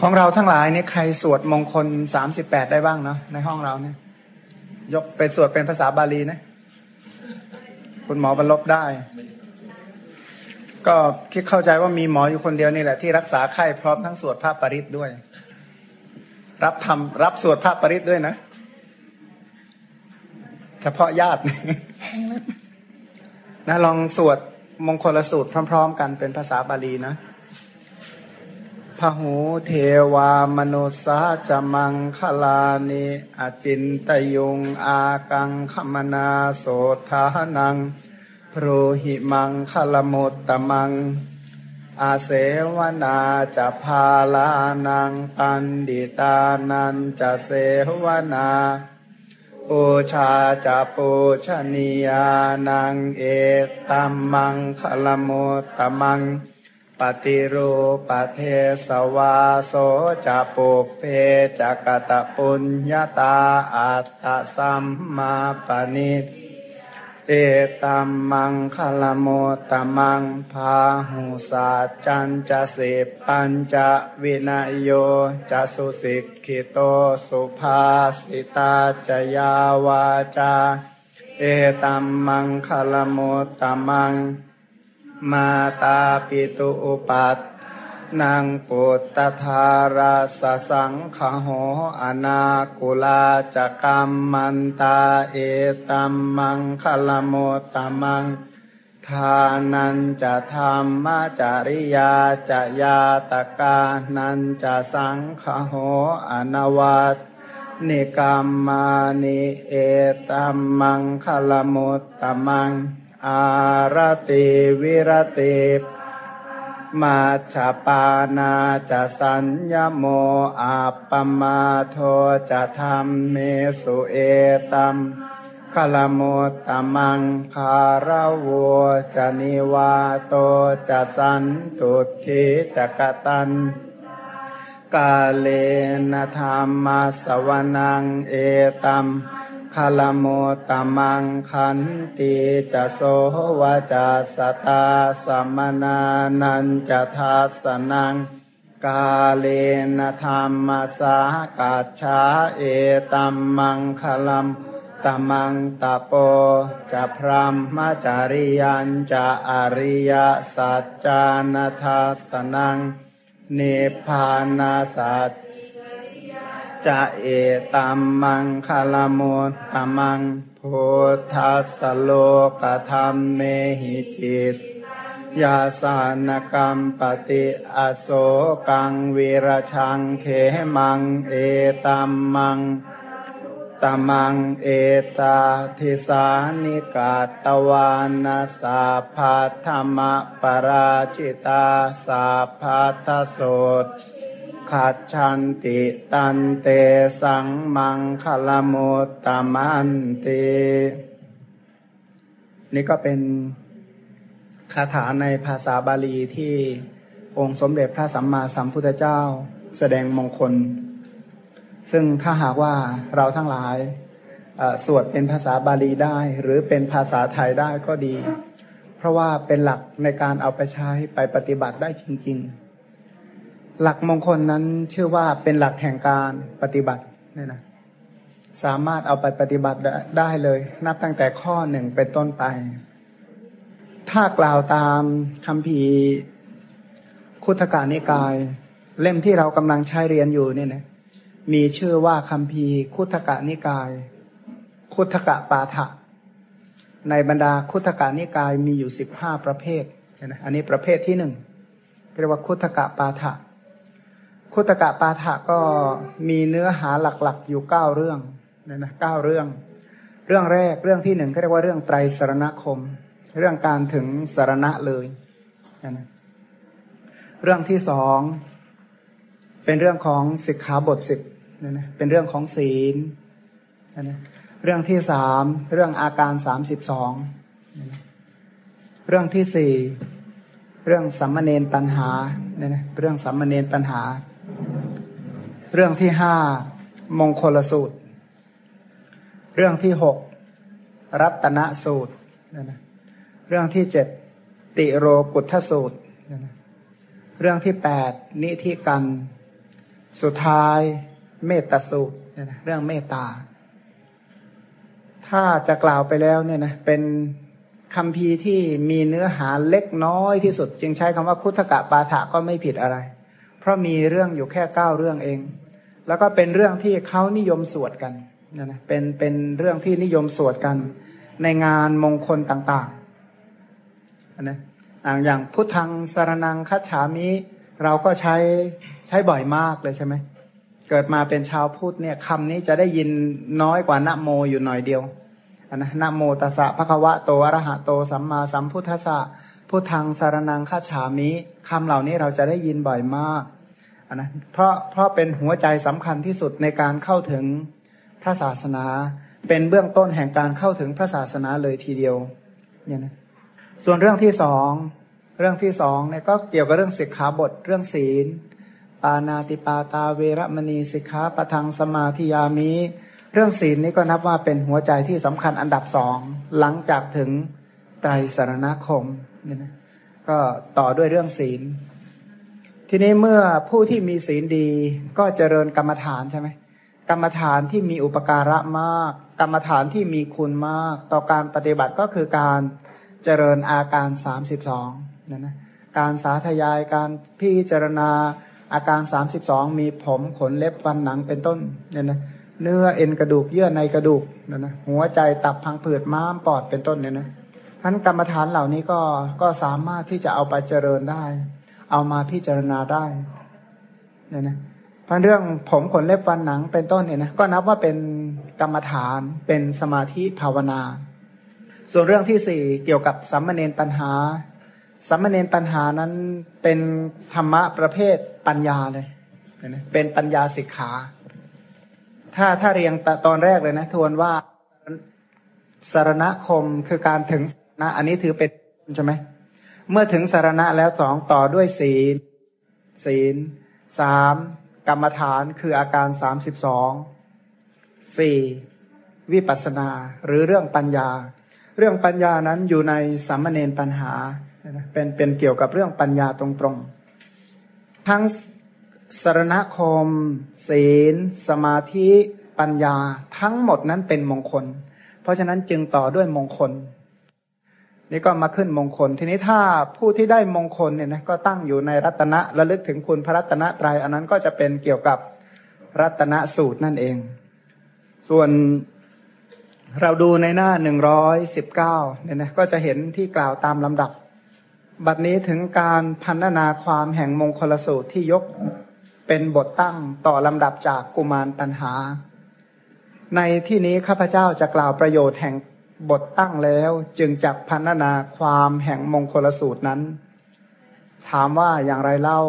ของเราทั้งหลายนี่ใครสวดมงคลสามสิบแปดได้บ้างเนาะในห้องเราเนี่ย ยกเป็นสวดเป็นภาษาบาลีนะ คุณหมอบรรลบได้ ก็คิดเข้าใจว่ามีหมออยู่คนเดียวนี่แหละที่รักษาไข้พร้อมทั้งสวดภาพปริศด้วย รับทำรับสวดภาพปริศด้วยนะ เฉพาะญาตินะลองสวดมงคลสูตรพร้อม ๆ กันเป็นภาษาบาลีนะ หูเทวามนุสาจมังคลานิอจินตยุงอากังขมนาโสทานังโพรหิมังคลมุตตมัง อาเสวนาจะพาลานังปันดิตานันจะเสวนาปูชาจะปูชนียานังเอตัมมังคลมุตตมัง ปฏิรูปเทสวาโสจะปุเพจักตะปุญญาตาอัตตสัมมาปณิเตตัมมังคลโมตมังพาหุสาจันจะสิปัญจะวินโยจะสุสิกขิโตสุภาสิตาจยาวาจา เอตัมมังคลโมตมัง มาตาปิตุอุปัตนางปุตตธาราสสังขโหอนาคุลาจกรรมมันตาเอตัมมังคลโมตมัง ทานันจะธรรมจริยาจะยาตกานันจะสังขโหอนวัตนิกรรมานิเอตัมมังคลโมตมัง อารติวิรติมาชาปานาจะสัญญโมอาปมาโทจะธรรมเมสุเอตัมคลโมตมังคาราวัวจะนิวาโตจะสันตุทิจะกตัน กาเลนธรรมสวนังเอตัม คลโมตมังคันติจะโสวาจาสตาสัมมนานันจะทัสนัง กาเลนะธรรมสากัจฉาเอตัมมังคลัมตมังตะโปจะพรหมจาริยันจะอริยสัจจานาทัสนังเนพานาสัจ จะเอตัมมังคลามุตตมังโพทธัสโลกธรรมเมหิจิตยาสานกรรมปฏิอโศกังวีรชังเขมังเอตัมมังตมังเอตาทิสานิกาตวานาสาพัทธมะปราชิตาสาพัทโสต ขัดชันติตันเตสังมังคลโมตตมันตินี่ก็เป็นคาถาในภาษาบาลีที่องค์สมเด็จพระสัมมาสัมพุทธเจ้า แสดงมงคล ซึ่งถ้าหากว่าเราทั้งหลายสวดเป็นภาษาบาลีได้ หรือเป็นภาษาไทยได้ก็ดี เพราะว่าเป็นหลักในการเอาไปใช้ไปปฏิบัติได้จริง ๆ หลักมงคลนั้นชื่อว่าเป็นหลักแห่งการปฏิบัติเนี่ยนะสามารถเอาไปปฏิบัติได้เลย นับตั้งแต่ข้อหนึ่งเป็นต้นไป ถ้ากล่าวตามคำพีคุตกานิกาย เล่มที่เรากำลังใช้เรียนอยู่เนี่ยนะมีชื่อว่าคำพีคุตกานิกาย คุตกะปาฐะในบรรดาคุตกานิกายมีอยู่สิบห้าประเภทนะอันนี้ประเภทที่หนึ่งเรียกว่าคุตกะปาฐะ คุตกะปาฐะก็มีเนื้อหาหลักๆ อยู่เก้าเรื่องนะนะเก้าเรื่อง เรื่องแรกเรื่องที่หนึ่งเขาเรียกว่าเรื่องไตรสารณคม เรื่องการถึงสารณะเลยนะเรื่องที่สองเป็นเรื่องของสิกขาบทสิบนะนะเป็นเรื่องของศีลนะนะเรื่องที่สามเรื่องอาการสามสิบสองเรื่องที่สี่เรื่องสัมมเนนปัญหาเนี่ยนะเรื่องสัมมเนนปัญหา เรื่องที่ห้ามงคลสูตร เรื่องที่หกรัตนสูตรนะเรื่องที่เจ็ดติโรกุทธสูตรเรื่องที่แปดนิธิกัน สุดท้ายเมตตาสูตรเรื่องเมตตา ถ้าจะกล่าวไปแล้วเนี่ยนะเป็นคำพีที่มีเนื้อหาเล็กน้อยที่สุด จึงใช้คำว่าคุถกะปาฐะก็ไม่ผิดอะไร เพราะมีเรื่องอยู่แค่เก้าเรื่องเอง แล้วก็เป็นเรื่องที่เขานิยมสวดกันนะนะเป็นเป็นเรื่องที่นิยมสวดกัน ในงานมงคลต่างๆนะอย่างพุทธังสารนังคัจฉามิเราก็ใช้ใช้บ่อยมากเลยใช่ไหมเกิดมาเป็นชาวพุทธเนี่ยคำนี้จะได้ยินน้อยกว่านะโมอยู่หน่อยเดียวนะนะโมตัสสะภะคะวะโตอะระหะโตสัมมาสัมพุทธัสสะพุทธังสารนังคัจฉามิคำเหล่านี้เราจะได้ยินบ่อยมาก นะเพราะเพราะเป็นหัวใจสำคัญที่สุดในการเข้าถึงพระศาสนา เป็นเบื้องต้นแห่งการเข้าถึงพระศาสนาเลยทีเดียวเนี่ยนะส่วนเรื่องที่สองเรื่องที่สองเนี่ยก็เกี่ยวกับเรื่องสิกขาบทเรื่องศีล ปานาติปาตาเวรมณีสิกขาปะทังสมาธิยามิ เรื่องศีลนี้ก็นับว่าเป็นหัวใจที่สำคัญอันดับสองหลังจากถึงไตรสารณคมเนี่ยนะก็ต่อด้วยเรื่องศีล ทีนี้เมื่อผู้ที่มีศีลดีก็เจริญกรรมฐานใช่ไหมกรรมฐานที่มีอุปการะมาก กรรมฐานที่มีคุณมาก ต่อการปฏิบัติก็คือการเจริญอาการสามสิบสองนะนะการสาธยายการพิจารณาอาการสามสิบสองมีผมขนเล็บฟันหนังเป็นต้นเนี่ยนะเนื้อเอ็นกระดูกเยื่อในกระดูกนะนะหัวใจตับพังผืดม้ามปอดเป็นต้นเนี่ยนะท่านกรรมฐานเหล่านี้ก็ก็สามารถที่จะเอาไปเจริญได้ เอามาพิจารณาได้เนี่ยนะพันเรื่องผมขนเล็บฟันหนังเป็นต้นเนี่ยนะก็นับว่าเป็นกรรมฐานเป็นสมาธิภาวนา ส่วนเรื่องที่สี่เกี่ยวกับสัมมาเนนปัญหาสัมมาเนนปัญหานั้นเป็นธรรมะประเภทปัญญาเลยเป็นปัญญาสิกขา ถ้าถ้าเรียงตอนแรกเลยนะ ทวนว่าสารณคมคือการถึงนะอันนี้ถือเป็นใช่ไหม เมื่อถึงสารณะแล้วสองต่อด้วยศีล ศีลสามกรรมฐานคืออาการสามสิบสองสี่วิปัสนาหรือเรื่องปัญญา เรื่องปัญญานั้นอยู่ในสัมมเนนปัญหาเป็นเป็นเกี่ยวกับเรื่องปัญญาตรงๆ ทั้งสารณคม ศีล สมาธิ ปัญญา ทั้งหมดนั้นเป็นมงคล เพราะฉะนั้นจึงต่อด้วยมงคล นี่ก็มาขึ้นมงคล ทีนี้ถ้าผู้ที่ได้มงคลเนี่ยนะก็ตั้งอยู่ในรัตนะระลึกถึงคุณพระรัตนตรยัยอันนั้นก็จะเป็นเกี่ยวกับรัตนสูตรนั่นเอง ส่วนเราดูในหน้าหนึ่งร้อยสิบเก้าเนี่ยนะก็จะเห็นที่กล่าวตามลำดับ บัดนี้ถึงการพันนาความแห่งมงคลสูตรที่ยกเป็นบทตั้งต่อลำดับจากกุมารตันหา ในที่นี้ข้าพเจ้าจะกล่าวประโยชน์แห่ง บทตั้งแล้วจึงจักพันนาความแห่งมงคลสูตรนั้น ถามว่าอย่างไรเล่า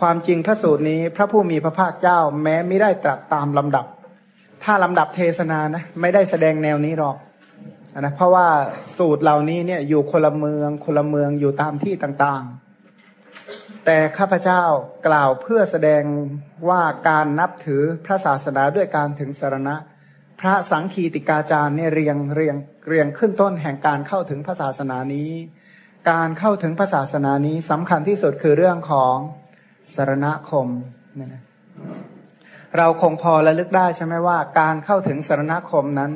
ความจริงพระสูตรนี้ พระผู้มีพระภาคเจ้าแม้ไม่ได้ตรัสตามลำดับ ถ้าลำดับเทศนานะไม่ได้แสดงแนวนี้หรอกนะเพราะว่าสูตรเหล่านี้เนี่ยอยู่คนละเมืองคนละเมืองอยู่ตามที่ต่างๆ แต่ข้าพเจ้ากล่าวเพื่อแสดงว่าการนับถือพระศาสนาด้วยการถึงสารณะ พระสังคีติกาจารย์เนี่ยเรียงเรียงเรียงขึ้นต้นแห่งการเข้าถึงพระศาสนานี้ การเข้าถึงพระศาสนานี้สำคัญที่สุดคือเรื่องของสารณคมเนี่ยนะเราคงพอระลึกได้ใช่ไหมว่า การเข้าถึงสารณคมนั้น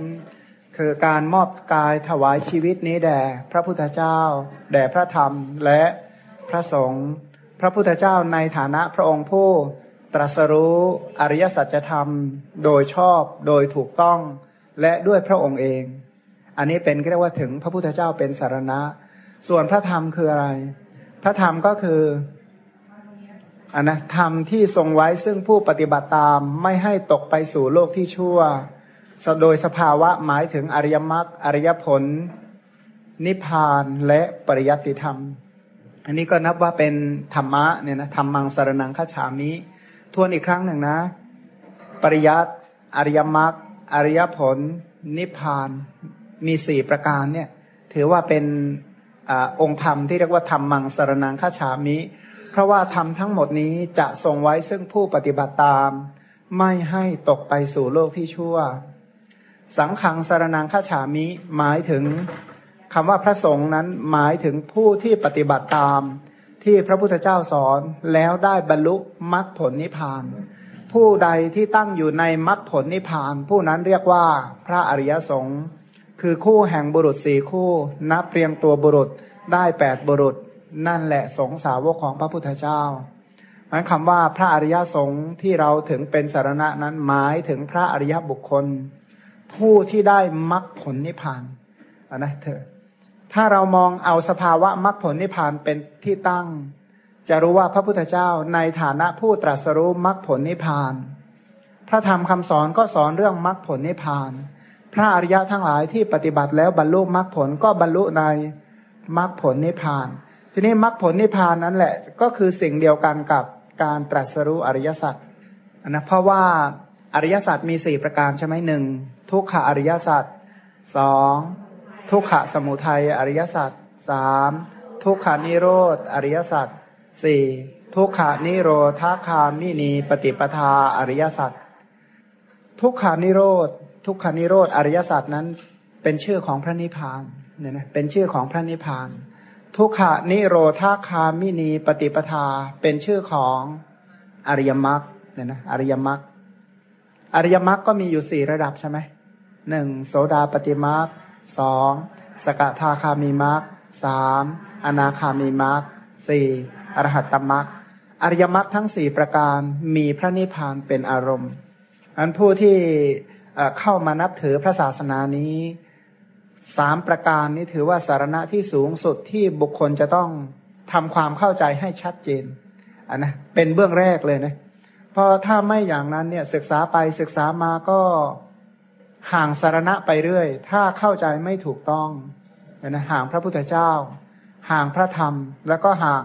คือการมอบกายถวายชีวิตนี้แด่พระพุทธเจ้า แด่พระธรรมและพระสงฆ์พระพุทธเจ้าในฐานะพระองค์ผู้ ตรัสรู้อริยสัจธรรม โดยชอบโดยถูกต้องและด้วยพระองค์เอง อันนี้เป็นเรียกว่าถึงพระพุทธเจ้าเป็นสารณะ ส่วนพระธรรมคืออะไร พระธรรมก็คืออันนะธรรมที่ทรงไว้ซึ่งผู้ปฏิบัติตามไม่ให้ตกไปสู่โลกที่ชั่ว โดยสภาวะหมายถึงอริยมรรคอริยผล นิพพานและปริยัติธรรม อันนี้ก็นับว่าเป็นธรรมะเนี่ยนะธรรมังสารนังฆฉามิ ทวนอีกครั้งหนึ่งนะ ปริยัติอริยมรรคอริยผล นิพพานมีสี่ประการเนี่ย ถือว่าเป็นอองค์ธรรมที่เรียกว่าธรรมมังสารนังฆาฉามิ เพราะว่าธรรมทั้งหมดนี้จะทรงไว้ซึ่งผู้ปฏิบัติตาม ไม่ให้ตกไปสู่โลกที่ชั่ว สังขังสารนังฆาฉามิ หมายถึงคำว่าพระสงฆ์นั้นหมายถึงผู้ที่ปฏิบัติตาม ที่พระพุทธเจ้าสอนแล้วได้บรรลุมรรคผลนิพพาน ผู้ใดที่ตั้งอยู่ในมรรคผลนิพพาน ผู้นั้นเรียกว่าพระอริยสงฆ์คือคู่แห่งบุรุษสี่คู่ นับเรียงตัวบุรุษได้แปดบุรุษ นั่นแหละสงสาวกของพระพุทธเจ้ามันคำว่าพระอริยสงฆ์ที่เราถึงเป็นสารณะนั้นหมายถึงพระอริยบุคคล ผู้ที่ได้มรรคผลนิพพานนนะเถอ ถ้าเรามองเอาสภาวะมรรคผลนิพพานเป็นที่ตั้ง จะรู้ว่าพระพุทธเจ้าในฐานะผู้ตรัสรู้มรรคผลนิพพาน พระธรรมคำสอนก็สอนเรื่องมรรคผลนิพพาน พระอริยะทั้งหลายที่ปฏิบัติแล้วบรรลุมรรคผลก็บรรลุในมรรคผลนิพพาน ทีนี้มรรคผลนิพพานนั้นแหละก็คือสิ่งเดียวกันกับการตรัสรู้อริยสัจนะเพราะว่าอริยสัจมีสี่ประการใช่ไหมหนึ่งทุกขอริยสัจสอง ทุกขสมุทัยอริยสัจสามทุกขานิโรธอริยสัจสี่ทุกขานิโรธาคามินีปฏิปทาอริยสัจทุกขานิโรธทุกขานิโรธอริยสัจนั้นเป็นชื่อของพระนิพพานเนี่ยนะเป็นชื่อของพระนิพพาน ทุกขานิโรธาคามินีปฏิปทาเป็นชื่อของอริยมรรคเนี่ยนะอริยมรรคอริยมรรคก็มีอยู่สี่ระดับใช่ไหมหนึ่งโสดาปฏิมรรค สองสกทาคามีมรรคสามอนาคามีมรรคสี่อรหัตตมรรคอริยมรรคทั้งสี่ประการมีพระนิพพานเป็นอารมณ์อันผู้ที่เข้ามานับถือพระศาสนานี้สามประการนี้ถือว่าสารณะที่สูงสุดที่บุคคลจะต้องทำความเข้าใจให้ชัดเจนอันนะเป็นเบื้องแรกเลยนะเพราะถ้าไม่อย่างนั้นเนี่ยศึกษาไปศึกษามาก็ ห่างสารณะไปเรื่อย ถ้าเข้าใจไม่ถูกต้องนะห่างพระพุทธเจ้า ห่างพระธรรม แล้วก็ห่าง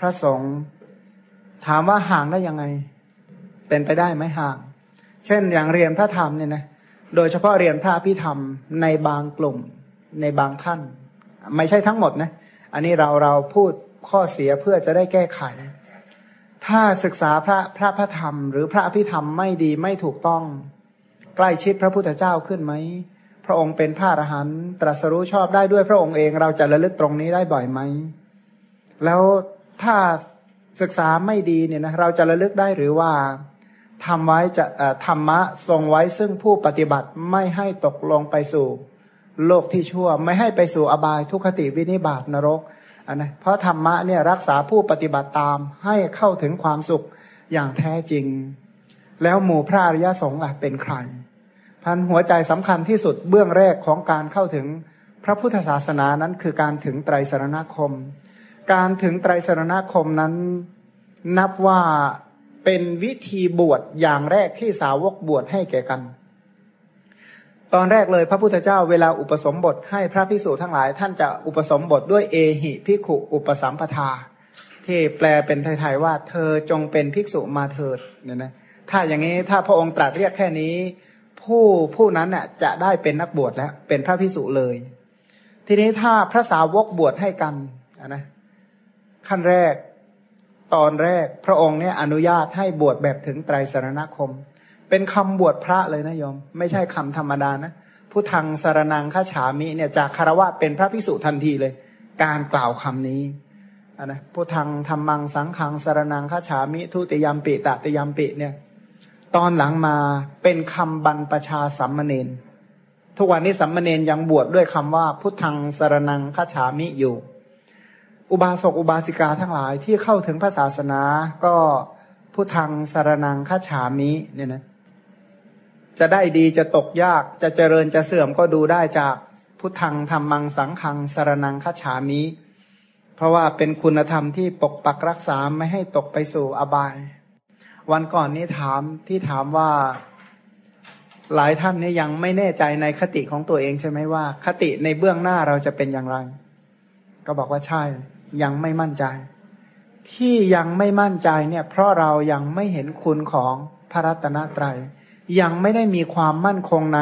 พระสงฆ์ถามว่าห่างได้ยังไง เป็นไปได้ไหมห่าง เช่นอย่างเรียนพระธรรมเนี่ยนะโดยเฉพาะเรียนพระพิธรรมในบางกลุ่มในบางท่าน ไม่ใช่ทั้งหมดนะอันนี้เราเราพูดข้อเสียเพื่อจะได้แก้ไข ถ้าศึกษาพระพระพระธรรม หรือพระพิธรรมไม่ดีไม่ถูกต้อง ใกล้ชิดพระพุทธเจ้าขึ้นไหม พระองค์เป็นพระอรหันต์ตรัสรู้ชอบได้ด้วยพระองค์เองเราจะระลึกตรงนี้ได้บ่อยไหม แล้วถ้าศึกษาไม่ดีเนี่ยนะเราจะระลึกได้หรือว่าทำไว้จะธรรมะทรงไว้ซึ่งผู้ปฏิบัติไม่ให้ตกลงไปสู่ โลกที่ชั่วไม่ให้ไปสู่อบายทุคติวินิบาตนรกอันนะเพราะธรรมะเนี่ยรักษาผู้ปฏิบัติตามให้เข้าถึงความสุขอย่างแท้จริง แล้วหมู่พระอริยสงฆ์ล่ะเป็นใคร พันหัวใจสำคัญที่สุดเบื้องแรกของการเข้าถึงพระพุทธศาสนานั้นคือการถึงไตรสรณคม การถึงไตรสรณคมนั้นนับว่าเป็นวิธีบวชอย่างแรกที่สาวกบวชให้แก่กัน ตอนแรกเลยพระพุทธเจ้าเวลาอุปสมบทให้พระพิสุทั้งหลาย ท่านจะอุปสมบทด้วยเอหิพิขุอุปสัมปทา ที่แปลเป็นไทยๆว่า เธอจงเป็นภิกษุมาเถิดเนี่ยนะถ้าอย่างนี้ถ้าพระองค์ตรัสเรียกแค่นี้ ผู้ผู้นั้นน่ะจะได้เป็นนักบวชแล้ว เป็นพระพิสุเลย ทีนี้ถ้าพระสาวกบวชให้กันนะขั้นแรกตอนแรกพระองค์เนี่ยอนุญาตให้บวชแบบถึงไตรสรณคม เป็นคำบวชพระเลยนะโยม ไม่ใช่คำธรรมดานะผู้ทางสารนังข้าฉามิเนี่ยจากคารวะเป็นพระพิสุทันทีเลย การกล่าวคำนี้นะผู้ทางธรรมังสังขังสารนังข้าฉามิ ทุติยมปิตติยมปิเนี่ย ตอนหลังมาเป็นคำบรรประชาสัมมเนนทุกวันนี้สัมมเนนยังบวชดด้วยคำว่าพุทธังสารนังข้าฉามิอยู่ อุบาสกอุบาสิกาทั้งหลายที่เข้าถึงพระศาสนาก็ผู้ทางสารนังฆาฉามิเนี่ยนะจะได้ดีจะตกยากจะเจริญจะเสื่อมก็ดูได้จากพุทธังธรรมังสังขังสารนังฆาฉามิ เพราะว่าเป็นคุณธรรมที่ปกปักรักษาไม่ให้ตกไปสู่อบาย วันก่อนนี้ถามที่ถามว่าหลายท่านนี่ยังไม่แน่ใจในคติของตัวเองใช่ไหมว่า คติในเบื้องหน้าเราจะเป็นอย่างไร ก็บอกว่าใช่ยังไม่มั่นใจ ที่ยังไม่มั่นใจเนี่ย เพราะเรายังไม่เห็นคุณของพระรัตนตรยัยยังไม่ได้มีความมั่นคงใน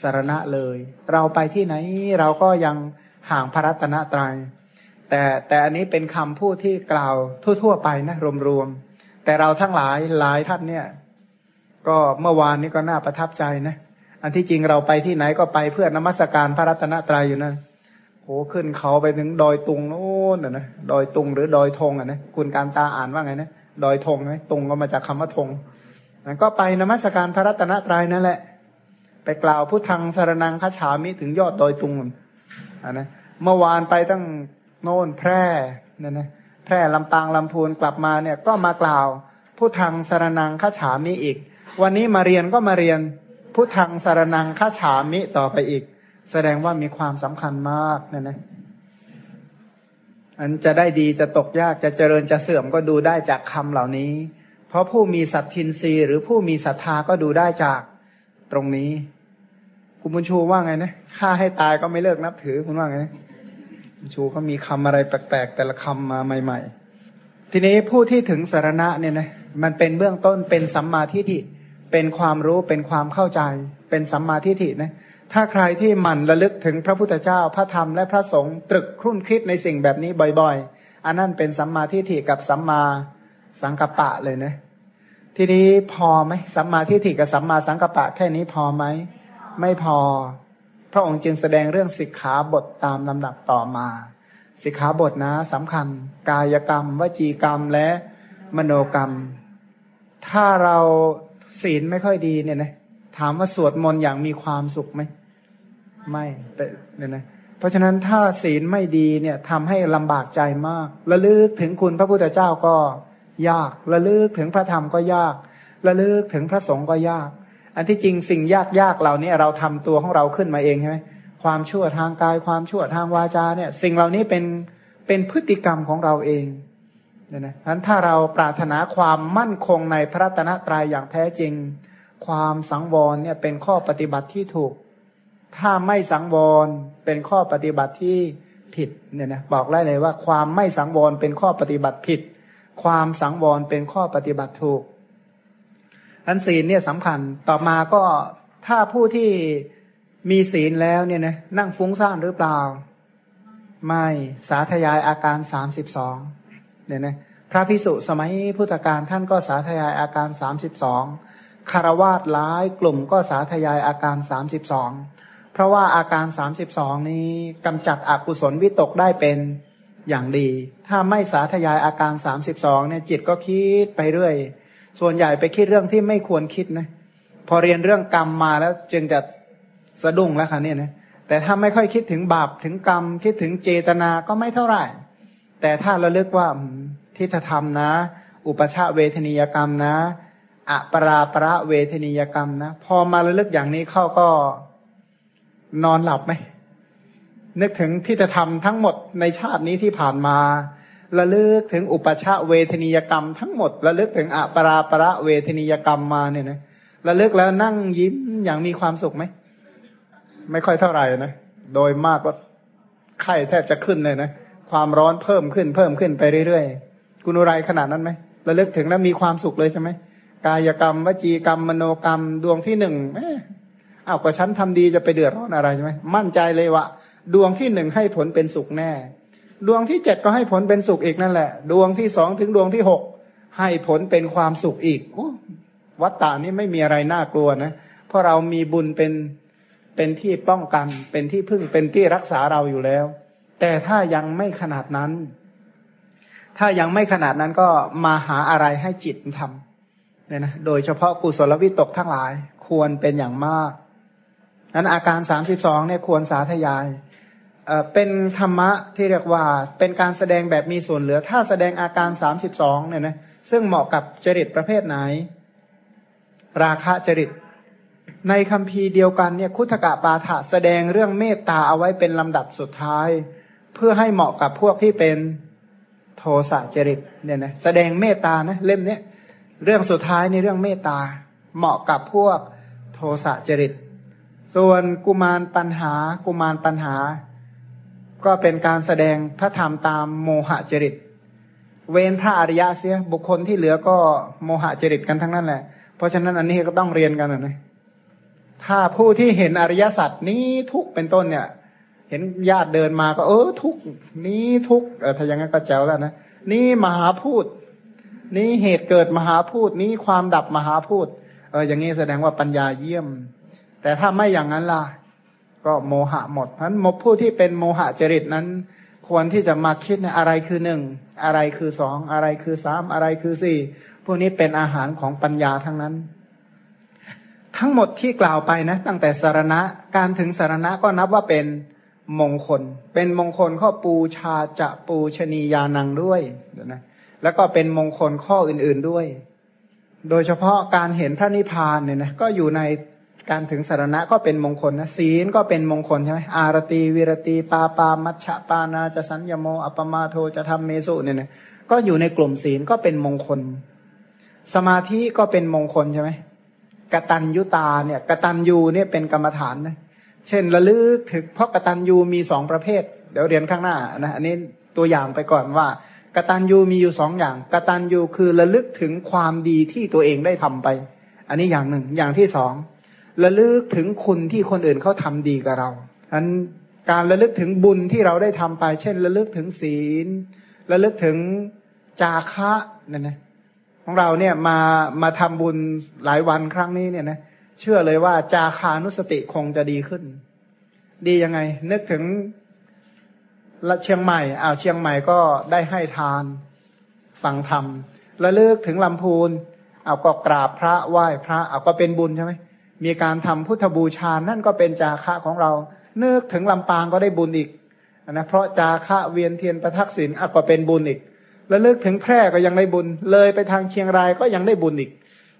สารณะเลย เราไปที่ไหนเราก็ยังห่างพระรัตนตรยัยแต่แต่อันนี้เป็นคำพูดที่กล่าวทั่ว ๆ ไปนะรวมๆ แต่เราทั้งหลายหลายท่านเนี่ย ก็เมื่อวานนี้ก็น่าประทับใจนะอันที่จริงเราไปที่ไหนก็ไปเพื่อนมัสการพระรัตนตรัยอยู่นะโหขึ้นเขาไปถึงดอยตุงโน่นนะนะ ดอยตุงหรือดอยธงอะนะคุณการตาอ่านว่าไงนะดอยธงไหมตุงก็มาจากคำว่าธงนั้นก็ไปนมัสการพระรัตนตรัยนั่นแหละ ไปกล่าวพุทธังสารนังคฉามิถึงยอดดอยตุงอะนะเมื่อวานไปตั้งโน่นแพร่นั่นนะ แพร่ลำปางลำพูนกลับมาเนี่ยก็มากล่าวพุทธังสารนังคฉามิอีก วันนี้มาเรียนก็มาเรียนพุทธังสารนังคฉามิต่อไปอีก แสดงว่ามีความสำคัญมากนั่นนะอันจะได้ดีจะตกยากจะเจริญจะเสื่อมก็ดูได้จากคำเหล่านี้ เพราะผู้มีสัตทินรีหรือผู้มีศรัทธาก็ดูได้จากตรงนี้ คุณบุญชูว่าไงนะฆ่าให้ตายก็ไม่เลิกนับถือคุณว่าไงนะ ชูเขามีคำอะไรแปลกๆ แต่ละคำมาใหม่ ๆ ทีนี้ผู้ที่ถึงสารณะเนี่ยนะมันเป็นเบื้องต้นเป็นสัมมาทิฏฐิเป็นความรู้เป็นความเข้าใจ เป็นสัมมาทิฏฐินะถ้าใครที่หมั่นระลึกถึงพระพุทธเจ้าพระธรรมและพระสงฆ์ตรึกครุ่นคิดในสิ่งแบบนี้บ่อยๆ อันนั้นเป็นสัมมาทิฏฐิกับสัมมาสังกัปปะเลยนะทีนี้พอไหมสัมมาทิฏฐิกับสัมมาสังกัปปะแค่นี้พอไหมไม่พอ พระองค์จึงแสดงเรื่องสิกขาบทตามลำดับต่อมา สิกขาบทนะสำคัญ กายกรรม วจีกรรมและมโนกรรม ถ้าเราศีลไม่ค่อยดีเนี่ยนะถามว่าสวดมนต์อย่างมีความสุขไหมไม่แต่เนี่ยนะเพราะฉะนั้นถ้าศีลไม่ดีเนี่ยทำให้ลำบากใจมากระลึกถึงคุณพระพุทธเจ้าก็ยากระลึกถึงพระธรรมก็ยากระลึกถึงพระสงฆ์ก็ยาก อันที่จริงสิ่งยากยากเหล่านี้เราทำตัวของเราขึ้นมาเองใช่ไหมความชั่วทางกายความชั่วทางวาจาเนี่ย สิ่งเหล่านี้เป็นเป็นพฤติกรรมของเราเองเนี่ยนะฉะนั้นถ้าเราปรารถนาความมั่นคงในพระตนะตรายอย่างแท้จริง ความสังวรเนี่ยเป็นข้อปฏิบัติที่ถูก ถ้าไม่สังวรเป็นข้อปฏิบัติที่ผิดเนี่ยนะบอกได้เลยว่าความไม่สังวรเป็นข้อปฏิบัติผิด ความสังวรเป็นข้อปฏิบัติถูก อันศีลเนี่ยสำคัญต่อมาก็ถ้าผู้ที่มีศีลแล้วเนี่ยนะนั่งฟุ้งซ่านหรือเปล่า ไม่สาธยายอาการสามสิบสองเนี่ยนะพระพิสุสมัยพุทธกาลท่านก็สาธยายอาการสามสิบสองคารวาสหลายกลุ่มก็สาธยายอาการสามสิบสองเพราะว่าอาการสามสิบสองนี้กำจัดอกุศลวิตกได้เป็นอย่างดี ถ้าไม่สาธยายอาการสามสิบสองเนี่ยจิตก็คิดไปเรื่อย ส่วนใหญ่ไปคิดเรื่องที่ไม่ควรคิดนะ พอเรียนเรื่องกรรมมาแล้วจึงจะสะดุ้งแล้วค่ะเนี่ยนะแต่ถ้าไม่ค่อยคิดถึงบาปถึงกรรม คิดถึงเจตนาก็ไม่เท่าไหร่ แต่ถ้าเราเลือกว่าที่จะทำนะ อุปชาเวทนียกรรมนะอะปราประเวทนียกรรมนะ พอมาระลึกอย่างนี้เข้าก็นอนหลับไหมนึกถึงที่จะทำทั้งหมดในชาตินี้ที่ผ่านมา ระลึกถึงอุปชาเวทนิยกรรมทั้งหมดระลึกถึงอปราประเวทนิยกรรมมาเนี่ยนะระลึกแล้วนั่งยิ้มอย่างมีความสุขไหมไม่ค่อยเท่าไหร่นะโดยมากก็ไข้แทบจะขึ้นเลยนะความร้อนเพิ่มขึ้นเพิ่มขึ้นไปเรื่อยๆคุณอุไรขนาดนั้นไหมระลึกถึงแล้วมีความสุขเลยใช่ไหมกายกรรมวจีกรรมมโนกรรมดวงที่หนึ่งอ้าวก็ฉันทำดีจะไปเดือดร้อนอะไรใช่ไหมมั่นใจเลยว่าดวงที่หนึ่งให้ผลเป็นสุขแน่ ดวงที่เจ็ดก็ให้ผลเป็นสุขอีกนั่นแหละ ดวงที่สองถึงดวงที่หกให้ผลเป็นความสุขอีกวัตตานี้ไม่มีอะไรน่ากลัวนะ เพราะเรามีบุญเป็นเป็นที่ป้องกัน เป็นที่พึ่งเป็นที่รักษาเราอยู่แล้ว แต่ถ้ายังไม่ขนาดนั้น ถ้ายังไม่ขนาดนั้นก็มาหาอะไรให้จิตทำเนี่ยนะโดยเฉพาะกุศลวิตกทั้งหลาย ควรเป็นอย่างมากนั้นอาการสามสิบสองเนี่ยควรสาธยาย เป็นธรรมะที่เรียกว่าเป็นการแสดงแบบมีส่วนเหลือ ถ้าแสดงอาการสามสิบสองเนี่ยนะซึ่งเหมาะกับจริตประเภทไหน ราคะจริต ในคำพีเดียวกันเนี่ยคุถกะปาฐะแสดงเรื่องเมตตาเอาไว้เป็นลำดับสุดท้าย เพื่อให้เหมาะกับพวกที่เป็นโทสะจริตเนี่ยนะแสดงเมตตานะเล่มเนี้ยเรื่องสุดท้ายในเรื่องเมตตา เหมาะกับพวกโทสะจริต ส่วนกุมารปัญหากุมารปัญหา ก็เป็นการแสดงพระธรรมตามโมหะจริต เว้นพระอริยะเสียบุคคลที่เหลือก็โมหะจริตกันทั้งนั้นแหละ เพราะฉะนั้นอันนี้ก็ต้องเรียนกันนะถ้าผู้ที่เห็นอริยสัจนี้ทุกเป็นต้นเนี่ย เห็นญาติเดินมาก็ เออทุกนี้ทุกเออถ้าอย่างนั้นก็แจ๋วแล้วนะนี่มหาพูดนี้เหตุเกิดมหาพูดนี้ความดับมหาพูดเอออย่างนี้แสดงว่าปัญญาเยี่ยม แต่ถ้าไม่อย่างนั้นล่ะ ก็โมหะหมดเพราะฉะนั้นผู้ที่เป็นโมหะจริตนั้น ควรที่จะมาคิดในอะไรคือหนึ่งอะไรคือสองอะไรคือสามอะไรคือสี่พวกนี้เป็นอาหารของปัญญาทั้งนั้น ทั้งหมดที่กล่าวไปนะ ตั้งแต่สารณะการถึงสารณะก็นับว่าเป็นมงคล เป็นมงคลข้อปูชาจะปูชนียานังด้วยนะแล้วก็เป็นมงคลข้ออื่นๆด้วย โดยเฉพาะการเห็นพระนิพพานเนี่ยนะก็อยู่ใน การถึงสารณะก็เป็นมงคลนะศีลก็เป็นมงคลใช่ไหมอารตีวิรตีปาปามัชฌปานาจะสัญญโมอัปมาโทจะทำเมสุเนี่ยนะก็อยู่ในกลุ่มศีลก็เป็นมงคล สมาธิก็เป็นมงคลใช่ไหมกตัญยุตาเนี่ยกตัญญูเนี่ยเป็นกรรมฐานนะเช่นระลึกถึงเพราะกตัญญูมีสองประเภท เดี๋ยวเรียนข้างหน้านะอันนี้ตัวอย่างไปก่อนว่ากตัญญูมีอยู่สองอย่างกตัญญูคือระลึกถึงความดีที่ตัวเองได้ทำไป อันนี้อย่างหนึ่งอย่างที่สอง ระลึกถึงคุณที่คนอื่นเขาทำดีกับเราอันการระลึกถึงบุญที่เราได้ทำไป เช่น ระลึกถึงศีล ระลึกถึงจาคะเนี่ยนะของเราเนี่ยมามาทำบุญหลายวันครั้งนี้เนี่ยนะเชื่อเลยว่าจาคานุสติคงจะดีขึ้น ดียังไง นึกถึงละเชียงใหม่อ้าวเชียงใหม่ก็ได้ให้ทานฟังธรรมระลึกถึงลำพูนเอาก็กราบพระไหว้พระเอาก็เป็นบุญใช่ไหม มีการทำพุทธบูชา นั่นก็เป็นจาคะของเรา นึกถึงลำปางก็ได้บุญอีกนะเพราะจาคะเวียนเทียนประทักษิณอะก็เป็นบุญอีก แล้วเลิกถึงแพร่ก็ยังได้บุญ เลยไปทางเชียงรายก็ยังได้บุญอีก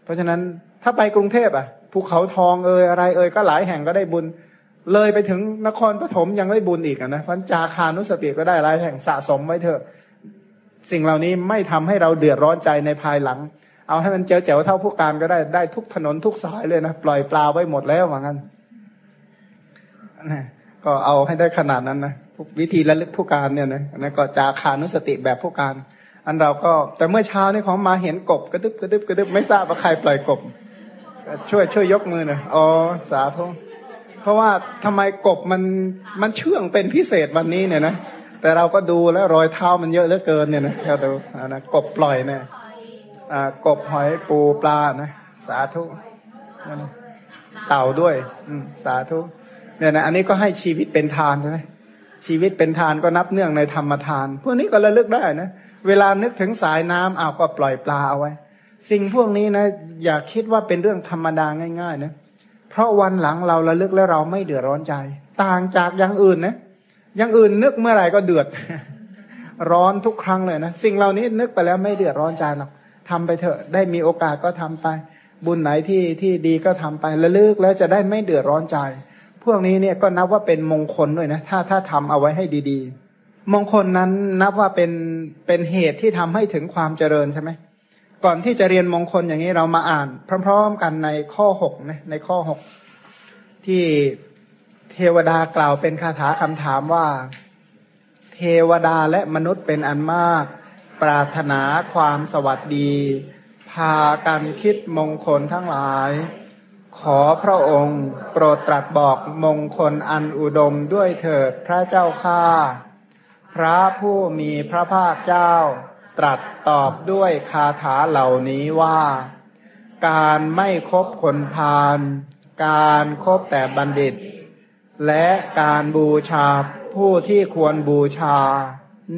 เพราะฉะนั้นถ้าไปกรุงเทพอะภูเขาทองเอ่ยอะไรเอ่ยก็หลายแห่งก็ได้บุญ เลยไปถึงนครปฐมยังได้บุญอีกนะพันจาคานุสติก็ได้หลายแห่งสะสมไว้เถอะ สิ่งเหล่านี้ไม่ทำให้เราเดือดร้อนใจในภายหลัง เอาให้มันเจ๋วเจ๋วเท่าผู้การก็ได้ได้ทุกถนนทุกสายเลยนะปล่อยปลาไว้หมดแล้วเหมือนกันนะก็เอาให้ได้ขนาดนั้นนะวิธีระลึกผู้การเนี่ยนะนะก็จาคานุสติแบบผู้การ อันเราก็แต่เมื่อเช้านี่ของมาเห็นกบกระดึบกระดึบกระดึบไม่ทราบว่าใครปล่อยกบ ช่วยช่วยยกมือหน่อยอ๋อสาธุเพราะว่าทำไมกบมันมันเชื่องเป็นพิเศษวันนี้เนี่ยนะแต่เราก็ดูแล้วรอยเท้ามันเยอะเหลือเกินเนี่ยนะเราดูนะกบปล่อยเนี่ย กบหอยปูปลานะ สาธุเต่าด้วย อืสาธุเนี่ยนะอันนี้ก็ให้ชีวิตเป็นทานใช่ไหมชีวิตเป็นทานก็นับเนื่องในธรรมทาน พวกนี้ก็ระลึกได้นะ เวลานึกถึงสายน้ำเอาก็ปล่อยปลาเอาไว้ สิ่งพวกนี้นะ อย่าคิดว่าเป็นเรื่องธรรมดาง่ายๆนะเพราะวันหลังเราระลึกแล้วเราไม่เดือดร้อนใจ ต่างจากอย่างอื่นนะอย่างอื่นนึกเมื่อไหร่ก็เดือด ร้อนทุกครั้งเลยนะ สิ่งเหล่านี้นึกไปแล้วไม่เดือดร้อนใจหรอก ทำไปเถอะ ได้มีโอกาสก็ทำไป บุญไหนที่ที่ดีก็ทำไประลึกแล้วจะได้ไม่เดือดร้อนใจ พวกนี้เนี่ยก็นับว่าเป็นมงคลด้วยนะ ถ้าถ้าทำเอาไว้ให้ดีๆ มงคลนั้นนับว่าเป็นเป็นเหตุที่ทำให้ถึงความเจริญใช่ไหมก่อนที่จะเรียนมงคลอย่างนี้เรามาอ่าน พร้อม ๆ กันในข้อหกนะในข้อหกที่เทวดากล่าวเป็นคาถาคำถามว่า เทวดาและมนุษย์เป็นอันมาก ปรารถนาความสวัสดี พากันคิดมงคลทั้งหลาย ขอพระองค์โปรดตรัสบอกมงคลอันอุดมด้วยเถิดพระเจ้าข้าพระผู้มีพระภาคเจ้า ตรัสตอบด้วยคาถาเหล่านี้ว่า การไม่คบคนพาลการครบแต่บัณฑิต และการบูชาผู้ที่ควรบูชา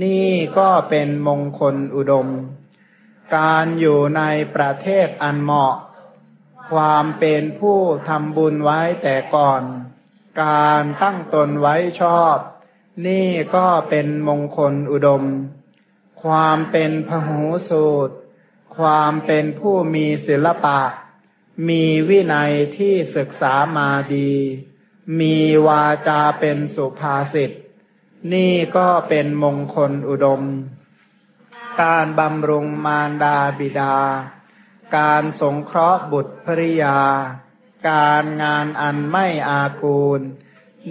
นี่ก็เป็นมงคลอุดม การอยู่ในประเทศอันเหมาะ ความเป็นผู้ทำบุญไว้แต่ก่อน การตั้งตนไว้ชอบ นี่ก็เป็นมงคลอุดม ความเป็นพหูสูตร ความเป็นผู้มีศิลปะ มีวินัยที่ศึกษามาดี มีวาจาเป็นสุภาษิต นี่ก็เป็นมงคลอุดม การบำรุงมารดาบิดา การสงเคราะห์บุตรภริยา การงานอันไม่อากูล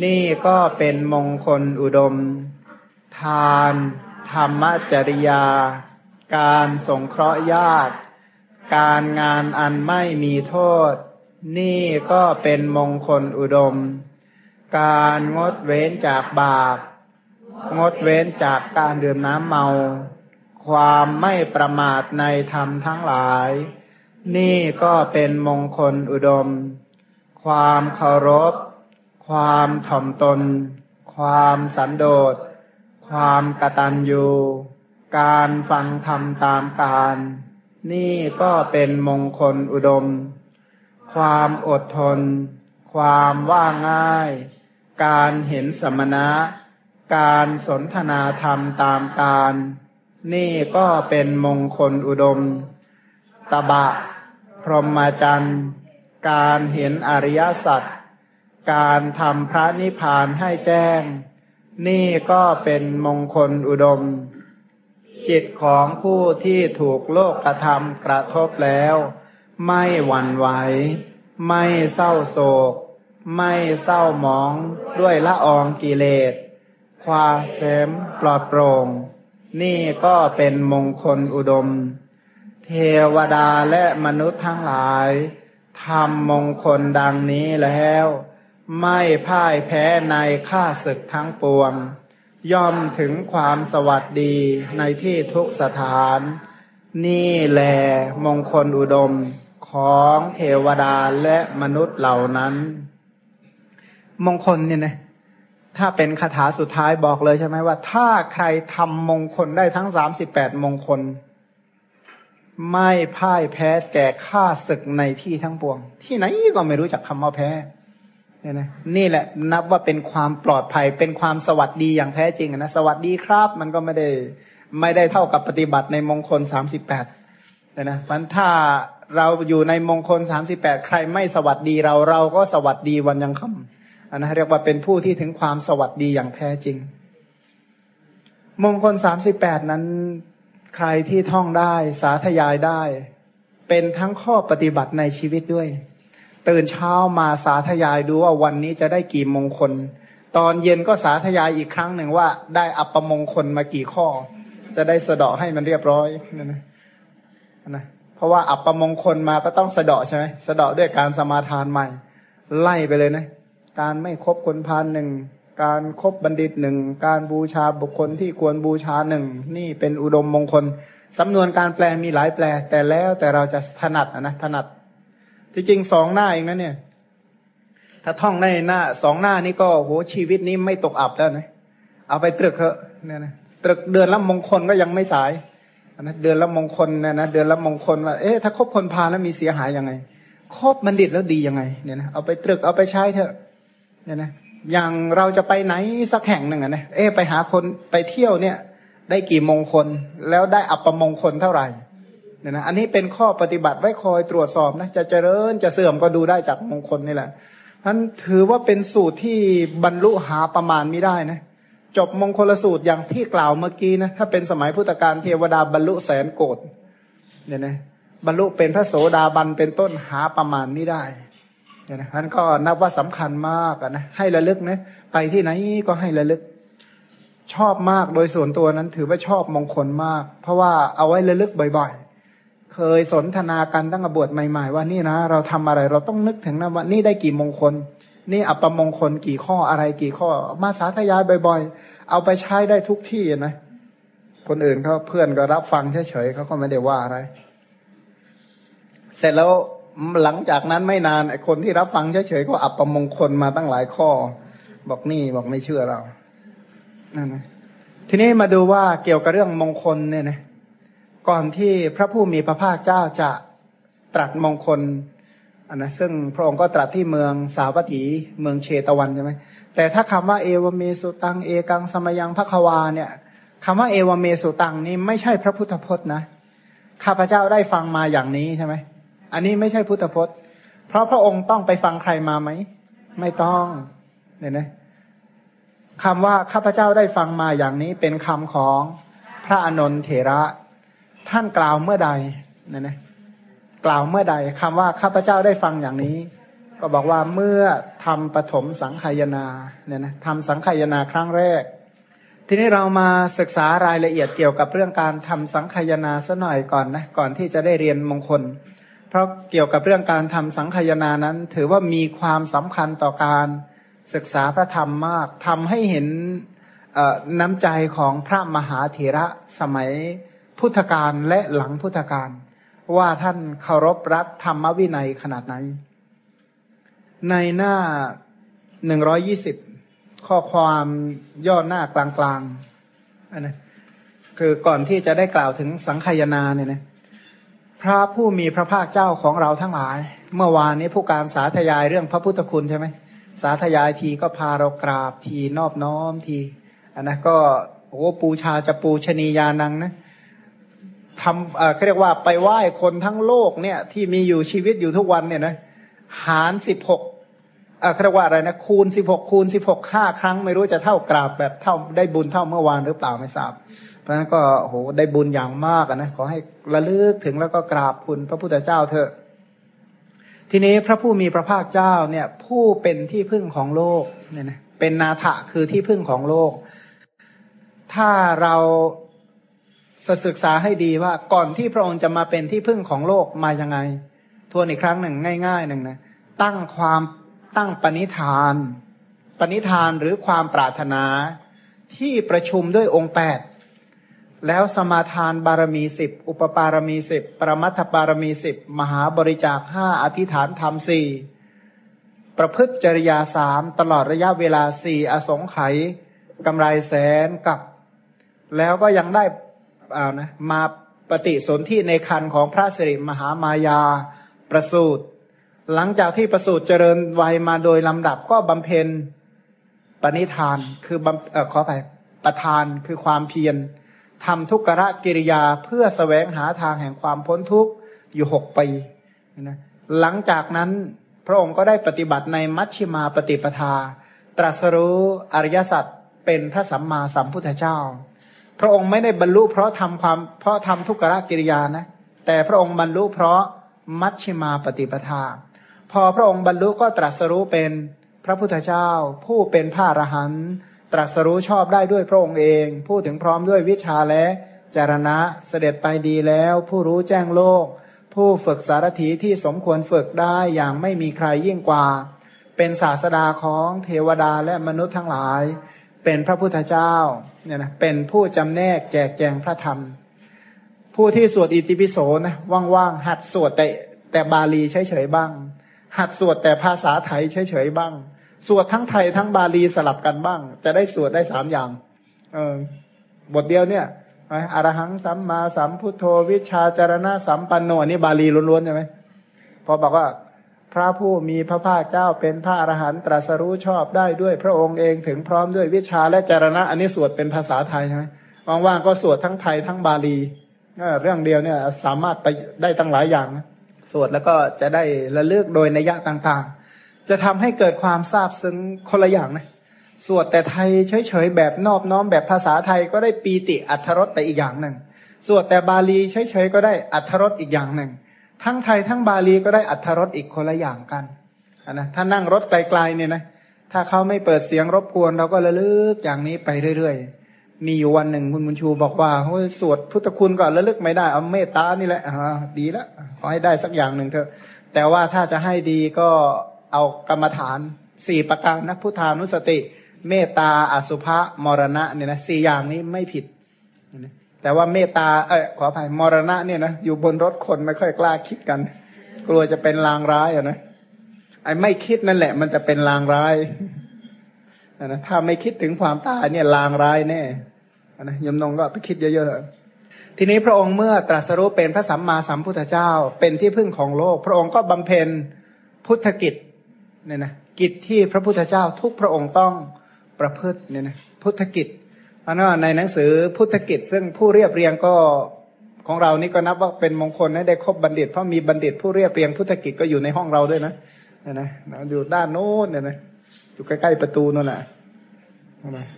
นี่ก็เป็นมงคลอุดม ทาน ธรรมจริยา การสงเคราะห์ญาติ การงานอันไม่มีโทษ นี่ก็เป็นมงคลอุดม การงดเว้นจากบาป งดเว้นจากการดื่มน้ำเมา ความไม่ประมาทในธรรมทั้งหลาย นี่ก็เป็นมงคลอุดม ความเคารพ ความถ่อมตน ความสันโดษ ความกตัญญูการฟังธรรมตามการ นี่ก็เป็นมงคลอุดม ความอดทน ความว่าง่าย การเห็นสมณะ การสนทนาธรรมตามการ นี่ก็เป็นมงคลอุดม ตบะ พรหมจรรย์การเห็นอริยสัจการทำพระนิพพานให้แจ้ง นี่ก็เป็นมงคลอุดม จิตของผู้ที่ถูกโลกกระทำกระทบแล้ว ไม่หวั่นไหว ไม่เศร้าโศก ไม่เศร้าหมองด้วยละอองกิเลส ความเสมปลอดโปร่ง นี่ก็เป็นมงคลอุดม เทวดาและมนุษย์ทั้งหลายทำมงคลดังนี้แล้ว ไม่พ่ายแพ้ในข้าศึกทั้งปวง ย่อมถึงความสวัสดีในที่ทุกสถาน นี่แลมงคลอุดมของเทวดาและมนุษย์เหล่านั้น มงคลเนี่ยนะ ถ้าเป็นคาถาสุดท้ายบอกเลยใช่ไหมว่า ถ้าใครทำมงคลได้ทั้งสามสิบแปดมงคล ไม่พ่ายแพ้แก่ข้าศึกในที่ทั้งปวง ที่ไหนก็ไม่รู้จักคำว่าแพ้เนี่ยนะนี่แหละนับว่าเป็นความปลอดภัยเป็นความสวัสดีอย่างแท้จริงนะสวัสดีครับ มันก็ไม่ได้ไม่ได้เท่ากับปฏิบัติในมงคลสามสิบแปดเนี่ยนะมันถ้าเราอยู่ในมงคลสามสิบแปดใครไม่สวัสดีเราเราก็สวัสดีวันยังค่ำ อันนะเรียกว่าเป็นผู้ที่ถึงความสวัสดีอย่างแท้จริง มงคลสามสิบแปดนั้น ใครที่ท่องได้สาธยายได้ เป็นทั้งข้อปฏิบัติในชีวิตด้วย ตื่นเช้ามาสาธยายดูว่าวันนี้จะได้กี่มงคล ตอนเย็นก็สาธยายอีกครั้งหนึ่งว่า ได้อัปมงคลมากี่ข้อ จะได้สะเดาะให้มันเรียบร้อยนั่นนะนะเพราะว่าอัปมงคลมาก็ต้องสะเดาะใช่ไหมสะเดาะด้วยการสมาทานใหม่ ไล่ไปเลยนะ การไม่คบคนพานหนึ่ง การครบบัณฑิตหนึ่ง การบูชาบุคคลที่ควรบูชาหนึ่ง นี่เป็นอุดมมงคล สำนวนการแปลมีหลายแปล แต่แล้วแต่เราจะถนัดนะถนัด ที่จริงสองหน้าเองนะเนี่ย ถ้าท่องในหน้าสองหน้านี้ก็โหชีวิตนี้ไม่ตกอับแล้วนะ เอาไปตรึกเถอะเนี่ยนะตรึกเดือนละมงคลก็ยังไม่สายนะเดือนละมงคลเนี่ยนะเดือนละมงคลว่าเอ๊ะถ้าคบคนพาแล้วมีเสียหายยังไงคบบัณฑิตแล้วดียังไงเนี่ยนะเอาไปตรึกเอาไปใช้เถอะ เนี่ยนะอย่างเราจะไปไหนสักแห่งหนึ่งอะนะเอ๊ไปหาคนไปเที่ยวเนี่ย ได้กี่มงคลแล้วได้อัปมงคลเท่าไหร่เนี่ยนะอันนี้เป็นข้อปฏิบัติไว้คอยตรวจสอบนะจะเจริญจะเสื่อมก็ดูได้จากมงคลนี่แหละท่านถือว่าเป็นสูตรที่บรรลุหาประมาณไม่ได้นะจบมงคลสูตรอย่างที่กล่าวเมื่อกี้นะถ้าเป็นสมัยพุทธกาลเทวดาบรรลุแสนโกดเนี่ยนะบรรลุเป็นพระโสดาบันเป็นต้นหาประมาณไม่ได้ เนี่ยนะท่านก็นับว่าสำคัญมากนะให้ระลึกนะไปที่ไหนก็ให้ระลึก ชอบมากโดยส่วนตัวนั้นถือว่าชอบมงคลมาก เพราะว่าเอาไว้ระลึกบ่อย ๆ เคยสนทนากันตั้งแต่บวชใหม่ ๆ ว่านี่นะเราทำอะไรเราต้องนึกถึงนะว่านี่ได้กี่มงคล นี่อัปมงคลกี่ข้ออะไรกี่ข้อ มาสาธยายบ่อย ๆ เอาไปใช้ได้ทุกที่นะคนอื่นเขาเพื่อนก็รับฟังเฉยๆเขาก็ไม่ได้ว่าอะไร เสร็จแล้ว หลังจากนั้นไม่นานไอ้คนที่รับฟังเฉยๆก็อับประมงคลมาตั้งหลายข้อ บอกนี่บอกไม่เชื่อเรานั่นนะทีนี้มาดูว่าเกี่ยวกับเรื่องมงคลเนี่ยนะก่อนที่พระผู้มีพระภาคเจ้าจะตรัสมงคลอันนะซึ่งพระองค์ก็ตรัสที่เมืองสาวัตถีเมืองเชตวันใช่ไหมแต่ถ้าคำว่าเอวเมสุตังเอกังสมยังพระควาเนี่ยคำว่าเอวเมสุตังนี่ไม่ใช่พระพุทธพจน์นะข้าพเจ้าได้ฟังมาอย่างนี้ใช่ไหม อันนี้ไม่ใช่พุทธพจน์ เพราะพระองค์ต้องไปฟังใครมาไหม ไม่ต้องเนี่ยนะคำว่าข้าพเจ้าได้ฟังมาอย่างนี้เป็นคำของพระอนนทเถระท่านกล่าวเมื่อใดเนี่ยนะกล่าวเมื่อใดคำว่าข้าพเจ้าได้ฟังอย่างนี้ ก็บอกว่าเมื่อทำปฐมสังขยนาเนี่ยนะทำสังขยนาครั้งแรก ทีนี้เรามาศึกษารายละเอียดเกี่ยวกับเรื่องการทำสังขยนาสัหน่อยก่อนนะก่อนที่จะได้เรียนมงคล ราะเกี่ยวกับเรื่องการทำสังขยนานั้น ถือว่ามีความสำคัญต่อการศึกษาพระธรรมมากทำให้เห็นน้ำใจของพระมหาเถระสมัยพุทธการและหลังพุทธการว่าท่านเคารพรักธรรมวินัยขนาดไหน ในหน้าหนึ่งร้อยี่สิบข้อความย่อหน้ากลางๆอันนะคือก่อนที่จะได้กล่าวถึงสังขยนาเนี่ยนะ พระผู้มีพระภาคเจ้าของเราทั้งหลาย เมื่อวานนี้ผู้การสาธยายเรื่องพระพุทธคุณใช่ไหมสาธยายทีก็พาเรากราบทีนอบน้อมทีอันนะก็โอ้ปูชาจะปูชนียานังนะทำเอ่อเรียกว่าไปไหว้คนทั้งโลกเนี่ย ที่มีอยู่ชีวิตอยู่ทุกวันเนี่ยนะหารสิบหกเอ่อเรียกว่าอะไรนะคูณสิบหกคูณสิบหกห้าครั้งไม่รู้จะเท่ากราบแบบเท่าได้บุญเท่าเมื่อวานหรือเปล่าไม่ทราบ เพราะฉะนั้นก็โหได้บุญอย่างมากนะขอให้ระลึกถึงแล้วก็กราบคุณพระพุทธเจ้าเถอะ ทีนี้พระผู้มีพระภาคเจ้าเนี่ย ผู้เป็นที่พึ่งของโลกเนี่ยนะเป็นนาถะคือที่พึ่งของโลก ถ้าเราศึกษาให้ดีว่าก่อนที่พระองค์จะมาเป็นที่พึ่งของโลกมายังไง ทวนอีกครั้งหนึ่งง่ายๆหนึ่งนะตั้งความตั้งปณิธาน ปณิธานหรือความปรารถนาที่ประชุมด้วยองค์แปด แล้วสมาทานบารมีสิบอุปปารมีสิบปรมัตถบารมีสิบมหาบริจาคห้าอธิษฐานธรรมสี่ประพฤติจริยาสามตลอดระยะเวลาสี่อสงไขยกำไรแสนกับ แล้วก็ยังได้อ่านะมาปฏิสนธิในคันของพระสิริมหามายาประสูตร หลังจากที่ประสูตรเจริญวัยมาโดยลำดับก็บำเพ็ญปณิธานคือบำเออขอไปประทานคือความเพียร ทำทุกขะกิริยาเพื่อสแสวงหาทางแห่งความพ้นทุกข์อยู่หกปีนะหลังจากนั้นพระองค์ก็ได้ปฏิบัติในมัชชิมาปฏิปทา ตรัสรู้อริยสัจเป็นพระสัมมาสัมพุทธเจ้า พระองค์ไม่ได้บรรลุเพราะทำความเพราะทำทุกขะกิริยานะ แต่พระองค์บรรลุเพราะมัชชิมาปฏิปทา พอพระองค์บรรลุก็ตรัสรู้เป็นพระพุทธเจ้า ผู้เป็นพระอรหันต์ ตรัสรู้ชอบได้ด้วยพระองค์เอง พูดถึงพร้อมด้วยวิชาและจารณะเสด็จไปดีแล้ว ผู้รู้แจ้งโลก ผู้ฝึกสารถีที่สมควรฝึกได้อย่างไม่มีใครยิ่งกว่า เป็นศาสดาของเทวดาและมนุษย์ทั้งหลาย เป็นพระพุทธเจ้าเนี่ยนะเป็นผู้จำแนกแจกแจงพระธรรม ผู้ที่สวดอิติปิโสนะว่างๆหัดสวดแต่แต่บาลีเฉยๆบ้าง หัดสวดแต่ภาษาไทยเฉยๆบ้าง สวดทั้งไทยทั้งบาลีสลับกันบ้าง จะได้สวดได้สามอย่าง เออบทเดียวเนี่ยอรหังสัมมาสัมพุทโธวิชาจารณะสัมปันโนนี่บาลีล้วนๆใช่ไหมพอบอกว่าพระผู้มีพระภาคเจ้าเป็นพระอรหันตรัสรู้ชอบได้ด้วยพระองค์เองถึงพร้อมด้วยวิชาและจารณะ อันนี้สวดเป็นภาษาไทยใช่ไหมว่างๆก็สวดทั้งไทยทั้งบาลีเรื่องเดียวเนี่ยสามารถไปได้ตั้งหลายอย่าง สวดแล้วก็จะได้ระลึกโดยนัยต่างๆ จะทำให้เกิดความทราบซึ้งคนละอย่างนะสวดแต่ไทยเฉยๆแบบนอบน้อมแบบภาษาไทยก็ได้ปีติอัทรสไปอีกอย่างหนึ่ง สวดแต่บาลีเฉยๆก็ได้อัทรสอีกอย่างหนึ่ง ทั้งไทยทั้งบาลีก็ได้อัทรสอีกคนละอย่างกันนะถ้านั่งรถไกลๆเนี่ยนะถ้าเขาไม่เปิดเสียงรบกวนเราก็ระลึกอย่างนี้ไปเรื่อยๆ มีอยู่วันหนึ่งคุณบุญชูบอกว่าโอ้ยสวดพุทธคุณก่อนระลึกไม่ได้เอาเมตตานี่แหละอ่าดีแล้วขอให้ได้สักอย่างหนึ่งเถอะ แต่ว่าถ้าจะให้ดีก็ เอากรรมฐานสี่ประการนะพุทธานุสติ เมตตาอสุภะมรณะเนี่ยนะสี่อย่างนี้ไม่ผิด แต่ว่าเมตตาเออขออภัยมรณะเนี่ยนะอยู่บนรถคนไม่ค่อยกล้าคิดกัน กลัวจะเป็นลางร้ายอะนะไอ้ไม่คิดนั่นแหละ มันจะเป็นลางร้ายนะถ้าไม่คิดถึงความตายเนี่ยลางร้ายแน่นะยมนงก็ไปคิดเยอะๆ ทีนี้พระองค์เมื่อตรัสรู้เป็นพระสัมมาสัมพุทธเจ้า เป็นที่พึ่งของโลก พระองค์ก็บำเพ็ญพุทธกิจ เนี่ยนะกิจที่พระพุทธเจ้าทุกพระองค์ต้องประพฤติเนี่ยนะพุทธกิจอันนั้นในหนังสือพุทธกิจ ซึ่งผู้เรียบเรียงก็ของเรานี่ก็นับว่าเป็นมงคลนะได้ครบบัณฑิตเพราะมีบัณฑิตผู้เรียบเรียงพุทธกิจก็อยู่ในห้องเราด้วยนะเนี่ยนะอยู่ด้านโน้นเนี่ยนะอยู่ใกล้ๆประตูนั่นแหละ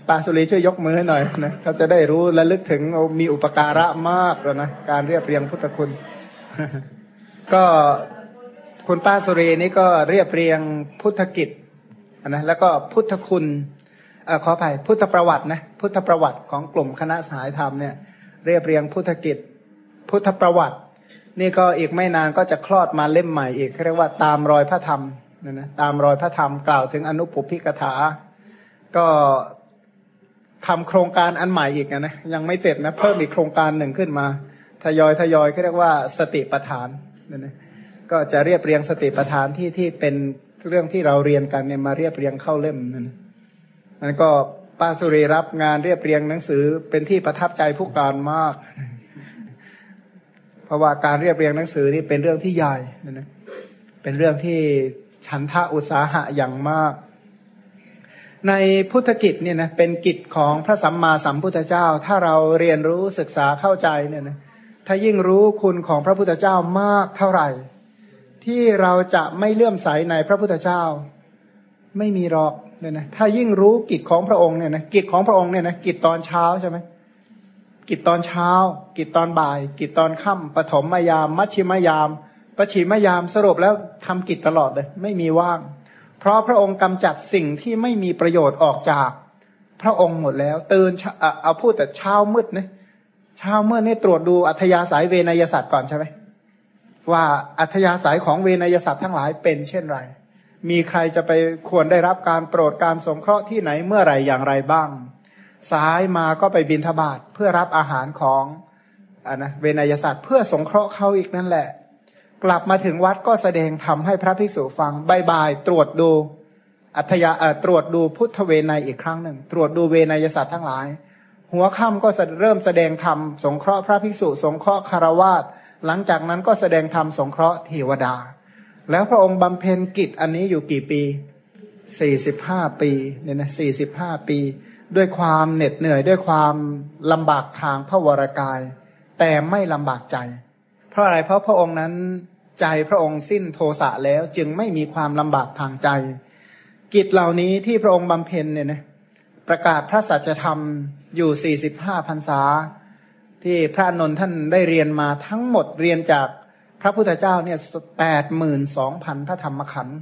ปาสุรีช่วยยกมือให้หน่อยนะเขาจะได้รู้และลึกถึงมีอุปการะมากแล้วนะการเรียบเรียงพุทธคุณ ก็ คุณป้าสุรีนี่ก็เรียบเรียงพุทธกิจนะแล้วก็พุทธคุณอขออภัยพุทธประวัตินะพุทธประวัติของกลุ่มคณะสายธรรมเนี่ย เรียบเรียงพุทธกิจ พุทธประวัติ นี่ก็อีกไม่นานก็จะคลอดมาเล่มใหม่อีกเรียกว่าตามรอยพระธรรมนะนะตามรอยพระธรรมกล่าวถึงอนุปุพิกถา ก็ทำโครงการอันใหม่อีกนะยังไม่เสร็จนะเพิ่มอีกโครงการหนึ่งขึ้นมา ทยอยทยอยเรียกว่าสติปัฏฐานนะนะ ก็จะเรียบเรียงสติปัฏฐานที่ที่เป็นเรื่องที่เราเรียนกันเนี่ยมาเรียบเรียงเข้าเล่มนั่นมันก็ป้าสุรีรับงานเรียบเรียงหนังสือเป็นที่ประทับใจผู้การมาก เพราะว่าการเรียบเรียงหนังสือนี่เป็นเรื่องที่ใหญ่นะเป็นเรื่องที่ฉันทะอุตสาหะอย่างมาก ในพุทธกิจเนี่ยนะเป็นกิจของพระสัมมาสัมพุทธเจ้า ถ้าเราเรียนรู้ศึกษาเข้าใจเนี่ยนะถ้ายิ่งรู้คุณของพระพุทธเจ้ามากเท่าไหร่ ที่เราจะไม่เลื่อมใสในพระพุทธเจ้า ไม่มีหรอกเนี่ยนะถ้ายิ่งรู้กิจของพระองค์เนี่ยนะกิจของพระองค์เนี่ยนะกิจตอนเช้าใช่ไหมกิจตอนเช้า กิจตอนบ่าย กิจตอนค่ำปฐมมยาม มัชชิมยามปชิมยามสรุปแล้วทำกิจตลอดเลย ไม่มีว่าง เพราะพระองค์กำจัดสิ่งที่ไม่มีประโยชน์ออกจากพระองค์หมดแล้ว ตื่นเอาพูดแต่เช้ามืดนะเช้ามืดนี่ตรวจดูอัธยาศัยเวนยสัตว์ก่อนใช่ไหม ว่าอัธยาศัยของเวนยสัตว์ทั้งหลายเป็นเช่นไร มีใครจะไปควรได้รับการโปรดการสงเคราะห์ที่ไหนเมื่อไรอย่างไรบ้างสายมาก็ไปบินทบาทเพื่อรับอาหารของอ่านะเวนยสัตว์เพื่อสงเคราะห์เขาอีกนั่นแหละ กลับมาถึงวัดก็แสดงทำให้พระภิกษุฟังบายบายตรวจดูอัธยาตรวจดูพุทธเวไนอีกครั้งหนึ่ง ตรวจดูเวนยสัตว์ทั้งหลาย หัวค่ำก็เริ่มแสดงธรรมสงเคราะห์พระภิกษุ สงเคราะห์คารวาส หลังจากนั้นก็แสดงธรรมสงเคราะห์เทวดา แล้วพระองค์บำเพ็ญกิจอันนี้อยู่กี่ปีสี่สิบห้าปีเนี่ยนะสี่สิบห้าปี ด้วยความเหน็ดเหนื่อยด้วยความลำบากทางพระวรากาย แต่ไม่ลำบากใจ เพราะอะไรเพราะพระองค์นั้นใจพระองค์สิ้นโทสะแล้วจึงไม่มีความลำบากทางใจ กิจเหล่านี้ที่พระองค์บำเพ็ญเนี่ยนะประกาศพระสัจธรรมอยู่สี่สิบห้าพรรษา ที่พระนนท่านได้เรียนมาทั้งหมดเรียนจากพระพุทธเจ้าเนี่ยแปดหมื่นสองพันพระธรรมขันธ์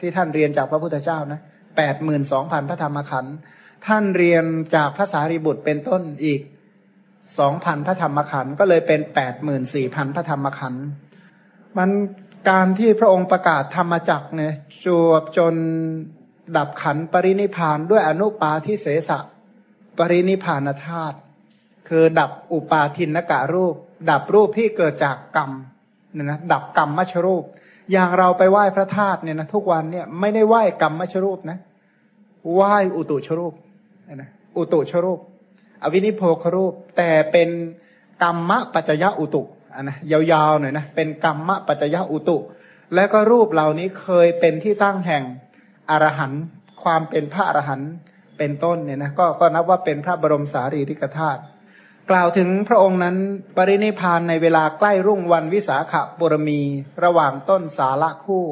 ที่ท่านเรียนจากพระพุทธเจ้านะแปดหมื่นสองพันพระธรรมขันธ์ท่านเรียนจากภาษาริบุตรเป็นต้นอีกสองพันพระธรรมขันธ์ก็เลยเป็นแปดหมื่นสี่พันพระธรรมขันธ์มันการที่พระองค์ประกาศธรรมจักเนี่ยจวบจนดับขันปรินิพานด้วยอนุปาทิเสสะปรินิพานธาตุ คือดับอุปาทินกะรูป ดับรูปที่เกิดจากกรรมเนี่ยนะดับกรรมมัชรูป อย่างเราไปไหว้พระธาตุเนี่ยนะทุกวันเนี่ยไม่ได้ไหว้กรรมมัชรูปนะไหว้อุตุชรูปนะอุตุชรูป อวินิโพครูป แต่เป็นกรรมะปัจจยะอุตุอันนะยาวๆหน่อยนะเป็นกรรมะปัจจยะอุตุ แล้วก็รูปเหล่านี้เคยเป็นที่ตั้งแห่งอรหันต์ความเป็นพระอรหันต์เป็นต้นเนี่ยนะก็ก็นับว่าเป็นพระบรมสารีริกธาตุ กล่าวถึงพระองค์นั้นปรินิพานในเวลาใกล้รุ่งวันวิสาขบุรมีระหว่างต้นสาละคู่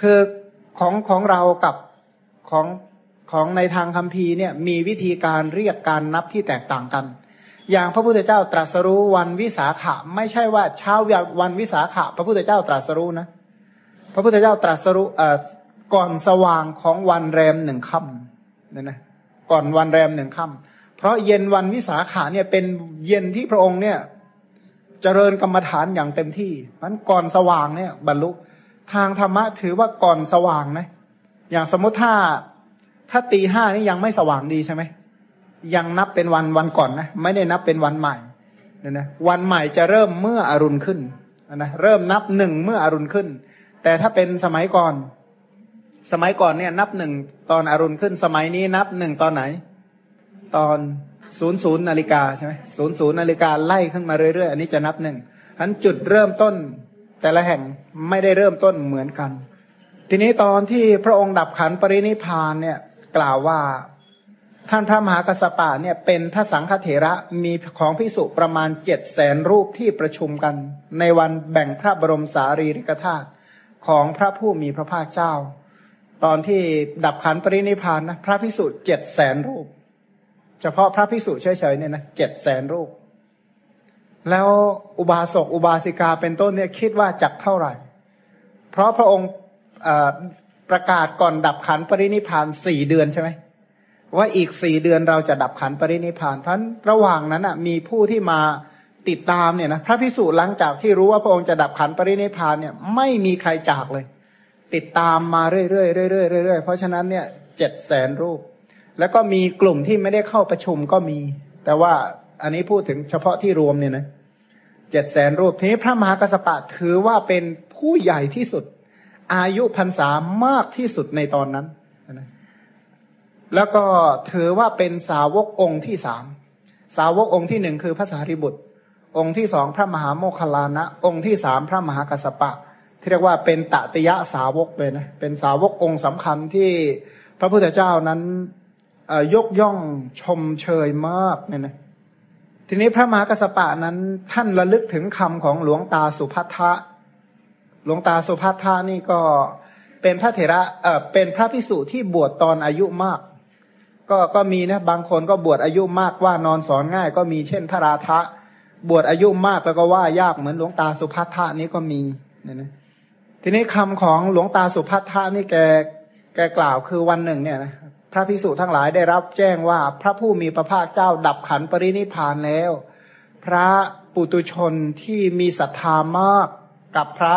คือของของเรากับของของในทางคัมภีร์เนี่ยมีวิธีการเรียกการนับที่แตกต่างกัน อย่างพระพุทธเจ้าตรัสรู้วันวิสาขะไม่ใช่ว่าเช้าวันวิสาขะพระพุทธเจ้าตรัสรู้นะ พระพุทธเจ้าตรัสรู้ก่อนสว่างของวันแรมหนึ่งค่ำเนี่ยนะก่อนวันแรมหนึ่งค่ำ เพราะเย็นวันวิสาขาเนี่ยเป็นเย็นที่พระองค์เนี่ยเจริญกรรมฐานอย่างเต็มที่มันก่อนสว่างเนี่ย บรรลุทางธรรมะถือว่าก่อนสว่างนะ อย่างสมมติถ้าถ้าตีห้านี่ยังไม่สว่างดีใช่ไหมยังนับเป็นวันวันก่อนนะไม่ได้นับเป็นวันใหม่เนี่ยนะวันใหม่จะเริ่มเมื่ออรุณขึ้นนะเริ่มนับหนึ่งเมื่ออรุณขึ้น แต่ถ้าเป็นสมัยก่อน สมัยก่อนเนี่ย นับหนึ่งตอนอรุณขึ้น สมัยนี้นับหนึ่งตอนไหน ตอนศูนย์ศูนย์นาฬิกาใช่ไหมศูนย์ศูนย์นาฬิกาไล่ขึ้นมาเรื่อยๆ อันนี้จะนับหนึ่งอันจุดเริ่มต้นแต่ละแห่งไม่ได้เริ่มต้นเหมือนกัน ทีนี้ตอนที่พระองค์ดับขันปรินิพานเนี่ยกล่าวว่าท่านพระมหากัสปะเนี่ยเป็นพระสังฆเถระมีของพิสุประมาณเจ็ดแสนรูปที่ประชุมกัน ในวันแบ่งพระบรมสารีริกธาตุของพระผู้มีพระภาคเจ้า ตอนที่ดับขันปรินิพานนะพระพิสุเจ็ดแสนรูป เฉพาะพระพิสุเฉยๆเนี่ยนะเจ็ดแสนรูป แล้วอุบาสกอุบาสิกาเป็นต้นเนี่ยคิดว่าจักเท่าไหร่ เพราะพระองค์ประกาศก่อนดับขันปรินิพานสี่เดือนใช่ไหมว่าอีกสี่เดือนเราจะดับขันปรินิพานท่านระหว่างนั้นอะมีผู้ที่มาติดตามเนี่ยนะพระพิสุหลังจากที่รู้ว่าพระองค์จะดับขันปรินิพานเนี่ยไม่มีใครจากเลย ติดตามมาเรื่อยๆเรื่อยๆเรื่อยๆเพราะฉะนั้นเนี่ยเจ็ดแสนรูป แล้วก็มีกลุ่มที่ไม่ได้เข้าประชุมก็มี แต่ว่าอันนี้พูดถึงเฉพาะที่รวมเนี่ยนะเจ็ดแสนรูปทีนี้พระมหากัสปะถือว่าเป็นผู้ใหญ่ที่สุด อายุพรรษามากที่สุดในตอนนั้นนะแล้วก็ถือว่าเป็นสาวกองค์ที่สามสาวกองค์ที่หนึ่งคือพระสารีบุตร องค์ที่สองพระมหาโมคคลานะ องค์ที่สามพระมหากัสสปะ ที่เรียกว่าเป็นตติยะสาวกเลยนะเป็นสาวกองค์สำคัญที่พระพุทธเจ้านั้น ยกย่องชมเชยมากเนี่ยนะทีนี้พระมหากัสปะนั้นท่านระลึกถึงคำของหลวงตาสุภัททะหลวงตาสุภัททะนี่ก็เป็นพระเถระเออเป็นพระพิสุที่บวชตอนอายุมาก ก็ก็มีนะบางคนก็บวชอายุมากว่านอนสอนง่าย ก็มีเช่นพระราธะบวชอายุมากแล้วก็ว่ายากเหมือนหลวงตาสุภัททะนี้ก็มีเนี่ยนะทีนี้คำของหลวงตาสุภัททะนี่แกแกกล่าวคือวันหนึ่งเนี่ยนะ พระพิสุทั้งหลายได้รับแจ้งว่าพระผู้มีพระภาคเจ้าดับขันปรินิพานแล้ว พระปุตุชนที่มีศรัทธามากกับพระ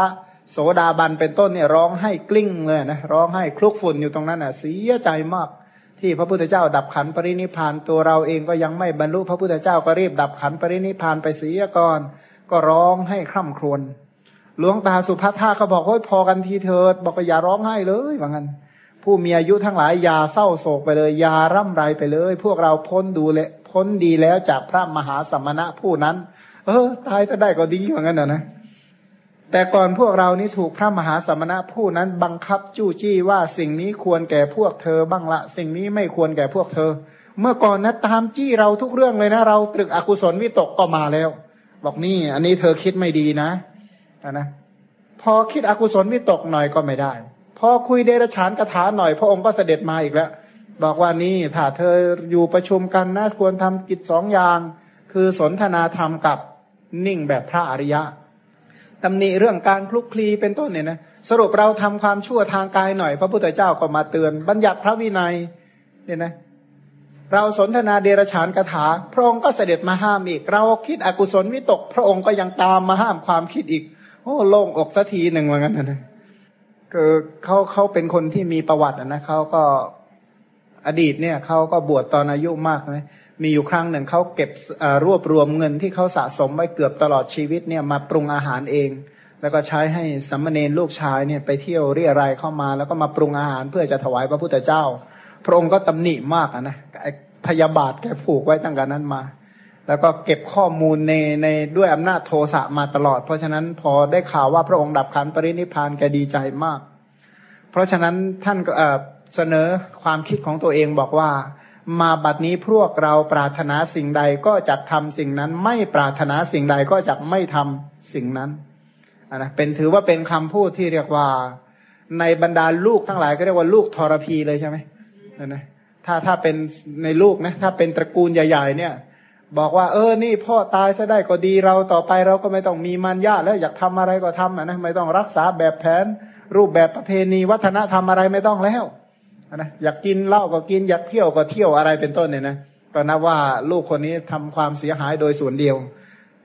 โสดาบันเป็นต้นเนี่ยร้องให้กลิ้งเลยนะร้องให้คลุกฝุ่นอยู่ตรงนั้นอะเสียใจมาก ที่พระพุทธเจ้าดับขันปรินิพานตัวเราเองก็ยังไม่บรรลุพระพุทธเจ้าก็รีบดับขันปรินิพานไปเสียก่อน ก็ร้องให้คร่ำครวญหลวงตาสุภัทธาก็บอกว่าพอกันทีเถิด บอกว่าอย่าร้องไห้เลยว่างั้น ผู้มีอายุทั้งหลายอย่าเศร้าโศกไปเลยอย่าร่ำไรไปเลย พวกเราพ้นดูเลพ้นดีแล้วจากพระมหาสมณะผู้นั้น เออ ตายถ้าได้ก็ดีเหมือนกันนะนะแต่ก่อนพวกเรานี้ถูกพระมหาสมณะผู้นั้นบังคับจู้จี้ว่าสิ่งนี้ควรแก่พวกเธอบ้างละ สิ่งนี้ไม่ควรแก่พวกเธอ เมื่อก่อนนะตามจี้เราทุกเรื่องเลยนะ เราตรึกอกุศลวิตกก็มาแล้ว บอกนี่ อันนี้เธอคิดไม่ดีนะนะ พอคิดอกุศลวิตกหน่อยก็ไม่ได้ พอคุยเดรฉานคาถาหน่อยพระองค์ก็เสด็จมาอีกแล้ว บอกว่านี่ถ้าเธออยู่ประชุมกันนะควรทำกิจสองอย่าง คือสนทนาธรรมกับนิ่งแบบพระอริยะตำหนิเรื่องการคลุกคลีเป็นต้นเนี่ยนะสรุปเราทำความชั่วทางกายหน่อย พระพุทธเจ้าก็มาเตือน บัญญัติพระวินัยเนี่ยนะเราสนทนาเดรฉานคาถา พระองค์ก็เสด็จมาห้ามอีก เราคิดอกุศลวิตก พระองค์ก็ยังตามมาห้ามความคิดอีก โอ้โล่งอกสักทีหนึ่งว่างั้นนะ คือเขาเขาเป็นคนที่มีประวัตินะเขาก็อดีตเนี่ยเขาก็บวชตอนอายุมากนะมีอยู่ครั้งหนึ่งเขาเก็บรวบรวมเงินที่เขาสะสมไว้เกือบตลอดชีวิตเนี่ยมาปรุงอาหารเอง แล้วก็ใช้ให้สัมมเนรลูกชายเนี่ยไปเที่ยวเรียรายเข้ามา แล้วก็มาปรุงอาหารเพื่อจะถวายพระพุทธเจ้า พระองค์ก็ตำหนิมากนะพยาบาทแกผูกไว้ตั้งแต่นั้นมา แล้วก็เก็บข้อมูลในในด้วยอำนาจโทสะมาตลอด เพราะฉะนั้นพอได้ข่าวว่าพระองค์ดับขันปรินิพานแกดีใจมาก เพราะฉะนั้นท่านก็เสนอความคิดของตัวเองบอกว่า มาบัดนี้พวกเราปรารถนาสิ่งใดก็จะทำสิ่งนั้น ไม่ปรารถนาสิ่งใดก็จะไม่ทำสิ่งนั้นนะเป็นถือว่าเป็นคำพูดที่เรียกว่าในบรรดาลูกทั้งหลายก็เรียกว่าลูกทรพีเลยใช่ไหมนะถ้าถ้าเป็นในลูกนะถ้าเป็นตระกูลใหญ่ ๆ เนี่ย บอกว่าเออนี่พ่อตายซะได้ก็ดีเราต่อไปเราก็ไม่ต้องมีมันญาแล้วอยากทำอะไรก็ทำนะไม่ต้องรักษาแบบแผน รูปแบบประเพณีวัฒนธรรมอะไรไม่ต้องแล้วนะอยากกินเหล้าก็กินอยากเที่ยวก็เที่ยวอะไรเป็นต้นเนี่ยนะก็นับว่าลูกคนนี้ทำความเสียหายโดยส่วนเดียว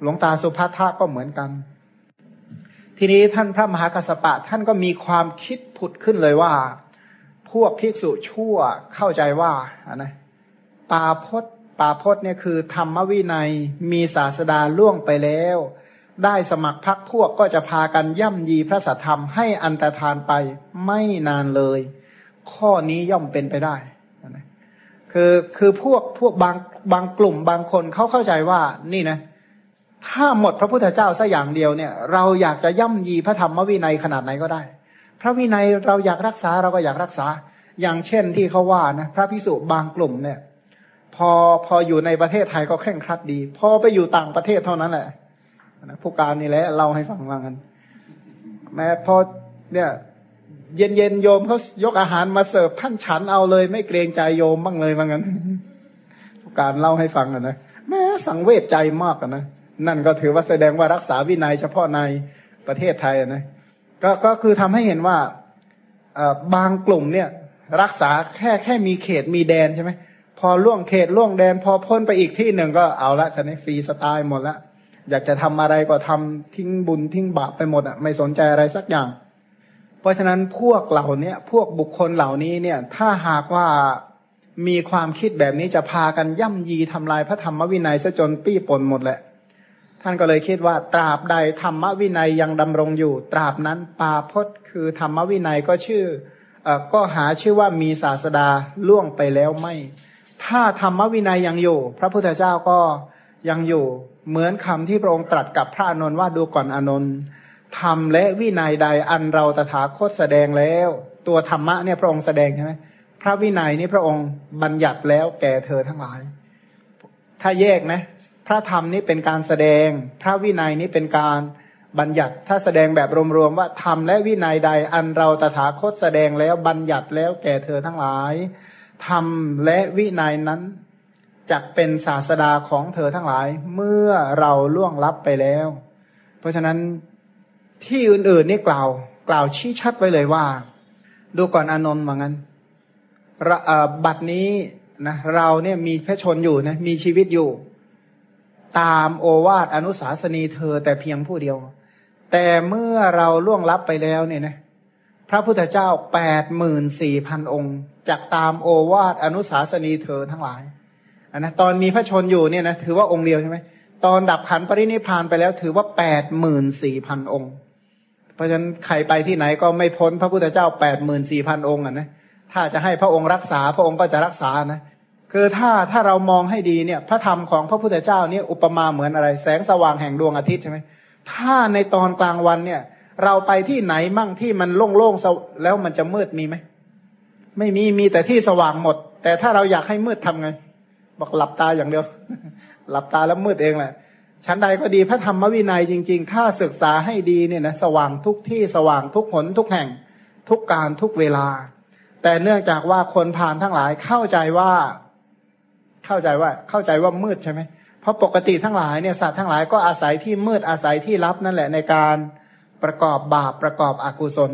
หลวงตาสุภัททะก็เหมือนกัน ทีนี้ท่านพระมหากัสปะท่านก็มีความคิดผุดขึ้นเลยว่า พวกภิกษุชั่วเข้าใจว่านะปาพศ ปาพจน์เนี่ยคือธรรมวินัยมีศาสดาล่วงไปแล้ว ได้สมัครพักพวกก็จะพากันย่ำยีพระสัทธรรมให้อันตรธานไปไม่นานเลย ข้อนี้ย่อมเป็นไปได้คือคือพวกพวกบางบางกลุ่มบางคนเขาเข้าใจว่านี่นะ ถ้าหมดพระพุทธเจ้าสักอย่างเดียวเนี่ย เราอยากจะย่ำยีพระธรรมวินัยขนาดไหนก็ได้ พระวินัยเราอยากรักษาเราก็อยากรักษา อย่างเช่นที่เขาว่านะพระพิสุบางกลุ่มเนี่ย พอพออยู่ในประเทศไทยก็เคร่งครัดดี พอไปอยู่ต่างประเทศเท่านั้นแหละผู้การนี่แหละเล่าให้ฟังว่างันแม้พอเนี่ย เย็นเย็นโยมเขายกอาหารมาเสิร์ฟท่านฉันเอาเลย ไม่เกรงใจโยมบ้างเลยว่างั้น ผู้การเล่าให้ฟังนะ แม้สังเวชใจมากนะนั่นก็ถือว่าแสดงว่ารักษาวินัยเฉพาะในประเทศไทยนะก็ก็คือทำให้เห็นว่าบางกลุ่มเนี่ย รักษาแค่แค่มีเขตมีแดนใช่ไหม อล่วงเขตล่วงแดน พอพ้นไปอีกที่หนึ่งก็เอาละทีนี้ฟรีสไตล์หมดละอยากจะทำอะไรก็ทำทิ้งบุญทิ้งบาปไปหมดอะไม่สนใจอะไรสักอย่าง เพราะฉะนั้นพวกเหล่านี้พวกบุคคลเหล่านี้เนี่ย ถ้าหากว่ามีความคิดแบบนี้จะพากันย่ำยีทำลายพระธรรมวินัยซะจนปี้ปนหมดแหละ ท่านก็เลยคิดว่าตราบใดธรรมวินัยยังดำรงอยู่ ตราบนั้นปาพจน์คือธรรมวินัยก็ชื่ออก็หาชื่อว่ามีศาสดาล่วงไปแล้วไม่ ถ้าธรรมวินัยยังอยู่ พระพุทธเจ้าก็ยังอยู่เหมือนคำที่พระองค์ตรัสกับพระอานนท์ว่าดูก่อนอานนท์ธรรมและวินัยใดอันเราตถาคตแสดงแล้ว ตัวธรรมะเนี่ยพระองค์แสดงใช่ไหมพระวินัยนี่พระองค์บัญญัติแล้วแก่เธอทั้งหลาย ถ้าแยกนะ พระธรรมนี่เป็นการแสดง พระวินัยนี่เป็นการบัญญัติ ถ้าแสดงแบบรวมๆว่าธรรมและวินัยใดอันเราตถาคตแสดงแล้วบัญญัติแล้วแก่เธอทั้งหลาย ธรรมและวินัยนั้นจักเป็นศาสดาของเธอทั้งหลาย เมื่อเราล่วงลับไปแล้ว เพราะฉะนั้นที่อื่นๆนี่กล่าว กล่าวชี้ชัดไว้เลยว่า ดูก่อนอนนท์ว่างั้นบัดนี้นะเราเนี่ยมีพระชนอยู่นะมีชีวิตอยู่ ตามโอวาทอนุสาสนีเธอแต่เพียงผู้เดียว แต่เมื่อเราล่วงลับไปแล้วเนี่ยนะพระพุทธเจ้าแปดหมื่นสี่พันองค์ จากตามโอวาทอนุสาสนีเธอทั้งหลายนนะตอนมีพระชนอยู่เนี่ยนะถือว่าองค์เดียวใช่ไหมตอนดับขันปรินิพานไปแล้วถือว่าแปดหมื่นสี่พันองค์ เพราะฉะนั้นใครไปที่ไหนก็ไม่พ้นพระพุทธเจ้าแปดหมื่นสี่พันองค์อะนะถ้าจะให้พระองค์รักษาพระองค์ก็จะรักษานะคือถ้าถ้าเรามองให้ดีเนี่ย พระธรรมของพระพุทธเจ้านี่อุปมาเหมือนอะไร แสงสว่างแห่งดวงอาทิตย์ใช่ไหมถ้าในตอนกลางวันเนี่ย เราไปที่ไหนมั่งที่มันโล่งๆแล้วมันจะมืดมีไหม ไม่มีมีแต่ที่สว่างหมด แต่ถ้าเราอยากให้มืดทำไง บอกหลับตาอย่างเดียว หลับตาแล้วมืดเองแหละชั้นใดก็ดีพระธรรมวินัยจริง ๆ ถ้าศึกษาให้ดีเนี่ยนะสว่างทุกที่สว่างทุกหนทุกแห่งทุกการทุกเวลา แต่เนื่องจากว่าคนผ่านทั้งหลายเข้าใจว่า เข้าใจว่าเข้าใจว่ามืดใช่ไหมเพราะปกติทั้งหลายเนี่ยสัตว์ทั้งหลายก็อาศัยที่มืดอาศัยที่ลับนั่นแหละในการประกอบบาปประกอบอกุศล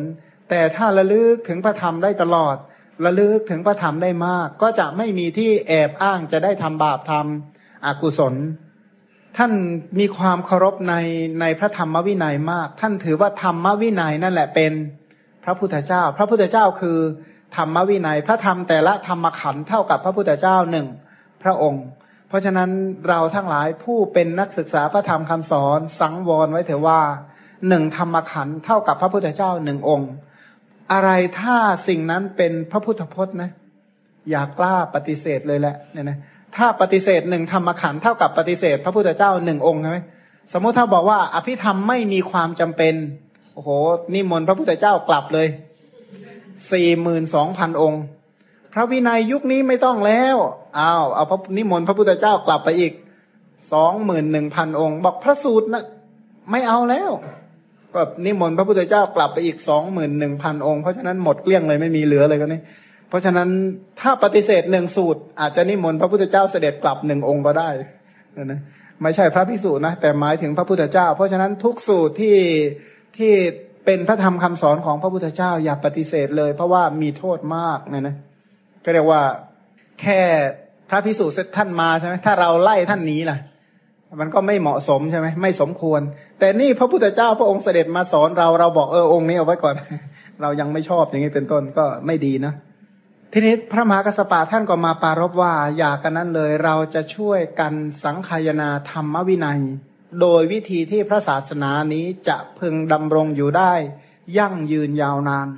แต่ถ้าระลึกถึงพระธรรมได้ตลอด ระลึกถึงพระธรรมได้มาก ก็จะไม่มีที่แอบอ้างจะได้ทำบาปทำอกุศล ท่านมีความเคารพในในพระธรรมวินัยมาก ท่านถือว่าธรรมวินัยนั่นแหละเป็นพระพุทธเจ้า พระพุทธเจ้าคือธรรมวินัย พระธรรมแต่ละธรรมขันเท่ากับพระพุทธเจ้าหนึ่งพระองค์ เพราะฉะนั้นเราทั้งหลายผู้เป็นนักศึกษาพระธรรมคำสอน สังวรไว้เถอะว่าหนึ่งธรรมขันเท่ากับพระพุทธเจ้าหนึ่งองค์ อะไรถ้าสิ่งนั้นเป็นพระพุทธพจน์นะ อย่ากล้าปฏิเสธเลยแหละเนี่ยนะถ้าปฏิเสธหนึ่งธรรมขันเท่ากับปฏิเสธ พระพุทธเจ้าหนึ่งองค์ใช่ไหมสมมติถ้าบอกว่า อภิธรรมไม่มีความจำเป็นโอ้โหนิมนต์พระพุทธเจ้ากลับเลยสี่หมื่นสองพันองค์ พระวินัยยุคนี้ไม่ต้องแล้วอ้าวเอาพระนิมนต์พระพุทธเจ้ากลับไปอีกสองหมื่นหนึ่งพันองค์ บอกพระสูตรนะไม่เอาแล้ว ก็นิมนต์พระพุทธเจ้ากลับไปอีกสองหมื่นหนึ่งพันองค์เพราะฉะนั้นหมดเกลี้ยงเลยไม่มีเหลือเลยก็นี่เพราะฉะนั้นถ้าปฏิเสธหนึ่งสูตร อาจจะนิมนต์พระพุทธเจ้าเสด็จกลับหนึ่งองค์ก็ได้นะไม่ใช่พระพิสูจน์นะแต่หมายถึงพระพุทธเจ้า เพราะฉะนั้นทุกสูตรที่ที่เป็นพระธรรมคำสอนของพระพุทธเจ้าอย่าปฏิเสธเลย เพราะว่ามีโทษมากนะนะก็เรียกว่าแค่พระพิสูจน์ท่านมาใช่ไหมถ้าเราไล่ท่านนี้ล่ะ มันก็ไม่เหมาะสมใช่ไหมไม่สมควร แต่นี่พระพุทธเจ้าพระองค์เสด็จมาสอนเราเราบอกเออองค์นี้เอาไว้ก่อน เรายังไม่ชอบอย่างนี้เป็นต้นก็ไม่ดีนะทีนี้พระมหากระสปะท่านก็มาปารบว่า อยากกันนั้นเลยเราจะช่วยกันสังขายนาธรรมวินัย โดยวิธีที่พระศาสนานี้จะพึงดำรงอยู่ได้ ยั่งยืนยาวนาน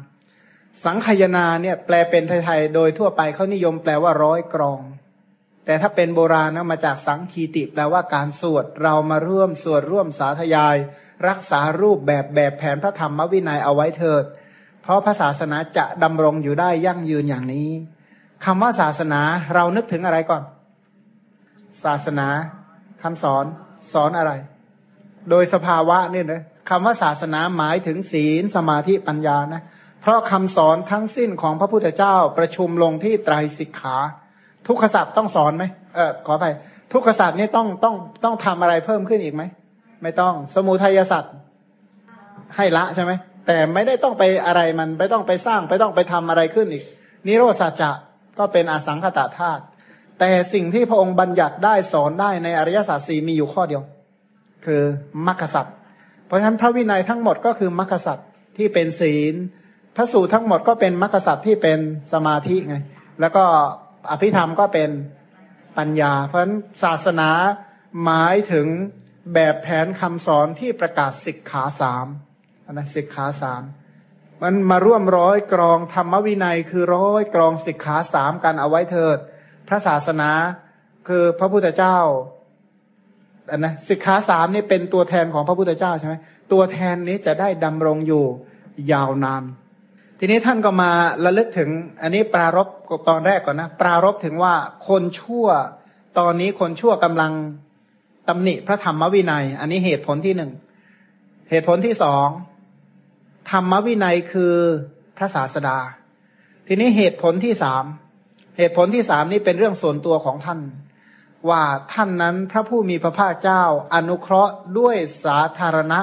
สังขายนาเนี่ยแปลเป็นไทยๆโดยทั่วไปเขานิยมแปลว่าร้อยกรอง แต่ถ้าเป็นโบราณนะมาจากสังคีติแปลว่าการสวดเรามาร่วมสวดร่วมสาธยาย รักษารูปแบบแบบแผนพระธรรมวินัยเอาไว้เถิด เพราะพระศาสนาจะดำรงอยู่ได้ยั่งยืนอย่างนี้คำว่าศาสนาเรานึกถึงอะไรก่อน ศาสนาคำสอนสอนอะไร โดยสภาวะนี่นะคำว่าศาสนาหมายถึงศีลสมาธิปัญญานะ เพราะคำสอนทั้งสิ้นของพระพุทธเจ้าประชุมลงที่ไตรสิกขา ทุกขสัตว์ต้องสอนไหมเออขอไปทุกขสัตว์นี่ต้องต้องต้องทำอะไรเพิ่มขึ้นอีกไหมไม่ต้อง สมุทัยสัตว์ให้ละใช่ไหมแต่ไม่ได้ต้องไปอะไรมันไม่ต้องไปสร้างไม่ต้องไปทำอะไรขึ้นอีก นิโรธสัจจะก็เป็นอสังขตาธาตุแต่สิ่งที่พระองค์บัญญัติได้สอนได้ในอริยสัจสี่มีอยู่ข้อเดียว คือมรรคสัตว์เพราะฉะนั้นพระวินัยทั้งหมดก็คือมรรคสัตว์ที่เป็นศีล พระสูตรทั้งหมดก็เป็นมรรคสัตว์ที่เป็นสมาธิไง แล้วก็ อภิธรรมก็เป็นปัญญา เพราะฉะนั้นศาสนาหมายถึงแบบแผนคำสอนที่ประกาศสิกขาสามนะสิกขาสามมันมาร่วมร้อยกรองธรรมวินัยคือร้อยกรองสิกขาสามกันเอาไว้เถิด พระศาสนาคือพระพุทธเจ้าอันนะสิกขาสามนี่เป็นตัวแทนของพระพุทธเจ้าใช่ไหมตัวแทนนี้จะได้ดำรงอยู่ยาวนาน ทีนี้ท่านก็มาระลึกถึง อันนี้ปรารบตอนแรกก่อนนะปรารบถึงว่าคนชั่วตอนนี้คนชั่วกำลังตำหนิพระธรรมวินัย อันนี้เหตุผลที่หนึ่งเหตุผลที่สองธรรมวินัยคือพระศาสดา ทีนี้เหตุผลที่สามเหตุผลที่สามนี้เป็นเรื่องส่วนตัวของท่าน ว่าท่านนั้นพระผู้มีพระภาคเจ้าอนุเคราะห์ด้วยสาธารณะ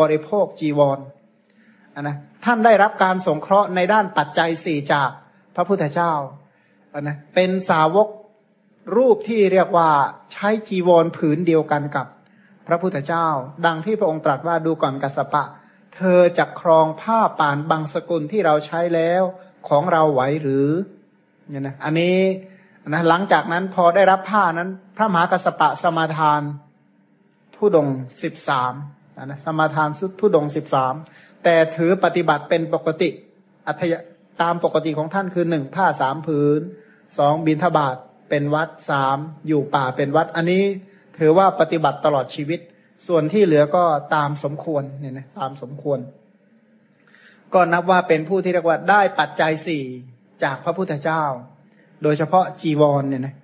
บริโภคจีวร นะท่านได้รับการสงเคราะห์ในด้านปัจจัยสี่จากพระพุทธเจ้านะเป็นสาวกรูปที่เรียกว่าใช้จีวรผืนเดียวกันกับพระพุทธเจ้า ดังที่พระองค์ตรัสว่าดูก่อนกัสปะ เธอจะครองผ้าป่านบางสกุลที่เราใช้แล้วของเราไหวหรือเนี่ยนะอันนี้นะหลังจากนั้นพอได้รับผ้านั้น พระมหากัสปะสมาทานผู้ดงสิบสามนะสมาทานสุดทุดงสิบสาม แต่ถือปฏิบัติเป็นปกติ อัธยตามปกติของท่านคือหนึ่งผ้าสามผืนสองบินทบาทเป็นวัดสามอยู่ป่าเป็นวัด อันนี้ถือว่าปฏิบัติตลอดชีวิต ส่วนที่เหลือก็ตามสมควรเนี่ยนะตามสมควร ก็นับว่าเป็นผู้ที่เรียกว่าได้ปัจจัยสี่จากพระพุทธเจ้า โดยเฉพาะจีวรเนี่ยนะ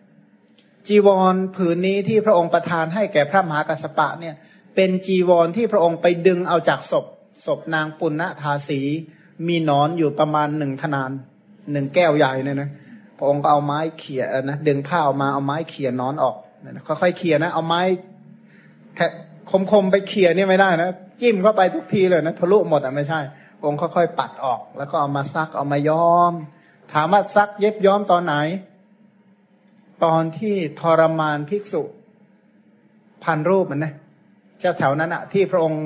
จีวรผืนนี้ที่พระองค์ประทานให้แก่พระมหากัสปะเนี่ย เป็นจีวรที่พระองค์ไปดึงเอาจากศพ ศพนางปุณณทาสี มีนอนอยู่ประมาณหนึ่งธนานหนึ่งแก้วใหญ่เนี่ยนะพระองค์ก็เอาไม้เขี่ยนะดึงผ้าออกมาเอาไม้เขี่ยนอนออกนะค่อยๆเขี่ยนะ เอาไม้แทคมๆไปเขี่ยนี่ไม่ได้นะจิ้มเข้าไปทุกทีเลยนะทะลุหมดอะไม่ใช่ องค์ค่อยๆปัดออก แล้วก็เอามาซักเอามาย้อม ถามว่าซักเย็บย้อมตอนไหน ตอนที่ทรมานภิกษุพันรูปมันนะเจ้าแถวนั้นอะที่พระองค์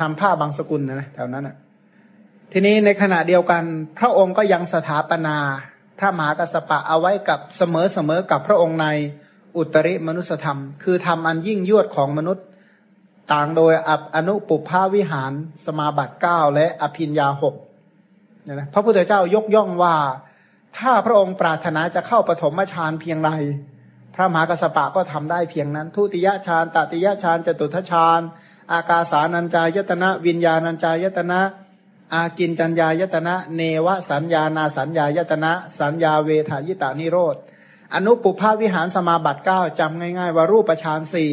ทำผ้าบางสกุลนะนะแถวนั้นอะ ทีนี้ในขณะเดียวกัน พระองค์ก็ยังสถาปนาพระมหากัสปะเอาไว้กับเสมอเสมอกับพระองค์ในอุตริมนุสธรรม คือทำอันยิ่งยวดของมนุษย์ต่างโดยอนุปุพาวิหาร สมาบัติเก้าและอภินยาหกเนี่ยนะพระพุทธเจ้ายกย่องว่า ถ้าพระองค์ปรารถนาจะเข้าปฐมฌานเพียงไร พระมหากสปะก็ทำได้เพียงนั้น ทุติยฌานตติยฌานจตุทฌาน อากาสานัญจายตนะ วิญญาณัญจายตนะ อากินจัญญายตนะ เนวสัญญานาสัญญายตนะ สัญญาเวทายตานิโรธ อนุปุภาวิหารสมาบัติเก้าจำง่าย ๆ ว่ารูปฌานสี่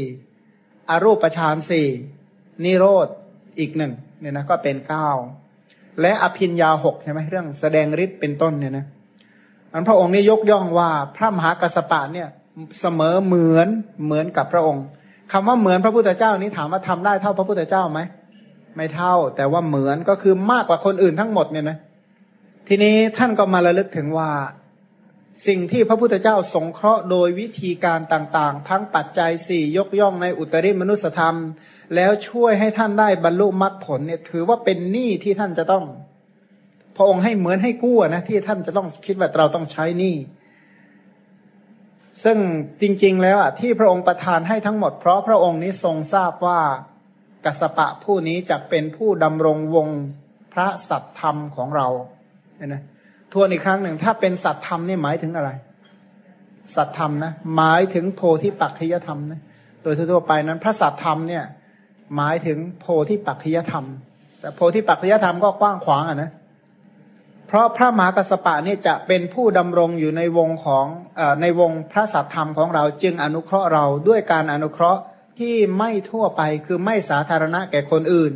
อรูปฌานสี่นิโรธอีกหนึ่งเนี่ยนะก็เป็นเก้าและอภินยาหกใช่ไหมเรื่องแสดงฤทธิ์เป็นต้นเนี่ยนะอันพระองค์นี้ยกย่องว่าพระมหากัสปะเนี่ยเสมอเหมือนเหมือนกับพระองค์ คำว่าเหมือนพระพุทธเจ้านี้ถามว่าทำได้เท่าพระพุทธเจ้าไหมไม่เท่า แต่ว่าเหมือนก็คือมากกว่าคนอื่นทั้งหมดเนี่ยนะทีนี้ท่านก็มาระลึกถึงว่า สิ่งที่พระพุทธเจ้าสงเคราะห์โดยวิธีการต่างๆ ทั้งปัจจัยสี่ยกย่องในอุตริมนุสธรรม แล้วช่วยให้ท่านได้บรรลุมรรคผลเนี่ย ถือว่าเป็นหนี้ที่ท่านจะต้อง พระองค์ให้เหมือนให้กู้นะที่ท่านจะต้องคิดว่าเราต้องใช้หนี้ ซึ่งจริงๆแล้วอะที่พระองค์ประทานให้ทั้งหมด เพราะพระองค์นี้ทรงทราบว่ากัสปะผู้นี้จะเป็นผู้ดำรงวงพระสัตธรรมของเราเห็นไหมทวนอีกครั้งหนึ่งถ้าเป็นสัตธรรมนี่หมายถึงอะไร สัตธรรมนะหมายถึงโพธิปักขยธรรมนะโดยทั่วไปนั้น พระสัตธรรมเนี่ย หมายถึงโพธิปักขยธรรม แต่โพธิปักขยธรรมก็กว้างขวางอะนะ เพราะพระมหากัสปะนี่จะเป็นผู้ดำรงอยู่ในวงของอในวงพระสัทธรรมของเราจึงอนุเคราะห์เราด้วยการอนุเคราะห์ที่ไม่ทั่วไปคือไม่สาธารณะแก่คนอื่น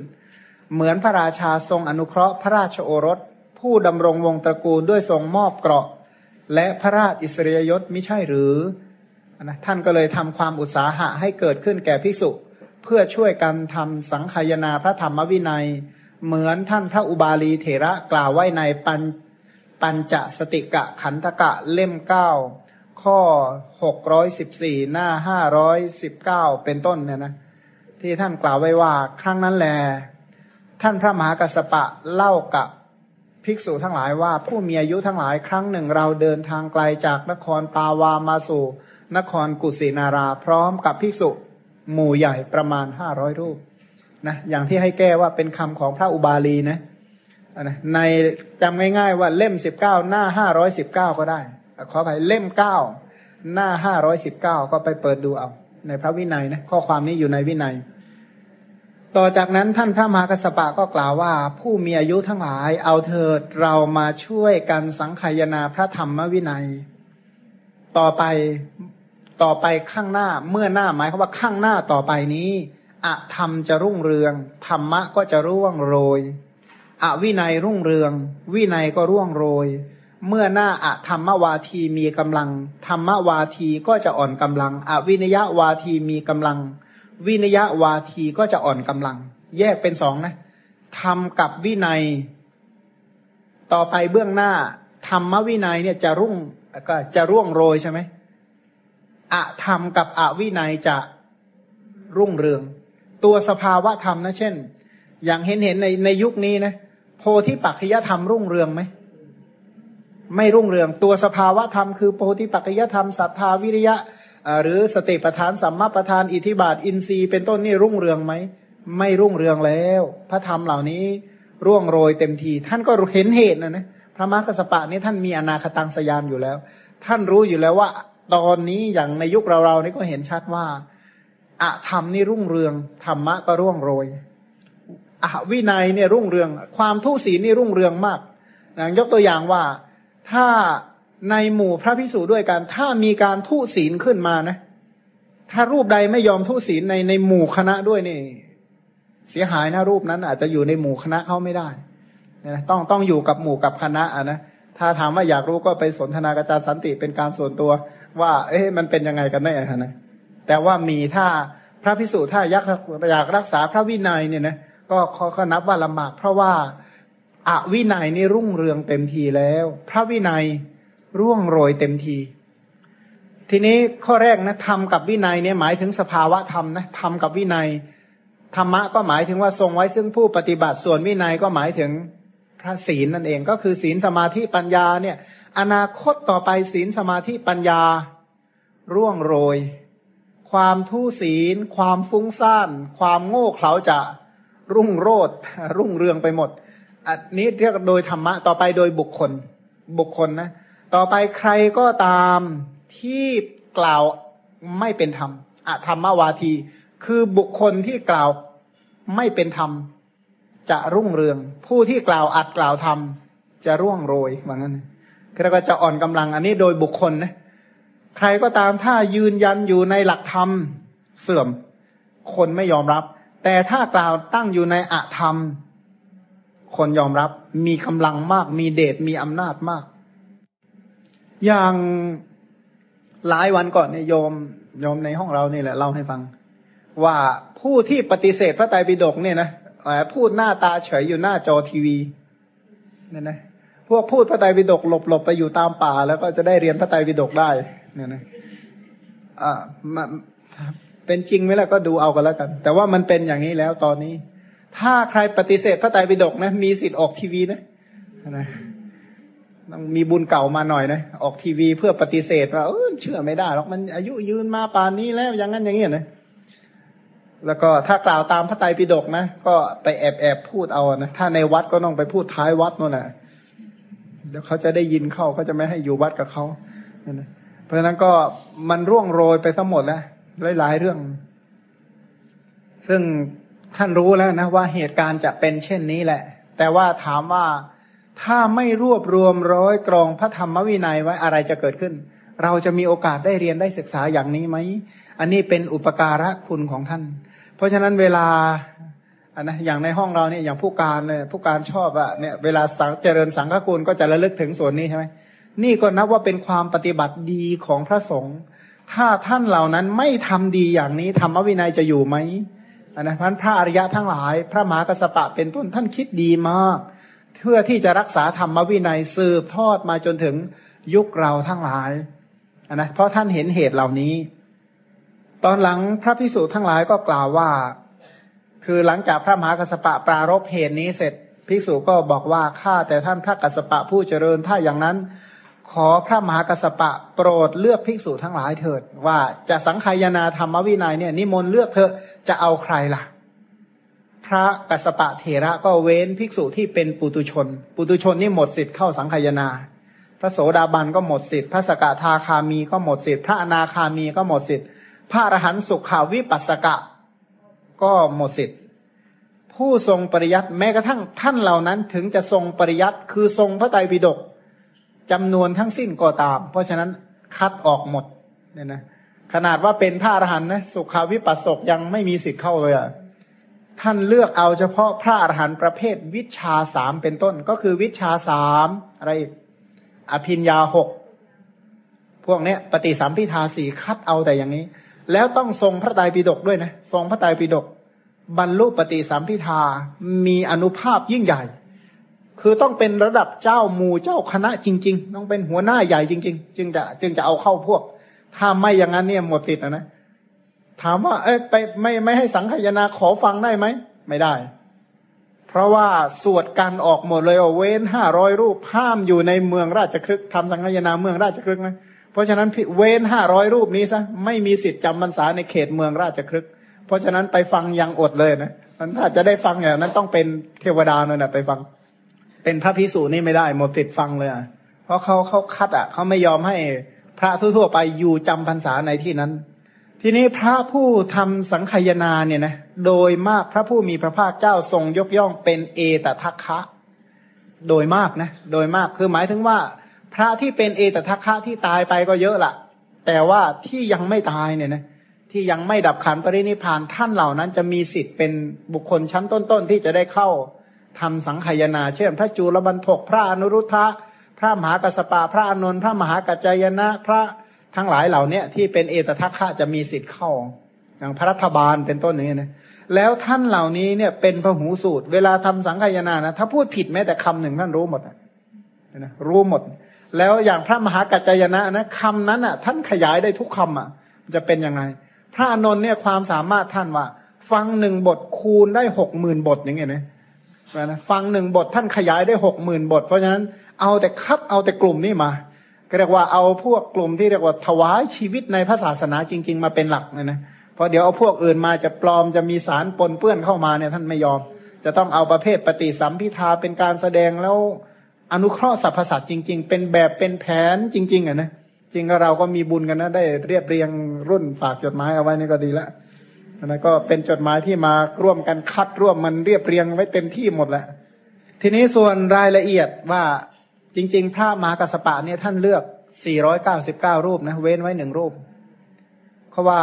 เหมือนพระราชาทรงอนุเคราะห์พระราชโอรส ผู้ดำรงวงตระกูลด้วยทรงมอบเกราะ และพระราชอิสริยยศม่ใช่หรือนะท่านก็เลยทำความอุตสาหะให้เกิดขึ้นแก่ภิกษุ เพื่อช่วยกันทำสังขยนาพระธรรมวินัย เหมือนท่านพระอุบาลีเถระกล่าวไว้ในปัญปัญจสติกะขันธกะเล่มเก้าข้อหกร้อยสิบสี่หน้าห้าร้อยสิบเก้าเป็นต้นเนี่ยนะ ที่ท่านกล่าวไว้ว่า ครั้งนั้นแล ท่านพระมหากัสปะเล่ากับภิกษุทั้งหลายว่าผู้มีอายุทั้งหลายครั้งหนึ่งเราเดินทางไกลจากนครปาวามาสู่ นครกุสินารา พร้อมกับภิกษุ หมู่ใหญ่ประมาณห้าร้อยรูป นะอย่างที่ให้แก้ว่าเป็นคำของพระอุบาลีนะนะในจำง่าย ๆ ว่าเล่มสิบเก้าหน้าห้าร้อยสิบเก้าก็ได้ขอไปเล่มเก้าหน้าห้าร้อยสิบเก้าก็ไปเปิดดูเอา ในพระวินัยนะข้อความนี้อยู่ในวินัย ต่อจากนั้นท่านพระมหากัสปะก็กล่าวว่า ผู้มีอายุทั้งหลายเอาเถิดเรามาช่วยกันสังขยนาพระธรรมวินัย ต่อไปต่อไปข้างหน้าเมื่อหน้าหมายความว่าข้างหน้าต่อไปนี้ อธรรมจะรุ่งเรือง ธรรมะก็จะร่วงโรย อวินัยรุ่งเรือง วินัยก็ร่วงโรย เมื่อหน้าอะธรรมวาทีมีกำลัง ธรรมวาทีก็จะอ่อนกำลัง อวินยวาทีมีกำลัง วินยวาทีก็จะอ่อนกำลัง แยกเป็นสองนะธรรมกับวินัย ต่อไปเบื้องหน้าธรรมวินัยเนี่ยจะรุ่งก็จะร่วงโรยใช่ไหมอะธรรมกับอวินัยจะรุ่งเรือง ตัวสภาวะธรรมนะเช่น อย่างเห็นเห็นในในยุคนี้นะโพธิปัจจยธรรมรุ่งเรืองไหมไม่รุ่งเรืองตัวสภาวะธรรมคือโพธิปัจจยธรรมศรัทธาวิริยะหรือสติปทานสัมมาปทานอิทิบาทอินทรีย์เป็นต้นนี่รุ่งเรืองไหมไม่รุ่งเรืองแล้ว พระธรรมเหล่านี้ร่วงโรยเต็มที ท่านก็เห็นเหตุนะนะพระมหากสปะนี้ท่านมีอนาคตังสยานอยู่แล้ว ท่านรู้อยู่แล้วว่า ตอนนี้อย่างในยุคเราเรานี่ก็เห็นชัดว่า อธรรมนี่รุ่งเรืองธรรมะก็ร่วงโรยอวินัยเนี่ยรุ่งเรือง ความทุศีนี่รุ่งเรืองมากอย่างยกตัวอย่างว่าถ้าในหมู่พระพิสูจด้วยกัน ถ้ามีการทุศีลขึ้นมานะ ถ้ารูปใดไม่ยอมทุศีลในในหมู่คณะด้วยนี่ เสียหายนะรูปนั้น อาจจะอยู่ในหมู่คณะเขาไม่ได้นะต้องต้องอยู่กับหมู่กับคณะอะนะถ้าถามว่าอยากรู้ก็ไปสนทนากับอาจารย์สันติเป็นการส่วนตัว ว่า เอ๊ะมันเป็นยังไงกันแน่นะ แต่ว่ามีถ้าพระพิสุถ้ายักอยากรักษาพระวินัยเนี่ยนะก็เขานับว่าลำบากเพราะว่าอาวินัยนี่รุ่งเรืองเต็มทีแล้ว พระวินัยร่วงโรยเต็มที ทีนี้ข้อแรกนะธรรมกับวินัยเนี่ยหมายถึงสภาวะธรรมนะธรรมกับวินัยธรรมะก็หมายถึงว่าทรงไว้ซึ่งผู้ปฏิบัติส่วนวินัยก็หมายถึงพระศีลนั่นเองก็คือศีลสมาธิปัญญาเนี่ย อนาคตต่อไปศีลสมาธิปัญญาร่วงโรย ความทุศีล ความฟุ้งซ่าน ความโง่เขลาจะรุ่งโรดรุ่งเรืองไปหมด อันนี้เรียกโดยธรรมะ ต่อไปโดยบุคคล บุคคลนะ ต่อไปใครก็ตามที่กล่าวไม่เป็นธรรมอะธรรมวาที คือบุคคลที่กล่าวไม่เป็นธรรม จะรุ่งเรือง ผู้ที่กล่าวอัดกล่าวทำจะร่วงโรยว่างั้นแล้วก็จะอ่อนกำลังอันนี้โดยบุคคลนะ ใครก็ตามถ้ายืนยันอยู่ในหลักธรรมเสื่อม คนไม่ยอมรับ แต่ถ้ากล่าวตั้งอยู่ในอะธรรม คนยอมรับ มีกำลังมาก มีเดชมีอำนาจมาก อย่างหลายวันก่อนเนี่ยโยมโยมในห้องเรานี่แหละเล่าให้ฟัง ว่าผู้ที่ปฏิเสธพระไตรปิฎกเนี่ยนะพูดหน้าตาเฉยอยู่หน้าจอทีวีเนี่ยนะพวกพูดพระไตรปิฎกหลบหลบไปอยู่ตามป่า แล้วก็จะได้เรียนพระไตรปิฎกได้ เนี่ยนะอ่าเป็นจริงไหมล่ะก็ดูเอากันแล้วกัน แต่ว่ามันเป็นอย่างนี้แล้วตอนนี้ ถ้าใครปฏิเสธพระไตรปิฎกนะ มีสิทธิ์ออกทีวีนะนะต้องมีบุญเก่ามาหน่อยนะออกทีวีเพื่อปฏิเสธว่าเออเชื่อไม่ได้หรอกมันอายุยืนมาป่านนี้แล้วอย่างนั้นอย่างนี้นะแล้วก็ถ้ากล่าวตามพระไตรปิฎกนะก็ไปแอบแอบพูดเอานะถ้าในวัดก็ต้องไปพูดท้ายวัดนู่นแหละเดี๋ยวเขาจะได้ยินเข้าเขาจะไม่ให้อยู่วัดกับเขาเพ ราะฉะนั้นก็มันร่วงโรยไปทั้งหมดแล้วหลายๆเรื่อง ซึ่งท่านรู้แล้วนะว่าเหตุการณ์จะเป็นเช่นนี้แหละ แต่ว่าถามว่าถ้าไม่รวบรวมร้อยกรองพระธรรมวินัยไว้อะไรจะเกิดขึ้น เราจะมีโอกาสได้เรียนได้ศึกษาอย่างนี้ไหม อันนี้เป็นอุปการะคุณของท่าน เพราะฉะนั้นเวลาอันนะอย่างในห้องเราเนี่ยอย่างผู้การเนี่ยผู้การชอบอะเนี่ยเวลาสังเจริญสังฆคุณก็จะระลึกถึงส่วนนี้ใช่ไหม นี่ก็นับว่าเป็นความปฏิบัติดีของพระสงฆ์ถ้าท่านเหล่านั้นไม่ทำดีอย่างนี้ธรรมวินัยจะอยู่ไหมอันนะพันพระอริยะทั้งหลาย พระมหากสปะเป็นต้นท่านคิดดีมาก เพื่อที่จะรักษาธรรมวินัยสืบทอดมาจนถึงยุคเราทั้งหลายอันนะเพราะท่านเห็นเหตุเหล่านี้ ตอนหลังพระพิสุทั้งหลายก็กล่าวว่า คือหลังจากพระมหากัสปะปรารบเหตุนี้เสร็จภิกษุก็บอกว่าข้าแต่ท่านพระกัสปะผู้เจริญถ้าอย่างนั้น ขอพระมหากัสสปะโปรดเลือกภิกษุทั้งหลายเถิด ว่าจะสังขายนาธรรมวินัยเนี่ยนิมนต์เลือกเถอะจะเอาใครล่ะ พระกัสสปะเถระก็เว้นภิกษุที่เป็นปุตุชน ปุตุชนนี่หมดสิทธิ์เข้าสังขายนา พระโสดาบันก็หมดสิทธิ์พระสกทาคามีก็หมดสิทธิ์พระอนาคามีก็หมดสิทธิ์พระอรหันต์สุขาวิปัสสกะ ก็หมดสิทธิ์ผู้ทรงปริยัติแม้กระทั่งท่านเหล่านั้นถึงจะทรงปริยัติคือทรงพระไตรปิฎก จำนวนทั้งสิ้นก็ตาม เพราะฉะนั้นคัดออกหมดเนี่ยนะขนาดว่าเป็นพระอรหันต์นะสุขาวิปัสสกยังไม่มีสิทธิ์เข้าเลยอะท่านเลือกเอาเฉพาะพระอรหันต์ประเภทวิชาสามเป็นต้น ก็คือวิชาสามอะไรอภินยาหกพวกเนี้ยปฏิสัมพิทาสี่คัดเอาแต่อย่างนี้ แล้วต้องทรงพระไตรปิฎกด้วยนะทรงพระไตรปิฎกบรรลุปฏิสัมพิทามีอนุภาพยิ่งใหญ่ คือต้องเป็นระดับเจ้าหมู่เจ้าคณะจริง ๆ ต้องเป็นหัวหน้าใหญ่จริง ๆ จึงจะจึงจะเอาเข้าพวก ถ้าไม่อย่างนั้นเนี่ยหมดติดนะนะถามว่า เอ้ไปไม่ไม่ให้สังขยนาขอฟังได้ไหมไม่ได้ เพราะว่าสวดการออกหมดเลยเว้นห้าร้อยรูปห้ามอยู่ในเมืองราชครึกทำสังขยนาเมืองราชครึกนะเพราะฉะนั้นเว้นห้าร้อยรูปนี้ซะไม่มีสิทธิ์จำพรรษาในเขตเมืองราชครึก เพราะฉะนั้นไปฟังยังอดเลยนะมันถ้าจะได้ฟังอย่างนั้นต้องเป็นเทวดาเนี่ยนะไปฟัง เป็นพระพิสูจนี่ไม่ได้หมดติดฟังเลยอะเพราะเขาเขาคัดอะเขาไม่ยอมให้พระทั่วๆไปอยู่จำพรรษาในที่นั้น ทีนี้พระผู้ทำสังขยนาเนี่ยนะโดยมากพระผู้มีพระภาคเจ้าทรงยกย่องเป็นเอตทัคคะ โดยมากนะ โดยมากคือหมายถึงว่า พระที่เป็นเอตทัคคะที่ตายไปก็เยอะละแต่ว่าที่ยังไม่ตายเนี่ยนะที่ยังไม่ดับขันปรินิพานท่านเหล่านั้นจะมีสิทธิ์เป็นบุคคลชั้นต้นๆที่จะได้เข้า ทำสังขยนา เช่น พระจูลบันทกพระอนุรุทธะพระมหากัสปะพระอนุนพระมหากัจจยนะ พระทั้งหลายเหล่าเนี้ที่เป็นเอตทัคคะจะมีสิทธิ์เข้า อย่างพระรัฐบาลเป็นต้นอย่างนี้นะแล้วท่านเหล่านี้เนี่ยเป็นพระหูสูตร เวลาทำสังขยนานะถ้าพูดผิดแม้แต่คำหนึ่งท่านรู้หมดนะรู้หมด แล้วอย่างพระมหากัจจยนะนะคำนั้นอะ ท่านขยายได้ทุกคำอะ จะเป็นยังไง พระอนนท์เนี่ยความสามารถท่านว่า ฟังหนึ่งบทคูณได้หกหมื่นบทอย่างเงี้ยนะ นะฟังหนึ่งบทท่านขยายได้หกหมื่นบท เพราะฉะนั้นเอาแต่คัดเอาแต่กลุ่มนี้มาเรียกว่าเอาพวกกลุ่มที่เรียกว่าถวายชีวิตในพระศาสนาจริง ๆ มาเป็นหลักเนะนะเพราะเดี๋ยวเอาพวกอื่นมาจะปลอมจะมีสารปนเปื้อนเข้ามาเนี่ยท่านไม่ยอม จะต้องเอาประเภทปฏิสัมพิทาเป็นการแสดงแล้วอนุเคราะห์สรรพสัตว์จริง ๆ เป็นแบบเป็นแผนจริง ๆอะนะจริงก็เราก็มีบุญกันนะได้เรียบเรียงรุ่นฝากจดหมายเอาไว้นี่ก็ดีแล้ว นะก็เป็นจดหมายที่มาร่วมกันคัดร่วมมันเรียบเรียงไว้เต็มที่หมดแหล้วทีนี้ส่วนรายละเอียดว่าจริง ๆ พระมหากัสปะเนี่ยท่านเลือก 499 รูปนะเว้นไว้หนึ่งรูป เพราะว่า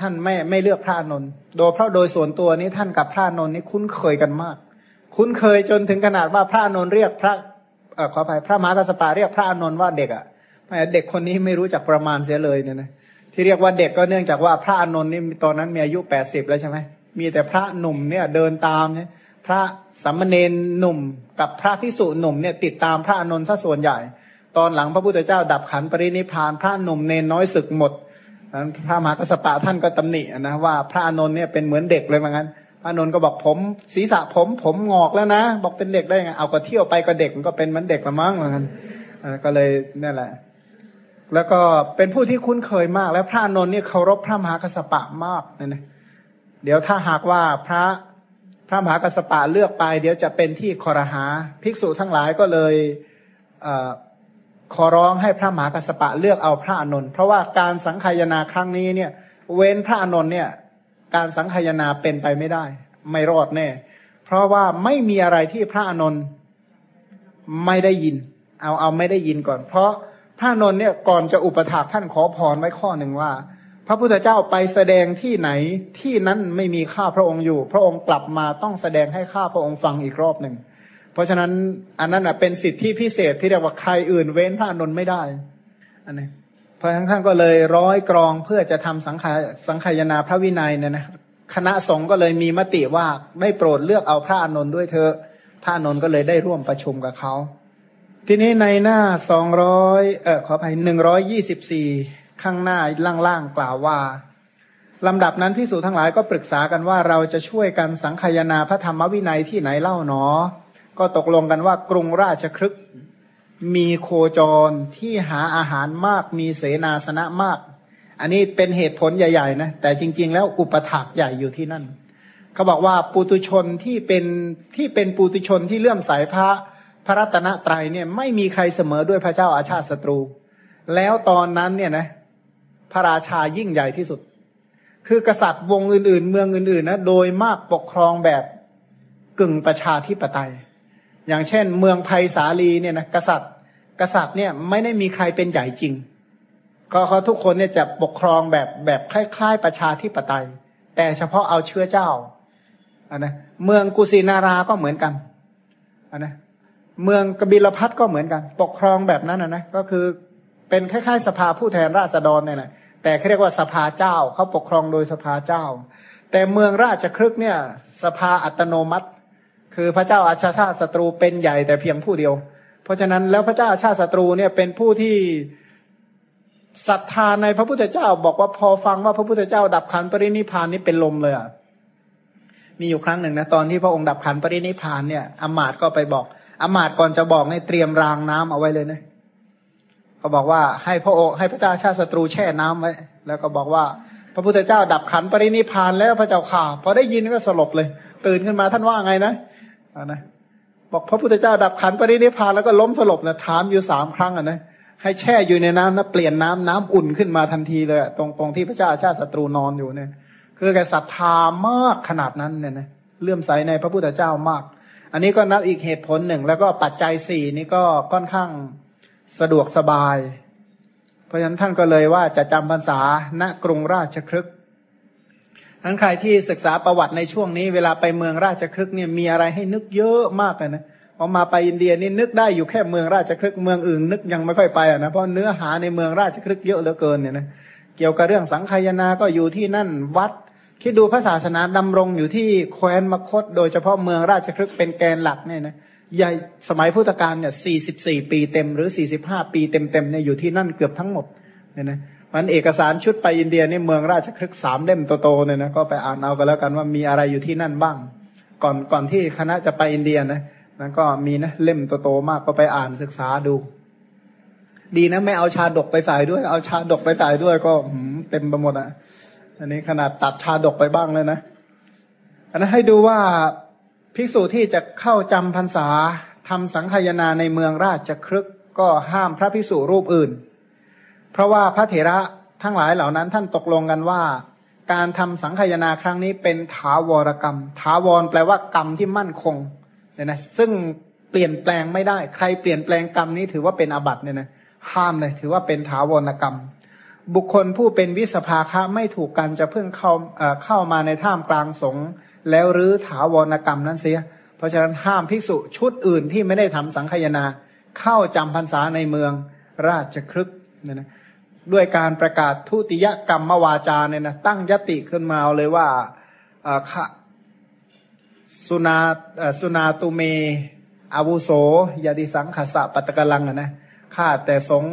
ท่านไม่ไม่เลือกพระนนท์โดยเพราะโดยส่วนตัวนี้ท่านกับพระนนท์นี่คุ้นเคยกันมาก คุ้นเคยจนถึงขนาดว่าพระนนท์เรียกพระเออขออภัยพระมหากัสปะเรียกพระนนท์ว่าเด็กอะ่ะเด็กคนนี้ไม่รู้จักประมาณเสียเลยเนี่ยนะ ที่เรียกว่าเด็กก็เนื่องจากว่าพระอานนท์นี่ตอนนั้นมีอายุแปดสิบแล้วใช่ไหมมีแต่พระหนุ่มเนี่ยเดินตามเนี่ยพระสัมมเนนหนุ่ม กับพระพิสุหนุ่มเนี่ยติดตามพระอานนท์ซะส่วนใหญ่ ตอนหลังพระพุทธเจ้าดับขันปรินิพาน พระหนุ่มเนนน้อยศึกหมดพระมหากษัตริย์ท่านก็ตำหนินะว่าพระอานนท์เนี่ยเป็นเหมือนเด็กเลยเหมือนกันพระอานนท์ก็บอกผมศีรษะผมผมงอกแล้วนะ บอกเป็นเด็กได้ไงเอาก็เที่ยวไปก็เด็กมันก็เป็นเหมือนเด็กละมั้งเหมือนกันก็เลยนี่แหละ แล้วก็เป็นผู้ที่คุ้นเคยมาก และพระนนท์นี่เคารพพระมหากัสปะมากนะนะเดี๋ยวถ้าหากว่าพระพระมหากัสปะเลือกไป เดี๋ยวจะเป็นที่คอรหา ภิกษุทั้งหลายก็เลยเอขอร้องให้พระมหากัสปะเลือกเอาพระอนนท์เพราะว่าการสังขยนาครั้งนี้เนี่ย เว้นพระอนนท์เนี่ย การสังขยนาเป็นไปไม่ได้ ไม่รอดแน่ เพราะว่าไม่มีอะไรที่พระอนนท์ไม่ได้ยิน เอาเอาไม่ได้ยินก่อน เพราะ พระนนท์เนี่ยก่อนจะอุปถากท่านขอพรไว้ข้อหนึ่งว่า พระพุทธเจ้าไปแสดงที่ไหนที่นั้นไม่มีข้าพระองค์อยู่ พระองค์กลับมาต้องแสดงให้ข้าพระองค์ฟังอีกรอบหนึ่งเพราะฉะนั้นอันนั้นเป็นสิทธิพิเศษที่เรียกว่าใครอื่นเว้นพระนนท์ไม่ได้อันนี้พราะฉะนั้นท่านก็เลยร้อยกรองเพื่อจะทำสังขารสังขายนาพระวินัยเนี่ยนะคณะสงฆ์ก็เลยมีมติว่าได้โปรดเลือกเอาพระอนนท์ด้วยเธอพระอนนท์ก็เลยได้ร่วมประชุมกับเขา ทีนี้ในหน้าสองร้อยเออขออภัยหนึ่งร้อยยี่สิบสี่ข้างหน้าล่างๆกล่าวว่าลำดับนั้นพิสูจทั้งหลายก็ปรึกษากันว่าเราจะช่วยกันสังคายนาพระธรรมวินัยที่ไหนเล่าหนอ ก็ตกลงกันว่ากรุงราชครึกมีโคจรที่หาอาหารมากมีเสนาสนะมาก อันนี้เป็นเหตุผลใหญ่ๆนะแต่จริง ๆ แล้วอุปถากใหญ่อยู่ที่นั่น เขาบอกว่าปุตุชนที่เป็นที่เป็นปุตุชนที่เลื่อมใสพระ พระรัตนตรัยเนี่ยไม่มีใครเสมอด้วยพระเจ้าอาชาติศัตรู แล้วตอนนั้นเนี่ยนะพระราชายิ่งใหญ่ที่สุด คือกษัตริย์วงอื่น ๆ เมืองอื่นๆนะโดยมากปกครองแบบกึ่งประชาธิปไตย อย่างเช่น เมืองไผ่สาลีเนี่ยนะกษัตริย์ กษัตริย์เนี่ยไม่ได้มีใครเป็นใหญ่จริงก็เขาทุกคนเนี่ยจะปกครองแบบแบบคล้ายๆ ประชาธิปไตย แต่เฉพาะเอาเชื้อเจ้าอันนะเมืองกุสินาราก็เหมือนกันอันนะ เมืองกบิลพัทก็เหมือนกัน ปกครองแบบนั้นนะนะก็คือเป็นคล้ายๆสภาผู้แทนราษฎรเนี่ยแหละแต่เขาเรียกว่าสภาเจ้าเขาปกครองโดยสภาเจ้า แต่เมืองราชครึกเนี่ย สภาอัตโนมัติ คือพระเจ้าอาชาชาศัตรูเป็นใหญ่แต่เพียงผู้เดียว เพราะฉะนั้นแล้วพระเจ้าอาชาศัตรูเนี่ยเป็นผู้ที่ศรัทธาในพระพุทธเจ้า บอกว่าพอฟังว่าพระพุทธเจ้าดับขันปรินิพานนี้เป็นลมเลยอะมีอยู่ครั้งหนึ่งนะตอนที่พระองค์ดับขันปรินิพานเนี่ยอมาตก็ไปบอก อมาตก่อนจะบอกในเตรียมรางน้ำเอาไว้เลยนะเขาบอกว่าให้พระโอให้พระเจ้าชาติศัตรูแช่น้ำไว้ แล้วก็บอกว่า พระพุทธเจ้าดับขันปรินิพานแล้วพระเจ้าข่าพอได้ยินก็สลบเลย ตื่นขึ้นมาท่านว่าไงนะนะบอกพระพุทธเจ้าดับขันปรินิพานแล้วก็ล้มสลบนะถามอยู่สามครั้งอะนะให้แช่อยู่ในน้ำนะเปลี่ยนน้ำน้ำอุ่นขึ้นมาทันทีเลยตรงตรงที่พระเจ้าชาติศัตรูนอนอยู่เนี่ย คือแกศรัทธามากขนาดนั้นเนี่ยนะเลื่อมใสในพระพุทธเจ้ามาก อันนี้ก็นับอีกเหตุผลหนึ่ง แล้วก็ปัจจัยสี่นี่ก็ค่อนข้างสะดวกสบาย เพราะฉะนั้นท่านก็เลยว่าจะจำพรรษาณกรุงราชครึกทั้นใครที่ศึกษาประวัติในช่วงนี้เวลาไปเมืองราชครึกเนี่ยมีอะไรให้นึกเยอะมากเลยนะพอมาไปอินเดียนี่นึกได้อยู่แค่เมืองราชครึกเมืองอื่นนึกยังไม่ค่อยไปอะนะเพราะเนื้อหาในเมืองราชครึกเยอะเหลือเกินเนี่ยนะเกี่ยวกับเรื่องสังขยาก็อยู่ที่นั่นวัด คิดดูพระศาสนาดำรงอยู่ที่แคว้นมคต โดยเฉพาะเมืองราชครึกเป็นแกนหลักเนี่ยนะใหญ่สมัยพุทธกาลเนี่ยสี่สิบสี่ปีเต็มหรือสี่สิบห้าปีเต็มเต็มเนี่ยอยู่ที่นั่นเกือบทั้งหมดเนี่ยนะมันเอกสารชุดไปอินเดียนี่เมืองราชครึกสามเล่มโตๆเนี่ยนะก็ไปอ่านเอากันแล้วกันว่ามีอะไรอยู่ที่นั่นบ้าง ก่อนก่อนที่คณะจะไปอินเดียนะนั้นก็มีนะเล่มโตๆมากก็ไปอ่านศึกษาดู ดีนะไม่เอาชาดกไปใส่ด้วย เอาชาดกไปใส่ด้วยก็เต็มไปหมดอะ อันนี้ขนาดตัดชาดกไปบ้างเลยนะ อันนั้นให้ดูว่าภิกษุที่จะเข้าจำพรรษาทำสังขยนาในเมืองราชครึกก็ห้ามพระภิกษุรูปอื่น เพราะว่าพระเถระทั้งหลายเหล่านั้นท่านตกลงกันว่า การทำสังขยนาครั้งนี้เป็นถาวรกรรม ถาวรแปลว่ากรรมที่มั่นคงเนี่ยนะซึ่งเปลี่ยนแปลงไม่ได้ ใครเปลี่ยนแปลงกรรมนี้ถือว่าเป็นอาบัติเนี่ยนะห้ามเลยถือว่าเป็นถาวรกรรม บุคคลผู้เป็นวิสภาคะไม่ถูกกันจะเพิ่งเข้าเข้ามาในท่ามกลางสงฆ์แล้วรื้อถาวรกรรมนั้นเสีย เพราะฉะนั้นห้ามภิกษุชุดอื่นที่ไม่ได้ทำสังขยนา เข้าจำพรรษาในเมืองราชครึกเนี่ยนะด้วยการประกาศทุติยกรรมวาจาเนี่ยนะตั้งยติขึ้นมาเลยว่าสุนาสุนาตุเม อาวุโสยาดิสังขสะปัตตกลังนะข้าแต่สง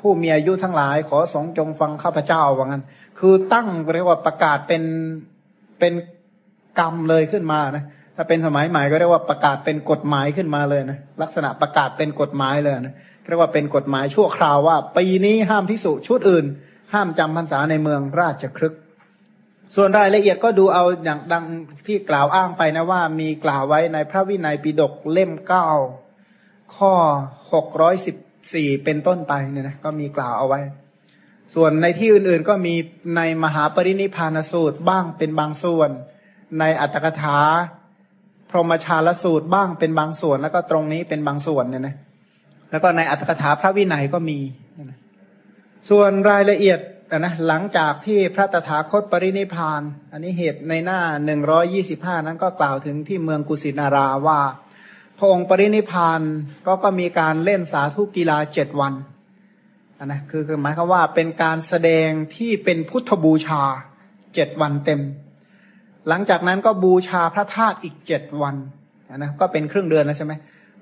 ผู้มีอายุทั้งหลาย ขอสงจงฟังข้าพเจ้าว่างั้น คือตั้งเรียกว่าประกาศเป็นเป็นกรรมเลยขึ้นมานะถ้าเป็นสมัยใหม่ก็เรียกว่าประกาศเป็นกฎหมายขึ้นมาเลยนะลักษณะประกาศเป็นกฎหมายเลยนะเรียกว่าเป็นกฎหมายชั่วคราวว่า ปีนี้ห้ามพิสุชุดอื่น ห้ามจำพรรษาในเมืองราชครึกส่วนรายละเอียดก็ดูเอาอย่างดังที่กล่าวอ้างไปนะว่า มีกล่าวไว้ในพระวินัยปิฎกเล่มเก้าข้อหกร้อยสิบ สี่เป็นต้นไปเนี่ยนะก็มีกล่าวเอาไว้ ส่วนในที่อื่นๆก็มีในมหาปรินิพานสูตรบ้างเป็นบางส่วน ในอัตถกถาพรหมชาลสูตรบ้างเป็นบางส่วนแล้วก็ตรงนี้เป็นบางส่วนเนี่ยนะแล้วก็ในอัตถกถาพระวินัยก็มีส่วนรายละเอียดนะหลังจากที่พระตถาคตปรินิพาน อันนี้เหตุในหน้าหนึ่งร้อยี่สิบห้านั้นก็กล่าวถึงที่เมืองกุสินาราว่า พระองค์ปรินิพานก็ก็มีการเล่นสาธุกีฬาเจ็ดวันนะคือคือหมายความว่าเป็นการแสดงที่เป็นพุทธบูชาเจ็ดวันเต็ม หลังจากนั้นก็บูชาพระธาตุอีกเจ็ดวันนะก็เป็นครึ่งเดือนแล้วใช่ไหม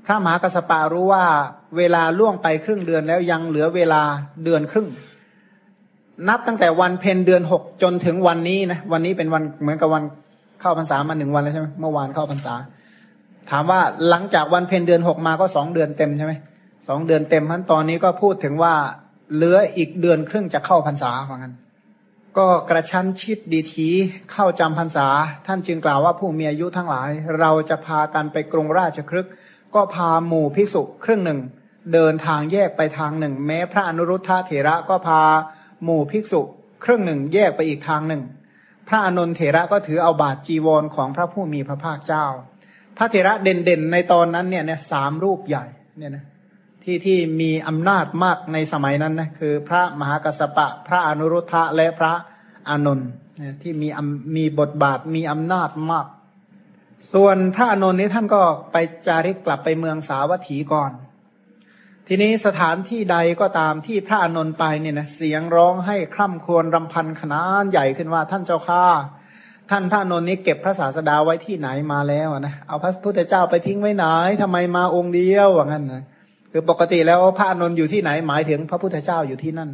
พระมหากสปารู้ว่าเวลาล่วงไปครึ่งเดือนแล้วยังเหลือเวลาเดือนครึ่ง นับตั้งแต่วันเพนเดือนหกจนถึงวันนี้นะวันนี้เป็นวันเหมือนกับวันเข้าพรรษามาหนึ่งวันแล้วใช่ไหมเมื่อวานเข้าพรรษา ถามว่าหลังจากวันเพ็ญเดือนหกมาก็สองเดือนเต็มใช่ไหมสองเดือนเต็มพันตอนนี้ก็พูดถึงว่าเหลืออีกเดือนครึ่งจะเข้าพรรษาเหมือนกันก็กระชั้นชิดดีทีเข้าจำพรรษา ท่านจึงกล่าวว่าผู้มีอายุทั้งหลาย เราจะพากันไปกรุงราชครึก ก็พาหมู่ภิกษุครึ่งหนึ่ง เดินทางแยกไปทางหนึ่ง แม้พระอนุรุทธะเถระก็พาหมู่ภิกษุครึ่งหนึ่งแยกไปอีกทางหนึ่ง พระอนุนเถระก็ถือเอาบาทจีวรของพระผู้มีพระภาคเจ้า พระเถระเด่นๆในตอนนั้นเนี่ยเนี่ยสามรูปใหญ่เนี่ยนะที่ที่มีอำนาจมากในสมัยนั้นนะคือ พระมหากัสปะ พระอนุรุทธะและพระอานนท์ที่มีมีบทบาทมีอำนาจมาก ส่วนพระอานนท์นี้ท่านก็ไปจาริกกลับไปเมืองสาวัตถีก่อน ทีนี้สถานที่ใดก็ตามที่พระอานนท์ไปเนี่ยนะเสียงร้องให้คร่ำครวญรำพันขนาดใหญ่ขึ้นว่าท่านเจ้าข้า ท่านพระนนท์นี้เก็บพระศาสดาไว้ที่ไหนมาแล้วนะเอาพระพุทธเจ้าไปทิ้งไว้ไหนทำไมมาองค์เดียวว่างั้นนะคือปกติแล้วพระนนท์อยู่ที่ไหนหมายถึงพระพุทธเจ้าอยู่ที่นั่น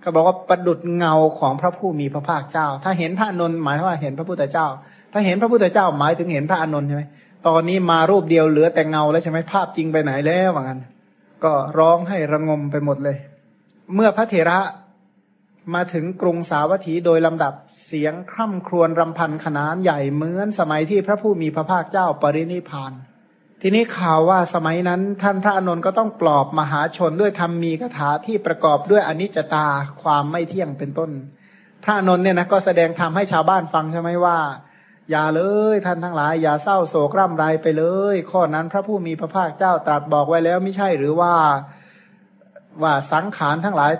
เขาบอกว่าประดุดเงาของพระผู้มีพระภาคเจ้า ถ้าเห็นพระนนท์หมายว่าเห็นพระพุทธเจ้า ถ้าเห็นพระพุทธเจ้าหมายถึงเห็นพระอนนท์ใช่ไหมตอนนี้มารูปเดียวเหลือแต่เงาแล้วใช่ไหมภาพจริงไปไหนแล้วว่างั้นก็ร้องให้ระงมไปหมดเลย เมื่อพระเถระมาถึงกรุงสาวัตถีโดยลำดับ เสียงคร่ำครวญรำพันขนานใหญ่เหมือนสมัยที่พระผู้มีพระภาคเจ้าปรินิพาน ทีนี้ข่าวว่าสมัยนั้นท่านพระอนุนก็ต้องปลอบมหาชนด้วยธรรมมีคาถาที่ประกอบด้วยอนิจจตาความไม่เที่ยงเป็นต้น พระอนุนเนี่ยนะก็แสดงธรรมให้ชาวบ้านฟังใช่ไหมว่า อย่าเลยท่านทั้งหลาย อย่าเศร้าโศกร่ำไรไปเลย ข้อนั้นพระผู้มีพระภาคเจ้าตรัสบอกไว้แล้วไม่ใช่หรือว่าว่าสังขารทั้งหลาย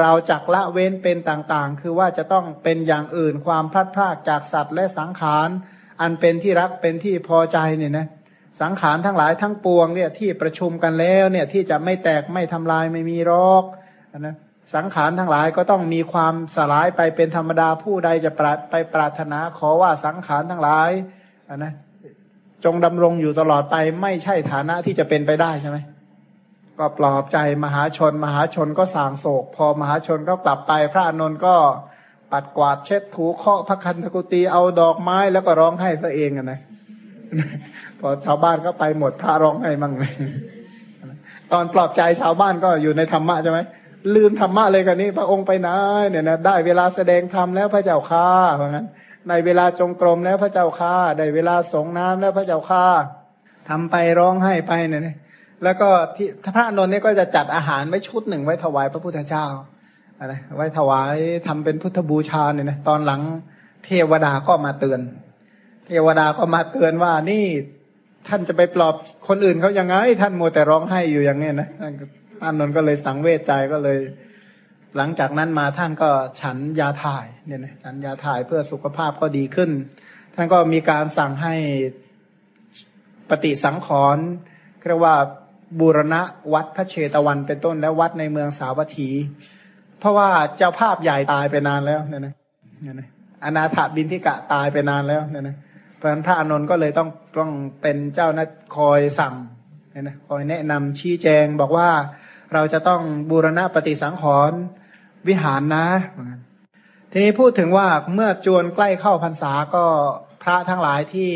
เราจักละเว้นเป็นต่างๆ คือว่าจะต้องเป็นอย่างอื่นความพลัดพรากจากสัตว์และสังขาร อันเป็นที่รักเป็นที่พอใจเนี่ยนะสังขารทั้งหลายทั้งปวงเนี่ยที่ประชุมกันแล้วเนี่ยที่จะไม่แตกไม่ทำลายไม่มีรอกนะสังขารทั้งหลายก็ต้องมีความสลายไปเป็นธรรมดาผู้ใดจะปรไปปรารถนาขอว่าสังขารทั้งหลายนะจงดำรงอยู่ตลอดไปไม่ใช่ฐานะที่จะเป็นไปได้ใช่ไหม ก็ปลอบใจมหาชน มหาชนก็สางโศก พอมหาชนก็กลับไปพระอนุนก็ปัดกวาดเช็ดถูเคาะพระคันธกุตีเอาดอกไม้แล้วก็ร้องไห้ซะเองนะพอชาวบ้านก็ไปหมดพระร้องไห้มั่งเลยตอนปลอบใจชาวบ้านก็อยู่ในธรรมะใช่ไหมลืมธรรมะเลยกันนี้ พระองค์ไปไหนเนี่ยนะได้เวลาแสดงธรรมแล้วพระเจ้าข้าเพราะงั้นในเวลาจงกรมแล้วพระเจ้าข้าได้เวลาสงน้ำแล้วพระเจ้าข้าทำไปร้องไห้ไปเนี่ย แล้วก็ที่พระนนท์นี่ก็จะจัดอาหารไว้ชุดหนึ่งไว้ถวายพระพุทธเจ้าอะไรไว้ถวายทำเป็นพุทธบูชาเนี่ยนะตอนหลังเทวดาก็มาเตือน เทวดาก็มาเตือนว่านี่ท่านจะไปปลอบคนอื่นเขายังไง ท่านโมแต่ร้องไห้อยู่อย่างนี้นะท่านนนท์ก็เลยสังเวชใจก็เลย หลังจากนั้นมาท่านก็ฉันยาถ่ายเนี่ยนะฉันยาถ่ายเพื่อสุขภาพก็ดีขึ้น ท่านก็มีการสั่งให้ปฏิสังขรณ์เรียกว่า บูรณะวัดพระเชตวันเป็นต้น และวัดในเมืองสาวัตถี เพราะว่าเจ้าภาพใหญ่ตายไปนานแล้วเนี่ยนะเนี่ยนะอนาถบินทิกะตายไปนานแล้วเนี่ยนะเพราะฉะนั้นพระอานนท์ก็เลยต้องต้องเป็นเจ้านัดคอยสั่งเนี่ยนะคอยแนะนำชี้แจงบอกว่าเราจะต้องบูรณะปฏิสังขรณ์วิหารนะทีนี้พูดถึงว่าเมื่อจวนใกล้เข้าพรรษาก็พระทั้งหลายที่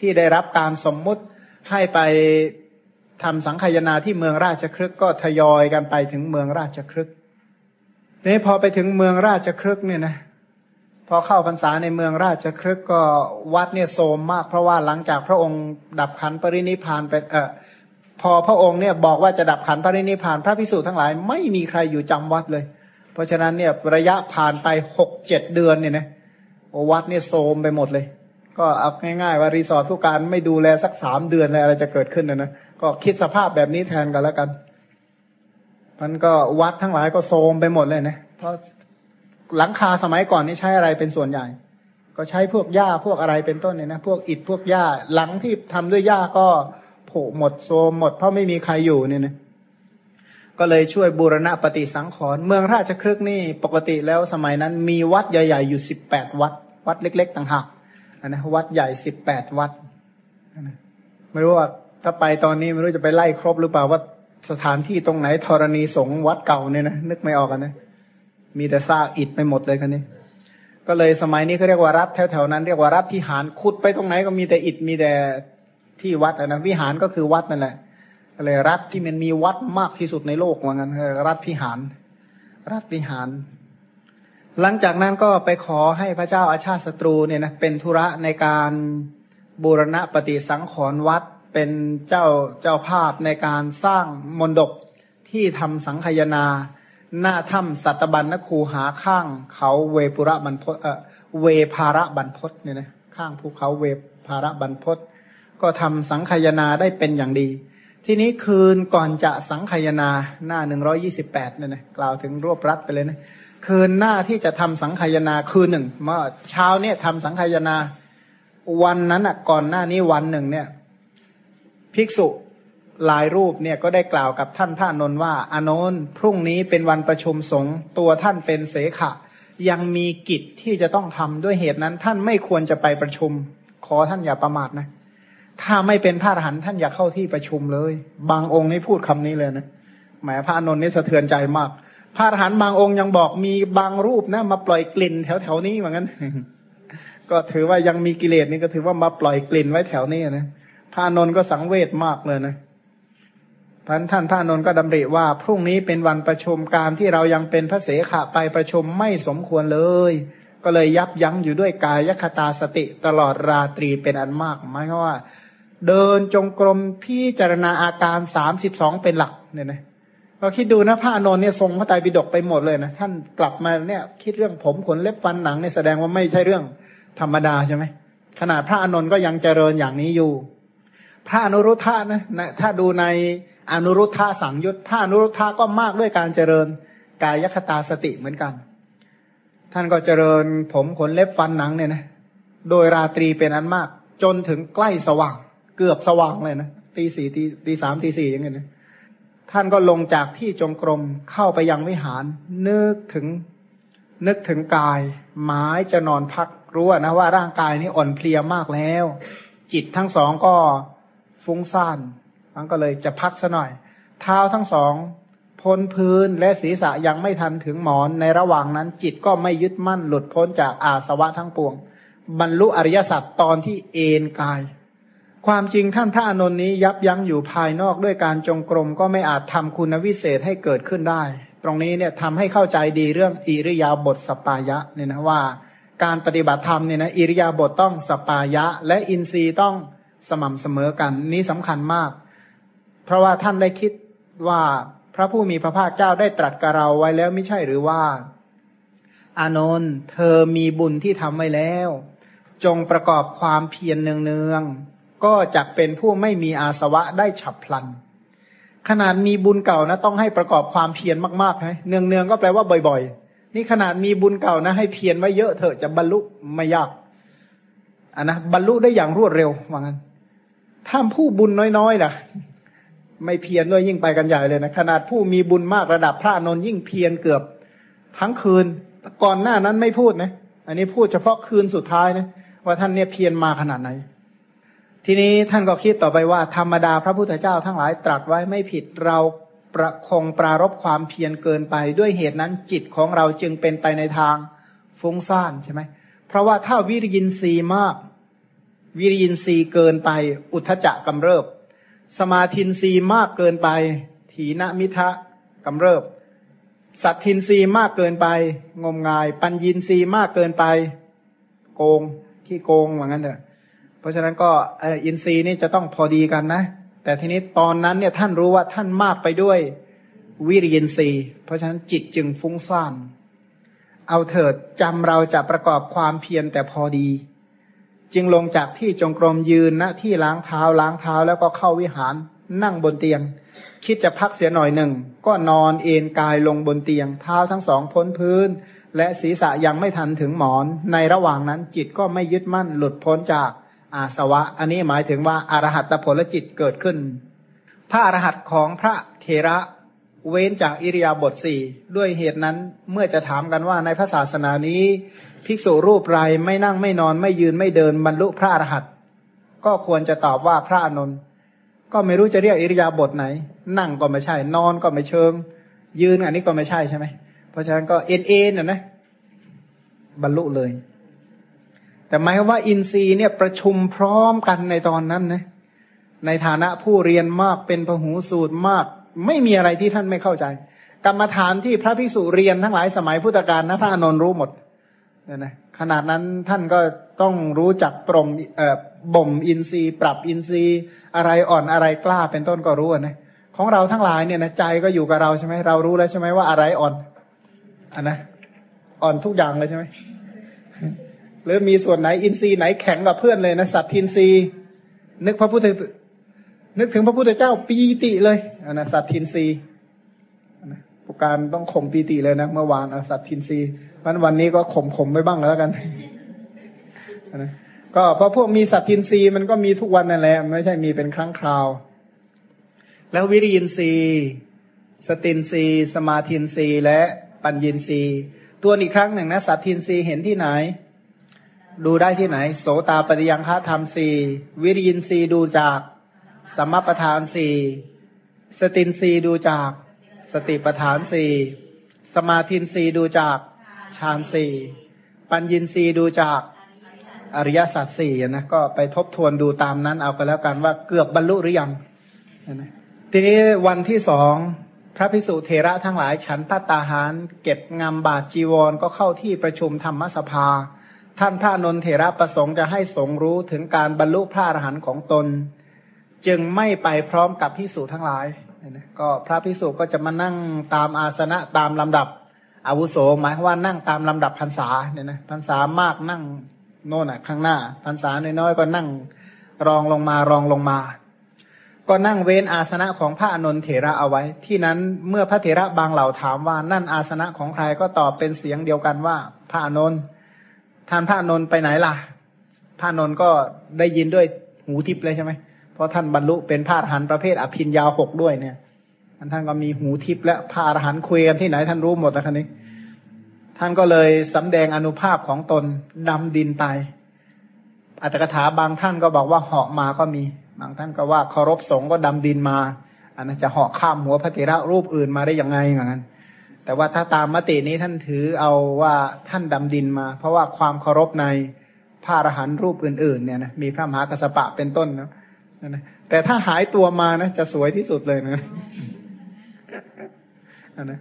ที่ได้รับการสมมุติให้ไป ทำสังขยนาที่เมืองราชครึกก็ทยอยกันไปถึงเมืองราชครึกนี่พอไปถึงเมืองราชครึกเนี่ยนะพอเข้าพรรษาในเมืองราชครึกก็วัดเนี่ยโทมมาก เพราะว่าหลังจากพระองค์ดับขันปรินิพานไปเออพอพระองค์เนี่ยบอกว่าจะดับขันปรินิพาน พระพิสุทั้งหลายไม่มีใครอยู่จำวัดเลย เพราะฉะนั้นเนี่ยระยะผ่านไปหกเจ็ดเดือนเนี่ยนะวัดเนี่ยโทมไปหมดเลย ก็เอาง่ายๆว่ารีสอร์ทผู้การไม่ดูแลสักสามเดือนอะไรจะเกิดขึ้นนะนะ ก็คิดสภาพแบบนี้แทนกันแล้วกัน มันก็วัดทั้งหลายก็โทมไปหมดเลยนะเพราะหลังคาสมัยก่อนนี่ใช้อะไรเป็นส่วนใหญ่ ก็ใช้พวกหญ้าพวกอะไรเป็นต้นเนี่ยนะพวกอิฐพวกหญ้าหลังที่ทำด้วยหญ้าก็โผหมดโซมหมด เพราะไม่มีใครอยู่เนี่ยนะก็เลยช่วยบูรณะปฏิสังขรณ์เมืองราชครึกนี่ปกติแล้วสมัยนั้นมีวัดใหญ่ ๆ อยู่สิบแปดวัด วัดเล็ก ๆ ต่างหากนะวัดใหญ่สิบแปดวัดไม่รู้ว่า ถ้าไปตอนนี้ไม่รู้จะไปไล่ครบหรือเปล่าว่าสถานที่ตรงไหนธรณีสงวัดเก่าเนี่ยนะนึกไม่ออกกันนะมีแต่ซากอิฐไปหมดเลยคันนี้ ก็เลยสมัยนี้เขาเรียกว่ารัฐแถวๆนั้นเรียกว่ารัฐที่หารขุดไปตรงไหนก็มีแต่อิฐมีแต่ที่วัดนะวิหารก็คือวัดนั่นแหละอะไรรัฐที่มันมีวัดมากที่สุดในโลกว่างั้นรัฐพิหาร รัฐพิหาร หลังจากนั้นก็ไปขอให้พระเจ้าอาชาติศัตรูเนี่ยนะเป็นธุระในการบูรณะปฏิสังขรณ์วัด เป็นเจ้าเจ้าภาพในการสร้างมนดบที่ทำสังคยนา หน้าถ้ำสัตบัญนคูหาข้างเขาเวปุระบรรพเอเวภาระบรรพศเนี่ยนะข้างภูเขาเวภาระบรรพศก็ทำสังคยนาได้เป็นอย่างดี ทีนี้คืนก่อนจะสังคยนาหน้าหนึ่งร้อยี่สิบแปดเนี่ยนะกล่าวถึงรวบรัดไปเลยนะคืนหน้าที่จะทำสังคยนาคืนหนึ่งเมื่อเช้าเนี่ยทำสังคยนาวันนั้นอะก่อนหน้านี้วันหนึ่งเนี่ย ภิกษุหลายรูปเนี่ยก็ได้กล่าวกับท่านพระนนท์ว่าอานนท์พรุ่งนี้เป็นวันประชุมสงฆ์ตัวท่านเป็นเสขะ ยังมีกิจที่จะต้องทำด้วยเหตุนั้น ท่านไม่ควรจะไปประชุม ขอท่านอย่าประมาทนะ ถ้าไม่เป็นพระอรหันต์ท่านอย่าเข้าที่ประชุมเลย บางองค์นี่พูดคำนี้เลยนะหมายพระนนท์นี่สะเทือนใจมาก พระอรหันต์บางองค์ยังบอกมีบางรูปนะมาปล่อยกลิ่นแถวแถวนี้เหมือนกันก็ถือว่ายังมีกิเลสนี่ก็ถือว่ามาปล่อยกลิ่นไว้แถวนี้นะ พระนนท์ก็สังเวชมากเลยนะท่านท่านพระนนท์ก็ดำริว่า พรุ่งนี้เป็นวันประชุมการที่เรายังเป็นพระเสขะไปประชุมไม่สมควรเลย ก็เลยยับยั้งอยู่ด้วยกายคตาสติตลอดราตรีเป็นอันมากหมายว่า เดินจงกรมพิจารณาอาการสามสิบสองเป็นหลักเนี่ยนะเราคิดดูนะพระนนท์เนี่ยทรงพระไตรปิฎกไปหมดเลยนะท่านกลับมาเนี่ยคิดเรื่องผมขนเล็บฟันหนังเนี่ยแสดงว่าไม่ใช่เรื่องธรรมดาใช่ไหมขนาดพระอนนท์ก็ยังเจริญอย่างนี้อยู่ พระอนุรุทธะนะนะ ถ้าดูในอนุรุทธะสังยุตพระอนุรุทธะก็มากด้วยการเจริญกายคตาสติเหมือนกัน ท่านก็เจริญผมขนเล็บฟันหนังเนี่ยนะ โดยราตรีเป็นอันมาก จนถึงใกล้สว่าง เกือบสว่างเลยนะตีสี่ตีตีสามตีสี่อย่างเงี้ยนะท่านก็ลงจากที่จงกรมเข้าไปยังวิหาร นึกถึงนึกถึงกาย หมายจะนอนพักรู้นะว่าร่างกายนี้อ่อนเพลียมากแล้ว จิตทั้งสองก็ ฟุ้งซ่านมันก็เลยจะพักซะหน่อย เท้าทั้งสองพ้นพื้นและศีรษะยังไม่ทันถึงหมอนในระหว่างนั้น จิตก็ไม่ยึดมั่นหลุดพ้นจากอาสวะทั้งปวง บรรลุอริยสัจตอนที่เอนกาย ความจริงท่านพระอนนท์นี้ยับยั้งอยู่ภายนอกด้วยการจงกรมก็ไม่อาจทำคุณวิเศษให้เกิดขึ้นได้ ตรงนี้เนี่ยทำให้เข้าใจดีเรื่องอิริยาบถสปายะเนี่ยนะว่า การปฏิบัติธรรมเนี่ยนะอิริยาบถต้องสปายะ และอินทรีย์ต้อง สม่ำเสมอกัน นี้สำคัญมาก เพราะว่าท่านได้คิดว่าพระผู้มีพระภาคเจ้าได้ตรัสกับเราไว้แล้วไม่ใช่หรือว่า อานนท์เธอมีบุญที่ทำไว้แล้ว จงประกอบความเพียรเนืองๆก็จะเป็นผู้ไม่มีอาสวะได้ฉับพลัน ขนาดมีบุญเก่านะ ต้องให้ประกอบความเพียรมากๆนะเนืองๆก็แปลว่าบ่อยๆ นี่ขนาดมีบุญเก่านะ ให้เพียรไว้เยอะเถอะจะบรรลุไม่ยากอันนะบรรลุได้อย่างรวดเร็วว่างั้น ถ้าผู้บุญน้อยๆล่ะไม่เพียรด้วยยิ่งไปกันใหญ่เลยนะขนาดผู้มีบุญมากระดับพระนนยิ่งเพียรเกือบทั้งคืนก่อนหน้านั้นไม่พูดนะอันนี้พูดเฉพาะคืนสุดท้ายนะว่าท่านเนี่ยเพียรมาขนาดไหน ทีนี้ท่านก็คิดต่อไปว่าธรรมดาพระพุทธเจ้าทั้งหลายตรัสไว้ไม่ผิดเราประคงปรารบความเพียรเกินไป ด้วยเหตุนั้นจิตของเราจึงเป็นไปในทางฟุ้งซ่านใช่ไหมเพราะว่าถ้าวิริยินทรีย์มาก วิริยินทรีย์เกินไป อุทจักกำเริบ สมาธินทรีย์มากเกินไป ถีนมิทะกำเริบ สัตทินทรีย์มากเกินไป งมงาย ปัญญินทรีย์มากเกินไป โกงขี้โกงเหมือนกันเถอะเพราะฉะนั้นก็อินทรีย์นี่จะต้องพอดีกันนะ แต่ทีนี้ตอนนั้นเนี่ยท่านรู้ว่าท่านมากไปด้วยวิริยินทรีย์ เพราะฉะนั้นจิตจึงฟุ้งซ่านเอาเถิดจำเราจะประกอบความเพียรแต่พอดี จึงลงจากที่จงกรมยืนณที่ล้างเท้าล้างเท้าแล้วก็เข้าวิหารนั่งบนเตียง คิดจะพักเสียหน่อยหนึ่ง ก็นอนเอนกายลงบนเตียง เท้าทั้งสองพ้นพื้น และศีรษะยังไม่ทันถึงหมอน ในระหว่างนั้นจิตก็ไม่ยึดมั่นหลุดพ้นจากอาสวะ อันนี้หมายถึงว่าอารหัตผลจิตเกิดขึ้น พระอรหัตของพระเทระเว้นจากอิริยาบถสี่ด้วยเหตุนั้นเมื่อจะถามกันว่าในพระศาสนานี้ ภิกษุรูปไรไม่นั่งไม่นอนไม่ยืนไม่เดินบรรลุพระอรหันต์ก็ควรจะตอบว่าพระอนุนก็ไม่รู้จะเรียกอิริยาบถไหน นั่งก็ไม่ใช่ นอนก็ไม่เชิง ยืนอันนี้ก็ไม่ใช่ใช่ไหมเพราะฉะนั้นก็เอ็นเอ็นนะนะบรรลุเลย แต่หมายว่าอินทรีย์เนี่ยประชุมพร้อมกันในตอนนั้นนะในฐานะผู้เรียนมากเป็นพหูสูตรมาก ไม่มีอะไรที่ท่านไม่เข้าใจ กรรมฐานที่พระภิกษุเรียนทั้งหลายสมัยพุทธกาลนะพระอานนรู้หมด เนี่ยนะขนาดนั้นท่านก็ต้องรู้จักปรมบ่มอินทรีย์ ปรับอินทรีย์ อะไรอ่อนอะไรกล้าเป็นต้นก็รู้นะของเราทั้งหลายเนี่ยนะใจก็อยู่กับเราใช่ไหมเรารู้แล้วใช่ไหมว่าอะไรอ่อนอันนะอ่อนทุกอย่างเลยใช่ไหมหรือมีส่วนไหนอินทรีย์ไหนแข็งกับเพื่อนเลยนะสัตทินทรีย์นึกพระพุทธนึกถึงพระพุทธเจ้าปีติเลยอันนะสัตทินทรีย์ผู้การต้องข่มปีติเลยนะเมื่อวานอสัตทินรี วันวันนี้ก็ข่มข่มไปบ้างแล้วกันนะก็เพราะพวกมีสัตทินรีมันก็มีทุกวันนั่นแหละไม่ใช่มีเป็นครั้งคราว แล้ววิริยินรีสตินรีสมาธินรีและปัญญินรีตัวอีกครั้งหนึ่งนะสัตทินรีเห็นที่ไหน ดูได้ที่ไหน โสตาปฏิยังฆธรรมสีวิริยินรีดูจากสัมมาปทานสีสตินรีดูจาก สติปฐานสีสมาธินสีดูจาก ฌานสี่ปัญญินสีดูจากอริยสัจสี่นะก็ไปทบทวนดูตามนั้น เอาไปแล้วกันว่าเกือบบรรลุหรือยังนะทีนี้วันที่สองพระพิสุเทระทั้งหลายฉันพัตตาหาร เก็บงามบาทจีวรก็เข้าที่ประชุมธรรมสภา ท่านพระนนเทระประสงค์จะให้สงรู้ถึงการบรรลุพระอรหันต์ของตน จึงไม่ไปพร้อมกับพิสุทั้งหลายก็พระพิสุก็จะมานั่งตามอาสนะตามลำดับ อาวุโสหมายว่านั่งตามลำดับพรรษาเนี่ยนะพรรษามากนั่งโน่นอะ ข้างหน้าพรรษาน้อยๆก็นั่งรองลงมารองลงมา ก็นั่งเว้นอาสนะของพระอนุนเถระเอาไว้ ที่นั้นเมื่อพระเถระบางเหล่าถามว่านั่นอาสนะของใครก็ตอบเป็นเสียงเดียวกันว่า พระอนุนท่านพระอนุนไปไหนล่ะ พระอนุนก็ได้ยินด้วยหูทิพย์เลยใช่ไหมเพราะท่านบรรลุเป็นพระอรหันต์ประเภทอภินยาหกด้วยเนี่ย ท่านก็มีหูทิพย์และพระอรหันต์คุยกันที่ไหนท่านรู้หมดแล้วท่านนี้ ท่านก็เลยสำแดงอนุภาพของตนดำดินไป อัตถกถาบางท่านก็บอกว่าเหาะมาก็มี บางท่านก็ว่าเคารพสงฆ์ก็ดำดินมา อันนั้นจะเหาะข้ามหัวพระเถระรูปอื่นมาได้ยังไงอย่างนั้นแต่ว่าถ้าตามมตินี้ท่านถือเอาว่าท่านดำดินมา เพราะว่าความเคารพในพระอรหันต์รูปอื่นๆเนี่ยนะมีพระมหากระสปะเป็นต้นนะแต่ถ้าหายตัวมานะจะสวยที่สุดเลยนะ นะ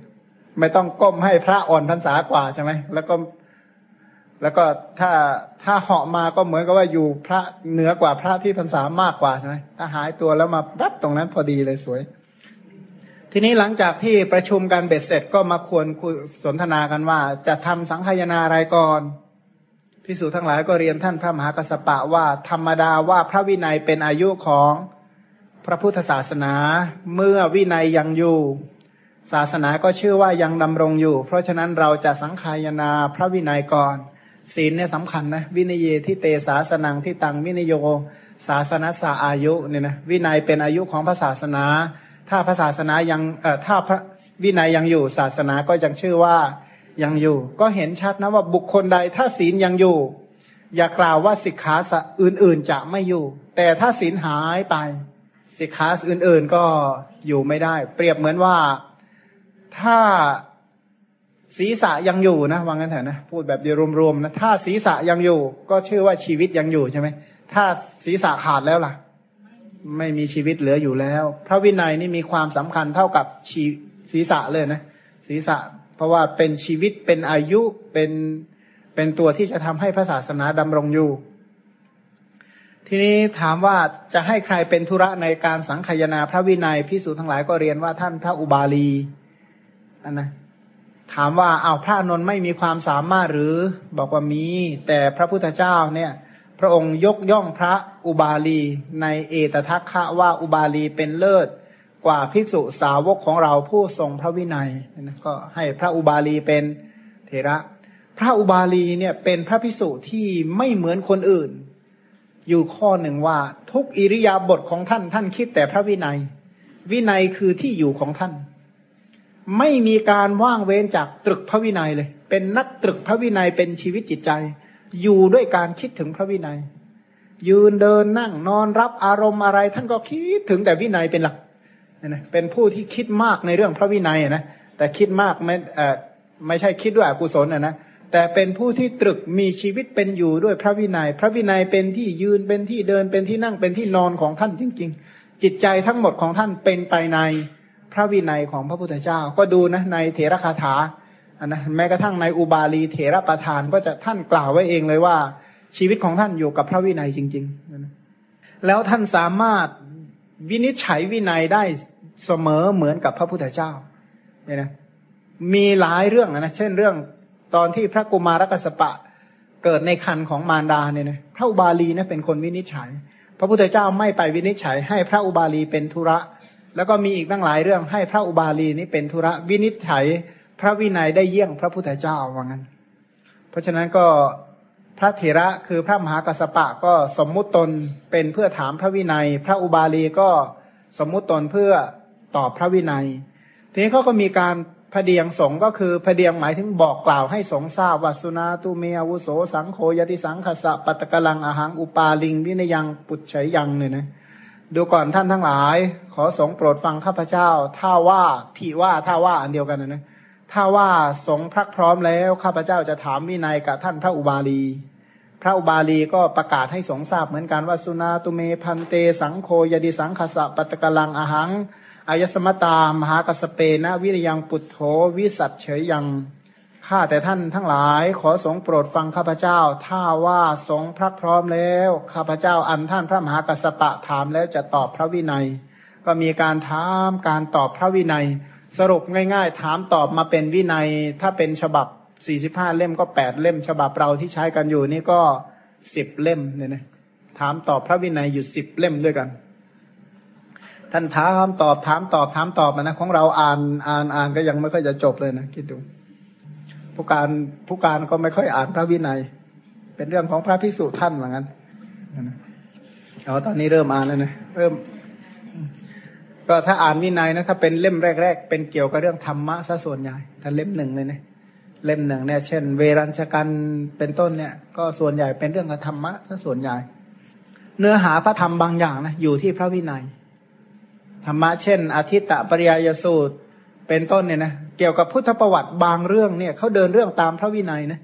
ไม่ต้องก้มให้พระอ่อนพรรษากว่าใช่ไหมแล้วก็ แล้วก็ถ้าถ้าเหาะมาก็เหมือนกับว่าอยู่พระเหนือกว่าพระที่พรรษามากกว่าใช่ไหมถ้าหายตัวแล้วมาปั๊บตรงนั้นพอดีเลยสวย ทีนี้หลังจากที่ประชุมกันเบ็ดเสร็จก็มาควรคุยสนทนากันว่า จะทำสังขยาอะไรก่อนพิสูจทั้งหลายก็เรียนท่านพระมหากัสปะว่าธรรมดาว่าพระวินัยเป็นอายุของพระพุทธศาสนา เมื่อวินัยยังอยู่ ศาสนาก็ชื่อว่ายังดำรงอยู่ เพราะฉะนั้นเราจะสังขายนาพระวินัยก่อน ศีลเนี่ยสำคัญนะ วินัยที่เตศาสนังที่ตังวินโย ศาสนาสาอายุเนี่ยนะวินัยเป็นอายุของพระศาสนา ถ้าพระศาสนายังเอ่อถ้าพระวินัยยังอยู่ศาสนาก็ยังชื่อว่ายังอยู่ ก็เห็นชัดนะว่าบุคคลใดถ้าศีลยังอยู่ อย่ากล่าวว่าสิกขาอื่นๆจะไม่อยู่ แต่ถ้าศีลหายไป สิกขาอื่นๆก็อยู่ไม่ได้ เปรียบเหมือนว่า ถ้าศีรษะยังอยู่นะวางกันเถอะนะพูดแบบเดียวรวมๆนะถ้าศีรษะยังอยู่ ก็ชื่อว่าชีวิตยังอยู่ใช่ไหมถ้าศีรษะขาดแล้วล่ะ ไม่มีชีวิตเหลืออยู่แล้ว พระวินัยนี่มีความสำคัญเท่ากับชีศีรษะเลยนะศีรษะ เพราะว่าเป็นชีวิตเป็นอายุเป็นเป็นตัวที่จะทำให้พระศาสนาดำรงอยู่ ทีนี้ถามว่าจะให้ใครเป็นธุระในการสังคยนาพระวินัยพิสูจน์ทั้งหลายก็เรียนว่าท่านพระอุบาลี นนะถามว่าเอาพระนนท์ไม่มีความสามารถหรือบอกว่ามี แต่พระพุทธเจ้าเนี่ย พระองค์ยกย่องพระอุบาลี ในเอตทัคคะว่าอุบาลีเป็นเลิศกว่าภิกษุสาวกของเราผู้ทรงพระวินัยนะก็ให้พระอุบาลีเป็นเถระ พระอุบาลีเนี่ยเป็นพระภิกษุที่ไม่เหมือนคนอื่น อยู่ข้อหนึ่งว่า ทุกอิริยาบถของท่านท่านคิดแต่พระวินัย วินัยคือที่อยู่ของท่าน ไม่มีการว่างเว้นจากตรึกพระวินัยเลย เป็นนักตรึกพระวินัยเป็นชีวิตจิตใจ อยู่ด้วยการคิดถึงพระวินัย ยืนเดินนั่งนอนรับอารมณ์อะไร ท่านก็คิดถึงแต่วินัยเป็นหลักนะเป็นผู้ที่คิดมากในเรื่องพระวินัยนะแต่คิดมากไม่ไม่ใช่คิดด้วยอกุศลนะนะแต่เป็นผู้ที่ตรึกมีชีวิตเป็นอยู่ด้วยพระวินยัย พระวินัยเป็นที่ยืนเป็นที่เดินเป็นที่นั่งเป็นที่นอนของท่านจริง ๆ จิตใจทั้งหมดของท่านเป็นไปใน พระวินัยของพระพุทธเจ้า ก็ดูนะในเถระคาถาอันนะแม้กระทั่งในอุบาลีเถระประธานก็จะท่านกล่าวไว้เองเลยว่า ชีวิตของท่านอยู่กับพระวินัยจริงๆ แล้วท่านสามารถวินิจฉัยวินัยได้เสมอเหมือนกับพระพุทธเจ้าเนี่ยนะมีหลายเรื่องนะเช่นเรื่องตอนที่พระกุมารกัสปะเกิดในคันของมารดาเนี่ยนะพระอุบาลีนะเป็นคนวินิจฉัย พระพุทธเจ้าไม่ไปวินิจฉัย ให้พระอุบาลีเป็นธุระ แล้วก็มีอีกตั้งหลายเรื่องให้พระอุบาลีนี้เป็นธุระวินิจฉัยพระวินัยได้เยี่ยงพระพุทธเจ้าว่างั้น เพราะฉะนั้นก็พระเถระคือพระมหากัสปะก็สมมุติตนเป็นเพื่อถามพระวินัย พระอุบาลีก็สมมุติตนเพื่อตอบพระวินัย ทีนี้เขาก็มีการพเดียงสงก็คือพเดียงหมายถึงบอกกล่าวให้สงทราบว่าสุนาตุเมอาวุโสสังโฆยติสังขสะปัตตะกลังอาหังอุปาลิงวินยังปุจฉัยยังเนี่ยนะ ดูก่อนท่านทั้งหลาย ขอสงโปรดฟังข้าพเจ้า ถ้าว่าพี่ว่าถ้าว่าอันเดียวกันนะนะ ถ้าว่าสงพรักพร้อมแล้วข้าพเจ้าจะถามวินัยกับท่านพระอุบาลี พระอุบาลีก็ประกาศให้สงทราบเหมือนกันว่าสุนาตุเมพันเตสังโฆยติสังขสะปตตกลังอาหังอายสมตามหากัสเปนะวิริยังปุตโธวิสัตเฉยยัง ข้าแต่ท่านทั้งหลายขอสงโปรดฟังข้าพเจ้า ถ้าว่าสงพระพร้อมแล้ว ข้าพเจ้าอันท่านพระมหากัสปะถามแล้วจะตอบพระวินัย ก็มีการถามการตอบพระวินัย สรุปง่าย ๆ ถามตอบมาเป็นวินัย ถ้าเป็นฉบับสี่สิบห้าเล่มก็แปดเล่ม ฉบับเราที่ใช้กันอยู่นี่ก็สิบเล่มเนี่ยนะถามตอบพระวินัยอยู่สิบเล่มด้วยกัน ท่านถามตอบถามตอบถามตอบนะของเราอ่านอ่านอ่านก็ยังไม่ค่อยจะจบเลยนะคิดดู ผู้การผู้การก็ไม่ค่อยอ่านพระวินัย เป็นเรื่องของพระพิสุท่านเหมือนกันเอาตอนนี้เริ่มอ่านแล้วนะเริ่ม ก็ถ้าอ่านวินัยนะถ้าเป็นเล่มแรก ๆ เป็นเกี่ยวกับเรื่องธรรมะซะส่วนใหญ่ถ้าเล่มหนึ่งเลยเนี่ยเล่มหนึ่งเนี่ยเช่น เวรัญชกันเป็นต้นเนี่ย ก็ส่วนใหญ่เป็นเรื่องของธรรมะซะส่วนใหญ่ เนื้อหาพระธรรมบางอย่างนะอยู่ที่พระวินัยธรรมะเช่นอาทิตตปริยยสูตร เป็นต้นเนี่ยนะเกี่ยวกับพุทธประวัติบางเรื่องเนี่ยเขาเดินเรื่องตามพระวินัยนะ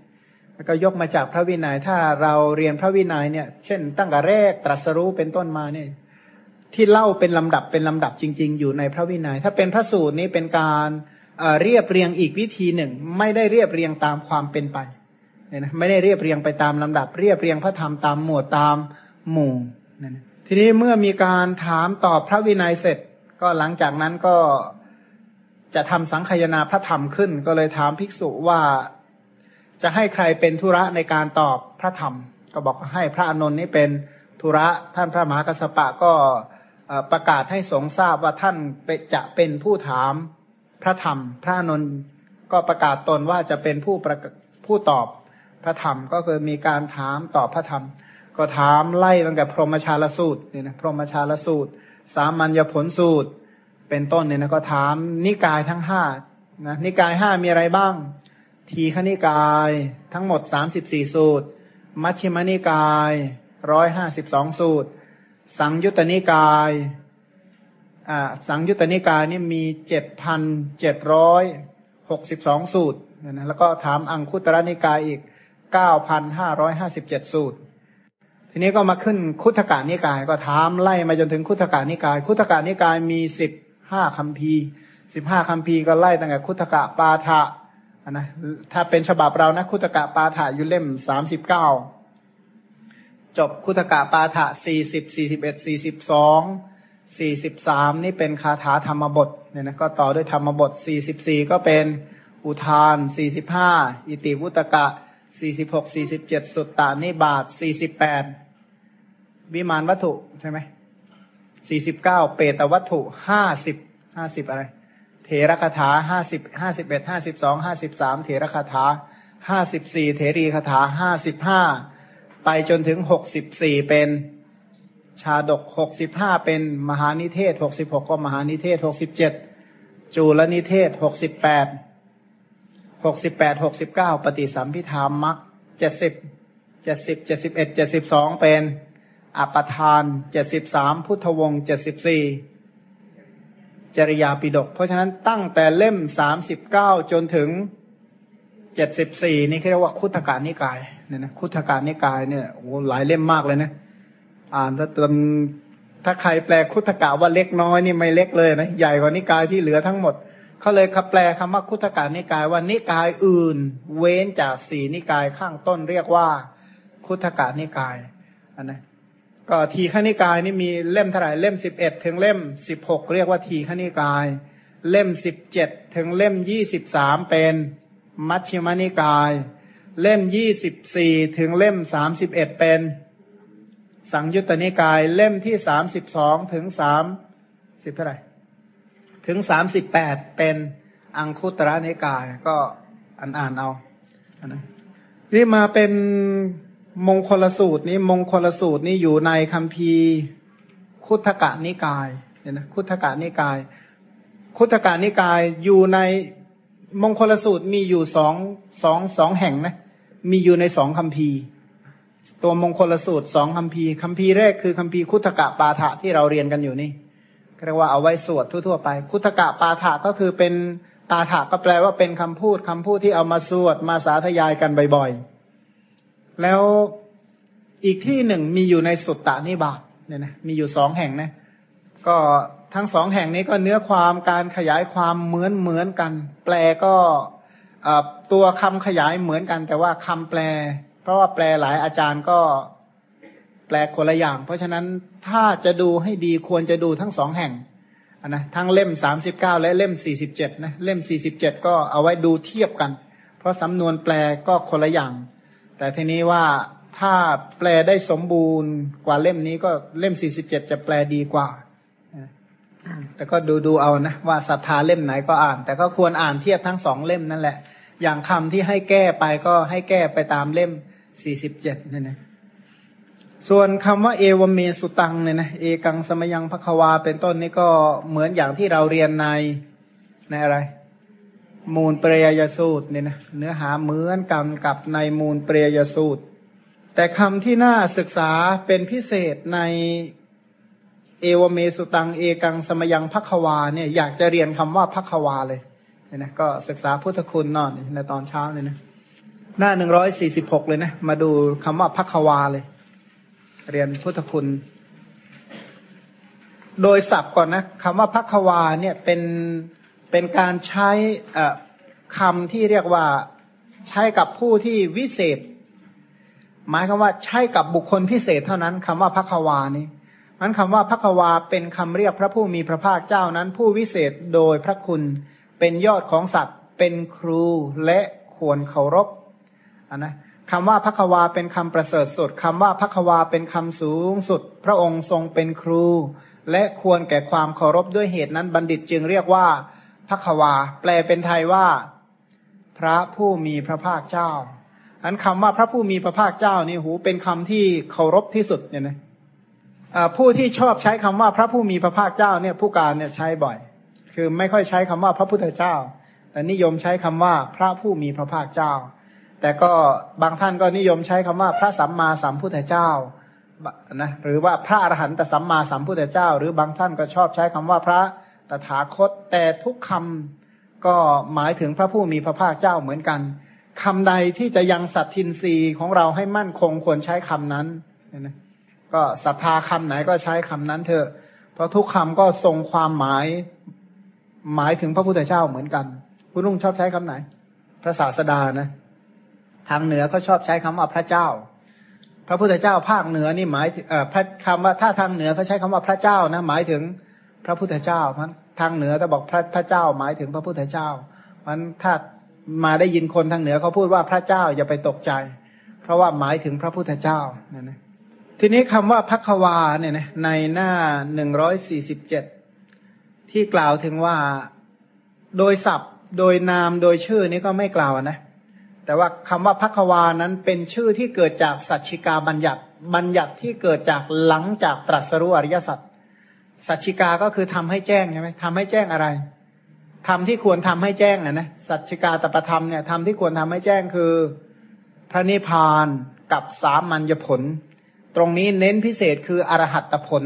แล้วก็ยกมาจากพระวินัยถ้าเราเรียนพระวินัยเนี่ย เช่น ตั้งแต่แรกตรัสรู้เป็นต้นมาเนี่ย ที่เล่าเป็นลำดับเป็นลำดับจริง ๆ อยู่ในพระวินัย ถ้าเป็นพระสูตรนี้เป็นการเรียบเรียงอีกวิธีหนึ่ง ไม่ได้เรียบเรียงตามความเป็นไปเนี่ยนะไม่ได้เรียบเรียงไปตามลำดับ เรียบเรียงพระธรรมตามหมวดตามหมู่เนี่ยนทีนี้เมื่อมีการถามตอบพระวินัยเสร็จ ก็หลังจากนั้นก็ จะทำสังคยนาพระธรรมขึ้น ก็เลยถามภิกษุว่าจะให้ใครเป็นธุระในการตอบพระธรรม ก็บอกให้พระอนนท์นี้เป็นธุระท่านพระมหากัสปะก็ประกาศให้สงทราบว่าท่านจะเป็นผู้ถามพระธรรม พระอนนท์ก็ประกาศตนว่าจะเป็นผู้ประผู้ตอบพระธรรมก็คือมีการถามตอบพระธรรม ก็ถามไล่ตั้งแต่พรหมชาลสูตรนี่นะพรหมชาลสูตร สามัญญผลสูตร เป็นต้นเนี่ยนะก็ถามนิกายทั้งห้านะนิกายห้ามีอะไรบ้าง ทีฆนิกายทั้งหมดสามสิบสี่สูตร มัชฌิมนิกายร้อยห้าสิบสองสูตร สังยุตตนิกายอ่าสังยุตตนิกายนี่มีเจ็ดพันเจ็ดร้อยหกสิบสองสูตรนะแล้วก็ถามอังคุตระนิกายอีกเก้าพันห้าร้อยห้าสิบเจ็ดสูตร ทีนี้ก็มาขึ้นคุถกานิกายก็ถามไล่มาจนถึงคุถกานิกาย คุถกานิกายมีสิบ ห้าคำพีสิบห้าคำพีก็ไล่ตั้งแต่คุถกะปาฐะนะถ้าเป็นฉบับเรานะคุถกะปาฐะอยู่เล่มสามสิบเก้าจบคุถกะปาฐะสี่สิบสี่สิบเอ็ดสี่สิบสองสี่สิบสามนี่เป็นคาถาธรรมบทเนี่ยนะก็ต่อด้วยธรรมบทสี่สิบสี่ก็เป็นอุทานสี่สิบห้าอิติวุตกะสี่สิบหกสี่สิบเจ็ดสุตตานิบาตสี่สิบแปดวิมานวัตถุใช่ไหม สี่สิบเก้าเปตวัตถุห้าสิบห้าสิบอะไร เถรคาถาห้าสิบห้าสิบเอ็ดห้าสิบสองห้าสิบสามเถรคาถาห้าสิบสี่เถรีคาถาห้าสิบห้าไปจนถึงหกสิบสี่เป็นชาดกหกสิบห้าเป็นมหานิเทศหกสิบหกก็มหานิเทศหกสิบเจ็ดจูลนิเทศหกสิบแปดหกสิบแปดหกสิบเก้าปฏิสัมพิธามมักเจ็ดสิบเจ็ดสิบเจ็ดสิบเอ็ดเจ็ดสิบสองเป็น อปทานเจ็ดสิบสามพุทธวงศ์เจ็ดสิบสี่จริยาปิดก เพราะฉะนั้นตั้งแต่เล่มสามสิบเก้าจนถึงเจ็ดสิบสี่นี่เรียกว่าคุตการนิกายเนี่ยนะคุตการนิกายเนี่ยโอ้หลายเล่มมากเลยนะ อ่านถ้าเติมถ้าใครแปลคุตกะว่าเล็กน้อยนี่ไม่เล็กเลยนะใหญ่กว่านิกายที่เหลือทั้งหมดเขาเลยคับแปลคำว่าคุตการนิกายว่านิกายอื่น เว้นจากสี่นิกายข้างต้นเรียกว่าคุตการนิกายอันนะ ก็ทีฆนิกายนี่มีเล่มเท่าไหร่เล่มสิบเอ็ดถึงเล่มสิบหกเรียกว่าทีฆนิกาย เล่มสิบเจ็ดถึงเล่มยี่สิบสามเป็นมัชฌิมานิกาย เล่มยี่สิบสี่ถึงเล่มสามสิบเอ็ดเป็น สังยุตตนิกาย เล่มที่สามสิบสองถึงสามสิบเท่าไหร่ถึงสามสิบแปดเป็นอังคุตระนิกาย ก็อ่านอ่านเอาอันนี้มาเป็น มงคลสูตรนี้มงคลสูตรนี้อยู่ในคัมภีร์คุถกะนิกายเนี่ยนะคุถกะนิกาย คุถกะนิกายอยู่ในมงคลสูตรมีอยู่สองสองสองแห่งนะมีอยู่ในสองคัมภีร์ ตัวมงคลสูตรสองคัมภีร์คัมภีร์แรกคือคัมภีร์คุถกะปาฐะที่เราเรียนกันอยู่นี่เรียกว่าเอาไว้สวดทั่วๆไป คุถกะปาฐะก็คือเป็นปาฐะก็แปลว่าเป็นคำพูดคำพูดที่เอามาสวดมาสาธยายกันบ่อยๆ แล้วอีกที่หนึ่งมีอยู่ในสุตตานิบาตเนี่ยนะมีอยู่สองแห่งนะก็ทั้งสองแห่งนี้ก็เนื้อความการขยายความเหมือนเหมือนกัน แปลก็ตัวคำขยายเหมือนกัน แต่ว่าคำแปล เพราะว่าแปลหลายอาจารย์ก็แปลคนละอย่าง เพราะฉะนั้นถ้าจะดูให้ดีควรจะดูทั้งสองแห่งนะทั้งเล่มสามสิบเก้าและเล่มสี่สิบเจ็ดนะเล่มสี่สิบเจ็ดก็เอาไว้ดูเทียบกัน เพราะสำนวนแปลก็คนละอย่าง แต่ทีนี้ว่าถ้าแปลได้สมบูรณ์กว่าเล่มนี้ก็เล่มสี่สิบเจ็ดจะแปลดีกว่า แต่ก็ดูดูเอานะ ว่าศรัทธาเล่มไหนก็อ่าน แต่ก็ควรอ่านเทียบทั้งสองเล่มนั่นแหละ อย่างคำที่ให้แก้ไปก็ให้แก้ไปตามเล่มสี่สิบเจ็ดนี่นะส่วนคำว่าเอวเมสุตังเนี่ยนะเอกังสมยังพะควาเป็นต้นนี่ก็เหมือนอย่างที่เราเรียนในในอะไร มูลเปรยยสูตรเนี่ยนะเนื้อหาเหมือนกันกับในมูลเปรยยสูตร แต่คำที่น่าศึกษาเป็นพิเศษในเอวเมสุตังเอกังสมยังพักวาเนี่ยอยากจะเรียนคำว่าพักวาเลยเนี่ยนะก็ศึกษาพุทธคุณนอนในตอนเช้าเลยนะหน้าหนึ่งร้อยสี่สิบหกเลยนะมาดูคำว่าพักวาเลย เรียนพุทธคุณ โดยศัพท์ก่อนนะคำว่าพักวาเนี่ยเป็น เป็นการใช้คำที่เรียกว่าใช้กับผู้ที่วิเศษ หมายคำว่าใช้กับบุคคลพิเศษเท่านั้นคำว่าพักวานี้มันคำว่าพักวาเป็นคำเรียกพระผู้มีพระภาคเจ้านั้น ผู้วิเศษโดยพระคุณเป็นยอดของสัตว์ เป็นครูและควรเคารพนนะคำว่าพักวาเป็นคำประเสริฐสุดคำว่าพักวาเป็นคำสูงสุด พระองค์ทรงเป็นครู และควรแก่ความเคารพด้วยเหตุนั้นบัณฑิตจึงเรียกว่า พักวา แปลเป็นไทยว่า พระผู้มีพระภาคเจ้า อันคำว่าพระผู้มีพระภาคเจ้านี่หูเป็นคำที่เคารพที่สุดเนี่ยนะผู้ที่ชอบใช้คำว่าพระผู้มีพระภาคเจ้าเนี่ยผู้การเนี่ยใช้บ่อย คือไม่ค่อยใช้คำว่าพระพุทธเจ้าแต่นิยมใช้คำว่าพระผู้มีพระภาคเจ้า แต่ก็บางท่านก็นิยมใช้คำว่าพระสัมมาสัมพุทธเจ้านะหรือว่าพระอรหันตสัมมาสัมพุทธเจ้า หรือบางท่านก็ชอบใช้คำว่าพระ ตถาคต แต่ทุกคำก็หมายถึงพระผู้มีพระภาคเจ้าเหมือนกันคำใดที่จะยังสัตทินรีของเราให้มั่นคงควรใช้คำนั้นนะก็ศรัทธาคำไหนก็ใช้คำนั้นเถอะ เพราะทุกคำก็ทรงความหมายหมายถึงพระพุทธเจ้าเหมือนกันคุณลุงชอบใช้คำไหน พระศาสดานะ ทางเหนือเขาชอบใช้คำว่าพระเจ้า พระพุทธเจ้าภาคเหนือนี่หมายเอ่อพระคำว่าถ้าทางเหนือเขาใช้คำว่าพระเจ้านะ หมายถึง พระพุทธเจ้าเพราะทางเหนือจะบอกพระพระเจ้าหมายถึงพระพุทธเจ้ามันถ้ามาได้ยินคนทางเหนือเขาพูดว่าพระเจ้าอย่าไปตกใจ เพราะว่าหมายถึงพระพุทธเจ้านั่นนะทีนี้คำว่าพักวาเนี่ยนะในหน้าหนึ่งร้อยสี่สิบเจ็ดที่กล่าวถึงว่าโดยศัพท์โดยนามโดยชื่อนี้ก็ไม่กล่าวนะ แต่ว่าคำว่าพักวานั้นเป็นชื่อที่เกิดจากสัจชิกาบัญญัติ บัญญัติที่เกิดจากหลังจากตรัสรู้อริยสัจ สัจชิกาก็คือทำให้แจ้งใช่ไหมทำให้แจ้งอะไรทำที่ควรทำให้แจ้งอะนะสัจชิกาตประธรรมเนี่ยทำที่ควรทำให้แจ้งคือ พระนิพพานกับสามัญญผล ตรงนี้เน้นพิเศษคืออรหัตผล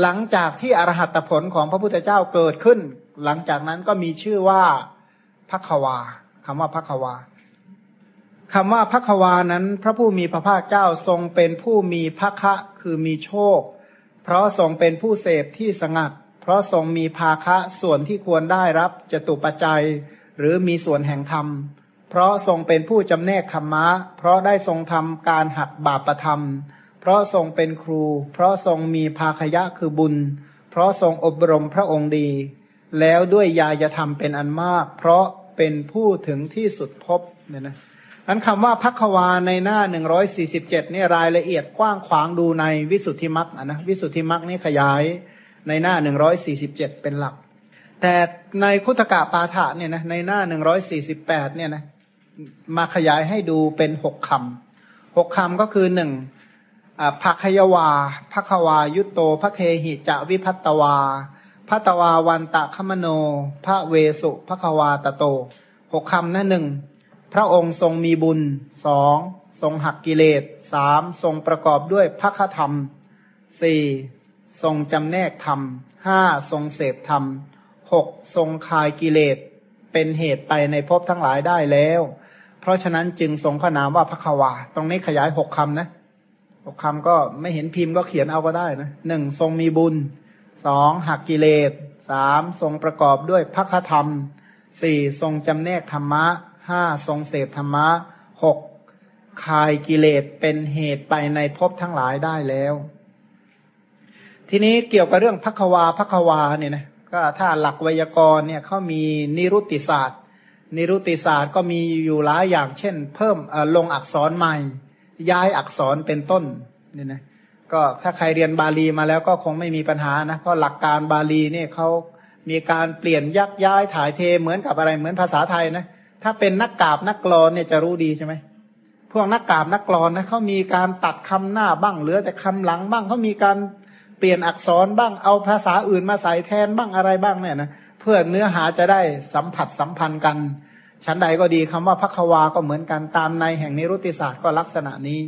หลังจากที่อรหัตผลของพระพุทธเจ้าเกิดขึ้น หลังจากนั้นก็มีชื่อว่าพักวาคำว่าพักวาคำว่าพักวานั้น พระผู้มีพระภาคเจ้าทรงเป็นผู้มีพระคะคือมีโชค เพราะทรงเป็นผู้เสพที่สงัด เพราะทรงมีภาคะส่วนที่ควรได้รับจตุปัจจัย หรือมีส่วนแห่งธรรม เพราะทรงเป็นผู้จำแนกธรรมะ เพราะได้ทรงทำการหักบาปประธรรม เพราะทรงเป็นครู เพราะทรงมีภาคยะคือบุญ เพราะทรงอบรมพระองค์ดี แล้วด้วยยายธรรมเป็นอันมาก เพราะเป็นผู้ถึงที่สุดพบเนี่ยนะ อันคำว่าพักวาในหน้าหนึ่งร้อยสี่สิบเจ็ดนี่รายละเอียดกว้างขวางดูในวิสุทธิมรรคนะวิสุทธิมรรคนี่ขยายในหน้าหนึ่งร้อยสี่สิบเจ็ดเป็นหลัก แต่ในคุตกะปาฐะเนี่ยนะในหน้าหนึ่งร้อยสี่สิบแปดเนี่ยนะมาขยายให้ดูเป็นหกคำหกคำก็คือหนึ่งภคยวาภควายุตโตภเคหิจะวิพัตตวาพัตวาวันตะคมโนพระเวสุภควาตโตหกคำนั่นหนึ่ง พระองค์ทรงมีบุญสองทรงหักกิเลสสามทรงประกอบด้วยพระคธรรมสี่ทรงจำแนกธรรมห้าทรงเสพธรรมหกทรงคายกิเลสเป็นเหตุไปในภพทั้งหลายได้แล้ว เพราะฉะนั้นจึงทรงพระนามว่าพระควา ตรงนี้ขยายหกคำนะหกคำก็ไม่เห็นพิมพ์ก็เขียนเอาก็ได้นะหนึ่งทรงมีบุญสองหักกิเลสสามทรงประกอบด้วยพระคธรรมสี่ทรงจำแนกธรรมะ ห้าทรงเสพธรรมะหกคายกิเลสเป็นเหตุไปในภพทั้งหลายได้แล้ว ทีนี้เกี่ยวกับเรื่องพักวาพักวาเนี่ยนะก็ถ้าหลักไวยากรณ์เนี่ยเขามีนิรุติศาสตร์ นิรุตติศาสตร์ก็มีอยู่หลายอย่างเช่น เพิ่มลงอักษรใหม่ ย้ายอักษรเป็นต้นเนี่ยนะก็ถ้าใครเรียนบาลีมาแล้วก็คงไม่มีปัญหานะเพราะหลักการบาลีเนี่ยเขามีการเปลี่ยนยักย้ายถ่ายเทเหมือนกับอะไรเหมือนภาษาไทยนะ ถ้าเป็นนักกาบนักกรอนเนี่ยจะรู้ดีใช่ไหมพวกนักกาบนักกรอนนะเขามีการตัดคำหน้าบ้างเหลือแต่คำหลังบ้างเขามีการเปลี่ยนอักษรบ้างเอาภาษาอื่นมาใส่แทนบ้างอะไรบ้างเนี่ยนะเพื่อเนื้อหาจะได้สัมผัสสัมพันธ์กันชั้นใดก็ดีคำว่าพักวาก็เหมือนกันตามในแห่งนิรุติศาสตร์ก็ลักษณะนี้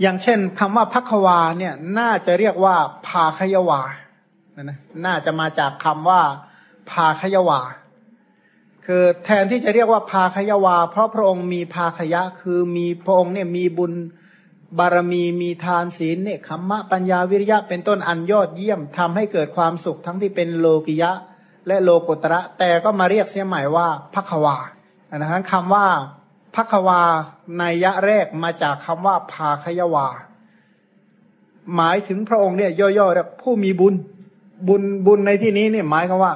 อย่างเช่นคำว่าพักวาเนี่ยน่าจะเรียกว่าพาขยวานะน่าจะมาจากคำว่าพาขยวา คือแทนที่จะเรียกว่าพาคยวา เพราะพระองค์มีพาคยะ คือมีพระองค์เนี่ยมีบุญบารมีมีทานศีลเนี่ยขมมะปัญญาวิริยะเป็นต้นอันยอดเยี่ยมทำให้เกิดความสุขทั้งที่เป็นโลกิยะ และโลกุตระ แต่ก็มาเรียกเสียใหม่ว่าพักวานะฮะคำว่าพักวาในยะแรกมาจากคำว่าพาคยวา หมายถึงพระองค์เนี่ยย่อๆเรียกผู้มีบุญบุญบุญในที่นี้เนี่ยหมายคำว่า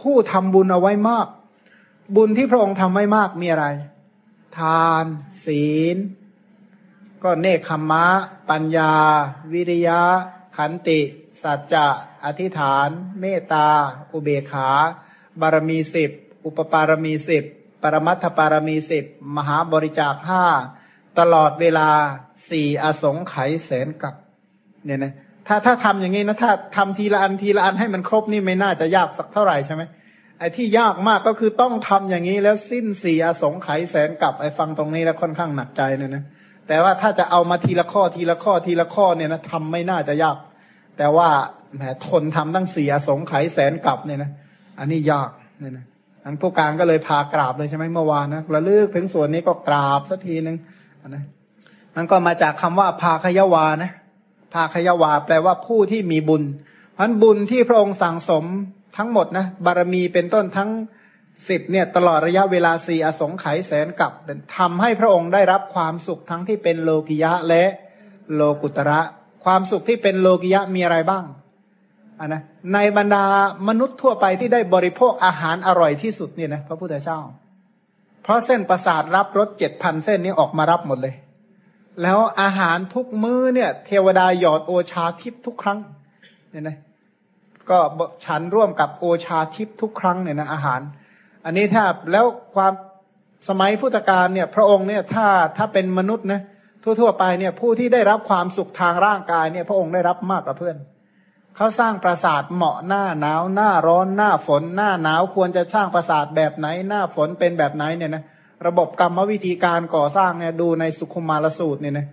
ผู้ทำบุญเอาไว้มาก บุญที่พระองค์ทำไว้มากมีอะไร ทาน ศีล ก็เนคขมะ ปัญญา วิริยะ ขันติ สัจจะ อธิษฐาน เมตตา อุเบกขา บารมีสิบ อุปปารมีสิบ ปรมัตถปารมีสิบ มหาบริจาคห้า ตลอดเวลาสี่อสงไขยแสนกับ เนี่ยนะ ถ้าถ้าทำอย่างนี้นะ ถ้าทำทีละอันทีละอันให้มันครบนี่ไม่น่าจะยากสักเท่าไหร่ใช่ไหม ไอ้ที่ยากมากก็คือต้องทำอย่างนี้แล้วสิ้นสี่อสงไขยแสนกลับไอ้ฟังตรงนี้แล้วค่อนข้างหนักใจเนี่ยนะแต่ว่าถ้าจะเอามาทีละข้อทีละข้อทีละข้อเนี่ยนะทำไม่น่าจะยาก แต่ว่าแหมทนทำตั้งสี่อสงไขยแสนกลับเนี่ยนะอันนี้ยากเนี่ยนะอันผู้การก็เลยพากราบเลยใช่ไหมเมื่อวานนะระลึกถึงส่วนนี้ก็กราบสักทีหนึ่งนะนั่นก็มาจากคำว่าพาขยวานะพาขยวาแปลว่าผู้ที่มีบุญเพันบุญที่พระองค์สั่งสม ทั้งหมดนะบารมีเป็นต้นทั้งสิบเนี่ยตลอดระยะเวลาสี่อสงไขยแสนกับทำให้พระองค์ได้รับความสุขทั้งที่เป็นโลกิยะและโลกุตระ ความสุขที่เป็นโลกิยะมีอะไรบ้างอันนะในบรรดามนุษย์ทั่วไปที่ได้บริโภคอาหารอร่อยที่สุดเนี่ยนะพระพุทธเจ้า เพราะเส้นประสาทรับรสเจ็ดพันเส้นนี้ออกมารับหมดเลย แล้วอาหารทุกมื้อเนี่ย เทวดาหยอดโอชาทิพทุกครั้งเนี่ยนะ ก็ฉันร่วมกับโอชาทิพทุกครั้งเนี่ยนะอาหาร อันนี้ถ้าแล้วความสมัยพุทธกาลเนี่ย พระองค์เนี่ยถ้าถ้าเป็นมนุษย์นะทั่วๆไปเนี่ยผู้ที่ได้รับความสุขทางร่างกายเนี่ย พระองค์ได้รับมากกว่าเพื่อนเขาสร้างปราสาทเหมาะหน้าหนาวหน้าร้อนหน้าฝน หน้าหนาวควรจะสร้างปราสาทแบบไหน หน้าฝนเป็นแบบไหนเนี่ยนะระบบกรรมวิธีการก่อสร้างเนี่ยดูในสุขุมารสูตรเนี่ยนะ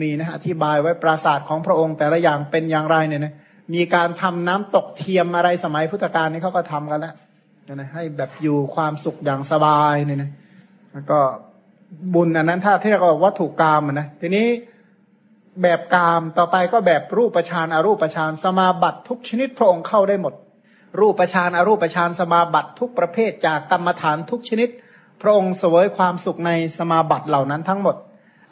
มีนะอธิบายไว้ปราสาทของพระองค์แต่ละอย่างเป็นอย่างไรเนี่ยนะ มีการทำน้ำตกเทียมอะไรสมัยพุทธกาลนี่เขาก็ทำกันแล้วนะให้แบบอยู่ความสุขอย่างสบายเนี่ยนะแล้วก็บุญอันนั้นถ้าที่เรียกว่าวัตถุกรรมนะทีนี้แบบกามต่อไปก็แบบรูปฌานอารูปฌานสมาบัติทุกชนิดพระองค์เข้าได้หมด รูปฌานอารูปฌานสมาบัติทุกประเภทจากกรรมฐานทุกชนิด พระองค์เสวยความสุขในสมาบัติเหล่านั้นทั้งหมด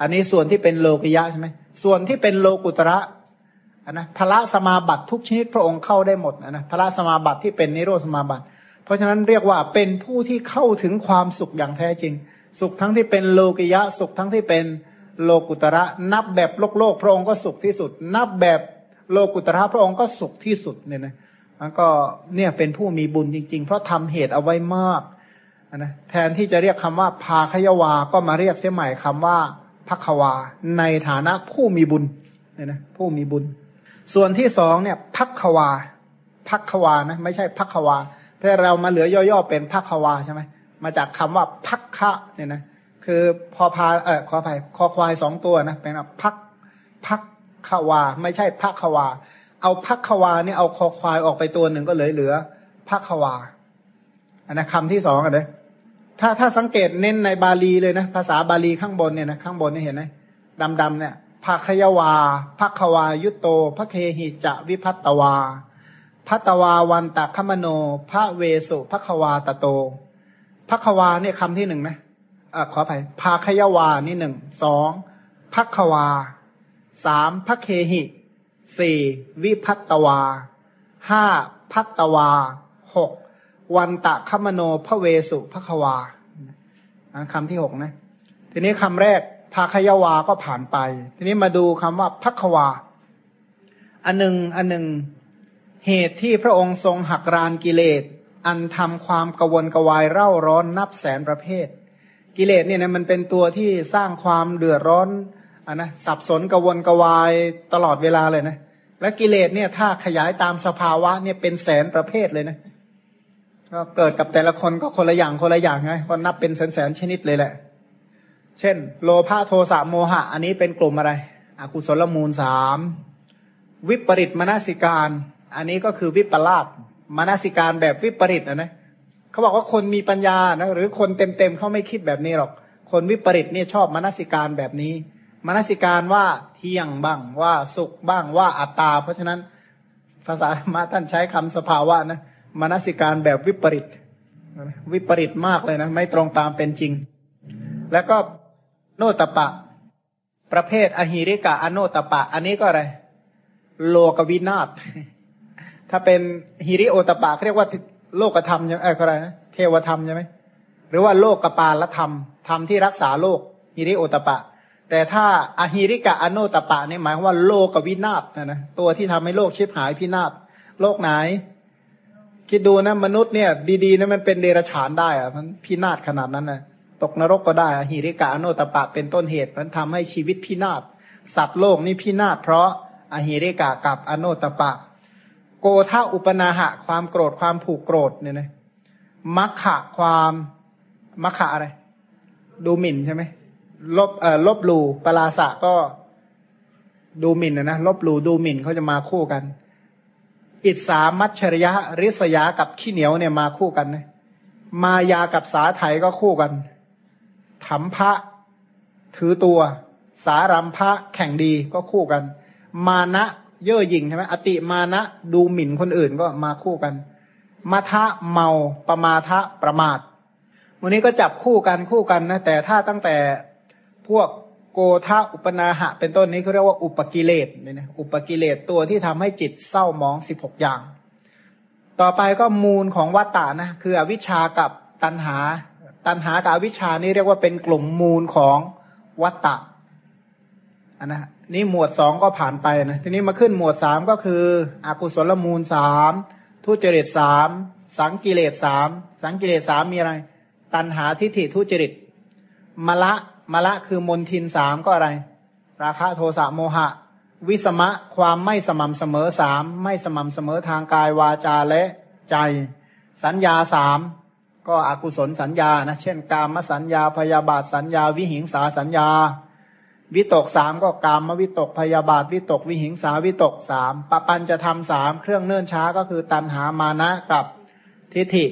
อันนี้ส่วนที่เป็นโลกิยะใช่ไหมส่วนที่เป็นโลกุตระ นนะพระสมาบัติทุกชนิดพระองค์เข้าได้หมดนะพระสมาบัติที่เป็นนิโรธสมาบัติ เพราะฉะนั้นเรียกว่าเป็นผู้ที่เข้าถึงความสุขอย่างแท้จริง สุขทั้งที่เป็นโลกิยะ สุขทั้งที่เป็นโลกุตระ นับแบบโลกโลกพระองค์ก็สุขที่สุด นับแบบโลกุตระพระองค์ก็สุขที่สุดเนี่ยนะมันก็เนี่ยเป็นผู้มีบุญจริง ๆ เพราะทำเหตุเอาไว้มากนะแทนที่จะเรียกคำว่าพาคยวา ก็มาเรียกเสียใหม่คำว่าพักวา ในฐานะผู้มีบุญเนี่ยนะผู้มีบุญ ส่วนที่สองเนี่ยพักวาพักวานะไม่ใช่พักวาถ้าเรามาเหลือย่อๆเป็นพักวาใช่ไหมมาจากคำว่าพักคะเนี่ยนะคือพอพาเออขออภัยคอควายสองตัวนะเป็นพักพักขวา ไม่ใช่พักขวา เอาพักขวาเนี่ยเอาคอควายออกไปตัวหนึ่งก็เลือเหลือพักขวาอันนะคำที่สองกันเลยถ้าถ้าสังเกตเน้นในบาลีเลยนะ ภาษาบาลีข้างบนเนี่ยนะข้างบนนี่เห็นไหมดำดำเนี่ย ภาคยวาภคควายุตโตพระเคหิจะวิพัตตวาพัตวาวันตะคมโนพระเวสุภควาตโตภควาเนี่ยคำที่หนึ่งนะอขออภัยภาคยวานี่หนึ่งสองพักวาสามพักเคหิสี่วิพัตตวาห้าพัตตวาหกวันตะคมโนพระเวสุพักวาคำที่หกนะ ทีนี้คำแรก ภาคยวาก็ผ่านไป ทีนี้มาดูคำว่าพักวา อันหนึ่งอันหนึ่ง เหตุที่พระองค์ทรงหักรานกิเลส อันทำความกวนกวายเร่าร้อนนับแสนประเภท กิเลสเนี่ยนะมันเป็นตัวที่สร้างความเดือดร้อนอะนะสับสนกวนกวายตลอดเวลาเลยนะ และกิเลสเนี่ยถ้าขยายตามสภาวะเนี่ยเป็นแสนประเภทเลยนะก็เกิดกับแต่ละคนก็คนละอย่างคนละอย่างไงก็นับเป็นแสนแสนชนิดเลยแหละ เช่น โลภะโทสะโมหะ อันนี้เป็นกลุ่มอะไรอกุศลมูลสามวิปริตมนสิการ อันนี้ก็คือวิปลาสมนสิการแบบวิปริตนะนะเขาบอกว่าคนมีปัญญานะหรือคนเต็มๆเขาไม่คิดแบบนี้หรอก คนวิปริตเนี่ยชอบมนสิการแบบนี้มนสิการว่าเที่ยงบ้างว่าสุขบ้างว่าอัตตา เพราะฉะนั้นภาษาธรรมะท่านใช้คำสภาวะนะมนสิการแบบวิปริตวิปริตมากเลยนะ ไม่ตรงตามเป็นจริง แล้วก็ โนตปะ ประเภทอหิริกะอโนตปะ อันนี้ก็อะไร โลกวินาศถ้าเป็นหิริโอตปะเรียกว่าโลกธรรมใช่ไหมอะไรนะเทวธรรมใช่ไหมหรือว่าโลกกปาลธรรมธรรมที่รักษาโลกฮิริโอตปะ แต่ถ้าอหิริกะอโนตปะเนี่ยหมายว่าโลกวินาศนะนะตัวที่ทำให้โลกชิบหายพินาศโลกไหน คิดดูนะมนุษย์เนี่ย ดีๆนะมันเป็นเดรัจฉานได้อะมันพินาศขนาดนั้นนะ ตกนรกก็ได้อหิริกะอโนตปะเป็นต้นเหตุมันทำให้ชีวิตพินาศสัตว์โลกนี่พินาศเพราะอหิริกะกับอโนตปะ โกธาอุปนาหะ ความโกรธความผูกโกรธเนี่ยนะมัคคะความมัคคะอะไร ดูหมิ่นใช่ไหมลบเอ่อลบหลูปราสะก็ดูหมิ่นนะนะลบหลูดูหมิ่นเขาจะมาคู่กัน อิสามัชชริยะริษยากับขี้เหนียวเนี่ยมาคู่กันนะมายากับสาไถก็คู่กัน ถมพระ ถือตัว สารัมพระแข่งดีก็คู่กัน มานะเย่อหยิ่งใช่ไหมอติมานะดูหมิ่นคนอื่นก็มาคู่กันมาทะเมาประมาทะประมาท วันนี้ก็จับคู่กันคู่กันนะ แต่ถ้าตั้งแต่พวกโกธาอุปนาหะ เป็นต้นนี้เขาเรียกว่าอุปกิเลสเนี่ยนะอุปกิเลสตัวที่ทำให้จิตเศร้ามองสิบหกอย่าง ต่อไปก็มูลของวัตตานะ คืออวิชากับตันหา ตันหากับอวิชานี่เรียกว่าเป็นกลุ่มมูลของวัตตะอันนะนี่หมวดสองก็ผ่านไปนะทีนี้มาขึ้นหมวดสามก็คืออกุศลมูลสามทุจริตสามสังกิเลสสามสังกิเลสสามมีอะไร ตัณหาทิฏฐิทุจริตมละมละคือมนทินสามก็อะไร ราคะโทสะโมหะ วิสมะความไม่สม่ำเสมอสามไม่สม่ำเสมอทางกายวาจาและใจ สัญญาสาม ก็อกุศลสัญญานะเช่น กามสัญญาพยาบาทสัญญา วิหิงสาสัญญา วิตกสามก็กามมวิตกพยาบาทวิตก วิหิงสาวิตกสามปปัญจะทำสามเครื่องเนื่นช้าก็คือตันหามานะกับทิฏฐิ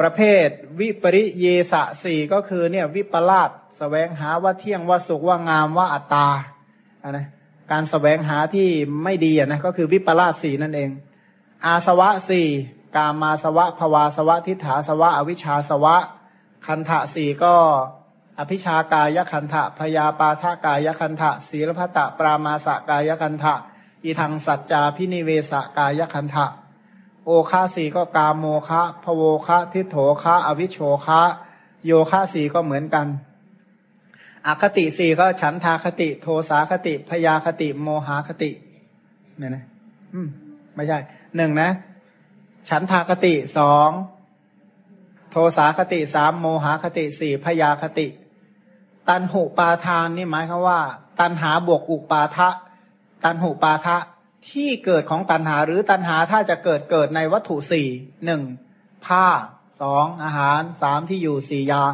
ประเภท วิปริเยสะสี่ก็คือเนี่ยวิปลาสแสวงหาว่าเที่ยงว่าสุขว่างามว่าอัตตาอะนะการแสวงหาที่ไม่ดีนะก็คือวิปลาสสี่นั่นเอง อาสวะสี่ กามาสวะภวาสวะ ทิฏฐาสวะ อวิชชาสวะ คันธะสี่ก็ อภิชากายคันธะพยาปาทากายคันธะศีลพัตะปรามาสกายคันธะอีทางสัจจาพินิเวสกายคันธะโอคาสีก็กามโมคะพโวคะทิโถคะอวิชโชคะโยคะสีก็เหมือนกันอคติสี่ก็ฉันทาคติ โทสาคติพยาคติ โมหาคติเนี่ยนะ อืม ไม่ใช่หนึ่งนะ ฉันทาคติสองโทสาคติสามโมหาคติสี่พยาคติ ตันหุปาทานนี่หมายคือว่า ตันหาบวกอุปาทะ ตันหุปาทะที่เกิดของตันหาหรือตันหาถ้าจะเกิดเกิดในวัตถุสี่หนึ่งผ้าสองอาหารสามที่อยู่สี่ยา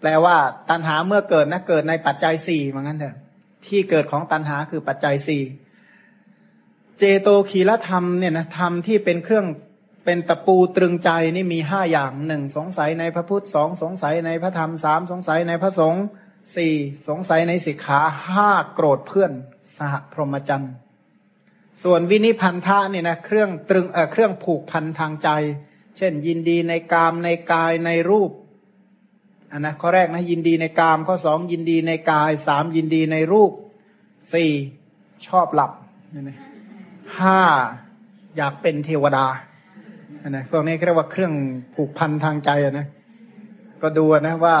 แปลว่า ตัณหาเมื่อเกิดนะเกิดในปัจจัยสี่เหมือนกันเถอะที่เกิดของตัณหาคือปัจจัยสี่เจโตคีลธรรมเนี่ยนะธรรมที่เป็นเครื่อง เป็นตะปูตรึงใจนี่มีห้าอย่างหนึ่งสงสัยในพระพุทธสองสงสัยในพระธรรมสามสงสัยในพระสงฆ์สี่สงสัยในสิกขาห้าโกรธเพื่อน สหพรหมจรรย์ส่วนวินิพันธะเนี่ยนะเครื่องตรึงเอ่อเครื่องผูกพันทางใจ เช่น ยินดีในกามในกายในรูปอันนะข้อแรกนะยินดีในกามข้อสองยินดีในกายสามยินดีในรูปสี่ชอบหลับห้าอยากเป็นเทวดา นนะพวกนี้เรียกว่าเครื่องผูกพันทางใจนะก็ดูนะว่า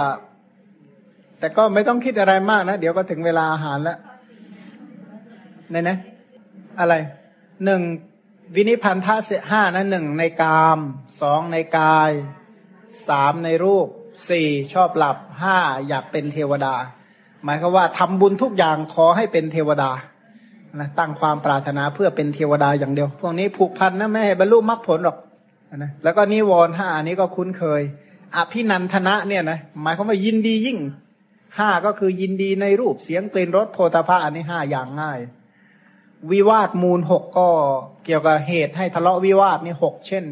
แต่ก็ไม่ต้องคิดอะไรมากนะเดี๋ยวก็ถึงเวลาอาหารแล้วในนะ อะไรหนึ่งวินิพันธะเสห้านะหนึ่งในกามสองในกายสามในรูปสี่ชอบหลับห้าอยากเป็นเทวดา หมายคือว่าทำบุญทุกอย่างขอให้เป็นเทวดานะตั้งความปรารถนาเพื่อเป็นเทวดาอย่างเดียว พวกนี้ผูกพันนะไม่ให้บรรลุมรรคผลหรอก นะแล้วก็นิวรณ์ห้าอันนี้ก็คุ้นเคย อภินันทนะเนี่ยนะหมายความว่ายินดียิ่งห้าก็คือยินดีในรูปเสียงกลิ่นรสโพธาภะอันนี้ห้าอย่างง่าย วิวาทมูลหกก็เกี่ยวกับเหตุให้ทะเลาะวิวาทนี่หกเช่น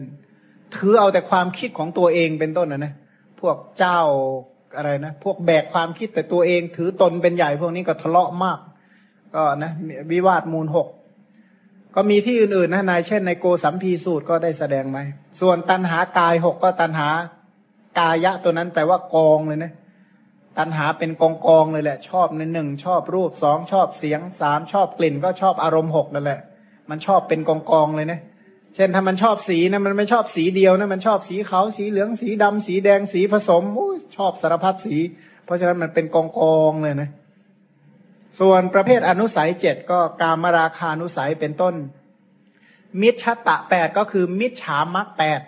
ถือเอาแต่ความคิดของตัวเองเป็นต้นนะนะพวกเจ้าอะไรนะพวกแบกความคิดแต่ตัวเองถือตนเป็นใหญ่พวกนี้ก็ทะเลาะมาก ก็นะวิวาทมูลหก ก็มีที่อื่นๆนะนายเช่นในโกสัมพีสูตรก็ได้แสดงไหมส่วนตันหากายหกก็ตันหากายะตัวนั้นแปลว่ากองเลยนะตันหาเป็นกองกองเลยแหละ ชอบในหนึ่งชอบรูปสองชอบเสียงสามชอบกลิ่น ก็ชอบอารมณ์หกนั่นแหละ มันชอบเป็นกองกองเลยนะเช่นถ้ามันชอบสีนะมันไม่ชอบสีเดียวนะมันชอบสีขาวสีเหลืองสีดำสีแดงสีผสมอชอบสารพัดสี เพราะฉะนั้นมันเป็นกองกองเลยนะ ส่วนประเภทอนุสัยเจ็ดก็การมราคานุสัยเป็นต้น มิจฉตะแปดก็คือมิจฉามักแปด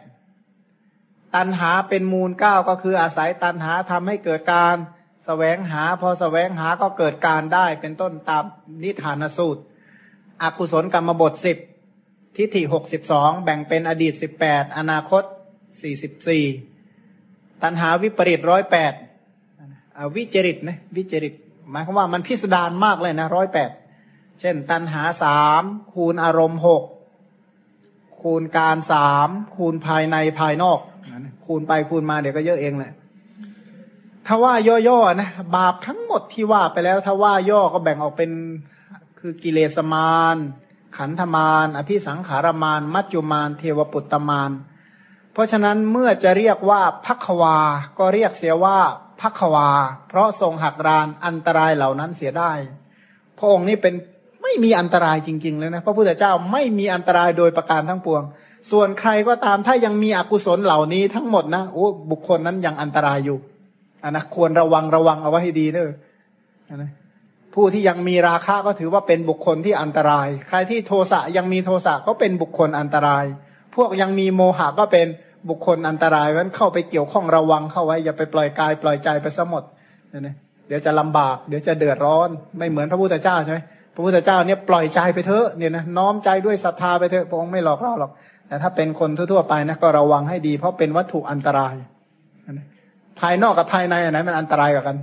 ตันหาเป็นมูลเก้าก็คืออาศัยตันหาทำให้เกิดการสแสวงหา พอสแสวงหาก็เกิดการได้เป็นต้นตามนิทานสูตร อกุศลกรรมบทสิบทิฏฐิหกสิบสองแบ่งเป็นอดีตสิบแปดอนาคตสี่สิบสี่ตันหาวิปริตร้อยแปดวิจริตนะวิจริต หมายความว่ามันพิสดารมากเลยนะร้อยแปดเช่น ตันหาสามคูณอารมณ์หกคูณการสามคูณภายในภายนอก คูณไปคูณมาเดี๋ยวก็เยอะเองแหละถ้าว่าย่อๆนะบาปทั้งหมดที่ว่าไปแล้ว ถ้าว่าย่อก็แบ่งออกเป็นคือกิเลสมารขันธมารอภิสังขารมารมัจจุมารเทวปุตตมารเพราะฉะนั้นเมื่อจะเรียกว่าพักวา ก็เรียกเสียว่า พักวา เพราะทรงหักรานอันตรายเหล่านั้นเสียได้ พระองค์นี้เป็นไม่มีอันตรายจริง ๆ เลยนะพระพุทธเจ้าไม่มีอันตรายโดยประการทั้งปวง ส่วนใครก็ตามถ้ายังมีอกุศลเหล่านี้ทั้งหมดนะโอ้บุคคลนั้นยังอันตรายอยู่อันนะควรระวังระวังเอาไว้ให้ดีเด้อนะผู้ที่ยังมีราคะก็ถือว่าเป็นบุคคลที่อันตราย ใครที่โทสะยังมีโทสะก็เป็นบุคคลอันตราย พวกยังมีโมหะก็เป็น บุคคลอันตรายเพราะนั้นเข้าไปเกี่ยวข้องระวังเข้าไว้ อย่าไปปล่อยกายปล่อยใจไปซะหมดเนี่ยเดี๋ยวจะลำบาก เดี๋ยวจะเดือดร้อน ไม่เหมือนพระพุทธเจ้าใช่ไหมพระพุทธเจ้าเนี่ยปล่อยใจไปเถอะเนี่ยนะน้อมใจด้วยศรัทธาไปเถอะพระองค์ไม่หลอกเราหรอกแต่ถ้าเป็นคนทั่วๆไปนะก็ระวังให้ดี เพราะเป็นวัตถุอันตรายภายนอกกับภายในอันไหนมันอันตรายกว่ากัน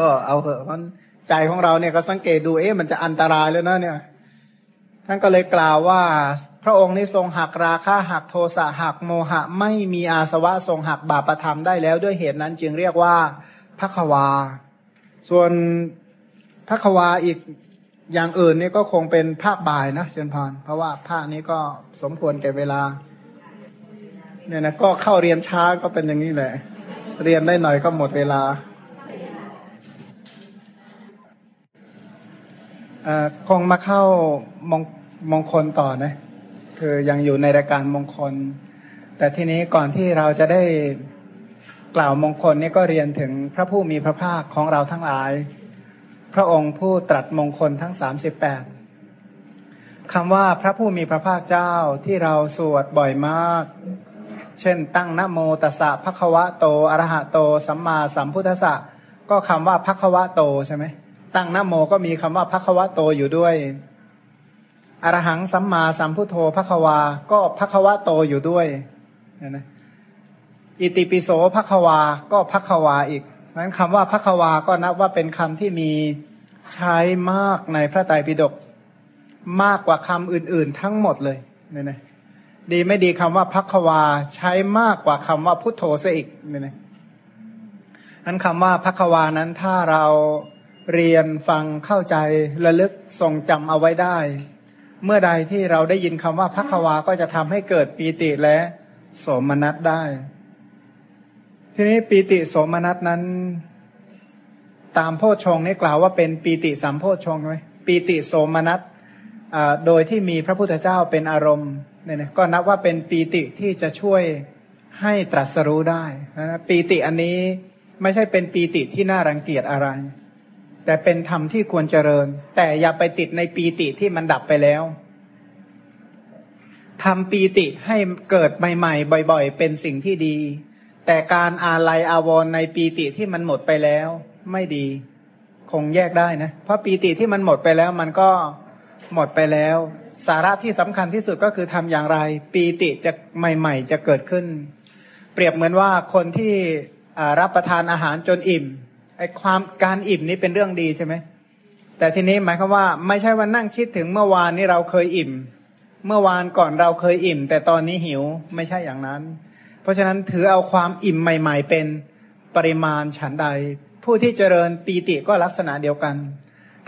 ก็เอาเถอะมันใจของเราเนี่ยก็สังเกตดูเอ๊ะมันจะอันตรายแล้วนะเนี่ย ท่านก็เลยกล่าวว่า พระองค์นี้ทรงหักราคะหักโทสะหักโมหะ ไม่มีอาสวะทรงหักบาปธรรมได้แล้วด้วยเหตุนั้นจึงเรียกว่าพักวา ส่วนพักวาอีกอย่างอื่นนี่ก็คงเป็นภาคบ่ายนะเชิญพรเพราะว่าภาคนี้ก็สมควรแก่เวลา เนี่ยนะก็เข้าเรียนช้าก็เป็นอย่างนี้แหละ เรียนได้หน่อยก็หมดเวลา คงมาเข้ามงมงคลต่อนะ คือยังอยู่ในรายการมงคล แต่ทีนี้ก่อนที่เราจะได้กล่าวมงคลนี่ก็เรียนถึงพระผู้มีพระภาคของเราทั้งหลาย พระองค์ผู้ตรัสมงคลทั้งสามสิบแปดคำว่าพระผู้มีพระภาคเจ้าที่เราสวดบ่อยมาก เช่น ตั้งนโมตัสสะภะคะวะโต อรหะโต สัมมาสัมพุทธัสสะก็คำว่าภะคะวะโตใช่ไหม ตั้งนโมก็มีคำว่าภะควะโตอยู่ด้วย อรหังสัมมาสัมพุทโธภะควา ก็ภะควะโตอยู่ด้วยนะอิติปิโสภควา ก็ภควาอีกนั้นคำว่าภควาก็นับว่าเป็นคำที่มีใช้มากในพระไตรปิฎกมากกว่าคำอื่น ๆ ทั้งหมดเลยเนี่ยนะดีไม่ดีคำว่าภควาใช้มากกว่าคำว่าพุทโธซะอีกเนี่ยนะนั้นคำว่าภควานั้นถ้าเรา เรียนฟังเข้าใจระลึกทรงจำเอาไว้ได้ เมื่อใดที่เราได้ยินคำว่าภควาก็จะทำให้เกิดปีติและโสมนัสได้ ทีนี้ปีติโสมนัสนั้น ตามโพชงนี่กล่าวว่าเป็นปีติสามโพชงไหมปีติโสมนัสโดยที่มีพระพุทธเจ้าเป็นอารมณ์เนี่ยนะก็นับว่าเป็นปีติที่จะช่วยให้ตรัสรู้ได้นะปีติอันนี้ไม่ใช่เป็นปีติที่น่ารังเกียจอะไร แต่เป็นธรรมที่ควรเจริญ แต่อย่าไปติดในปีติที่มันดับไปแล้วทำปีติให้เกิดใหม่ ๆ บ่อย ๆ เป็นสิ่งที่ดี แต่การอาลัยอาวรในปีติที่มันหมดไปแล้ว ไม่ดี คงแยกได้นะ เพราะปีติที่มันหมดไปแล้ว มันก็หมดไปแล้ว สาระที่สำคัญที่สุดก็คือทำอย่างไร ปีติจะใหม่ ๆ จะเกิดขึ้น เปรียบเหมือนว่าคนที่รับประทานอาหารจนอิ่ม ไอความการอิ่มนี้เป็นเรื่องดีใช่ไหมแต่ทีนี้หมายความว่า ไม่ใช่ว่านั่งคิดถึงเมื่อวานนี้เราเคยอิ่ม เมื่อวานก่อนเราเคยอิ่ม แต่ตอนนี้หิวไม่ใช่อย่างนั้น เพราะฉะนั้นถือเอาความอิ่มใหม่ ๆ เป็นปริมาณฉันใด ผู้ที่เจริญปีติก็ลักษณะเดียวกัน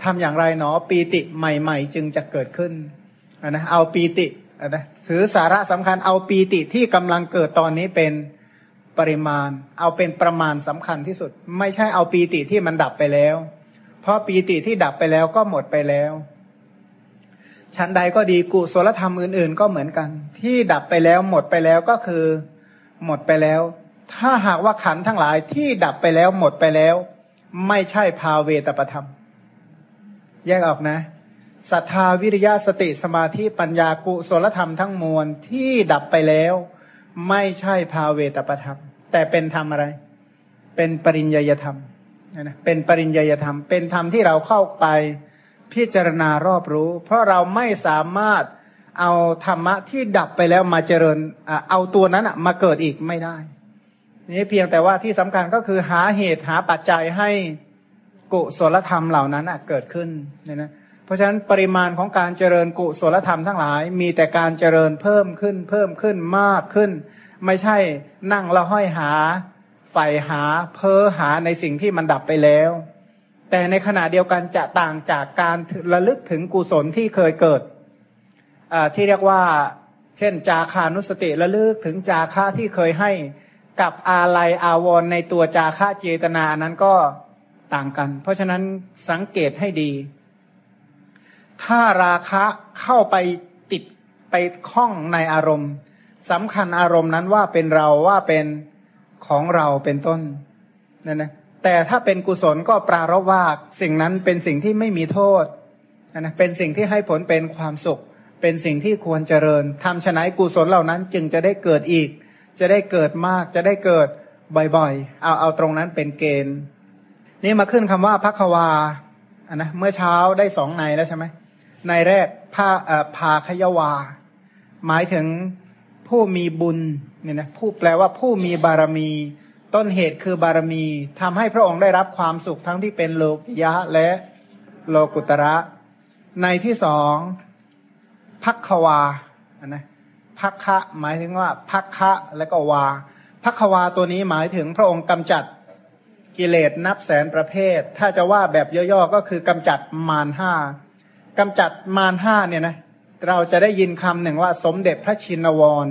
ทำอย่างไรเนาะปีติใหม่ ๆ จึงจะเกิดขึ้นนะเอาปีตินะถือสาระสำคัญเอาปีติที่กำลังเกิดตอนนี้เป็น ปริมาณ เอาเป็นประมาณสำคัญที่สุด ไม่ใช่เอาปีติที่มันดับไปแล้ว เพราะปีติที่ดับไปแล้วก็หมดไปแล้วชั้นใดก็ดีกุศลธรรมอื่น ๆ ก็เหมือนกัน ที่ดับไปแล้วหมดไปแล้วก็คือ หมดไปแล้ว ถ้าหากว่าขันทั้งหลายที่ดับไปแล้วหมดไปแล้ว ไม่ใช่ภาเวตประธรรม แยกออกนะศรัทธาวิริยะสติสมาธิปัญญากุศลธรรมทั้งมวลที่ดับไปแล้ว ไม่ใช่ภาเวตประธรรม แต่เป็นธรรมอะไร เป็นปริญญยธรรมนะเป็นปริญญยธรรม เป็นธรรมที่เราเข้าไปพิจารณารอบรู้ เพราะเราไม่สามารถเอาธรรมะที่ดับไปแล้วมาเจริญเอาตัวนั้นมาเกิดอีกไม่ได้ นี่เพียงแต่ว่าที่สำคัญก็คือหาเหตุหาปัจจัยให้กุศลธรรมเหล่านั้นเกิดขึ้นเนี่ยนะเพราะฉะนั้นปริมาณของการเจริญกุศลธรรมทั้งหลาย มีแต่การเจริญเพิ่มขึ้นเพิ่มขึ้นมากขึ้น ไม่ใช่นั่งละห้อยหาใฝ่หาเพ้อหาในสิ่งที่มันดับไปแล้ว แต่ในขณะเดียวกันจะต่างจากการระลึกถึงกุศลที่เคยเกิดที่เรียกว่า เช่น จาคานุสติระลึกถึงจาค่าที่เคยให้กับอาลัยอาวรในตัวจาค่าเจตนานั้นก็ต่างกัน เพราะฉะนั้นสังเกตให้ดี ถ้าราคะเข้าไปติดไปคล้องในอารมณ์ สำคัญอารมณ์นั้นว่าเป็นเราว่าเป็นของเราเป็นต้นนั่นนะแต่ถ้าเป็นกุศลก็ปรารบว่าสิ่งนั้นเป็นสิ่งที่ไม่มีโทษนะเป็นสิ่งที่ให้ผลเป็นความสุข เป็นสิ่งที่ควรเจริญทำฉนัยกุศลเหล่านั้นจึงจะได้เกิดอีก จะได้เกิดมากจะได้เกิดบ่อยๆ เอาเอาตรงนั้นเป็นเกณฑ์ นี่มาขึ้นคำว่าพักวาอะนะเมื่อเช้าได้สองในแล้วใช่ไหมในแรกพาเอ่อพาขยวา หมายถึง ผู้มีบุญเนี่ยนะผู้แปลว่าผู้มีบารมี ต้นเหตุคือบารมีทำให้พระองค์ได้รับความสุขทั้งที่เป็นโลกยะและโลกุตระ ในที่สองพักควานะพักคะหมายถึงว่าพักคะแล้วก็วาพักควาตัวนี้หมายถึงพระองค์กำจัดกิเลสนับแสนประเภท ถ้าจะว่าแบบย่อๆก็คือกำจัดมารห้ากำจัดมารห้าเนี่ยนะ เราจะได้ยินคำหนึ่งว่า สมเด็จพระชินวร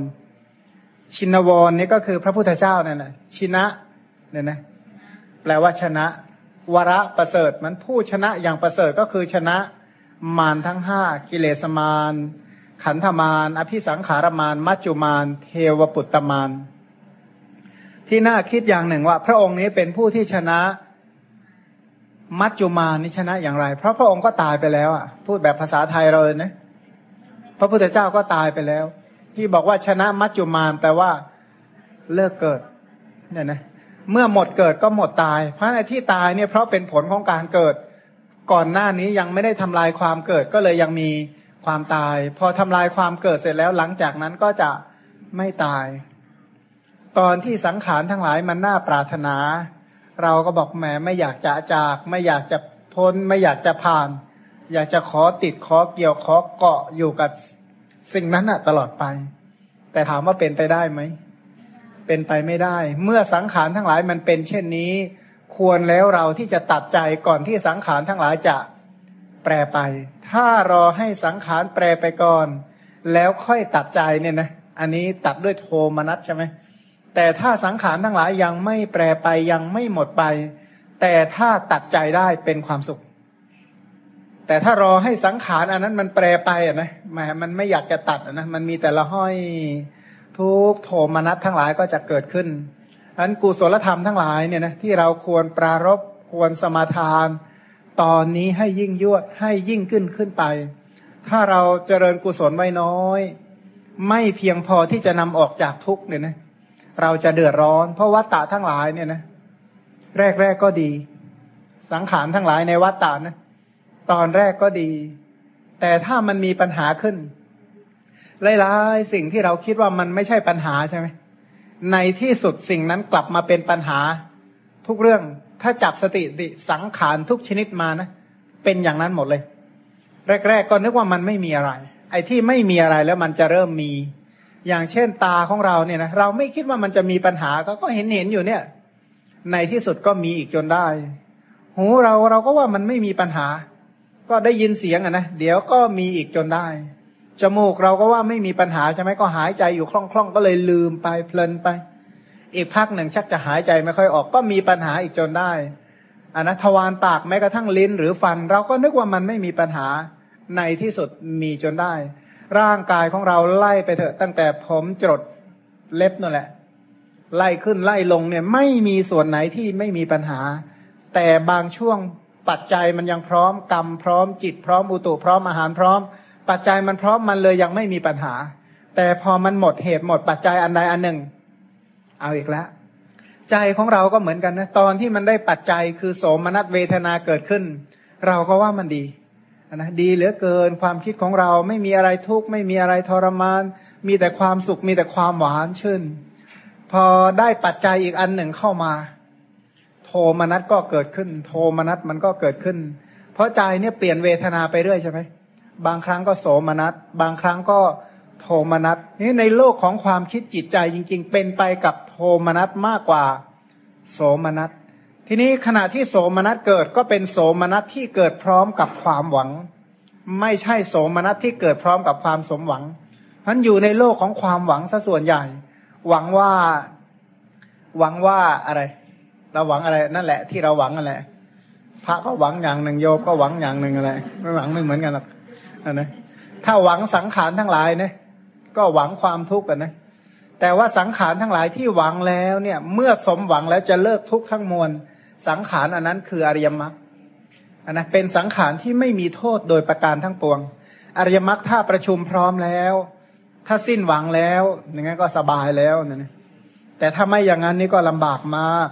ชินวรนี่ก็คือพระพุทธเจ้านั่นแหละชินะเนี่ยนะ แปลว่าชนะ วระประเสริฐมันผู้ชนะอย่างประเสริฐก็คือชนะมารทั้งห้ากิเลสมารขันธมารอภิสังขารมารมัจจุมารเทวปุตตมารที่น่าคิดอย่างหนึ่งว่า พระองค์นี้เป็นผู้ที่ชนะมัจจุมานี่ชนะอย่างไร เพราะพระองค์ก็ตายไปแล้วอะ พูดแบบภาษาไทยเราเลยนะ พระพุทธเจ้าก็ตายไปแล้ว ที่บอกว่าชนะมัจจุมารแปลว่าเลิกเกิดเนี่ยนะเมื่อหมดเกิดก็หมดตาย เพราะในที่ตายเนี่ยเพราะเป็นผลของการเกิด ก่อนหน้านี้ยังไม่ได้ทำลายความเกิดก็เลยยังมีความตาย พอทำลายความเกิดเสร็จแล้วหลังจากนั้นก็จะไม่ตาย ตอนที่สังขารทั้งหลายมันน่าปรารถนา เราก็บอกแหมไม่อยากจะจาก ไม่อยากจะพ้น ไม่อยากจะผ่าน อยากจะขอติดขอเกี่ยวขอเกาะอยู่กับสิ่งนั้นอะตลอดไป แต่ถามว่าเป็นไปได้ไหม เป็นไปไม่ได้ เมื่อสังขารทั้งหลายมันเป็นเช่นนี้ ควรแล้วเราที่จะตัดใจก่อนที่สังขารทั้งหลายจะแปรไป ถ้ารอให้สังขารแปรไปก่อน แล้วค่อยตัดใจเนี่ยนะ อันนี้ตัดด้วยโทมนัสใช่ไหมแต่ถ้าสังขารทั้งหลายยังไม่แปรไปยังไม่หมดไป แต่ถ้าตัดใจได้เป็นความสุข แต่ถ้ารอให้สังขารอันนั้นมันแปรไปอะนะหมมันไม่อยากจะตัดอะนะมันมีแต่ละห้อยทุกโทมนัสทั้งหลายก็จะเกิดขึ้นอันกุศลธรรมทั้งหลายเนี่ยนะที่เราควรปรารบควรสมาทาน ตอนนี้ให้ยิ่งยวดให้ยิ่งขึ้นขึ้นไป ถ้าเราเจริญกุศลไว้น้อย ไม่เพียงพอที่จะนำออกจากทุกเนี่ยนะเราจะเดือดร้อน เพราะวัตตะทั้งหลายเนี่ยนะ แรกแรกก็ดี สังขารทั้งหลายในวัตตะนะ ตอนแรกก็ดี แต่ถ้ามันมีปัญหาขึ้นหลายๆสิ่งที่เราคิดว่ามันไม่ใช่ปัญหาใช่ไหมในที่สุดสิ่งนั้นกลับมาเป็นปัญหา ทุกเรื่องถ้าจับสติติสังขารทุกชนิดมานะ เป็นอย่างนั้นหมดเลย แรก ๆ ก็นึกว่ามันไม่มีอะไร ไอ้ที่ไม่มีอะไรแล้วมันจะเริ่มมี อย่างเช่นตาของเราเนี่ยนะเราไม่คิดว่ามันจะมีปัญหาก็ก็เห็นเห็นอยู่เนี่ย ในที่สุดก็มีอีกจนได้ หูเราเราก็ว่ามันไม่มีปัญหา ก็ได้ยินเสียงอะนะเดี๋ยวก็มีอีกจนได้ จมูกเราก็ว่าไม่มีปัญหาใช่ไหมก็หายใจอยู่คล่องๆก็เลยลืมไปเพลินไป อีกพักหนึ่งชักจะหายใจไม่ค่อยออกก็มีปัญหาอีกจนได้อันนะทวารปากแม้กระทั่งลิ้นหรือฟัน เราก็นึกว่ามันไม่มีปัญหาในที่สุดมีจนได้ ร่างกายของเราไล่ไปเถอะ ตั้งแต่ผมจดเล็บนั่นแหละ ไล่ขึ้นไล่ลงเนี่ยไม่มีส่วนไหนที่ไม่มีปัญหา แต่บางช่วง ปัจจัยมันยังพร้อมกรรมพร้อมจิตพร้อมอุตุพร้อมอาหารพร้อม ปัจจัยมันพร้อมมันเลยยังไม่มีปัญหา แต่พอมันหมดเหตุหมดปัจจัยอันใดอันหนึ่ง เอาอีกแล้วใจของเราก็เหมือนกันนะตอนที่มันได้ปัจจัยคือโสมนัสเวทนาเกิดขึ้น เราก็ว่ามันดีนะดีเหลือเกินความคิดของเราไม่มีอะไรทุกข์ไม่มีอะไรทรมาน มีแต่ความสุขมีแต่ความหวานชื่น พอได้ปัจจัยอีกอันหนึ่งเข้ามา โทมนัสก็เกิดขึ้น โทมนัสมันก็เกิดขึ้น เพราะใจเนี่ยเปลี่ยนเวทนาไปเรื่อยใช่ไหมบางครั้งก็โสมนัสบางครั้งก็โทมนัสนี่ในโลกของความคิดจิตใจจริง ๆ เป็นไปกับโทมนัสมากกว่าโสมนัสทีนี้ขณะที่โสมนัสเกิดก็เป็นโสมนัสที่เกิดพร้อมกับความหวัง ไม่ใช่โสมนัสที่เกิดพร้อมกับความสมหวังท่านอยู่ในโลกของความหวังซะส่วนใหญ่ หวังว่าหวังว่าอะไร เราหวังอะไร นั่นแหละที่เราหวังอะไรพระก็หวังอย่างหนึ่งโยมก็หวังอย่างหนึ่งอะไร ไม่หวังไม่เหมือนกันหรอกนะถ้าหวังสังขารทั้งหลายเนี่ยก็หวังความทุกข์กันนะแต่ว่าสังขารทั้งหลายที่หวังแล้วเนี่ย เมื่อสมหวังแล้วจะเลิกทุกข์ทั้งมวลสังขารอันนั้นคืออริยมรรคอันนะเป็นสังขารที่ไม่มีโทษโดยประการทั้งปวง อริยมรรคถ้าประชุมพร้อมแล้ว ถ้าสิ้นหวังแล้วอย่างนั้นก็สบายแล้วนะแต่ถ้าไม่อย่างนั้นนี่ก็ลำบากมาก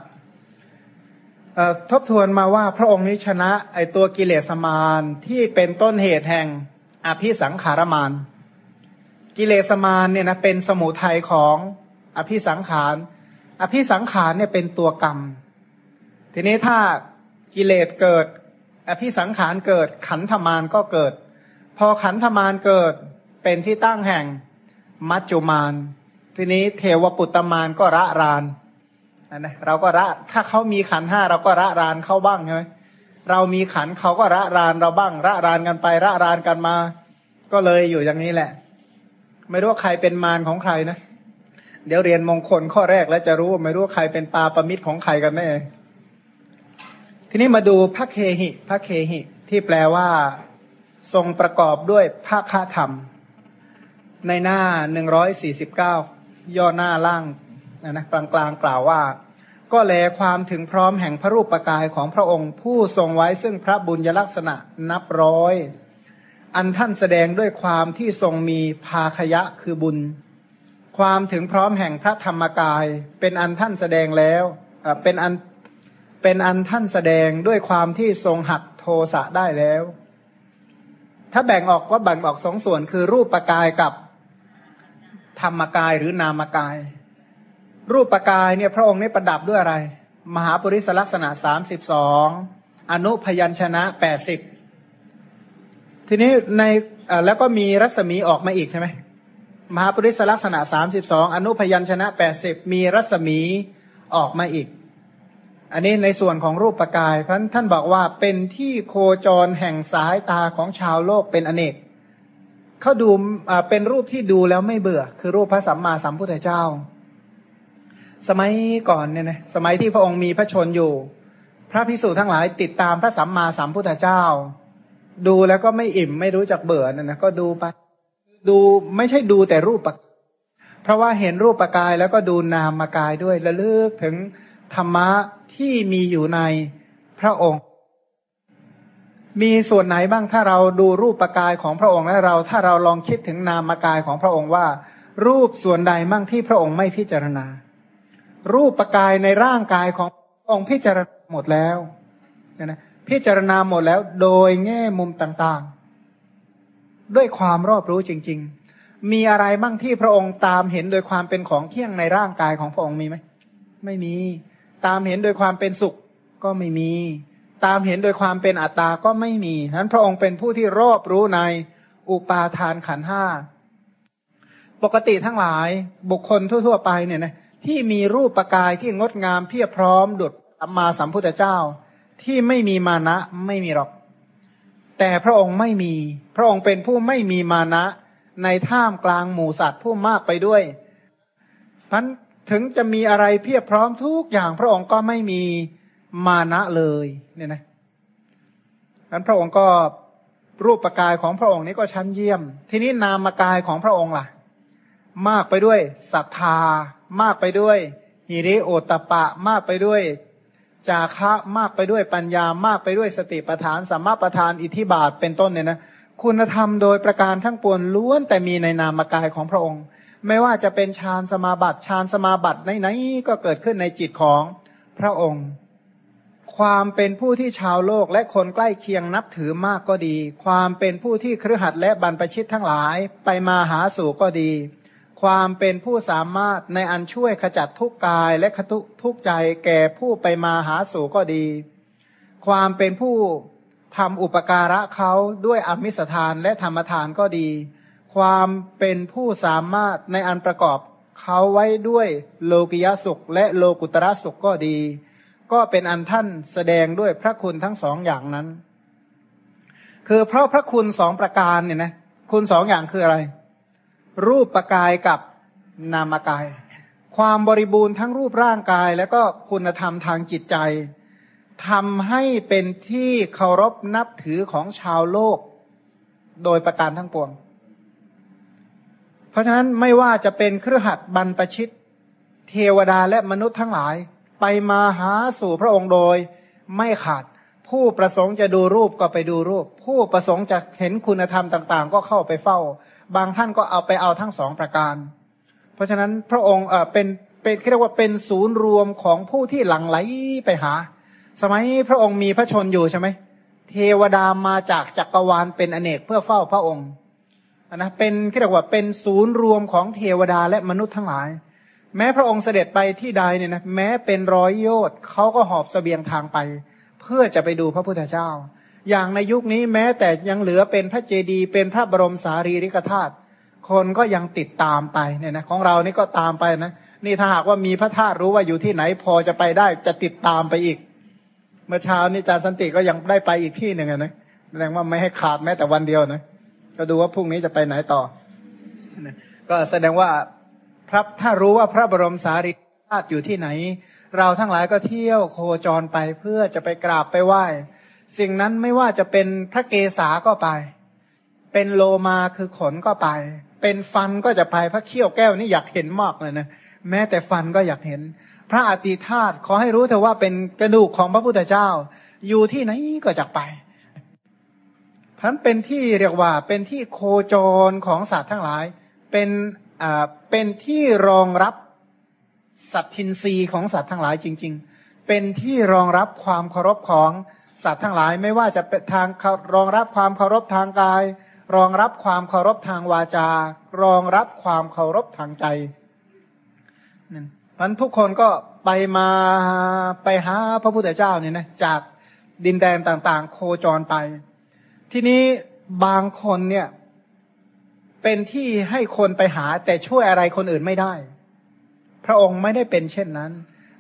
ทบทวนมาว่าพระองค์นี้ชนะไอตัวกิเลสมารที่เป็นต้นเหตุแห่งอภิสังขารมารกิเลสมารเนี่ยนะเป็นสมุทัยของอภิสังขาร อภิสังขารเนี่ยเป็นตัวกรรม ทีนี้ถ้ากิเลสเกิด อภิสังขารเกิดขันธมารก็เกิด พอขันธมารเกิดเป็นที่ตั้งแห่งมัจจุมารทีนี้เทวปุตตมารก็ระราน นนะเราก็ระถ้าเขามีขันห้าเราก็ระรานเข้าบ้างใช่ไหมเรามีขันเขาก็ระรานเราบ้างระรานกันไประรานกันมา ก็เลยอยู่อย่างนี้แหละ ไม่รู้ว่าใครเป็นมารของใครนะเดี๋ยวเรียนมงคลข้อแรกแล้วจะรู้ว่าไม่รู้ว่าใครเป็นปาประมิตรของใครกันแน่ทีนี้มาดูพระเคหิพระเคหิ ที่แปลว่าทรงประกอบด้วยพระคาธรรม ในหน้าหนึ่งร้อยสี่สิบเก้าย่อหน้าล่าง นะกลางกลางกล่าวว่า ก็แลความถึงพร้อมแห่งพระรูปปกายของพระองค์ ผู้ทรงไว้ซึ่งพระบุญยลักษณะนับร้อย อันท่านแสดงด้วยความที่ทรงมีภาคยะคือบุญ ความถึงพร้อมแห่งพระธรรมกาย เป็นอันท่านแสดงแล้วเป็นอันเป็นอันท่านแสดงด้วยความที่ทรงหักโทสะได้แล้ว ถ้าแบ่งออกก็แบ่งออกสองส่วนคือรูปปกายกับธรรมกายหรือนามกาย รูปปกายเนี่ยพระองค์นี่ประดับด้วยอะไร มหาปริศลักษณะสามสิบสองอนุพยัญชนะแปดสิบทีนี้ในแล้วก็มีรัศมีออกมาอีกใช่ไหมมหาปริศลักษณะสามสิบสองอนุพยัญชนะแปดสิบมีรัศมีออกมาอีก อันนี้ในส่วนของรูปปกายเพราะท่านบอกว่าเป็นที่โคจรแห่งสายตาของชาวโลกเป็นอเนกเขาดูเป็นรูปที่ดูแล้วไม่เบื่อ คือรูปพระสัมมาสัมพุทธเจ้า สมัยก่อนเนี่ยนะสมัยที่พระองค์มีพระชนอยู่ พระพิสุทั้งหลายติดตามพระสัมมาสัมพุทธเจ้า ดูแล้วก็ไม่อิ่มไม่รู้จักเบื่อนะนะก็ดูไปดูไม่ใช่ดูแต่รูปปกเพราะว่าเห็นรูปปกายแล้วก็ดูนามกายด้วยระลึกถึงธรรมะที่มีอยู่ในพระองค์ มีส่วนไหนบ้างถ้าเราดูรูปปกายของพระองค์และเราถ้าเราลองคิดถึงนามกายของพระองค์ว่า รูปส่วนใดมั่งที่พระองค์ไม่พิจารณา รูปปกายในร่างกายขององค์พิจารณาหมดแล้วนะพิจารณาหมดแล้วโดยแง่มุมต่างๆ ด้วยความรอบรู้จริง ๆ มีอะไรบ้างที่พระองค์ตามเห็นโดยความเป็นของเที่ยงในร่างกายของพระองค์มีไหมไม่มี ตามเห็นโดยความเป็นสุขก็ไม่มี ตามเห็นโดยความเป็นอัตตาก็ไม่มีฉะนั้นพระองค์เป็นผู้ที่รอบรู้ในอุปาทานขันห้าปกติทั้งหลายบุคคลทั่ว ๆ ไปเนี่ยนะ ที่มีรูปประกายที่งดงามเพียบพร้อมดุจอัมมาสัมพุทธเจ้า ที่ไม่มีมานะไม่มีหรอก แต่พระองค์ไม่มี พระองค์เป็นผู้ไม่มีมานะ ในท่ามกลางหมู่สัตว์ผู้มากไปด้วยพันถึงจะมีอะไรเพียบพร้อมทุกอย่าง พระองค์ก็ไม่มีมานะเลยเนี่ยนะนั้นพระองค์ก็รูปปกายของพระองค์นี้ก็ชั้นเยี่ยม ทีนี้นามกายของพระองค์ล่ะ มากไปด้วยศรัทธา มากไปด้วยหิริโอตปะมากไปด้วย จาคะมากไปด้วยปัญญามากไปด้วยสติปัฏฐานสัมมาปัฏฐานอิทธิบาทเป็นต้นเนี่ยนะคุณธรรมโดยประการทั้งปวงล้วนแต่มีในนามกายของพระองค์ ไม่ว่าจะเป็นฌานสมาบัติฌานสมาบัติไหนๆก็เกิดขึ้นในจิตของพระองค์ ความเป็นผู้ที่ชาวโลกและคนใกล้เคียงนับถือมากก็ดี ความเป็นผู้ที่ครือขัดและบรรพชิตทั้งหลายไปมาหาสู่ก็ดี ความเป็นผู้สามารถในอันช่วยขจัดทุกกายและขทุทุกใจแก่ผู้ไปมาหาสู่ก็ดี ความเป็นผู้ทำอุปการะเขาด้วยอมิสทานและธรรมทานก็ดี ความเป็นผู้สามารถในอันประกอบเขาไว้ด้วยโลกิยสุขและโลกุตระสุขก็ดี ก็เป็นอันท่านแสดงด้วยพระคุณทั้งสองอย่างนั้น คือเพราะพระคุณสองประการเนี่ยนะคุณสองอย่างคืออะไร รูปปกายกับนามกาย ความบริบูรณ์ทั้งรูปร่างกาย แล้วก็คุณธรรมทางจิตใจทำให้เป็นที่เคารพนับถือของชาวโลก โดยประการทั้งปวง เพราะฉะนั้นไม่ว่าจะเป็นเครือขัดบรรปชิต เทวดาและมนุษย์ทั้งหลาย ไปมาหาสู่พระองค์โดยไม่ขาด ผู้ประสงค์จะดูรูปก็ไปดูรูป ผู้ประสงค์จะเห็นคุณธรรมต่าง ๆ ก็เข้าไปเฝ้า บางท่านก็เอาไปเอาทั้งสองประการ เพราะฉะนั้นพระองค์เออเป็นเป็นเรียกว่าเป็นศูนย์รวมของผู้ที่หลั่งไหลไปหา สมัยพระองค์มีพระชนอยู่ใช่ไหมเทวดามาจากจักรวาลเป็นอเนกเพื่อเฝ้าพระองค์นะเป็นเรียกว่าเป็นศูนย์รวมของเทวดาและมนุษย์ทั้งหลาย แม้พระองค์เสด็จไปที่ใดเนี่ยนะแม้เป็นร้อยโยชน์เขาก็หอบสเสบียงทางไป เพื่อจะไปดูพระพุทธเจ้า อย่างในยุคนี้แม้แต่ยังเหลือเป็นพระเจดีย์เป็นพระบรมสารีริกธาตุคนก็ยังติดตามไปเนี่ยนะของเรานี่ก็ตามไปนะนี่ถ้าหากว่ามีพระธาตุรู้ว่าอยู่ที่ไหนพอจะไปได้จะติดตามไปอีก เมื่อเช้านี้อาจารย์สันติก็ยังได้ไปอีกที่หนึ่งนะแสดงว่าไม่ให้ขาดแม้แต่วันเดียวนะก็ดูว่าพรุ่งนี้จะไปไหนต่อก็แสดงว่าพระถ้ารู้ว่าพระบรมสารีธาตุอยู่ที่ไหน เราทั้งหลายก็เที่ยวโคจรไปเพื่อจะไปกราบไปไหว้ สิ่งนั้นไม่ว่าจะเป็นพระเกศาก็ไป เป็นโลมาคือขนก็ไป เป็นฟันก็จะไปพระเขี้ยวแก้วนี่อยากเห็นมากเลยนะแม้แต่ฟันก็อยากเห็น พระอติธาตุขอให้รู้เถอะว่าเป็นกระดูกของพระพุทธเจ้า อยู่ที่ไหนก็จะไปพันเป็นที่เรียกว่าเป็นที่โคจรของสัตว์ทั้งหลาย เป็นอ่าเป็นที่รองรับสัตทินรีของสัตว์ทั้งหลายจริง ๆ เป็นที่รองรับความเคารพของ สัตว์ทั้งหลายไม่ว่าจะเป็นทางรองรับความเคารพทางกาย รองรับความเคารพทางวาจา รองรับความเคารพทางใจมันทุกคนก็ไปมาไปหาพระพุทธเจ้าเนี่ยนะจากดินแดนต่าง ๆ โคจรไป ทีนี้บางคนเนี่ย เป็นที่ให้คนไปหาแต่ช่วยอะไรคนอื่นไม่ได้ พระองค์ไม่ได้เป็นเช่นนั้น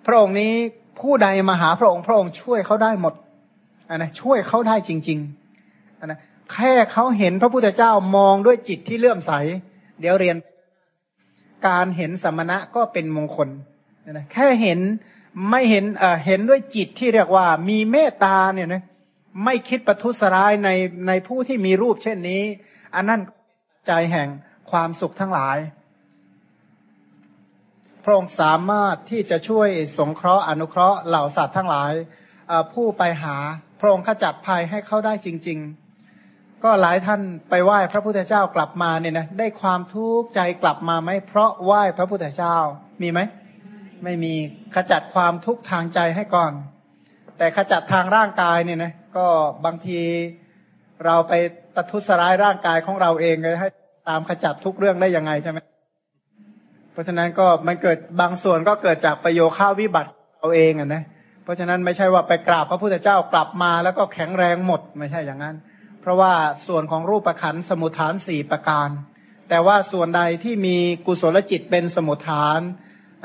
พระองค์นี้ผู้ใดมาหาพระองค์ พระองค์ช่วยเขาได้หมด อันนะช่วยเขาได้จริงๆอันนะแค่เขาเห็นพระพุทธเจ้ามองด้วยจิตที่เลื่อมใส เดี๋ยวเรียน การเห็นสมณะก็เป็นมงคลนะแค่เห็นไม่เห็นเอ่อเห็นด้วยจิตที่เรียกว่ามีเมตตาเนี่ยนะไม่คิดประทุษร้ายในในผู้ที่มีรูปเช่นนี้ อันนั้นใจแห่งความสุขทั้งหลาย พระองค์สามารถที่จะช่วยสงเคราะห์อนุเคราะห์เหล่าสัตว์ทั้งหลายผู้ไปหา พระองค์ขจัดภัยให้เขาได้จริง ๆ ก็หลายท่านไปไหว้พระพุทธเจ้ากลับมาเนี่ยนะได้ความทุกข์ใจกลับมาไหมเพราะไหว้พระพุทธเจ้ามีไหมไม่มีขจัดความทุกข์ทางใจให้ก่อน แต่ขจัดทางร่างกายเนี่ยนะก็บางทีเราไปประทุษร้ายร่างกายของเราเองเลยให้ตามขจัดทุกเรื่องได้ยังไงใช่ไหมเพราะฉะนั้นก็มันเกิดบางส่วนก็เกิดจากประโยชน์ข้าวิบัติเราเองอะนะ เพราะฉะนั้นไม่ใช่ว่าไปกราบพระพุทธเจ้ากลับมาแล้วก็แข็งแรงหมดไม่ใช่อย่างนั้น เพราะว่าส่วนของรูปประขันสมุทฐานสี่ประการ แต่ว่าส่วนใดที่มีกุศลจิตเป็นสมุทฐาน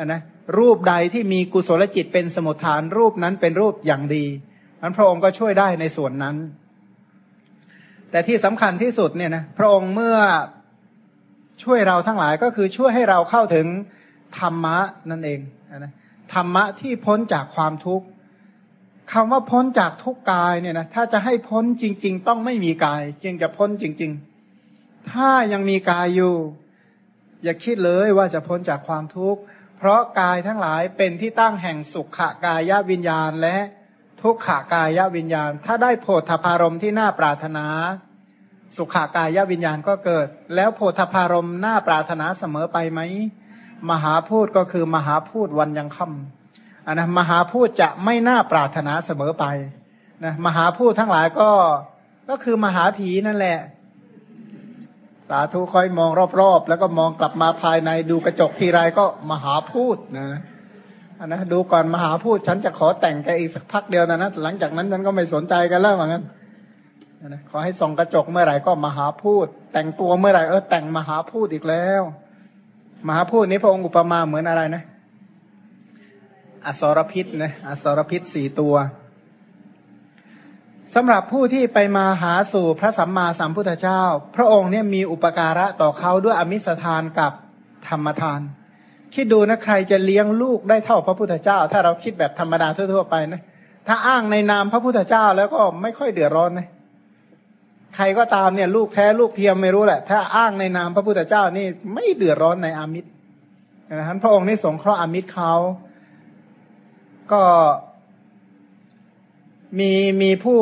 นนะรูปใดที่มีกุศลจิตเป็นสมุทฐาน รูปนั้นเป็นรูปอย่างดีมันพระองค์ก็ช่วยได้ในส่วนนั้น แต่ที่สำคัญที่สุดเนี่ยนะพระองค์เมื่อช่วยเราทั้งหลายก็คือช่วยให้เราเข้าถึงธรรมะนั่นเองนะ ธรรมะที่พ้นจากความทุกข์คำว่าพ้นจากทุกกายเนี่ยนะถ้าจะให้พ้นจริง ๆ ต้องไม่มีกาย จึงจะพ้นจริง ๆ ถ้ายังมีกายอยู่ อย่าคิดเลยว่าจะพ้นจากความทุกข์เพราะกายทั้งหลายเป็นที่ตั้งแห่งสุขกายวิญญาณและทุกขากายวิญญาณ ถ้าได้โพธพารมที่น่าปรารถนา สุขากายวิญญาณก็เกิด แล้วโพธพารมน่าปรารถนาเสมอไปไหม มหาพูดก็คือมหาพูดวันยังค่ำอันนะมหาพูดจะไม่น่าปรารถนาเสมอไปนะมหาพูดทั้งหลายก็ก็คือมหาผีนั่นแหละ สาธุคอยมองรอบๆ แล้วก็มองกลับมาภายในดูกระจกทีไรก็มหาพูดนะอันนะดูก่อนมหาพูดฉันจะขอแต่งแกอีกสักพักเดียวนะนะหลังจากนั้นฉันก็ไม่สนใจกันแล้วเหมือนกันนะขอให้ส่องกระจกเมื่อไหร่ก็มหาพูด แต่งตัวเมื่อไหร่เออแต่งมหาพูดอีกแล้ว มหาพูดนี้พระองค์อุปมาเหมือนอะไรนะ อสรพิษนะอสรพิษสี่ตัวสำหรับผู้ที่ไปมาหาสู่พระสัมมาสัมพุทธเจ้า พระองค์เนี่ยมีอุปการะต่อเขาด้วยอมิสทานกับธรรมทาน คิดดูนะใครจะเลี้ยงลูกได้เท่าพระพุทธเจ้า ถ้าเราคิดแบบธรรมดาทั่วๆไปนะถ้าอ้างในนามพระพุทธเจ้าแล้วก็ไม่ค่อยเดือดร้อนนะ ใครก็ตามเนี่ย ลูกแท้ลูกเทียมไม่รู้แหละ ถ้าอ้างในนามพระพุทธเจ้านี่ไม่เดือดร้อนในอามิตรนะพระองค์นี่สงเคราะห์อามิตรเขาก็มีมีผู้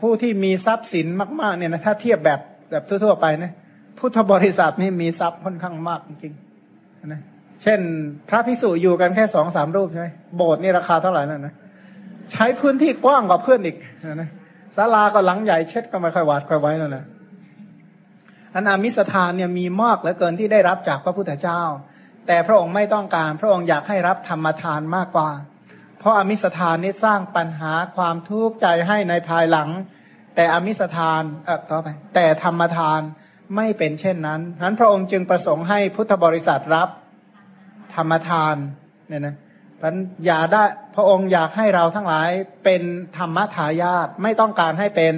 ผู้ที่มีทรัพย์สินมากๆเนี่ยนะถ้าเทียบแบบแบบทั่วๆไปนะพุทธบริษัทนี่มีทรัพย์ค่อนข้างมากจริงๆนะเช่น พระพิสุอยู่กันแค่สองสามรูปใช่ไหมโบสถ์นี่ราคาเท่าไหร่นั่นนะใช้พื้นที่กว้างกว่าเพื่อนอีกนะ ศาลาก็หลังใหญ่เช็ดก็ไม่ค่อยหวาดค่อยไว้นั่นแหละอันอามิสทานเนี่ยมีมากเหลือเกินที่ได้รับจากพระพุทธเจ้า แต่พระองค์ไม่ต้องการ พระองค์อยากให้รับธรรมทานมากกว่า เพราะอมิสทานนี้สร้างปัญหาความทุกข์ใจให้ในภายหลัง แต่อมิสทานเออต่อไปแต่ธรรมทานไม่เป็นเช่นนั้นนั้นพระองค์จึงประสงค์ให้พุทธบริษัทรับธรรมทานเนี่ยนะ พันอย่าได้พระองค์อยากให้เราทั้งหลายเป็นธรรมทายาทไม่ต้องการให้เป็น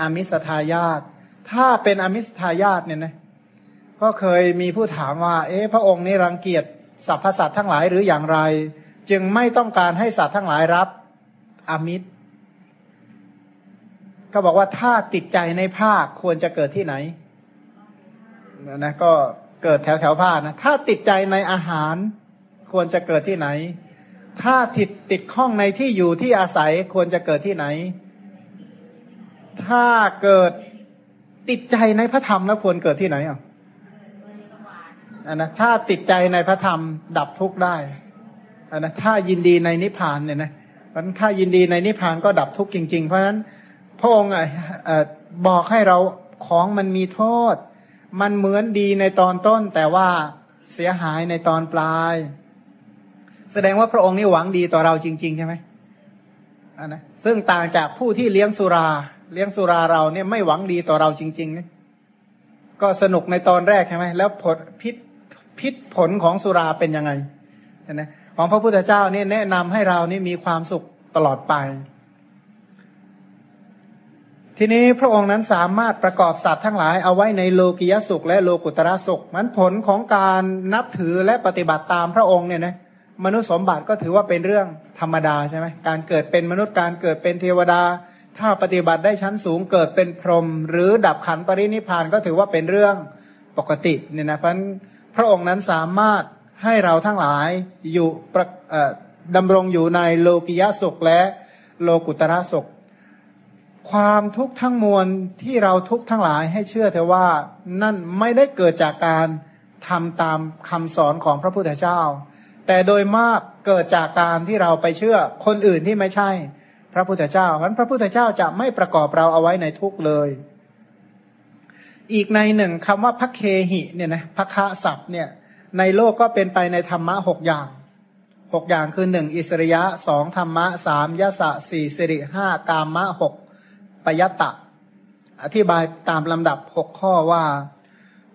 อมิสทายาทถ้าเป็นอมิสทายาทเนี่ยนะก็เคยมีผู้ถามว่า เอ๊ะพระองค์นี่รังเกียจสรรพสัตว์ทั้งหลายหรืออย่างไร จึงไม่ต้องการให้สัตว์ทั้งหลายรับอมิตร ก็บอกว่าถ้าติดใจในผ้าควรจะเกิดที่ไหนนะก็เกิดแถวแถวผ้านะถ้าติดใจในอาหารควรจะเกิดที่ไหน ถ้าติดติดข้องในที่อยู่ที่อาศัยควรจะเกิดที่ไหน ถ้าเกิดติดใจในพระธรรมแล้วควรเกิดที่ไหนอะอันนะถ้าติดใจในพระธรรมดับทุกข์ได้อันนะถ้ายินดีในนิพพานเนี่ยนะมันถ้ายินดีในนิพพานก็ดับทุกข์จริง ๆ เพราะฉะนั้นพระองค์บอกให้เราของมันมีโทษ มันเหมือนดีในตอนต้นแต่ว่าเสียหายในตอนปลาย แสดงว่าพระองค์นี่หวังดีต่อเราจริง ๆ ใช่ไหมอันนะซึ่งต่างจากผู้ที่เลี้ยงสุรา เลี้ยงสุราเราเนี่ยไม่หวังดีต่อเราจริงๆนะก็สนุกในตอนแรกใช่ไหมแล้วผลพิษพิษผลของสุราเป็นยังไงนะของพระพุทธเจ้าเนี่ยแนะนำให้เรานี่มีความสุขตลอดไป ทีนี้พระองค์นั้นสามารถประกอบสัตว์ทั้งหลายเอาไว้ในโลกิยสุขและโลกุตระสุขมันผลของการนับถือและปฏิบัติตามพระองค์เนี่ยนะ มนุษย์สมบัติก็ถือว่าเป็นเรื่องธรรมดาใช่ไหมการเกิดเป็นมนุษย์การเกิดเป็นเทวดา ถ้าปฏิบัติได้ชั้นสูงเกิดเป็นพรหมหรือดับขันปรินิพานก็ถือว่าเป็นเรื่องปกติเนี่ยนะเพราะพระองค์นั้นสามารถให้เราทั้งหลายอยู่ดำรงอยู่ในโลกิยสุขและโลกุตระสุข ความทุกข์ทั้งมวลที่เราทุกข์ทั้งหลายให้เชื่อเถอะว่านั่นไม่ได้เกิดจากการทำตามคำสอนของพระพุทธเจ้า แต่โดยมากเกิดจากการที่เราไปเชื่อคนอื่นที่ไม่ใช่ พระพุทธเจ้าเพราะพระพุทธเจ้าจะไม่ประกอบเราเอาไว้ในทุกเลย อีกในหนึ่งคำว่าพระเคหิเนี่ยนะพระคะศัพท์เนี่ย ในโลกก็เป็นไปในธรรมะหกอย่างหกอย่างคือหนึ่งอิสริยะสองธรรมะสามยสะสี่สิริห้ากามะหกปยตะ อธิบายตามลำดับหกข้อว่า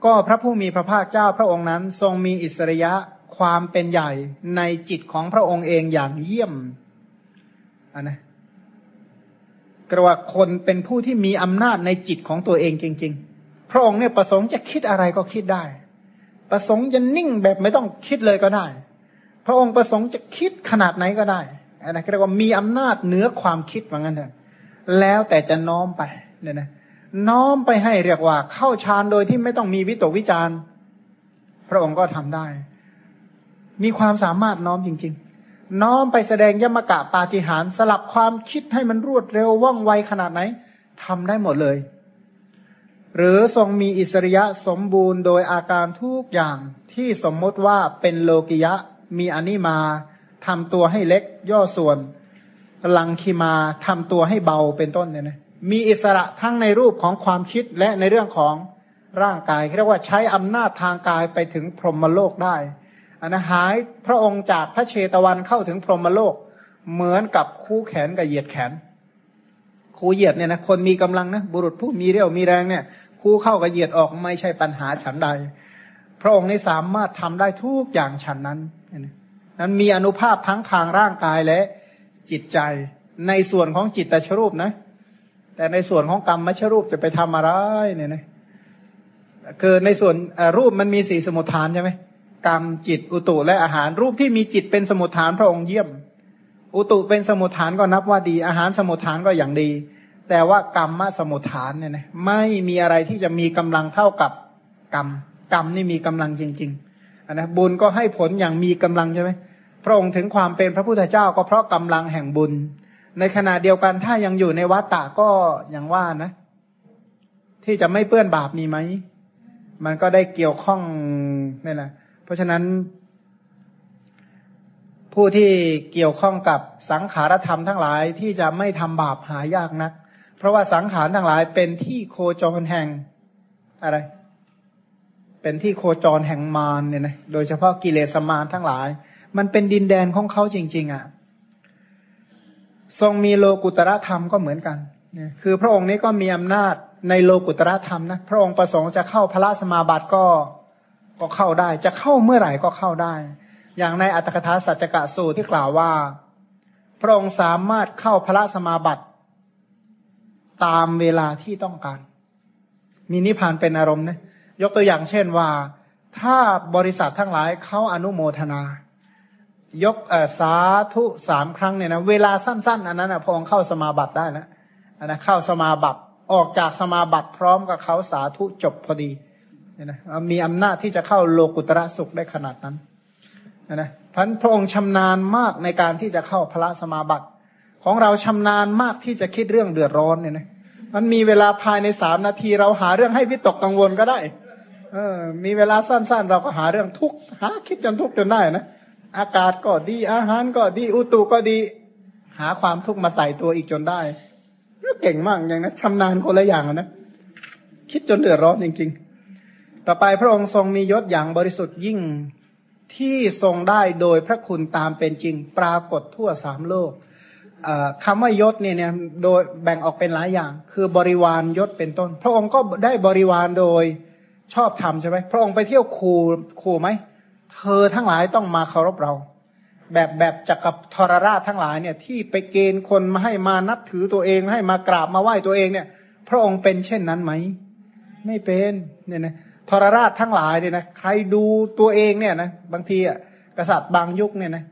ก็พระผู้มีพระภาคเจ้าพระองค์นั้นทรงมีอิสริยะ ความเป็นใหญ่ในจิตของพระองค์เองอย่างเยี่ยมอันนะกระว่าคนเป็นผู้ที่มีอำนาจในจิตของตัวเองจริง ๆ พระองค์เนี่ยประสงค์จะคิดอะไรก็คิดได้ ประสงค์จะนิ่งแบบไม่ต้องคิดเลยก็ได้ พระองค์ประสงค์จะคิดขนาดไหนก็ได้อันนะเรียกว่ามีอำนาจเหนือความคิดว่างั้นเถอะแล้วแต่จะน้อมไปเนี่ยนะน้อมไปให้เรียกว่าเข้าฌานโดยที่ไม่ต้องมีวิตกวิจารพระองค์ก็ทำได้ มีความสามารถน้อมจริง ๆ น้อมไปแสดงยมกะปาฏิหารสลับความคิดให้มันรวดเร็วว่องไวขนาดไหนทำได้หมดเลย หรือทรงมีอิสริยะสมบูรณ์โดยอาการทุกอย่างที่สมมติว่าเป็นโลกิยะ มีอนิมาทำตัวให้เล็กย่อส่วน ลังคีมาทำตัวให้เบาเป็นต้นเนี่ยนะมีอิสระทั้งในรูปของความคิดและในเรื่องของร่างกายเรียกว่าใช้อำนาจทางกายไปถึงพรหมโลกได้ อันะหายพระองค์จากพระเชตวันเข้าถึงพรหมโลก เหมือนกับคู่แขนกับเหยียดแขน คู่เหยียดเนี่ยนะคนมีกำลังนะบุรุษผู้มีเรี่ยวมีแรงเนี่ย คู่เข้ากับเหยียดออกไม่ใช่ปัญหาฉันใด พระองค์นี้สามารถทำได้ทุกอย่างฉันนั้นนั้นมีอนุภาพทั้งทางร่างกายและจิตใจในส่วนของจิตตชรูปนะ แต่ในส่วนของกรรมมชรูปจะไปทำอะไรเนี่ยนะคือในส่วนรูปมันมีสี่สมุทฐานใช่ไหม กรรมจิตอุตุและอาหารรูปที่มีจิตเป็นสมุทฐานพระองค์เยี่ยม อุตุเป็นสมุทฐานก็นับว่าดี อาหารสมุทฐานก็อย่างดี แต่ว่ากรรมมาสมุทฐานเนี่ยนะไม่มีอะไรที่จะมีกำลังเท่ากับกรรมกรรมนี่มีกำลังจริงๆนะบุญก็ให้ผลอย่างมีกำลังใช่ไหมพระองค์ถึงความเป็นพระพุทธเจ้าก็เพราะกำลังแห่งบุญ ในขณะเดียวกันถ้ายังอยู่ในวัฏฏะก็อย่างว่านะ ที่จะไม่เปื้อนบาปมีไหมมันก็ได้เกี่ยวข้องนี่แหละ เพราะฉะนั้น ผู้ที่เกี่ยวข้องกับสังขารธรรมทั้งหลายที่จะไม่ทำบาปหายากนัก เพราะว่าสังขารทั้งหลายเป็นที่โคจรแห่งอะไร เป็นที่โคจรแห่งมารเนี่ยนะโดยเฉพาะกิเลสมารทั้งหลาย มันเป็นดินแดนของเขาจริง ๆอะทรงมีโลกุตระธรรมก็เหมือนกันคือพระองค์นี้ก็มีอำนาจในโลกุตระธรรมนะ พระองค์ประสงค์จะเข้าพระสมาบัติก็ ก็เข้าได้ จะเข้าเมื่อไหร่ก็เข้าได้ อย่างในอัตถกถาสัจกะสูตรที่กล่าวว่า พระองค์สามารถเข้าพระสมาบัติ ตามเวลาที่ต้องการ มีนิพพานเป็นอารมณ์นะยกตัวอย่างเช่นว่า ถ้าบริษัททั้งหลายเขาอนุโมทนา ยกสาธุสามครั้งเนี่ยนะเวลาสั้น ๆ อันนั้นนะพระองค์เข้าสมาบัติได้นะนะเข้าสมาบัติออกจากสมาบัติพร้อมกับเขาสาธุจบพอดี เนี่ยนะมีอำนาจที่จะเข้าโลกุตระสุขได้ขนาดนั้นนะพันพระองค์ชำนาญมากในการที่จะเข้าพระสมาบัติ ของเราชำนาญมากที่จะคิดเรื่องเดือดร้อนเนี่ยนะมันมีเวลาภายในสามนาทีเราหาเรื่องให้วิตกกังวลก็ได้ เออ มีเวลาสั้นๆ เราก็หาเรื่องทุกข์หาคิดจนทุกข์จนได้นะอากาศก็ดีอาหารก็ดีอุตุก็ดี หาความทุกข์มาใส่ตัวอีกจนได้เก่งมากอย่างนะชำนาญคนละอย่างนะคิดจนเดือดร้อนจริงๆ ต่อไปพระองค์ทรงมียศอย่างบริสุทธิ์ยิ่งที่ทรงได้โดยพระคุณตามเป็นจริง ปรากฏทั่วสามโลกคำว่ายศเนี่ยเนี่ยโดยแบ่งออกเป็นหลายอย่าง คือบริวารยศเป็นต้น พระองค์ก็ได้บริวารโดยชอบทำใช่ไหมพระองค์ไปเที่ยวคูคูไหมเธอทั้งหลายต้องมาเคารพเรา แบบแบบจักรทรราชทั้งหลายเนี่ยที่ไปเกณฑ์คนมาให้มานับถือตัวเองให้มากราบมาไหว้ตัวเองเนี่ย พระองค์เป็นเช่นนั้นไหม ไม่เป็นเนี่ยนะ ทรราชทั้งหลายเนี่ยนะใครดูตัวเองเนี่ยนะบางทีอะกษัตริย์บางยุคเนี่ยนะ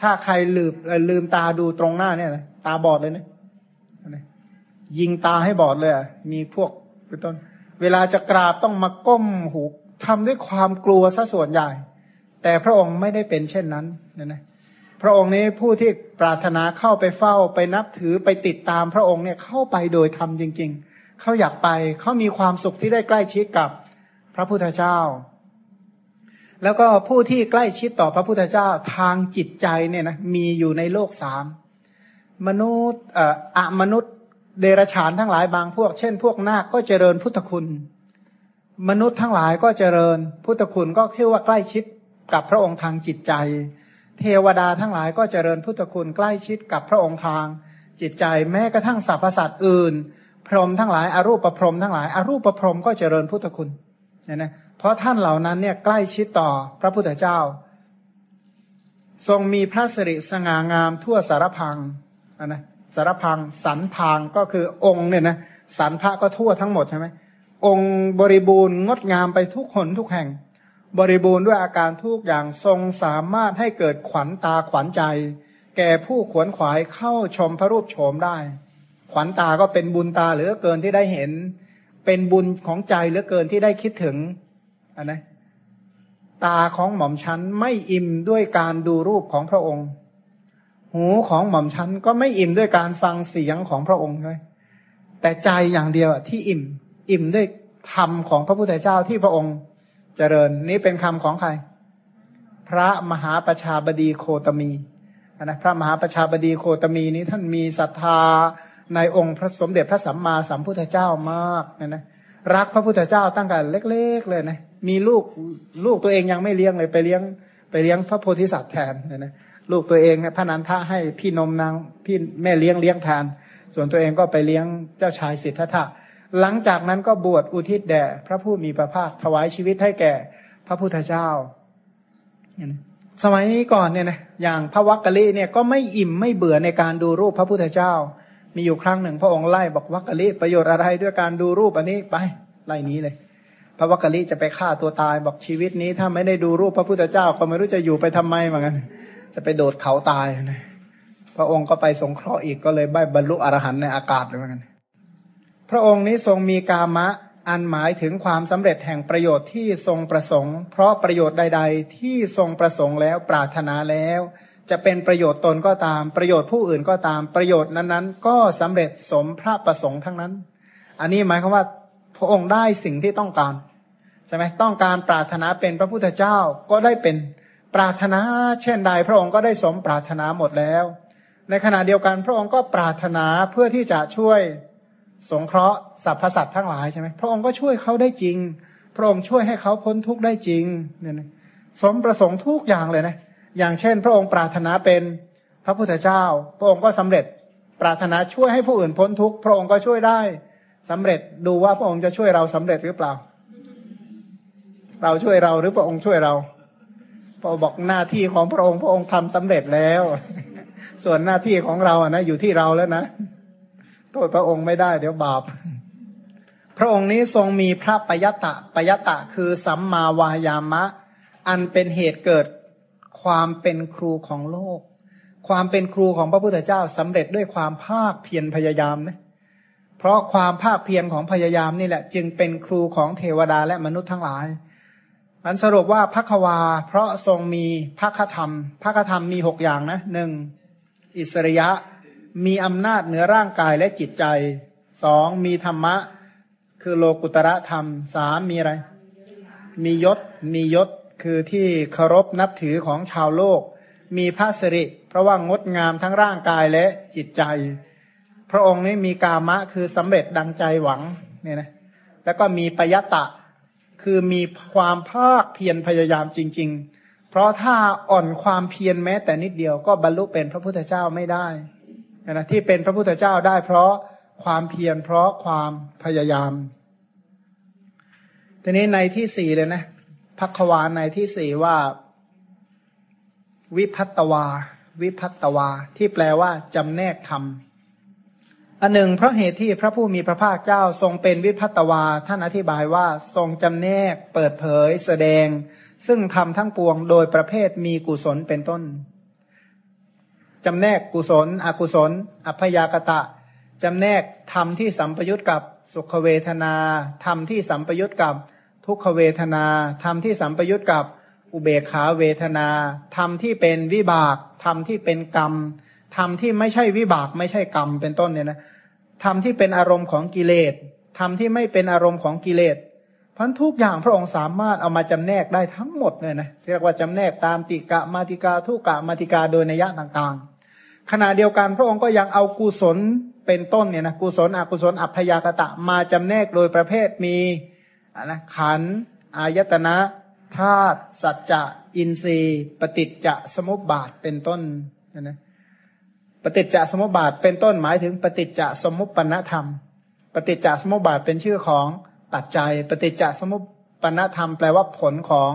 ถ้าใครลืมลืมตาดูตรงหน้าเนี่ยนะตาบอดเลยนะยิงตาให้บอดเลยอะมีพวกเป็นต้น เวลาจะกราบต้องมาก้มหูทำด้วยความกลัวซะส่วนใหญ่ แต่พระองค์ไม่ได้เป็นเช่นนั้นเนี่ยนะพระองค์นี้ผู้ที่ปรารถนาเข้าไปเฝ้าไปนับถือไปติดตามพระองค์เนี่ยเข้าไปโดยธรรมจริง ๆ เขาอยากไปเขามีความสุขที่ได้ใกล้ชิดกับ พระพุทธเจ้า แล้วก็ผู้ที่ใกล้ชิดต่อพระพุทธเจ้าทางจิตใจเนี่ยนะมีอยู่ในโลกสามมนุษย์เอ่ออมนุษย์เดรฉานทั้งหลายบางพวก เช่น พวกนาคก็เจริญพุทธคุณ มนุษย์ทั้งหลายก็เจริญ พุทธคุณก็ชื่อว่าใกล้ชิดกับพระองค์ทางจิตใจ เทวดาทั้งหลายก็เจริญพุทธคุณใกล้ชิดกับพระองค์ทางจิตใจ แม้กระทั่งสรรพสัตว์อื่น พรหมทั้งหลายอรูปประพรหมทั้งหลายอรูปประพรหมก็เจริญพุทธคุณ เนี่ยนะเพราะท่านเหล่านั้นเนี่ยใกล้ชิดต่อพระพุทธเจ้า ทรงมีพระสิริสง่างามทั่วสารพังนะสารพังสันพังก็คือองค์เนี่ยนะสันพระก็ทั่วทั้งหมดใช่ไหมองค์บริบูรณ์งดงามไปทุกคนทุกแห่ง บริบูรณ์ด้วยอาการทุกอย่างทรงสามารถให้เกิดขวัญตาขวัญใจ แก่ผู้ขวนขวายเข้าชมพระรูปโฉมได้ ขวัญตาก็เป็นบุญตาเหลือเกินที่ได้เห็น เป็นบุญของใจเหลือเกินที่ได้คิดถึงอันนะตาของหม่อมชันไม่อิ่มด้วยการดูรูปของพระองค์ หูของหม่อมชันก็ไม่อิ่มด้วยการฟังเสียงของพระองค์เลยแต่ใจอย่างเดียวที่อิ่ม อิ่มด้วยธรรมของพระพุทธเจ้าที่พระองค์เจริญ นี้เป็นคำของใคร พระมหาประชาบดีโคตมีนะพระมหาประชาบดีโคตมีนี้ท่านมีศรัทธา ในองค์พระสมเด็จพระสัมมาสัมพุทธเจ้ามากนะนะรักพระพุทธเจ้าตั้งแต่เล็ก ๆ เลยนะมีลูกลูกตัวเองยังไม่เลี้ยงเลยไปเลี้ยง ไปเลี้ยงพระโพธิสัตว์แทนนะนะลูกตัวเองเนี่ยพระนันทะให้พี่นมนางพี่แม่เลี้ยงเลี้ยงแทนส่วนตัวเองก็ไปเลี้ยงเจ้าชายสิทธัตถะหลังจากนั้นก็บวชอุทิศแด่พระผู้มีพระภาคถวายชีวิตให้แก่พระพุทธเจ้า สมัยก่อนเนี่ยนะอย่างพระวักกะลิเนี่ยก็ไม่อิ่มไม่เบื่อในการดูรูปพระพุทธเจ้า มีอยู่ครั้งหนึ่ง พระองค์ไล่บอกวักกะลิประโยชน์อะไรด้วยการดูรูปอันนี้ไปไล่นี้เลย พระวักกะลิจะไปฆ่าตัวตายบอกชีวิตนี้ ถ้าไม่ได้ดูรูปพระพุทธเจ้าก็ไม่รู้จะอยู่ไปทำไมเหมือนกันจะไปโดดเขาตายนะพระองค์ก็ไปสงเคราะห์อีกก็เลยได้บรรลุอรหันต์ในอากาศเลยเหมือนกันพระองค์นี้ทรงมีกามะอันหมายถึงความสำเร็จแห่งประโยชน์ที่ทรงประสงค์ เพราะประโยชน์ใด ๆ ที่ทรงประสงค์แล้วปรารถนาแล้ว จะเป็นประโยชน์ตนก็ตาม ประโยชน์ผู้อื่นก็ตามประโยชน์นั้นๆ ก็สำเร็จสมพระประสงค์ทั้งนั้น อันนี้หมายความว่าพระองค์ได้สิ่งที่ต้องการใช่ไหมต้องการปรารถนาเป็นพระพุทธเจ้าก็ได้เป็นปรารถนาเช่นใดพระองค์ก็ได้สมปรารถนาหมดแล้ว ในขณะเดียวกันพระองค์ก็ปรารถนาเพื่อที่จะช่วยสงเคราะห์สรรพสัตว์ทั้งหลายใช่ไหมพระองค์ก็ช่วยเขาได้จริง พระองค์ช่วยให้เขาพ้นทุกข์ได้จริงเนี่ยสมประสงค์ทุกอย่างเลยนะ อย่างเช่น พระองค์ปรารถนาเป็นพระพุทธเจ้า พระองค์ก็สำเร็จปรารถนาช่วยให้ผู้อื่นพ้นทุกข์พระองค์ก็ช่วยได้สำเร็จดูว่าพระองค์จะช่วยเราสำเร็จหรือเปล่า เราช่วยเราหรือพระองค์ช่วยเราพอบอกหน้าที่ของพระองค์พระองค์ทำสำเร็จแล้ว ส่วนหน้าที่ของเราอะนะอยู่ที่เราแล้วนะโทษพระองค์ไม่ได้เดี๋ยวบาปพระองค์นี้ทรงมีพระปยตะปยตะคือสัมมาวายามะ อันเป็นเหตุเกิด ความเป็นครูของโลก ความเป็นครูของพระพุทธเจ้าสำเร็จด้วยความภาคเพียรพยายามนะเพราะความภาคเพียรของพยายามนี่แหละ จึงเป็นครูของเทวดาและมนุษย์ทั้งหลายมันสรุปว่าพระควา เพราะทรงมีพระคธรรมพระคธรรมมีหกอย่างนะหนึ่งอิสริยะมีอำนาจเหนือร่างกายและจิตใจสองมีธรรมะ คือโลกุตระธรรมสามมีอะไร มียศมียศ คือที่เคารพนับถือของชาวโลก มีพระสิริ เพราะว่างดงามทั้งร่างกายและจิตใจ พระองค์นี้มีกามะคือสำเร็จดังใจหวังเนี่ยนะแล้วก็มีปยตะคือมีความภาคเพียรพยายามจริง ๆ เพราะถ้าอ่อนความเพียรแม้แต่นิดเดียวก็บรรลุเป็นพระพุทธเจ้าไม่ได้นะที่เป็นพระพุทธเจ้าได้ เพราะความเพียรเพราะความพยายามทีนี้ในที่สี่เลยนะ พักวานในที่สี่ว่า วิพัตวา วิพัตวา ที่แปลว่าจำแนกธรรมอันหนึ่งเพราะเหตุที่พระผู้มีพระภาคเจ้าทรงเป็นวิพัตวา ท่านอธิบายว่าทรงจำแนก เปิดเผย แสดง ซึ่งทำทั้งปวงโดยประเภทมีกุศลเป็นต้นจำแนกกุศล อกุศล อัพยากตะจำแนกธรรมที่สัมปยุตกับสุขเวทนาธรรมที่สัมปยุตกับ ทุกขเวทนาธรรมที่สัมปยุตกับอุเบกขาเวทนาธรรมที่เป็นวิบากธรรมที่เป็นกรรมธรรมที่ไม่ใช่วิบากไม่ใช่กรรมเป็นต้นเนี่ยนะธรรมที่เป็นอารมณ์ของกิเลสธรรมที่ไม่เป็นอารมณ์ของกิเลสพันทุกอย่างพระองค์สามารถเอามาจำแนกได้ทั้งหมดเลยนะเรียกว่าจำแนกตามติกะมาติกาทุกะมาติกาโดยนัยต่างๆ ขณะเดียวกันพระองค์ก็ยังเอากุศลเป็นต้นเนี่ยนะกุศลอกุศลอัพยากตะมาจำแนกโดยประเภทมี นะขันอายตนะธาตุสัจจะอินทรีย์ ปฏิจจสมุปบาทเป็นต้นนะปฏิจจสมุปบาทเป็นต้นหมายถึง ปฏิจจสมุปปนธรรม ปฏิจจสมุปบาทเป็นชื่อของปัจจัย ปฏิจจสมุปปนธรรมแปลว่าผลของ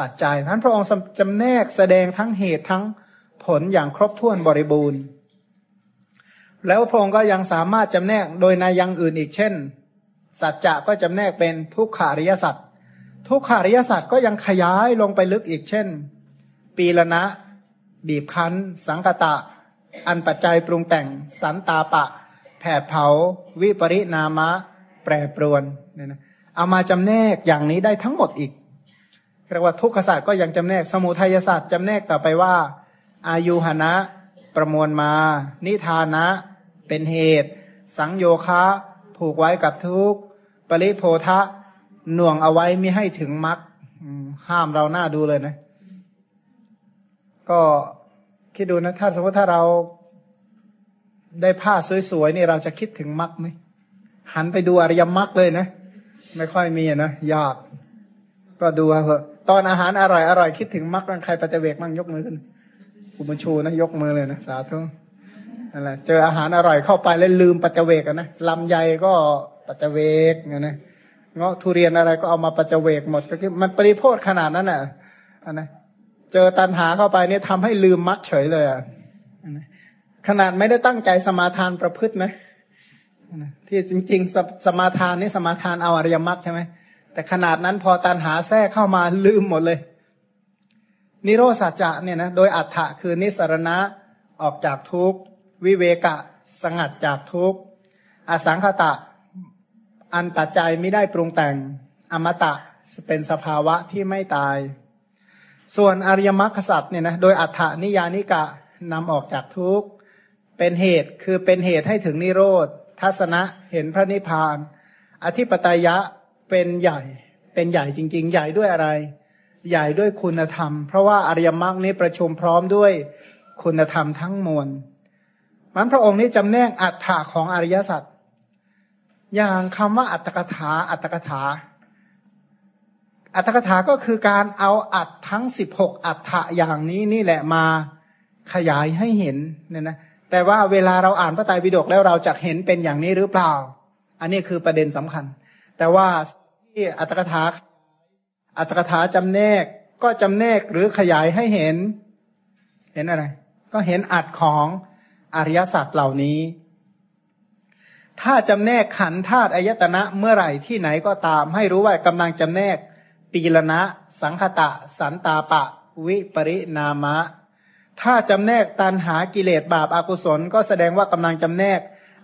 ปัจจัยท่านพระองค์จำแนกแสดงทั้งเหตุทั้งผลอย่างครบถ้วนบริบูรณ์ แล้วพระองค์ก็ยังสามารถจำแนกโดยในยังอื่นอีกเช่น สัจจะก็จำแนกเป็นทุกขาริยสัจทุกขาริยสัจก็ยังขยายลงไปลึกอีกเช่น ปีละนะ บีบคั้น สังกตะ อันปัจจัยปรุงแต่ง สันตาปะ แผดเผา วิปริณามะ แปรปรวนเนี่ยนะเอามาจำแนกอย่างนี้ได้ทั้งหมดอีกเรียกว่าทุกขศาสตร์ก็ยังจำแนก สมุทัยศาสตร์จำแนกต่อไปว่า อายุหนะ ประมวลมา นิทานะ เป็นเหตุ สังโยคะ ผูกไว้กับทุก ปริโพธะหน่วงเอาไว้ไม่ให้ถึงมรรคห้ามเราหน้าดูเลยนะ ก็คิดดูนะ ถ้าสมมติถ้าเราได้ผ้าสวยๆนี่เราจะคิดถึงมรรคไหมหันไปดูอริยมรรคเลยนะ ไม่ค่อยมีนะยาก ก็ดูเถอะตอนอาหารอร่อยอร่อยคิดถึงมรรคใครปัจเจเวกมั่งยกมือขึ้นคุบชูนะยกมือเลยนะสาธุอะไรเจออาหารอร่อยเข้าไปแล้วลืมปัจเจเวกนะลำไยก็ ปัจเวกเนี่ยนะเงาะทุเรียนอะไรก็เอามาปัจเวกหมดก็คือมันปริโภคขนาดนั้นอะนะเจอตันหาเข้าไปเนี่ยทำให้ลืมมัดเฉยเลยอะขนาดไม่ได้ตั้งใจสมาทานประพฤตินะที่จริงๆสสมาทานนี่สมาทานเอาอริยมรรคใช่ไหมแต่ขนาดนั้นพอตันหาแทรกเข้ามาลืมหมดเลย นิโรสัจจะเนี่ยนะโดยอัฏฐะคือนิสรณะออกจากทุกวิเวกะ สงัดจากทุกอสังขตะ อันปัจจัยไม่ได้ปรุงแต่ง อมตะเป็นสภาวะที่ไม่ตาย ส่วนอริยมรรคสัตว์เนี่ยนะโดยอัฏฐนิยานิกะนำออกจากทุกข์เป็นเหตุคือเป็นเหตุให้ถึงนิโรธ ทัศนะเห็นพระนิพพาน อธิปไตยะเป็นใหญ่ เป็นใหญ่จริง ๆ ใหญ่ด้วยอะไร ใหญ่ด้วยคุณธรรม เพราะว่าอริยมรรคนี้ประชุมพร้อมด้วยคุณธรรมทั้งมวลมันพระองค์นี้จำแนกอัฏฐะของอริยสัจ อย่างคำว่าอัตถกถา อัตถกถา อัตถกถาก็คือการเอาอัดทั้งสิบหกอัฏฐะอย่างนี้นี่แหละมาขยายให้เห็นเนี่ยนะแต่ว่าเวลาเราอ่านพระไตรปิฎกแล้วเราจะเห็นเป็นอย่างนี้หรือเปล่า อันนี้คือประเด็นสำคัญ แต่ว่าที่อัตถกถา อัตถกถาจำแนกก็จำแนกหรือขยายให้เห็น เห็นอะไร ก็เห็นอัดของอริยสัจเหล่านี้ ถ้าจำแนกขันธาตุอายตนะเมื่อไหร่ที่ไหนก็ตาม ให้รู้ว่ากำลังจำแนกปีลนะ สังคตะ สันตาปะ วิปริณามะ ถ้าจำแนกตันหากิเลสบาปอากุศล ก็แสดงว่ากำลังจำแนก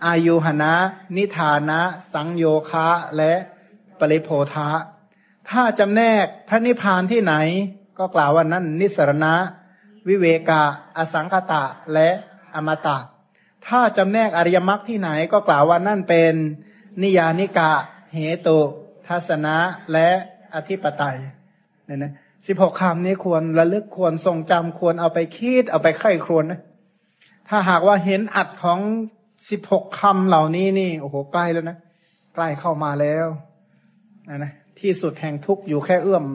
อายุหนะ นิธานะ สังโยคะและปริโพธะถ้าจำแนกพระนิพพานที่ไหน ก็กล่าวว่านั่นนิสรณะ วิเวกา อสังคตะและอมตะ ถ้าจำแนกอริยมรรคที่ไหนก็กล่าวว่านั่นเป็นนิยานิกะ เหตุทัศนะและอธิปไตยเนี่ยนะสิบหกคำนี้ควรระลึกควรทรงจำควรเอาไปคิดเอาไปไข้ครวญนะ ถ้าหากว่าเห็นอัดของสิบหกคำเหล่านี้นี่โอ้โหใกล้แล้วนะใกล้เข้ามาแล้วนะนะที่สุดแห่งทุกข์อยู่แค่เอื้อม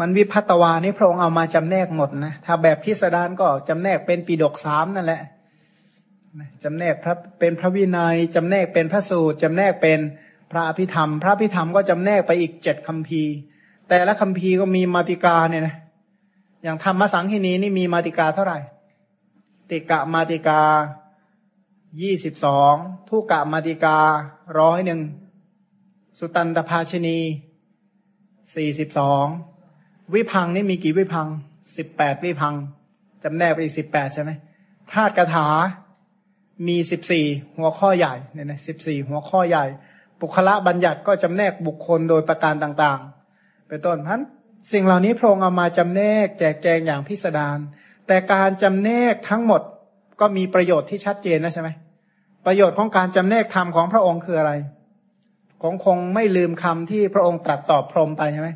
มันวิพัตวานี้พระองค์เอามาจำแนกหมดนะ ถ้าแบบพิสดารก็จำแนกเป็นปีดกสามนั่นแหละ จำแนกพระเป็นพระวินัยจำแนกเป็นพระสูตรจำแนกเป็นพระอภิธรรม พระอภิธรรมก็จำแนกไปอีกเจ็ดคำพีแต่ละคำพีก็มีมาติกาเนี่ยนะอย่างธรรมสังคีนีนี่มีมาติกาเท่าไหร่ ติกะมาติกายี่สิบสองทุกะมาติการ้อยหนึ่งสุตันตภาชนีสี่สิบสองวิพังนี่มีกี่วิพังสิบแปดวิพังจำแนกไปอีกสิบแปดใช่ไหมธาตุกถา มีสิบสี่หัวข้อใหญ่เนี่ยนะสิบสี่หัวข้อใหญ่บุคละบัญญัติก็จำแนกบุคคลโดยประการต่างๆเป็นต้นพันสิ่งเหล่านี้พระองค์เอามาจำแนกแจกแจงอย่างพิสดารแต่การจำแนกทั้งหมดก็มีประโยชน์ที่ชัดเจนนะใช่ไหมประโยชน์ของการจำแนกธรรมของพระองค์คืออะไรคงคงไม่ลืมคำที่พระองค์ตรัสตอบพรหมไปใช่ไหม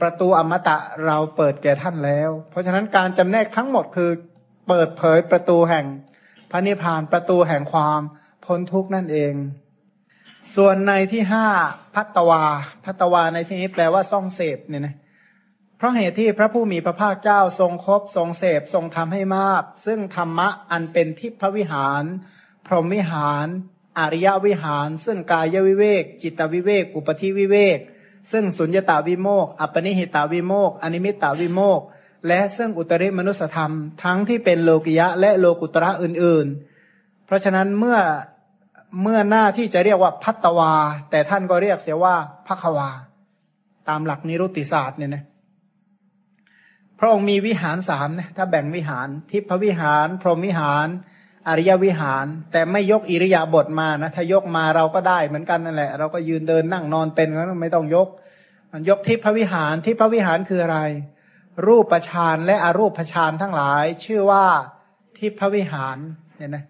ประตูอมตะเราเปิดแก่ท่านแล้ว เพราะฉะนั้นการจำแนกทั้งหมดคือเปิดเผยประตูแห่ง พระนิพพานประตูแห่งความพ้นทุกข์นั่นเอง ส่วนในที่ห้าพัตวา พัตวาในที่นี้แปลว่าซ่องเสพเนี่ยนะเพราะเหตุที่พระผู้มีพระภาคเจ้าทรงครบทรงเสพทรงทำให้มาก ซึ่งธรรมะอันเป็นทิพวิหาร พรหมวิหาร อริยวิหาร ซึ่งกายวิเวก จิตวิเวก อุปธิวิเวก ซึ่งสุญญตาวิโมก อัปนิหิตาวิโมก อนิมิตาวิโมก และซึ่งอุตริมนุสธรรมทั้งที่เป็นโลกิยะ และโลกุตระอื่น ๆ เพราะฉะนั้นเมื่อเมื่อหน้าที่จะเรียกว่าพัตวา แต่ท่านก็เรียกเสียว่าพักวา ตามหลักนิรุติศาสตร์เนี่ยนะพระองค์มีวิหารสามนะถ้าแบ่งวิหาร ทิพวิหาร พรหมวิหาร อริยวิหาร แต่ไม่ยกอิริยาบถมานะถ้ายกมาเราก็ได้เหมือนกันนั่นแหละ เราก็ยืนเดินนั่งนอนเป็นก็ไม่ต้องยก มันยกทิพวิหารทิพวิหารคืออะไร รูปฌานและอรูปฌานทั้งหลาย ชื่อว่าทิพวิหารเนี่ยนะ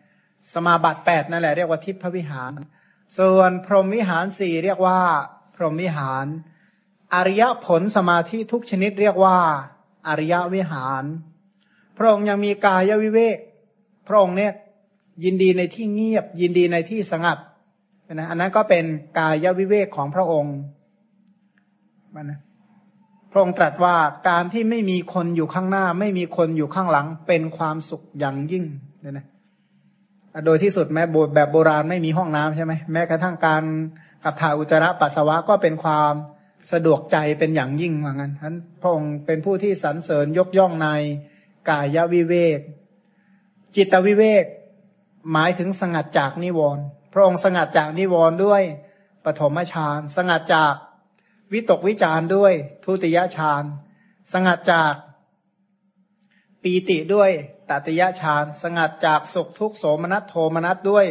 สมาบัติแปดนั่นแหละเรียกว่าทิพวิหาร ส่วนพรหมวิหารสี่เรียกว่า พรหมวิหาร อริยผลสมาธิทุกชนิดเรียกว่า อริยวิหาร พระองค์ยังมีกายวิเวก พระองค์เนี่ยยินดีในที่เงียบ ยินดีในที่สงัดนะอันนั้นก็เป็นกายวิเวกของพระองค์มันนะ พระองค์ตรัสว่าการที่ไม่มีคนอยู่ข้างหน้า ไม่มีคนอยู่ข้างหลัง เป็นความสุขอย่างยิ่งเนี่ยนะโดยที่สุดแม้แบบโบราณไม่มีห้องน้ำใช่ไหมแม้กระทั่งการกับถ่ายอุจจาระปัสสาวะก็เป็นความสะดวกใจเป็นอย่างยิ่งเหมือนกันท่านพระองค์เป็นผู้ที่สรรเสริญยกย่องในกายวิเวก จิตวิเวก หมายถึงสงัดจากนิวรณ์พระองค์สงัดจากนิวรณ์ด้วยปฐมฌานสงัดจาก วิตกวิจารด้วยทุติยฌานสงัดจากปีติด้วยตติยฌานสงัดจากสุขทุกโสมนัสโทมนัสด้วย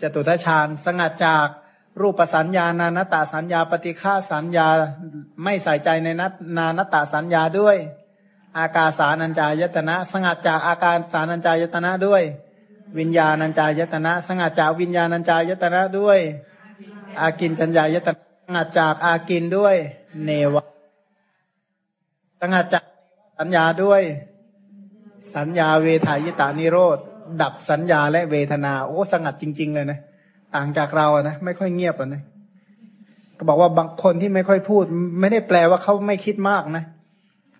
จตุทฌานสงัดจากรูปสัญญา นานตาสัญญา ปฏิฆาสัญญาไม่ใส่ใจในนัตนานตาสัญญาด้วย อากาสานัญจายตนะ สงัดจากอาการสานัญจายตนะด้วย วิญญาณัญจายตนะ สงัดจากวิญญาณัญจายตนะด้วย อากินจัญญายตนะ งัดจากอากินด้วย เนวะสงัดจากสัญญาด้วย สัญญาเวทายตานิโรธ ดับสัญญาและเวทนา โอ้สงัดจริง ๆ เลยนะ ต่างจากเราอะนะ ไม่ค่อยเงียบอะนะก็บอกว่าบางคนที่ไม่ค่อยพูด ไม่ได้แปลว่าเขาไม่คิดมากนะ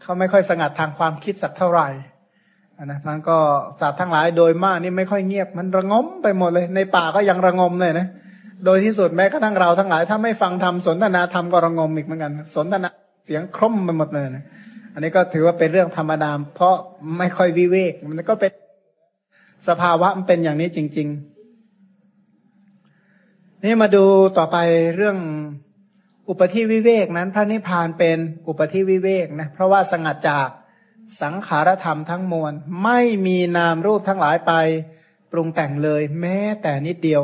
เขาไม่ค่อยสงัดทางความคิดสักเท่าไหร่นะมันก็สัตว์ทั้งหลายโดยมากนี่ไม่ค่อยเงียบ มันระงมไปหมดเลย ในป่าก็ยังระงมเลยนะ โดยที่สุดแม้กระทั่งเราทั้งหลาย ถ้าไม่ฟังธรรมสนทนาธรรมก็ระงมอีกเหมือนกัน สนทนาเสียงคร่มไปหมดเลยนะอันนี้ก็ถือว่าเป็นเรื่องธรรมดาเพราะไม่ค่อยวิเวก มันก็เป็นสภาวะมันเป็นอย่างนี้จริง ๆ นี่มาดูต่อไปเรื่องอุปธิวิเวกนั้น พระนิพพานเป็นอุปธิวิเวกนะเพราะว่าสงัดจากสังขารธรรมทั้งมวล ไม่มีนามรูปทั้งหลายไป ปรุงแต่งเลย แม้แต่นิดเดียว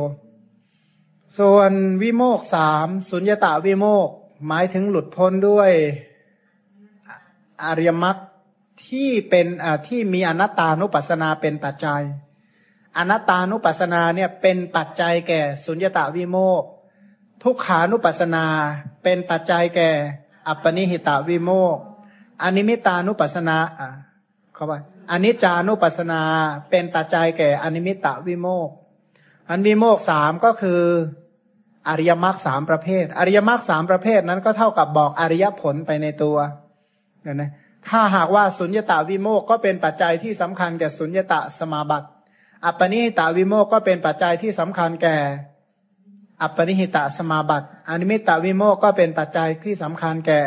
ส่วนวิโมกสามสุญญตาวิโมกหมายถึงหลุดพ้นด้วยอริยมรรคที่เป็นที่มีอนัตตานุปัสสนาเป็นปัจจัย อนัตตานุปัสสนาเนี่ยเป็นปัจจัยแก่สุญญตาวิโมกทุกขานุปัสสนาเป็นปัจจัยแก่ อัปปนิหิตาวิโมกอนิมิตานุปัสนาอ่าเข้าไปอนิจจานุปัสนาเป็นปัจจัยแก่อนิมิตาวิโมกอันวิโมกสามก็คือ อริยมรรคสามประเภท อริยมรรคสามประเภทนั้นก็เท่ากับบอกอริยผลไปในตัวนี่ยนะถ้าหากว่าสุญญตาวิโมกก็เป็นปัจจัยที่สำคัญแก่สุญญตาสมาบัติ อัปปณิหิตาวิโมกข์ก็เป็นปัจจัยที่สำคัญแก่ อัปปณิหิตาสมาบัติ อนิมิตตาวิโมกข์ก็เป็นปัจจัยที่สำคัญแก่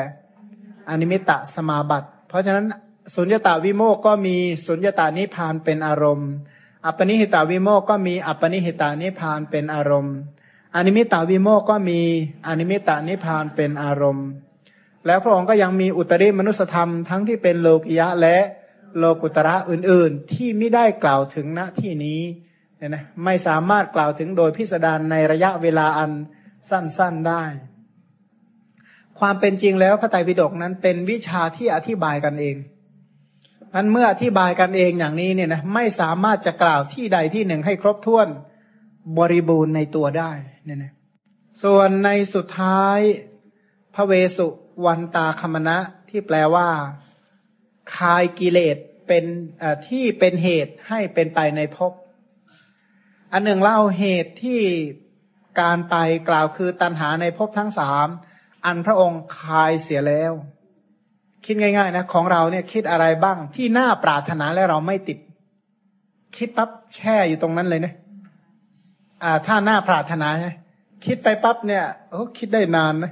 อนิมิตตะสมาบัติ เพราะฉะนั้นสุญญตาวิโมกข์ก็มีสุญญตานิพพานเป็นอารมณ์ อัปปณิหิตาวิโมกข์ก็มีอัปปณิหิตานิพพานเป็นอารมณ์ อนิมิตตาวิโมกข์ก็มีอนิมิตตานิพพานเป็นอารมณ์ แล้วพระองค์ก็ยังมีอุตริมนุสสธรรมทั้งที่เป็นโลกิยะและโลกุตระอื่นๆ ที่ไม่ได้กล่าวถึงณที่นี้เนี่ยนะไม่สามารถกล่าวถึงโดยพิสดารในระยะเวลาอันสั้นๆได้ ความเป็นจริงแล้วพระไตรปิฎกนั้นเป็นวิชาที่อธิบายกันเองอันเมื่ออธิบายกันเองอย่างนี้เนี่ยนะไม่สามารถจะกล่าวที่ใดที่หนึ่งให้ครบถ้วน บริบูรณ์ในตัวได้เนี่ยนะส่วนในสุดท้าย พระเวสุวันตาคมณะที่แปลว่า คายกิเลสเป็นที่เป็นเหตุให้เป็นไปในภพอันหนึ่งเล่าเหตุที่การไปกล่าวคือตัณหาในภพทั้งสามอันพระองค์คายเสียแล้ว คิดง่าย ๆ นะ ของเราเนี่ยคิดอะไรบ้างที่น่าปรารถนาและเราไม่ติด คิดปั๊บแช่อยู่ตรงนั้นเลยนะ อ่าถ้าหน่าปรารถนาใช่คิดไปปั๊บเนี่ยโอ้คิดได้นานนะ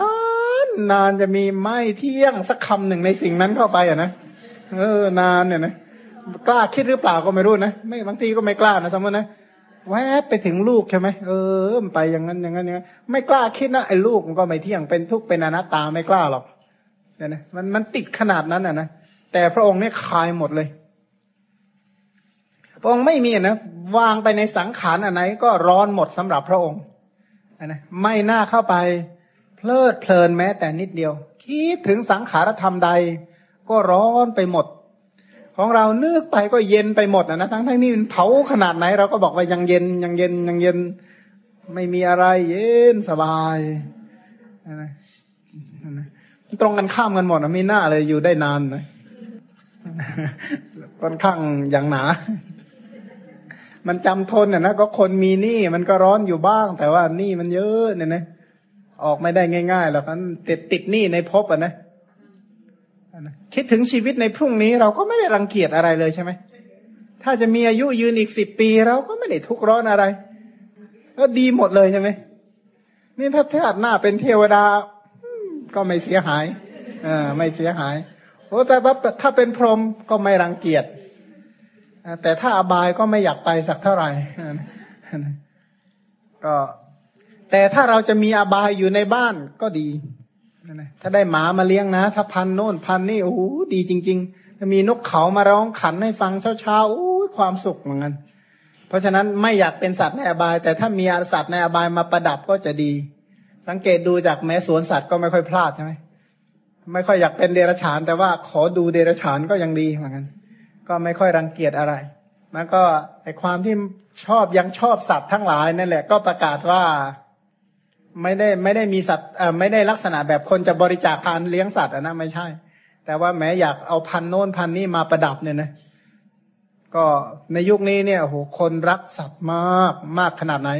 นานนานจะมีไม่เที่ยงสักคำหนึ่งในสิ่งนั้นเข้าไปอะนะเออนานเนี่ยนะกล้าคิดหรือเปล่าก็ไม่รู้นะไม่บางทีก็ไม่กล้านะสมมตินะแวบไปถึงลูกใช่ไหมเออไปอย่างนั้นอย่างนั้นอย่างนั้นไม่กล้าคิดนะไอ้ลูกมันก็ไม่เที่ยงเป็นทุกข์เป็นอนัตตาไม่กล้าหรอกเนี่ยนะมันมันติดขนาดนั้นอะนะแต่พระองค์เนี่ยคลายหมดเลย พระองค์ไม่มีนะวางไปในสังขารอันไหนก็ร้อนหมดสำหรับพระองค์นะไม่น่าเข้าไปเพลิดเพลินแม้แต่นิดเดียว คิดถึงสังขารธรรมใด ก็ร้อนไปหมด ของเรานึกไปก็เย็นไปหมดนะนะทั้งทั้งนี้มันเผาขนาดไหน เราก็บอกว่ายังเย็นยังเย็นยังเย็น ไม่มีอะไร เย็นสบายนะตรงกันข้ามกันหมดนะมีหน้าเลยอยู่ได้นานนะค่อนข้างอย่างหนา มันจำทนอะนะก็คนมีหนี้มันก็ร้อนอยู่บ้าง แต่ว่าหนี้มันเยอะเนี่ยนะออกไม่ได้ง่ายๆหรอกมันติดติดหนี้ในภพอะนะคิดถึงชีวิตในพรุ่งนี้เราก็ไม่ได้รังเกียจอะไรเลยใช่ไหมถ้าจะมีอายุยืนอีกสิบปีเราก็ไม่ได้ทุกข์ร้อนอะไรก็ดีหมดเลยใช่ไหมนี่ถ้าเทศหน้าเป็นเทวดาก็ไม่เสียหายเออไม่เสียหายโอ้แต่ว่าถ้าเป็นพรหมก็ไม่รังเกียจ แต่ถ้าอบายก็ไม่อยากไปสักเท่าไหร่ก็แต่ถ้าเราจะมีอบายอยู่ในบ้านก็ดีถ้าได้หมามาเลี้ยงนะ ถ้าพันโน่นพันนี่โอ้โหดีจริงๆถ้ามีนกเขามาร้องขันให้ฟังเช้าๆโอ้ความสุขเหมือนกันเพราะฉะนั้นไม่อยากเป็นสัตว์ในอบาย แต่ถ้ามีสัตว์ในอบายมาประดับก็จะดี สังเกตดูจากแม้สวนสัตว์ก็ไม่ค่อยพลาดใช่ไหมไม่ค่อยอยากเป็นเดรัจฉาน แต่ว่าขอดูเดรัจฉานก็ยังดีเหมือนกัน ก็ไม่ค่อยรังเกียจอะไร มันก็ไอความที่ชอบยังชอบสัตว์ทั้งหลายนั่นแหละ ก็ประกาศว่าไม่ได้ไม่ได้มีสัตว์ไม่ได้ลักษณะแบบคนจะบริจาคทานเลี้ยงสัตว์นะไม่ใช่ แต่ว่าแม้อยากเอาพันโน้นพันนี้มาประดับเนี่ยนะก็ในยุคนี้เนี่ยโหคนรักสัตว์มากมากขนาดไหน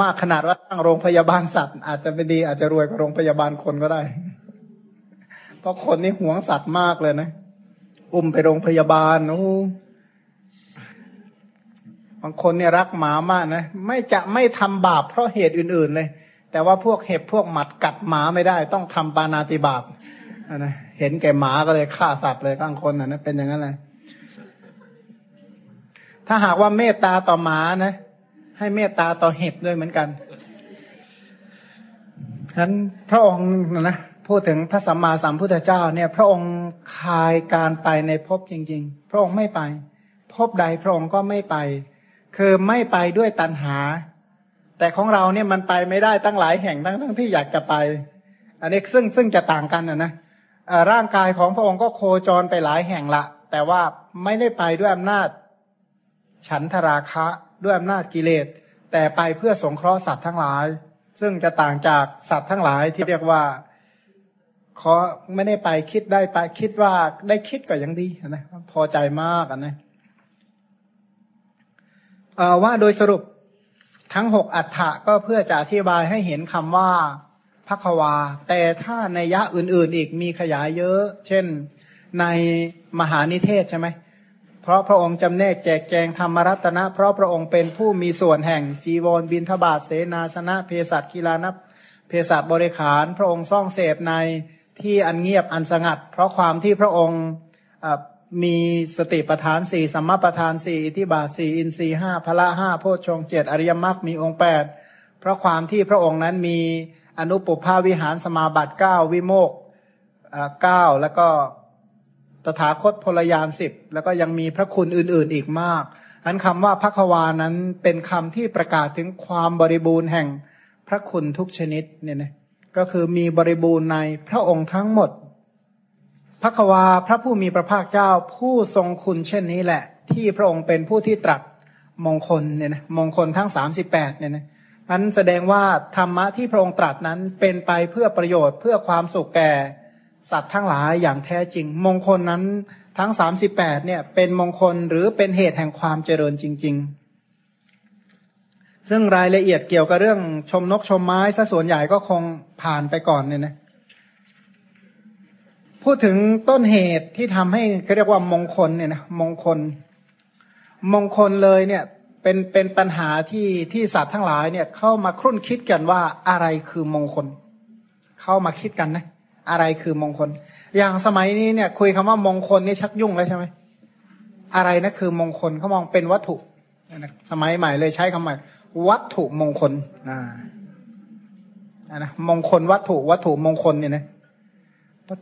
มากขนาดว่าตั้งโรงพยาบาลสัตว์ อาจจะไม่ดีอาจจะรวยกว่าโรงพยาบาลคนก็ได้ เพราะคนนี่หวงสัตว์มากเลยนะ อุ้มไปโรงพยาบาลโอ้บางคนเนี่ยรักหมามากนะไม่จะไม่ทำบาปเพราะเหตุอื่น ๆ เลย แต่ว่าพวกเห็บพวกหมัดกัดหมาไม่ได้ ต้องทำปานาติบาตนะเห็นแก่หมาก็เลยฆ่าสัตว์เลยข้างคนนะเป็นอย่างนั้นเลยถ้าหากว่าเมตตาต่อหมานะ ให้เมตตาต่อเห็บด้วยเหมือนกันฉะนั้นพระองค์นะ พูดถึงพระสัมมาสัมพุทธเจ้าเนี่ย พระองค์คายการไปในภพจริง ๆ พระองค์ไม่ไปภพใดพระองค์ก็ไม่ไป คือไม่ไปด้วยตัณหา แต่ของเราเนี่ยมันไปไม่ได้ตั้งหลายแห่งทั้งทั้งที่อยากจะไป อันนี้ซึ่งซึ่งจะต่างกันนะนะร่างกายของพระองค์ก็โคจรไปหลายแห่งละ แต่ว่าไม่ได้ไปด้วยอำนาจ ฉันทราคะด้วยอำนาจกิเลส แต่ไปเพื่อสงเคราะห์สัตว์ทั้งหลาย ซึ่งจะต่างจากสัตว์ทั้งหลายที่เรียกว่า ขอไม่ได้ไปคิดได้ไปคิดว่าได้คิดก็ยังดีนะพอใจมากนะว่าโดยสรุปทั้งหกอัฏฐะก็เพื่อจะอธิบายให้เห็นคำว่าพักวา แต่ถ้าในยะอื่น ๆ อีกมีขยายเยอะ เช่นในมหานิเทศใช่ไหม เพราะพระองค์จำแนกแจกแจงธรรมรัตนะ เพราะพระองค์เป็นผู้มีส่วนแห่งจีวรบินทบาทเสนาสนะเพศัตกีฬานับเพศัตบริขาร พระองค์ซ่องเสพใน ที่อันเงียบอันสงัด เพราะความที่พระองค์มีสติปทานสี่สัมมาปทานสี่อิทิบาทสี่อินทรีห้าพละห้าโพชฌงเจ็ดอริยมรรคมีองค์แปดเพราะความที่พระองค์นั้นมีอนุปภาวิหารสมาบัติเก้าวิโมกเก้าแล้วก็ตถาคตพลยานสิบแล้วก็ยังมีพระคุณอื่นๆอีกมากอันคำว่าพระควานั้นเป็นคำที่ประกาศถึงความบริบูรณ์แห่งพระคุณทุกชนิดเนี่ยนะ ก็คือมีบริบูรณ์ในพระองค์ทั้งหมดพระควาพระผู้มีพระภาคเจ้าผู้ทรงคุณเช่นนี้แหละ ที่พระองค์เป็นผู้ที่ตรัสมงคลเนี่ยนะมงคลทั้งสามสิบแปดเนี่ยนะนั้นแสดงว่าธรรมะที่พระองค์ตรัสนั้นเป็นไปเพื่อประโยชน์เพื่อความสุขแก่ สัตว์ทั้งหลายอย่างแท้จริง มงคลนั้นทั้งสามสิบแปดเนี่ยเป็นมงคลหรือเป็นเหตุแห่งความเจริญจริง ๆ ซึ่งรายละเอียดเกี่ยวกับเรื่องชมนกชมไม้ซะส่วนใหญ่ก็คงผ่านไปก่อนเนี่ยนะพูดถึงต้นเหตุที่ทำให้เขาเรียกว่ามงคลเนี่ยนะมงคล มงคลเลยเนี่ย เป็นเป็นปัญหาที่ที่สัตว์ทั้งหลายเนี่ย เข้ามาครุ่นคิดกันว่าอะไรคือมงคล เข้ามาคิดกันนะอะไรคือมงคล อย่างสมัยนี้เนี่ย คุยคำว่ามงคลนี่ชักยุ่งแล้วใช่ไหมอะไรนะคือมงคลเขามองเป็นวัตถุสมัยใหม่เลยใช้คำใหม่ วัตถุมงคลอ่านะมงคลวัตถุวัตถุมงคลเนี่ยนะ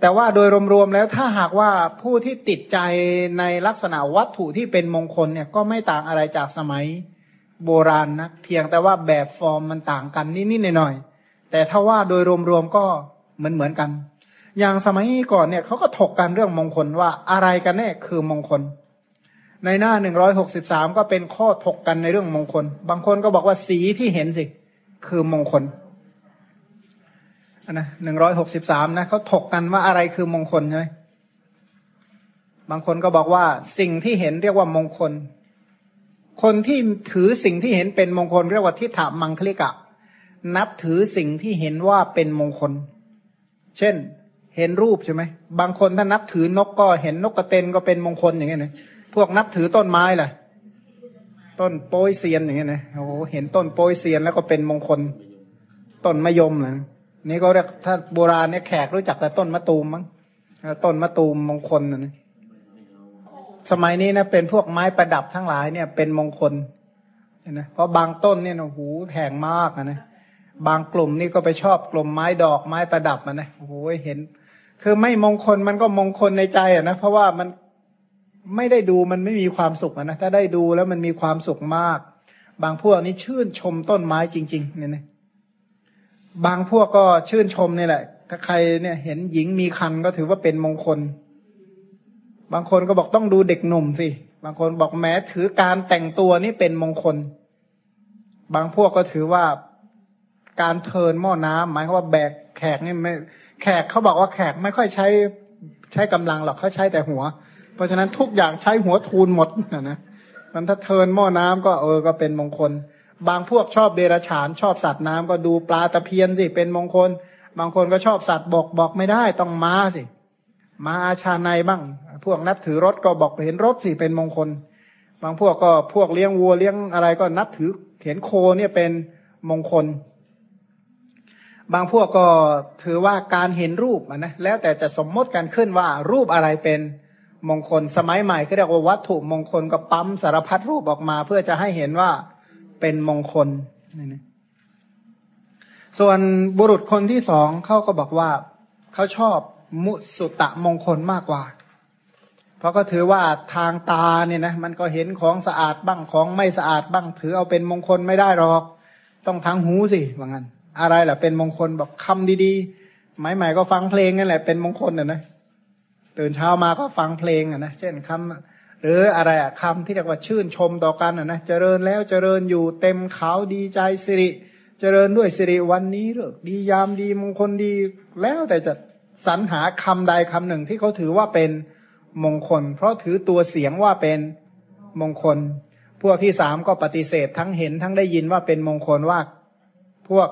แต่ว่าโดยรวมๆแล้วถ้าหากว่าผู้ที่ติดใจในลักษณะวัตถุที่เป็นมงคลเนี่ยก็ไม่ต่างอะไรจากสมัยโบราณนะเพียงแต่ว่าแบบฟอร์มมันต่างกันนิดๆหน่อยๆแต่ถ้าว่าโดยรวมๆก็เหมือนเหมือนกัน อย่างสมัยก่อนเนี่ยเขาก็ถกกันเรื่องมงคลว่าอะไรกันแน่คือมงคล ในหน้าหนึ่งร้อยหกสิบสามก็เป็นข้อถกกันในเรื่องมงคล บางคนก็บอกว่าสีที่เห็นสิ คือมงคลนะหนึ่งร้อยหกสิบสามนะเขาถกกันว่าอะไรคือมงคลใช่ไหมบางคนก็บอกว่าสิ่งที่เห็นเรียกว่ามงคล คนที่ถือสิ่งที่เห็นเป็นมงคล เรียกว่าทิฏฐามังคลิกะ นับถือสิ่งที่เห็นว่าเป็นมงคล เช่น เห็นรูปใช่ไหม บางคนถ้านับถือนกก็เห็นนกกระเตนก็เป็นมงคลอย่างเงี้ยนะ พวกนับถือต้นไม้ล่ะต้นโป้ยเซียนอย่างเงี้ยนะโอ้เห็นต้นโป้ยเซียนแล้วก็เป็นมงคล ต้นมะยมนะนี่ก็เรียกถ้าโบราณเนี่ยแขกรู้จักแต่ต้นมะตูมมั้งต้นมะตูมมงคลนะสมัยนี้นะเป็นพวกไม้ประดับทั้งหลายเนี่ย เป็นมงคลนะเพราะบางต้นเนี่ยโอ้โหแพงมากนะบางกลุ่มนี่ก็ไปชอบกลุ่มไม้ดอกไม้ประดับมันนะโอ้โหเห็น คือไม่มงคลมันก็มงคลในใจอะนะเพราะว่ามัน ไม่ได้ดูมันไม่มีความสุขนะถ้าได้ดูแล้วมันมีความสุขมาก บางพวกนี้ชื่นชมต้นไม้จริง ๆ เนี่ยนะบางพวกก็ชื่นชมนี่แหละ ถ้าใครเนี่ยเห็นหญิงมีคันก็ถือว่าเป็นมงคล บางคนก็บอกต้องดูเด็กหนุ่มสิ บางคนบอกแม้ถือการแต่งตัวนี่เป็นมงคล บางพวกก็ถือว่าการเทินหม้อน้ำหมายความว่าแบกแขกนี่ไม่แขกเขาบอกว่าแขกไม่ค่อยใช้ใช้กำลังหรอกเขาใช้แต่หัว เพราะฉะนั้นทุกอย่างใช้หัวทูลหมดนะนะมันถ้าเทินหม้อน้ำก็เออก็เป็นมงคล บางพวกชอบเดรัจฉาน ชอบสัตว์น้ำก็ดูปลาตะเพียนสิเป็นมงคล บางคนก็ชอบสัตว์บอกบอกไม่ได้ต้องม้าสิม้าอาชาในบ้าง พวกนับถือรถก็บอกเห็นรถสิเป็นมงคล บางพวกก็พวกเลี้ยงวัวเลี้ยงอะไรก็นับถือเห็นโคเนี่ยเป็นมงคล บางพวกก็ถือว่าการเห็นรูปนะแล้วแต่จะสมมติกันขึ้นว่ารูปอะไรเป็นม มงคล สมัยใหม่ก็เรียกว่าวัตถุมงคลก็ปั๊มสารพัดรูปออกมา เพื่อจะให้เห็นว่าเป็นมงคลนี่นะส่วนบุรุษคนที่สองเขาก็บอกว่าเขาชอบมุสุตะมงคลมากกว่า เพราะก็ถือว่าทางตาเนี่ยนะมันก็เห็นของสะอาดบ้างของไม่สะอาดบ้าง ถือเอาเป็นมงคลไม่ได้หรอก ต้องทางหูสิว่างั้น อะไรล่ะเป็นมงคลบอกคำดีๆหมายหมายก็ฟังเพลงนั่นแหละเป็นมงคลนะนะ ตื่นเช้ามาก็ฟังเพลงอะนะเช่นคำหรืออะไรอะคำที่เรียกว่าชื่นชมต่อกันอะนะเจริญแล้วเจริญอยู่เต็มเขาดีใจสิริ เจริญด้วยสิริวันนี้เลิกดียามดีมงคลดีแล้วแต่จะสรรหาคำใดคำหนึ่งที่เขาถือว่าเป็นมงคล เพราะถือตัวเสียงว่าเป็นมงคล พวกที่สามก็ปฏิเสธทั้งเห็นทั้งได้ยินว่าเป็นมงคลว่า พวก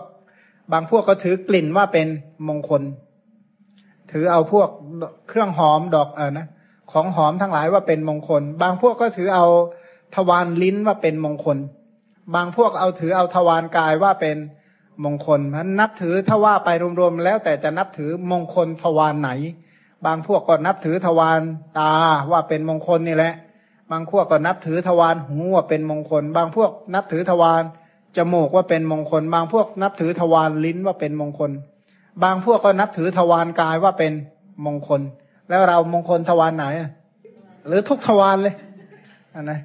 บางพวกก็ถือกลิ่นว่าเป็นมงคล ถือเอาพวกเครื่องหอมดอกเออนะของหอมทั้งหลายว่าเป็นมงคล บางพวกก็ถือเอาทวารลิ้นว่าเป็นมงคล บางพวกเอาถือเอาทวารกายว่าเป็นมงคลพันนับถือถ้าว่าไปรวมๆแล้วแต่จะนับถือมงคลทวารไหน บางพวกก็นับถือทวารตาว่าเป็นมงคลนี่แหละ บางพวกก็นับถือทวารหูว่าเป็นมงคล บางพวกนับถือทวารจมูกว่าเป็นมงคล บางพวกนับถือทวารลิ้นว่าเป็นมงคล บางพวกก็นับถือทวารกายว่าเป็นมงคล แล้วเรามงคลทวารไหนหรือทุกทวารเลยอันนะ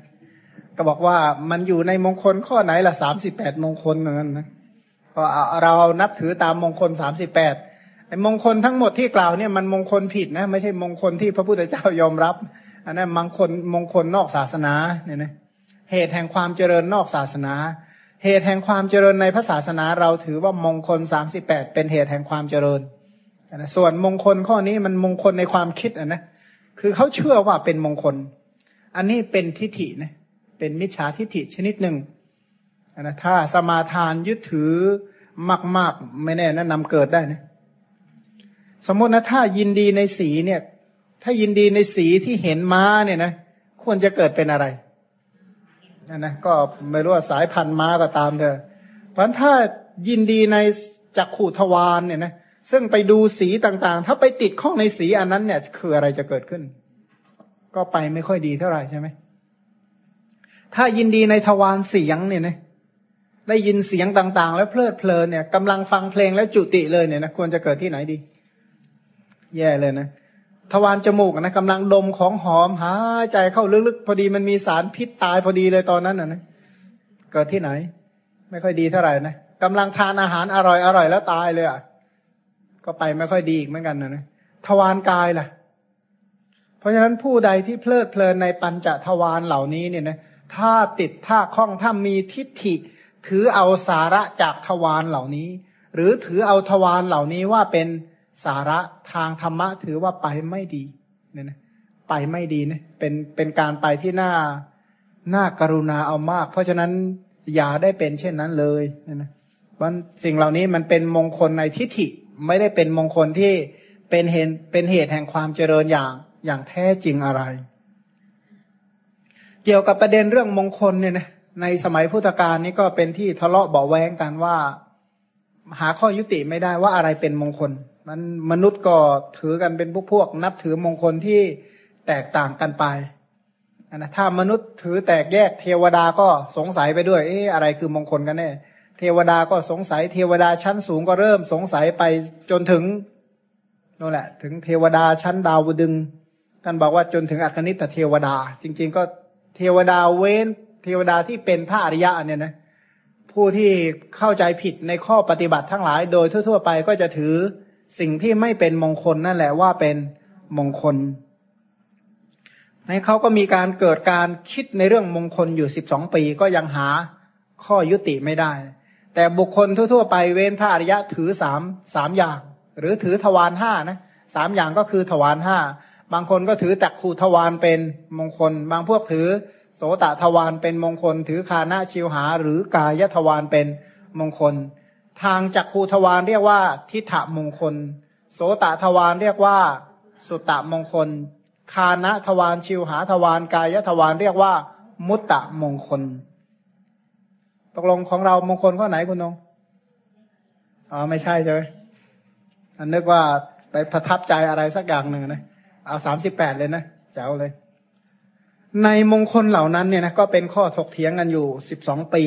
ก็บอกว่ามันอยู่ในมงคลข้อไหนละสามสิบแปดมงคลนกันนะก็เรานับถือตามมงคลสามสิบแปดไอ้มงคลทั้งหมดที่กล่าวเนี่ยมันมงคลผิดนะ ไม่ใช่มงคลที่พระพุทธเจ้ายอมรับ อันนั้นมงคลมงคลนอกศาสนาเนี่ยนะเหตุแห่งความเจริญนอกศาสนา เหตุแห่งความเจริญในพระศาสนาเราถือว่ามงคลสามสิบแปดเป็นเหตุแห่งความเจริญนะส่วนมงคลข้อนี้มันมงคลในความคิดอะนะคือเขาเชื่อว่าเป็นมงคล อันนี้เป็นทิฏฐินะเป็นมิจฉาทิฏฐิชนิดหนึ่งนะถ้าสมาทานยึดถือมากๆไม่แน่นะนำเกิดได้นะสมมตินะถ้ายินดีในสีเนี่ย ถ้ายินดีในสีที่เห็นม้าเนี่ยนะควรจะเกิดเป็นอะไร นะนะก็ไม่รู้ว่าสายพันธุ์ม้าก็ตามเถอะเพราะถ้ายินดีในจักขู่ทวารเนี่ยนะซึ่งไปดูสีต่างๆ ถ้าไปติดข้องในสีอันนั้นเนี่ยคืออะไรจะเกิดขึ้น ก็ไปไม่ค่อยดีเท่าไหร่ใช่ไหมถ้ายินดีในทวารเสียงเนี่ยนะได้ยินเสียงต่างๆ แล้วเพลิดเพลินเนี่ยกำลังฟังเพลงแล้วจุติเลยเนี่ยนะควรจะเกิดที่ไหนดี แย่เลยนะ ทวารจมูกนะกำลังดมของหอมหายใจเข้าลึกๆ พอดีมันมีสารพิษตายพอดีเลยตอนนั้นนะนะเกิดที่ไหน ไม่ค่อยดีเท่าไหร่นะกำลังทานอาหารอร่อยอร่อยแล้วตายเลยอะก็ไปไม่ค่อยดีอีกเหมือนกันนะนะทวารกายล่ะ เพราะฉะนั้นผู้ใดที่เพลิดเพลินในปัญจทวารเหล่านี้เนี่ยนะถ้าติดถ้าคล้องถ้ามีทิฏฐิ ถือเอาสาระจากทวารเหล่านี้ หรือถือเอาทวารเหล่านี้ว่าเป็น สาระทางธรรมะถือว่าไปไม่ดีเนี่ยนะไปไม่ดีนะเป็นเป็นการไปที่น่าน่ากรุณาเอามาก เพราะฉะนั้นอย่าได้เป็นเช่นนั้นเลยเนี่ยนะวันสิ่งเหล่านี้มันเป็นมงคลในทิฏฐิไม่ได้เป็นมงคลที่เป็นเหตุเป็นเหตุแห่งความเจริญอย่างอย่างแท้จริงอะไร เกี่ยวกับประเด็นเรื่องมงคลเนี่ยนะในสมัยพุทธกาลนี้ก็เป็นที่ทะเลาะเบาแวงกันว่า หาข้อยุติไม่ได้ว่าอะไรเป็นมงคล มันมนุษย์ก็ถือกันเป็นพวกพวก นับถือมงคลที่แตกต่างกันไปนะถ้ามนุษย์ถือแตกแยกเทวดาก็สงสัยไปด้วย เอ๊ะอะไรคือมงคลกันแน่เทวดาก็สงสัย เทวดาชั้นสูงก็เริ่มสงสัยไปจนถึงนั่นแหละ ถึงเทวดาชั้นดาวดึงท่านบอกว่าจนถึงอัคนิตเทวดา จริง ๆ ก็เทวดาเว้น เทวดาที่เป็นพระอริยะเนี่ยนะผู้ที่เข้าใจผิดในข้อปฏิบัติทั้งหลาย โดยทั่ว ๆ ไปก็จะถือ สิ่งที่ไม่เป็นมงคลนั่นแหละว่าเป็นมงคลในเขาก็มีการเกิดการคิดในเรื่องมงคลอยู่สิบสองปีก็ยังหาข้อยุติไม่ได้ แต่บุคคลทั่ว ๆ ไปเว้นพระอริยะถือสามสามอย่าง หรือถือทวารห้านะสามอย่างก็คือทวารห้าบางคนก็ถือจักขูทวารเป็นมงคล บางพวกถือโสตทวารเป็นมงคล ถือคานาชิวหา หรือกายทวารเป็นมงคล ทางจักขูทวารเรียกว่าทิฏฐมงคล โสตทวารเรียกว่า สุตตมงคล คานะทวารชิวหาทวารกายทวารเรียกว่า มุตตะมงคล ตกลงของเรามงคลข้อไหนคุณนงอ๋อไม่ใช่ใช่ไหมอันนึกว่าไปประทับใจอะไรสักอย่างหนึ่งนะ เอาสามสิบแปดเลยนะเจ้าเลย ในมงคลเหล่านั้นเนี่ยนะก็เป็นข้อถกเถียงกันอยู่สิบสองปี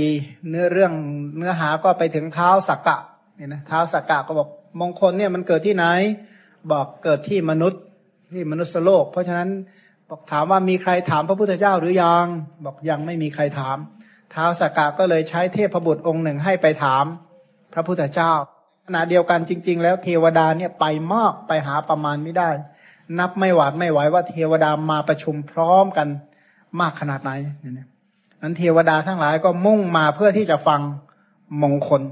เนื้อเรื่องเนื้อหาก็ไปถึงเท้าสักกะเนี่ยนะเท้าสักกะก็บอกมงคลเนี่ยมันเกิดที่ไหน บอกเกิดที่มนุษย์ที่มนุษย์โลก เพราะฉะนั้นบอกถามว่ามีใครถามพระพุทธเจ้าหรือยัง บอกยังไม่มีใครถามเท้าสักกะก็เลยใช้เทพบุตรองค์หนึ่งให้ไปถาม พระพุทธเจ้าขณะเดียวกันจริง ๆ แล้วเทวดาเนี่ยไปมากไปหาประมาณไม่ได้ นับไม่หวาดไม่ไหวว่าเทวดามาประชุมพร้อมกัน มากขนาดไหนเนี่ยนั้นเทวดาทั้งหลายก็มุ่งมาเพื่อที่จะฟังมงคล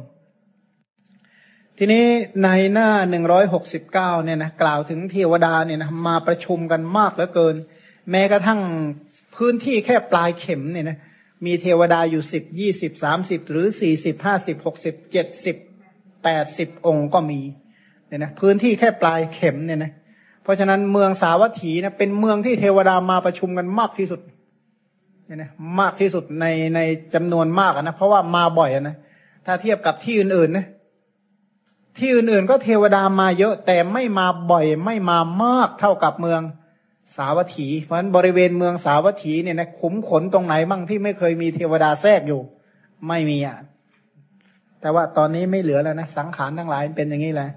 ทีนี้ในหน้าหนึ่งร้อยหกสิบเก้าเนี่ยนะกล่าวถึงเทวดาเนี่ยนะมาประชุมกันมากเหลือเกิน แม้กระทั่งพื้นที่แค่ปลายเข็มเนี่ยนะมีเทวดาอยู่สิบยี่สิบสามสิบหรือสี่สิบห้าสิบหกสิบเจ็ดสิบแปดสิบองค์ก็มีเนี่ยนะพื้นที่แค่ปลายเข็มเนี่ยนะเพราะฉะนั้นเมืองสาวัตถีนะเป็นเมืองที่เทวดามาประชุมกันมากที่สุด เนี่ยนะมากที่สุดในในจำนวนมากนะเพราะว่ามาบ่อยนะถ้าเทียบกับที่อื่นๆนะที่อื่นๆก็เทวดามาเยอะแต่ไม่มาบ่อย ไม่มามากเท่ากับเมืองสาวัตถี เพราะฉะนั้นบริเวณเมืองสาวัตถีเนี่ยนะขุมขนตรงไหนบ้างที่ไม่เคยมีเทวดาแทรกอยู่ ไม่มีอะแต่ว่าตอนนี้ไม่เหลือแล้วนะสังขารทั้งหลายเป็นอย่างนี้แหละ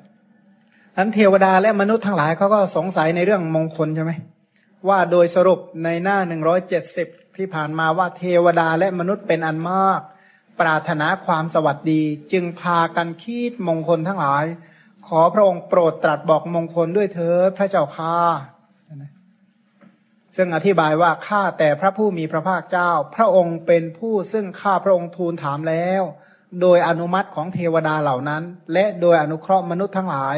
อันเทวดาและมนุษย์ทั้งหลายเขาก็สงสัยในเรื่องมงคลใช่ไหมว่าโดยสรุปในหน้าหนึ่งร้อยเจ็ดสิบ ที่ผ่านมาว่าเทวดาและมนุษย์เป็นอันมาก ปรารถนาความสวัสดี จึงพากันคิดมงคลทั้งหลาย ขอพระองค์โปรดตรัสบอกมงคลด้วยเถิดพระเจ้าค่าซึ่งอธิบายว่าข้าแต่พระผู้มีพระภาคเจ้า พระองค์เป็นผู้ซึ่งข้าพระองค์ทูลถามแล้ว โดยอนุมัติของเทวดาเหล่านั้น และโดยอนุเคราะห์มนุษย์ทั้งหลาย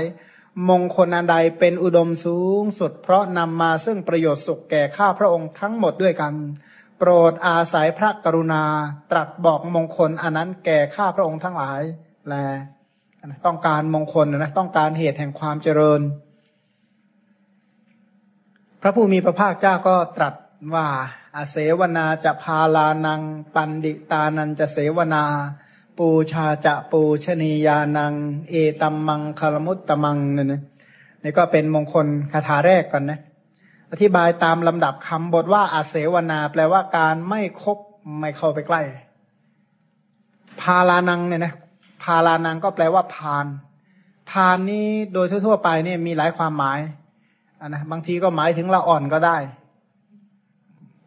มงคลอันใดเป็นอุดมสูงสุดเพราะนำมาซึ่งประโยชน์สุขแก่ข้าพระองค์ทั้งหมดด้วยกัน โปรดอาศัยพระกรุณา ตรัสบอกมงคลอันนั้นแก่ข้าพระองค์ทั้งหลายแลต้องการมงคลนะต้องการเหตุแห่งความเจริญ พระผู้มีพระภาคเจ้าก็ตรัสว่าอาเสวนาจะพาลานัง ปันดิตานันจะเสวนา ปูชาจะปูชนียานัง เอตัมมังคารมุตตมังเนี่ยนะนี่ก็เป็นมงคลคาถาแรกก่อนนะ อธิบายตามลำดับคำบทว่าอาเสวนา แปลว่าการไม่คบไม่เข้าไปใกล้ พาลานังเนี่ยนะพาลานังก็แปลว่าพาน พานนี้โดยทั่ว ๆ ไปเนี่ยมีหลายความหมายนนะบางทีก็หมายถึงละอ่อนก็ได้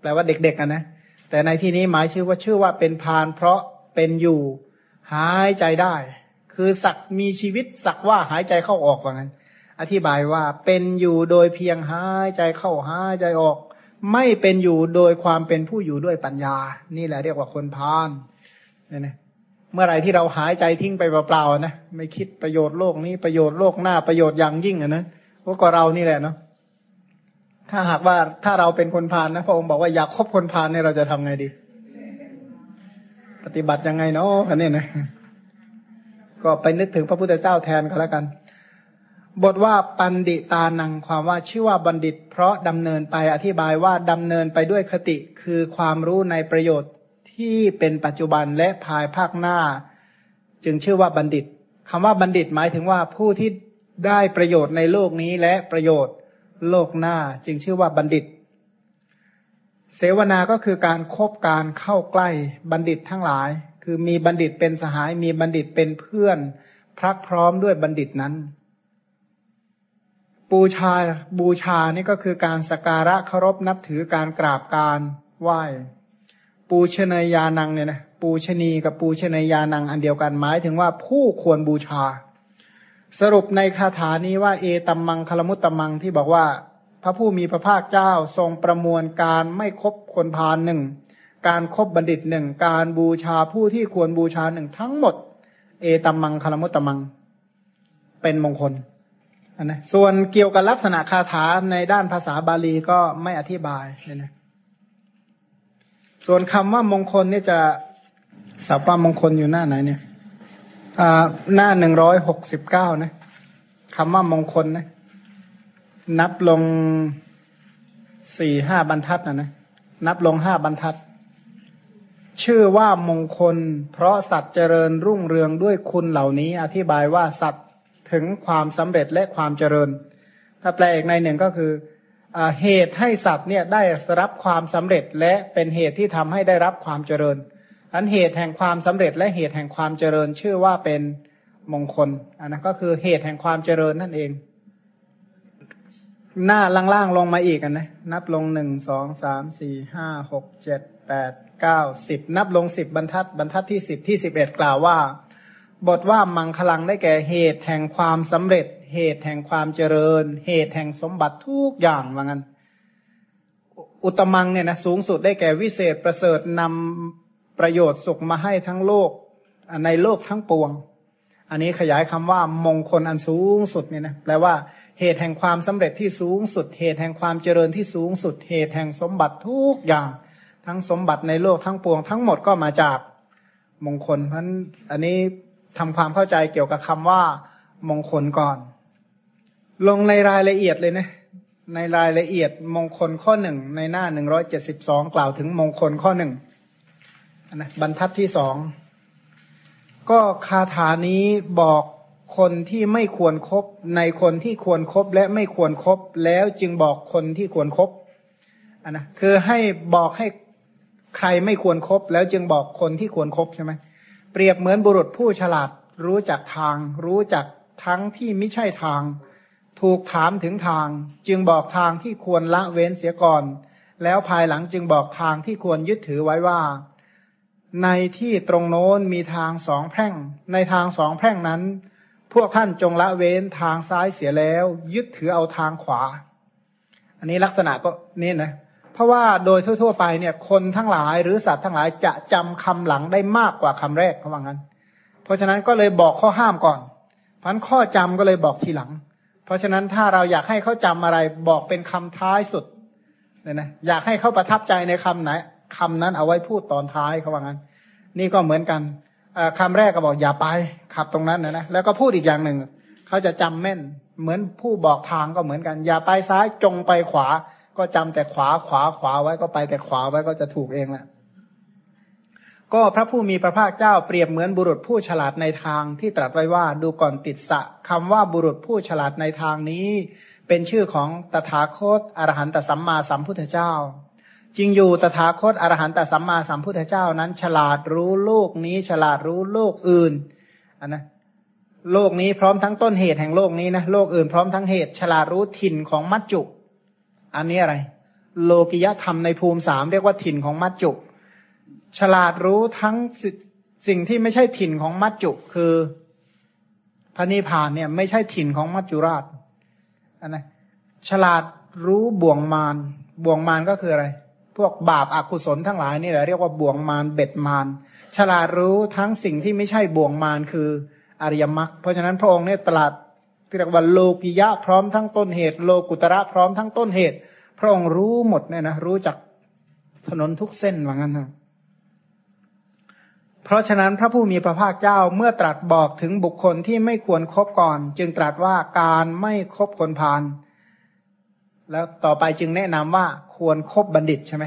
แปลว่าเด็กๆนนะแต่ในที่นี้หมายชื่อว่าชื่อว่าเป็นพาน เพราะเป็นอยู่ หายใจได้ คือสักมีชีวิตสักว่าหายใจเข้าออกว่างั้น อธิบายว่าเป็นอยู่โดยเพียงหายใจเข้าหายใจออก ไม่เป็นอยู่โดยความเป็นผู้อยู่ด้วยปัญญา นี่แหละเรียกว่าคนพาลเนี่ยนะเมื่อไรที่เราหายใจทิ้งไปเปล่าๆนะไม่คิดประโยชน์โลกนี้ประโยชน์โลกหน้าประโยชน์อย่างยิ่งอะนะก็เรานี่แหละเนาะถ้าหากว่าถ้าเราเป็นคนพาลนะพระองค์บอกว่าอยากคบคนพาลเนี่ยเราจะทำไงดี ปฏิบัติยังไงเนาะอันนี้นะก็ไปนึกถึงพระพุทธเจ้าแทนก็แล้วกัน บทว่าปันดิตานังความว่าชื่อว่าบัณฑิต เพราะดำเนินไปอธิบายว่าดำเนินไปด้วยคติคือความรู้ในประโยชน์ที่เป็นปัจจุบันและภายภาคหน้า จึงชื่อว่าบัณฑิตคำว่าบัณฑิตหมายถึงว่าผู้ที่ได้ประโยชน์ในโลกนี้และประโยชน์โลกหน้า จึงชื่อว่าบัณฑิต เสวนาก็คือการครบการเข้าใกล้บัณฑิตทั้งหลาย คือมีบัณฑิตเป็นสหายมีบัณฑิตเป็นเพื่อนพรักพร้อมด้วยบัณฑิตนั้น บูชาบูชานี่ก็คือการสการะเคารพนับถือการกราบการไหว้ ปูชนียานังเนี่ยนะปูชนีกับปูชนียานังอันเดียวกันหมายถึงว่าผู้ควรบูชา สรุปในคาถานี้ว่า เอตัมมังคลมุตตมังที่บอกว่า พระผู้มีพระภาคเจ้าทรงประมวลการไม่คบคนพาลหนึ่งการครบบัณฑิตหนึ่งการบูชาผู้ที่ควรบูชาหนึ่งทั้งหมด เอตัมมังคลมุตตมัง เป็นมงคล นะส่วนเกี่ยวกับลักษณะคาถาในด้านภาษาบาลีก็ไม่อธิบายเนี่ยนะส่วนคำว่ามงคลเนี่ยจะสับว่ามงคลอยู่หน้าไหนเนี่ยหน้าหนึ่งร้อยหกสิบเก้านะคำว่ามงคลนะ นับลงสี่ห้าบรรทัดนะนะ นับลงห้าบรรทัด ชื่อว่ามงคล เพราะสัตว์เจริญรุ่งเรืองด้วยคุณเหล่านี้ อธิบายว่าสัตว์ ถึงความสำเร็จและความเจริญ ถ้าแปลอีกในหนึ่งก็คือเหตุให้สัตว์เนี่ยได้รับความสำเร็จและเป็นเหตุที่ทำให้ได้รับความเจริญ อันเหตุแห่งความสำเร็จและเหตุแห่งความเจริญชื่อว่าเป็นมงคลอันนั้นก็คือเหตุแห่งความเจริญนั่นเอง หน้าล่างๆลงมาอีกนะนับลงหนึ่งสองสามสี่ห้าหกเจ็ดแปดเก้าสิบนับลงสิบบรรทัดบรรทัดที่สิบที่สิบเอ็ดกล่าวว่า บทว่ามังคลังได้แก่เหตุแห่งความสำเร็จ เหตุแห่งความเจริญ เหตุแห่งสมบัติทุกอย่างว่างั้น อุตมังเนี่ยนะสูงสุดได้แก่วิเศษประเสริฐนำประโยชน์สุขมาให้ทั้งโลกในโลกทั้งปวง อันนี้ขยายคำว่ามงคลอันสูงสุดเนี่ยนะแปลว่าเหตุแห่งความสำเร็จที่สูงสุด เหตุแห่งความเจริญที่สูงสุด เหตุแห่งสมบัติทุกอย่าง ทั้งสมบัติในโลกทั้งปวง ทั้งหมดก็มาจากมงคลเพราะอันนี้ ทำความเข้าใจเกี่ยวกับคำว่ามงคลก่อน ลงในรายละเอียดเลยนะ ในรายละเอียดมงคลข้อหนึ่งในหน้าหนึ่งร้อยเจ็ดสิบสองกล่าวถึงมงคลข้อหนึ่งนะบรรทัดที่สองก็คาถานี้บอกคนที่ไม่ควรครบในคนที่ควรครบและไม่ควรครบแล้วจึงบอกคนที่ควรครบนนะคือให้บอกให้ใครไม่ควรครบแล้วจึงบอกคนที่ควรครบใช่ไหม เปรียบเหมือนบุรุษผู้ฉลาด รู้จักทาง รู้จักทั้งที่ไม่ใช่ทาง ถูกถามถึงทาง จึงบอกทางที่ควรละเว้นเสียก่อน แล้วภายหลังจึงบอกทางที่ควรยึดถือไว้ว่า ในที่ตรงโน้นมีทางสองแพร่ง ในทางสองแพร่งนั้น พวกท่านจงละเว้นทางซ้ายเสียแล้ว ยึดถือเอาทางขวา อันนี้ลักษณะก็นี่นะ เพราะว่าโดยทั่ว ๆ ไปเนี่ย คนทั้งหลายหรือสัตว์ทั้งหลายจะจำคำหลังได้มากกว่าคำแรกเขาว่างั้น เพราะฉะนั้นก็เลยบอกข้อห้ามก่อนพันข้อจำก็เลยบอกทีหลัง เพราะฉะนั้นถ้าเราอยากให้เขาจำอะไรบอกเป็นคำท้ายสุดเนี่ยนะอยากให้เขาประทับใจในคำไหนคำนั้นเอาไว้พูดตอนท้ายเขาว่างั้น นี่ก็เหมือนกันคำแรกก็บอกอย่าไปขับตรงนั้นนะนะแล้วก็พูดอีกอย่างหนึ่งเขาจะจำแม่น เหมือนผู้บอกทางก็เหมือนกัน อย่าไปซ้ายจงไปขวา ก็จำแต่ขวาขวาขวาไว้ก็ไปแต่ขวาไว้ก็จะถูกเองแหละก็พระผู้มีพระภาคเจ้าเปรียบเหมือนบุรุษผู้ฉลาดในทางที่ตรัสไว้ว่าดูก่อนติดสะคำว่าบุรุษผู้ฉลาดในทางนี้ เป็นชื่อของตถาคตอรหันตสัมมาสัมพุทธเจ้าจริงอยู่ตถาคตอรหันตสัมมาสัมพุทธเจ้านั้น ฉลาดรู้โลกนี้ ฉลาดรู้โลกอื่นอันนะโลกนี้พร้อมทั้งต้นเหตุแห่งโลกนี้นะโลกอื่นพร้อมทั้งเหตุ ฉลาดรู้ถิ่นของมัจจุ อันนี้อะไร โลกิยธรรมในภูมิสามเรียกว่าถิ่นของมัจจุ ฉลาดรู้ทั้งสิ่งที่ไม่ใช่ถิ่นของมัจจุคือพระนิพพานเนี่ยไม่ใช่ถิ่นของมัจจุราชอันนะฉลาดรู้บ่วงมารบ่วงมารก็คืออะไร พวกบาปอากุศลทั้งหลายนี่แหละเรียกว่าบ่วงมารเบ็ดมารฉลาดรู้ทั้งสิ่งที่ไม่ใช่บ่วงมารคืออริยมรรคเพราะฉะนั้นพระองค์เนี่ยตลาดเรียกว่าโลกิยะพร้อมทั้งต้นเหตุ โลกุตระพร้อมทั้งต้นเหตุ พระองค์รู้หมดเนี่ยนะรู้จักถนนทุกเส้นว่างั้นนะเพราะฉะนั้นพระผู้มีพระภาคเจ้าเมื่อตรัสบอกถึงบุคคลที่ไม่ควรครบก่อน จึงตรัสว่าการไม่คบคนพาลแล้วต่อไปจึงแนะนำว่าควรครบบัณฑิตใช่ไหม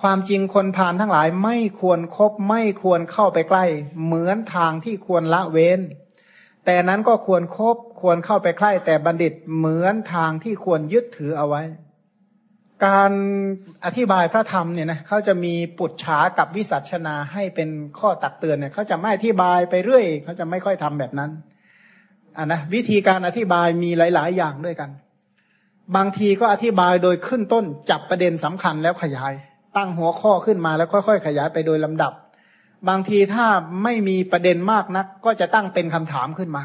ความจริงคนพาลทั้งหลายไม่ควรครบไม่ควรเข้าไปใกล้ เหมือนทางที่ควรละเว้น แต่นั้นก็ควรครบควรเข้าไปใกล้ แต่บัณฑิตเหมือนทางที่ควรยึดถือเอาไว้ การอธิบายพระธรรมเนี่ยนะเขาจะมีปุจฉากับวิสัชนาให้เป็นข้อตักเตือนเนี่ยเขาจะไม่อธิบายไปเรื่อยเขาจะไม่ค่อยทำแบบนั้นอ่านะวิธีการอธิบายมีหลาย ๆ อย่างด้วยกัน บางทีก็อธิบายโดยขึ้นต้นจับประเด็นสำคัญแล้วขยาย ตั้งหัวข้อขึ้นมาแล้วค่อย ๆ ขยายไปโดยลำดับ บางทีถ้าไม่มีประเด็นมากนัก ก็จะตั้งเป็นคำถามขึ้นมา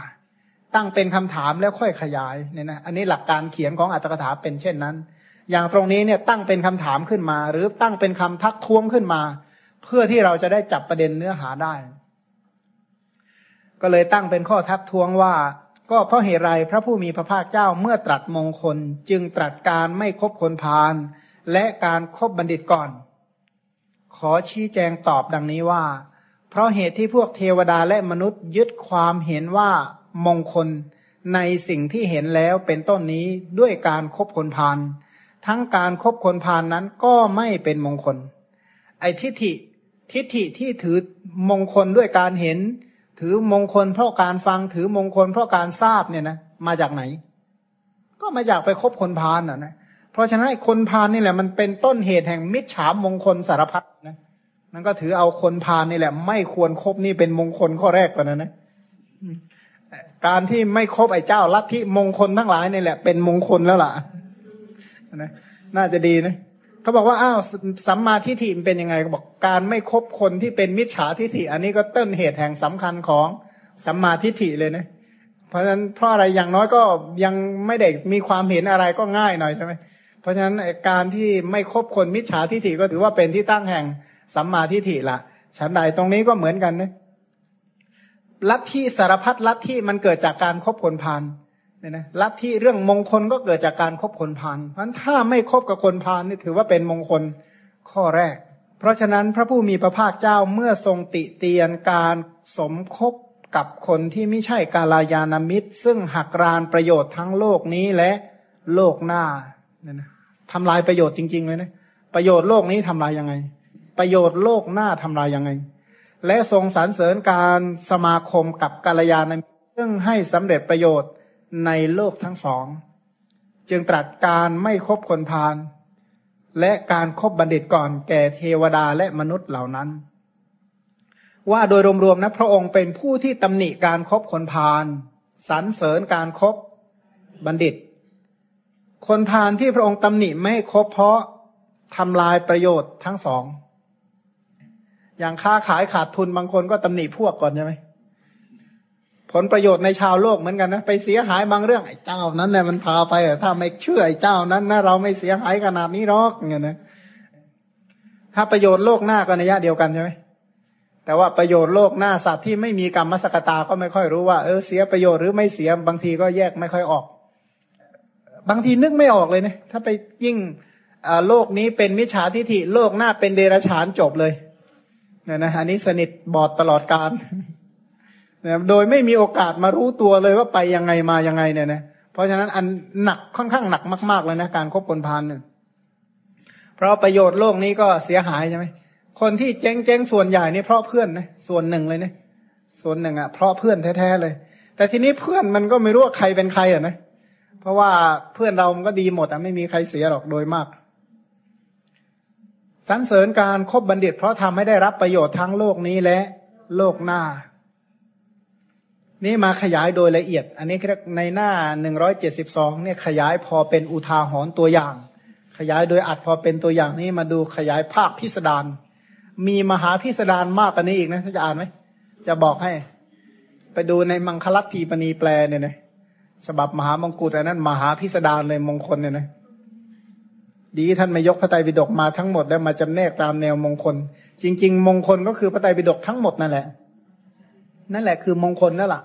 ตั้งเป็นคำถามแล้วค่อยขยายเนี่ยนะอันนี้หลักการเขียนของอัตถกถาเป็นเช่นนั้น อย่างตรงนี้เนี่ยตั้งเป็นคำถามขึ้นมา หรือตั้งเป็นคำทักท้วงขึ้นมา เพื่อที่เราจะได้จับประเด็นเนื้อหาได้ ก็เลยตั้งเป็นข้อทักท้วงว่า ก็เพราะเหตุไรพระผู้มีพระภาคเจ้าเมื่อตรัสมงคล จึงตรัสการไม่คบคนพาลและการครบบัณฑิตก่อน ขอชี้แจงตอบดังนี้ว่า เพราะเหตุที่พวกเทวดาและมนุษย์ยึดความเห็นว่ามงคลในสิ่งที่เห็นแล้วเป็นต้นนี้ด้วยการครบคนพาล ทั้งการครบคนพานนั้นก็ไม่เป็นมงคล ไอ้ทิฏฐิทิฏฐิที่ถือมงคลด้วยการเห็น ถือมงคลเพราะการฟังถือมงคลเพราะการทราบเนี่ยนะมาจากไหน ก็มาจากไปคบคนพาลน่ะนะเพราะฉะนั้นคนพาลนี่แหละมันเป็นต้นเหตุแห่งมิจฉามงคลสารพัดนะนั่นก็ถือเอาคนพาลนี่แหละ ไม่ควรครบนี่เป็นมงคลข้อแรกก่อนนะนะการที่ไม่ครบไอ้เจ้าลัทธิมงคลทั้งหลายนี่แหละเป็นมงคลแล้วล่ะ นะน่าจะดีนะเขาบอกว่าอ้าวสัมมาทิฏฐิมันเป็นยังไงเขาบอกการไม่คบคนที่เป็นมิจฉาทิฏฐิอันนี้ก็ต้นเหตุแห่งสำคัญของสัมมาทิฏฐิเลยนะเพราะฉะนั้นเพราะอะไรอย่างน้อยก็ยังไม่ได้มีความเห็นอะไรก็ง่ายหน่อยใช่ไหมเพราะฉะนั้นการที่ไม่คบคนมิจฉาทิฏฐิก็ถือว่าเป็นที่ตั้งแห่งสัมมาทิฏฐิละฉันใดตรงนี้ก็เหมือนกันนะลัทธิสารพัดลัทธิมันเกิดจากการครบคนพาน เนี่ยนะลัทธิเรื่องมงคลก็เกิดจากการครบคนพานเพราะถ้าไม่คบกับคนพานนี่ถือว่าเป็นมงคลข้อแรก เพราะฉะนั้นพระผู้มีพระภาคเจ้าเมื่อทรงติเตียนการสมคบกับคนที่ไม่ใช่กาลายานามิตร ซึ่งหักรานประโยชน์ทั้งโลกนี้และโลกหน้าเนี่ยนะทำลายประโยชน์จริง ๆ เลยนะประโยชน์โลกนี้ทำลายยังไง ประโยชน์โลกหน้าทำลายยังไง และทรงสรรเสริญการสมาคมกับกาลยานมิตรซึ่งให้สำเร็จประโยชน์ ในโลกทั้งสอง จึงตรัสการไม่คบคนพาลและการครบบัณฑิตก่อนแก่เทวดาและมนุษย์เหล่านั้น ว่าโดยรวมๆนะพระองค์เป็นผู้ที่ตำหนิการครบคนพาลสรรเสริญการครบบัณฑิต คนพาลที่พระองค์ตำหนิไม่ครบเพราะทำลายประโยชน์ทั้งสอง อย่างค้าขายขาดทุนบางคนก็ตำหนิพวกก่อนใช่ไหม ผลประโยชน์ในชาวโลกเหมือนกันนะไปเสียหายบางเรื่องไอ้เจ้านั้นเนี่ยมันพาไปถ้าไม่เชื่อไอ้เจ้านั้นนะเราไม่เสียหายขนาดนี้หรอกเงี้ยนะถ้าประโยชน์โลกหน้าก็ในยะเดียวกันใช่ไหมแต่ว่าประโยชน์โลกหน้าสัตว์ที่ไม่มีกรรมมสกตาก็ไม่ค่อยรู้ว่าเออเสียประโยชน์หรือไม่เสียบางทีก็แยกไม่ค่อยออก บางทีนึกไม่ออกเลยเนะถ้าไปยิ่งโลกนี้เป็นมิจฉาทิฐิโลกหน้าเป็นเดรัจฉานจบเลยเนี่ยนะอันนี้สนิทบอดตลอดการ นะโดยไม่มีโอกาสมารู้ตัวเลยว่าไปยังไงมายังไงเนี่ยนะเพราะฉะนั้นอันหนักค่อนข้างหนักมากๆเลยนะการคบคนพานเนี่ยเพราะประโยชน์โลกนี้ก็เสียหายใช่ไหมคนที่เจ๊งเจ๊งส่วนใหญ่นี่เพราะเพื่อนนะส่วนหนึ่งเลยเนี่ยส่วนหนึ่งอะเพราะเพื่อนแท้ๆเลย แต่ทีนี้เพื่อนมันก็ไม่รู้ว่าใครเป็นใครอะนะเพราะว่าเพื่อนเรามันก็ดีหมดอะไม่มีใครเสียหรอกโดยมากสรรเสริญการครบบัณฑิต เพราะทำให้ได้รับประโยชน์ทั้งโลกนี้และโลกหน้า นี่มาขยายโดยละเอียด อันนี้ในหน้าหนึ่งร้อยเจ็ดสิบสองเนี่ยขยายพอเป็นอุทาหรณ์ตัวอย่าง ขยายโดยอัดพอเป็นตัวอย่างนี้มาดูขยายภาคพิสดารมีมหาพิสดารมากกว่านี้อีกนะถ้าจะอ่านไหมจะบอกให้ ไปดูในมังคลัตทีปณีแปลเนี่ยนะฉบับมหามงกุฎอันนั้น มหาพิสดารเลยมงคลเนี่ยนะดีท่านไม่ยกพระไตรปิฎกมาทั้งหมดแล้วมาจำแนกตามแนวมงคล จริง ๆ มงคลก็คือพระไตรปิฎกทั้งหมดนั่นแหละ นั่นแหละคือมงคลนั่นแหละ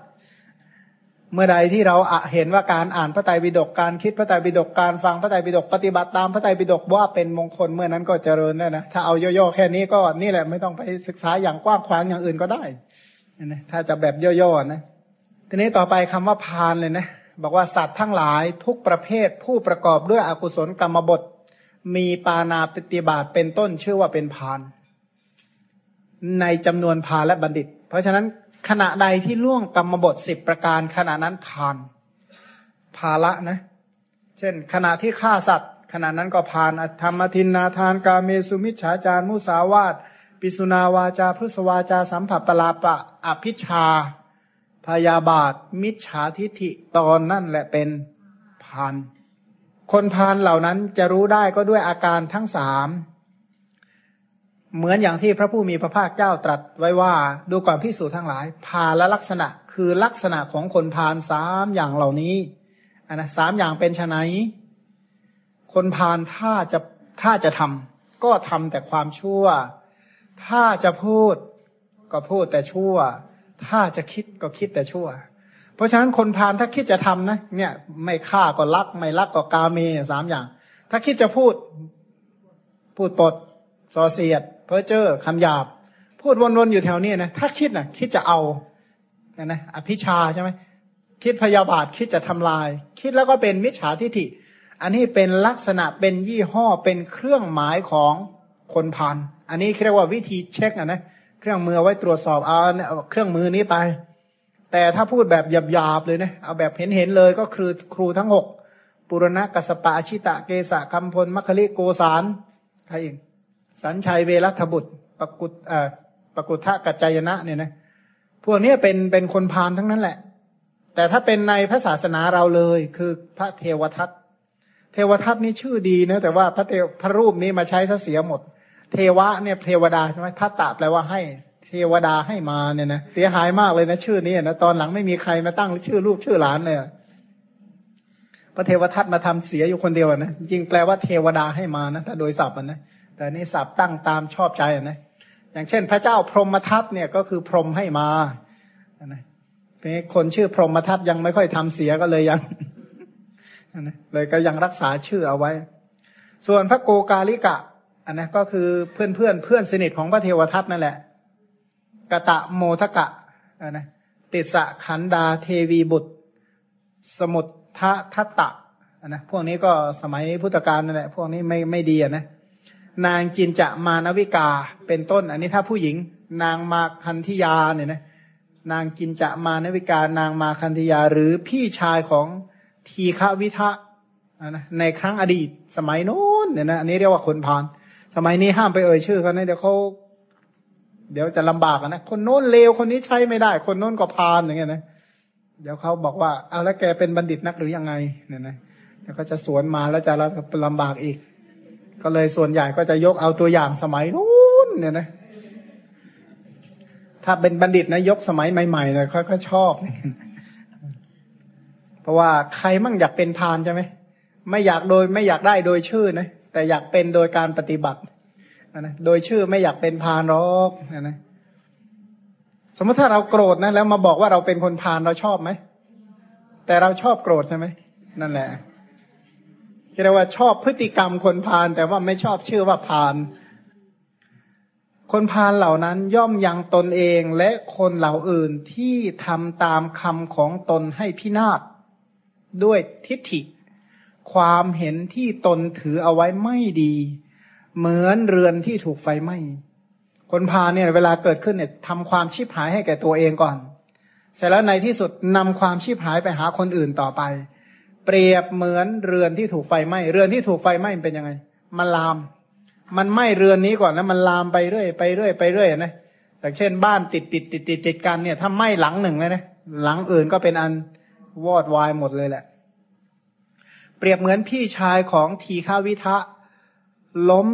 เมื่อใดที่เราเห็นว่าการอ่านพระไตรปิฎกการคิดพระไตรปิฎกการฟังพระไตรปิฎกปฏิบัติตามพระไตรปิฎกว่าเป็นมงคลเมื่อนั้นก็เจริญแล้วนะถ้าเอาย่อๆแค่นี้ก็นี่แหละไม่ต้องไปศึกษาอย่างกว้างขวางอย่างอื่นก็ได้นะถ้าจะแบบย่อๆนะทีนี้ต่อไปคำว่าพานเลยนะบอกว่าสัตว์ทั้งหลายทุกประเภทผู้ประกอบด้วยอกุศลกรรมบท มีปานาปฏิบาตเป็นต้นชื่อว่าเป็นพาน ในจำนวนพานและบัณฑิต เพราะฉะนั้น ขณะใดที่ล่วงกรรมบทสิบประการขณะนั้นพาน ภาละนะ เช่น ขณะที่ฆ่าสัตว์ขณะนั้นก็พานธรรมทินนาทานกาเมสุมิชฌาจารมุสาวาตปิสุนาวาจาพุสวาจาสัมผัสปลาปะอภิชาพยาบาท มิจฉาทิฐิตอนนั่นแหละเป็นพาน คนพาลเหล่านั้นจะรู้ได้ก็ด้วยอาการทั้งสาม เหมือนอย่างที่พระผู้มีพระภาคเจ้าตรัสไว้ว่าดูก่อนพิสูจน์ทั้งหลาย พาละลักษณะคือลักษณะของคนพาลสามอย่างเหล่านี้อันนะสามอย่างเป็นไนคนพาลถ้าจะถ้าจะทำก็ทำแต่ความชั่ว ถ้าจะพูดก็พูดแต่ชั่ว ถ้าจะคิดก็คิดแต่ชั่ว เพราะฉะนั้นคนพาลถ้าคิดจะทำนะเนี่ย ไม่ฆ่าก็ลัก ไม่ลักก็กาเมสามอย่าง ถ้าคิดจะพูด พูดปดซอเสียด เพ้อเจ้อคำหยาบ พูดวนๆอยู่แถวนี้นะถ้าคิดนะคิดจะเอานะนะอภิชาใช่ไหมคิดพยาบาทคิดจะทำลาย คิดแล้วก็เป็นมิจฉาทิฐิ อันนี้เป็นลักษณะเป็นยี่ห้อเป็นเครื่องหมายของคนพานอันนี้เรียกว่าวิธีเช็คอะนะเครื่องมือไว้ตรวจสอบเอาเครื่องมือนี้ไป แต่ถ้าพูดแบบหยาบๆเลยนะเอาแบบเห็นๆเลยก็คือครูทั้งหกปุรณะกัสปะชิตะเกสะคัมพลมัคคิโกสารใครอีก สัญชัยเวรัตบุตรปกุตเอ่อปกุทะกัจจายนะเนี่ยนะพวกนี้เป็นเป็นคนพานทั้งนั้นแหละ แต่ถ้าเป็นในพระศาสนาเราเลย คือพระเทวทัตเทวทัตนี่ชื่อดีนะแต่ว่าพระเทพระรูปนี้มาใช้ซะเสียหมด เทวะเนี่ยเทวดาใช่ไหมทัตตะแปลว่าให้เทวดาให้มาเนี่ยนะเสียหายมากเลยนะชื่อนี้นะตอนหลังไม่มีใครมาตั้งชื่อลูกชื่อหลานเลยพระเทวทัตมาทำเสียอยู่คนเดียวนะจริงแปลว่าเทวดาให้มานะถ้าโดยศัพท์นะ แต่นี่ศัพท์ตั้งตามชอบใจนะอย่างเช่น พระเจ้าพรหมทัตเนี่ยก็คือพรหมให้มานะคนชื่อพรหมทัตยังไม่ค่อยทำเสียก็เลยยังเลยก็ยังรักษาชื่อเอาไว้ ส่วนพระโกกาลิกะ อันนะก็คือเพื่อนเพื่อนเพื่อนสนิทของพระเทวทัตนั่นแหละกะตะโมทกะอันนะติสะขันดาเทวีบุตร สมุททะทัตตะอันนะพวกนี้ก็สมัยพุทธกาลนั่นแหละ พวกนี้ไม่ไม่ดีอะนะ นางจินจะมานวิกาเป็นต้น อันนี้ถ้าผู้หญิง นางมาคันธิยาเนี่ยนะนางกินจะมานวิกานางมาคันธิยา หรือพี่ชายของทีฆวิทะนะในครั้งอดีตสมัยโน้นเนี่ยนะอันนี้เรียกว่าคนพานสมัยนี้ห้ามไปเอ่ยชื่อเขานะเดี๋ยวเขาเดี๋ยวจะลำบากนะคนโน้นเลวคนนี้ใช้ไม่ได้ คนโน้นก็พานอย่างเงี้ยนะเดี๋ยวเขาบอกว่าเอาแล้วแกเป็นบัณฑิตนักหรือยังไงเนี่ยนะเดี๋ยวก็จะสวนมาแล้วจะลำบากอีก ก็เลยส่วนใหญ่ก็จะยกเอาตัวอย่างสมัยนู้นเนี่ยนะ ถ้าเป็นบัณฑิตนะยกสมัยใหม่ๆเลยเขาชอบ เพราะว่าใครมั่งอยากเป็นพานใช่ไหมไม่อยากโดยไม่อยากได้โดยชื่อนะแต่อยากเป็นโดยการปฏิบัตินะโดยชื่อไม่อยากเป็นพานหรอกนะสมมติถ้าเราโกรธนะแล้วมาบอกว่าเราเป็นคนพานเราชอบไหมแต่เราชอบโกรธใช่ไหมนั่นแหละ เรียกว่าชอบพฤติกรรมคนพาลแต่ว่าไม่ชอบชื่อว่าพาลคนพาลเหล่านั้นย่อมยังตนเองและคนเหล่าอื่นที่ทำตามคำของตนให้พินาศด้วยทิฏฐิ ความเห็นที่ตนถือเอาไว้ไม่ดี เหมือนเรือนที่ถูกไฟไหม้คนพาลเนี่ยเวลาเกิดขึ้นเนี่ยทำความชีพหายให้แก่ตัวเองก่อน เสร็จแล้วในที่สุดนำความชีพหายไปหาคนอื่นต่อไป เปรียบเหมือนเรือนที่ถูกไฟไหม้เรือนที่ถูกไฟไหม้เป็นยังไง มันลาม มันไหม้เรือนนี้ก่อนแล้วมันลามไปเรื่อยไปเรื่อยไปเรื่อยนะอย่างเช่น บ้านติดติดติดติดติดกันเนี่ยถ้าไหม้หลังหนึ่งเลยนะหลังอื่นก็เป็นอันวอดวายหมดเลยแหละ เปรียบเหมือนพี่ชายของทีฆาวิทะล้ม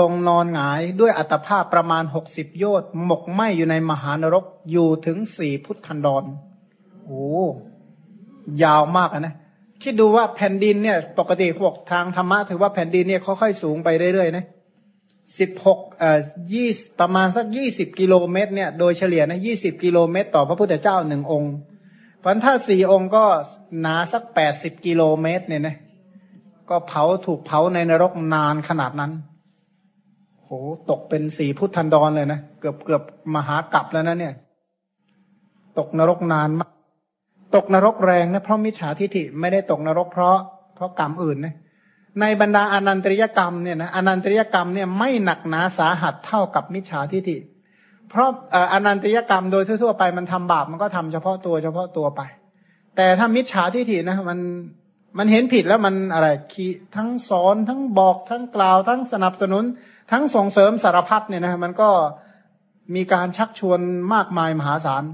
ลงนอนหงายด้วยอัตภาพประมาณหกสิบโยชน์หมกไหมอยู่ในมหานรกอยู่ถึงสี่พุทธันดร โอ้ยาวมากนะ คิดดูว่าแผ่นดินเนี่ย ปกติพวกทางธรรมะถือว่าแผ่นดินเนี่ยค่อยๆสูงไปเรื่อยๆนะสิบหกเอ่อยี่ประมาณสักยี่สิบกิโลเมตรเนี่ยโดยเฉลี่ยนะยี่สิบกิโลเมตร ต่อพระพุทธเจ้าหนึ่งองค์พันถ้าสี่องค์ก็หนาสักแปดสิบกิโลเมตรเนี่ยนะก็เผาถูกเผาในนรกนานขนาดนั้นโหตกเป็นสีพุทธันดรเลยนะเกือบเกือบมหากรัปแล้วนะเนี่ย ตกนรกนานมาก ตกนรกแรงนะเพราะมิจฉาทิฐิไม่ได้ตกนรกเพราะเพราะกรรมอื่นนะในบรรดาอนันตริยกรรมเนี่ยนะอนันตริยกรรมเนี่ยไม่หนักหนาสาหัสเท่ากับมิจฉาทิฐิเพราะอนันตริยกรรมโดยทั่วไปมันทำบาปมันก็ทำเฉพาะตัวเฉพาะตัวไป แต่ถ้ามิจฉาทิฐินะมันมันเห็นผิดแล้วมันอะไรคีทั้งสอนทั้งบอกทั้งกล่าว ทั้งสนับสนุน ทั้งส่งเสริมสารพัดเนี่ยนะมันก็มีการชักชวนมากมายมหาศาล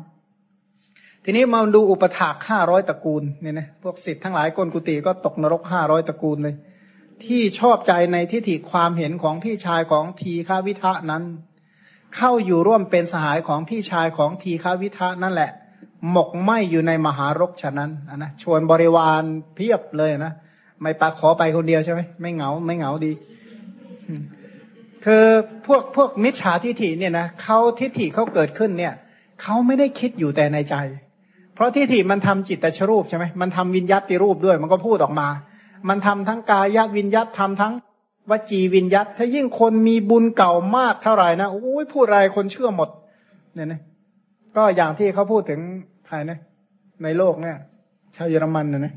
ทีนี้มาดูอุปถากห้าร้อยตระกูลเนี่ยนะพวกสิทธิ์ทั้งหลายก้นกุฏิก็ตกนรกห้าร้อยตระกูลเลย ที่ชอบใจในทิฏฐิความเห็นของพี่ชายของทีฆาวิทะนั้น เข้าอยู่ร่วมเป็นสหายของพี่ชายของทีฆาวิทะนั่นแหละ หมกไหมอยู่ในมหารกฉะนั้นนะชวนบริวารเพียบเลยนะไม่ปาขอไปคนเดียวใช่ไหมไม่เหงาไม่เหงาดีคือพวกพวกมิจฉาทิฏฐิเนี่ยนะเขาทิฏฐิเขาเกิดขึ้นเนี่ยเขาไม่ได้คิดอยู่แต่ในใจ เพราะทิฏฐิมันทำจิตตชรูปใช่ไหมมันทำวิญญัติรูปด้วยมันก็พูดออกมา มันทำทั้งกายวิญญัตทำทั้งวจีวิญญัตถ้ายิ่งคนมีบุญเก่ามากเท่าไหร่นะโอ้ยพูดอะไรคนเชื่อหมด เนี่ยนะก็อย่างที่เขาพูดถึงใครนะในโลกเนี่ยชาวเยอรมันนะนะ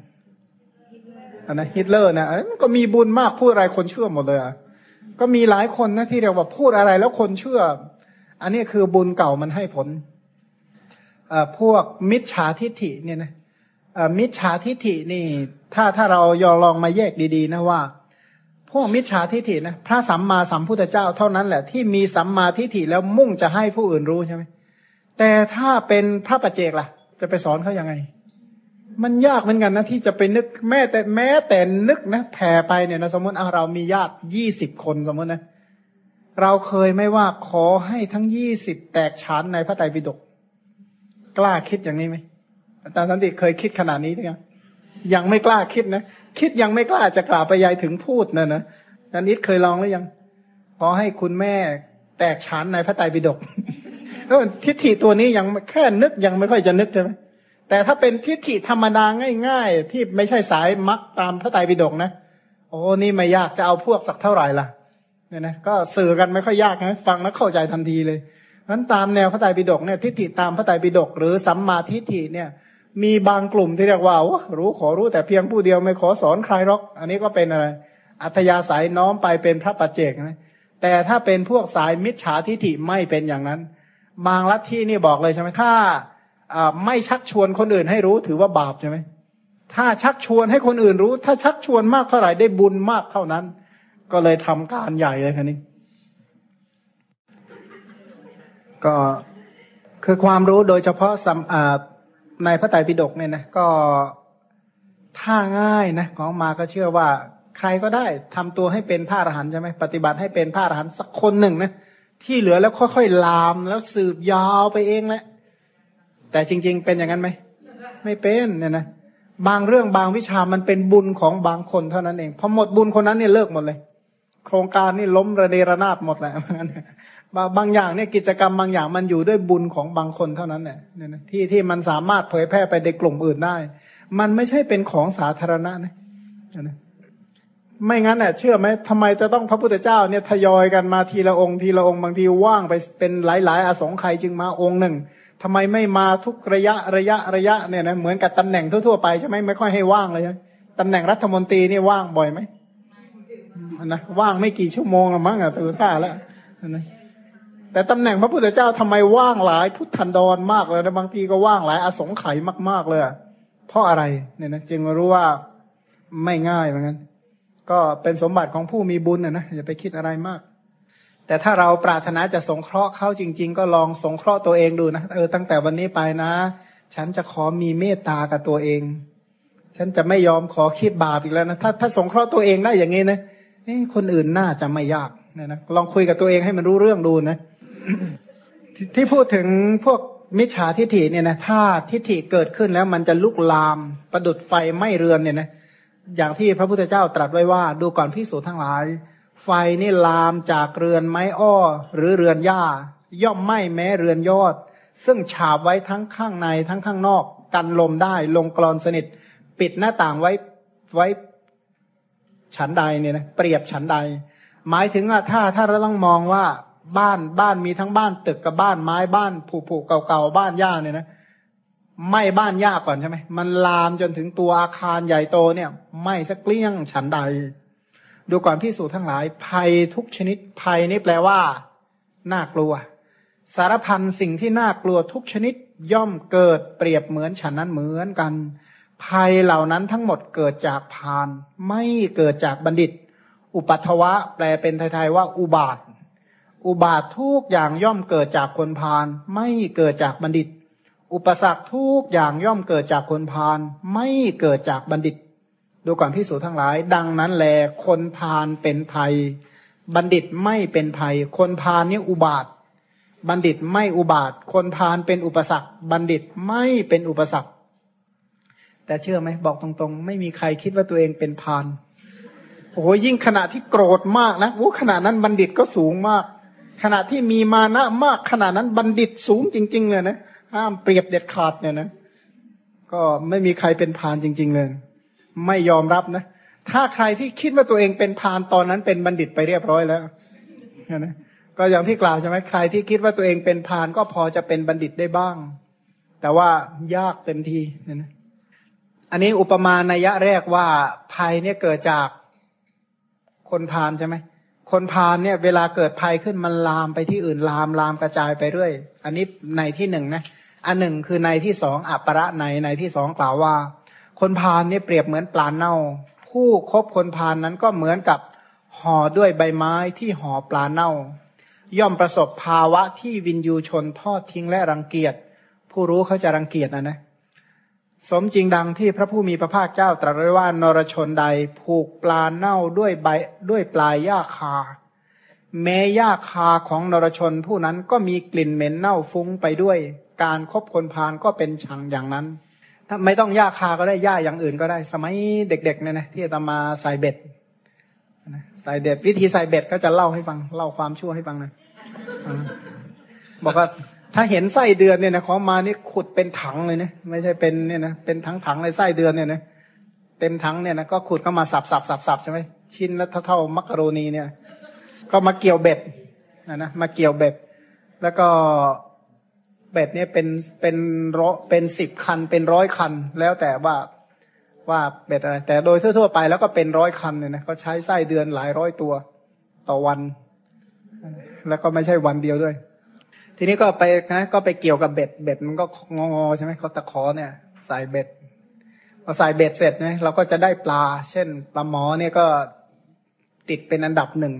อันนะฮิตเลอร์นะก็มีบุญมากพูดอะไรคนเชื่อหมดเลยอะก็มีหลายคนนะที่เรียกว่าพูดอะไรแล้วคนเชื่อ อันนี้คือบุญเก่ามันให้ผล พวกมิจฉาทิฐิเนี่ยนะมิจฉาทิฐินี่ ถ้าถ้าเรายอลองมาแยกดีๆนะว่า พวกมิจฉาทิฐินะพระสัมมาสัมพุทธเจ้าเท่านั้นแหละ ที่มีสัมมาทิฐิแล้วมุ่งจะให้ผู้อื่นรู้ใช่ไหมแต่ถ้าเป็นพระปัจเจกล่ะ จะไปสอนเขายังไง มันยากเหมือนกันนะที่จะไปนึกแม้แต่แม้แต่นึกนะแผ่ไปเนี่ยนะสมมติเอาเรามีญาติยี่สิบคนสมมตินะ เราเคยไม่ว่าขอให้ทั้งยี่สิบแตกฉานในพระไตรปิฎก กล้าคิดอย่างนี้ไหมอาจารย์สันติเคยคิดขนาดนี้หรือยังยังไม่กล้าคิดนะคิดยังไม่กล้าจะกล่าวไปยายถึงพูดนะนะอาจารย์นิดเคยลองหรือยังขอให้คุณแม่แตกฉานในพระไตรปิฎกทิฏฐิตัวนี้ยังแค่นึกยังไม่ค่อยจะนึกใช่ไหมแต่ถ้าเป็นทิฏฐิธรรมดาง่าย ๆ ที่ไม่ใช่สายมักตามพระไตรปิฎกนะโอ้นี่ไม่ยากจะเอาพวกสักเท่าไหร่ล่ะเนี่ยนะก็สื่อกันไม่ค่อยยากนะฟังแล้วเข้าใจทันทีเลย นั้นตามแนวพระไตรปิฎกเนี่ยทิฏฐิตามพระไตรปิฎกหรือสัมมาทิฏฐิเนี่ย มีบางกลุ่มที่เรียกว่ารู้ขอรู้แต่เพียงผู้เดียวไม่ขอสอนใครหรอก อันนี้ก็เป็นอะไร อัธยาศัยน้อมไปเป็นพระปัจเจกนะแต่ถ้าเป็นพวกสายมิจฉาทิฏฐิไม่เป็นอย่างนั้น บางลัทธินี่บอกเลยใช่ไหมถ้าไม่ชักชวนคนอื่นให้รู้ถือว่าบาปใช่ไหมถ้าชักชวนให้คนอื่นรู้ ถ้าชักชวนมากเท่าไหร่ได้บุญมากเท่านั้น ก็เลยทำการใหญ่เลยคันนี้ ก็คือความรู้โดยเฉพาะในพระไตรปิฎกเนี่ยนะก็ถ้าง่ายนะของมาก็เชื่อว่าใครก็ได้ทำตัวให้เป็นพระอรหันต์ใช่ไหมปฏิบัติให้เป็นพระอรหันต์สักคนหนึ่งนะที่เหลือแล้วค่อยๆลามแล้วสืบยาวไปเองแหละแต่จริง ๆ เป็นอย่างนั้นไหมไม่เป็นเนี่ยนะบางเรื่องบางวิชามันเป็นบุญของบางคนเท่านั้นเองพอหมดบุญคนนั้นเนี่ยเลิกหมดเลย โครงการนี่ล้มระเนระนาดหมดแหละ บางอย่างเนี่ยกิจกรรมบางอย่างมันอยู่ด้วยบุญของบางคนเท่านั้นเนี่ยที่ที่มันสามารถเผยแพร่ไปในกลุ่มอื่นได้ มันไม่ใช่เป็นของสาธารณะนะไม่งั้นเนี่ยเชื่อไหมทำไมจะต้องพระพุทธเจ้าเนี่ยทยอยกันมาทีละองค์ทีละองค์บางทีว่างไปเป็นหลายๆ อสงไขยจึงมาองค์หนึ่งทำไมไม่มาทุกระยะระยะระยะเนี่ยนะเหมือนกับตำแหน่งทั่วๆไปใช่ไหมไม่ค่อยให้ว่างเลยตำแหน่งรัฐมนตรีนี่ว่างบ่อยไหมนะว่างไม่กี่ชั่วโมงอะมั้งอะตัวท่าแล้วนะ แต่ตำแหน่งพระพุทธเจ้าทำไมว่างหลายพุทธันดรมากเลยนะบางทีก็ว่างหลายอสงไขยมาก ๆ เลยเพราะอะไรเนี่ยนะจึงรู้ว่าไม่ง่ายเหมือนกันก็เป็นสมบัติของผู้มีบุญนะนะอย่าไปคิดอะไรมาก แต่ถ้าเราปรารถนาจะสงเคราะห์เขาจริง ๆ ก็ลองสงเคราะห์ตัวเองดูนะเออตั้งแต่วันนี้ไปนะ ฉันจะขอมีเมตตากับตัวเอง ฉันจะไม่ยอมขอคิดบาปอีกแล้วนะถ้าถ้าสงเคราะห์ตัวเองได้อย่างนี้นะคนอื่นน่าจะไม่ยากเนี่ยนะลองคุยกับตัวเองให้มันรู้เรื่องดูนะ ที่พูดถึงพวกมิจฉาทิฏฐิเนี่ยนะถ้าทิฏฐิเกิดขึ้นแล้วมันจะลุกลามประดุดไฟไหม้เรือนเนี่ยนะอย่างที่พระพุทธเจ้าตรัสไว้ว่า ดูก่อนพิสูจทั้งหลาย ไฟนี่ลามจากเรือนไม้อ้อ หรือเรือนหญ้า ย่อมไหม้แม้เรือนยอด ซึ่งฉาบไว้ทั้งข้างในทั้งข้างนอก กันลมได้ลงกรอนสนิท ปิดหน้าต่างไว้ไว้ฉันใดเนี่ยนะเปรียบฉันใด หมายถึงว่าถ้าถ้าเราต้องมองว่า บ้านบ้านมีทั้งบ้านตึกกับบ้านไม้บ้านผุผุเก่าๆบ้านหญ้าเนี่ยนะไม่บ้านหญ้าก่อนใช่ไหมมันลามจนถึงตัวอาคารใหญ่โตเนี่ยไม่สักเกลี้ยงฉันใด ดูก่อนพิสูจทั้งหลาย ภัยทุกชนิดภัยนี่แปลว่าน่ากลัว สารพันสิ่งที่น่ากลัวทุกชนิดย่อมเกิดเปรียบเหมือนฉันนั้นเหมือนกัน ภัยเหล่านั้นทั้งหมดเกิดจากพาน ไม่เกิดจากบัณฑิต อุปัตวะ แปลเป็นไทยๆว่าอุบาท อุบาททุกอย่างย่อมเกิดจากคนพาลไม่เกิดจากบัณฑิต อุปสรรคทุกอย่างย่อมเกิดจากคนพาลไม่เกิดจากบัณฑิต ดูก่อนพิสูจทั้งหลาย ดังนั้นแลคนพาลเป็นภัย บัณฑิตไม่เป็นภัย คนพาลนี่อุบาท บัณฑิตไม่อุบาท คนพาลเป็นอุปสรรค บัณฑิตไม่เป็นอุปสรรค แต่เชื่อไหมบอกตรงๆ ไม่มีใครคิดว่าตัวเองเป็นพาลโอ้ยิ่งขณะที่โกรธมากนะโอ้ขณะนั้นบัณฑิตก็สูงมาก ขณะที่มีมานะมากขนาดนั้นบัณฑิตสูงจริง ๆ เลยนะห้ามเปรียบเด็ดขาดเนี่ยนะ ก็ไม่มีใครเป็นพานจริง ๆ เลย ไม่ยอมรับนะถ้าใครที่คิดว่าตัวเองเป็นพานตอนนั้นเป็นบัณฑิตไปเรียบร้อยแล้วนะก็อย่างที่กล่าวใช่ไหมใครที่คิดว่าตัวเองเป็นพานก็พอจะเป็นบัณฑิตได้บ้าง แต่ว่ายากเต็มทีเนี่ยนะอันนี้อุปมานัยยะแรกว่าภัยเนี่ยเกิดจากคนพานใช่ไหม คนพาลเนี่ยเวลาเกิดภัยขึ้นมันลามไปที่อื่นลามลามกระจายไปเรื่อย อันนี้ในที่หนึ่งนะ อันหนึ่งคือในที่สองอัปประในในที่สองกล่าวว่า คนพาลเนี่ยเปรียบเหมือนปลาเน่า ผู้คบคนพาลนนั้นก็เหมือนกับห่อด้วยใบไม้ที่ห่อปลาเน่า ย่อมประสบภาวะที่วินยูชนทอดทิ้งและรังเกียจ ผู้รู้เขาจะรังเกียจนะนะ สมจริงดังที่พระผู้มีพระภาคเจ้าตรัสไว้ว่านรชนใดผูกปลาเน่าด้วยใบด้วยปลายหญ้าคา แม้หญ้าคาของนรชนผู้นั้นก็มีกลิ่นเหม็นเน่าฟุ้งไปด้วย การคบคนพานก็เป็นชังอย่างนั้น ถ้าไม่ต้องหญ้าคาก็ได้หญ้าอย่างอื่นก็ได้ สมัยเด็กๆเนี่ยนะที่ตมาใส่เบ็ดใส่เบ็ดวิธีใส่เบ็ดก็จะเล่าให้ฟังเล่าความชั่วให้ฟังนะบอกว่า ถ้าเห็นไส้เดือนเนี่ยนะของมานี่ขุดเป็นถังเลยนะไม่ใช่เป็นเนี่ยนะเป็นถังถังเลยไส้เดือนเนี่ยนะเต็มถังเนี่ยนะก็ขุดเข้ามาสับสับสับสับใช่ไหมชิ้นละเท่าเท่ามักกะโรนีเนี่ย ก็มาเกี่ยวเบ็ดนะนะมาเกี่ยวเบ็ด แล้วก็เบ็ดเนี่ยเป็นเป็นร้อเป็นสิบคัน เป็นร้อยคัน แล้วแต่ว่าว่าเบ็ดอะไร แต่โดยทั่วๆไปแล้วก็เป็นร้อยคันเนี่ยนะก็ใช้ไส้เดือนหลายร้อยตัวต่อวัน แล้วก็ไม่ใช่วันเดียวด้วย ทีนี้ก็ไปนะก็ไปเกี่ยวกับเบ็ดเบ็ดมันก็งอใช่ไหมเขาตะขอเนี่ยใส่เบ็ดพอใส่เบ็ดเสร็จเนี่ยเราก็จะได้ปลา เช่นปลาหมอเนี่ยก็ติดเป็นอันดับหนึ่ง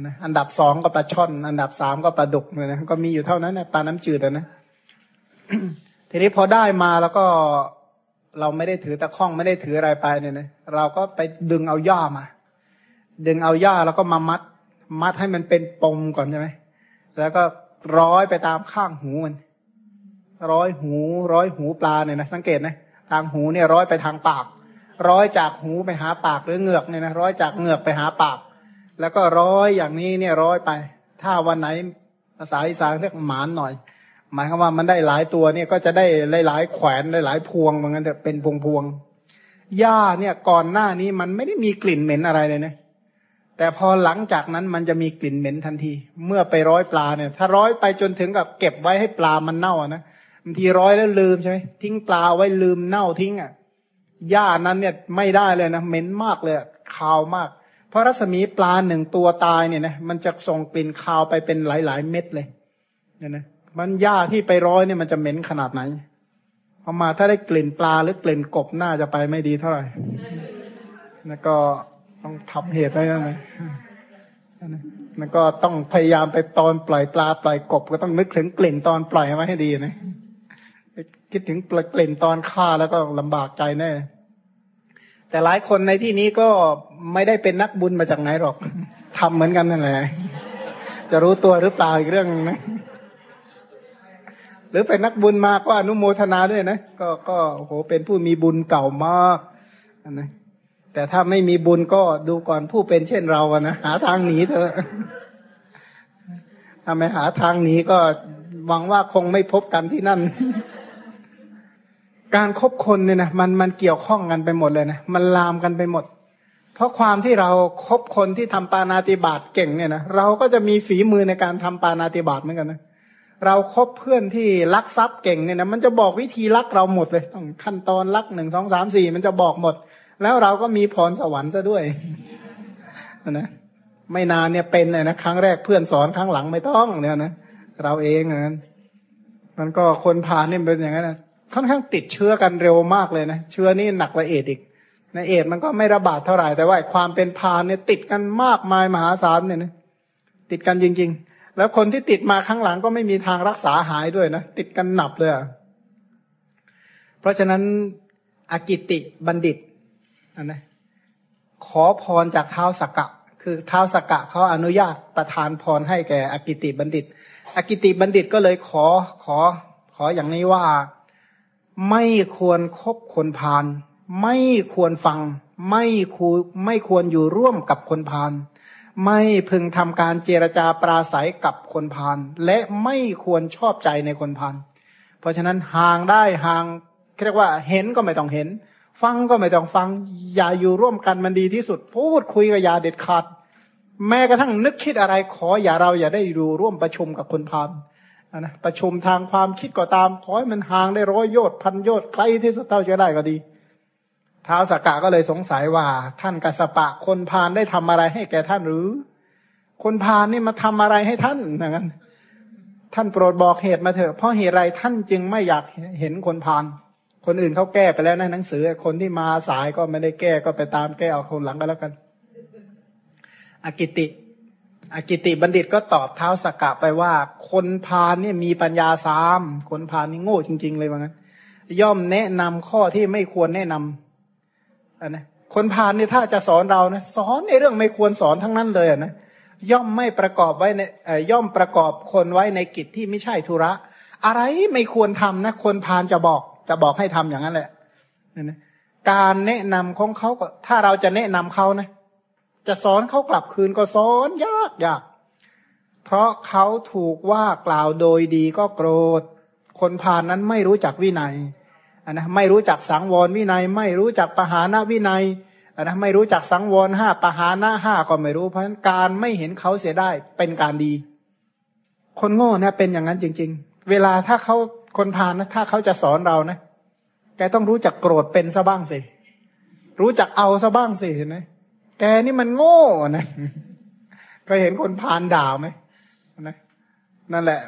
นะอันดับสองก็ปลาช่อน อันดับสามก็ปลาดุกเลยนะก็มีอยู่เท่านั้นนะปลาน้ำจืดนะทีนี้พอได้มาแล้วก็เราไม่ได้ถือตะข้องไม่ได้ถืออะไรไปเนี่ยนะเราก็ไปดึงเอาย่ามา ดึงเอาย่าแล้วก็มามัด มัดให้มันเป็นปมก่อนใช่ไหมแล้วก็ ร้อยไปตามข้างหูมัน ร้อยหู ร้อยหูปลาเนี่ยนะสังเกตนะทางหูเนี่ยร้อยไปทางปาก ร้อยจากหูไปหาปากหรือเหงือกเนี่ยนะร้อยจากเหงือกไปหาปาก แล้วก็ร้อยอย่างนี้เนี่ยร้อยไป ถ้าวันไหนภาษาอีสานเรียกหมานหน่อย หมายความว่ามันได้หลายตัวเนี่ยก็จะได้หลายๆแขวนหลายๆพวงเหมือนกันแต่เป็นพวงพวงหญ้าเนี่ยก่อนหน้านี้มันไม่ได้มีกลิ่นเหม็นอะไรเลยนะ แต่พอหลังจากนั้นมันจะมีกลิ่นเหม็นทันที เมื่อไปร้อยปลาเนี่ย ถ้าร้อยไปจนถึงกับเก็บไว้ให้ปลามันเน่านะบางทีร้อยแล้วลืมใช่ไหมทิ้งปลาไว้ลืมเน่าทิ้งอะหญ้านั้นเนี่ยไม่ได้เลยนะเหม็นมากเลยคาวมาก เพราะรัศมีปลาหนึ่งตัวตายเนี่ยนะมันจะส่งกลิ่นคาวไปเป็นหลาย ๆ เม็ดเลยเนี่ยนะมันหญ้าที่ไปร้อยเนี่ยมันจะเหม็นขนาดไหนพอมาถ้าได้กลิ่นปลาหรือกลิ่นกบน่าจะไปไม่ดีเท่าไหร่แล้วก็ ต้องทำเหตุไว้ยังไงมันก็ต้องพยายามไปตอนปล่อยปลาปล่อยกบ ก็ต้องนึกถึงกลิ่นตอนปล่อยไว้ให้ดีนะคิดถึงกลิ่นตอนฆ่าแล้วก็ลำบากใจแน่ แต่หลายคนในที่นี้ก็ไม่ได้เป็นนักบุญมาจากไหนหรอกทำเหมือนกันนั่นแหละจะรู้ตัวหรือเปล่าอีกเรื่องนะหรือเป็นนักบุญมาก็อนุโมทนาด้วยนะ ก็ก็โอ้โหเป็นผู้มีบุญเก่ามากนะ แต่ถ้าไม่มีบุญก็ดูก่อนผู้เป็นเช่นเราอะนะหาทางหนีเถอะถ้าไม่หาทางหนีก็หวังว่าคงไม่พบกันที่นั่น การครบคนเนี่ยนะมันมันเกี่ยวข้องกันไปหมดเลยนะมันลามกันไปหมด เพราะความที่เราครบคนที่ทำปานาติบาตเก่งเนี่ยนะเราก็จะมีฝีมือในการทำปานาติบาตเหมือนกันนะเราครบเพื่อนที่ลักทรัพย์เก่งเนี่ยนะมันจะบอกวิธีลักเราหมดเลยต้องขั้นตอนลักหนึ่งสองสามสี่มันจะบอกหมด แล้วเราก็มีพรสวรรค์ซะด้วยนะไม่นานเนี่ยเป็นเลยนะครั้งแรกเพื่อนสอนครั้งหลังไม่ต้องเนี่ยนะเราเองนะมันก็คนพานี่เป็นอย่างนั้นนะค่อนข้างติดเชื้อกันเร็วมากเลยนะเชื้อนี่หนักกว่าเอดอีกในเอดมันก็ไม่ระบาดเท่าไหร่แต่ว่าความเป็นพานเนี่ยติดกันมากมายมหาศาลเนี่ยนะติดกันจริง ๆ แล้วคนที่ติดมาครั้งหลังก็ไม่มีทางรักษาหายด้วยนะติดกันหนับเลยเพราะฉะนั้นอากิติบัณฑิต นะขอพรจากเท้าสกกะ คือเท้าสกกะเขาอนุญาตประทานพรให้แก่อกิติบัณฑิต อกิติบัณฑิตก็เลยขอขอ ขออย่างนี้ว่าไม่ควรครบคนพาลไม่ควรฟัง ไม่คูไม่ควรอยู่ร่วมกับคนพาลไม่พึงทำการเจรจาปราศัยกับคนพาลและไม่ควรชอบใจในคนพาลเพราะฉะนั้นห่างได้ห่างเรียกว่าเห็นก็ไม่ต้องเห็น ฟังก็ไม่ต้องฟัง อย่าอยู่ร่วมกันมันดีที่สุด พูดคุยกับยาเด็ดขาด แม้กระทั่งนึกคิดอะไรขออย่าเราอย่าได้อยู่ร่วมประชุมกับคนพาลนะประชุมทางความคิดก็ตาม ขอให้มันห่างได้ร้อยโยชน์พันโยชน์ใกล้ที่สุดเท่าจะได้ก็ดีท้าวสกกะก็เลยสงสัยว่า ท่านกัสปะคนพาลได้ทำอะไรให้แก่ท่านหรือ คนพาลนี่มาทำอะไรให้ท่านอย่างนั้น ท่านโปรดบอกเหตุมาเถอะเพราะเหตุไรท่านจึงไม่อยากเห็นคนพาล คนอื่นเขาแก้ไปแล้วในหนังสือ คนที่มาสายก็ไม่ได้แก้ก็ไปตามแก้เอาคนหลังก็แล้วกัน อกิติ อกิติบัณฑิตก็ตอบเท้าสกกะไปว่า คนพาลนี่มีปัญญาสามคนพาลนี่โง่จริง ๆ เลยว่างั้นย่อมแนะนำข้อที่ไม่ควรแนะนำอันนะคนพาลนี่ถ้าจะสอนเรานะสอนในเรื่องไม่ควรสอนทั้งนั้นเลยนะย่อมไม่ประกอบไว้ในย่อมประกอบคนไว้ในกิจที่ไม่ใช่ธุระ อะไรไม่ควรทำนะคนพาลจะบอก จะบอกให้ทำอย่างนั้นแหละการแนะนำของเขาก็ ถ้าเราจะแนะนำเขานะ จะสอนเขากลับคืนก็สอนยากยากเพราะเขาถูกว่ากล่าวโดยดีก็โกรธ คนพานนั้นไม่รู้จักวินัยนนะไม่รู้จักสังวรวินัย ไม่รู้จักปหานะวินัยนนะไม่รู้จักสังวรห้าปหานะห้าก็ไม่รู้เพราะฉะนั้นการไม่เห็นเขาเสียได้เป็นการดี คนโง่นะเป็นอย่างนั้นจริง ๆ เวลาถ้าเขา คนพานนะถ้าเขาจะสอนเรานะแกต้องรู้จักโกรธเป็นซะบ้างสิ รู้จักเอาซะบ้างสิเห็นไหมแกนี่มันโง่นะเคยเห็นคนพานด่าไหมนะนั่นแหละ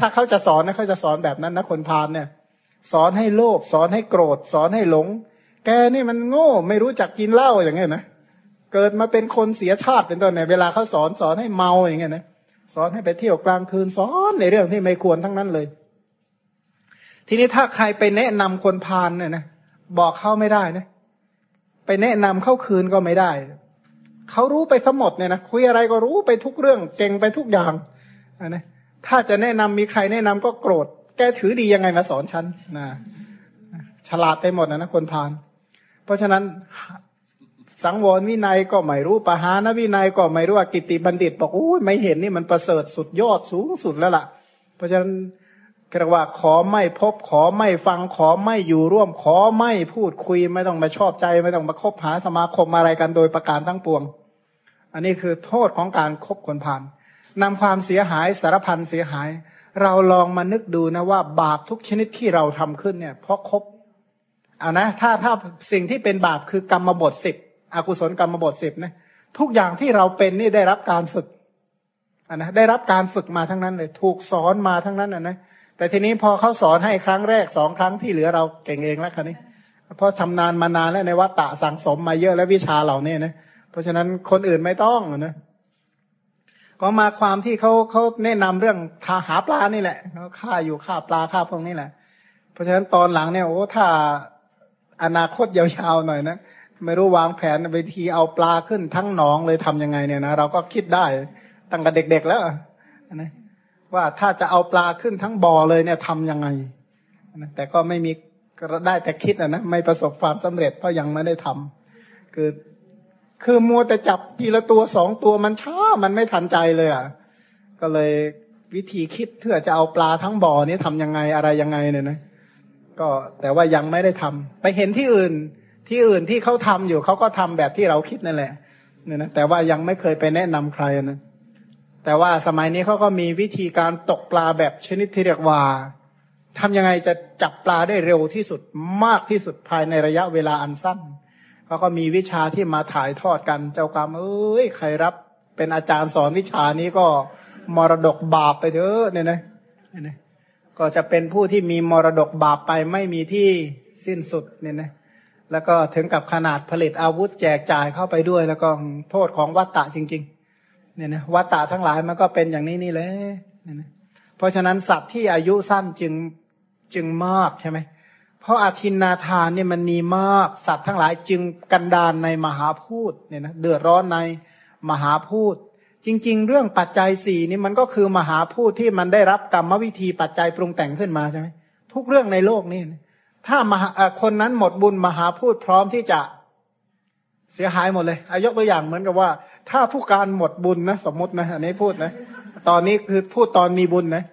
ถ้าเขาจะสอนนะเขาจะสอนแบบนั้นนะคนพานเนี่ย สอนให้โลภสอนให้โกรธ สอนให้หลง แกนี่มันโง่ ไม่รู้จักกินเหล้าอย่างเงี้ยนะเกิดมาเป็นคนเสียชาติเป็นต้นเนี่ยเวลาเขาสอนสอนให้เมาอย่างเงี้ยนะสอนให้ไปเที่ยวกลางคืนสอนในเรื่องที่ไม่ควรทั้งนั้นเลย ทีนี้ถ้าใครไปแนะนำคนพานเนี่ยนะบอกเขาไม่ได้นะ ไปแนะนำเข้าคืนก็ไม่ได้เขารู้ไปทั้งหมดเนี่ยนะคุยอะไรก็รู้ไปทุกเรื่องเก่งไปทุกอย่างนะถ้าจะแนะนำมีใครแนะนำก็โกรธ แกถือดียังไงมาสอนฉันนะฉลาดไปหมดนะนะคนพานเพราะฉะนั้นสังวรวินัยก็ไม่รู้ปหานวินัยก็ไม่รู้กิติบัณฑิตบอกอู้ไม่เห็นนี่มันประเสริฐสุดยอดสูงสุดแล้วล่ะ เพราะฉะนั้น เรียกว่าขอไม่พบขอไม่ฟังขอไม่อยู่ร่วม ขอไม่พูดคุยไม่ต้องมาชอบใจ ไม่ต้องมาคบหาสมาคมอะไรกันโดยประการทั้งปวง อันนี้คือโทษของการครบคนผ่านนำความเสียหายสารพันเสียหาย เราลองมานึกดูนะว่าบาปทุกชนิดที่เราทำขึ้นเนี่ย เพราะครบเอานะถ้าถ้าสิ่งที่เป็นบาปคือกรรมบทสิบอกุศลกรรมบทสิบนะทุกอย่างที่เราเป็นนี่ได้รับการฝึกอ่านะได้รับการฝึกมาทั้งนั้นเลย ถูกสอนมาทั้งนั้นอะนะ แต่ทีนี้พอเขาสอนให้ครั้งแรกสองครั้งที่เหลือเราเก่งเองแล้วคันนี้ เพราะชำนาญมานานแล้วในวัฏฏะสังสมมาเยอะแล้ววิชาเหล่านี้นะเพราะฉะนั้นคนอื่นไม่ต้องนะก็มาความที่เขาเขาแนะนำเรื่องทาหาปลานี่แหละเขาฆ่าอยู่ฆ่าปลาฆ่าพวกนี้แหละ เพราะฉะนั้นตอนหลังเนี่ยโอ้ถ้าอนาคตยาวๆหน่อยนะไม่รู้วางแผนไปทีเอาปลาขึ้นทั้งหนองเลยทํำยังไงเนี่ยนะเราก็คิดได้ตั้งแต่เด็กๆแล้วนะ ว่าถ้าจะเอาปลาขึ้นทั้งบ่อเลยเนี่ยทํำยังไงนะแต่ก็ไม่มีก็ได้แต่คิดนะนะไม่ประสบความสำเร็จเพราะยังไม่ได้ทำคือคือมัวแต่จับทีละตัวสองตัวมันช้ามันไม่ทันใจเลยอะก็เลยวิธีคิดเพื่อจะเอาปลาทั้งบ่อนี้ทํำยังไงอะไรยังไงเนี่ยนะก็แต่ว่ายังไม่ได้ทำไปเห็นที่อื่นที่อื่นที่เขาทำอยู่เขาก็ทำแบบที่เราคิดนั่นแหละเนี่ยนะแต่ว่ายังไม่เคยไปแนะนำใครนะ แต่ว่าสมัยนี้เขาก็มีวิธีการตกปลาแบบชนิดที่เรียกว่าทำยังไงจะจับปลาได้เร็วที่สุดมากที่สุดภายในระยะเวลาอันสั้นเขาก็มีวิชาที่มาถ่ายทอดกันเจ้ากรรมเอ้ยใครรับ เป็นอาจารย์สอนวิชานี้ก็มรดกบาปไปเถอะเนี่ยนะเนี่ยก็จะเป็นผู้ที่มีมรดกบาปไปไม่มีที่สิ้นสุดเนี่ยนะแล้วก็ถึงกับขนาดผลิตอาวุธแจกจ่ายเข้าไปด้วย แล้วก็โทษของวัตตะจริง ๆ เนี่ยนะวัตตะทั้งหลายมันก็เป็นอย่างนี้นี่แหละเนี่ยนะเพราะฉะนั้นสัตว์ที่อายุสั้นจึงจึงมากใช่ไหมเพราะอาทินนาทานเนี่ยมันมีมากสัตว์ทั้งหลายจึงกันดานในมหาพูดเนี่ยนะเดือดร้อนในมหาพูดจริง ๆ เรื่องปัจจัยสี่นี่มันก็คือมหาพูดที่มันได้รับกรรมวิธีปัจจัยปรุงแต่งขึ้นมาใช่ไหมทุกเรื่องในโลกนี่ถ้ามหาคนนั้นหมดบุญมหาพูดพร้อมที่จะเสียหายหมดเลยอายกตัวอย่างเหมือนกับว่า ถ้าผู้การหมดบุญนะสมมตินะอันนี้พูดนะ ตอนนี้คือพูดตอนมีบุญนะ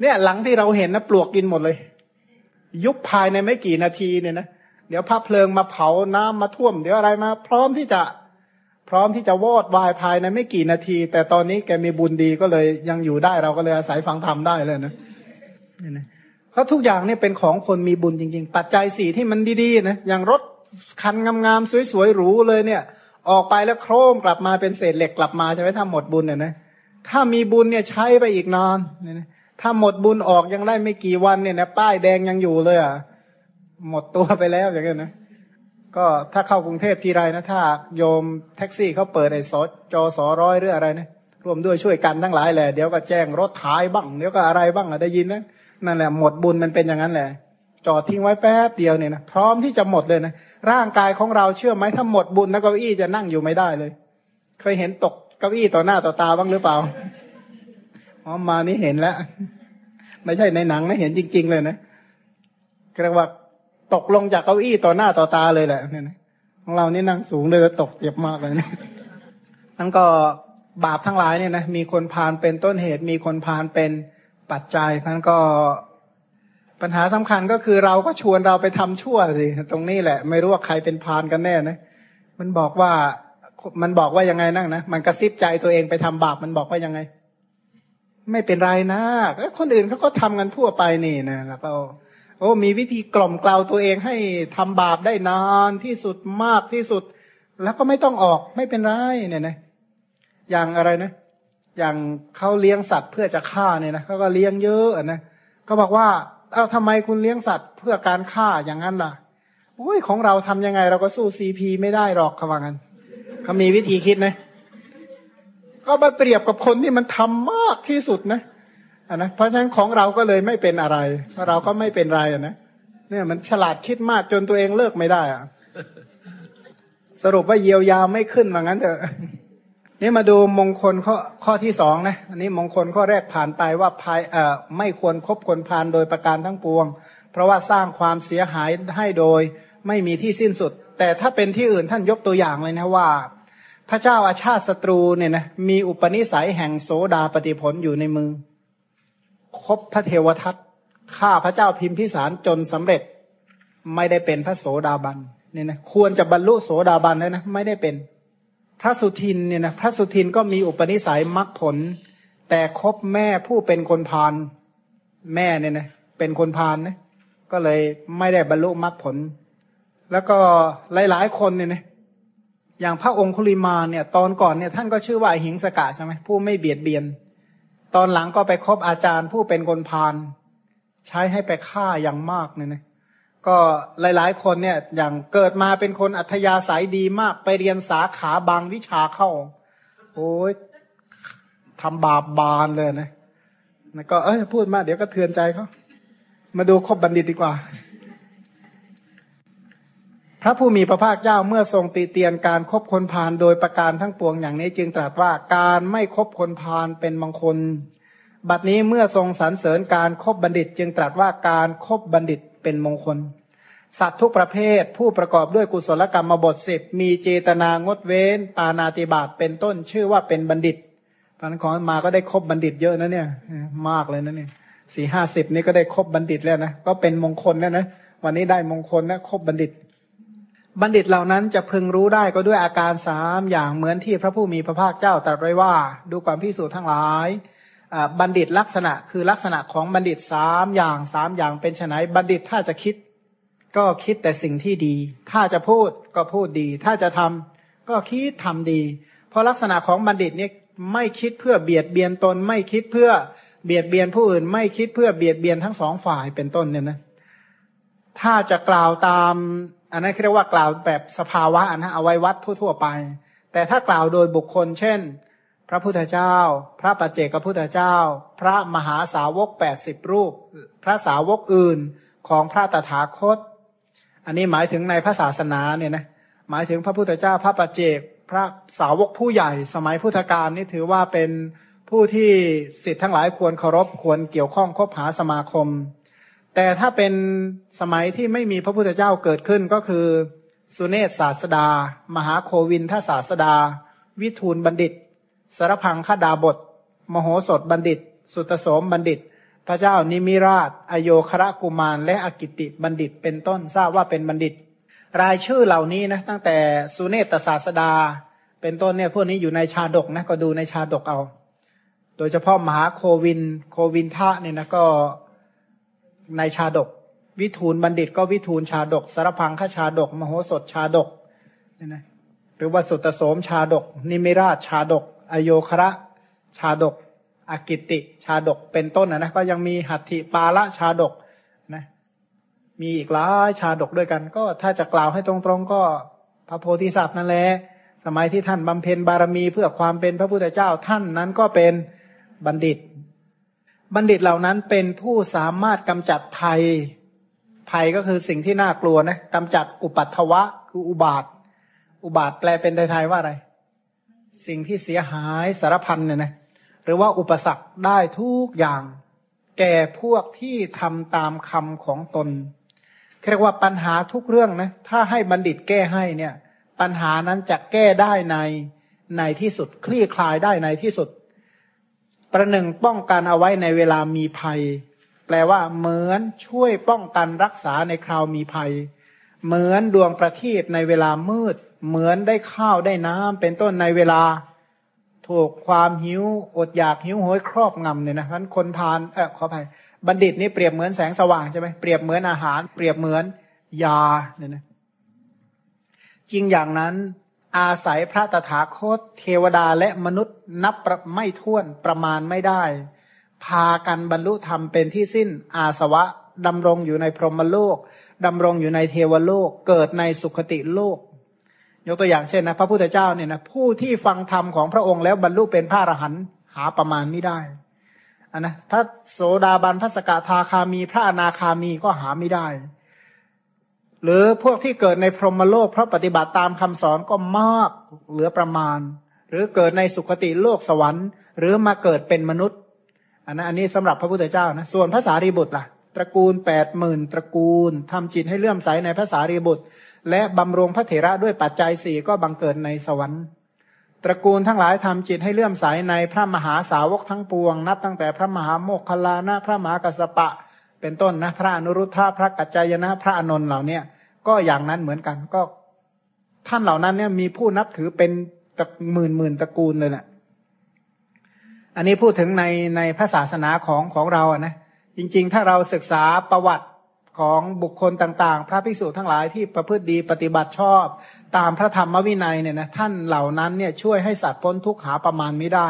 เนี่ยหลังที่เราเห็นนะปลวกกินหมดเลย ยุบภายในไม่กี่นาทีเนี่ยนะเดี๋ยวพระเพลิงมาเผาน้ำมาท่วม เดี๋ยวอะไรมา พร้อมที่จะพร้อมที่จะวอดวายภายในไม่กี่นาที แต่ตอนนี้แกมีบุญดีก็เลยยังอยู่ได้เราก็เลยอาศัยฟังธรรมได้เลยนะเนี่ยนะเพราะทุกอย่างเนี่ยเป็นของคนมีบุญจริง ๆ ปัจจัยสี่ที่มันดีๆนะอย่างรถคันงามๆสวยๆหรูเลยเนี่ย ออกไปแล้วโครมกลับมาเป็นเศษเหล็กกลับมาใช่ไหมถ้าหมดบุญเนี่ยนะถ้ามีบุญเนี่ยใช้ไปอีกนานเนี่ยนะถ้าหมดบุญออกยังได้ไม่กี่วันเนี่ยนะป้ายแดงยังอยู่เลยอะหมดตัวไปแล้วอย่างเงี้ยนะก็ถ้าเข้ากรุงเทพทีไรนะถ้าโยมแท็กซี่เขาเปิดไอ้สจอสอร้อยหรืออะไรนะรวมด้วยช่วยกันทั้งหลายแหละเดี๋ยวก็แจ้งรถท้ายบ้างเดี๋ยวก็อะไรบ้างอะได้ยินนะนั่นแหละหมดบุญมันเป็นอย่างนั้นแหละจอดทิ้งไว้แป๊บเดียวเนี่ยนะพร้อมที่จะหมดเลยนะ ร่างกายของเราเชื่อไหมถ้าหมดบุญนะเก้าอี้จะนั่งอยู่ไม่ได้เลย เคยเห็นตกเก้าอี้ต่อหน้าต่อตาบ้างหรือเปล่าอ๋อมานี่เห็นแล้ว ไม่ใช่ในหนังนะเห็นจริง ๆ เลยนะเรียกว่าตกลงจากเก้าอี้ต่อหน้าต่อตาเลยแหละเนี่ยนะของเรานี่นั่งสูงเลยตกเจ็บมากเลยนะนั่นก็บาปทั้งหลายเนี่ยนะมีคนพานเป็นต้นเหตุมีคนพานเป็นปัจจัยท่านก็ ปัญหาสำคัญก็คือเราก็ชวนเราไปทำชั่วสิตรงนี้แหละ ไม่รู้ว่าใครเป็นพานกันแน่นะมันบอกว่ามันบอกว่ายังไงนั่งนะมันกระซิบใจตัวเองไปทำบาปมันบอกว่ายังไง ไม่เป็นไรนะคนอื่นเขาก็ทำกันทั่วไปนี่นะแล้วก็โอ้มีวิธีกล่อมกล่าวตัวเองให้ทำบาปได้นานที่สุดมากที่สุด แล้วก็ไม่ต้องออกไม่เป็นไรเนี่ยนะอย่างอะไรนะ อย่างเขาเลี้ยงสัตว์เพื่อจะฆ่าเนี่ยนะเขาก็เลี้ยงเยอะนะก็บอกว่า เอาทำไมคุณเลี้ยงสัตว์เพื่อการฆ่าอย่างนั้นล่ะโอ้ยของเราทำยังไง เราก็สู้ซีพีไม่ได้หรอกเขาว่างั้นเขามีวิธีคิดนะ ก็มาเปรียบกับคนที่มันทำมากที่สุดนะอะนะเพราะฉะนั้นของเราก็เลยไม่เป็นอะไรเราะเราก็ไม่เป็นไรอะนะเนี่ยมันฉลาดคิดมากจนตัวเองเลิกไม่ได้อะสรุปว่าเยียวยาไม่ขึ้นว่างั้นเถอะ นี่มาดูมงคลข้อข้อที่สองนะอันนี้มงคลข้อแรกผ่านไปว่าภายเอ่อไม่ควรครบคนพานโดยประการทั้งปวง เพราะว่าสร้างความเสียหายให้โดยไม่มีที่สิ้นสุด แต่ถ้าเป็นที่อื่นท่านยกตัวอย่างเลยนะว่า พระเจ้าอาชาติศัตรูเนี่ยนะมีอุปนิสัยแห่งโสดาปฏิผลอยู่ในมือ คบพระเทวทัตฆ่าพระเจ้าพิมพิสารจนสำเร็จไม่ได้เป็นพระโสดาบันเนี่ยนะควรจะบรรลุโสดาบันแล้วนะไม่ได้เป็น พระสุทินเนี่ยนะพระสุทินก็มีอุปนิสัยมรรคผล แต่คบแม่ผู้เป็นคนพาลแม่เนี่ยนะเป็นคนพาลนะก็เลยไม่ได้บรรลุมรรคผล แล้วก็หลาย ๆ คนเนี่ยนะอย่างพระองคุลิมาเนี่ย ตอนก่อนเนี่ยท่านก็ชื่อว่าหิงสกะใช่ไหมผู้ไม่เบียดเบียน ตอนหลังก็ไปคบอาจารย์ผู้เป็นคนพาลใช้ให้ไปฆ่าอย่างมากเนี่ยนะ ก็หลายๆ คนเนี่ยอย่างเกิดมาเป็นคนอัธยาศัยดีมาก ไปเรียนสาขาบางวิชาเข้า โอ้ยทำบาปบานเลยนะแล้วก็เอ้ยพูดมาเดี๋ยวก็เทือนใจเขามาดูคบบัณฑิตดีกว่า พระผู้มีพระภาคเจ้าเมื่อทรงตีเตียนการครบคนพาลโดยประการทั้งปวงอย่างนี้จึงตรัสว่าการไม่คบคนพาลเป็นมงคล บัดนี้เมื่อทรงสรรเสริญการครบบัณฑิต จึงตรัสว่าการครบบัณฑิต เป็นมงคล สัตว์ทุกประเภทผู้ประกอบด้วยกุศลกรรมบทสิบมีเจตนางดเว้น ปานาติบาตเป็นต้นชื่อว่าเป็นบัณฑิตพันของมาก็ได้ครบบัณฑิตเยอะนะเนี่ย มากเลยนะเนี่ยสี่ห้าสิบนี่ก็ได้ครบบัณฑิตแล้วนะก็เป็นมงคลแล้วนะวันนี้ได้มงคลนะครบบัณฑิต บัณฑิตเหล่านั้นจะพึงรู้ได้ก็ด้วยอาการสามอย่างเหมือนที่พระผู้มีพระภาคเจ้าตรัสไว้ว่า ดูความพิสูจน์ทั้งหลาย บัณฑิตลักษณะ คือลักษณะของบัณฑิตสามอย่างสามอย่างเป็นไนบัณฑิตถ้าจะคิด ก็คิดแต่สิ่งที่ดี ถ้าจะพูดก็พูดดี ถ้าจะทำก็คิดทำดี เพราะลักษณะของบัณฑิตนี่ไม่คิดเพื่อเบียดเบียนตน ไม่คิดเพื่อเบียดเบียนผู้อื่น ไม่คิดเพื่อเบียดเบียนทั้งสองฝ่ายเป็นต้นเนี่ยนะถ้าจะกล่าวตาม อันนั้นเรียกว่ากล่าวแบบสภาวะนะเอาไว้วัดทั่ว ๆ ไป แต่ถ้ากล่าวโดยบุคคล เช่น พระพุทธเจ้า พระปัจเจกพุทธเจ้า พระมหาสาวกแปดสิบรูป พระสาวกอื่นของพระตถาคต อันนี้หมายถึงในพระศาสนาเนี่ยนะหมายถึงพระพุทธเจ้า พระปัจเจก พระสาวกผู้ใหญ่ สมัยพุทธกาลนี่ถือว่าเป็นผู้ที่สิทธิ์ทั้งหลายควรเคารพควรเกี่ยวข้องคบหาสมาคม แต่ถ้าเป็นสมัยที่ไม่มีพระพุทธเจ้าเกิดขึ้นก็คือ สุเนศศาสดา มหาโควินทศาสดา วิทูลบัณฑิต สารพังคดาบท มโหสถบัณฑิต สุตโสมบัณฑิต พระเจ้านิมิราช อโยคระกุมาร และอกิติบัณฑิต เป็นต้นทราบว่าเป็นบัณฑิต รายชื่อเหล่านี้นะตั้งแต่สุเนตศาสดา เป็นต้นเนี่ยพวกนี้อยู่ในชาดกนะก็ดูในชาดกเอา โดยเฉพาะมหาโควินโควินทะเนี่ยนะก็ในชาดก วิทูลบัณฑิตก็วิทูลชาดก สารพังขชาดก มโหสถชาดกเนี่ยนะหรือว่าสุตโสมชาดก นิมิราชชาดก อโยคระชาดกอากิติชาดกเป็นต้นนะนะก็ยังมีหัตถิปาละชาดกนะมีอีกหลายชาดกด้วยกัน ก็ถ้าจะกล่าวให้ตรงๆก็พระโพธิสัตว์นั่นแหละสมัยที่ท่านบำเพ็ญบารมีเพื่อความเป็นพระพุทธเจ้าท่านนั้นก็เป็นบัณฑิต บัณฑิตเหล่านั้นเป็นผู้สามารถกำจัดภัยภัยก็คือสิ่งที่น่ากลัวนะกำจัดอุปัตถวะคืออุบาท อุบาทแปลเป็นไทยๆว่าอะไร สิ่งที่เสียหายสารพันเนี่ยนะหรือว่าอุปสรรคได้ทุกอย่าง แก่พวกที่ทำตามคำของตนเรียกว่าปัญหาทุกเรื่องนะถ้าให้บัณฑิตแก้ให้เนี่ย ปัญหานั้นจะแก้ได้ในในที่สุดคลี่คลายได้ในที่สุด ประหนึ่งป้องกันเอาไว้ในเวลามีภัย แปลว่าเหมือนช่วยป้องกันรักษาในคราวมีภัย เหมือนดวงประทีปในเวลามืด เหมือนได้ข้าวได้น้ำเป็นต้นในเวลา ถูกความหิวอดอยากหิวโหยครอบงำเนี่ยนะเพราะคนทานเออขออภัยบัณฑิตนี่เปรียบเหมือนแสงสว่างใช่ไหมเปรียบเหมือนอาหาร เปรียบเหมือนยาเนี่ยนะจริงอย่างนั้นอาศัยพระตถาคต เทวดาและมนุษย์นับไม่ถ้วนประมาณไม่ได้ พากันบรรลุธรรมเป็นที่สิ้นอาสวะดำรงอยู่ในพรหมโลกดำรงอยู่ในเทวโลก เกิดในสุคติโลก ยกตัวอย่างเช่นนะพระพุทธเจ้าเนี่ยนะผู้ที่ฟังธรรมของพระองค์แล้วบรรลุเป็นพระอรหันต์หาประมาณไม่ได้อันนะพระโสดาบันพระสกทาคามี พระอนาคามีก็หาไม่ได้ หรือพวกที่เกิดในพรหมโลก เพราะปฏิบัติตามคำสอนก็มากเหลือประมาณ หรือเกิดในสุคติโลกสวรรค์ หรือมาเกิดเป็นมนุษย์อันนั้นอันนี้สำหรับพระพุทธเจ้านะส่วนพระสารีบุตรล่ะ ตระกูลแปดหมื่นตระกูลทำจิตให้เลื่อมใสในพระสารีบุตร และบำรงพระเถระด้วยปัจจัยสี่ก็บังเกิดในสวรรค์ ตระกูลทั้งหลายทำจิตให้เลื่อมใสในพระมหาสาวกทั้งปวง นับตั้งแต่พระมหาโมคคลานะพระมหากัสปะ เป็นต้นนะพระอนุรุทธะพระกัจจายนะพระอนนท์เหล่าเนี้ยก็อย่างนั้นเหมือนกันก็ ท่านเหล่านั้นเนี่ยมีผู้นับถือเป็นตะหมื่นหมื่นตระกูลเลยแหละอันนี้พูดถึงในในพระศาสนาของของเราอะนะจริง ๆ ถ้าเราศึกษาประวัติ ของบุคคลต่างๆ พระภิกษุทั้งหลายที่ประพฤติดีปฏิบัติชอบ ตามพระธรรมวินัยเนี่ยนะท่านเหล่านั้นเนี่ยช่วยให้สัตว์พ้นทุกข์หาประมาณไม่ได้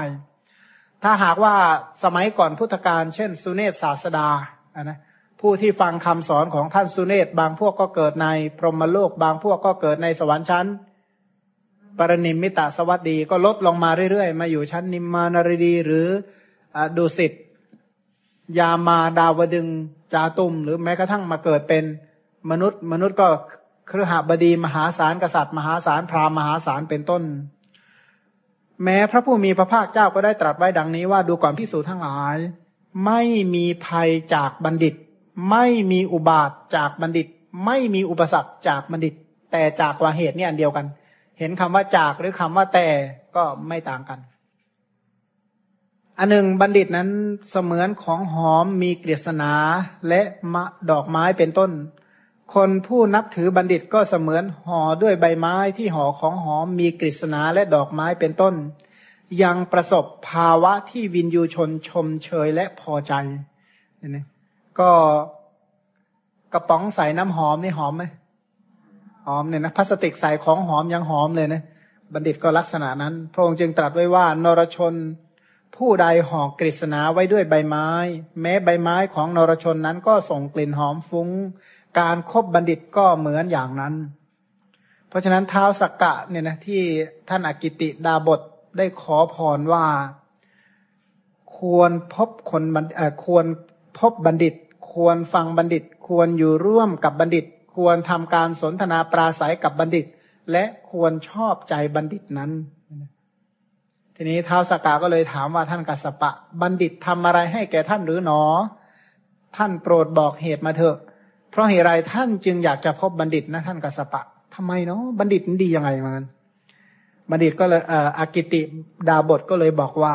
ถ้าหากว่าสมัยก่อนพุทธกาลเช่น สุเนศศาสดาะนะผู้ที่ฟังคำสอนของท่านสุเนศบางพวกก็เกิดในพรหมโลก บางพวกก็เกิดในสวรรค์ชั้นปรนิมมิตาสวัสดีก็ลดลงมาเรื่อยๆ มาอยู่ชั้นนิมมานารดีหรืออดุสิต ยามาดาวดึงจาตุม หรือแม้กระทั่งมาเกิดเป็นมนุษย์ มนุษย์ก็ครหบดีมหาศาลกษัตริย์ มหาศาลพราหมณ์มหาศาลเป็นต้น แม้พระผู้มีพระภาคเจ้าก็ได้ตรัสไว้ดังนี้ว่าดูก่อนพิสูจทั้งหลาย ไม่มีภัยจากบัณฑิต ไม่มีอุบาทจากบัณฑิต ไม่มีอุปสรรคจากบัณฑิต แต่จากว่าเหตุนี่อันเดียวกัน เห็นคำว่าจากหรือคำว่าแต่ก็ไม่ต่างกัน อันหนึ่งบัณฑิตนั้นเสมือนของหอมมีกฤษณาและมะดอกไม้เป็นต้น คนผู้นับถือบัณฑิตก็เสมือนห่อด้วยใบไม้ที่ห่อของหอมมีกฤษณาและดอกไม้เป็นต้น ยังประสบภาวะที่วินยูชนชมเชยและพอใจนี่ก็กระป๋องใส่น้ำหอมนี่หอมไหมหอมเนี่ยนะพลาสติกใส่ของหอมยังหอมเลยนะ บัณฑิตก็ลักษณะนั้น พระองค์จึงตรัสไว้ว่านรชน ผู้ใดห่อกฤษณาไว้ด้วยใบไม้ แม้ใบไม้ของนรชนนั้นก็ส่งกลิ่นหอมฟุง้ง การครบบัณฑิตก็เหมือนอย่างนั้น เพราะฉะนั้นเท้าสักกะเนี่ยนะที่ท่านอากิติดาบทได้ขอพรว่า ควรพบคนควรพบบัณฑิต ควรฟังบัณฑิต ควรอยู่ร่วมกับบัณฑิต ควรทำการสนทนาปราศัยกับบัณฑิต และควรชอบใจบัณฑิตนั้น ทีนี้ท้าวสกาก็เลยถามว่าท่านกัสปะ บัณฑิตทำอะไรให้แก่ท่านหรือหนอ ท่านโปรดบอกเหตุมาเถอะ เพราะเหตุไรท่านจึงอยากจะพบบัณฑิตนะท่านกัสปะทำไมเนาะบัณฑิตดียังไงมันบัณฑิตก็เลยอากิติดาบทก็เลยบอกว่า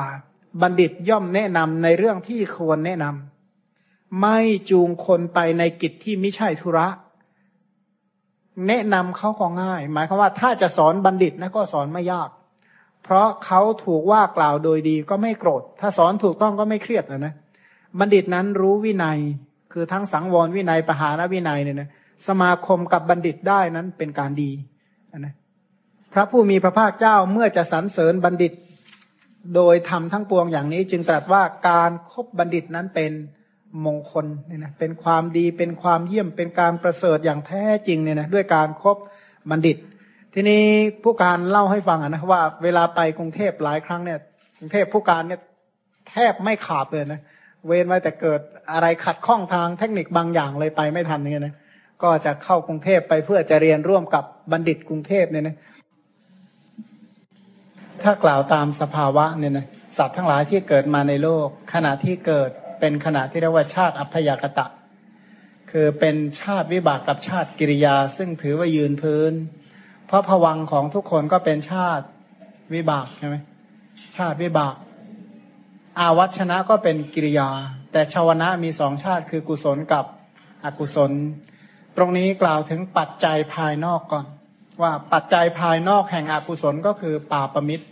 บัณฑิตย่อมแนะนำในเรื่องที่ควรแนะนำไม่จูงคนไปในกิจที่ไม่ใช่ธุระ แนะนำเขาก็ง่าย หมายความว่าถ้าจะสอนบัณฑิตนะก็สอนไม่ยาก เพราะเขาถูกว่ากล่าวโดยดีก็ไม่โกรธ ถ้าสอนถูกต้องก็ไม่เครียดนะนะ บัณฑิตนั้นรู้วินัย คือทั้งสังวรวินัยปหานวินัยเนี่ยนะ สมาคมกับบัณฑิตได้นั้นเป็นการดีนะ พระผู้มีพระภาคเจ้าเมื่อจะสรรเสริญบัณฑิต โดยทำทั้งปวงอย่างนี้ จึงตรัสว่าการครบบัณฑิตนั้นเป็นมงคลเนี่ยนะ เป็นความดี เป็นความเยี่ยม เป็นการประเสริฐอย่างแท้จริงเนี่ยนะ ด้วยการครบบัณฑิต ทีนี้ผู้การเล่าให้ฟังนะว่าเวลาไปกรุงเทพหลายครั้งเนี่ยกรุงเทพผู้การเนี่ยแทบไม่ขาดเลยนะเว้นไว้แต่เกิดอะไรขัดข้องทางเทคนิคบางอย่างเลยไปไม่ทันเนี่ยนะก็จะเข้ากรุงเทพไปเพื่อจะเรียนร่วมกับบัณฑิตกรุงเทพเนี่ยนะถ้ากล่าวตามสภาวะเนี่ยนะสัตว์ทั้งหลายที่เกิดมาในโลก ขณะที่เกิดเป็นขณะที่เรียกว่าชาติอัพยากตะ คือเป็นชาติวิบากกับชาติกิริยา ซึ่งถือว่ายืนพื้น เพราะผวังของทุกคนก็เป็นชาติวิบากใช่ไหมชาติวิบาก อาวัชนะก็เป็นกิริยา แต่ชาวนะมีสองชาติคือกุศลกับอกุศล ตรงนี้กล่าวถึงปัจจัยภายนอกก่อน ว่าปัจจัยภายนอกแห่งอกุศลก็คือป่าประมิตร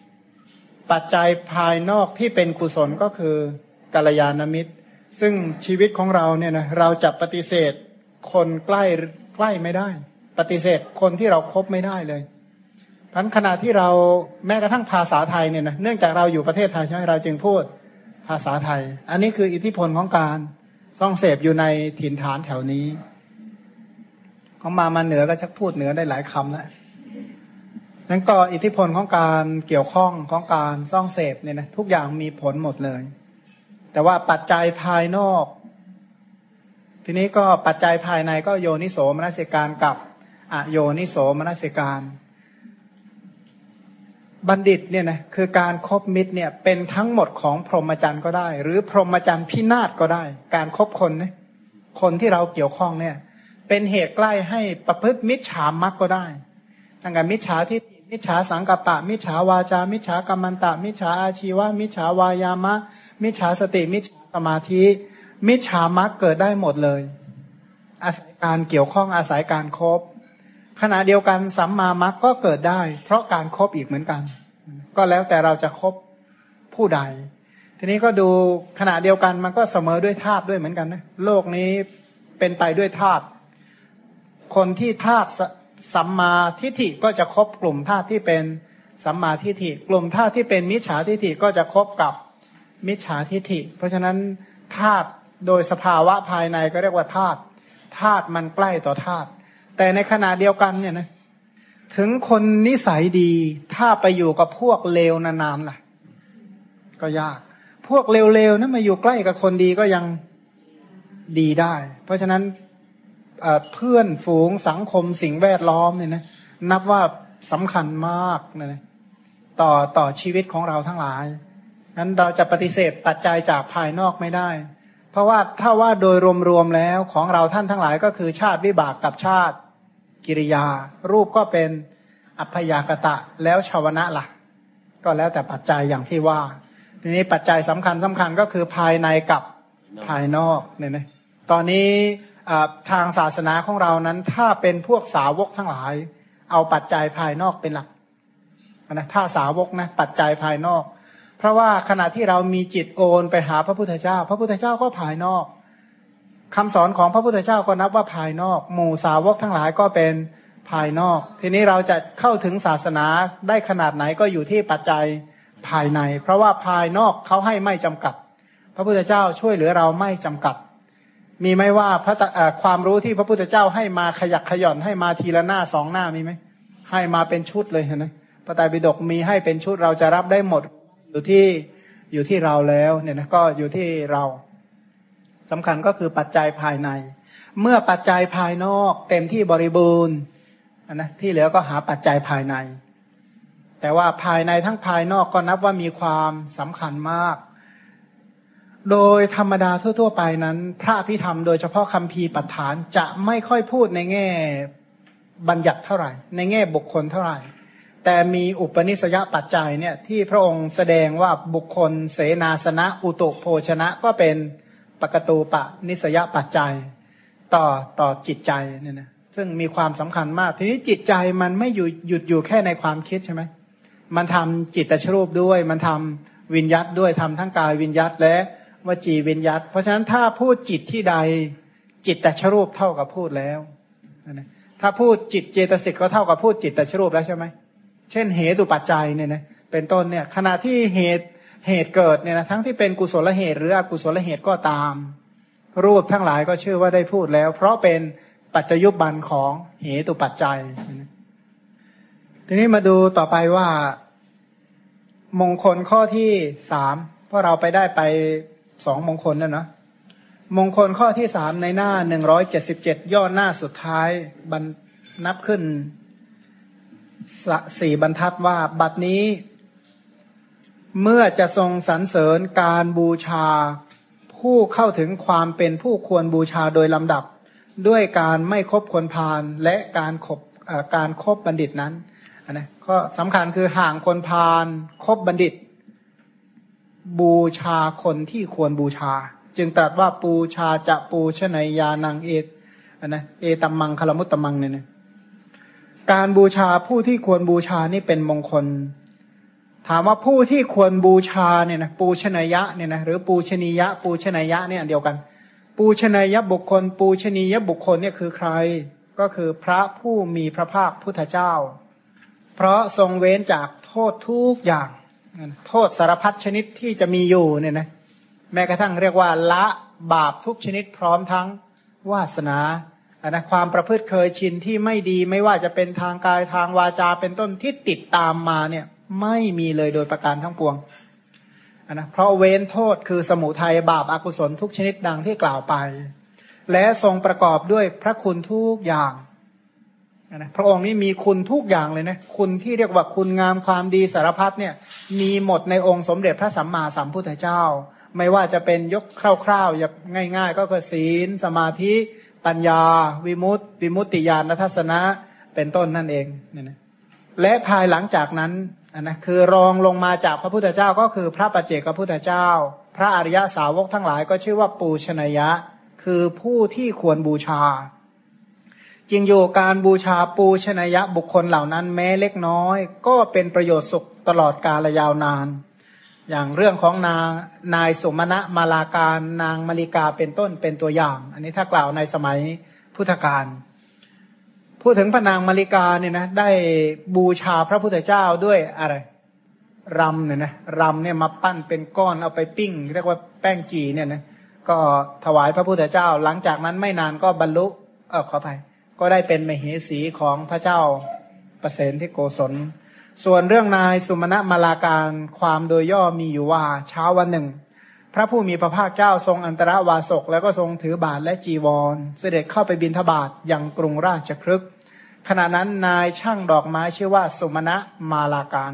ปัจจัยภายนอกที่เป็นกุศลก็คือกัลยาณมิตร ซึ่งชีวิตของเราเนี่ยนะเราจะปฏิเสธคนใกล้ใกล้ไม่ได้ ปฏิเสธคนที่เราครบไม่ได้เลยพันขณะที่เราแม้กระทั่งภาษาไทยเนี่ยนะเนื่องจากเราอยู่ประเทศไทยใช่ไหมเราจึงพูดภาษาไทย อันนี้คืออิทธิพลของการซ่องเสพอยู่ในถิ่นฐานแถวนี้ของมามาเหนือก็ชักพูดเหนือได้หลายคำแล้วนั้นก็อิทธิพลของการเกี่ยวข้องของการซ่องเสพเนี่ยนะทุกอย่างมีผลหมดเลย แต่ว่าปัจจัยภายนอก ทีนี้ก็ปัจจัยภายในก็โยนิโสมนสิการกับ อโยนิโสมนสิการ บัณฑิตเนี่ยนะคือการครบมิตรเนี่ยเป็นทั้งหมดของพรหมจรรย์ก็ได้ หรือพรหมจรรย์พินาศก็ได้ การครบคนเนี่ยคนที่เราเกี่ยวข้องเนี่ย เป็นเหตุใกล้ให้ประพฤติมิจฉามักก็ได้ตั้งแต่มิจฉาที่มิจฉาสังกัปปะ มิจฉาวาจา มิจฉากรรมันตะ มิจฉาอาชีวะ มิจฉาวายามะ มิจฉาสติ มิจฉาสมาธิ มิจฉามรรคเกิดได้หมดเลย อาศัยการเกี่ยวข้องอาศัยการครบ ขณะเดียวกันสัมมามรรคก็เกิดได้ เพราะการครบอีกเหมือนกัน ก็แล้วแต่เราจะครบผู้ใด ทีนี้ก็ดูขณะเดียวกันมันก็เสมอด้วยธาตุด้วยเหมือนกันนะโลกนี้เป็นไปด้วยธาตุคนที่ธาตุสัมมาทิฏฐิก็จะครบกลุ่มธาตุที่เป็นสัมมาทิฏฐิกลุ่มธาตุที่เป็นมิจฉาทิฏฐิก็จะครบกับมิจฉาทิฏฐิ เพราะฉะนั้นธาตุโดยสภาวะภายในก็เรียกว่าธาตุธาตุมันใกล้ต่อธาตุ แต่ในขณะเดียวกันเนี่ยนะถึงคนนิสัยดีถ้าไปอยู่กับพวกเลวนานๆล่ะ ก็ยาก พวกเลวๆนะั้นมาอยู่ใกล้กับคนดีก็ยังดีได้ เพราะฉะนั้นเพื่อนฝูงสังคมสิ่งแวดล้อมเนี่ยนะนับว่าสำคัญมากนะต่อต่อชีวิตของเราทั้งหลายนั้นเราจะปฏิเสธปัจจัยจากภายนอกไม่ได้ เพราะว่าถ้าว่าโดยรวมๆแล้วของเราท่านทั้งหลายก็คือชาติวิบากกับชาติ กิริยา รูปก็เป็นอัพยากตะแล้วชาวนะละ่ะ ก็แล้วแต่ปัจจัยอย่างที่ว่า ทีนี้ปัจจัยสำคัญสำคัญก็คือภายในกับภายนอกเนี่ยนะตอนนี้ทางศาสนาของเรานั้น ถ้าเป็นพวกสาวกทั้งหลาย เอาปัจจัยภายนอกเป็นหลักนะถ้าสาวกนะปัจจัยภายนอก เพราะว่าขณะที่เรามีจิตโอนไปหาพระพุทธเจ้า พระพุทธเจ้าก็ภายนอก คำสอนของพระพุทธเจ้าก็นับว่าภายนอก หมู่สาวกทั้งหลายก็เป็นภายนอก ทีนี้เราจะเข้าถึงศาสนาได้ขนาดไหนก็อยู่ที่ปัจจัยภายใน เพราะว่าภายนอกเขาให้ไม่จำกัด พระพุทธเจ้าช่วยเหลือเราไม่จำกัด มีไหมว่าพระความรู้ที่พระพุทธเจ้าให้มาขยักขย่อนให้มาทีละหน้าสองหน้ามีไหมให้มาเป็นชุดเลยนะพระไตรปิฎกมีให้เป็นชุดเราจะรับได้หมดอยู่ที่อยู่ที่เราแล้วเนี่ยนะก็อยู่ที่เรา สำคัญก็คือปัจจัยภายใน เมื่อปัจจัยภายนอกเต็มที่บริบูรณ์นะที่เหลือก็หาปัจจัยภายใน แต่ว่าภายในทั้งภายนอกก็นับว่ามีความสำคัญมาก โดยธรรมดาทั่ว ๆ ไปนั้น พระพิธรรมโดยเฉพาะคำพีปัฏฐานจะไม่ค่อยพูดในแง่บัญญัติเท่าไหร่ ในแง่บุคคลเท่าไหร่ แต่มีอุปนิสยปัจจัยเนี่ยที่พระองค์แสดงว่าบุคคลเสนาสนะ อุตุโภชนะก็เป็น ปกตูปะ นิสยปัจจัย ต่อต่อจิตใจเนี่ยนะซึ่งมีความสำคัญมาก ทีนี้จิตใจมันไม่อยู่หยุดอยู่แค่ในความคิดใช่ไหมมันทำจิตตชรูปด้วย มันทำวิญยัตด้วยทำทั้งกายวิญยัตและวจีวิญยัตเพราะฉะนั้นถ้าพูดจิตที่ใด จิตตชรูปเท่ากับพูดแล้วนะถ้าพูดจิตเจตสิกก็เท่ากับพูดจิตตชรูปแล้วใช่ไหมเช่นเหตุปัจจัยเนี่ยนะเป็นต้นเนี่ยขณะที่เหตุ เหตุเกิดเนี่ยนะทั้งที่เป็นกุศลเหตุหรืออกุศลเหตุก็ตาม รูปทั้งหลายก็ชื่อว่าได้พูดแล้ว เพราะเป็นปัจจยุบันของเหตุปัจจัย ทีนี้มาดูต่อไปว่า มงคลข้อที่สามเพราะเราไปได้ไปสองมงคลแล้วเนาะมงคลข้อที่สามในหน้าหนึ่งร้อยเจ็ดสิบเจ็ดย่อหน้าสุดท้ายบรรนับขึ้นสี่บรรทัดว่า บัดนี้ เมื่อจะทรงสรรเสริญการบูชา ผู้เข้าถึงความเป็นผู้ควรบูชาโดยลำดับ ด้วยการไม่คบคนพาลและการคบการครบบัณฑิตนั้นนะก็สำคัญคือห่างคนพาลคบบัณฑิต บูชาคนที่ควรบูชา จึงตรัสว่าปูชาจะปูชนยานังเอตนะเอตัมมังคลมุตตมังเนี่ยการบูชาผู้ที่ควรบูชานี่เป็นมงคล ถามว่าผู้ที่ควรบูชาเนี่ยนะปูชนยะเนี่ยนะหรือปูชนียะ ปูชนยะเนี่ยเดียวกัน ปูชนยะบุคคล ปูชนียะบุคคลเนี่ยคือใคร ก็คือพระผู้มีพระภาคพุทธเจ้า เพราะทรงเว้นจากโทษทุกอย่าง โทษสารพัดชนิดที่จะมีอยู่เนี่ยนะแม้กระทั่งเรียกว่าละบาปทุกชนิดพร้อมทั้งวาสนานะความประพฤติเคยชินที่ไม่ดีไม่ว่าจะเป็นทางกายทางวาจาเป็นต้นที่ติดตามมาเนี่ย ไม่มีเลยโดยประการทั้งปวงนะเพราะเว้นโทษคือสมุทัยบาปอากุศลทุกชนิดดังที่กล่าวไป และทรงประกอบด้วยพระคุณทุกอย่างนะพระองค์นี้มีคุณทุกอย่างเลยนะ คุณที่เรียกว่าคุณงามความดีสารพัดเนี่ย มีหมดในองค์สมเด็จพระสัมมาสัมพุทธเจ้า ไม่ว่าจะเป็นยกคร่าวๆอย่างง่าย ๆ ก็คือศีล สมาธิปัญญา วิมุตติวิมุตติญาณทัศนะ เป็นต้นนั่นเองเนี่ยนะและภายหลังจากนั้น นนะคือรองลงมาจากพระพุทธเจ้าก็คือพระปัจเจกพระพุทธเจ้า พระอริยสาวกทั้งหลายก็ชื่อว่าปูชนยะ คือผู้ที่ควรบูชาจริงอยู่การบูชาปูชนยะบุคคลเหล่านั้นแม้เล็กน้อย ก็เป็นประโยชน์สุขตลอดกาลยาวนาน อย่างเรื่องของนางนายสมณะมาลาการนางมาริกาเป็นต้นเป็นตัวอย่าง อันนี้ถ้ากล่าวในสมัยพุทธกาล พูดถึงพระนางมาริกาเนี่ยนะได้บูชาพระพุทธเจ้าด้วยอะไรรำเนี่ยนะรำเนี่ยมาปั้นเป็นก้อนเอาไปปิ้ง เรียกว่าแป้งจีเนี่ยนะก็ถวายพระพุทธเจ้า หลังจากนั้นไม่นานก็บรรลุเออขอไปก็ได้เป็นมเหสีของพระเจ้าประเสนที่โกศล ส่วนเรื่องนายสุมาณะมาลาการความโดยย่อมีอยู่ว่าเช้าวันหนึ่ง พระผู้มีพระภาคเจ้าทรงอันตรวาสกแล้วก็ทรงถือบาทและจีวร เสด็จเข้าไปบินทบาทอย่างกรุงราชครึก ขณะนั้นนายช่างดอกไม้ชื่อว่าสุมาณะมาลาการ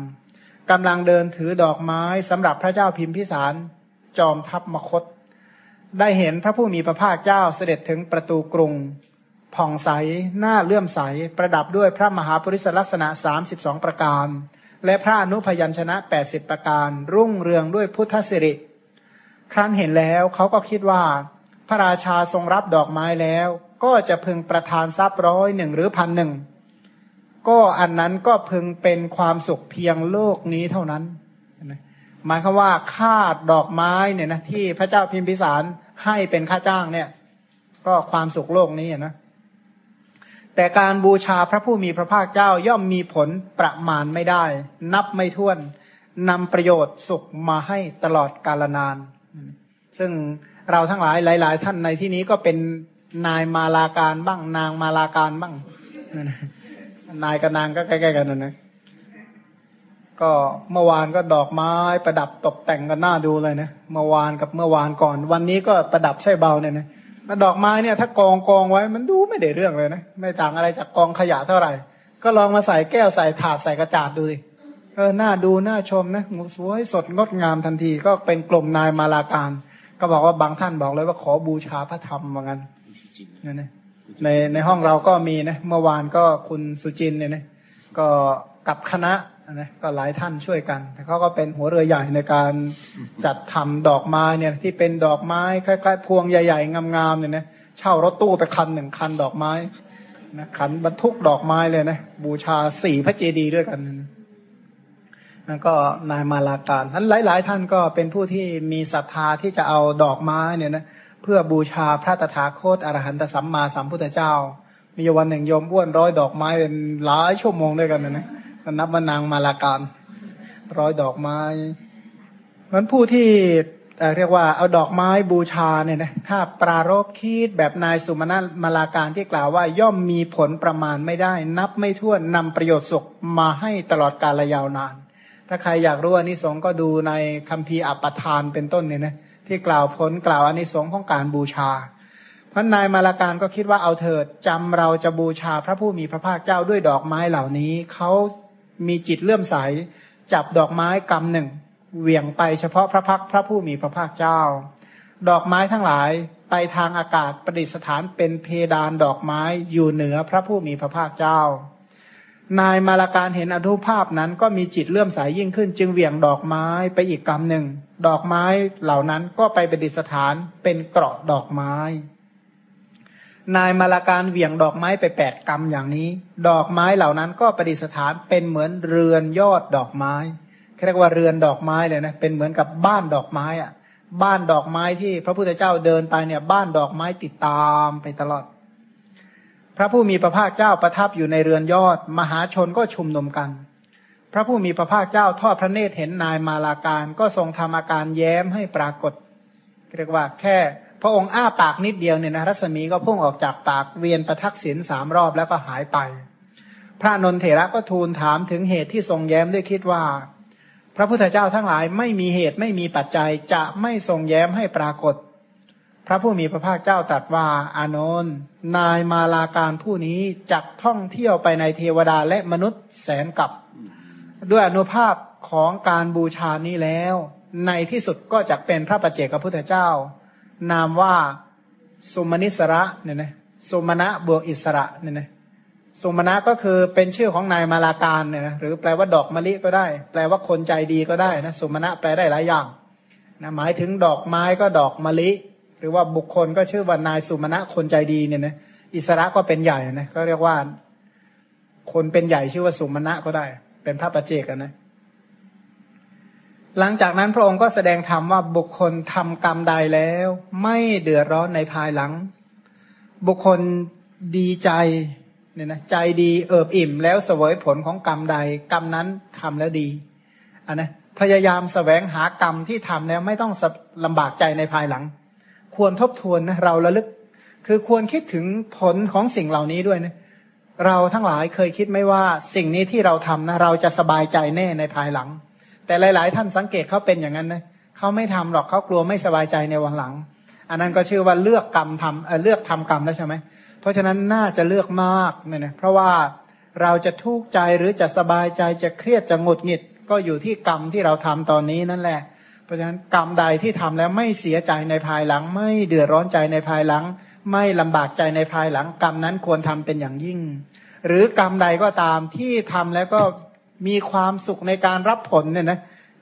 กำลังเดินถือดอกไม้สำหรับพระเจ้าพิมพิสารจอมทัพมคต ได้เห็นพระผู้มีพระภาคเจ้าเสด็จถึงประตูกรุงผ่องใสหน้าเลื่อมใส ประดับด้วยพระมหาปริศลักษณะสามสิบสองประการ และพระอนุพยัญชนะแปดสิบประการ รุ่งเรืองด้วยพุทธสิริ ครั้นเห็นแล้วเขาก็คิดว่า พระราชาทรงรับดอกไม้แล้ว ก็จะพึงประทานทรัพย์ร้อยหนึ่งหรือพันหนึ่งก็อันนั้นก็พึงเป็นความสุขเพียงโลกนี้เท่านั้นหมายคือว่าค่าดอกไม้เนี่ยนะที่พระเจ้าพิมพิสารให้เป็นค่าจ้างเนี่ย ก็ความสุขโลกนี้นะแต่การบูชาพระผู้มีพระภาคเจ้าย่อมมีผลประมาณไม่ได้ นับไม่ถ้วนนำประโยชน์สุขมาให้ตลอดกาลนาน ซึ่งเราทั้งหลายหลาย ๆ ท่านในที่นี้ก็เป็น นายมาลาการบ้าง นางมาลาการบ้างนายกับนางก็ใกล้ๆกันนะนะก็เมื่อวานก็ดอกไม้ประดับตกแต่งกันหน้าดูเลยนะเมื่อวานกับเมื่อวานก่อน วันนี้ก็ประดับใช่เบาเนี่ยนะดอกไม้เนี่ย ถ้ากองกองไว้มันดูไม่ได้เรื่องเลยนะไม่ต่างอะไรจากกองขยะเท่าไหร่ ก็ลองมาใส่แก้วใส่ถาดใส่กระจาดดูดิเออหน้าดูหน้าชมนะสวยสดงดงามทันทีก็เป็นกลุ่มนายมาลาการ ก็บอกว่าบางท่านบอกเลยว่าขอบูชาพระธรรมเหมือนกัน นั่นนะในในห้องเราก็มีนะเมื่อวานก็คุณสุจินเนี่ยนะก็กับคณะนะก็หลายท่านช่วยกัน แต่เขาก็เป็นหัวเรือใหญ่ในการจัดทำดอกไม้เนี่ยที่เป็นดอกไม้คล้ายๆพวงใหญ่ๆงามๆเนี่ยนะเช่ารถตู้ไปคันหนึ่งคันดอกไม้นะขันบรรทุกดอกไม้เลยนะบูชาสี่พระเจดีย์ด้วยกันนั่นก็นายมาลาการท่านหลาย ๆ ท่านก็เป็นผู้ที่มีศรัทธาที่จะเอาดอกไม้เนี่ยนะ เพื่อบูชาพระตถาคตอรหันตสัมมาสัมพุทธเจ้า มีวันหนึ่งโยมอ้วนร้อยดอกไม้เป็นหลายชั่วโมงด้วยกันนะนะนับว่านางมาลาการร้อยดอกไม้มันผู้ที่เรียกว่าเอาดอกไม้บูชาเนี่ยนะถ้าปรารบคิดแบบนายสุมาณมาลาการที่กล่าวว่าย่อมมีผลประมาณไม่ได้ นับไม่ถ้วนนำประโยชน์สุขมาให้ตลอดกาลยาวนาน ถ้าใครอยากรู้อนิสงส์ก็ดูในคัมภีร์อัปทานเป็นต้นเนี่ยนะ ที่กล่าวผลกล่าวอนิสงส์ของการบูชาพันนายมาลาการก็คิดว่าเอาเถิดจำเราจะบูชาพระผู้มีพระภาคเจ้าด้วยดอกไม้เหล่านี้ เขามีจิตเลื่อมใส จับดอกไม้กำหนึ่งเหวี่ยงไปเฉพาะพระพักพระผู้มีพระภาคเจ้า ดอกไม้ทั้งหลายไปทางอากาศประดิษฐานเป็นเพดานดอกไม้อยู่เหนือพระผู้มีพระภาคเจ้า นายมาลาการเห็นอนุภาพนั้นก็มีจิตเลื่อมใสยยิ่งขึ้น จึงเหวี่ยงดอกไม้ไปอีกกำหนึ่ง ดอกไม้เหล่านั้นก็ไปประดิษฐานเป็นเกราะดอกไม้ นายมาลาการเหวี่ยงดอกไม้ไปแปดกำอย่างนี้ ดอกไม้เหล่านั้นก็ประดิษฐานเป็นเหมือนเรือนยอดดอกไม้เรียกว่าเรือนดอกไม้เลยนะเป็นเหมือนกับบ้านดอกไม้อะบ้านดอกไม้ที่พระพุทธเจ้าเดินไปเนี่ย บ้านดอกไม้ติดตามไปตลอด พระผู้มีพระภาคเจ้าประทับอยู่ในเรือนยอด มหาชนก็ชุมนุมกัน พระผู้มีพระภาคเจ้าทอดพระเนตรเห็นนายมาลาการก็ทรงทำอาการแย้มให้ปรากฏเรียกว่าแค่ พระองค์อ้าปากนิดเดียวเนี่ยนะรัศมีก็พุ่งออกจากปากเวียนประทักษิณสามรอบแล้วก็หายไป พระนนเถระก็ทูลถามถึงเหตุที่ทรงแย้มด้วยคิดว่า พระพุทธเจ้าทั้งหลายไม่มีเหตุไม่มีปัจจัยจะไม่ทรงแย้มให้ปรากฏ พระผู้มีพระภาคเจ้าตรัสว่า อานนท์นายมาลาการผู้นี้จักท่องเที่ยวไปในเทวดาและมนุษย์แสนกับ ด้วยอนุภาพของการบูชานี้แล้ว ในที่สุดก็จะเป็นพระประเจกพระพุทธเจ้า นามว่าสุมานิสระเนี่ยนะสุมาณะบวกอิสระเนี่ยนะสุมาณะก็คือเป็นชื่อของนายมาลาการเนี่ยนะหรือแปลว่าดอกมะลิก็ได้ แปลว่าคนใจดีก็ได้นะสุมาณะแปลได้หลายอย่างนะหมายถึงดอกไม้ก็ดอกมะลิ หรือว่าบุคคลก็ชื่อว่านายสุมาณะคนใจดีเนี่ยนะอิสระก็เป็นใหญ่นะก็เรียกว่า คนเป็นใหญ่ชื่อว่าสุมาณะก็ได้ เป็นพระประเจกนะหลังจากนั้นพระองค์ก็แสดงธรรมว่าบุคคลทำกรรมใดแล้ว ไม่เดือดร้อนในภายหลัง บุคคลดีใจเนี่ยนะใจดีเอิบอิ่ม แล้วเสวยผลของกรรมใด กรรมนั้นทำแล้วดีอันนะพยายามสแสวงหากรรมที่ทำแล้วไม่ต้องลำบากใจในภายหลัง ควรทบทวนนะเราระลึก คือควรคิดถึงผลของสิ่งเหล่านี้ด้วยนะเราทั้งหลายเคยคิดไหมว่าสิ่งนี้ที่เราทำนะเราจะสบายใจแน่ในภายหลัง แต่หลาย ๆ ท่านสังเกตเขาเป็นอย่างนั้นนะเขาไม่ทำหรอกเขากลัวไม่สบายใจในวันหลัง อันนั้นก็ชื่อว่าเลือกกรรมทำเเลือกทำกรรมแล้วใช่ไหมเพราะฉะนั้นน่าจะเลือกมากเนี่ยนะเพราะว่าเราจะทุกข์ใจหรือจะสบายใจจะเครียดจะหงุดหงิด ก็อยู่ที่กรรมที่เราทำตอนนี้นั่นแหละ เพราะฉะนั้นกรรมใดที่ทำแล้วไม่เสียใจในภายหลัง ไม่เดือดร้อนใจในภายหลัง ไม่ลำบากใจในภายหลัง กรรมนั้นควรทำเป็นอย่างยิ่ง หรือกรรมใดก็ตามที่ทำแล้วก็มีความสุขในการรับผลเนี่ยนะ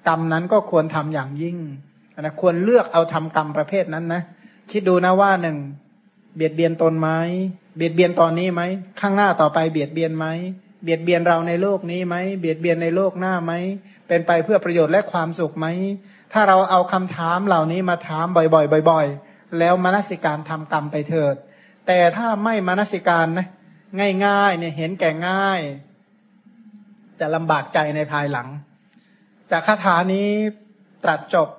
กรรมนั้นก็ควรทำอย่างยิ่งนะควรเลือกเอาทำกรรมประเภทนั้นนะคิดดูนะว่าหนึ่งเบียดเบียนตนไหมเบียดเบียนตอนนี้ไหมข้างหน้าต่อไปเบียดเบียนไหมเบียดเบียนเราในโลกนี้ไหมเบียดเบียนในโลกหน้าไหมเป็นไปเพื่อประโยชน์และความสุขไหม ถ้าเราเอาคำถามเหล่านี้มาถามบ่อยๆบ่อย ๆ แล้วมนสิการทำกรรมไปเถิด แต่ถ้าไม่มนสิการนะง่ายๆเนี่ยเห็นแก่ง่าย จะลำบากใจในภายหลัง จากคาถานี้ตรัสจบ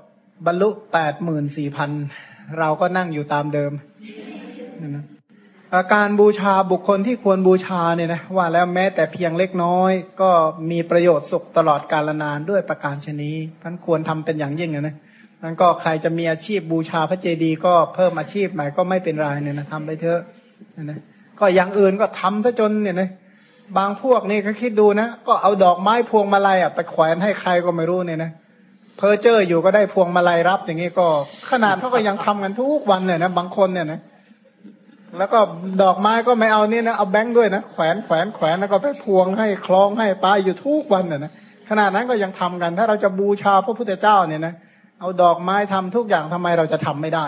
บรรลุแปดหมื่นสี่พันเราก็นั่งอยู่ตามเดิมนะ การบูชาบุคคลที่ควรบูชาเนี่ยนะว่าแล้วแม้แต่เพียงเล็กน้อย ก็มีประโยชน์สุขตลอดกาลนานด้วยประการชนีท่านควรทำเป็นอย่างยิ่งนะนั้นก็ใครจะมีอาชีพบูชาพระเจดีย์ก็เพิ่มอาชีพใหม่ก็ไม่เป็นไรเนี่ยนะทำไปเถอะนะก็อย่างอื่นก็ทำซะจนเนี่ยนะบางพวกนี่ก็คิดดูนะก็เอาดอกไม้พวงมาลัยอะไปแขวนให้ใครก็ไม่รู้เนี่ยนะเพอเจออยู่ก็ได้พวงมาลัยรับอย่างนี้ก็ ขนาดเขาก็ยังทำกันทุกวันเนี่ยนะบางคนเนี่ยนะ แล้วก็ดอกไม้ก็ไม่เอานี่นะเอาแบงค์ด้วยนะแขวนแขวนแขวนแล้วก็ไปพวงให้คล้องให้ป้ายอยู่ทุกวันเนี่ยนะขนาดนั้นก็ยังทำกัน ถ้าเราจะบูชาพระพุทธเจ้าเนี่ยนะเอาดอกไม้ทำทุกอย่างทำไมเราจะทำไม่ได้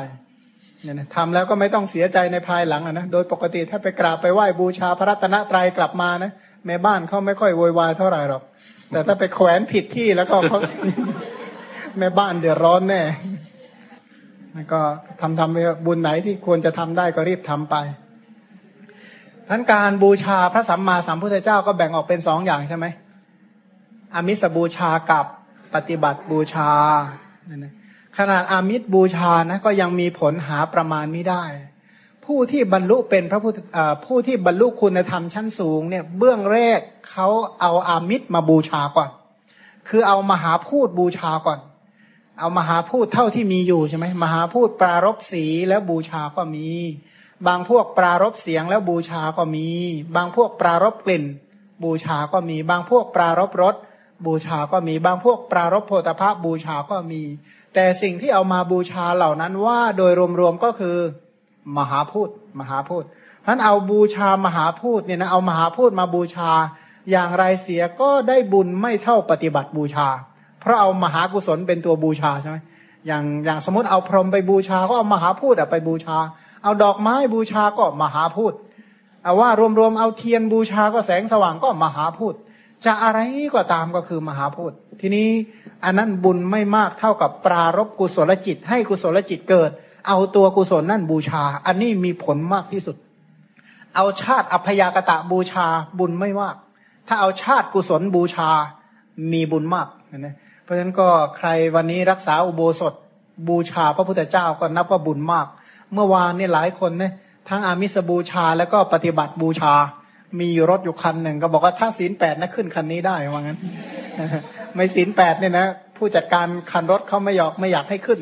เนี่ยนะทำแล้วก็ไม่ต้องเสียใจในภายหลังนะโดยปกติถ้าไปกราบไปไหว้บูชาพระรัตนตรัยกลับมานะแม่บ้านเขาไม่ค่อยโวยวายเท่าไหร่หรอกแต่ถ้าไปแขวนผิดที่แล้วก็เขาแม่บ้านเดือดร้อนแน่ ก็ทำทำไปบุญไหนที่ควรจะทำได้ก็รีบทำไปทั้นการบูชาพระสัมมาสัมพุทธเจ้าก็แบ่งออกเป็นสองอย่างใช่ไหมอามิสบูชากับปฏิบัติบูชา ขนาดอามิสบูชานะก็ยังมีผลหาประมาณไม่ได้ ผู้ที่บรรลุเป็นพระพุทธผู้ที่บรรลุคุณธรรมชั้นสูงเนี่ยเบื้องแรกเขาเอาอามิสมาบูชาก่อน คือเอามหาพูดบูชาก่อน เอามหาพูดเท่าที่มีอยู่ใช่ไหมมหาพูดปรารบสีแล้วบูชาก็มี บางพวกปรารบเสียงแล้วบูชาก็มี บางพวกปรารบกลิ่น บูชาก็มี บางพวกปรารบรสบูชาก็มี บางพวกปรารบโพธภาพบูชาก็มี แต่สิ่งที่เอามาบูชาเหล่านั้นว่าโดยรวมๆก็คือ มหาพูดมหาพูดท่านเอาบูชามหาพูดเนี่ยนะเอามหาพูดมาบูชาอย่างไรเสียก็ได้บุญไม่เท่าปฏิบัติบูชา เพราะเอามหากุศลเป็นตัวบูชาใช่ไหมอย่างอย่างสมมติเอาพรหมไปบูชาก็เอามหาพูดไปบูชา เอาดอกไม้บูชาก็มหาพูดเอาว่ารวมๆเอาเทียนบูชาก็แสงสว่างก็มหาพูดจะอะไรก็ตามก็คือมหาพูดทีนี้อันนั้นบุญไม่มากเท่ากับปรารบกุศลจิต ให้กุศลจิตเกิด เอาตัวกุศลนั่นบูชา อันนี้มีผลมากที่สุด เอาชาติอัพยากตะบูชาบุญไม่มาก ถ้าเอาชาติกุศลบูชามีบุญมากนะ ราะฉะนั้นก็ใครวันนี้รักษาอุโบสถบูชาพระพุทธเจ้าก็นับว่าบุญมาก เมื่อวานนี่หลายคนเนี่ยทั้งอามิสบูชาแล้วก็ปฏิบัติบูชา มีรถอยู่คันหนึ่งก็บอกว่าถ้าศีลแปดนะขึ้นคันนี้ได้ว่างั้น ไม่ศีลแปดเนี่ยนะผู้จัดการคันรถเขาไม่ยากไม่อยากให้ขึ้น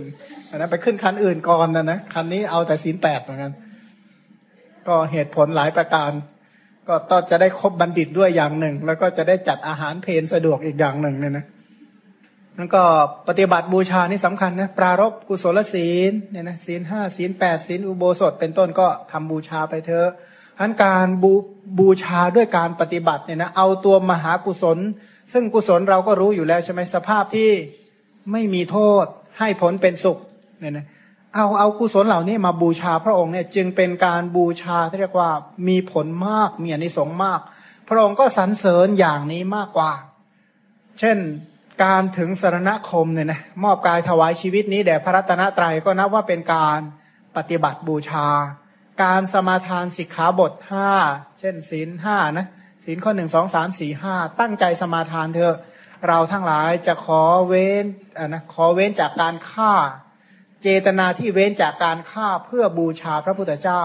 นะไปขึ้นคันอื่นก่อนนะนะคันนี้เอาแต่ศีลแปดเหมือนกันก็เหตุผลหลายประการ ก็ต้องจะได้คบบัณฑิตด้วยอย่างหนึ่ง แล้วก็จะได้จัดอาหารเพลนสะดวกอีกอย่างหนึ่งเนี่ยนะ นั่นก็ปฏิบัติบูชานี่สำคัญนะปรารบกุศลศีลเนี่ยนะศีลห้าศีลแปดศีลอุโบสถ เป็นต้นก็ทำบูชาไปเถอะอันการบูบูชาด้วยการปฏิบัติเนี่ยนะเอาตัวมหากุศล ซึ่งกุศลเราก็รู้อยู่แล้วใช่ไหมสภาพที่ไม่มีโทษให้ผลเป็นสุขเนี่ยนะเอาเอากุศลเหล่านี้มาบูชาพระองค์เนี่ยจึงเป็นการบูชาที่เรียกว่ามีผลมากมีอนิสงส์มาก พระองค์ก็สรรเสริญอย่างนี้มากกว่า เช่น การถึงสารณคมเนี่ยนะมอบกายถวายชีวิตนี้แด่พระรัตนตรัยก็นับว่าเป็นการปฏิบัติบูชา การสมาทานสิกขาบทห้าเช่นศีลห้านะศีลข้อหนึ่งสองสามสี่ห้าตั้งใจสมาทานเถอะเราทั้งหลายจะขอเว้นนะขอเว้นจากการฆ่า เจตนาที่เว้นจากการฆ่าเพื่อบูชาพระพุทธเจ้า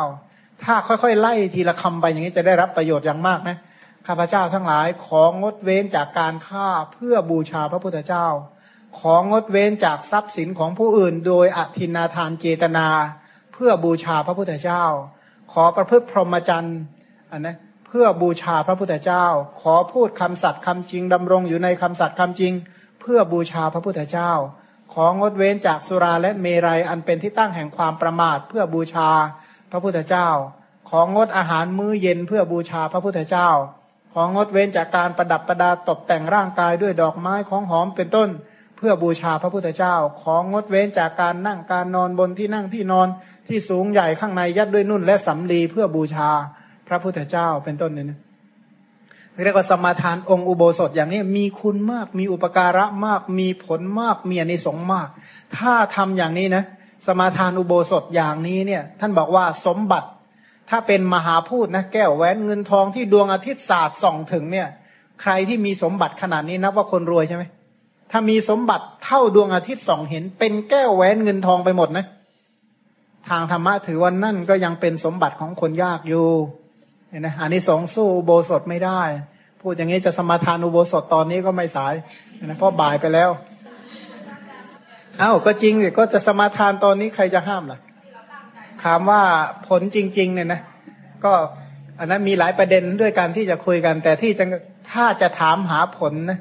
ถ้าค่อยๆ ไล่ทีละคำไปอย่างนี้จะได้รับประโยชน์อย่างมากนะ ข้าพเจ้าทั้งหลายของดเว้นจากการฆ่าเพื่อบูชาพระพุทธเจ้า ของดเว้นจากทรัพย์สินของผู้อื่น โดยอธินาทานเจตนา เพื่อบูชาพระพุทธเจ้า ขอประพฤติพรหมจรรย์อันนะเพื่อบูชาพระพุทธเจ้า ขอพูดคำสัตย์คำจริงดำรงอยู่ในคำสัตย์คำจริง เพื่อบูชาพระพุทธเจ้า ของดเว้นจากสุราและเมรัยอันเป็นที่ตั้งแห่งความประมาทเพื่อบูชาพระพุทธเจ้า ของงดอาหารมื้อเย็นเพื่อบูชาพระพุทธเจ้า ของงดเว้นจากการประดับประดาตกแต่งร่างกายด้วยดอกไม้ของหอมเป็นต้น เพื่อบูชาพระพุทธเจ้า ของงดเว้นจากการนั่งการนอนบนที่นั่งที่นอนที่สูงใหญ่ข้างในยัดด้วยนุ่นและสำลีเพื่อบูชาพระพุทธเจ้าเป็นต้นเนี่ยนะเรียกว่าสมาทานองค์อุโบสถอย่างนี้มีคุณมาก มีอุปการะมาก มีผลมากมีอนิสงส์มาก ถ้าทำอย่างนี้นะ สมาทานอุโบสถอย่างนี้เนี่ย ท่านบอกว่าสมบัติ ถ้าเป็นมหาพูดนะแก้วแหวนเงินทองที่ดวงอาทิตย์ศาสตร์ส่องถึงเนี่ย ใครที่มีสมบัติขนาดนี้นับว่าคนรวยใช่ไหมถ้ามีสมบัติเท่าดวงอาทิตย์ส่องเห็น เป็นแก้วแหวนเงินทองไปหมดนะทางธรรมะถือว่านั่นก็ยังเป็นสมบัติของคนยากอยู่เห็นไหมอันนี้สองสู้โบสถไม่ได้ พูดอย่างนี้จะสมาทานอุโบสถตอนนี้ก็ไม่สายนะเพราะบ่ายไปแล้ว เอ้าก็จริงสิก็จะสมาทานตอนนี้ใครจะห้ามล่ะ ถามว่าผลจริง ๆ เนี่ยนะ ก็อันนั้นมีหลายประเด็นด้วยการที่จะคุยกัน แต่ที่จะถ้าจะถามหาผลนะ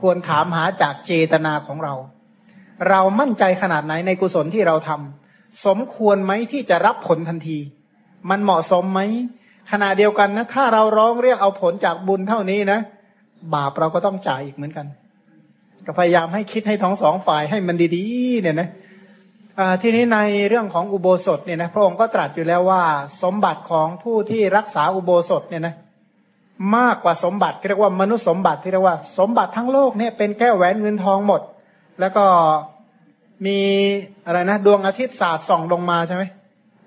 ควรถามหาจากเจตนาของเรา เรามั่นใจขนาดไหนในกุศลที่เราทำสมควรไหมที่จะรับผลทันที มันเหมาะสมไหมขณะเดียวกันนะถ้าเราร้องเรียกเอาผลจากบุญเท่านี้นะบาปเราก็ต้องจ่ายอีกเหมือนกัน ก็พยายามให้คิดให้ทั้งสองฝ่ายให้มันดีๆ เนี่ยนะ ทีนี้ในเรื่องของอุโบสถเนี่ยนะพระองค์ก็ตรัสอยู่แล้วว่า สมบัติของผู้ที่รักษาอุโบสถเนี่ยนะมากกว่าสมบัติเรียกว่ามนุษย์สมบัติที่เรียกว่าสมบัติทั้งโลกเนี่ยเป็นแก้วแหวนเงินทองหมด แล้วก็มีอะไรนะดวงอาทิตย์สาดส่องลงมาใช่ไหม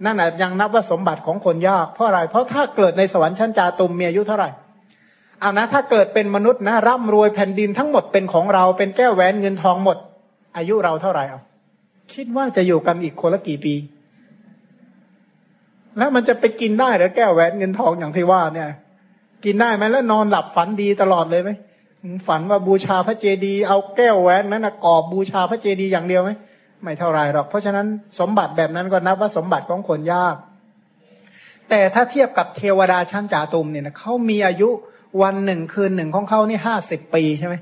นั่นแหะยังนับว่าสมบัติของคนยากเพราะอะไร เพราะถ้าเกิดในสวรรค์ชั้นจาตุมมีอายุเท่าไหร่เอานะถ้าเกิดเป็นมนุษย์นะร่ำรวยแผ่นดินทั้งหมดเป็นของเราเป็นแก้วแหวนเงินทองหมด อายุเราเท่าไหร่เอา คิดว่าจะอยู่กันอีกคนละกี่ปี แล้วมันจะไปกินได้หรือแก้วแหวนเงินทองอย่างที่ว่าเนี่ย กินได้ไหมแล้วนอนหลับฝันดีตลอดเลยไหมฝันว่าบูชาพระเจดีย์เอาแก้วแหวนนั้นนะกอบบูชาพระเจดีย์อย่างเดียวไหมไม่เท่าไรหรอก เพราะฉะนั้นสมบัติแบบนั้นก็นับว่าสมบัติของคนยาก แต่ถ้าเทียบกับเทวดาชั้นจ่าตุมเนี่ยนะเขามีอายุวันหนึ่งคืนหนึ่งของเขานี่ห้าสิบปีใช่ไหม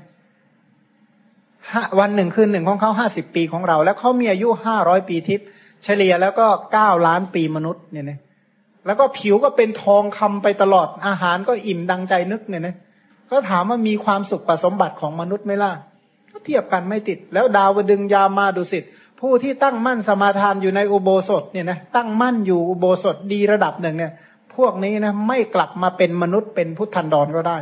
วันหนึ่งคืนหนึ่งของเขาห้าสิบปีของเรา แล้วเขามีอายุห้าร้อยปีทิพย์เฉลี่ยแล้วก็เก้าล้านปีมนุษย์เนี่ยนะแล้วก็ผิวก็เป็นทองคำไปตลอดอาหารก็อิ่มดังใจนึกเนี่ยนะก็ถามว่ามีความสุขประสมบัติของมนุษย์ไหมล่ะก็เทียบกันไม่ติด แล้วดาวดึงยามาดุสิตผู้ที่ตั้งมั่นสมาทานอยู่ในอุโบสถเนี่ยนะตั้งมั่นอยู่อุโบสถดีระดับหนึ่งเนี่ย พวกนี้นะไม่กลับมาเป็นมนุษย์เป็นพุทธันดรก็ได้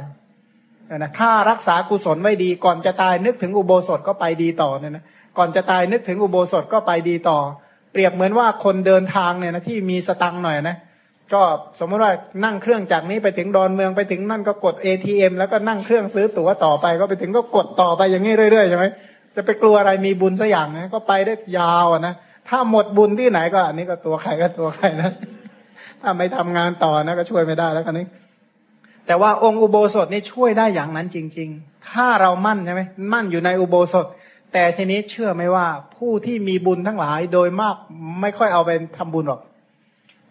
นะถ้ารักษากุศลไว้ดี ก่อนจะตายนึกถึงอุโบสถก็ไปดีต่อเนี่ยนะก่อนจะตายนึกถึงอุโบสถก็ไปดีต่อ เปรียบเหมือนว่าคนเดินทางเนี่ยนะที่มีสตังหน่อยนะก็สมมติว่านั่งเครื่องจากนี้ไปถึงดอนเมืองไปถึงนั่นก็กด ATM แล้วก็นั่งเครื่องซื้อตั๋วต่อไป ก็ไปถึงก็กดต่อไปอย่างนี้เรื่อยๆใช่ไหมจะไปกลัวอะไรมีบุญสักอย่างนะก็ไปได้ยาวนะถ้าหมดบุญที่ไหนก็อันนี้ก็ตัวใครก็ตัวใครนะถ้าไม่ทำงานต่อนะก็ช่วยไม่ได้แล้วกันนี้ แต่ว่าองค์อุโบสถนี่ช่วยได้อย่างนั้นจริง ๆ ถ้าเรามั่นใช่ไหมมั่นอยู่ในอุโบสถ แต่ทีนี้เชื่อไหมว่า ผู้ที่มีบุญทั้งหลายโดยมากไม่ค่อยเอาไปทำบุญหรอก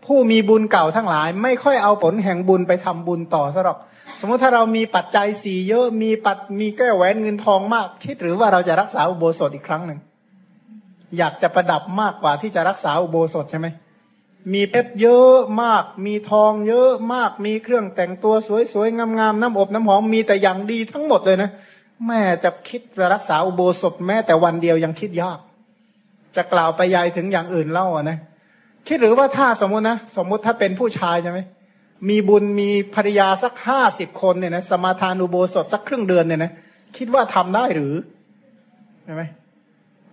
ผู้มีบุญเก่าทั้งหลาย ไม่ค่อยเอาผลแห่งบุญไปทำบุญต่อซะหรอก สมมติถ้าเรามีปัจจัยสี่เยอะมีปัดมีแก้วแหวนเงินทองมาก คิดหรือว่าเราจะรักษาอุโบสถอีกครั้งหนึ่งอยากจะประดับมากกว่าที่จะรักษาอุโบสถใช่ไหม มีเพชรเยอะมาก มีทองเยอะมาก มีเครื่องแต่งตัวสวยๆงามๆน้ำอบน้ำหอมมีแต่อย่างดีทั้งหมดเลยนะแม่จะคิดรักษาอุโบสถแม้แต่วันเดียวยังคิดยาก จะกล่าวไปยายถึงอย่างอื่นเล่าอะนะคิดหรือว่าถ้าสมมตินะสมมติถ้าเป็นผู้ชายใช่ไหมมีบุญมีภรรยาสักห้าสิบคนเนี่ยนะสมาทานอุโบสถสักครึ่งเดือนเนี่ยนะคิดว่าทำได้หรือใช่ไหม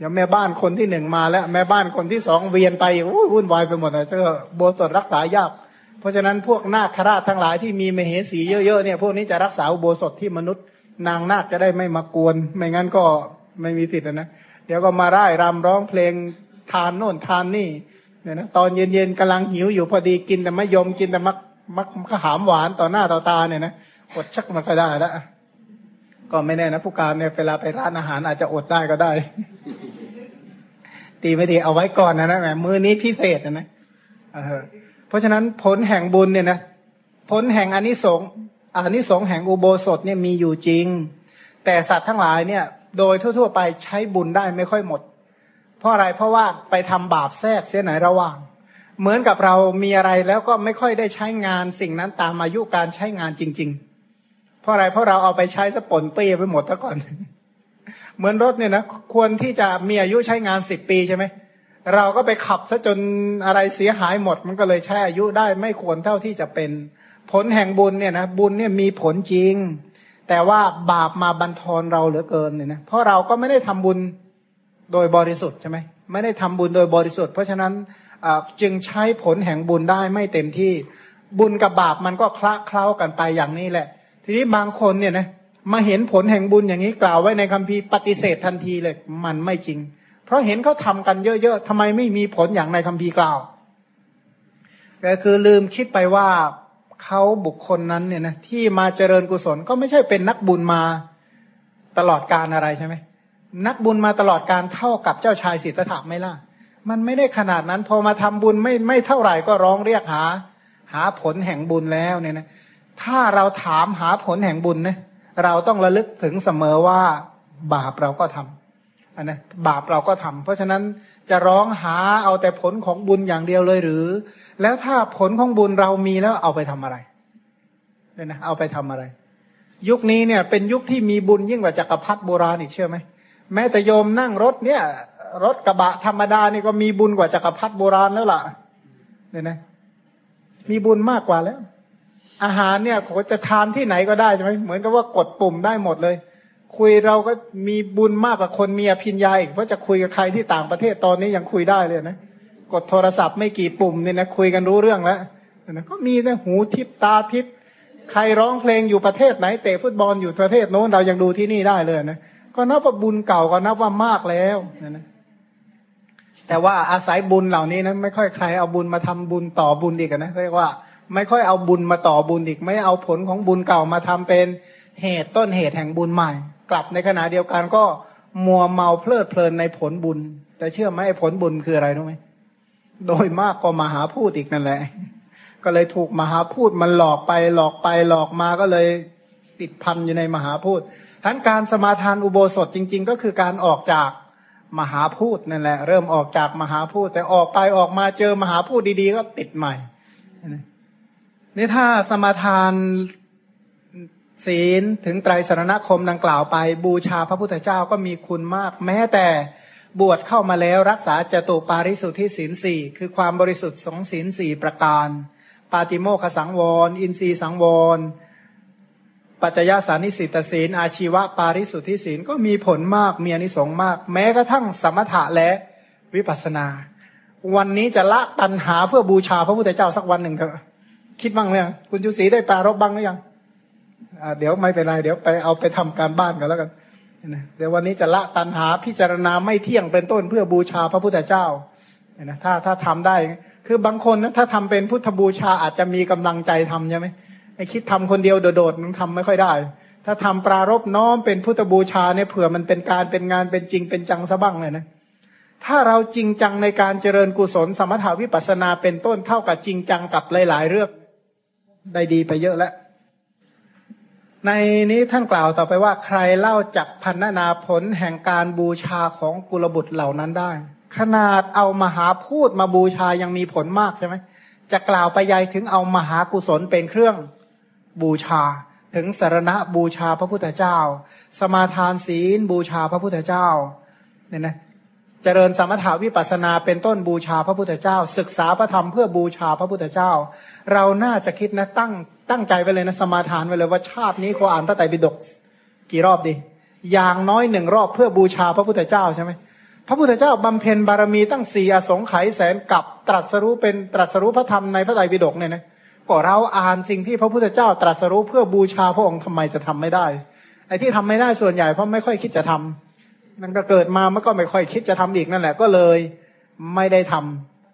ดี๋ยวแม่บ้านคนที่หนึ่งมาแล้ว แม่บ้านคนที่สองเวียนไปวุ่นวายไปหมดเลยเจ้าโบสถรักษายาก เพราะฉะนั้นพวกนาคราชทั้งหลายที่มีมเหสีเยอะๆเนี่ยพวกนี้จะรักษาโบสถที่มนุษย์ นางนาคจะได้ไม่มากวน ไม่งั้นก็ไม่มีสิทธิ์นะเดี๋ยวก็มาร่ายรำร้องเพลงทานโน่นทานนี่เนี่ยนะตอนเย็นๆกำลังหิวอยู่พอดีกินแต่มะยมกินแต่มักมักข้าหามหวานต่อหน้าต่อตาเนี่ยนะอดชักมาก็ได้ล้วก็ไม่แน่นะผู้การเนี่ยเวลาไปร้านอาหารอาจจะอดได้ก็ได้ ตีไม่ดีเอาไว้ก่อนนะนะแหมมือนี้พิเศษนะนะเพราะฉะนั้นผลแห่งบุญเนี่ยนะผลแห่งอนิสงส์อนิสงส์แห่งอุโบสถเนี่ยมีอยู่จริง แต่สัตว์ทั้งหลายเนี่ย โดยทั่ว ๆ ไปใช้บุญได้ไม่ค่อยหมด เพราะอะไรเพราะว่าไปทำบาปแทรกเสียไหนระหว่าง เหมือนกับเรามีอะไรแล้วก็ไม่ค่อยได้ใช้งานสิ่งนั้นตามอายุการใช้งานจริง ๆ เพราะอะไรเพราะเราเอาไปใช้สปนเปี้ยไปหมดซะก่อน เหมือนรถเนี่ยนะควรที่จะมีอายุใช้งานสิบปีใช่ไหมเราก็ไปขับซะจนอะไรเสียหายหมด มันก็เลยใช้อายุได้ไม่ควรเท่าที่จะเป็นผลแห่งบุญเนี่ยนะบุญเนี่ยมีผลจริง แต่ว่าบาปมาบันทอนเราเหลือเกินเนี่ยนะเพราะเราก็ไม่ได้ทำบุญโดยบริสุทธิ์ใช่ไหมไม่ได้ทำบุญโดยบริสุทธิ์ เพราะฉะนั้นจึงใช้ผลแห่งบุญได้ไม่เต็มที่บุญกับบาปมันก็คละเคล้ากันไปอย่างนี้แหละ ทีนี้บางคนเนี่ยนะ มาเห็นผลแห่งบุญอย่างนี้กล่าวไว้ในคัมภีร์ปฏิเสธทันทีเลย มันไม่จริง เพราะเห็นเขาทากันเยอะๆทำไมไม่มีผลอย่างในคัมภีร์กล่าวก็คือลืมคิดไปว่าเขาบุคคลนั้นเนี่ยนะที่มาเจริญกุศลก็ไม่ใช่เป็นนักบุญมาตลอดการอะไรใช่ไหมนักบุญมาตลอดการเท่ากับเจ้าชายสิทธัตถะไม่ล่ะ มันไม่ได้ขนาดนั้น พอมาทำบุญไม่ไม่เท่าไหร่ก็ร้องเรียกหา หาผลแห่งบุญแล้วเนี่ยนะถ้าเราถามหาผลแห่งบุญนะ เราต้องระลึกถึงเสมอว่าบาปเราก็ทำอันนะบาปเราก็ทำเพราะฉะนั้นจะร้องหาเอาแต่ผลของบุญอย่างเดียวเลยหรือ แล้วถ้าผลของบุญเรามีแล้วเอาไปทำอะไรเนี่ยนะเอาไปทำอะไร ยุคนี้เนี่ย เป็นยุคที่มีบุญยิ่งกว่าจักรพรรดิโบราณอีกเชื่อไหมแม้แต่โยมนั่งรถเนี่ย รถกระบะธรรมดานี่ก็มีบุญกว่าจักรพรรดิโบราณแล้วล่ะเนี่ยนะมีบุญมากกว่าแล้ว อาหารเนี่ยจะทานที่ไหนก็ได้ใช่ไหมเหมือนกับว่ากดปุ่มได้หมดเลย คุยเราก็มีบุญมากกว่าคนมีอภิญญาอีกเพราะจะคุยกับใครที่ต่างประเทศตอนนี้ยังคุยได้เลยนะกดโทรศัพท์ไม่กี่ปุ่มเนี่ยนะคุยกันรู้เรื่องแล้วนะก็มีแต่หูทิพตาทิพใครร้องเพลงอยู่ประเทศไหนเตะฟุตบอลอยู่ประเทศโน้นเรายังดูที่นี่ได้เลยนะก็นับว่าบุญเก่าก็นับว่ามากแล้วนะแต่ว่าอาศัยบุญเหล่านี้นะไม่ค่อยใครเอาบุญมาทำบุญต่อบุญอีกนะเรียกว่า ไม่ค่อยเอาบุญมาต่อบุญอีก ไม่เอาผลของบุญเก่ามาทำเป็นเหตุต้นเหตุแห่งบุญใหม่ กลับในขณะเดียวกันก็มัวเมาเพลิดเพลินในผลบุญ แต่เชื่อไหมผลบุญคืออะไรรู้ไหมโดยมากก็มาหาพูดอีกนั่นแหละ ก็เลยถูกมหาพูดมันหลอกไปหลอกไปหลอกมาก็เลยติดพันอยู่ในมหาพูดทั้นการสมาทานอุโบสถจริง ๆ ก็คือการออกจากมหาพูดนั่นแหละ เริ่มออกจากมหาพูดแต่ออกไปออกมาเจอมหาพูดดีๆ ก็ติดใหม่ นี่ถ้าสมาทานศีลถึงไตรสรณคมดังกล่าวไป บูชาพระพุทธเจ้าก็มีคุณมาก แม้แต่บวชเข้ามาแล้วรักษาจตุปาริสุทธิศีลสี่คือความบริสุทธิ์สองศีลสี่ประการ ปาติโมขสังวร อินทรีสังวร ปัจจยสานิสิตศีล อาชีวะปาริสุทธิศีลก็มีผลมากมีอนิสงส์มาก แม้กระทั่งสมถะและวิปัสสนา วันนี้จะละตัณหาเพื่อบูชาพระพุทธเจ้าสักวันหนึ่งเถอะ คิดบ้างเลยคุณจุศีได้ปรารบบ้างหรือยังเดี๋ยวไม่เป็นไรเดี๋ยวไปเอาไปทำการบ้านกันแล้วกันเดี๋ยววันนี้จะละตันหาพิจารณาไม่เที่ยงเป็นต้นเพื่อบูชาพระพุทธเจ้านะถ้าถ้าทำได้ คือบางคนนะถ้าทำเป็นพุทธบูชาอาจจะมีกำลังใจทำใช่ไหมไอคิดทำคนเดียวโดดๆมันทำไม่ค่อยได้ ถ้าทำปรารบน้อมเป็นพุทธบูชาเนี่ยเผื่อมันเป็นการเป็นงานเป็นจริงเป็นจังซะบ้างเลยนะถ้าเราจริงจังในการเจริญกุศลสมถาวิปัสนาเป็นต้นเท่ากับจริงจังกับหลาย ๆ เรื่อง ได้ดีไปเยอะแล้ว ในนี้ท่านกล่าวต่อไปว่าใครเล่าจักพันนาผลแห่งการบูชาของกุลบุตรเหล่านั้นได้ ขนาดเอามหาพูดมาบูชายังมีผลมากใช่ไหมจะกล่าวไปยายถึงเอามหากุศลเป็นเครื่องบูชา ถึงสารณะบูชาพระพุทธเจ้า สมาทานศีลบูชาพระพุทธเจ้าเนี่ยนะ เจริญสมถาวิปัสนาเป็นต้นบูชาพระพุทธเจ้า ศึกษาพระธรรมเพื่อบูชาพระพุทธเจ้า เราน่าจะคิดนะตั้งตั้งใจไปเลยนะสมาทานไว้เลยว่าชาตินี้ขออ่านพระไตรปิฎกกี่รอบดี อย่างน้อยหนึ่งรอบเพื่อบูชาพระพุทธเจ้าใช่ไหมพระพุทธเจ้าบำเพ็ญบารมีตั้งสี่อสงไขยแสนกับตรัสรู้เป็นตรัสรู้พระธรรมในพระไตรปิฎกเนี่ยนะก็เราอ่านสิ่งที่พระพุทธเจ้าตรัสรู้เพื่อบูชาพระองค์ทำไมจะทำไม่ได้ไอ้ที่ทำไม่ได้ส่วนใหญ่เพราะไม่ค่อยคิดจะทำ มันก็เกิดมามันก็ไม่ค่อยคิดจะทำอีกนั่นแหละ ก็เลยไม่ได้ท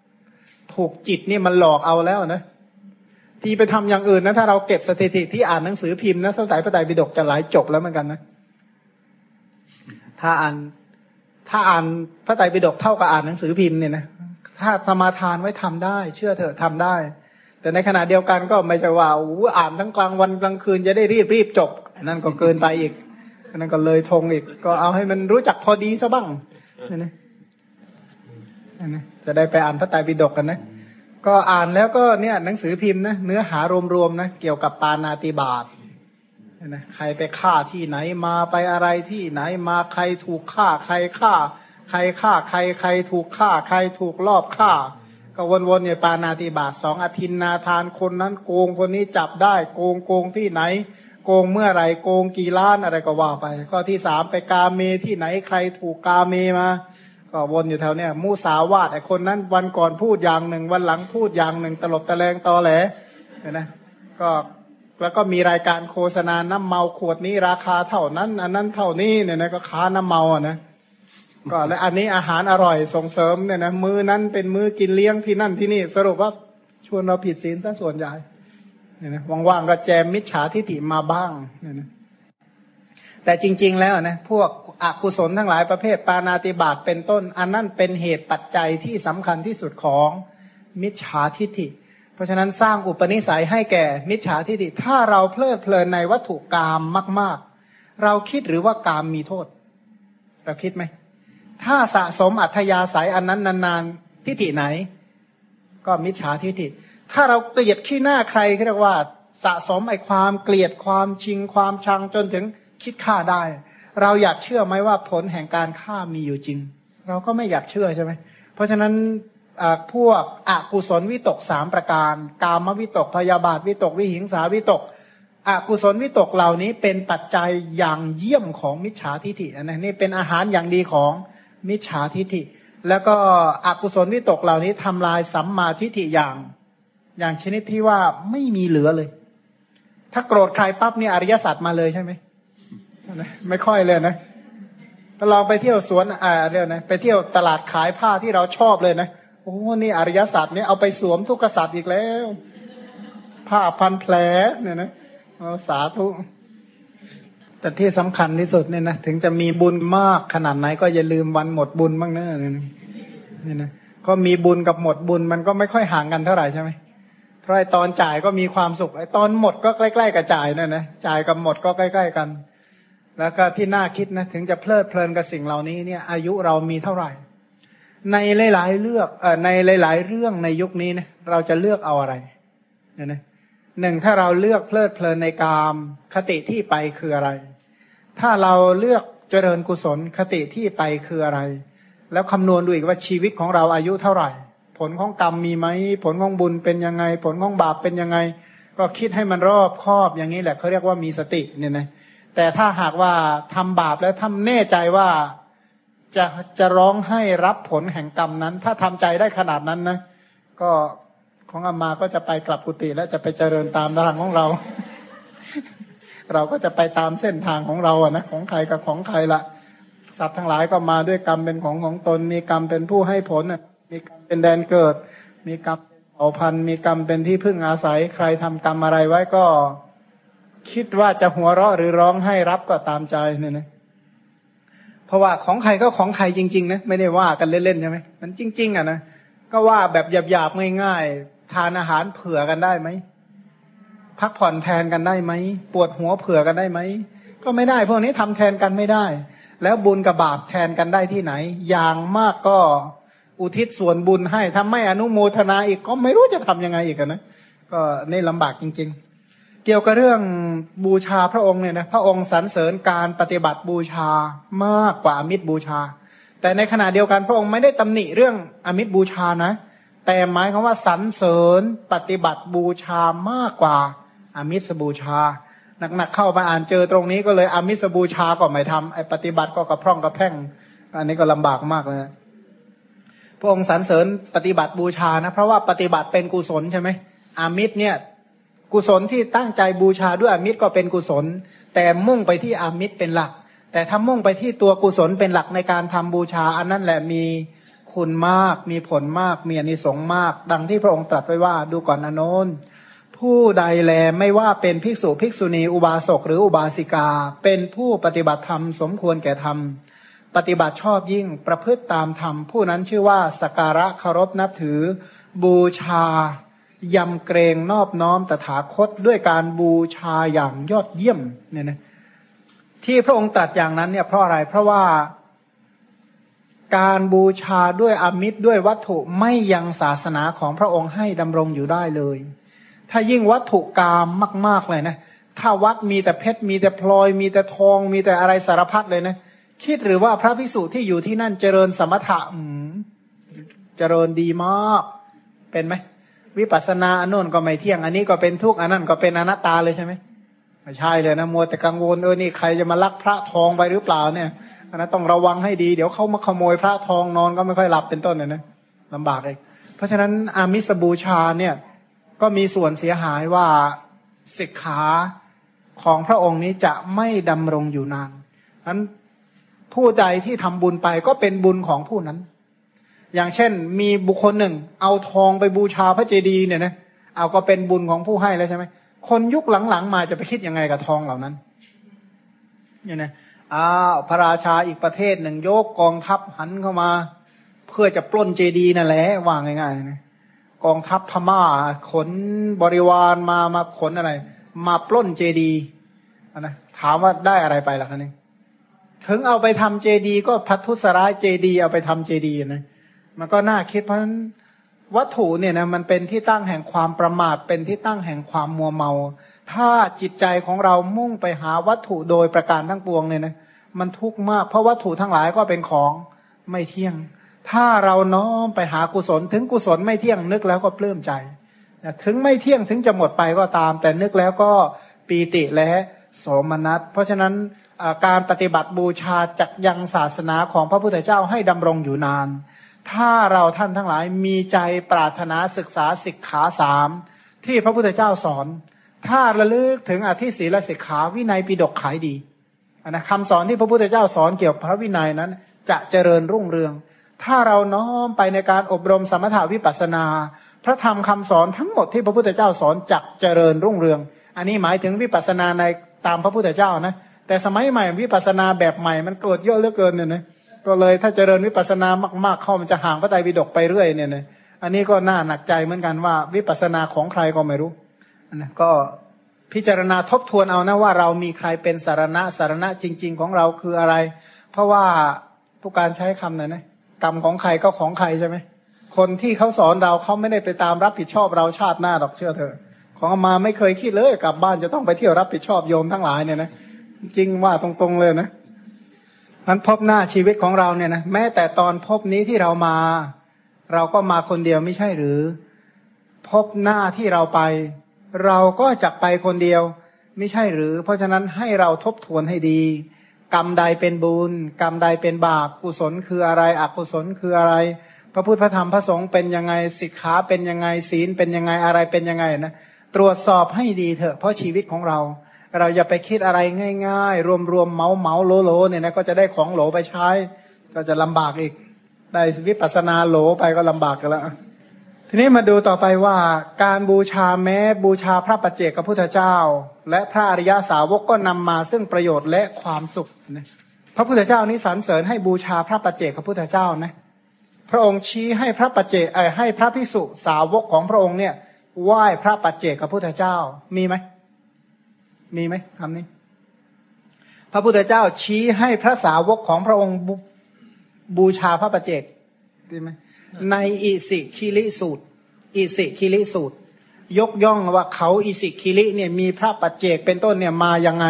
ำถูกจิตนี่มันหลอกเอาแล้วนะที่ไปทำอย่างอื่นนะถ้าเราเก็บสถิติที่อ่านหนังสือพิมพ์นะสไตล์พระไตรปิฎกจะหลายจบแล้วเหมือนกันนะถ้าอ่านถ้าอ่านพระไตรปิฎกเท่ากับอ่านหนังสือพิมพ์เนี่ยนะถ้าสมาทานไว้ทำได้ เชื่อเถอะทำได้ แต่ในขณะเดียวกันก็ไม่ใช่ว่าอู้อ่านทั้งกลางวันกลางคืนจะได้รีบรีบจบ นั่นก็เกินไปอีก นั่นก็เลยทงอีก ก็เอาให้มันรู้จักพอดีซะบ้างนี่นะนะจะได้ไปอ่านพระไตรปิฎกกันนะ ก็อ่านแล้วก็เนี่ยหนังสือพิมพ์นะเนื้อหารวมๆนะเกี่ยวกับปานาติบาตนะใครไปฆ่าที่ไหนมาไปอะไรที่ไหนมาใครถูกฆ่า ใครฆ่า ใครฆ่า ใครใครถูกฆ่า ใครถูกลอบฆ่า ก็วนๆเนี่ยปานาติบาตสองอธินนาทานคนนั้นโกงคนนี้จับได้ โกงโกงที่ไหน โกงเมื่อไรโกงกี่ล้านอะไรก็ว่าไป ข้อที่สามไปกาเมที่ไหนใครถูกกาเมมา ก็วนอยู่แถวเนี้ยมูสาวาดไอคนนั้นวันก่อนพูดอย่างหนึ่ง วันหลังพูดอย่างหนึ่ง ตลบตะแลงตอแหลเห็นไหมก็แล้วก็มีรายการโฆษณาน้ำเมาขวดนี้ราคาเท่านั้น อันนั้นเท่านี้เนี่ยนะก็ค้าน้ำเมาอะนะก็และอันนี้อาหารอร่อยส่งเสริมเนี่ยนะมือนั้นเป็นมือกินเลี้ยงที่นั่นที่นี่ สรุปว่าชวนเราผิดศีลซะส่วนใหญ่ เนี่ยนะว่างๆก็แจมมิจฉาทิฏฐิมาบ้างเนี่ยนะแต่จริง ๆ แล้วนะพวกอกุศลทั้งหลายประเภทปานาติบาตเป็นต้น อันนั้นเป็นเหตุปัจจัยที่สำคัญที่สุดของมิจฉาทิฏฐิ เพราะฉะนั้นสร้างอุปนิสัยให้แก่มิจฉาทิฏฐิ ถ้าเราเพลิดเพลินในวัตถุกรรมมาก ๆ เราคิดหรือว่ากรรมมีโทษ เราคิดไหม ถ้าสะสมอัธยาศัยอันนั้นนานๆทิฏฐิไหน ก็มิจฉาทิฏฐิ ถ้าเราเกลียดขี้หน้าใครเรียกว่า สะสมไอความเกลียดความชิงความชังจนถึงคิดฆ่าได้ เราอยากเชื่อไหมว่าผลแห่งการฆ่ามีอยู่จริง เราก็ไม่อยากเชื่อใช่ไหมเพราะฉะนั้นพวกอกุศลวิตกสามประการ กามวิตกพยาบาทวิตกวิหิงสาวิตกอกุศลวิตกเหล่านี้เป็นปัจจัยอย่างเยี่ยมของมิจฉาทิฐิอันนี้เป็นอาหารอย่างดีของมิจฉาทิฐิ แล้วก็อกุศลวิตกเหล่านี้ทำลายสัมมาทิฐิอย่าง อย่างชนิดที่ว่าไม่มีเหลือเลย ถ้าโกรธใครปั๊บนี่อริยสัจมาเลยใช่ไหมไม่ค่อยเลยนะลองไปเที่ยวสวนอ่าเรียกนะไปเที่ยวตลาดขายผ้าที่เราชอบเลยนะโอ้นี่อริยสัจนี่เอาไปสวมทุกษัตร์อีกแล้ว ผ้าพันแผลเนี่ยนะสาธุแต่ที่สำคัญที่สุดเนี่ยนะถึงจะมีบุญมากขนาดไหนก็อย่าลืมวันหมดบุญบ้างเนอะนี่นะก็มีบุญกับหมดบุญมันก็ไม่ค่อยห่างกันเท่าไหร่ใช่ไหม เพราะไอ้ตอนจ่ายก็มีความสุขไอ้ตอนหมดก็ใกล้ๆกับจ่ายนั่นนะจ่ายกับหมดก็ใกล้ ๆกัน แล้วก็ที่น่าคิดนะถึงจะเพลิดเพลินกับสิ่งเหล่านี้เนี่ย อายุเรามีเท่าไหร่ ในหลายๆเลือกเอ่อในหลาย ๆ เรื่องในยุคนี้นะเราจะเลือกเอาอะไรเนี่ยนะหนึ่งถ้าเราเลือกเพลิดเพลินในกามคติที่ไปคืออะไร ถ้าเราเลือกเจริญกุศลคติที่ไปคืออะไร แล้วคำนวณดูอีกว่าชีวิตของเราอายุเท่าไหร่ ผลของกรรมมีไหม ผลของบุญเป็นยังไง ผลของบาปเป็นยังไง ก็คิดให้มันรอบคอบอย่างนี้แหละเขาเรียกว่ามีสติเนี่ยนะแต่ถ้าหากว่าทำบาปแล้วทำแน่ใจว่าจะจะร้องให้รับผลแห่งกรรมนั้น ถ้าทำใจได้ขนาดนั้นนะ ก็ของอามาก็จะไปกลับกุฏิและจะไปเจริญตามทางของเรา เราก็จะไปตามเส้นทางของเราอะนะของใครกับของใครละสัตว์ทั้งหลายก็มาด้วยกรรมเป็นของของตนมีกรรมเป็นผู้ให้ผล มีกรรมเป็นแดนเกิด มีกรรมเผ่าพันธุ์มีกรรมเป็นที่พึ่งอาศัย ใครทำกรรมอะไรไว้ก็ คิดว่าจะหัวเราะหรือร้องให้รับก็ตามใจเนี่ยนะเพราะว่าของใครก็ของใครจริงๆนะไม่ได้ว่ากันเล่นๆใช่ไหมมันจริง ๆ อะนะก็ว่าแบบหยาบๆง่ายๆทานอาหารเผื่อกันได้ไหมพักผ่อนแทนกันได้ไหมปวดหัวเผื่อกันได้ไหมก็ไม่ได้ พวกนี้ทำแทนกันไม่ได้ แล้วบุญกับบาปแทนกันได้ที่ไหน อย่างมากก็ อุทิศส่วนบุญให้ทำไม่อนุโมทนาอีกก็ไม่รู้จะทํำยังไงอีกนะก็นี่ลำบากจริง ๆ เกี่ยวกับเรื่องบูชาพระองค์เนี่ยนะพระองค์สรรเสริญการปฏิบัติบูชามากกว่าอมิตรบูชา แต่ในขณะเดียวกันพระองค์ไม่ได้ตำหนิเรื่องอมิตรบูชานะ แต่หมายความว่าสรรเสริญปฏิบัติบูชามากกว่าอมิสบูชาหนักๆเข้ามาอ่านเจอตรงนี้ก็เลยอมิสบูชาก็ไม่ทำไอ้ปฏิบัติก็กระพร่องกระแพ่ง อันนี้ก็ลำบากมากเลย พระองค์สรรเสริญปฏิบัติบูชานะ เพราะว่าปฏิบัติเป็นกุศลใช่ไหมอามิตรเนี่ยกุศลที่ตั้งใจบูชาด้วยอามิตรก็เป็นกุศล แต่มุ่งไปที่อามิตรเป็นหลัก แต่ถ้ามุ่งไปที่ตัวกุศลเป็นหลักในการทำบูชา อันนั้นแหละมีคุณมาก มีผลมาก มีอนิสงส์มาก ดังที่พระองค์ตรัสไว้ว่าดูก่อนอนุนผู้ใดแลไม่ว่าเป็นภิกษุภิกษุณีอุบาสกหรืออุบาสิกา เป็นผู้ปฏิบัติธรรมสมควรแก่ธรรม ปฏิบัติชอบยิ่งประพฤติตามธรรม ผู้นั้นชื่อว่าสการะเคารพนับถือ บูชายำเกรงนอบน้อมตถาคตด้วยการบูชาอย่างยอดเยี่ยมเนี่ยนะที่พระองค์ตรัสอย่างนั้นเนี่ยเพราะอะไรเพราะว่าการบูชาด้วยอมิตรด้วยวัตถุไม่ยังศาสนาของพระองค์ให้ดำรงอยู่ได้เลย ถ้ายิ่งวัตถุกรรมมาก ๆเลยนะ ถ้าวัดมีแต่เพชรมีแต่พลอย มีแต่ทอง มีแต่อะไรสารพัดเลยนะ คิดหรือว่าพระพิสุที่อยู่ที่นั่นเจริญสมถะอืมเจริญดีมากเป็นไหมวิปัสสนาอันนู้นก็ไม่เที่ยง อันนี้ก็เป็นทุกข์อันนั้นก็เป็นอนัตตาเลยใช่ไหมไม่ใช่เลยนะมัวแต่กังวลเออนี่ใครจะมาลักพระทองไปหรือเปล่าเนี่ยอันนั้นต้องระวังให้ดี เดี๋ยวเขามาขโมยพระทองนอนก็ไม่ค่อยหลับเป็นต้นเลยนะลำบากเองเพราะฉะนั้นอามิสบูชาเนี่ยก็มีส่วนเสียหายว่าศิกขาของพระองค์นี้จะไม่ดำรงอยู่นานนั้น ผู้ใดที่ทำบุญไปก็เป็นบุญของผู้นั้น อย่างเช่น มีบุคคลหนึ่ง เอาทองไปบูชาพระเจดีย์เนี่ยนะเอาก็เป็นบุญของผู้ให้แล้วใช่ไหมคนยุคหลังๆมาจะไปคิดยังไงกับทองเหล่านั้นเนี่ยนะอ้าวพระราชาอีกประเทศหนึ่งยกกองทัพหันเข้ามา เพื่อจะปล้นเจดีย์นั่นแหละวางง่ายๆนะกองทัพพม่าขนบริวารมามาขนอะไร มาปล้นเจดีย์นะถามว่าได้อะไรไปล่ะคะนี่ ถึงเอาไปทำเจดีก็พัทุสร้ายเจดีเอาไปทำเจดีนะมันก็น่าคิดเพราะฉะนั้นวัตถุเนี่ยนะมันเป็นที่ตั้งแห่งความประมาทเป็นที่ตั้งแห่งความมัวเมา ถ้าจิตใจของเรามุ่งไปหาวัตถุโดยประการทั้งปวงเนี่ยนะมันทุกข์มาก เพราะวัตถุทั้งหลายก็เป็นของไม่เที่ยง ถ้าเราน้อมไปหากุศล ถึงกุศลไม่เที่ยงนึกแล้วก็ปลื้มใจถึงไม่เที่ยงถึงจะหมดไปก็ตาม แต่นึกแล้วก็ปีติและโสมนัส เพราะฉะนั้น การปฏิบัติบูชาจักยังศาสนาของพระพุทธเจ้าให้ดำรงอยู่นาน ถ้าเราท่านทั้งหลายมีใจปรารถนาศึกษาศิกขาสามที่พระพุทธเจ้าสอน ถ้าระลึกถึงอธิศีลสิกขาวินัยปิดกขายดีนะคำสอนที่พระพุทธเจ้าสอนเกี่ยวกับพระวินัยนั้น จะเจริญรุ่งเรือง ถ้าเราน้อมไปในการอบรมสมถาวิปัสนา พระธรรมคำสอนทั้งหมดที่พระพุทธเจ้าสอนจะเจริญรุ่งเรือง อันนี้หมายถึงวิปัสนาในตามพระพุทธเจ้านะ แต่สมัยใหม่วิปัสนาแบบใหม่มันเกิดเยอะเหลือเกินเนี่ยนะก็เลยถ้าเจริญวิปัสนามากๆเข้ามันจะห่างพระไตรปิฎกไปเรื่อยเนี่ยนะอันนี้ก็น่าหนักใจเหมือนกันว่า วิปัสนาของใครก็ไม่รู้นะก็พิจารณาทบทวนเอานะว่าเรามีใครเป็นสารณะสารณะจริง ๆ ของเราคืออะไร เพราะว่าผู้การใช้คำไหนนะกรรมของใครก็ของใครใช่ไหมคนที่เขาสอนเราเขาไม่ได้ไปตามรับผิดชอบเราชาติหน้าดอกเชื่อเถอะของมาไม่เคยคิดเลยกลับบ้านจะต้องไปเที่ยวรับผิดชอบโยมทั้งหลายเนี่ยนะ จริงว่าตรงๆเลยนะมันพบหน้าชีวิตของเราเนี่ยนะแม้แต่ตอนพบนี้ที่เรามา เราก็มาคนเดียวไม่ใช่หรือ พบหน้าที่เราไป เราก็จะไปคนเดียว ไม่ใช่หรือ เพราะฉะนั้นให้เราทบทวนให้ดี กรรมใดเป็นบุญ กรรมใดเป็นบาปกุศลคืออะไรอกุศลคืออะไร พระพุทธพระธรรมพระสงฆ์เป็นยังไงสิกขาเป็นยังไงศีลเป็นยังไงอะไรเป็นยังไงนะตรวจสอบให้ดีเถอะเพราะชีวิตของเรา เราอย่าไปคิดอะไรง่าย ๆ รวมๆเมาเมาโลโลเนี่ยนะก็จะได้ของโหลไปใช้ ก็จะลำบากอีก ได้วิปัสนาโหลไปก็ลำบากกันแล้วทีนี้มาดูต่อไปว่าการบูชาแม้บูชาพระปัจเจกพระพุทธเจ้า และพระอริยาสาวกก็นำมาซึ่งประโยชน์และความสุขนะพระพุทธเจ้านี้สรรเสริญให้บูชาพระปัจเจกพระพุทธเจ้านะพระองค์ชี้ให้พระปัจเจกให้พระภิกษุสาวกของพระองค์เนี่ยไหว้พระปัจเจกพุทธเจ้ามีไหม มีไหมคำนี้ พระพุทธเจ้าชี้ให้พระสาวกของพระองค์บูชาพระประเจกดีไหมในอิสิคิลิสูตร อิสิคิลิสูตร ยกย่องว่าเขาอิสิคิลิเนี่ยมีพระปัจเจกเป็นต้นเนี่ยมายังไง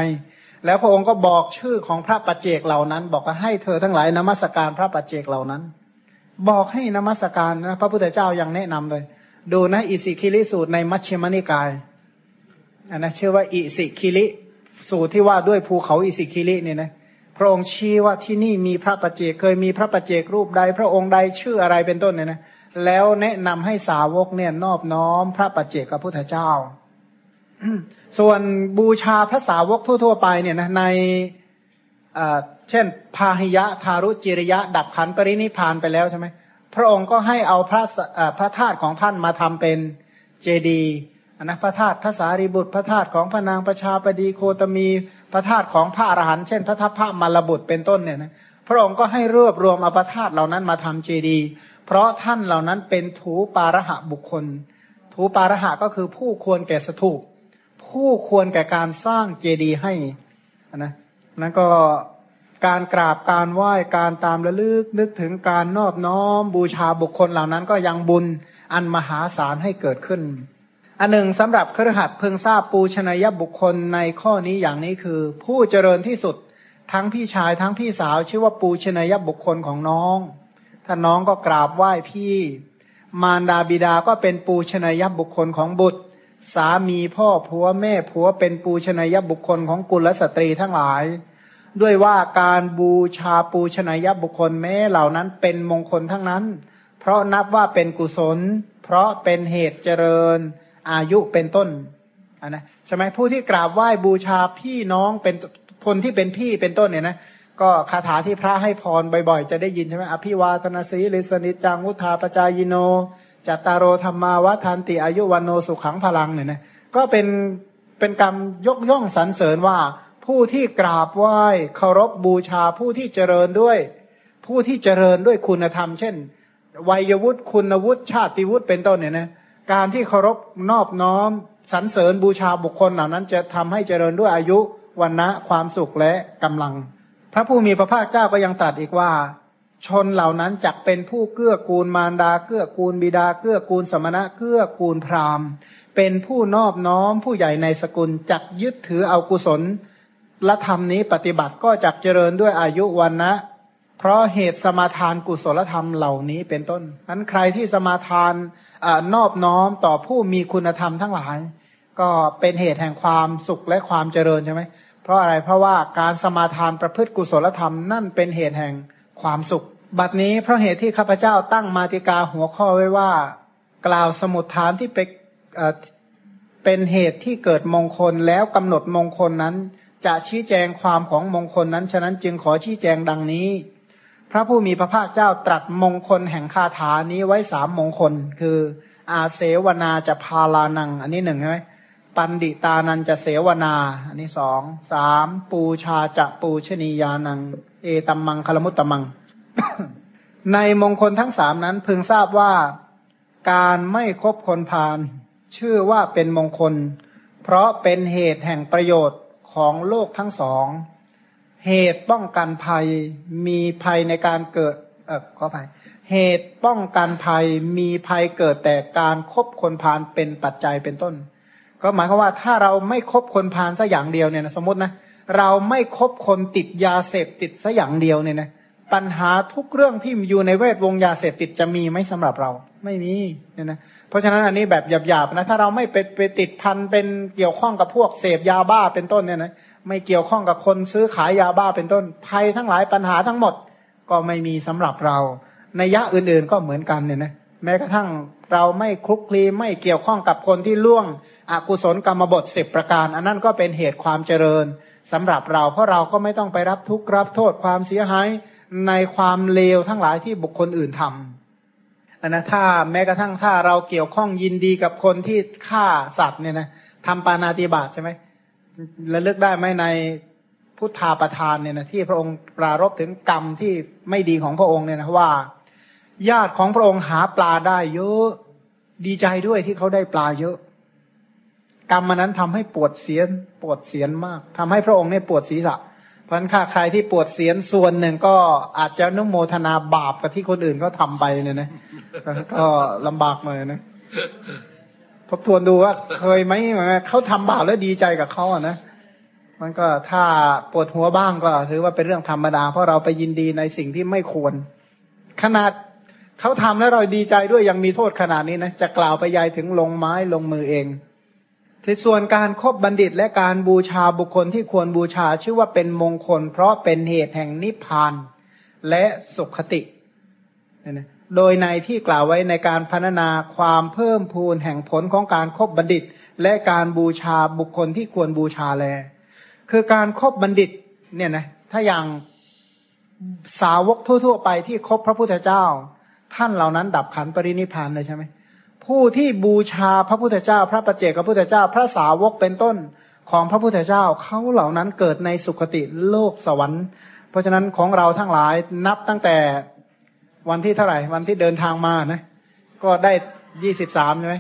แล้วพระองค์ก็บอกชื่อของพระปัจเจกเหล่านั้น บอกว่าให้เธอทั้งหลายนมัสการพระปัจเจกเหล่านั้น บอกให้นมัสการนะพระพุทธเจ้ายังแนะนำเลย ดูนะอิสิคิลิสูตรในมัชฌิมนิกาย อันนะชื่อว่าอิสิคิลิสูตรที่ว่าด้วยภูเขาอิสิคิลิเนี่ยนะพระองค์ชี้ว่าที่นี่มีพระปัจเจกเคยมีพระปัจเจกรูปใด พระองค์ใดชื่ออะไรเป็นต้นเนี่ยนะแล้วแนะนำให้สาวกเนี่ยนอบน้อมพระปัจเจกกับพุทธเจ้า ส่วนบูชาพระสาวกทั่ว ๆ ไปเนี่ยนะในเช่น พาหิยะทารุจิริยะ ดับขันปรินิพานไปแล้วใช่ไหมพระองค์ก็ให้เอาพระพระธาตุของท่านมาทำเป็นเจดีย์ นะพระธาตุพระสารีบุตร พระธาตุของพระนางประชาปดีโคตมี พระธาตุของพระอรหันต์เช่น พระทัพพระมารบุตรเป็นต้นเนี่ยนะพระองค์ก็ให้รวบรวมอภิธาตุเหล่านั้นมาทำเจดีย์เพราะท่านเหล่านั้นเป็นถูปาระหะบุคคล ถูปาระหะก็คือผู้ควรแก่สถูปผู้ควรแก่การสร้างเจดีย์ให้นะนั้นก็การกราบการไหว้การตามระลึกนึกถึงการนอบน้อมบูชาบุคคลเหล่านั้นก็ยังบุญอันมหาศาลให้เกิดขึ้น อันหนึ่งสำหรับครหัสเพิ่งทราบปูชนียบุคคลในข้อนี้อย่างนี้คือ ผู้เจริญที่สุดทั้งพี่ชายทั้งพี่สาวชื่อว่าปูชนียบุคคลของน้อง ถ้าน้องก็กราบไหว้พี่ มารดาบิดาก็เป็นปูชนียบุคคลของบุตร สามีพ่อผัวแม่ผัวเป็นปูชนียบุคคลของกุลสตรีทั้งหลาย ด้วยว่าการบูชาปูชนียบุคคลแม้เหล่านั้นเป็นมงคลทั้งนั้น เพราะนับว่าเป็นกุศล เพราะเป็นเหตุเจริญ อายุเป็นต้นอันนะใช่ไหมผู้ที่กราบไหว้บูชาพี่น้องเป็นคนที่เป็นพี่เป็นต้นเนี่ยนะก็คาถาที่พระให้พรบ่อยๆ จะได้ยินใช่ไหมอภิวาทนาสีลิสนิจังวุธาปจายโนจัตตารโรธรรมาวัฏานติอายุวันโนสุขังพลังเนี่ยนะก็เป็นเป็นกรรมยกย่องสรรเสริญว่า ผู้ที่กราบไหว้เคารพบูชาผู้ที่เจริญด้วย ผู้ที่เจริญด้วยคุณธรรม เช่นวัยวุฒิคุณวุฒิชาติวุฒิเป็นต้นเนี่ยนะ การที่เคารพนอบน้อมสรรเสริญบูชาบุคคลเหล่านั้นจะทำให้เจริญด้วยอายุวันนะความสุขและกำลัง พระผู้มีพระภาคเจ้าก็ยังตรัสอีกว่า ชนเหล่านั้นจักเป็นผู้เกื้อกูลมารดา เกื้อกูลบิดา เกื้อกูลสมณะ เกื้อกูลพราหมณ์ เป็นผู้นอบน้อมผู้ใหญ่ในสกุลจักยึดถือเอากุศลละธรรมนี้ปฏิบัติก็จักเจริญด้วยอายุวันนะเพราะเหตุสมาทานกุศลธรรมเหล่านี้เป็นต้นนั้นใครที่สมาทาน อนอบน้อมต่อผู้มีคุณธรรมทั้งหลาย ก็เป็นเหตุแห่งความสุขและความเจริญใช่ไหมเพราะอะไรเพราะว่าการสมาทานประพฤติกุศลธรรมนั่นเป็นเหตุแห่งความสุข บัดนี้เพราะเหตุที่ข้าพเจ้าตั้งมาติกาหัวข้อไว้ว่า กล่าวสมุดฐานที่เป็นเป็นเหตุที่เกิดมงคลแล้วกำหนดมงคลนั้น จะชี้แจงความของมงคลนั้น ฉะนั้นจึงขอชี้แจงดังนี้ พระผู้มีพระภาคเจ้าตรัสมงคลแห่งคาถานี้ไว้สามมงคล คือ อาเสวนาจะพาลานัง อันนี้หนึ่งใช่ไหมปันดิตานันจะเสวนา อันนี้สองสามปูชาจะปูชนียานัง เอตัมมังคลมุตตมัง ในมงคลทั้งสามนั้นพึงทราบว่าการไม่คบคนพาลชื่อว่าเป็นมงคล เพราะเป็นเหตุแห่งประโยชน์ของโลกทั้งสอง เหตุป้องกันภัยมีภัยในการเกิด เออขออภัยเหตุป้องกันภัยมีภัยเกิดแต่การครบคนพาลเป็นปัจจัยเป็นต้น ก็หมายความว่าถ้าเราไม่คบคนพาลสัอย่างเดียวเนี่ยนะสมมตินะเราไม่คบคนติดยาเสพติดสัอย่างเดียวเนี่ยนะปัญหาทุกเรื่องที่อยู่ในเวทวงยาเสพติดจะมีไหมสำหรับเรา ไม่มีเนี่ยนะเพราะฉะนั้นอันนี้แบบหยาบๆนะถ้าเราไม่ไปไปติดพันเป็นเกี่ยวข้องกับพวกเสพยาบ้าเป็นต้นเนี่ยนะ ไม่เกี่ยวข้องกับคนซื้อขายยาบ้าเป็นต้นภัยทั้งหลายปัญหาทั้งหมด ก็ไม่มีสำหรับเราในยะอื่นๆก็เหมือนกันเนี่ยนะแม้กระทั่งเราไม่คลุกคลีไม่เกี่ยวข้องกับคนที่ล่วงอกุศลกรรมบทสิบประการ อันนั้นก็เป็นเหตุความเจริญสำหรับเราเพราะเราก็ไม่ต้องไปรับทุกข์รับโทษความเสียหายในความเลวทั้งหลายที่บุคคลอื่นทำอันนะถ้าแม้กระทั่งถ้าเราเกี่ยวข้องยินดีกับคนที่ฆ่าสัตว์เนี่ยนะทำปานาติบาตใช่ไหม ระลึกได้ไหมในพุทธาประทานเนี่ยนะที่พระองค์ปรารบถึงกรรมที่ไม่ดีของพระองค์เนี่ยนะว่า ญาติของพระองค์หาปลาได้เยอะดีใจด้วยที่เขาได้ปลาเยอะ กรรมมันนั้นทำให้ปวดเสียนปวดเสียนมากทำให้พระองค์เนี่ยปวดศีรษะเพราะค่าใครที่ปวดเสียนส่วนหนึ่งก็อาจจะนุโมทนาบาปกับที่คนอื่นเขาทาไปเนี่ยนะก็ลำบากหน่อยนะ ทบทวนดูว่าเคยไหมเขาทำบาปแล้วดีใจกับเขาอะนะมันก็ถ้าปวดหัวบ้างก็ถือว่าเป็นเรื่องธรรมดาเพราะเราไปยินดีในสิ่งที่ไม่ควร ขนาดเขาทำแล้วเราดีใจด้วยยังมีโทษขนาดนี้นะจะกล่าวไปยายถึงลงไม้ลงมือเองที่ส่วนการครบบัณฑิตและการบูชาบุคคลที่ควรบูชาชื่อว่าเป็นมงคล เพราะเป็นเหตุแห่งนิพพานและสุขตินี่นะ โดยในที่กล่าวไว้ในการพัฒนาความเพิ่มพูนแห่งผลของการครบบัณฑิต และการบูชาบุคคลที่ควรบูชาแล คือการครบบัณฑิตเนี่ยนะถ้าอย่างสาวกทั่ว ๆ ไปที่คบพระพุทธเจ้า ท่านเหล่านั้นดับขันปรินิพานเลยใช่ไหมผู้ที่บูชาพระพุทธเจ้า พระประเจกพระพุทธเจ้า พระสาวกเป็นต้นของพระพุทธเจ้าเขาเหล่านั้นเกิดในสุคติโลกสวรรค์ เพราะฉะนั้นของเราทั้งหลายนับตั้งแต่ วันที่เท่าไหร่ วันที่เดินทางมานะ ก็ได้ยี่สิบสามใช่ไหม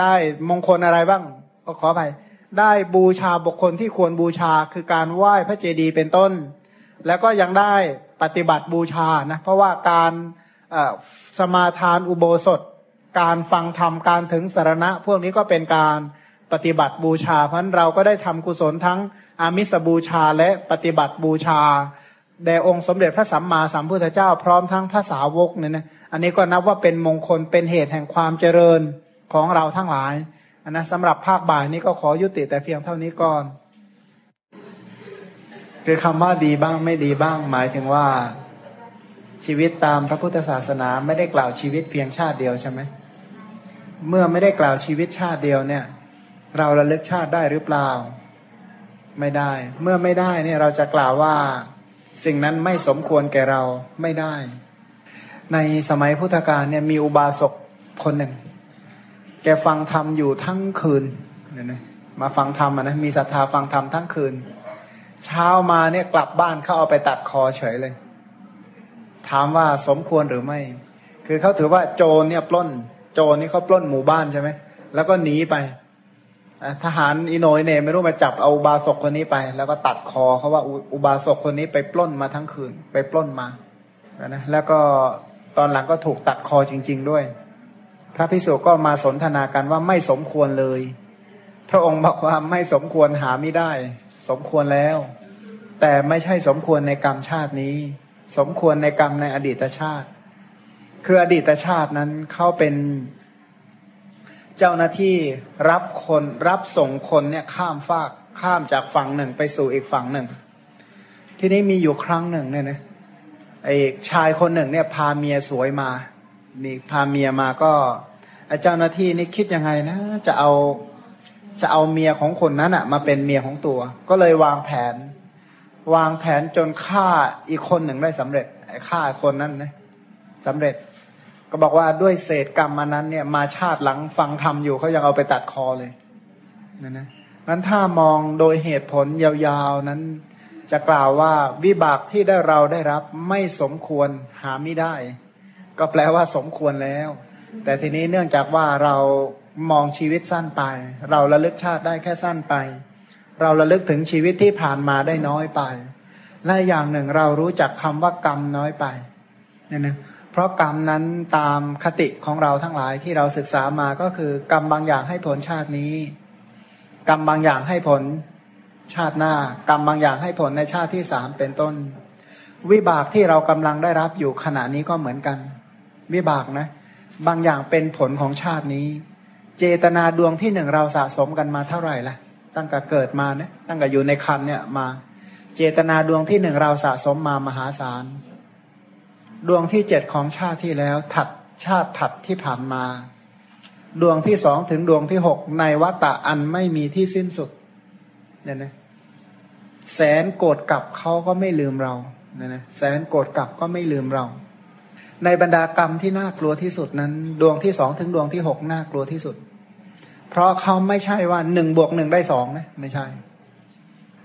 ได้มงคลอะไรบ้าง ก็ขอไปได้บูชาบุคคลที่ควรบูชาคือการไหว้พระเจดีย์เป็นต้น แล้วก็ยังได้ปฏิบัติบูชานะเพราะว่าการสมาทานอุโบสถ การฟังธรรมการถึงสารณะ พวกนี้ก็เป็นการปฏิบัติบูชา เพราะนั้นเราก็ได้ทำกุศลทั้งอามิสบูชาและปฏิบัติบูชา แด่องค์สมเด็จพระสัมมาสัมพุทธเจ้าพร้อมทั้งพระสาวกเนี่ยนะอันนี้ก็นับว่าเป็นมงคลเป็นเหตุแห่งความเจริญของเราทั้งหลายอันนะสำหรับภาคบ่ายนี้ก็ขอยุติแต่เพียงเท่านี้ก่อน คือคำว่าดีบ้างไม่ดีบ้าง หมายถึงว่า ชีวิตตามพระพุทธศาสนาไม่ได้กล่าวชีวิตเพียงชาติเดียวใช่ไหมเมื่อไม่ได้กล่าวชีวิตชาติเดียวเนี่ย เราระลึกชาติได้หรือเปล่า ไม่ได้ เมื่อไม่ได้เนี่ยเราจะกล่าวว่า สิ่งนั้นไม่สมควรแก่เราไม่ได้ ในสมัยพุทธกาลเนี่ยมีอุบาสกคนหนึ่ง แกฟังธรรมอยู่ทั้งคืนเนี่ยนะมาฟังธรรมนะมีศรัทธาฟังธรรมทั้งคืน เช้ามาเนี่ยกลับบ้านเขาเอาไปตัดคอเฉยเลย ถามว่าสมควรหรือไม่ คือเขาถือว่าโจรเนี่ยปล้น โจรนี่เขาปล้นหมู่บ้านใช่ไหมแล้วก็หนีไป ทหารอิโนยเนไม่รู้มาจับเอาอุบาสกคนนี้ไป แล้วก็ตัดคอเขาว่าอุบาสกคนนี้ไปปล้นมาทั้งคืน ไปปล้นมานะแล้วก็ตอนหลังก็ถูกตัดคอจริง ๆ ด้วย พระพิสุก็มาสนทนากันว่าไม่สมควรเลย พระองค์บอกว่าไม่สมควรหาไม่ได้ สมควรแล้ว แต่ไม่ใช่สมควรในกรรมชาตินี้ สมควรในกรรมในอดีตชาติ คืออดีตชาตินั้นเขาเป็น เจ้าหน้าที่รับคนรับส่งคนเนี่ยข้ามฟากข้ามจากฝั่งหนึ่งไปสู่อีกฝั่งหนึ่ง ที่นี้มีอยู่ครั้งหนึ่งเนี่ยนะไอ้ชายคนหนึ่งเนี่ยพาเมียสวยมานี่พาเมียมาก็ไอ้เจ้าหน้าที่นี่คิดยังไงนะจะเอาจะเอาเมียของคนนั้นอะมาเป็นเมียของตัว ก็เลยวางแผน วางแผนจนฆ่าอีกคนหนึ่งได้สำเร็จไอ้ฆ่าคนนั้นนะสำเร็จ ก็บอกว่าด้วยเศษกรรมมานั้นเนี่ยมาชาติหลังฟังธรรมอยู่เขายังเอาไปตัดคอเลยนะนะงั้นถ้ามองโดยเหตุผลยาวๆนั้นจะกล่าวว่าวิบากที่ได้เราได้รับไม่สมควรหาไม่ได้ ก็แปลว่าสมควรแล้ว แต่ทีนี้เนื่องจากว่าเรามองชีวิตสั้นไป เราระลึกชาติได้แค่สั้นไป เราระลึกถึงชีวิตที่ผ่านมาได้น้อยไป และอย่างหนึ่งเรารู้จักคำว่ากรรมน้อยไปเนี่ยนะ เพราะกรรมนั้นตามคติของเราทั้งหลายที่เราศึกษามาก็คือกรรมบางอย่างให้ผลชาตินี้ กรรมบางอย่างให้ผลชาติหน้า กรรมบางอย่างให้ผลในชาติที่สามเป็นต้น วิบากที่เรากำลังได้รับอยู่ขณะนี้ก็เหมือนกัน วิบากนะ บางอย่างเป็นผลของชาตินี้ เจตนาดวงที่หนึ่งเราสะสมกันมาเท่าไหร่ละตั้งแต่เกิดมาเนี่ยตั้งแต่อยู่ในคันเนี่ยมา เจตนาดวงที่หนึ่งเราสะสมมามหาศาล ดวงที่เจ็ดของชาติที่แล้วถัดชาติถัดที่ผ่านมา ดวงที่สองถึงดวงที่หกในวัตตะอันไม่มีที่สิ้นสุดเนี่ยนะแสนโกรธกับเขาก็ไม่ลืมเราเนี่ยนะแสนโกรธกับก็ไม่ลืมเรา ในบรรดากรรมที่น่ากลัวที่สุดนั้น ดวงที่สองถึงดวงที่หกน่ากลัวที่สุด เพราะเขาไม่ใช่ว่าหนึ่งบวกหนึ่งได้สองนะไม่ใช่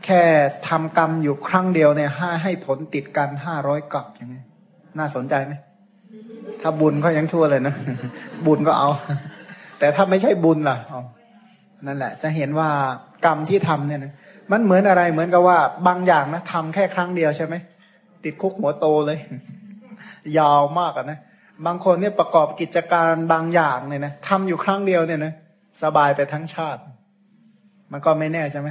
แค่ทำกรรมอยู่ครั้งเดียวเนี่ยห้าให้ผลติดกันห้าร้อยกลับอย่างนี้ น่าสนใจไหมถ้าบุญก็ยังชั่วเลยนะ บุญก็เอา แต่ถ้าไม่ใช่บุญล่ะนั่นแหละ จะเห็นว่ากรรมที่ทำเนี่ยนะมันเหมือนอะไรเหมือนกับว่าบางอย่างนะทำแค่ครั้งเดียวใช่ไหมติดคุกหัวโตเลย ยาวมากอะนะบางคนเนี่ยประกอบกิจการบางอย่างเนี่ยนะทำอยู่ครั้งเดียวเนี่ยนะสบายไปทั้งชาติ มันก็ไม่แน่ใช่ไหม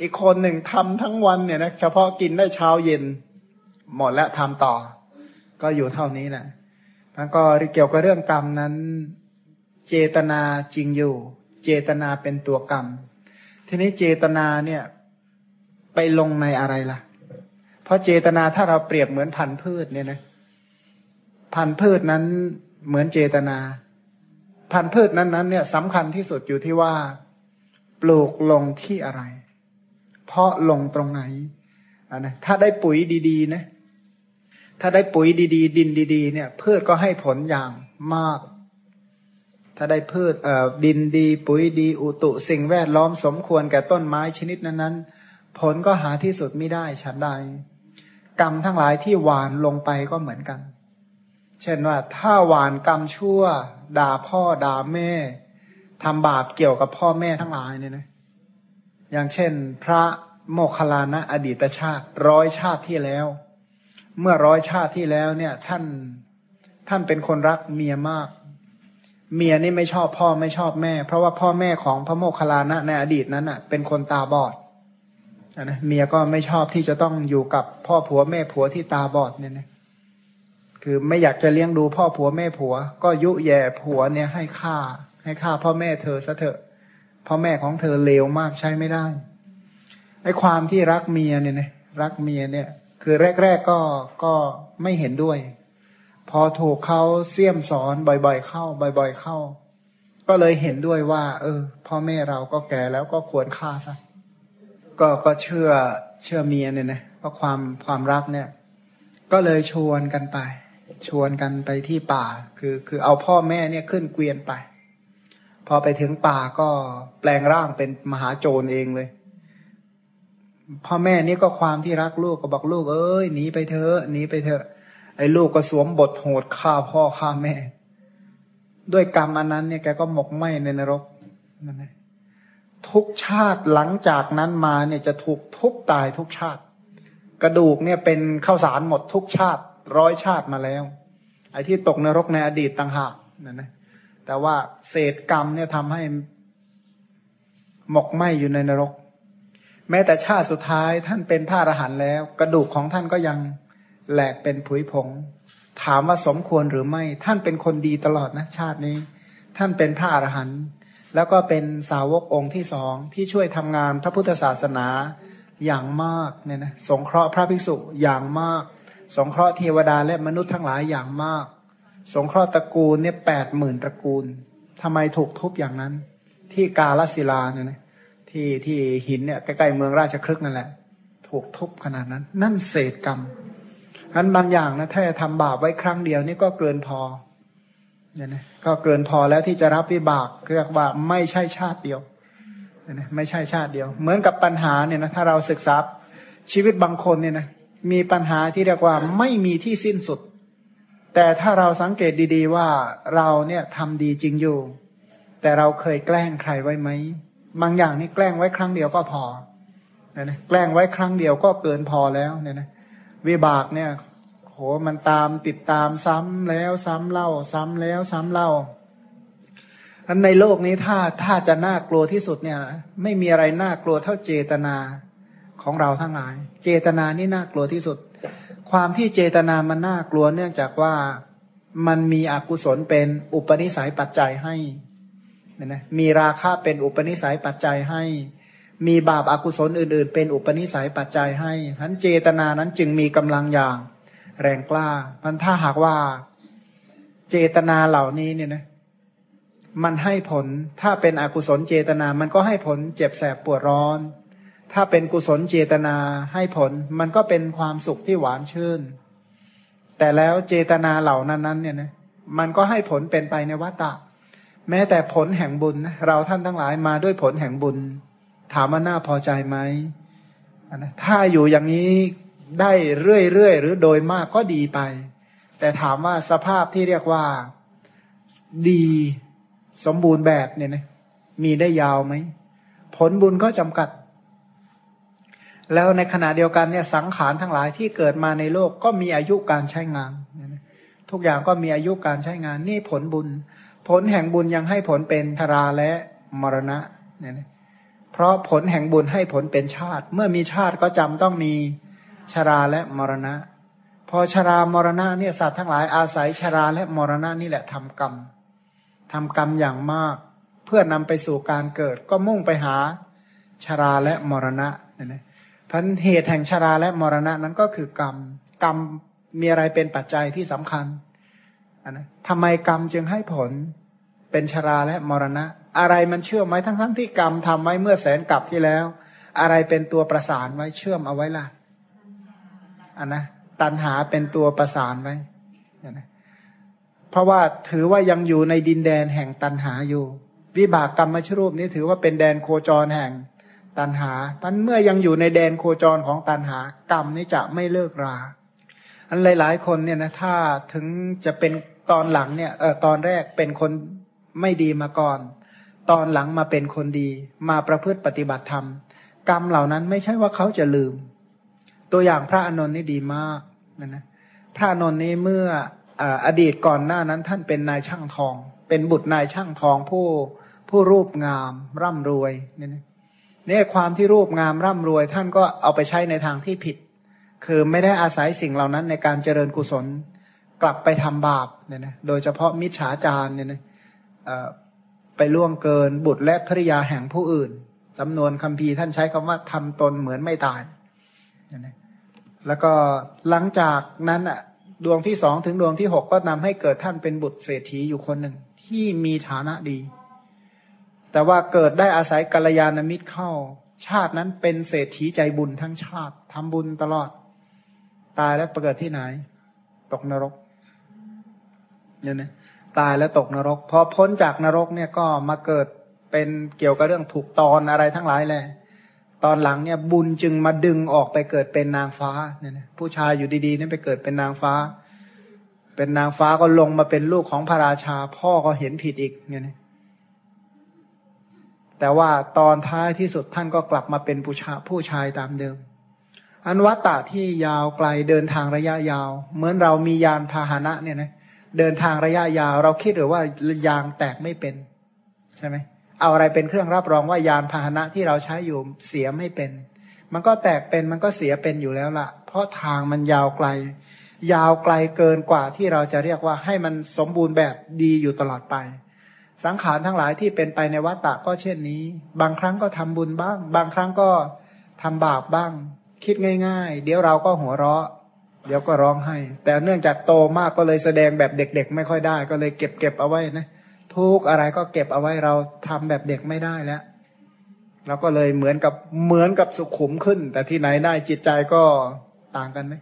อีกคนหนึ่งทำทั้งวันเนี่ยนะเฉพาะกินได้เช้าเย็น หมดแล้วทำต่อ ก็อยู่เท่านี้นะแล้วก็เกี่ยวกับเรื่องกรรมนั้น เจตนาจริงอยู่ เจตนาเป็นตัวกรรม ทีนี้เจตนาเนี่ยไปลงในอะไรล่ะ เพราะเจตนาถ้าเราเปรียบเหมือนพันธุ์พืชเนี่ยนะพันธุ์พืชนั้นเหมือนเจตนา พันธุ์พืชนั้นนั้นเนี่ยสำคัญที่สุดอยู่ที่ว่า ปลูกลงที่อะไร เพราะลงตรงไหนอ่านะถ้าได้ปุ๋ยดี ๆ นะ ถ้าได้ปุ๋ยดี ๆ ดินดี ๆ เนี่ย พืชก็ให้ผลอย่างมาก ถ้าได้พืชเอ่อดินดี ปุ๋ยดี อุตุสิ่งแวดล้อมสมควรแก่ต้นไม้ชนิดนั้นๆ ผลก็หาที่สุดไม่ได้ฉันใด กรรมทั้งหลายที่หวานลงไปก็เหมือนกัน เช่นว่า ถ้าหวานกรรมชั่ว ด่าพ่อด่าแม่ทำบาปเกี่ยวกับพ่อแม่ทั้งหลายเนี่ยนะอย่างเช่น พระโมคคัลลานะอดีตชาติร้อยชาติที่แล้ว เมื่อร้อยชาติที่แล้วเนี่ย ท่านท่านเป็นคนรักเมียมาก เมียนี่ไม่ชอบพ่อไม่ชอบแม่ เพราะว่าพ่อแม่ของพระโมคคัลลานะในอดีตนั้นอะ เป็นคนตาบอดนะเมียก็ไม่ชอบที่จะต้องอยู่กับพ่อผัวแม่ผัวที่ตาบอดเนี่ยนะคือไม่อยากจะเลี้ยงดูพ่อผัวแม่ผัว ก็ยุแย่ผัวเนี่ยให้ฆ่า ให้ฆ่าพ่อแม่เธอซะเถอะพ่อแม่ของเธอเลวมากใช้ไม่ได้ไอ้ความที่รักเมียเนี่ยนะรักเมียเนี่ย คือแรก ๆก็ก็ไม่เห็นด้วย พอถูกเขาเสี่ยมสอนบ่อยๆเข้า บ่อย ๆ เข้า ก็เลยเห็นด้วยว่า เออ พ่อแม่เราก็แก่แล้วก็ควรฆ่าซะก็ก็เชื่อเชื่อเมียเนี่ยนะเพราะความความรักเนี่ย ก็เลยชวนกันไป ชวนกันไปที่ป่า คือคือเอาพ่อแม่เนี่ยขึ้นเกวียนไป พอไปถึงป่าก็แปลงร่างเป็นมหาโจรเองเลย พ่อแม่นี่ก็ความที่รักลูกก็บอกลูกเอ้ยหนีไปเถอะหนีไปเถอะ ไอ้ลูกก็สวมบทโหดฆ่าพ่อฆ่าแม่ ด้วยกรรมอันนั้นเนี่ยแกก็หมกไหมในนรกนั่นเองทุกชาติหลังจากนั้นมาเนี่ยจะถูกทุบตายทุกชาติ กระดูกเนี่ยเป็นข้าวสารหมดทุกชาติ ร้อยชาติมาแล้ว ไอ้ที่ตกนรกในอดีตต่างหากนั่นนะแต่ว่าเศษกรรมเนี่ยทำให้หมกไหมอยู่ในนรก แม้แต่ชาติสุดท้ายท่านเป็นพระอรหันต์แล้ว กระดูกของท่านก็ยังแหลกเป็นผุยผง ถามว่าสมควรหรือไม่ ท่านเป็นคนดีตลอดนะชาตินี้ ท่านเป็นพระอรหันต์แล้วก็เป็นสาวกองค์ที่สองที่ช่วยทำงานพระพุทธศาสนาอย่างมากเนี่ยนะสงเคราะห์พระภิกษุอย่างมาก สงเคราะห์เทวดาและมนุษย์ทั้งหลายอย่างมาก สงเคราะห์ตระกูลเนี่ยแปดหมื่นตระกูลทำไมถูกทุบอย่างนั้น ที่กาลสิลาเนี่ยนะ ที่ที่หินเนี่ยใกล้ๆเมืองราชครึกนั่นแหละ ถูกทุบขนาดนั้น นั่นเศษกรรมอันบางอย่างนะถ้าทำบาปไว้ครั้งเดียวนี่ก็เกินพอเนี่ยนะก็เกินพอแล้วที่จะรับวิบากเรียกว่าไม่ใช่ชาติเดียวเนี่ยนะไม่ใช่ชาติเดียว เหมือนกับปัญหาเนี่ยนะถ้าเราศึกษาชีวิตบางคนเนี่ยนะมีปัญหาที่เรียกว่าไม่มีที่สิ้นสุด แต่ถ้าเราสังเกตดี ๆ ว่าเราเนี่ยทำดีจริงอยู่ แต่เราเคยแกล้งใครไว้ไหม บางอย่างนี่แกล้งไว้ครั้งเดียวก็พอเนี่ยนะแกล้งไว้ครั้งเดียวก็เกินพอแล้วเนี่ยนะวิบากเนี่ยโหมันตามติดตามซ้ำแล้วซ้ำเล่า ซ้ำแล้วซ้ำเล่าอันในโลกนี้ถ้าถ้าจะน่ากลัวที่สุดเนี่ย ไม่มีอะไรน่ากลัวเท่าเจตนาของเราทั้งหลาย เจตนานี่น่ากลัวที่สุด ความที่เจตนามันน่ากลัวเนื่องจากว่ามันมีอกุศลเป็นอุปนิสัยปัจจัยให้ เนี่ยนะมีราคะเป็นอุปนิสัยปัจจัยให้ มีบาปอากุศลอื่น ๆ เป็นอุปนิสัยปัจจัยให้ทั้นเจตนานั้นจึงมีกำลังอย่างแรงกล้ามันถ้าหากว่าเจตนาเหล่านี้เนี่ยนะมันให้ผลถ้าเป็นอกุศลเจตนา มันก็ให้ผลเจ็บแสบปวดร้อน ถ้าเป็นกุศลเจตนาให้ผล มันก็เป็นความสุขที่หวานชื่น แต่แล้วเจตนาเหล่านั้นนั้นเนี่ยนะมันก็ให้ผลเป็นไปในวัฏฏะ แม้แต่ผลแห่งบุญ เราท่านทั้งหลายมาด้วยผลแห่งบุญ ถามว่าน่าพอใจไหมนะถ้าอยู่อย่างนี้ได้เรื่อยๆหรือโดยมากก็ดีไป แต่ถามว่าสภาพที่เรียกว่าดีสมบูรณ์แบบเนี่ยนะมีได้ยาวไหม ผลบุญก็จำกัด แล้วในขณะเดียวกันเนี่ยสังขารทั้งหลายที่เกิดมาในโลกก็มีอายุการใช้งาน ทุกอย่างก็มีอายุการใช้งาน นี่ผลบุญ ผลแห่งบุญยังให้ผลเป็นธราและมรณะเนี่ยนะเพราะผลแห่งบุญให้ผลเป็นชาติ เมื่อมีชาติก็จำต้องมีชราและมรณะ พอชรามรณะเนี่ยสัตว์ทั้งหลายอาศัยชราและมรณะนี่แหละทำกรรมทำกรรมอย่างมาก เพื่อนำไปสู่การเกิด ก็มุ่งไปหาชราและมรณะเนี่ยนะพันเหตุแห่งชราและมรณะนั้นก็คือกรรม กรรมมีอะไรเป็นปัจจัยที่สำคัญนะทำไมกรรมจึงให้ผล เป็นชราและมรณะ อะไรมันเชื่อมไว้ทั้งทั้งที่กรรมทำไว้เมื่อแสนกับที่แล้ว อะไรเป็นตัวประสานไว้เชื่อมเอาไว้ล่ะอันนะตันหาเป็นตัวประสานไว้นะเพราะว่าถือว่ายังอยู่ในดินแดนแห่งตันหาอยู่ วิบากกรรมชรูปนี้ถือว่าเป็นแดนโคจรแห่งตันหาพันเมื่อยังอยู่ในแดนโคจรของตันหากรรมนี้จะไม่เลิกรา อันหลาย ๆ คนเนี่ยนะถ้าถึงจะเป็นตอนหลังเนี่ยเออตอนแรกเป็นคน ไม่ดีมาก่อน ตอนหลังมาเป็นคนดี มาประพฤติปฏิบัติธรรม กรรมเหล่านั้นไม่ใช่ว่าเขาจะลืม ตัวอย่างพระอนนท์นี่ดีมากนะนะพระอนนท์นี้เมื่ออดีตก่อนหน้านั้นท่านเป็นนายช่างทอง เป็นบุตรนายช่างทองผู้ผู้รูปงามร่ำรวยเนี่ยนี่ความที่รูปงามร่ำรวย ท่านก็เอาไปใช้ในทางที่ผิด คือไม่ได้อาศัยสิ่งเหล่านั้นในการเจริญกุศลกลับไปทำบาปเนี่ยนะโดยเฉพาะมิจฉาจารเนี่ยนะ ไปล่วงเกินบุตรและภริยาแห่งผู้อื่นจำนวนคำพีท่านใช้คำว่าทำตนเหมือนไม่ตายแล้วก็หลังจากนั้นอะดวงที่สองถึงดวงที่หกก็นำให้เกิดท่านเป็นบุตรเศรษฐีอยู่คนหนึ่งที่มีฐานะดี แต่ว่าเกิดได้อาศัยกัลยาณมิตรเข้า ชาตินั้นเป็นเศรษฐีใจบุญทั้งชาติทำบุญตลอด ตายแล้วประเกิดที่ไหน ตกนรกเนี่ยนะ ตายแล้วตกนรก พอพ้นจากนรกเนี่ยก็มาเกิดเป็นเกี่ยวกับเรื่องถูกตอนอะไรทั้งหลายแหละตอนหลังเนี่ยบุญจึงมาดึงออกไปเกิดเป็นนางฟ้าเนี่ยนะผู้ชายอยู่ดีๆเนี่ยไปเกิดเป็นนางฟ้า เป็นนางฟ้าก็ลงมาเป็นลูกของพระราชา พ่อก็เห็นผิดอีกเนี่ยนะแต่ว่าตอนท้ายที่สุดท่านก็กลับมาเป็นผู้ชายผู้ชายตามเดิม อันวัตตะที่ยาวไกลเดินทางระยะยาว เหมือนเรามียานพาหนะเนี่ยนะ เดินทางระยะยาว เราคิดหรือว่ายางแตกไม่เป็น ใช่ไหมเอาอะไรเป็นเครื่องรับรองว่ายานพาหนะที่เราใช้อยู่เสียไม่เป็น มันก็แตกเป็นมันก็เสียเป็นอยู่แล้วละ่ะ เพราะทางมันยาวไกล ยาวไกลเกินกว่าที่เราจะเรียกว่าให้มันสมบูรณ์แบบดีอยู่ตลอดไป สังขารทั้งหลายที่เป็นไปในวัฏฏะก็เช่นนี้ บางครั้งก็ทำบุญบ้าง บางครั้งก็ทำบาปบ้าง คิดง่าย ๆ เดี๋ยวเราก็หัวเราะ เดี๋ยวก็ร้องไห้ แต่เนื่องจากโตมากก็เลยแสดงแบบเด็กๆ ไม่ค่อยได้ ก็เลยเก็บเก็บเอาไว้นะทุกอะไรก็เก็บเอาไว้เราทำแบบเด็กไม่ได้แล้วแล้วก็เลยเหมือนกับเหมือนกับสุขุมขึ้น แต่ที่ไหนได้จิตใจก็ต่างกันไหม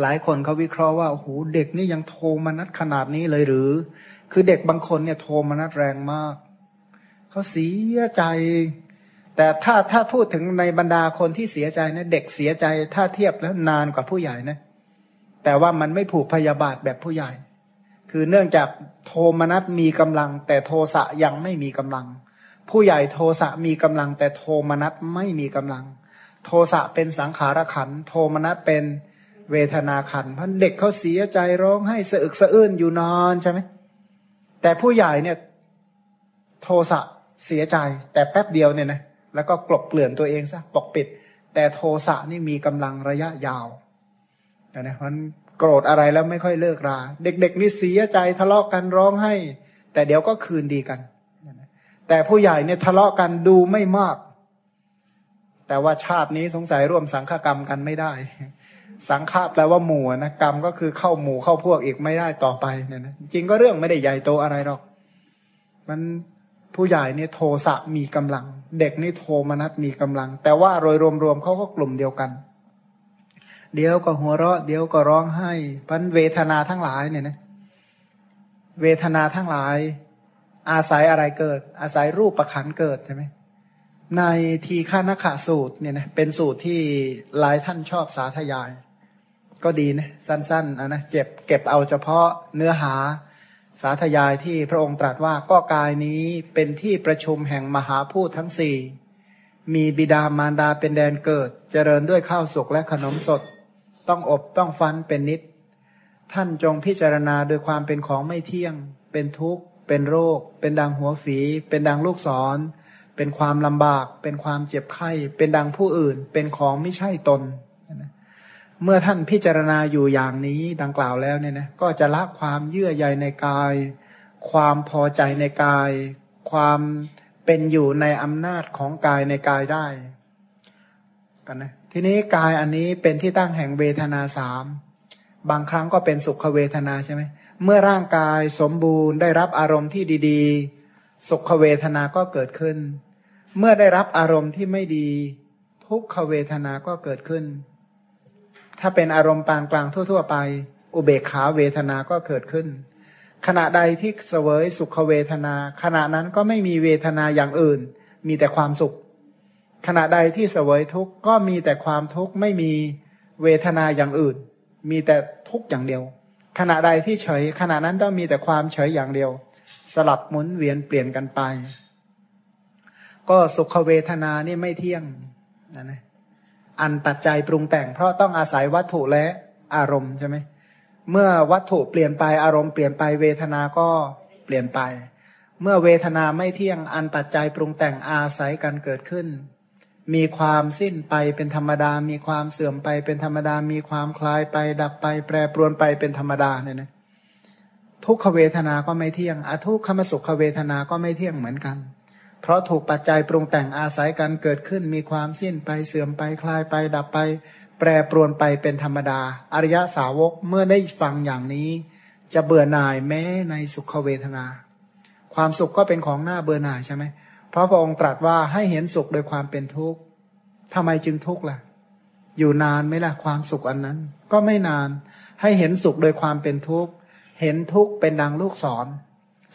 หลายคนเขาวิเคราะห์ว่าโอ้โหเด็กนี่ยังโทมนัสขนาดนี้เลยหรือ คือเด็กบางคนเนี่ยโทมนัสแรงมากเขาเสียใจ แต่ถ้าถ้าพูดถึงในบรรดาคนที่เสียใจนะเด็กเสียใจ ถ้าเทียบแล้วนานกว่าผู้ใหญ่นะ แต่ว่ามันไม่ผูกพยาบาทแบบผู้ใหญ่ คือเนื่องจากโทมนัสมีกำลัง แต่โทสะยังไม่มีกำลัง ผู้ใหญ่โทสะมีกำลัง แต่โทมนัสไม่มีกำลัง โทสะเป็นสังขารขัน โทมนัสเป็นเวทนาขันเพราะเด็กเขาเสียใจร้องให้สะอึกสะอื้นอยู่นอนใช่ไหมแต่ผู้ใหญ่เนี่ย โทสะเสียใจ แต่แป๊บเดียวเนี่ยนะแล้วก็กลบเกลื่อนตัวเองซะปกปิด แต่โทสะนี่มีกำลังระยะยาว นะมันโกรธอะไรแล้วไม่ค่อยเลิกรา เด็ก ๆนี่เสียใจทะเลาะกันร้องให้ แต่เดี๋ยวก็คืนดีกัน แต่ผู้ใหญ่เนี่ยทะเลาะกันดูไม่มาก แต่ว่าชาตินี้สงสัยร่วมสังฆกรรมกันไม่ได้ สังฆาแปลว่าหมู่นะกรรมก็คือเข้าหมู่เข้าพวกอีกไม่ได้ต่อไปเนี่ยนะจริงก็เรื่องไม่ได้ใหญ่โตอะไรหรอก มันผู้ใหญ่เนี่ยโทสะมีกำลัง เด็กนี่โทมนัสมีกำลัง แต่ว่าโดยรวมๆเขาก็กลุ่มเดียวกัน เดี๋ยวก็หัวเราะ เดี๋ยวก็ร้องไห้พันเวทนาทั้งหลายเนี่ยนะ เวทนาทั้งหลาย อาศัยอะไรเกิด อาศัยรูปประคันเกิดใช่ไหมในทีฆานขาสูตรเนี่ยนะเป็นสูตรที่หลายท่านชอบสาธยาย ก็ดีนะสั้นๆนะเจ็บเก็บเอาเฉพาะเนื้อหาสาธยายที่พระองค์ตรัสว่าก็กายนี้เป็นที่ประชุมแห่งมหาพูดทั้งสี่มีบิดามารดาเป็นแดนเกิด เจริญด้วยข้าวสุกและขนมสด ต้องอบต้องฟันเป็นนิด ท่านจงพิจารณาโดยความเป็นของไม่เที่ยง เป็นทุกข์ เป็นโรค เป็นดังหัวฝี เป็นดังลูกศร เป็นความลำบาก เป็นความเจ็บไข้ เป็นดังผู้อื่น เป็นของไม่ใช่ตน เมื่อท่านพิจารณาอยู่อย่างนี้ดังกล่าวแล้วเนี่ยนะก็จะละความเยื่อใยในกาย ความพอใจในกาย ความเป็นอยู่ในอำนาจของกายในกายได้ กันนะ ทีนี้กายอันนี้เป็นที่ตั้งแห่งเวทนาสามบางครั้งก็เป็นสุขเวทนาใช่ไหมเมื่อร่างกายสมบูรณ์ได้รับอารมณ์ที่ดีๆ สุขเวทนาก็เกิดขึ้น เมื่อได้รับอารมณ์ที่ไม่ดี ทุกขเวทนาก็เกิดขึ้น ถ้าเป็นอารมณ์ปานกลางทั่ว ๆ ไป อุเบกขาเวทนาก็เกิดขึ้น ขณะใดที่เสวยสุขเวทนา ขณะนั้นก็ไม่มีเวทนาอย่างอื่น มีแต่ความสุข ขณะใดที่เสวยทุกข์ก็มีแต่ความทุกข์ไม่มีเวทนาอย่างอื่น มีแต่ทุกข์อย่างเดียว ขณะใดที่เฉย ขณะนั้นต้องมีแต่ความเฉยอย่างเดียว สลับหมุนเวียนเปลี่ยนกันไป ก็สุขเวทนานี่ไม่เที่ยงนะนะอันปัจจัยปรุงแต่งเพราะต้องอาศัยวัตถุและอารมณ์ใช่ไหมเมื่อวัตถุเปลี่ยนไปอารมณ์เปลี่ยนไปเวทนาก็เปลี่ยนไป เมื่อเวทนาไม่เที่ยงอันปัจจัยปรุงแต่งอาศัยกันเกิดขึ้น มีความสิ้นไปเป็นธรรมดา มีความเสื่อมไปเป็นธรรมดา มีความคลายไป ดับไป แปรปรวนไปเป็นธรรมดาเนี่ยนะทุกขเวทนาก็ไม่เที่ยงอทุกขมสุขเวทนาก็ไม่เที่ยงเหมือนกัน เพราะถูกปัจจัยปรุงแต่งอาศัยกันเกิดขึ้น มีความสิ้นไปเสื่อมไปคลายไป ดับไป แปรปรวนไปเป็นธรรมดา อริยสาวกเมื่อได้ฟังอย่างนี้ จะเบื่อหน่ายแม้ในสุขเวทนา ความสุขก็เป็นของหน้าเบื่อหน่ายใช่ไหมเพระพระองค์ตรัสว่าให้เห็นสุขโดยความเป็นทุกข์ทำไมจึงทุกข์ล่ะ อยู่นานไหมล่ะความสุขอันนั้น ก็ไม่นาน ให้เห็นสุขโดยความเป็นทุกข์ เห็นทุกข์เป็นดังลูกศร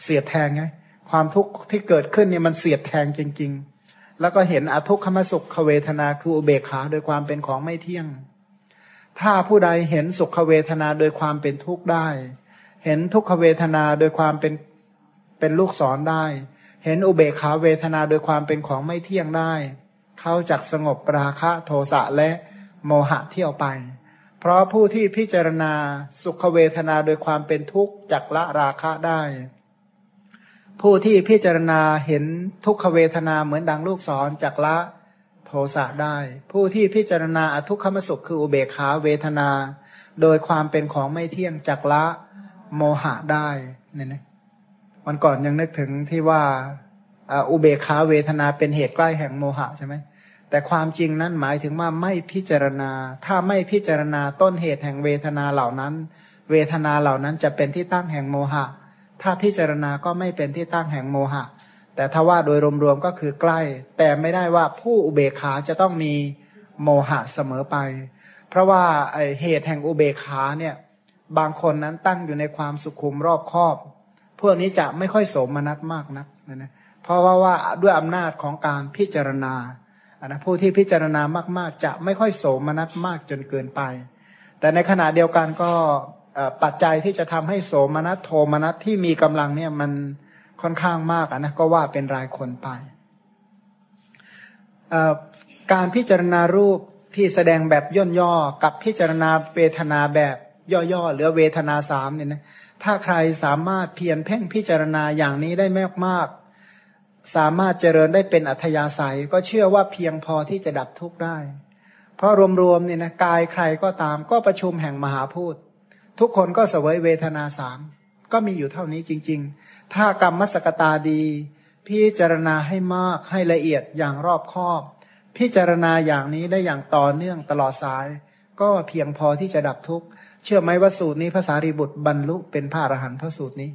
เสียดแทงไง ความทุกข์ที่เกิดขึ้นเนี่ยมันเสียดแทงจริง ๆ แล้วก็เห็นอทุกขมสุขเวทนาคืออุเบกขาโดยความเป็นของไม่เที่ยง ถ้าผู้ใดเห็นสุขเวทนาโดยความเป็นทุกข์ได้ เห็นทุกขเวทนาโดยความเป็นเป็นลูกศรได้ เห็นอุเบกขาเวทนาโดยความเป็นของไม่เที่ยงได้ เขาจักสงบราคะโทสะและโมหะเที่ยวไป เพราะผู้ที่พิจารณาสุขเวทนาโดยความเป็นทุกข์จักละราคะได้ ผู้ที่พิจารณาเห็นทุกขเวทนาเหมือนดังลูกศรจากละโทสะได้ ผู้ที่พิจารณาอทุกขมสุขคืออุเบกขาเวทนา โดยความเป็นของไม่เที่ยงจากละโมหะได้เนี่ยนะ วันก่อนยังนึกถึงที่ว่าอุเบกขาเวทนาเป็นเหตุใกล้แห่งโมหะใช่ไหมแต่ความจริงนั้นหมายถึงว่าไม่พิจารณา ถ้าไม่พิจารณาต้นเหตุแห่งเวทนาเหล่านั้น เวทนาเหล่านั้นจะเป็นที่ตั้งแห่งโมหะ ถ้าพิจารณาก็ไม่เป็นที่ตั้งแห่งโมหะ แต่ถ้าว่าโดยรวมๆก็คือใกล้ แต่ไม่ได้ว่าผู้อุเบกขาจะต้องมีโมหะเสมอไป เพราะว่าเหตุแห่งอุเบกขาเนี่ย บางคนนั้นตั้งอยู่ในความสุขุมรอบคอบ พวกนี้จะไม่ค่อยโสมนัสมากนักนะนะเพราะว่าว่าด้วยอำนาจของการพิจารณานะผู้ที่พิจารณามาก ๆ จะไม่ค่อยโสมนัสมากจนเกินไป แต่ในขณะเดียวกันก็ปัจจัยที่จะทำให้โสมนัสโทมนัสที่มีกำลังเนี่ยมันค่อนข้างมากนะก็ว่าเป็นรายคนไป การพิจารณารูปที่แสดงแบบย่นย่อกับพิจารณาเวทนาแบบย่อๆหรือเวทนาสามเนี่ยนะ ถ้าใครสามารถเพียรเพ่งพิจารณาอย่างนี้ได้มากมาก สามารถเจริญได้เป็นอัธยาศัย ก็เชื่อว่าเพียงพอที่จะดับทุกข์ได้ เพราะรวมๆเนี่ยนะกายใครก็ตามก็ประชุมแห่งมหาพูดทุกคนก็เสวยเวทนาสามก็มีอยู่เท่านี้จริง ๆ ถ้ากรรมมสกตาดี พิจารณาให้มากให้ละเอียดอย่างรอบคอบ พิจารณาอย่างนี้ได้อย่างต่อเนื่องตลอดสาย ก็เพียงพอที่จะดับทุกข์ เชื่อไหมว่าสูตรนี้ภาษารีบุตรบรรลุเป็นพระอรหันต์พระสูตรนี้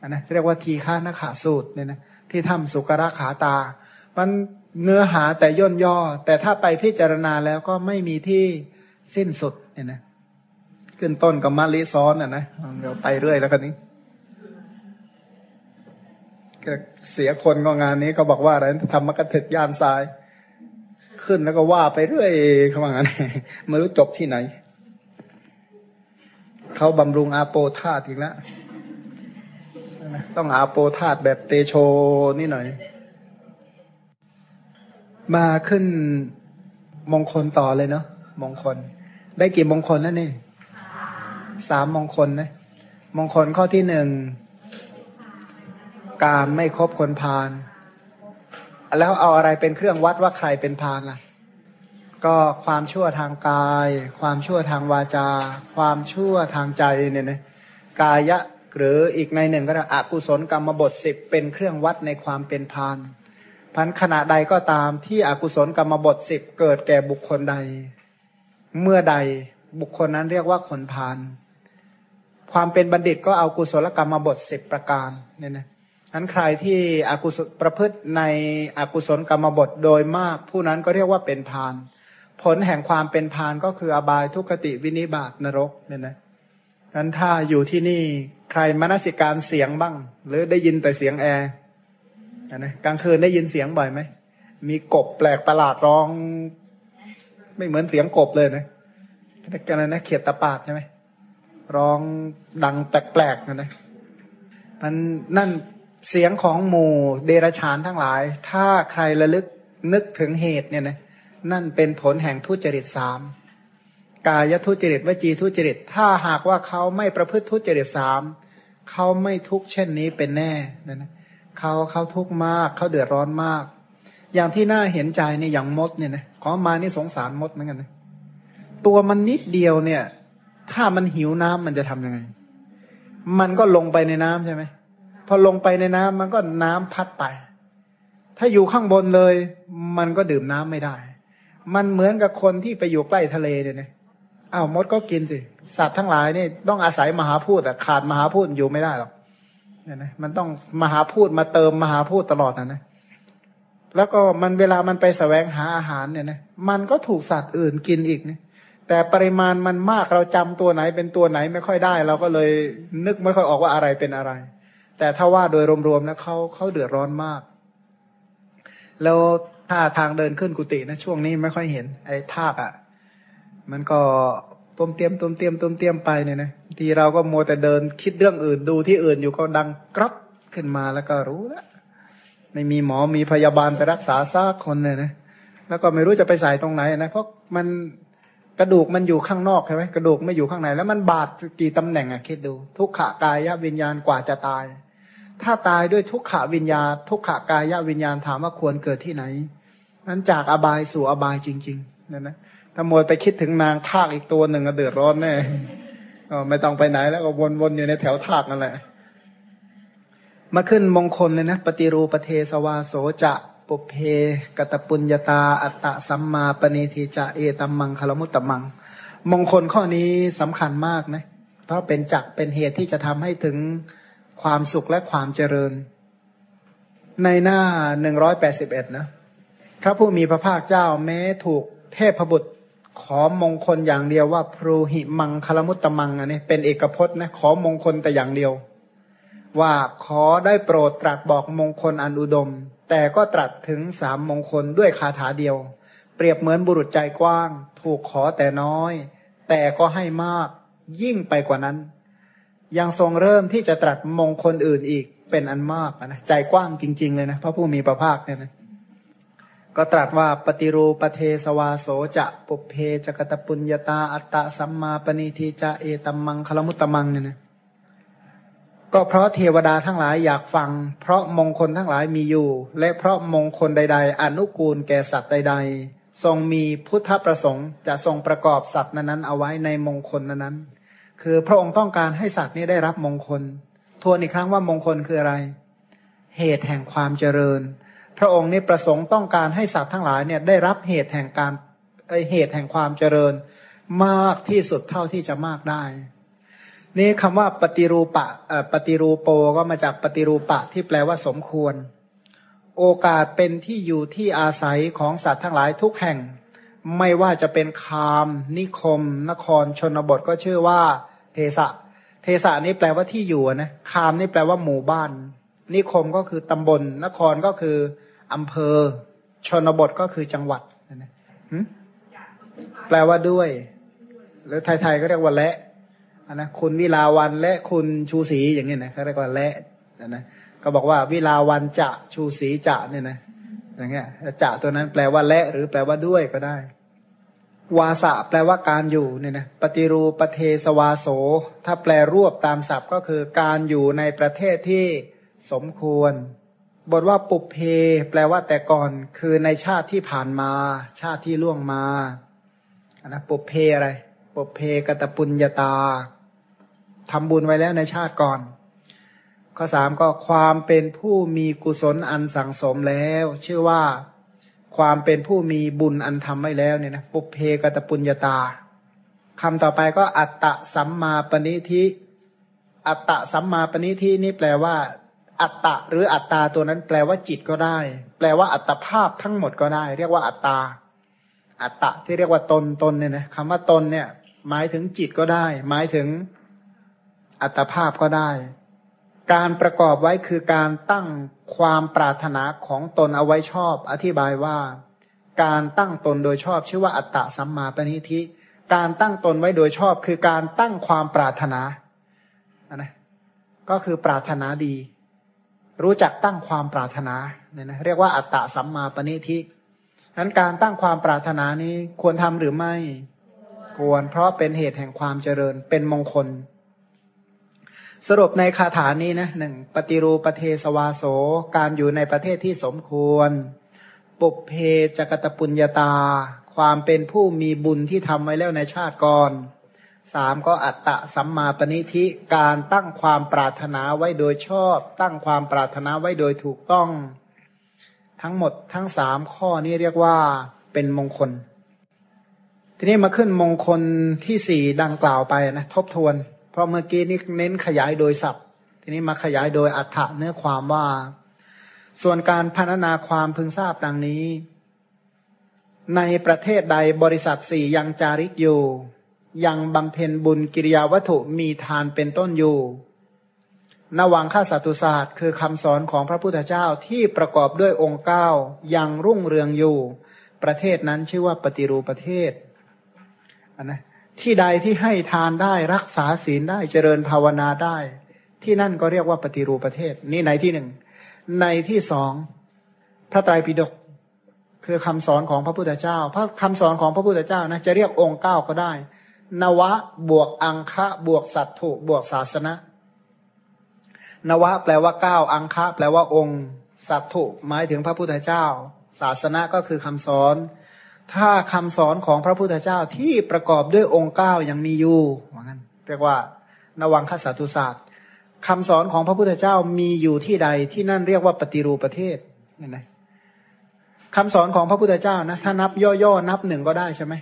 อันนะเรียกว่าทีฆานขาสูตรเนี่ยนะที่ทำสุกระขาตา มันเนื้อหาแต่ย่นย่อ แต่ถ้าไปพิจารณาแล้วก็ไม่มีที่สิ้นสุดเนี่ยนะขึ้นต้นกับมาลิซ้อนอะนะเดี๋ยวไปเรื่อยแล้วกันนี้เสียคนก็งานนี้ก็บอกว่าอะไรทำมกระถึกยานทราย ขึ้นแล้วก็ว่าไปเรื่อยเขาว่างั้นไม่รู้จบที่ไหน เขาบำรุงอาโปธาตุอีกแล้วต้องอาโปธาตแบบเตโชนี่หน่อย มาขึ้นมงคลต่อเลยเนาะมงคล ได้กี่มงคลแล้วนี่สามมงคลนะมงคลข้อที่หนึ่งการไม่คบคนพาลแล้วเอาอะไรเป็นเครื่องวัดว่าใครเป็นพาลล่ะ ก็ความชั่วทางกาย ความชั่วทางวาจา ความชั่วทางใจเนี่ยนะกายะหรืออีกในหนึ่งก็ได้อกุศลกรรมบทสิบเป็นเครื่องวัดในความเป็นพานพันขณะใดก็ตามที่อกุศลกรรมบทสิบเกิดแก่บุคคลใด เมื่อใดบุคคลนั้นเรียกว่าคนพานความเป็นบัณฑิตก็เอากุศลกรรมบทสิบประการเนี่ยนะอันใครที่อกุศลประพฤติในอกุศลกรรมบทโดยมาก ผู้นั้นก็เรียกว่าเป็นพาน ผลแห่งความเป็นพานก็คืออบายทุกขติวินิบาตนรกเนี่ยนะนั้นถ้าอยู่ที่นี่ใครมนสิการเสียงบ้าง หรือได้ยินแต่เสียงแอร์นะกลางคืนได้ยินเสียงบ่อยไหมมีกบแปลกประหลาดร้อง ไม่เหมือนเสียงกบเลยนะกันนะเขียดตะปาดใช่ไหมร้องดังแปลกๆนะนะมันนั่นเสียงของหมู่เดรชานทั้งหลาย ถ้าใครระลึกนึกถึงเหตุเนี่ยนะ นั่นเป็นผลแห่งทุจริตสามกายทุจริตวจีทุจริต ถ้าหากว่าเขาไม่ประพฤติทุจริตสามเขาไม่ทุกเช่นนี้เป็นแน่นะนะเขาเขาทุกมากเขาเดือดร้อนมาก อย่างที่น่าเห็นใจในอย่างมดเนี่ยนะขอมานี่สงสารมดเหมือนกันนะตัวมันนิดเดียวเนี่ย ถ้ามันหิวน้ำมันจะทํำยังไง มันก็ลงไปในน้ำใช่ไหมพอลงไปในน้ำมันก็น้ำพัดไป ถ้าอยู่ข้างบนเลย มันก็ดื่มน้ำไม่ได้ มันเหมือนกับคนที่ไปอยู่ใกล้ทะเลเนี่ยนะอ้าวมดก็กินสิ สัตว์ทั้งหลายนี่ต้องอาศัยมหาพูดอะขาดมหาพูดอยู่ไม่ได้หรอกเนี่ยนะมันต้องมหาพูดมาเติมมหาพูดตลอดนะนะแล้วก็มันเวลามันไปสแสวงหาอาหารเนี่ยนะมันก็ถูกสัตว์อื่นกินอีกนี่ยแต่ปริมาณมันมากเราจำตัวไหนเป็นตัวไหนไม่ค่อยได้ เราก็เลยนึกไม่ค่อยออกว่าอะไรเป็นอะไร แต่ถ้าว่าโดยรวมๆแล้วเขาเขาเดือดร้อนมาก แล้ว ถ้าทางเดินขึ้นกุฏินะช่วงนี้ไม่ค่อยเห็น ไอ้ทากอะ่ะ มันก็ต้มเตียมต้มเตียมต้มเตียมไปเนี่ยนะทีเราก็โมแต่เดินคิดเรื่องอื่นดูที่อื่นอยู่ก็ดังกรับขึ้นมาแล้วก็รู้แล้วไม่มีหมอมีพยาบาลไปรักษาซากคนเลยนะแล้วก็ไม่รู้จะไปใส่ตรงไหนนะเพราะมันกระดูกมันอยู่ข้างนอกใช่ไหมกระดูกไม่อยู่ข้างในแล้วมันบาดกี่ตำแหน่งอะคิดดู ทุกขากายวิญญาณกว่าจะตาย ถ้าตายด้วยทุกขวิญญาทุกขากายวิญญาณถามว่าควรเกิดที่ไหน นั้นจากอบายสู่อบายจริงๆนั่นนะถ้ามัวไปคิดถึงนางทากอีกตัวหนึ่งก็เดือดร้อนแน่ก็ไม่ต้องไปไหนแล้วก็วนๆอยู่ในแถวทากนั่นแหละ มาขึ้นมงคลเลยนะ ปฏิรูปเทสวาโสจะปุเพกตปุญญาตา อัตตะสัมมาปณิทิจะเอตัมมังคลมุตตมัง มงคลข้อนี้สำคัญมากนะ เพราะเป็นจักเป็นเหตุที่จะทำให้ถึงความสุขและความเจริญ ในหน้าหนึ่งร้อยแปดสิบเอ็ดนะ ระผู้มีพระภาคเจ้าแม้ถูกเทพบุตรขอมงคลอย่างเดียวว่าพรูหิมังคลมุตตมังอันนี้เป็นเอกพจน์นะขอมงคลแต่อย่างเดียว ว่าขอได้โปรดตรัสบอกมงคลอันอุดม แต่ก็ตรัสถึงสามมงคลด้วยคาถาเดียว เปรียบเหมือนบุรุษใจกว้าง ถูกขอแต่น้อย แต่ก็ให้มากยิ่งไปกว่านั้น ยังทรงเริ่มที่จะตรัสมงคลอื่นอีกเป็นอันมากนะใจกว้างจริง ๆ เลยนะพระผู้มีพระภาคเนี่ยนะ ก็ตรัสว่าปฏิรูปเทสวาโสจะปุเพจกตปุญญาตาอัตตะสัมมาปณิทิจะเอตัมมังคลมุตตมังเนี่ยนะก็เพราะเทวดาทั้งหลายอยากฟัง เพราะมงคลทั้งหลายมีอยู่ และเพราะมงคลใด ๆ อนุกูลแก่สัตว์ใด ๆ ทรงมีพุทธประสงค์จะทรงประกอบสัตว์นั้นๆเอาไว้ในมงคลนั้นๆคือพระองค์ต้องการให้สัตว์นี้ได้รับมงคล ทวนอีกครั้งว่ามงคลคืออะไร เหตุแห่งความเจริญ พระองค์นี่ประสงค์ต้องการให้สัตว์ทั้งหลายเนี่ยได้รับเหตุแห่งการเหตุแห่งความเจริญมากที่สุดเท่าที่จะมากได้ นี่คำว่าปฏิรูปะปฏิรูปโปก็มาจากปฏิรูปะที่แปลว่าสมควร โอกาสเป็นที่อยู่ที่อาศัยของสัตว์ทั้งหลายทุกแห่ง ไม่ว่าจะเป็นคาม นิคม นครชนบทก็ชื่อว่า เทสะ เทสะนี่แปลว่าที่อยู่นะคามนี่แปลว่าหมู่บ้าน นิคมก็คือตำบลนครก็คือ อำเภอ ชนบทก็คือจังหวัดนะแปลว่าด้วย หรือไทยๆก็เรียกว่าและนะคุณวิลาวันและคุณชูศรีอย่างนี้นะเขาเรียกว่าและนะก็บอกว่าวิลาวันจะชูศรีจะเนี่ยนะอย่างเงี้ยจะตัวนั้นแปลว่าและหรือแปลว่าด้วยก็ได้ วาสะแปลว่าการอยู่เนี่ยนะปฏิรูปเทสวาโส ถ้าแปลรวบตามศัพท์ก็คือการอยู่ในประเทศที่สมควร บทว่าปุเพ แปลว่าแต่ก่อน คือในชาติที่ผ่านมา ชาติที่ล่วงมาอันนะปุเพอะไร ปุเพกตปุญญาตาทำบุญไว้แล้วในชาติก่อน ข้อสามก็ความเป็นผู้มีกุศลอันสั่งสมแล้ว ชื่อว่าความเป็นผู้มีบุญอันทำไว้แล้วเนี่ยนะปุเพกตปุญญาตาคำต่อไปก็อัตตะสัมมาปณิทิอัตตะสัมมาปณิทินี่แปลว่า อัตตะหรืออัตตาตัวนั้นแปลว่าจิตก็ได้ แปลว่าอัตภาพทั้งหมดก็ได้ เรียกว่าอัตตา อัตตะที่เรียกว่าตนตนเนี่ยนะคำว่าตนเนี่ย หมายถึงจิตก็ได้ หมายถึงอัตภาพก็ได้ การประกอบไว้คือการตั้งความปรารถนาของตนเอาไว้ชอบ อธิบายว่า การตั้งตนโดยชอบชื่อว่าอัตตะสัมมาปณิธิ การตั้งตนไว้โดยชอบ คือการตั้งความปรารถนานะก็คือปรารถนาดี รู้จักตั้งความปรารถนาเนี่ยนะเรียกว่าอัตตะสัมมาปณิทินั้นการตั้งความปรารถนานี้ควรทำหรือไม่ควร เพราะเป็นเหตุแห่งความเจริญเป็นมงคล สรุปในคาถานี้นะหนึ่งปฏิรูปเทสวาโสการอยู่ในประเทศที่สมควร ปุเพจกตปุญญาตา ความเป็นผู้มีบุญที่ทำไว้แล้วในชาติก่อน สามก็อัตตะสัมมาปณิธิการตั้งความปรารถนาไว้โดยชอบ ตั้งความปรารถนาไว้โดยถูกต้อง ทั้งหมดทั้งสามข้อนี้เรียกว่าเป็นมงคล ทีนี้มาขึ้นมงคลที่สี่ดังกล่าวไปนะทบทวน เพราะเมื่อกี้นี้เน้นขยายโดยศัพท์ ทีนี้มาขยายโดยอัฏฐะเนื้อความว่า ส่วนการพัฒนาความพึงทราบดังนี้ ในประเทศใดบริษัทสี่ยังจาริกอยู่ ยังบำเพ็ญบุญกิริยาวัตถุมีทานเป็นต้นอยู่นวังค่าสัตุศาสตร์ คือคำสอนของพระพุทธเจ้าที่ประกอบด้วยองค์เก้ายังรุ่งเรืองอยู่ ประเทศนั้นชื่อว่าปฏิรูปประเทศนนะที่ใดที่ให้ทานได้รักษาศีลได้เจริญภาวนาได้ ที่นั่นก็เรียกว่าปฏิรูปประเทศ นี่ในที่หนึ่ง ในที่สองพระไตรปิฎกคือคำสอนของพระพุทธเจ้า พระคำสอนของพระพุทธเจ้านะจะเรียกองค์เก้าก็ได้ นวะบวกอังคะบวกสัตถุบวกศาสนะ นวะแปลว่าเก้าอังคะแปลว่าองค์ สัตถุหมายถึงพระพุทธเจ้า ศาสนะก็คือคำสอน ถ้าคำสอนของพระพุทธเจ้าที่ประกอบด้วยองค์เก้ายังมีอยู่ว่างั้นเรียกว่านวังคสัตุศาสตร์คำสอนของพระพุทธเจ้ามีอยู่ที่ใดที่นั่นเรียกว่าปฏิรูปประเทศเห็นไหมคำสอนของพระพุทธเจ้านะถ้านับย่อๆนับหนึ่งก็ได้ใช่ไหม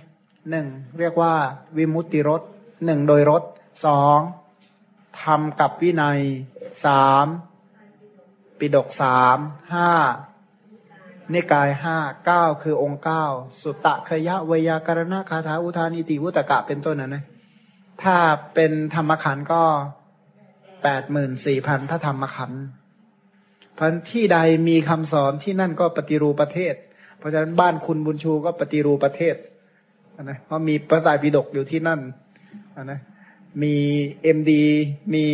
หนึ่งเรียกว่า วิมุตติรสหนึ่งโดยรสสองทำกับวินัยสามปิดกสามห้านิกายห้าเก้าคือองค์เก้าสุตตะขยะวยากรณะคาถาอุทานิติวุตกะเป็นต้นนะนะถ้าเป็นธรรมขันก็แปดหมื่นสี่พันพระธรรมขันธ์พันที่ใดมีคำสอนที่นั่นก็ปฏิรูปประเทศ เพราะฉะนั้นบ้านคุณบุญชูก็ปฏิรูปประเทศ นะเพราะมีพระไตรปิฎกอยู่ที่นั่นนะมีเอ็มดีมี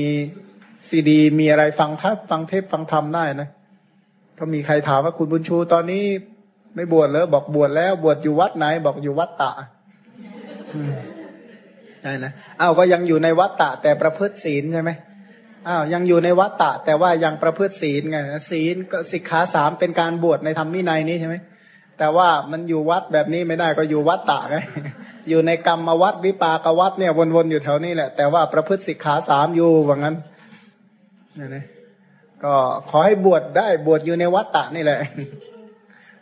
ซีดี มีอะไรฟังทับฟังเทปฟังธรรมได้นะก็มีใครถามว่าคุณบุญชูตอนนี้ไม่บวชแล้วบอกบวชแล้วบวชอยู่วัดไหน บอกอยู่วัดตะใช่นะอ้าวก็ยังอยู่ในวัดตะ แต่ประพฤติศีลใช่ไหมอ้าวยังอยู่ในวัดตะ แต่ว่ายังประพฤติศีลไงศีลก็สิกขาสามเป็นการบวชในธรรมวินัยนี้ใช่ไหม แต่ว่ามันอยู่วัดแบบนี้ไม่ได้ก็อยู่วัดตะไงอยู่ในกรรมวัดวิปากวัดเนี่ยวนๆอยู่แถวนี้แหละ แต่ว่าประพฤติสิกขาสามอยู่ว่างั้นนี่นะก็ขอให้บวชได้บวชอยู่ในวัดตะนี่แหละ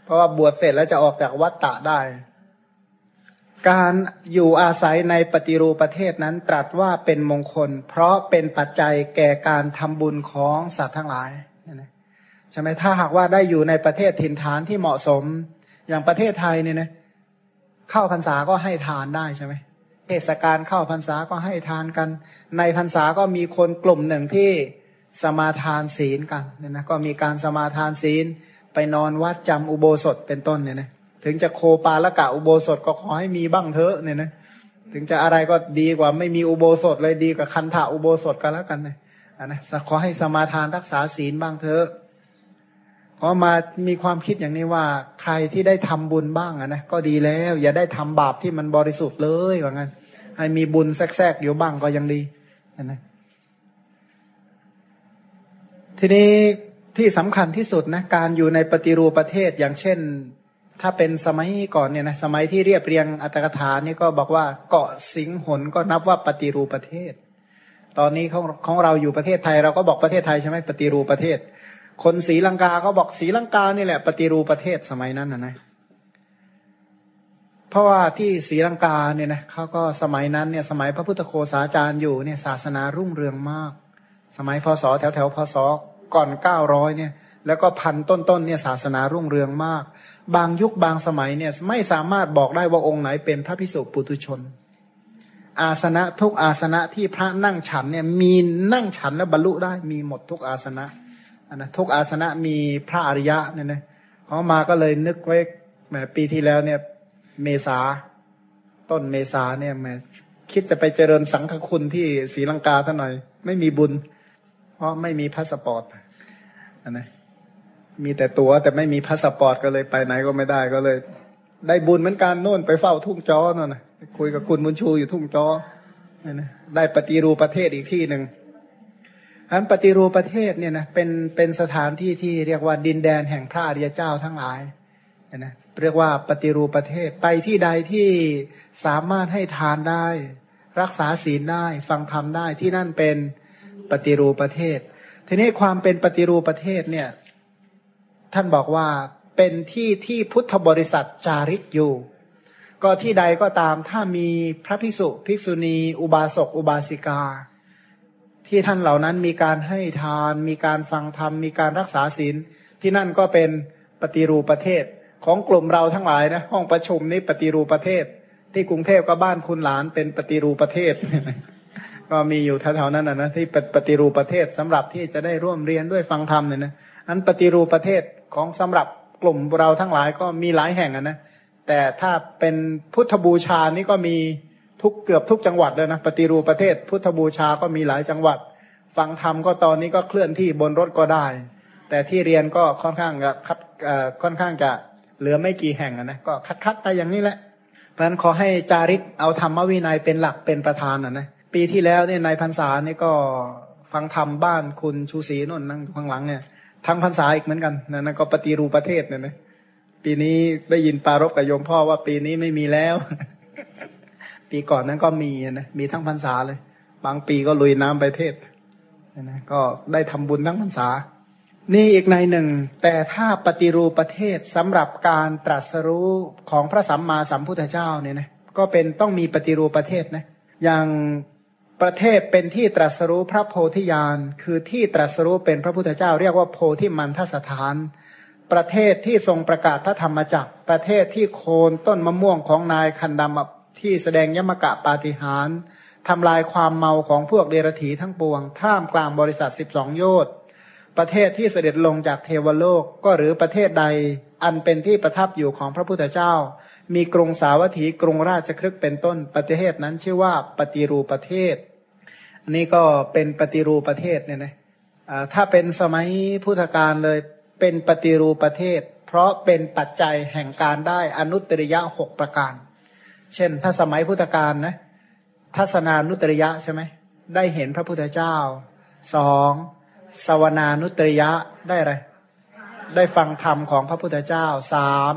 เพราะว่าบวชเสร็จแล้วจะออกจากวัดตะได้ การอยู่อาศัยในปฏิรูปประเทศนั้นตรัสว่าเป็นมงคล เพราะเป็นปัจจัยแก่การทำบุญของสัตว์ทั้งหลายใช่ไหมถ้าหากว่าได้อยู่ในประเทศถิ่นฐานที่เหมาะสม อย่างประเทศไทยเนี่ยนะเข้าพรรษาก็ให้ทานได้ใช่ไหมเทศกาลเข้าพรรษาก็ให้ทานกัน ในพรรษาก็มีคนกลุ่มหนึ่งที่สมาทานศีลกันเนี่ยนะก็มีการสมาทานศีลไปนอนวัดจำอุโบสถเป็นต้นเนี่ยนะถึงจะโคปาละกะอุโบสถก็ขอให้มีบ้างเถอะเนี่ยนะถึงจะอะไรก็ดีกว่าไม่มีอุโบสถเลยดีกว่าคันถาอุโบสถกันแล้วกันนะนะขอให้สมาทานรักษาศีลบ้างเถอะ พอมามีความคิดอย่างนี้ว่า ใครที่ได้ทำบุญบ้างนะก็ดีแล้ว อย่าได้ทำบาปที่มันบริสุทธิ์เลยว่างั้น ให้มีบุญแทรกๆอยู่บ้างก็ยังดีนะทีนี้ที่สำคัญที่สุดนะการอยู่ในปฏิรูปประเทศอย่างเช่น ถ้าเป็นสมัยก่อนเนี่ยนะสมัยที่เรียบเรียงอัตถกถานี่ก็บอกว่าเกาะสิงหนก็นับว่าปฏิรูปประเทศ ตอนนี้ของของเราอยู่ประเทศไทย เราก็บอกประเทศไทยใช่ไหมปฏิรูปประเทศ คนศรีลังกาเขาบอกศรีลังกานี่แหละปฏิรูปประเทศสมัยนั้นนะนะเพราะว่าที่ศรีลังกาเนี่ยนะเขาก็สมัยนั้นเนี่ย สมัยพระพุทธโคสาจารย์อยู่เนี่ยศาสนารุ่งเรืองมาก สมัยพศแถวแถวพศก่อนเก้าร้อยเนี่ย แล้วก็พันต้นๆเนี่ยศาสนารุ่งเรืองมาก บางยุคบางสมัยเนี่ยไม่สามารถบอกได้ว่าองค์ไหนเป็นพระภิกษุปุถุชน อาสนะทุกอาสนะที่พระนั่งฉันเนี่ยมีนั่งฉันแล้วบรรลุได้มีหมดทุกอาสนะ นะทุกอาสนะมีพระอริยะเนี่ยนะพอมาก็เลยนึกไว้แหมปีที่แล้วเนี่ย เมษาต้นเมษาเนี่ยแหมคิดจะไปเจริญสังฆคุณที่ศรีลังกาท่านหน่อย ไม่มีบุญ เพราะไม่มีพาสปอร์ตนะมีแต่ตัวแต่ไม่มีพาสปอร์ตก็เลยไปไหนก็ไม่ได้ก็เลย ได้บุญเหมือนกันโน่นไปเฝ้าทุ่งจอนั่นนะคุยกับคุณบุญชูอยู่ทุ่งจอนะได้ปฏิรูปประเทศอีกที่หนึ่ง อันปฏิรูปประเทศเนี่ยนะเป็นเป็นสถานที่ที่เรียกว่าดินแดนแห่งพระอริยเจ้าทั้งหลายนะเรียกว่าปฏิรูปประเทศไปที่ใดที่สามารถให้ทานได้ รักษาศีลได้ฟังธรรมได้ที่นั่นเป็นปฏิรูปประเทศ ทีนี้ความเป็นปฏิรูปประเทศเนี่ย ท่านบอกว่าเป็นที่ที่พุทธบริษัทจาริกอยู่ ก็ที่ใดก็ตามถ้ามีพระภิกษุภิกษุณี อุบาสกอุบาสิกา ที่ท่านเหล่านั้นมีการให้ทาน มีการฟังธรรม มีการรักษาศีล ที่นั่นก็เป็นปฏิรูปประเทศ ของกลุ่มเราทั้งหลายนะห้องประชุมนี้ปฏิรูปประเทศ ที่กรุงเทพก็บ้านคุณหลานเป็นปฏิรูปประเทศ ก็มีอยู่แถวๆนั้นนะนะที่ปฏิรูปประเทศสำหรับที่จะได้ร่วมเรียนด้วยฟังธรรมเนี่ยนะอันปฏิรูปประเทศของสำหรับกลุ่มเราทั้งหลายก็มีหลายแห่งนะแต่ถ้าเป็นพุทธบูชานี่ก็มี ทุกเกือบทุกจังหวัดเลยนะปฏิรูปประเทศ พุทธบูชาก็มีหลายจังหวัด ฟังธรรมก็ตอนนี้ก็เคลื่อนที่บนรถก็ได้ แต่ที่เรียนก็ค่อนข้างจะคัดค่อนข้างจะเหลือไม่กี่แห่งนะก็คัดๆไปอย่างนี้แหละเพราะฉะนั้นขอให้จาริกเอาธรรมวินัยเป็นหลักเป็นประธานนะนะปีที่แล้วเนี่ยในพรรษานี่ก็ฟังธรรมบ้านคุณชูศรีนนท์นั่งข้างหลังเนี่ยทั้งพรรษาอีกเหมือนกันนั่นก็ปฏิรูปประเทศเนี่ยนะปีนี้ได้ยินปารบกับโยมพ่อว่าปีนี้ไม่มีแล้ว ปีก่อนนั้นก็มีนะมีทั้งพรรษาเลย บางปีก็ลุยน้ำไปเทศนะก็ได้ทำบุญทั้งพรรษา นี่อีกในหนึ่ง แต่ถ้าปฏิรูปประเทศสำหรับการตรัสรู้ของพระสัมมาสัมพุทธเจ้าเนี่ยนะก็เป็นต้องมีปฏิรูปประเทศนะอย่างประเทศเป็นที่ตรัสรู้พระโพธิญาณ คือที่ตรัสรู้เป็นพระพุทธเจ้า เรียกว่าโพธิมันทสถาน ประเทศที่ทรงประกาศพระธรรมจักรประเทศที่โคนต้นมะม่วงของนายคันดำ ที่แสดงยมกะปาฏิหารทำลายความเมาของพวกเดรธีทั้งปวง ท่ามกลางบริษัทสิบสองโยชน์ประเทศที่เสด็จลงจากเทวโลกก็หรือประเทศใดอันเป็นที่ประทับอยู่ของพระพุทธเจ้า มีกรุงสาวัตถีกรุงราชครึกเป็นต้นประเทศนั้นชื่อว่าปฏิรูประเทศ อันนี้ก็เป็นปฏิรูประเทศเนี่ยนะถ้าเป็นสมัยพุทธกาลเลยเป็นปฏิรูประเทศ เพราะเป็นปัจจัยแห่งการได้อนุตริยะหกประการ เช่น ถ้าสมัยพุทธกาลนะทัศนานุตริยะใช่ไหมได้เห็นพระพุทธเจ้าสองสวนานุตริยะได้อะไรได้ฟังธรรมของพระพุทธเจ้าสาม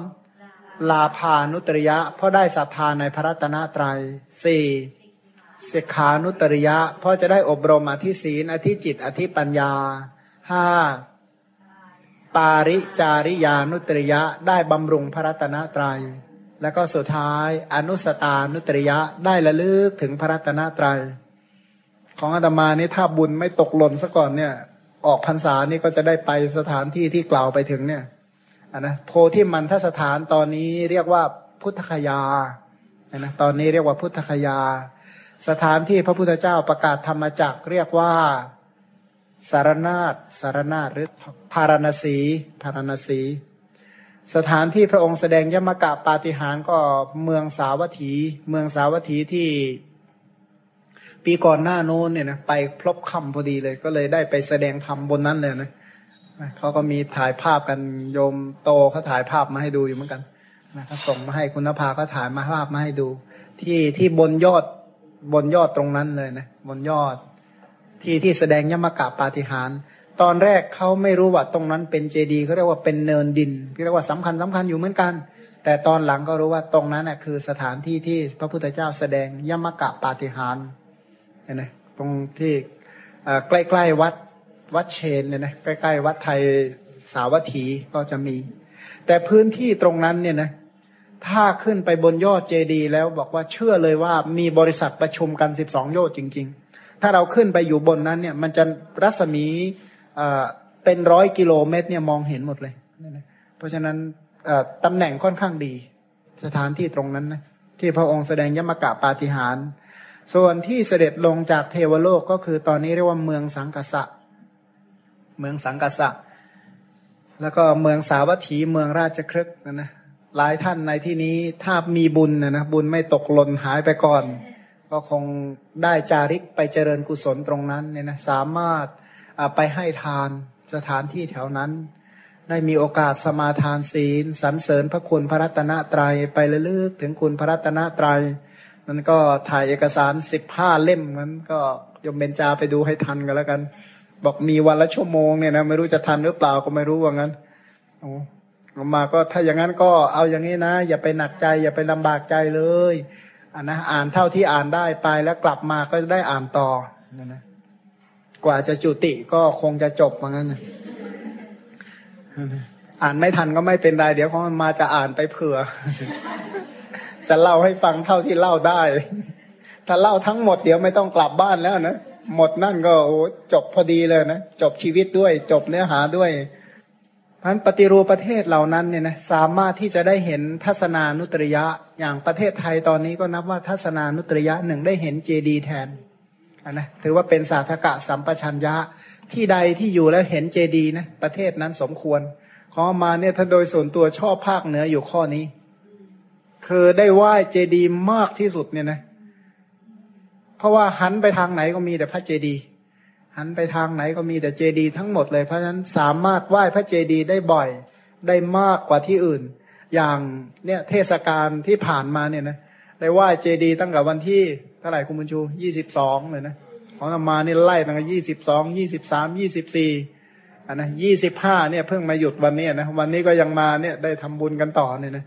ลาภานุตริยะ เพราะได้ศรัทธาในพระรัตนตรัยสี่สิกขานุตริยะ เพราะจะได้อบรมอธิศีนอธิจิต อธิปัญญาห้าปาริจาริยานุตริยะ ได้บำรุงพระรัตนตรัย แล้วก็สุดท้ายอนุสตานุตริยะได้ระลึกถึงพระรัตนตรัย ของอาตมานี่ถ้าบุญไม่ตกหล่นซะก่อนเนี่ย ออกพรรษานี่ก็จะได้ไปสถานที่ที่กล่าวไปถึงเนี่ยนนะโพธิมันทสถานตอนนี้เรียกว่าพุทธคยานะตอนนี้เรียกว่าพุทธคยา สถานที่พระพุทธเจ้าประกาศธรรมจักเรียกว่าสารนาฏสารนาฏหรือพารณสีพารณสี สถานที่พระองค์แสดงยมกะปาฏิหารก็เมืองสาวัตถี เมืองสาวัตถีที่ปีก่อนหน้าโน้นเนี่ยนะไปพลบคำพอดีเลย ก็เลยได้ไปแสดงธรรมบนนั้นเลยนะเขาก็มีถ่ายภาพกันโยมโตเขาถ่ายภาพมาให้ดูอยู่เหมือนกันนะเขาส่งมาให้คุณนภาก็ถ่ายมาภาพมาให้ดู ที่ที่บนยอดบนยอดตรงนั้นเลยนะบนยอด ที่ที่แสดงยมกะปาฏิหาร ตอนแรกเขาไม่รู้ว่าตรงนั้นเป็นเจดีย์เขาเรียกว่าเป็นเนินดินเรียกว่าสำคัญสำคัญอยู่เหมือนกัน แต่ตอนหลังก็รู้ว่าตรงนั้นน่ะคือสถานที่ที่พระพุทธเจ้าแสดงยมกะปาฏิหารเนะตรงที่ใกล้ๆวัดวัดเชนเนี่ยนะใกล้ๆวัดไทยสาวัตถีก็จะมี แต่พื้นที่ตรงนั้นเนี่ยนะถ้าขึ้นไปบนยอดเจดีแล้วบอกว่าเชื่อเลยว่ามีบริษัทประชุมกันสิบสองโยชน์จริง ๆ ถ้าเราขึ้นไปอยู่บนนั้นเนี่ย มันจะรัศมี เป็นร้อยกิโลเมตรเนี่ยมองเห็นหมดเลย เพราะฉะนั้นตำแหน่งค่อนข้างดี สถานที่ตรงนั้นนะที่พระองค์แสดงยมกะปาฏิหาร ส่วนที่เสด็จลงจากเทวโลกก็คือตอนนี้เรียกว่าเมืองสังกษะเมืองสังกษะแล้วก็เมืองสาวัตถีเมืองราชครึกนะนะหลายท่านในที่นี้ถ้ามีบุญนะนะบุญไม่ตกหล่นหายไปก่อน ก็คงได้จาริกไปเจริญกุศลตรงนั้นเนี่ยนะสามารถ ไปให้ทานสถานที่แถวนั้น ได้มีโอกาสสมาทานศีลสรรเสริญพระคุณพระรัตนตรยัยไประลึกถึงคุณพระรัตนตรยัยมันก็ถ่ายเอกสารสิบห้าเล่มมันก็ยมเบนจาไปดูให้ทันกันแล้วกัน บอกมีวันละชั่วโมงเนี่ยนะไม่รู้จะทันหรือเปล่าก็ไม่รู้ว่างั้นโอ้อกมาก็ถ้าอย่างนั้นก็เอาอย่างนี้นะ อย่าไปหนักใจ อย่าไปลำบากใจเลยอ่านนะอ่านเท่าที่อ่านได้ไปแล้วกลับมาก็ได้อ่านต่อนะนะ กว่าจะจุติก็คงจะจบว่างั้นอ่านไม่ทันก็ไม่เป็นไรเดี๋ยวเขามาจะอ่านไปเผื่อ จะเล่าให้ฟังเท่าที่เล่าได้ ถ้าเล่าทั้งหมดเดี๋ยวไม่ต้องกลับบ้านแล้วนะหมดนั่นก็โอ้จบพอดีเลยนะจบชีวิตด้วย จบเนื้อหาด้วยพันปฏิรูปประเทศเหล่านั้นเนี่ยนะสามารถที่จะได้เห็นทัศนานุตริยะ อย่างประเทศไทยตอนนี้ก็นับว่าทัศนานุตริยะหนึ่งได้เห็นเจดีแทน นะถือว่าเป็นสาธกะสัมปชัญญะที่ใดที่อยู่แล้วเห็นเจดีนะประเทศนั้นสมควร ขอมาเนี่ยถ้าโดยส่วนตัวชอบภาคเหนืออยู่ข้อนี้ คือได้ไหว้เจดีมากที่สุดเนี่ยนะ เพราะว่าหันไปทางไหนก็มีแต่พระเจดีหันไปทางไหนก็มีแต่เจดีทั้งหมดเลยเพราะฉะนั้นสามารถไหว้พระเจดีได้บ่อยได้มากกว่าที่อื่น อย่างเนี่ยเทศกาลที่ผ่านมาเนี่ยนะได้ไหว้เจดีตั้งแต่วันที่ เท่าไหร่คุณบุญชูยี่สิบสองเลยนะของธรรมานี่ไล่ตั้งแต่ยี่สิบสองยี่สิบสามยี่สิบสี่อันนะยี่สิบห้าเนี่ยเพิ่งมาหยุดวันนี้นะวันนี้ก็ยังมาเนี่ยได้ทำบุญกันต่อเนี่ยนะ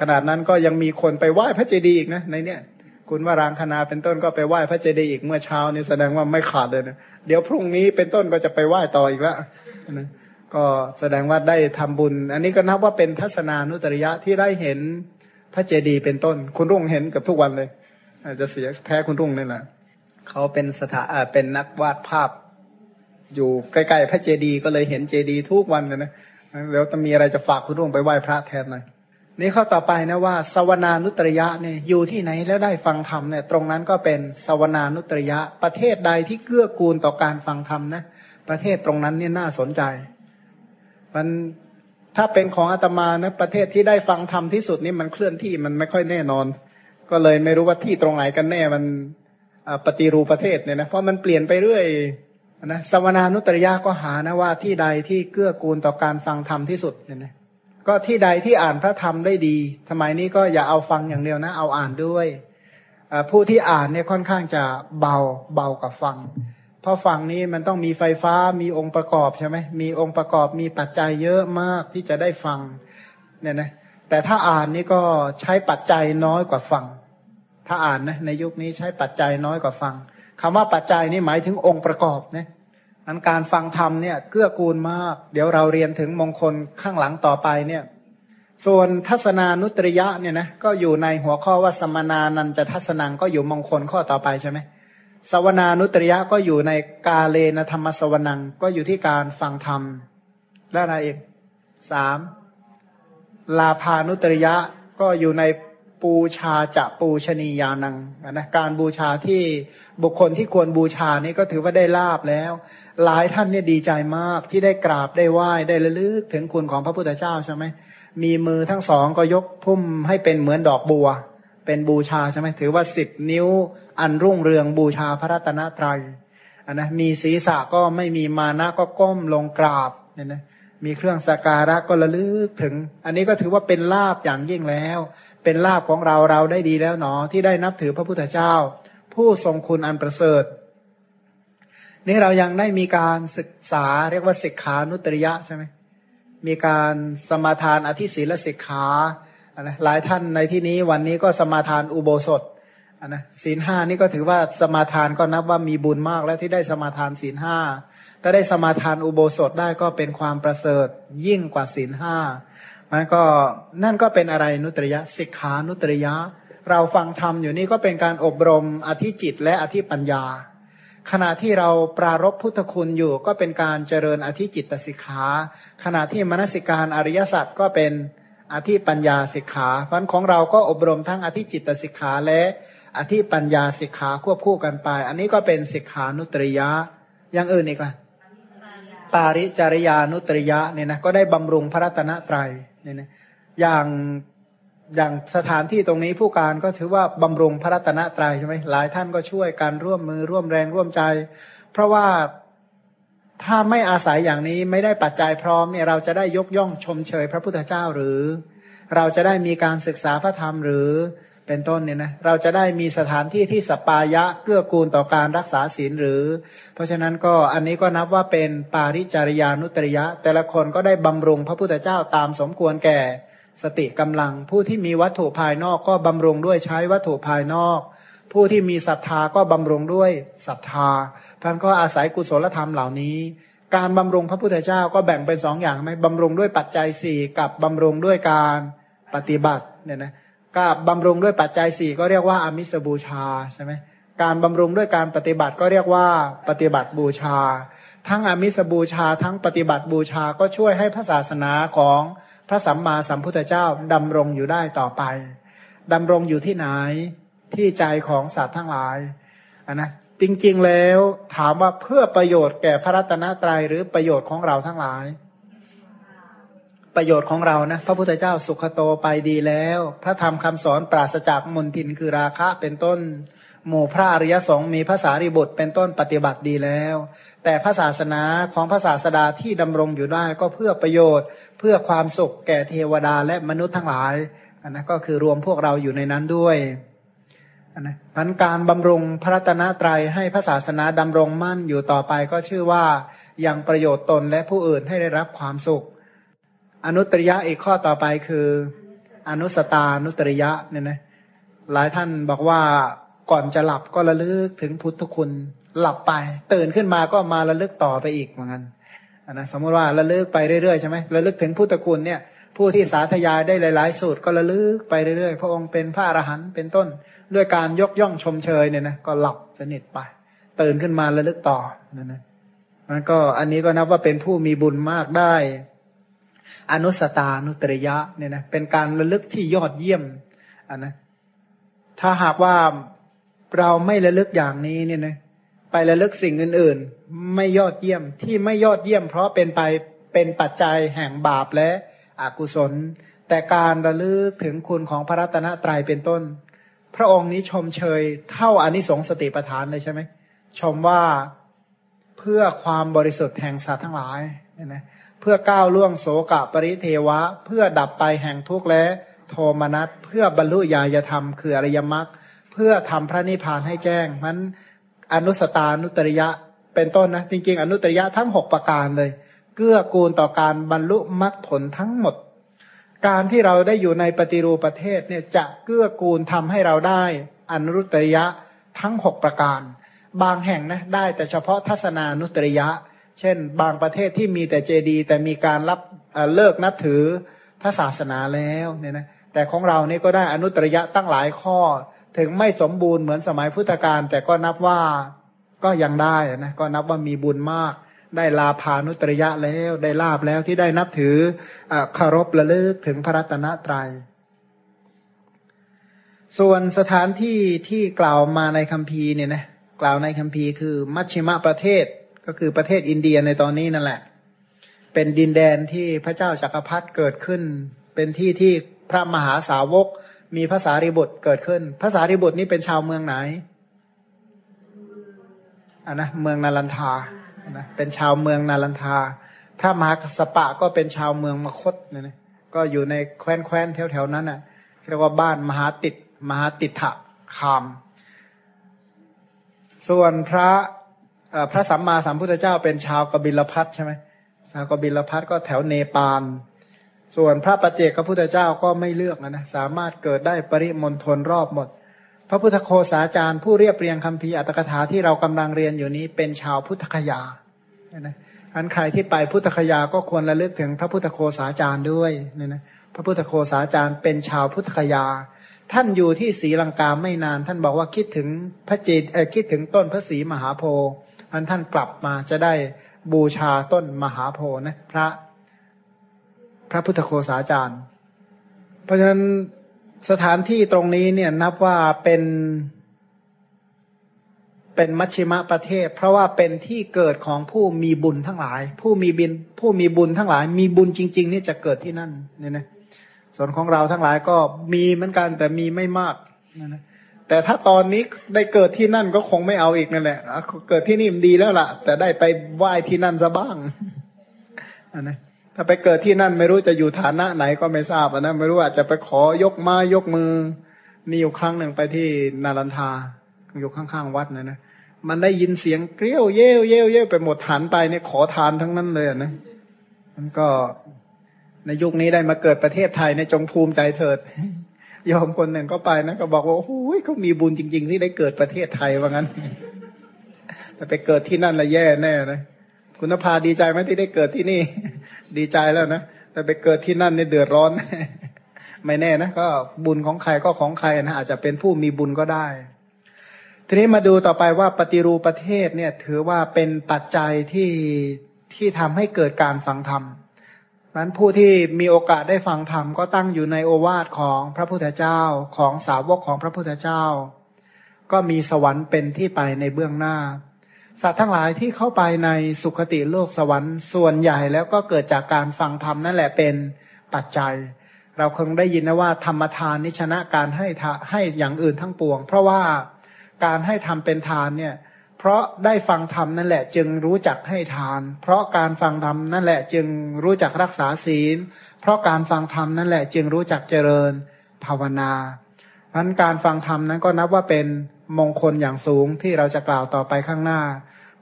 ขนาดนั้นก็ยังมีคนไปไหว้พระเจดีย์อีกนะในเนี้ยคุณว่ารางคณาเป็นต้นก็ไปไหว้พระเจดีย์อีกเมื่อเช้านี่แสดงว่าไม่ขาดเลยนะเดี๋ยวพรุ่งนี้เป็นต้นก็จะไปไหว้ต่ออีกล้วนะก็แสดงว่าได้ทำบุญ อันนี้ก็นับว่าเป็นทัศนานุตริยะที่ได้เห็นพระเจดีย์เป็นต้น คุณรุ่งเห็นกับทุกวันเลย อาจจะเสียแพ้คุณรุ่งนี่แหละเขาเป็นสถาเป็นนักวาดภาพ อยู่ใกล้ๆพระเจดีย์ก็เลยเห็นเจดีย์ทุกวันเลยนะแล้วจะมีอะไรจะฝากคุณรุ่งไปไหว้พระแทนหน่อยนี่ข้อต่อไปนะว่า สวนานุตริยะเนี่ยอยู่ที่ไหนแล้วได้ฟังธรรมเนี่ยตรงนั้นก็เป็นสวนานุตริยะ ประเทศใดที่เกื้อกูลต่อการฟังธรรมนะประเทศตรงนั้นเนี่ยน่าสนใจ มันถ้าเป็นของอาตมานะประเทศที่ได้ฟังธรรมที่สุดนี่มันเคลื่อนที่มันไม่ค่อยแน่นอน ก็เลยไม่รู้ว่าที่ตรงไหนกันแน่มันปฏิรูปประเทศเนี่ยนะเพราะมันเปลี่ยนไปเรื่อยนะสวนานุตริยะก็หานะว่าที่ใดที่เกื้อกูลต่อการฟังธรรมที่สุดเนี่ยนะก็ที่ใดที่อ่านพระธรรมได้ดีสมัยนี้ก็อย่าเอาฟังอย่างเดียวนะ เอาอ่านด้วยผู้ที่อ่านเนี่ยค่อนข้างจะเบาเบากว่าฟัง เพราะฟังนี้มันต้องมีไฟฟ้ามีองค์ประกอบใช่ไหมมีองค์ประกอบมีปัจจัยเยอะมากที่จะได้ฟังเนี่ยนะ แต่ถ้าอ่านนี่ก็ใช้ปัจจัยน้อยกว่าฟัง ถ้าอ่านนะในยุคนี้ใช้ปัจจัยน้อยกว่าฟังคำว่าปัจจัยนี่หมายถึงองค์ประกอบนะอันการฟังธรรมเนี่ยเกื้อกูลมาก เดี๋ยวเราเรียนถึงมงคลข้างหลังต่อไปเนี่ย ส่วนทัศนานุตริยะเนี่ยนะก็อยู่ในหัวข้อว่าสมนานันจะทัศนังก็อยู่มงคลข้อต่อไปใช่ไหมสวนานุตริยะก็อยู่ในกาเลนธรรมสวนังก็อยู่ที่การฟังธรรมและอะไรอีกสาม ลาพานุตริยะก็อยู่ในปูชาจะปูชนียานังนะการบูชาที่บุคคลที่ควรบูชานี้ก็ถือว่าได้ลาบแล้ว หลายท่านเนี่ยดีใจมากที่ได้กราบได้ไหว้ได้ระลึกถึงคุณของพระพุทธเจ้าใช่ไหมมีมือทั้งสองก็ยกพุ่มให้เป็นเหมือนดอกบัว เป็นบูชาใช่ไหมถือว่าสิบนิ้วอันรุ่งเรืองบูชาพระรัตนตรัยอันนะมีศีรษะก็ไม่มีมานะก็ก้มลงกราบเนี่ยนะ มีเครื่องสักการะก็ระลึกถึง อันนี้ก็ถือว่าเป็นลาบอย่างยิ่งแล้ว เป็นลาบของเราเราได้ดีแล้วหนอ ที่ได้นับถือพระพุทธเจ้า ผู้ทรงคุณอันประเสริฐ นี่เรายังได้มีการศึกษาเรียกว่าศิกขานุตริยะใช่ไหมมีการสมาทานอธิศีลศิกขานะหลายท่านในที่นี้วันนี้ก็สมาทานอุโบสถ นะศีลห้านี่ก็ถือว่าสมาทานก็นับว่ามีบุญมากแล้วที่ได้สมาทานศีลห้าถ้าได้สมาทานอุโบสถได้ก็เป็นความประเสริฐยิ่งกว่าศีลห้ามันก็นั่นก็เป็นอะไรนุตริยะศิกขานุตริยะ เราฟังธรรมอยู่นี่ก็เป็นการอบรมอธิจิตและอธิปัญญา ขณะที่เราปรารบพุทธคุณอยู่ก็เป็นการเจริญอธิจิตตสิกขาขณะที่มนสิการอริยสัจก็เป็นอธิปัญญาสิกขาเพราะของเราก็อบรมทั้งอธิจิตสิกขาและ อธิปัญญาสิกขาควบคู่กันไป อันนี้ก็เป็นสิกขานุตริยะอย่างอื่นอีกล่ะปาริจริยานุตริยะเนี่ยนะก็ได้บำรุงพระรัตนตรัยเนี่ยนะอย่างอย่างสถานที่ตรงนี้ผู้การก็ถือว่าบำรุงพระรัตนตรัยใช่ไหมหลายท่านก็ช่วยการร่วมมือร่วมแรงร่วมใจ เพราะว่าถ้าไม่อาศัยอย่างนี้ไม่ได้ปัจจัยพร้อมเนี่ยเราจะได้ยกย่องชมเชยพระพุทธเจ้าหรือ เราจะได้มีการศึกษาพระธรรมหรือ เป็นต้นเนี่ยนะเราจะได้มีสถานที่ที่สปายะเกื้อกูลต่อการรักษาศีลหรือ เพราะฉะนั้นก็อันนี้ก็นับว่าเป็นปาริจารยานุตริยะ แต่ละคนก็ได้บำรุงพระพุทธเจ้าตามสมควรแก่สติกำลัง ผู้ที่มีวัตถุภายนอกก็บำรุงด้วยใช้วัตถุภายนอก ผู้ที่มีศรัทธาก็บำรุงด้วยศรัทธาท่านก็อาศัยกุศลธรรมเหล่านี้ การบำรุงพระพุทธเจ้าก็แบ่งเป็นสองอย่างไหมบำรุงด้วยปัจจัยสี่กับบำรุงด้วยการปฏิบัติเนี่ยนะ ก็บำรุงด้วยปัจจัยสี่ก็เรียกว่าอมิสบูชาใช่ไหมการบำรุงด้วยการปฏิบัติก็เรียกว่าปฏิบัติบูชา ทั้งอมิสบูชา ทั้งปฏิบัติบูชาก็ช่วยให้พระศาสนาของพระสัมมาสัมพุทธเจ้าดำรงอยู่ได้ต่อไปดำรงอยู่ที่ไหนที่ใจของสัตว์ทั้งหลายนนะจริงๆแล้วถามว่าเพื่อประโยชน์แก่พระรัตนตรัยหรือประโยชน์ของเราทั้งหลาย ประโยชน์ของเรานะ พระพุทธเจ้าสุขโตไปดีแล้ว พระธรรมคำสอนปราศจากมนทินคือราคะเป็นต้น หมู่พระอริยสงฆ์มีภาษาริบุตรเป็นต้นปฏิบัติดีแล้ว แต่พระศาสนาของพระศาสดาที่ดำรงอยู่ได้ก็เพื่อประโยชน์ เพื่อความสุขแก่เทวดาและมนุษย์ทั้งหลายอันนะก็คือรวมพวกเราอยู่ในนั้นด้วยอันนะพันการบำรุงพระตนะตรัยให้พระศาสนาดำรงมั่นอยู่ต่อไปก็ชื่อว่ายังประโยชน์ตนและผู้อื่นให้ได้รับความสุข อนุตริยะอีกข้อต่อไปคือ อนุสตานุตริยะเนี่ยนะหลายท่านบอกว่าก่อนจะหลับก็ระลึกถึงพุทธคุณหลับไป ตื่นขึ้นมาก็มาระลึกต่อไปอีกเหมือนกันนะสมมติว่าระลึกไปเรื่อยๆใช่ไหมระลึกถึงพุทธคุณเนี่ย ผู้ที่สาธยายได้หลายๆ สูตรก็ระลึกไปเรื่อยๆ พระองค์เป็นพระอรหันต์เป็นต้น ด้วยการยกย่องชมเชยเนี่ยนะก็หลับสนิทไป ตื่นขึ้นมาระลึกต่อนั่นนะมันก็อันนี้ก็นับว่าเป็นผู้มีบุญมากได้ อนุสตานุตริยะเนี่ยนะเป็นการระลึกที่ยอดเยี่ยมอันนะถ้าหากว่าเราไม่ระลึกอย่างนี้เนี่ยนะไประลึกสิ่งอื่นๆ ไม่ยอดเยี่ยมที่ไม่ยอดเยี่ยม เพราะเป็นไปเป็นปัจจัยแห่งบาปและอกุศล แต่การระลึกถึงคุณของพระรัตนตรัยเป็นต้น พระองค์นี้ชมเชยเท่าอนิสงสติปัฏฐานเลยใช่ไหมชมว่าเพื่อความบริสุทธิ์แห่งสัตว์ทั้งหลายเนี่ยนะ เพื่อก้าวล่วงโสกะปริเทวะ เพื่อดับไปแห่งทุกข์และโทมนัสเพื่อบรรลุญาณธรรมคืออริยมรรคเพื่อทำพระนิพพานให้แจ้งมันอนุสตานุตริยะเป็นต้นนะจริงๆ อนุตริยะทั้งหกประการเลย เกื้อกูลต่อการบรรลุมรรคผลทั้งหมด การที่เราได้อยู่ในปฏิรูปประเทศเนี่ยจะเกื้อกูลทำให้เราได้อนุตริยะทั้งหกประการ บางแห่งนะได้แต่เฉพาะทัศนานุตริยะ เช่น บางประเทศที่มีแต่เจดี แต่มีการรับเลิกนับถือพระศาสนาแล้วเนี่ยนะแต่ของเราเนี่ก็ได้อนุตรยะตั้งหลายข้อ ถึงไม่สมบูรณ์เหมือนสมัยพุทธกาลแต่ก็นับว่าก็ยังได้นะก็นับว่ามีบุญมาก ได้ลาภานุตรยะแล้วได้ลาบแล้วที่ได้นับถืออคารพระลึกถึงพระรัตนตรยัย ส่วนสถานที่ที่กล่าวมาในคัมภีร์เนี่ยนะกล่าวในคัมภีร์คือ มัชชิมะประเทศ ก็คือประเทศอินเดียในตอนนี้นั่นแหละ เป็นดินแดนที่พระเจ้าจักรพรรดิเกิดขึ้น เป็นที่ที่พระมหาสาวกมีภาษาริบุตรเกิดขึ้นภาษาริบุตรนี้เป็นชาวเมืองไหนอะนะเมืองนาลันทานะเป็นชาวเมืองนาลันทา พระมหาสปะก็เป็นชาวเมืองมคตเนี่ยนะก็อยู่ในแคว้นแคว้นแถวๆนั้นนะ่ะเรียกว่าบ้านมหาติดมหาติถะคาม ส่วนพระ พระสัมมาสัมพุทธเจ้าเป็นชาวกบิลพัทใช่ไหมชาวกบิลพัทก็แถวเนปาล ส่วนพระปัจเจกพระพุทธเจ้าก็ไม่เลือกนะ สามารถเกิดได้ปริมณฑลรอบหมด พระพุทธโคสาจารย์ผู้เรียบเรียงคำพีอัตถกถาที่เรากำลังเรียนอยู่นี้เป็นชาวพุทธคยานะอันใครที่ไปพุทธคยาก็ควรระลึกถึงพระพุทธโคสาจารย์ด้วยเนี่ยนะพระพุทธโคสาจารย์เป็นชาวพุทธคยา ท่านอยู่ที่ศรีลังกาไม่นาน ท่านบอกว่าคิดถึงพระเจดเอคิดถึงต้นพระศรีมหาโพธิ์ อันท่านกลับมาจะได้บูชาต้นมหาโพนะพระ พระพุทธโคสาจารย์ เพราะฉะนั้นสถานที่ตรงนี้เนี่ยนับว่าเป็นเป็นมัชชิมะประเทศ เพราะว่าเป็นที่เกิดของผู้มีบุญทั้งหลาย ผู้มีบินผู้มีบุญทั้งหลาย มีบุญจริง ๆ นี่จะเกิดที่นั่นเนี่ยนะส่วนของเราทั้งหลายก็มีเหมือนกันแต่มีไม่มากนะนะ แต่ถ้าตอนนี้ได้เกิดที่นั่นก็คงไม่เอาอีกนั่นแหละเกิดที่นี่มันดีแล้วล่ะ แต่ได้ไปไหว้ที่นั่นซะบ้างนะถ้าไปเกิดที่นั่นไม่รู้จะอยู่ฐานะไหนก็ไม่ทราบนะไม่รู้อาจจะไปขอยกมายกมือมีอยู่ครั้งหนึ่งไปที่นารันทาอยู่ข้างๆวัดนะนะมันได้ยินเสียงเกลี้ยวเย้วเย้วเย้วไปหมดหันไปเนี่ยขอทานทั้งนั้นเลยนะมันก็ในยุคนี้ได้มาเกิดประเทศไทยในจงภูมิใจเถิด ยอมคนหนึ่งก็ไปนะก็บอกว่าโอ้ยเขามีบุญจริง ๆ ที่ได้เกิดประเทศไทยว่างั้น แต่ไปเกิดที่นั่นละแย่แน่นะคุณภาดีใจไหมที่ได้เกิดที่นี่ ดีใจแล้วนะแต่ไปเกิดที่นั่นเนี่ยเดือดร้อน ไม่แน่นะก็บุญของใครก็ของใครนะอาจจะเป็นผู้มีบุญก็ได้ ทีนี้มาดูต่อไปว่าปฏิรูปประเทศเนี่ย ถือว่าเป็นปัจจัยที่ที่ทำให้เกิดการฟังธรรม นั้นผู้ที่มีโอกาสได้ฟังธรรมก็ตั้งอยู่ในโอวาทของพระพุทธเจ้าของสาวกของพระพุทธเจ้า ก็มีสวรรค์เป็นที่ไปในเบื้องหน้า สัตว์ทั้งหลายที่เข้าไปในสุคติโลกสวรรค์ส่วนใหญ่แล้วก็เกิดจากการฟังธรรมนั่นแหละเป็นปัจจัย เราคงได้ยินนะว่าธรรมทานนิชนะการให้ให้อย่างอื่นทั้งปวง เพราะว่าการให้ทำเป็นทานเนี่ย เพราะได้ฟังธรรมนั่นแหละ จึงรู้จักให้ทาน เพราะการฟังธรรมนั่นแหละจึงรู้จักรักษาศีล เพราะการฟังธรรมนั่นแหละ จึงรู้จักเจริญภาวนาเพราะการฟังธรรมนั้นก็นับว่าเป็นมงคลอย่างสูงที่เราจะกล่าวต่อไปข้างหน้า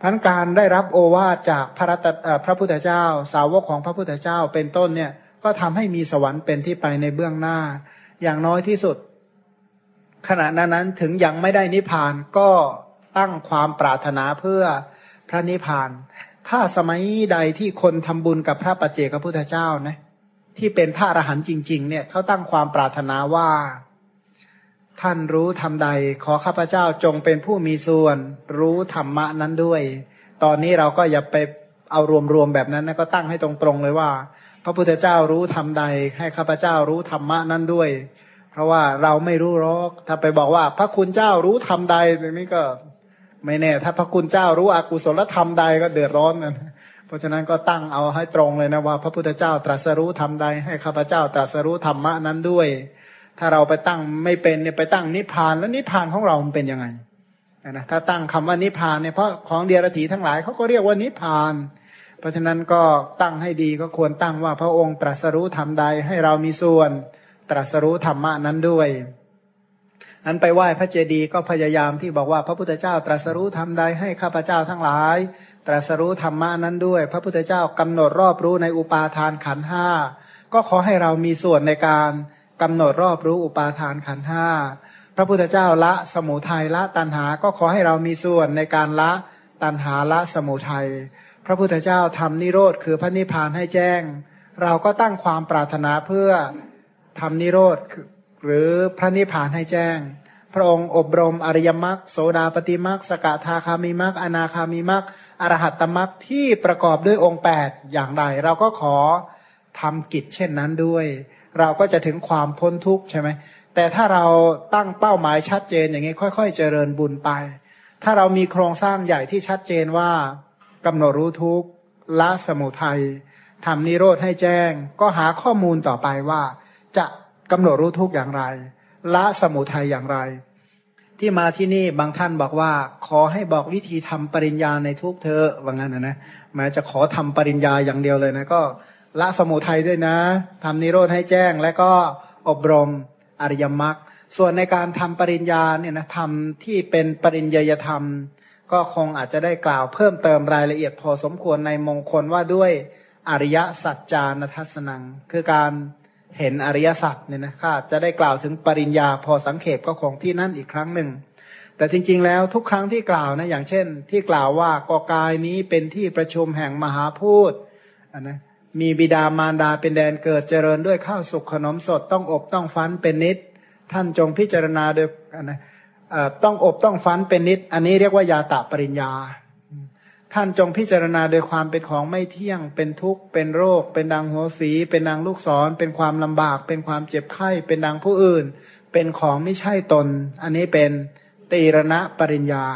พันการได้รับโอวาทจากพระตพระพุทธเจ้า สาวกของพระพุทธเจ้าเป็นต้นเนี่ยก็ทำให้มีสวรรค์เป็นที่ไปในเบื้องหน้า อย่างน้อยที่สุด ขณะนั้นถึงยังไม่ได้นิพพานก็ ตั้งความปรารถนาเพื่อพระนิพพาน ถ้าสมัยใดที่คนทำบุญกับพระปัจเจกพระพุทธเจ้านะ ที่เป็นพระอรหันต์จริง ๆ เนี่ยเขาตั้งความปรารถนาว่า ท่านรู้ทำใด ขอข้าพเจ้าจงเป็นผู้มีส่วน รู้ธรรมะนั้นด้วย ตอนนี้เราก็อย่าไปเอารวมๆแบบนั้นนะก็ตั้งให้ตรงๆเลยว่า พระพุทธเจ้ารู้ทำใด ให้ข้าพเจ้ารู้ธรรมะนั้นด้วย เพราะว่าเราไม่รู้หรอกถ้าไปบอกว่า พระคุณเจ้ารู้ทำใดตรงนี้ก็ ไม่แน่ ถ้าพระคุณเจ้ารู้อกุศลธรรมใดก็เดือดร้อนนะเพราะฉะนั้นก็ตั้งเอาให้ตรงเลยนะว่า พระพุทธเจ้าตรัสรู้ทำใด ให้ข้าพเจ้าตรัสรู้ธรรมะนั้นด้วย ถ้าเราไปตั้งไม่เป็นเนี่ยไปตั้งนิพพานแล้วนิพพานของเรามันเป็นยังไงนะถ้าตั้งคำว่านิพพานเนี่ยเพราะของเดียรถีทั้งหลายเขาก็เรียกว่านิพพาน เพราะฉะนั้นก็ตั้งให้ดีก็ควรตั้งว่าพระองค์ตรัสรู้ทำใด ให้เรามีส่วนตรัสรู้ธรรมะนั้นด้วย อันไปไหว้พระเจดีย์ก็พยายามที่บอกว่าพระพุทธเจ้าตรัสรู้ทำใดให้ข้าพเจ้าทั้งหลาย ตรัสรู้ธรรมะนั้นด้วย พระพุทธเจ้ากำหนดรอบรู้ในอุปาทานขันห้าก็ขอให้เรามีส่วนในการกำหนดรอบรู้อุปาทานขันห้าพระพุทธเจ้าละสมุทัยละตัณหา ก็ขอให้เรามีส่วนในการละตัณหาละสมุทัยพระพุทธเจ้าทำนิโรธคือพระนิพพานให้แจ้ง เราก็ตั้งความปรารถนาเพื่อทำนิโรธคือ หรือพระนิพพานให้แจ้ง พระองค์อบรมอริยมรรคโสดาปฏิมรรคสกทาคามิมรรคอนาคามิมรรคอรหัตตมรรคที่ประกอบด้วยองค์แปดอย่างใดเราก็ขอทำกิจเช่นนั้นด้วย เราก็จะถึงความพ้นทุกข์ใช่ไหมแต่ถ้าเราตั้งเป้าหมายชัดเจนอย่างนี้ค่อย ๆ เจริญบุญไป ถ้าเรามีโครงสร้างใหญ่ที่ชัดเจนว่ากำหนดรู้ทุกข์ละสมุทัยทำนิโรธให้แจ้ง ก็หาข้อมูลต่อไปว่า จะ กำหนดรู้ทุกอย่างไร ละสมุทัยอย่างไร ที่มาที่นี่บางท่านบอกว่า ขอให้บอกวิธีทำปริญญาในทุกเธอว่างั้นนะนะแม้จะขอทำปริญญาอย่างเดียวเลยนะก็ ละสมุทัยด้วยนะทำนิโรธให้แจ้ง และก็อบรมอริยมรรคส่วนในการทำปริญญาเนี่ยนะทำที่เป็นปริญญาธรรม ก็คงอาจจะได้กล่าวเพิ่มเติมรายละเอียดพอสมควรในมงคลว่าด้วยอริยสัจจานทัศนัง คือการ เห็นอริยสัจเนี่ยนะข้าจะได้กล่าวถึงปริญญาพอสังเขปก็คงที่นั่นอีกครั้งหนึ่ง แต่จริง ๆ แล้วทุกครั้งที่กล่าวนะอย่างเช่น ที่กล่าวว่ากอกายนี้เป็นที่ประชุมแห่งมหาพูดนนะมีบิดามารดาเป็นแดนเกิดเจริญด้วยข้าวสุกขนมสดต้องอบต้องฟันเป็นนิด ท่านจงพิจารณาโดยนะต้องอบต้องฟันเป็นนิด อันนี้เรียกว่ายาตะปริญญา ท่านจงพิจารณาโดยความเป็นของไม่เที่ยง เป็นทุกข์ เป็นโรค เป็นดังหัวฝี เป็นดังลูกศร เป็นความลำบาก เป็นความเจ็บไข้ เป็นดังผู้อื่น เป็นของไม่ใช่ตน อันนี้เป็นตีรณะปริญญา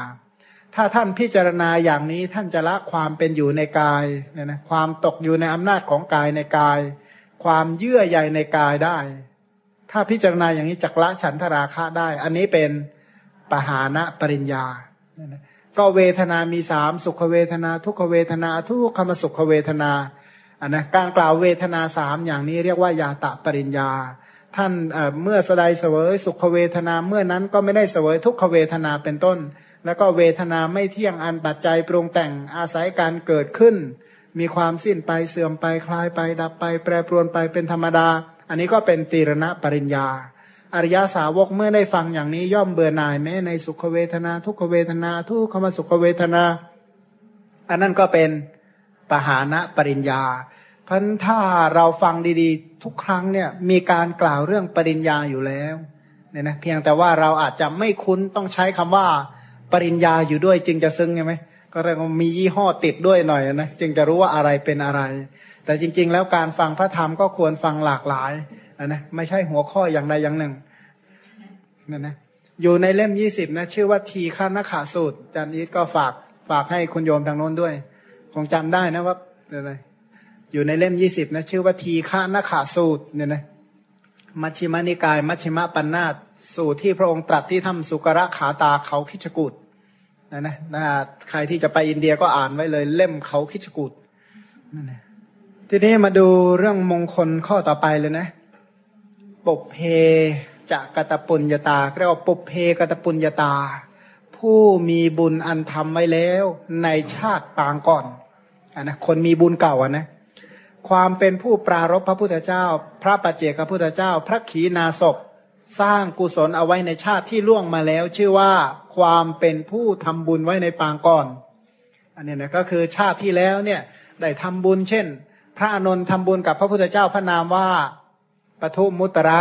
ถ้าท่านพิจารณาอย่างนี้ท่านจะละความเป็นอยู่ในกายเนี่ยนะ ความตกอยู่ในอำนาจของกายในกาย ความเยื่อใยในกายได้ ถ้าพิจารณาอย่างนี้จักละฉันทราคะได้ อันนี้เป็นปหานะปริญญาเนี่ยนะ ก็เวทนามีสามสุขเวทนา ทุกขเวทนา ทุกขมสุขเวทนาอันนะการกล่าวเวทนาสามอย่างนี้เรียกว่ายาตะปริญญา ท่านเมื่อสดายเสวยสุขเวทนาเมื่อนั้นก็ไม่ได้เสวยทุกขเวทนาเป็นต้น แล้วก็เวทนาไม่เที่ยงอันปัจจัยปรุงแต่งอาศัยการเกิดขึ้น มีความสิ้นไปเสื่อมไปคลายไปดับไป แปรปรวนไปเป็นธรรมดา อันนี้ก็เป็นตีรณะปริญญา อริยาสาวกเมื่อได้ฟังอย่างนี้ย่อมเบื่อหน่ายแม้ในสุขเวทนา ทุกขเวทนา ทุกขมสุขเวทนา อันนั้นก็เป็นปหานะปริญญาพันถ้าเราฟังดีๆ ทุกครั้งเนี่ยมีการกล่าวเรื่องปริญญาอยู่แล้วเนี่ยนะเพียงแต่ว่าเราอาจจะไม่คุ้นต้องใช้คำว่า ปริญญาอยู่ด้วยจึงจะซึ้งใช่ไหมก็เรียกว่ามียี่ห้อติดด้วยหน่อยนะจึงจะรู้ว่าอะไรเป็นอะไร แต่จริง ๆ แล้วการฟังพระธรรมก็ควรฟังหลากหลาย นะไม่ใช่หัวข้ออย่างใดอย่างหนึ่งนั่นนะอยู่ในเล่มยี่สิบนะ ชื่อว่าทีฆานขาสูตรจันอีทก็ฝากฝากให้คุณโยมทางโน้นด้วย คงจำได้นะว่าอะไรอยู่ในเล่มยี่สิบนะ ชื่อว่าทีฆานขาสูตรเนี่ยนะมัชฌิมานิกาย มัชฌิมปัญนาตสูตรที่พระองค์ตรัสที่ทำสุกระขาตาเขาคิชกุดนะนะนะใครที่จะไปอินเดียก็อ่านไว้เลย เล่มเขาคิชกุดนั่นนะทีนี้มาดูเรื่องมงคลข้อต่อไปเลยนะ ปุเพจะกตปุญญาตาเรียกว่าปุเพกตปุญญาตา ผู้มีบุญอันทำไว้แล้วในชาติปางก่อนอนนะคนมีบุญเก่าอะนะ ความเป็นผู้ปรารบพระพุทธเจ้า พระปัจเจกพระพุทธเจ้า พระขีณาศพสร้างกุศลเอาไว้ในชาติที่ล่วงมาแล้ว ชื่อว่าความเป็นผู้ทำบุญไว้ในปางก่อน อันนี้นะก็คือชาติที่แล้วเนี่ยได้ทำบุญเช่น พระอนุนทำบุญกับพระพุทธเจ้าพระนามว่า ปทุมมุตระ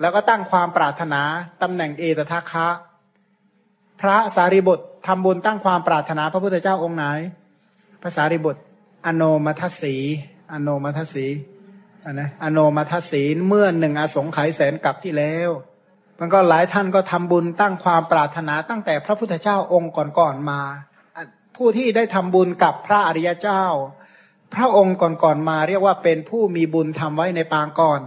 แล้วก็ตั้งความปรารถนาตำแหน่งเอตทัคคะ พระสารีบุตรทำบุญตั้งความปรารถนาพระพุทธเจ้าองค์ไหนพระสารีบุตรอโนมัทสีอโนมัทสีนนะอโนมัทสีเมื่อหนึ่งอสงไขยแสนกับที่แล้ว มันก็หลายท่านก็ทำบุญตั้งความปรารถนาตั้งแต่พระพุทธเจ้าองค์ก่อนๆมา ผู้ที่ได้ทำบุญกับพระอริยเจ้า พระองค์ก่อนๆมาเรียกว่าเป็นผู้มีบุญทำไว้ในปางก่อน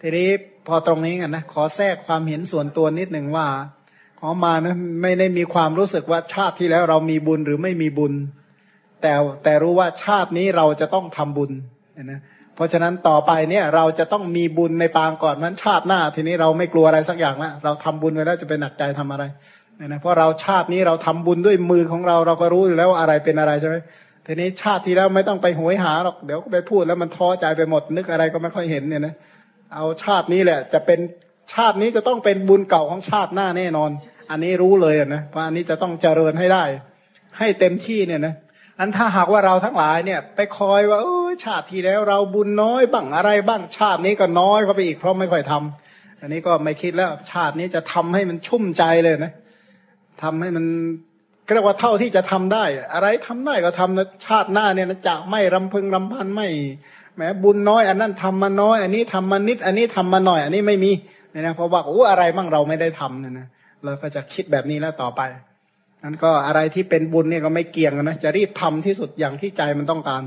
ทีนี้พอตรงนี้กันนะขอแทรกความเห็นส่วนตัวนิดหนึ่งว่า ขอมานะไม่ได้มีความรู้สึกว่าชาติที่แล้วเรามีบุญหรือไม่มีบุญ แต่แต่รู้ว่าชาตินี้เราจะต้องทำบุญนะเพราะฉะนั้นต่อไปเนี่ยเราจะต้องมีบุญในปางก่อนนั้นชาติหน้า ทีนี้เราไม่กลัวอะไรสักอย่างละเราทำบุญไว้แล้วจะเป็นหนักใจทำอะไรเนี่ยนะเพราะเราชาตินี้เราทำบุญด้วยมือของเราเราก็รู้อยู่แล้วอะไรเป็นอะไรใช่ไหมทีนี้ชาติที่แล้วไม่ต้องไปหวยหาหรอกเดี๋ยวไปพูดแล้วมันท้อใจไปหมดนึกอะไรก็ไม่ค่อยเห็นเนี่ยนะ เอาชาตินี้แหละ จะเป็นชาตินี้จะต้องเป็นบุญเก่าของชาติหน้าแน่นอน อันนี้รู้เลยนะว่าอันนี้จะต้องเจริญให้ได้ ให้เต็มที่เนี่ยนะอันถ้าหากว่าเราทั้งหลายเนี่ย ไปคอยว่าเออชาติที่แล้วเราบุญน้อยบ้างอะไรบ้างชาตินี้ก็น้อยเข้าไปอีกเพราะไม่ค่อยทำอันนี้ก็ไม่คิดแล้วชาตินี้จะทำให้มันชุ่มใจเลยนะทำให้มันเรียกว่าเท่าที่จะทำได้ อะไรทำได้ก็ทำนะชาติหน้าเนี่ยนะจะไม่รำพึงรำพันไม่ แม้บุญน้อยอันนั้นทำมาน้อย อันนี้ทำมานิด อันนี้ทำมาหน่อย อันนี้ไม่มีเนี่ยนะเพราะว่าโอ้อะไรบ้างเราไม่ได้ทำเนี่ยนะเราก็จะคิดแบบนี้แล้วต่อไปนั้นก็อะไรที่เป็นบุญเนี่ยก็ไม่เกี่ยงนะจะรีบทำที่สุดอย่างที่ใจมันต้องการ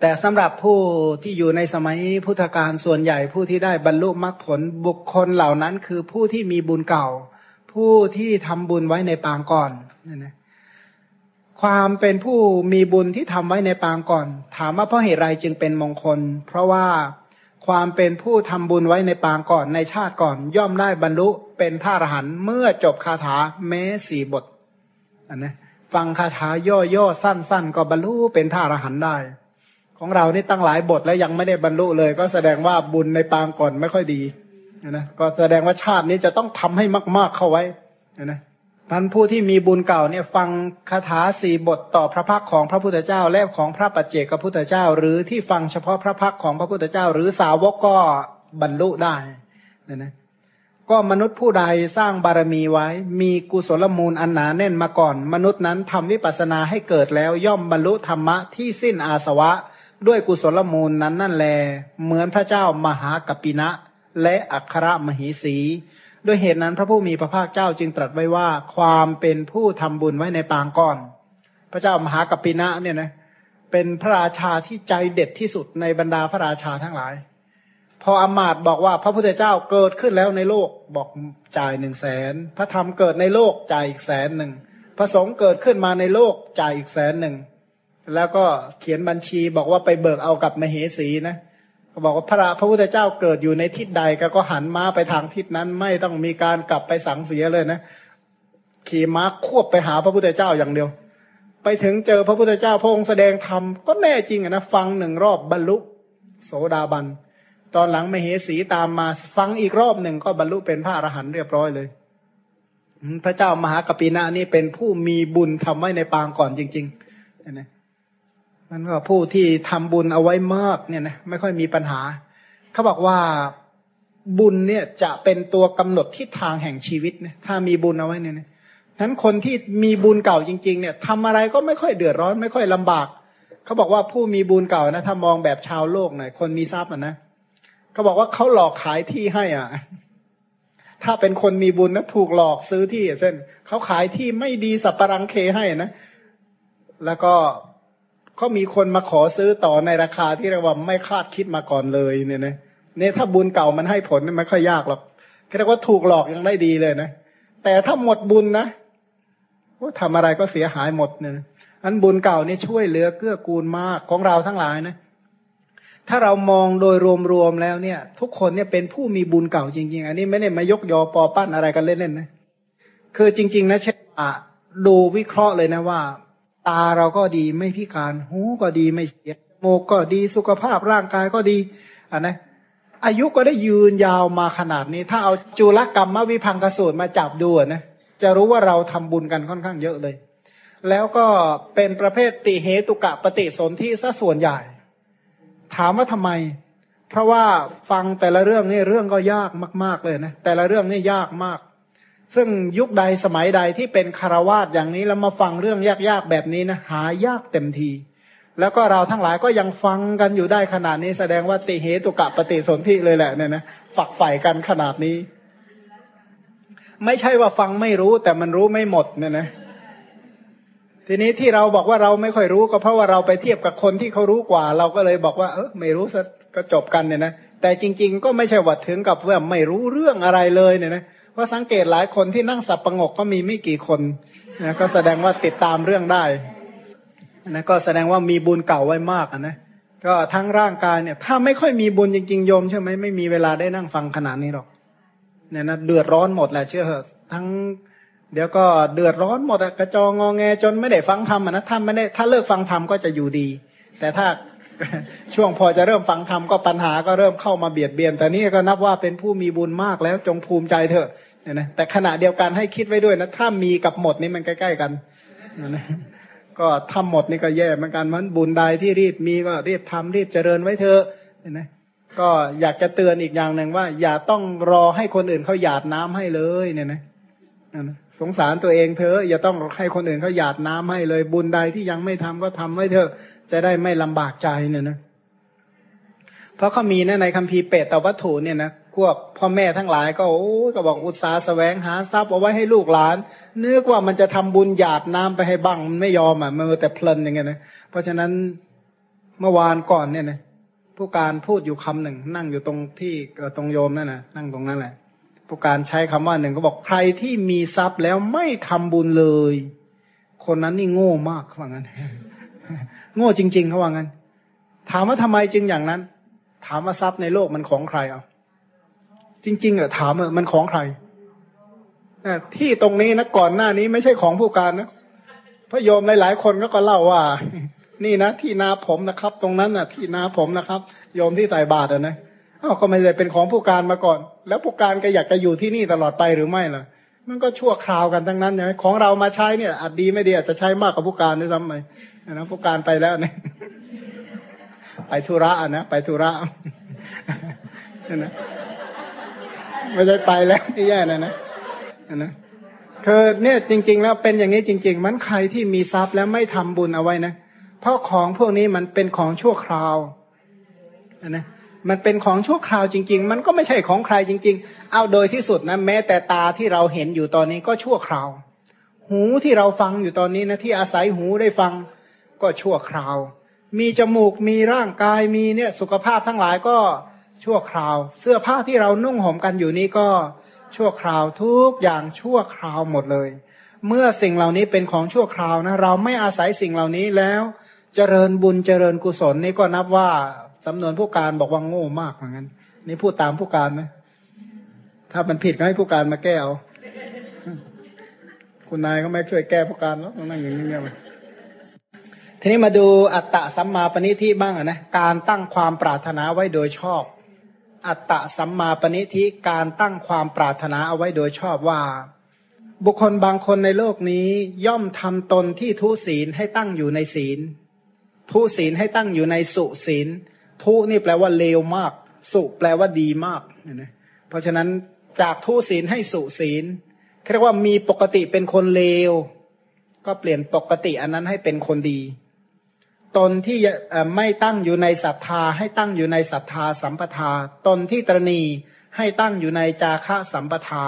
แต่สำหรับผู้ที่อยู่ในสมัยพุทธกาลส่วนใหญ่ผู้ที่ได้บรรลุมรรคผลบุคคลเหล่านั้น คือผู้ที่มีบุญเก่า ผู้ที่ทำบุญไว้ในปางก่อนเนี่ยนะ ความเป็นผู้มีบุญที่ทำไว้ในปางก่อน ถามว่าเพราะเหตุไรจึงเป็นมงคล เพราะว่าความเป็นผู้ทำบุญไว้ในปางก่อนในชาติก่อน ย่อมได้บรรลุเป็นพระอรหันต์เมื่อจบคาถาแม้สี่บทอันนะฟังคาถาย่อๆสั้น ๆ ก็บรรลุเป็นพระอรหันต์ได้ ของเรานี่ตั้งหลายบทแล้วยังไม่ได้บรรลุเลย ก็แสดงว่าบุญในปางก่อนไม่ค่อยดีนะก็แสดงว่าชาตินี้จะต้องทำให้มาก ๆเข้าไว้นะ ท่านผู้ที่มีบุญเก่าเนี่ยฟังคาถาสี่บทต่อพระพักของพระพุทธเจ้า และของพระปัจเจกพุทธเจ้า หรือที่ฟังเฉพาะพระพักของพระพุทธเจ้า หรือสาวกก็บรรลุได้นะนะก็มนุษย์ผู้ใดสร้างบารมีไว้ มีกุศลมูลอันหนาแน่นมาก่อน มนุษย์นั้นทำวิปัสสนาให้เกิดแล้วย่อมบรรลุธรรมะที่สิ้นอาสวะ ด้วยกุศลมูลนั้นนั่นแล เหมือนพระเจ้ามหากปินะ และอัครมหิสี ด้วยเหตุนั้นพระผู้มีพระภาคเจ้าจึงตรัสไว้ว่า ความเป็นผู้ทำบุญไว้ในปางก่อน พระเจ้ามหากปปินะเนี่ยนะเป็นพระราชาที่ใจเด็ดที่สุดในบรรดาพระราชาทั้งหลาย พออมาตบอกว่าพระพุทธเจ้าเกิดขึ้นแล้วในโลกบอกจ่ายหนึ่งแสนพระธรรมเกิดในโลกจ่ายอีกแสนหนึ่งพระสงฆ์เกิดขึ้นมาในโลกจ่ายอีกแสนหนึ่งแล้วก็เขียนบัญชีบอกว่าไปเบิกเอากับมเหสีนะเขาบอกว่าพระพระพุทธเจ้าเกิดอยู่ในทิศใดก็หันม้าไปทางทิศนั้น ไม่ต้องมีการกลับไปสังเสียเลยนะขี่ม้าควบไปหาพระพุทธเจ้าอย่างเดียว ไปถึงเจอพระพุทธเจ้าพระองค์แสดงธรรมก็แน่จริงนะฟังหนึ่งรอบบรรลุโสดาบัน ตอนหลังมเหสีตามมาฟังอีกรอบหนึ่งก็บรรลุเป็นพระอรหันต์เรียบร้อยเลย พระเจ้ามหากปินานี่เป็นผู้มีบุญทำไว้ในปางก่อนจริงๆนะ มันก็ผู้ที่ทำบุญเอาไว้มากเนี่ยนะไม่ค่อยมีปัญหา เขาบอกว่าบุญเนี่ยจะเป็นตัวกำหนดทิศทางแห่งชีวิตนี่ยถ้ามีบุญเอาไว้เนี่ยฉะนั้นคนที่มีบุญเก่าจริง ๆ เนี่ยทำอะไรก็ไม่ค่อยเดือดร้อน ไม่ค่อยลำบาก เขาบอกว่าผู้มีบุญเก่านะถ้ามองแบบชาวโลกหน่อยคนมีทรัพย์อะนะเขาบอกว่าเขาหลอกขายที่ให้อะถ้าเป็นคนมีบุญนะถูกหลอกซื้อที่เช่นเขาขายที่ไม่ดีสับปะรังเคให้นะ แล้วก็ เขามีคนมาขอซื้อต่อในราคาที่เรียกว่าไม่คาดคิดมาก่อนเลยเนี่ยนะเนี่ยถ้าบุญเก่ามันให้ผลไม่ค่อยยากหรอกเรียกว่าถูกหลอกยังได้ดีเลยนะ แต่ถ้าหมดบุญนะว่าทำอะไรก็เสียหายหมดเนี่ยอันบุญเก่านี่ช่วยเหลือเกื้อกูลมากของเราทั้งหลายนะ ถ้าเรามองโดยรวมๆแล้วเนี่ย ทุกคนเนี่ยเป็นผู้มีบุญเก่าจริง ๆ อันนี้ไม่ได้มายกยอปอปั้นอะไรกันเล่นๆนะ คือจริง ๆ นะเช่นดูวิเคราะห์เลยนะว่า ตาเราก็ดีไม่พิการ หูก็ดีไม่เสียโมกก็ดีสุขภาพร่างกายก็ดีอ่านะอายุก็ได้ยืนยาวมาขนาดนี้ ถ้าเอาจุลกรรมมวิพังกสูตรมาจับดูนะจะรู้ว่าเราทำบุญกันค่อนข้างเยอะเลย แล้วก็เป็นประเภทติเหตุกะปฏิสนธิซะส่วนใหญ่ ถามว่าทำไม เพราะว่าฟังแต่ละเรื่องนี่เรื่องก็ยากมาก ๆเลยนะแต่ละเรื่องนี่ยากมาก ซึ่งยุคใดสมัยใดที่เป็นคารวาสอย่างนี้แล้วมาฟังเรื่องยากๆแบบนี้นะหายากเต็มที แล้วก็เราทั้งหลายก็ยังฟังกันอยู่ได้ขนาดนี้แสดงว่าติเหตุกะปฏิสนธิเลยแหละเนี่ยนะฝักใฝ่กันขนาดนี้ ไม่ใช่ว่าฟังไม่รู้แต่มันรู้ไม่หมดเนี่ยนะทีนี้ที่เราบอกว่าเราไม่ค่อยรู้ก็เพราะว่าเราไปเทียบกับคนที่เขารู้กว่า เราก็เลยบอกว่า เออไม่รู้สัก็จบกันเนี่ยนะแต่จริง ๆ ก็ไม่ใช่วัดถึงกับว่าไม่รู้เรื่องอะไรเลยเนี่ยนะ เพราะสังเกตหลายคนที่นั่งสับประงกก็มีไม่กี่คนนะก็แสดงว่าติดตามเรื่องได้นะก็แสดงว่ามีบุญเก่าไว้มากนะก็ทั้งร่างกายเนี่ย ถ้าไม่ค่อยมีบุญจริงๆโยมใช่ไหมไม่มีเวลาได้นั่งฟังขนาดนี้หรอกเนี่ยนะเดือดร้อนหมดแหละเชื่อเหอะทั้งเดี๋ยวก็เดือดร้อนหมดอะกระจองงอแงจนไม่ได้ฟังธรรมนะถ้าไม่ได้ถ้าเลิกฟังธรรมก็จะอยู่ดี แต่ถ้า ช่วงพอจะเริ่มฟังธรรมก็ปัญหาก็เริ่มเข้ามาเบียดเบียน แต่นี่ก็นับว่าเป็นผู้มีบุญมากแล้วจงภูมิใจเถอะเนี่ยนะแต่ขณะเดียวกันให้คิดไว้ด้วยนะถ้ามีกับหมดนี่มันใกล้ๆกันนะก็ทำหมดนี่ก็แย่เหมือนกันมันบุญใดที่รีบมีก็รีบทำรีบเจริญไว้เถอะเห็นไหมก็อยากจะเตือนอีกอย่างหนึ่งว่า อย่าต้องรอให้คนอื่นเขาหยาดน้ำให้เลยเนี่ยนะสงสารตัวเองเธออย่าต้องให้คนอื่นเขาหยาดน้ำให้เลย บุญใดที่ยังไม่ทำก็ทำไว้เถอะ จะได้ไม่ลำบากใจเนี่ยนะ เพราะเขามีนะในคัมภีร์เปตตวัตถุเนี่ยนะพวกพ่อแม่ทั้งหลายก็โอ้ก็บอกอุตสาห์แสวงหาทรัพย์เอาไว้ให้ลูกหลานเนื้อกว่ามันจะทำบุญหยาดน้ำไปให้บ้างมันไม่ยอมอะมือแต่เพลินอย่างเงี้ยนะเพราะฉะนั้นเมื่อวานก่อนเนี่ยนะผู้การพูดอยู่คำหนึ่ง นั่งอยู่ตรงที่ตรงโยมนั่นนะนั่งตรงนั้นแหละผู้การใช้คำว่าหนึ่งก็บอกใครที่มีทรัพย์แล้วไม่ทำบุญเลย คนนั้นนี่โง่มากเขาว่างั้น โง่จริง ๆเขาว่างั้น ถามว่าทำไมจึงอย่างนั้น ถามว่าทรัพย์ในโลกมันของใครเอาจริงๆอถามอะมันของใครที่ตรงนี้นะก่อนหน้านี้ไม่ใช่ของผู้การนะพระโยมหลายๆคนก็ก็เล่าว่า นี่นะที่นาผมนะครับ ตรงนั้นน่ะ ที่นาผมนะครับ โยมที่ใส่บาตรอะนะอ้าวก็ไม่ได้เป็นของผู้การมาก่อน แล้วผู้การก็อยากจะอยู่ที่นี่ตลอดไปหรือไม่ล่ะ มันก็ชั่วคราวกันทั้งนั้นใช่ไหมของเรามาใช้เนี่ยอาจดีไม่ดีอาจจะใช้มากกว่าผู้การด้วยซ้ำไปนะผู้การไปแล้วเนี่ยไปธุระนะไปธุระนะไม่ได้ไปแล้วที่แย่นะนะนะคือเนี่ยจริง ๆ แล้วเป็นอย่างนี้จริง ๆ มันใครที่มีทรัพย์แล้วไม่ทำบุญเอาไว้นะเพราะของพวกนี้มันเป็นของชั่วคราวนะ มันเป็นของชั่วคราวจริง ๆ มันก็ไม่ใช่ของใครจริง ๆ เอาโดยที่สุดนะแม้แต่ตาที่เราเห็นอยู่ตอนนี้ก็ชั่วคราว หูที่เราฟังอยู่ตอนนี้นะที่อาศัยหูได้ฟังก็ชั่วคราว มีจมูกมีร่างกายมีเนี่ยสุขภาพทั้งหลายก็ชั่วคราว เสื้อผ้าที่เรานุ่งห่มกันอยู่นี้ก็ชั่วคราวทุกอย่างชั่วคราวหมดเลย เมื่อสิ่งเหล่านี้เป็นของชั่วคราวนะเราไม่อาศัยสิ่งเหล่านี้แล้ว เจริญบุญเจริญกุศลนี่ก็นับว่า สำนวนผู้การบอกว่าโง่มากเหมือนกันนี่พูดตามผู้การนะถ้ามันผิดก็ให้ผู้การมาแก้เอาคุณนายก็ไม่ช่วยแก้ผู้การแล้วนั่งอย่างนี้เนี่ยทีนี้มาดูอัตตะสัมมาปณิทิบ้างนะการตั้งความปรารถนาไว้โดยชอบ อัตตะสัมมาปณิทิการตั้งความปรารถนาเอาไว้โดยชอบว่า บุคคลบางคนในโลกนี้ย่อมทำตนที่ทุศีลให้ตั้งอยู่ในศีล ทุศีลให้ตั้งอยู่ในสุศีล ทุนี่แปลว่าเลวมาก สุแปลว่าดีมากนะเพราะฉะนั้นจากทุศีลให้สุศีลเรียกว่ามีปกติเป็นคนเลว ก็เปลี่ยนปกติอันนั้นให้เป็นคนดี ตนที่ไม่ตั้งอยู่ในศรัทธา ให้ตั้งอยู่ในศรัทธาสัมปทา ตนที่ตรณีให้ตั้งอยู่ในจาคะสัมปทา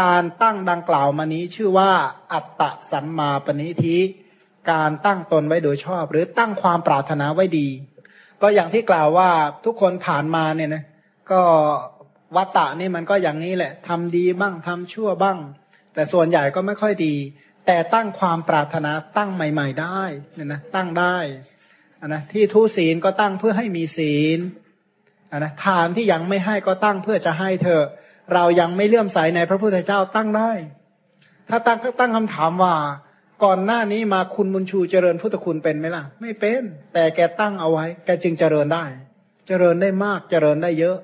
การตั้งดังกล่าวมานี้ชื่อว่า อัตตะสัมมาปณิธิการตั้งตนไว้โดยชอบ หรือตั้งความปรารถนาไว้ดี ก็อย่างที่กล่าวว่าทุกคนผ่านมาเนี่ยนะก็วัตตะนี่มันก็อย่างนี้แหละทำดีบ้างทำชั่วบ้าง แต่ส่วนใหญ่ก็ไม่ค่อยดี แต่ตั้งความปรารถนาตั้งใหม่ ๆ ได้เนี่ยนะตั้งได้นนะที่ทุศีลก็ตั้งเพื่อให้มีศีลนนะทานที่ยังไม่ให้ก็ตั้งเพื่อจะให้เธอ เรายังไม่เลื่อมใสในพระพุทธเจ้าตั้งได้ ถ้าตั้งตั้งคำถามว่า ก่อนหน้านี้มาคุณบุญชูเจริญพุทธคุณเป็นไหมล่ะ ไม่เป็น แต่แกตั้งเอาไว้ แกจึงเจริญได้ เจริญได้มากเจริญได้เยอะ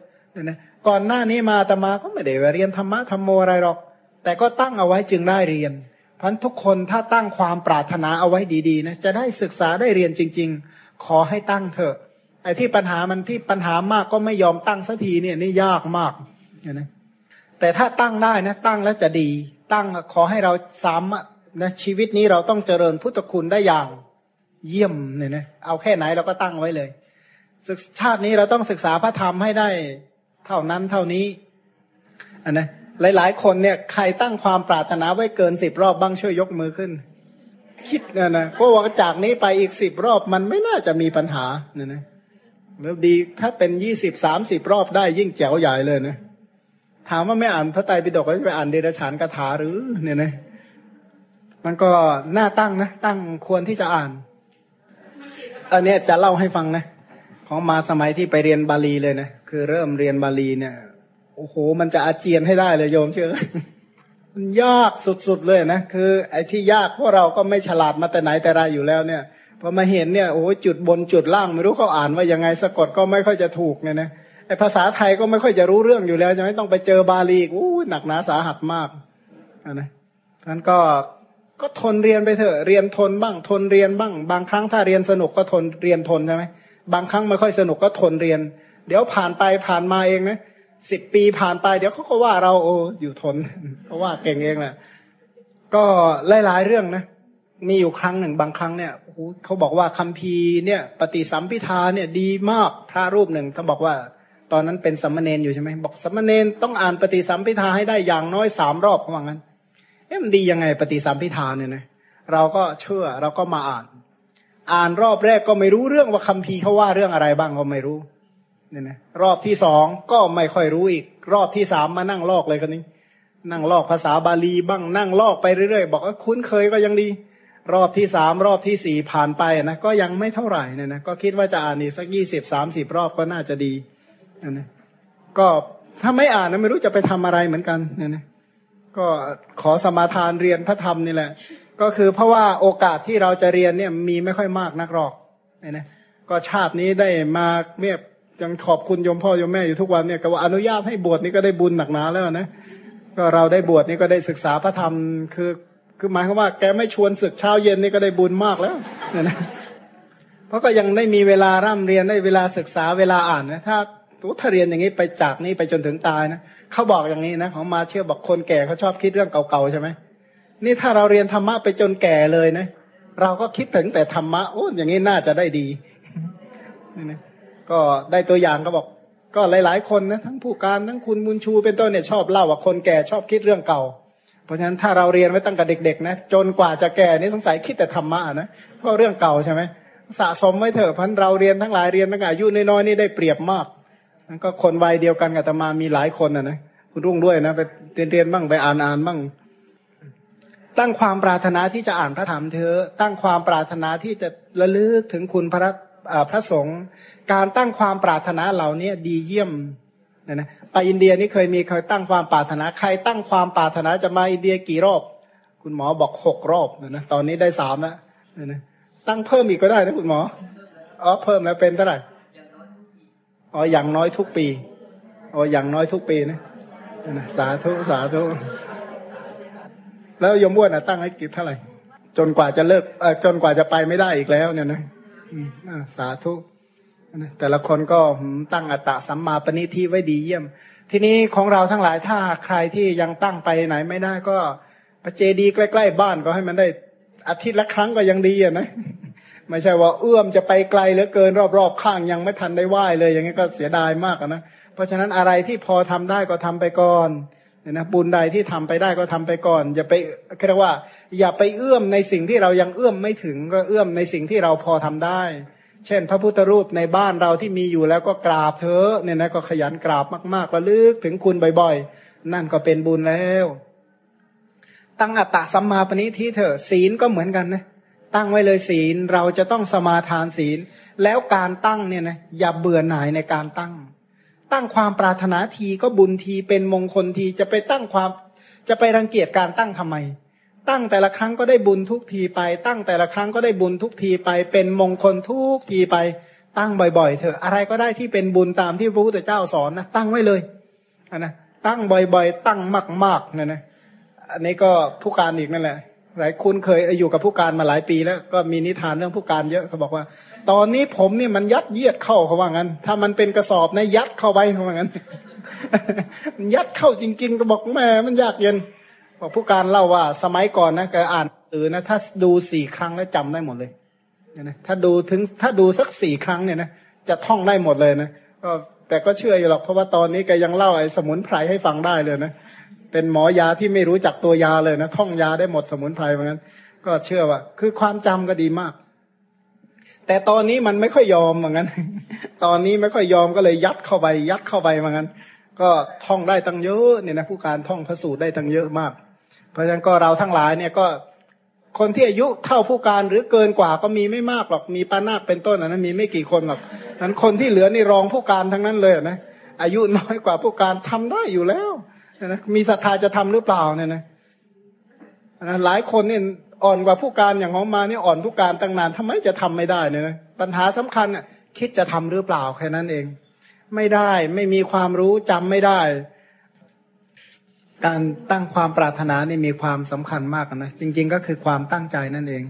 นะก่อนหน้านี้มาตมาก็ไม่ได้เรียนธรรมะธรรมโมอะไรหรอก แต่ก็ตั้งเอาไว้จึงได้เรียนพันทุกคนถ้าตั้งความปรารถนาเอาไว้ดีๆนะจะได้ศึกษาได้เรียนจริง ๆ ขอให้ตั้งเถอะไอ้ที่ปัญหามันที่ปัญหามากก็ไม่ยอมตั้งสักทีเนี่ยนี่ยากมากนะแต่ถ้าตั้งได้นะตั้งแล้วจะดี ตั้งขอให้เราสามารถ นะชีวิตนี้เราต้องเจริญพุทธคุณได้อย่างเยี่ยมเนี่ยนะเอาแค่ไหนเราก็ตั้งไว้เลยศึกชาตินี้เราต้องศึกษาพระธรรมให้ได้ เท่านั้นเท่านี้อันนะหลาย ๆ คนเนี่ยใครตั้งความปรารถนาไว้เกินสิบรอบบ้างช่วยยกมือขึ้น คิดนะนะเพราะว่าจากนี้ไปอีกสิบรอบมันไม่น่าจะมีปัญหาเนี่ยนะแล้วดีถ้าเป็นยี่สิบสามสิบรอบได้ยิ่งแจ๋วใหญ่เลยนะถามว่าไม่อ่านพระไตรปิฎกก็จะไปอ่านเดรัจฉานคาถาหรือเนี่ยนะ มันก็น่าตั้งนะ ตั้งควรที่จะอ่านอันนี้จะเล่าให้ฟังนะ ของมาสมัยที่ไปเรียนบาลีเลยนะคือเริ่มเรียนบาลีเนี่ย โอ้โห มันจะอาเจียนให้ได้เลยโยมเชื่อมันยากสุดๆเลยนะคือ ไอ้ที่ยากพวกเราก็ไม่ฉลาดมาแต่ไหนแต่ไรอยู่แล้วเนี่ยพอมาเห็นเนี่ยโอ้จุดบนจุดล่างไม่รู้เขาอ่านว่ายังไงสะกดก็ไม่ค่อยจะถูกเนี่ยนะไอ้ภาษาไทยก็ไม่ค่อยจะรู้เรื่องอยู่แล้วจะไม่ต้องไปเจอบาลีอู้หนักหนาสาหัสมากนะท่านก็ ก็ทนเรียนไปเถอะเรียนทนบ้าง ทนเรียนบ้าง บางครั้งถ้าเรียนสนุกก็ทนเรียนทนใช่ไหมบางครั้งไม่ค่อยสนุกก็ทนเรียน เดี๋ยวผ่านไปผ่านมาเองนะสิบปีผ่านไป เดี๋ยวเขาก็ว่าเราโอ้อยู่ทนเพราะว่าเก่งเองแหละก็หลายๆเรื่องนะมีอยู่ครั้งหนึ่งบางครั้งเนี่ยเขาบอกว่าคัมภีร์เนี่ย ปฏิสัมพิทาเนี่ยดีมากพระรูปหนึ่งเขาบอกว่า ตอนนั้นเป็นสัมมเนนอยู่ใช่ไหมบอกสัมมเนนต้องอ่านปฏิสัมพิทาให้ได้อย่างน้อยสามรอบเขาว่างั้น เอ๊ะมันดียังไงปฏิสัมพิทาเนี่ยนะเราก็เชื่อเราก็มาอ่าน อ่านรอบแรกก็ไม่รู้เรื่องว่าคัมภีเขาว่าเรื่องอะไรบ้างก็ไม่รู้เนี่ยนะรอบที่สองก็ไม่ค่อยรู้อีก รอบที่สามมานั่งลอกเลยคนนี้ นั่งลอกภาษาบาลีบ้างนั่งลอกไปเรื่อยๆ บอกว่าคุ้นเคยก็ยังดี รอบที่สามรอบที่สี่ผ่านไปนะก็ยังไม่เท่าไหร่เนี่ยนะก็คิดว่าจะอ่านอีกสักยี่สิบสามสิบรอบก็น่าจะดีนะก็ถ้าไม่อ่านนะไม่รู้จะไปทำอะไรเหมือนกันเนี่ยนะ ก็ขอสมาทานเรียนพระธรรมนี่แหละ ก็คือเพราะว่าโอกาสที่เราจะเรียนเนี่ยมีไม่ค่อยมากนักหรอกเนี่ยนะก็ชาตินี้ได้มาเมียยังขอบคุณยมพ่อยมแม่อยู่ทุกวันเนี่ยก็ว่าอนุญาตให้บวชนี่ก็ได้บุญหนักหนาแล้วนะก็เราได้บวชนี่ก็ได้ศึกษาพระธรรม คือคือหมายความว่าแกไม่ชวนศึกเช้าเย็นนี่ก็ได้บุญมากแล้วเนี่ยนะเพราะก็ยังได้มีเวลาร่ำเรียนได้เวลาศึกษาเวลาอ่านนะถ้าถ้าเรียนอย่างนี้ไปจากนี้ไปจนถึงตายนะ เขาบอกอย่างนี้นะของมาเชื่อบอกคนแก่เขาชอบคิดเรื่องเก่าๆใช่ไหมนี่ถ้าเราเรียนธรรมะไปจนแก่เลยนะเราก็คิดถึงแต่ธรรมะโอ้อย่างนี้น่าจะได้ดีนี่นะก็ได้ตัวอย่างก็บอก ก็หลายๆ คนนะทั้งผู้การทั้งคุณมุนชูเป็นต้นเนี่ยชอบเล่าว่าคนแก่ชอบคิดเรื่องเก่า เพราะฉะนั้นถ้าเราเรียนไว้ตั้งแต่เด็กๆนะจนกว่าจะแก่นี่สงสัยคิดแต่ธรรมะนะเพราะเรื่องเก่าใช่ไหมสะสมไว้เถอะพันเราเรียนทั้งหลายเรียนตั้งแต่อายุน้อยๆนี่ได้เปรียบมาก ก็คนวัยเดียวกันกับตมามีหลายคนนะนะคุณรุ่งด้วยนะไปเรียนเรียนบ้างไปอ่านอ่านบ้างตั้งความปรารถนาที่จะอ่านพระธรรมเธอ ตั้งความปรารถนาที่จะระลึกถึงคุณพระพระสงฆ์การตั้งความปรารถนาเหล่านี้ดีเยี่ยมนะนะไปอินเดียนี่เคยมีเคยตั้งความปรารถนาใคร ตั้งความปรารถนาจะมาอินเดียกี่รอบ คุณหมอบอกหกรอบนะนะตอนนี้ได้สามแล้วนะนะตั้งเพิ่มอีกก็ได้นะคุณหมออ๋อเพิ่มแล้วเป็นเท่าไหร่ อ๋ออย่างน้อยทุกปีอ๋ออย่างน้อยทุกปีนะสาธุสาธุแล้วยมบ้วนนะตั้งให้กี่เท่าไหร่ จนกว่าจะเลิกเออจนกว่าจะไปไม่ได้อีกแล้วเนี่ยนะสาธุแต่ละคนก็ตั้งอัตตะสัมมาปณิทิไว้ดีเยี่ยม ทีนี้ของเราทั้งหลายถ้าใครที่ยังตั้งไปไหนไม่ได้ก็พระเจดีใกล้ ๆ บ้านก็ให้มันได้อาทิตย์ละครั้งก็ยังดีอะนะ ไม่ใช่ว่าเอื้อมจะไปไกลเหลือเกินรอบๆข้างยังไม่ทันได้ไหว้เลย อย่างนี้ก็เสียดายมากนะเพราะฉะนั้นอะไรที่พอทำได้ก็ทำไปก่อนนะบุญใดที่ทำไปได้ก็ทำไปก่อน อย่าไปเรียกว่า อย่าไปเอื้อมในสิ่งที่เรายังเอื้อมไม่ถึงก็เอื้อมในสิ่งที่เราพอทำได้ เช่น พระพุทธรูปในบ้านเราที่มีอยู่แล้วก็กราบเถอะเนี่ยนะก็ขยันกราบมากๆระลึกถึงคุณบ่อยๆ นั่นก็เป็นบุญแล้ว ตั้งอัตตะสัมมาปณิทิเถอะศีลก็เหมือนกันนะ ตั้งไว้เลยศีล เราจะต้องสมาทานศีล แล้วการตั้งเนี่ยนะอย่าเบื่อหน่ายในการตั้ง ตั้งความปรารถนาทีก็บุญทีเป็นมงคลทีจะไปตั้งความจะไปรังเกียจการตั้งทำไม ตั้งแต่ละครั้งก็ได้บุญทุกทีไป ตั้งแต่ละครั้งก็ได้บุญทุกทีไป เป็นมงคลทุกทีไป ตั้งบ่อยๆเถอะอะไรก็ได้ที่เป็นบุญตามที่พระพุทธเจ้าสอนนะตั้งไว้เลยนะตั้งบ่อยๆ ตั้งมากๆนะนะอันนี้ก็ผู้การอีกนั่นแหละ หลายคุณเคยอยู่กับผู้การมาหลายปีแล้ว ก็มีนิทานเรื่องผู้การเยอะเขาบอกว่า ตอนนี้ผมนี่มันยัดเยียดเข้าเขาว่างั้น ถ้ามันเป็นกระสอบนะยัดเข้าไปเขาว่างั้นยัดเข้าจริงๆก็บอกแม่มันยากเย็นบอกผู้การเล่าว่า สมัยก่อนนะแกอ่านเออนะถ้าดูสี่ครั้งแล้วจำได้หมดเลยนะถ้าดูถึงถ้าดูสักสี่ครั้งเนี่ยนะจะท่องได้หมดเลยนะก็แต่ก็เชื่ออยู่หรอกเพราะว่าตอนนี้แกยังเล่าไอ้สมุนไพรให้ฟังได้เลยนะ เป็นหมอยาที่ไม่รู้จักตัวยาเลยนะท่องยาได้หมดสมุนไพรเหมือนกันก็เชื่อว่า คือความจำก็ดีมาก แต่ตอนนี้มันไม่ค่อยยอมเหมือนกันตอนนี้ไม่ค่อยยอมก็เลยยัดเข้าไป ยัดเข้าไปเหมือนกันก็ท่องได้ตั้งเยอะเนี่ยนะผู้การท่องพระสูตรได้ตั้งเยอะมาก เพราะฉะนั้นก็เราทั้งหลายเนี่ยก็คนที่อายุเท่าผู้การหรือเกินกว่าก็มีไม่มากหรอกมีปานาคเป็นต้นนะมีไม่กี่คนหรอกนั้นคนที่เหลือนี่รองผู้การทั้งนั้นเลยนะอายุน้อยกว่าผู้การทำได้อยู่แล้ว นะมีศรัทธาจะทำหรือเปล่าเนี่ยนะนะหลายคนเนี่ยอ่อนกว่าผู้การอย่างของมาเนี่ยอ่อนผู้การตั้งนานทำไมจะทำไม่ได้เนี่ยนะปัญหาสำคัญอะคิดจะทำหรือเปล่าแค่นั้นเอง ไม่ได้ไม่มีความรู้จำไม่ได้ การตั้งความปรารถนานี่มีความสำคัญมากนะจริง ๆ ก็คือความตั้งใจนั่นเอง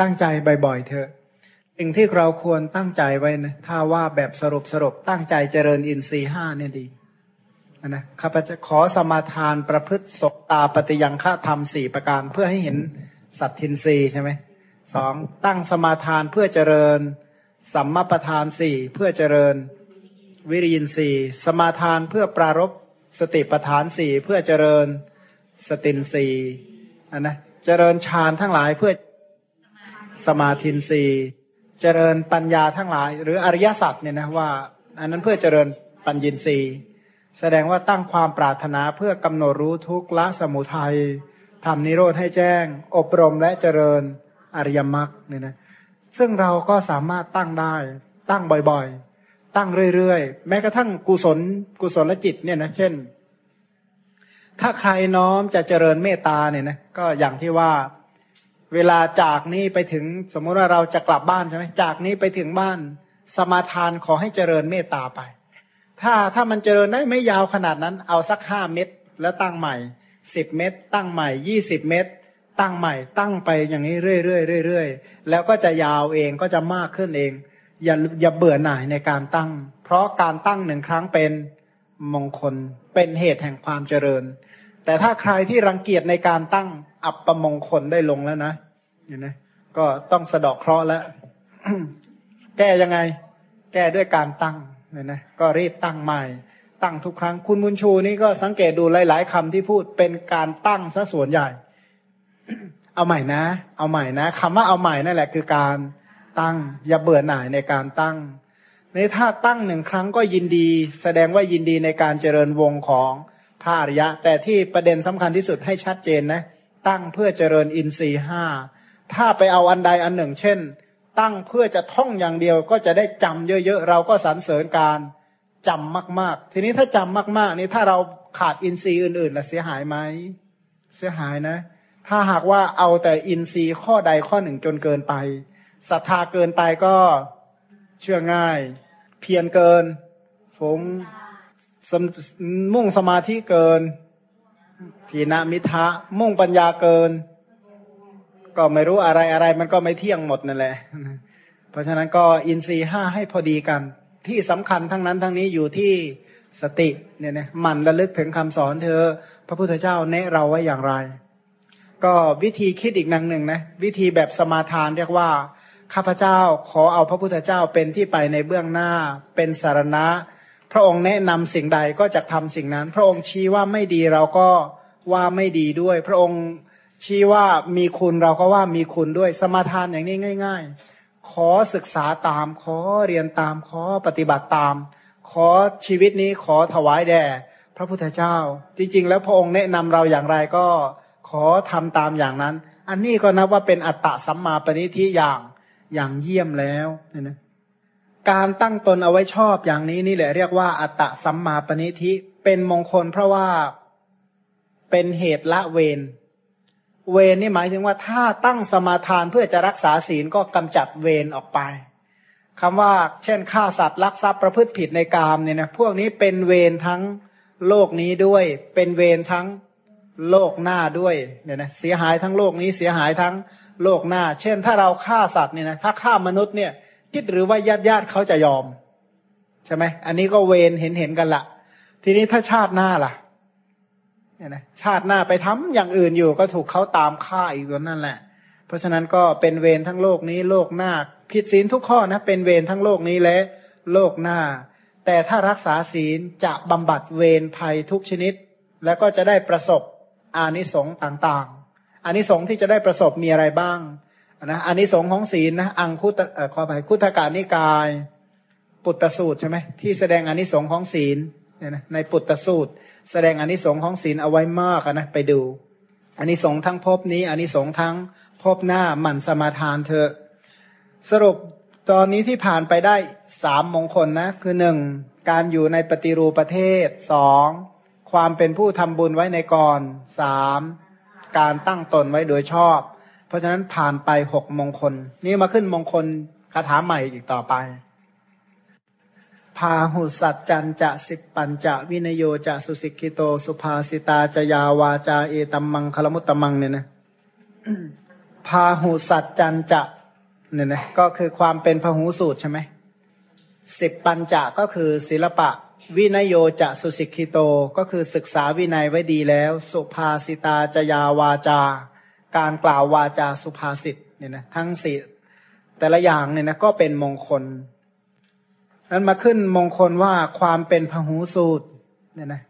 ตั้งใจบ่อยๆเถอะสิ่งที่เราควรตั้งใจไว้นะถ้าว่าแบบสรุปสรุปตั้งใจเจริญอินทรีห้าเนี่ยดี นะข้าพเจ้าขอสมาทานประพฤติศกตาปฏิยังฆาธรรมสี่ประการเพื่อให้เห็นสัตทินรีใช่ไหมสองตั้งสมาทานเพื่อเจริญ สัมมาประธานสี่เพื่อเจริญ วิริยินสี่สมาทานเพื่อปรารบสติประธานสี่เพื่อเจริญสตินสี่อันนะเจริญฌานทั้งหลายเพื่อสมาธินสี่เจริญปัญญาทั้งหลาย หรืออริยสัจเนี่ยนะว่า อันนั้นเพื่อเจริญปัญญินสี่ แสดงว่าตั้งความปรารถนาเพื่อกำหนดรู้ทุกละสมุทัยทำนิโรธให้แจ้ง อบรมและเจริญอริยมรรคเนี่ยนะซึ่งเราก็สามารถตั้งได้ ตั้งบ่อยๆ ตั้งเรื่อยๆ แม้กระทั่งกุศลกุศลจิตเนี่ยนะเช่น ถ้าใครน้อมจะเจริญเมตตาเนี่ยนะก็อย่างที่ว่าเวลาจากนี้ไปถึงสมมติว่าเราจะกลับบ้านใช่ไหมจากนี้ไปถึงบ้าน สมาทานขอให้เจริญเมตตาไป ถ้าถ้ามันเจริญได้ไม่ยาวขนาดนั้น เอาสักห้าเม็ดแล้วตั้งใหม่สิบเม็ดตั้งใหม่ยี่สิบเม็ดตั้งใหม่ ตั้งไปอย่างนี้เรื่อยเรื่อยเรื่อยแล้วก็จะยาวเองก็จะมากขึ้นเอง อย่าอย่าเบื่อหน่ายในการตั้ง เพราะการตั้งหนึ่งครั้งเป็นมงคลเป็นเหตุแห่งความเจริญ แต่ถ้าใครที่รังเกียจในการตั้งอับประมงคลได้ลงแล้วนะเห็นไหมก็ต้องสะดอกเคราะห์แล้ว แก้ยังไง แก้ด้วยการตั้ง เนี่ยนะก็รีบตั้งใหม่ ตั้งทุกครั้ง คุณบุญชูนี่ก็สังเกตดูหลาย ๆคำที่พูดเป็นการตั้งซะส่วนใหญ่ เอาใหม่นะ เอาใหม่นะคำว่าเอาใหม่นั่นแหละ คือการตั้งอย่าเบื่อหน่ายในการตั้งในถ้าตั้งหนึ่งครั้งก็ยินดี แสดงว่ายินดีในการเจริญวงของพระอริยะ แต่ที่ประเด็นสำคัญที่สุดให้ชัดเจนนะ ตั้งเพื่อเจริญอินทรีห้าถ้าไปเอาอันใดอันหนึ่ง เช่น ตั้งเพื่อจะท่องอย่างเดียวก็จะได้จำเยอะๆเราก็สรรเสริญการจำมาก ๆ ทีนี้ถ้าจำมากๆนี่ถ้าเราขาดอินทรีย์อื่นๆล่ะเสียหายไหมเสียหายนะ ถ้าหากว่าเอาแต่อินทรีย์ข้อใดข้อหนึ่งจนเกินไปศรัทธาเกินไปก็เชื่อง่าย เพียรเกินฝงมุ่งสมาธิเกินทีนามิทะมุ่งปัญญาเกิน ก็ไม่รู้อะไรอะไรมันก็ไม่เที่ยงหมดนั่นแหละ เพราะฉะนั้นก็อินทรีห้าให้พอดีกัน ที่สำคัญทั้งนั้นทั้งนี้อยู่ที่สติเนี่ยนะมันระลึกถึงคำสอนเธอ พระพุทธเจ้าเนะเราไว้อย่างไร ก็วิธีคิดอีกนังหนึ่งนะวิธีแบบสมาทานเรียกว่าข้าพเจ้าขอเอาพระพุทธเจ้าเป็นที่ไปในเบื้องหน้าเป็นสารณะ พระองค์แนะนำสิ่งใดก็จะทำสิ่งนั้น พระองค์ชี้ว่าไม่ดีเราก็ว่าไม่ดีด้วย พระองค์ ชี้ว่ามีคุณเราก็ว่ามีคุณด้วยสมาทานอย่างนี้ง่าย ๆ ขอศึกษาตาม ขอเรียนตาม ขอปฏิบัติตาม ขอชีวิตนี้ขอถวายแด่พระพุทธเจ้า จริง ๆ แล้วพระองค์แนะนำเราอย่างไรก็ขอทำตามอย่างนั้น อันนี้ก็นับว่าเป็นอัตตะสัมมาปณิทิอย่างอย่างเยี่ยมแล้วนะนะการตั้งตนเอาไว้ชอบอย่างนี้นี่แหละเรียกว่าอัตตะสัมมาปณิทิเป็นมงคลเพราะว่าเป็นเหตุละเวร เวรนี่หมายถึงว่าถ้าตั้งสมาทานเพื่อจะรักษาศีลก็กำจัดเวรออกไปคำว่าเช่นฆ่าสัตว์ลักทรัพย์ประพฤติผิดในกามเนี่ยนะพวกนี้เป็นเวรทั้งโลกนี้ด้วย เป็นเวรทั้งโลกหน้าด้วยเนี่ยนะเสียหายทั้งโลกนี้เสียหายทั้งโลกหน้า เช่นถ้าเราฆ่าสัตว์เนี่ยนะถ้าฆ่ามนุษย์เนี่ยคิดหรือว่าญาติญาติเขาจะยอม ใช่ไหมอันนี้ก็เวรเห็นเห็นกันละทีนี้ถ้าชาติหน้าล่ะ เนี่ยนะชาติหน้าไปทำอย่างอื่นอยู่ก็ถูกเขาตามฆ่าอีกนั่นแหละ เพราะฉะนั้นก็เป็นเวรทั้งโลกนี้โลกหน้าผิดศีลทุกข้อนะเป็นเวรทั้งโลกนี้และโลกหน้า แต่ถ้ารักษาศีลจะบำบัดเวรภัยทุกชนิด แล้วก็จะได้ประสบอานิสงส์ต่างๆอานิสงส์ที่จะได้ประสบมีอะไรบ้างนะอานิสงส์ของศีลนะอังคุตเอ่อขอไปคุตการนิกาย ปุตตสูตรใช่ไหมที่แสดงอานิสงส์ของศีลเนี่ยนะในปุตตสูตรแสดงอานิสงส์ของศีลเอาไว้มากนะไปดูอานิสงส์ทั้งภพนี้อานิสงส์ทั้งภพหน้าหมั่นสมาทานเถอะสรุปตอนนี้ที่ผ่านไปได้สามมงคลนะ คือหนึ่งการอยู่ในปฏิรูปประเทศสองความเป็นผู้ทำบุญไว้ในก่อนสามการตั้งตนไว้โดยชอบ เพราะฉะนั้นผ่านไปหกมงคล นี่มาขึ้นมงคลคาถาใหม่อีกต่อไป พาหุสัจจันจะสิบปัญจะวินโยจะสุสิกิโต สุภาสิตาจยาวาจาเอตัมมังคลมุตตมังเนี่ยนะพาหุสัจจันจะเนี่ยนะก็คือความเป็นพหูสูตรใช่ไหมสิบปัญจะก็คือศิลปะ วินโยจะสุสิกิโตก็คือศึกษาวินัยไว้ดีแล้ว สุภาสิตาจยาวาจา การกล่าววาจาสุภาษิตเนี่ยนะทั้งสี่แต่ละอย่างเนี่ยนะก็เป็นมงคล นั้นมาขึ้นมงคลว่าความเป็นพหูสูตรเนี่ยนะ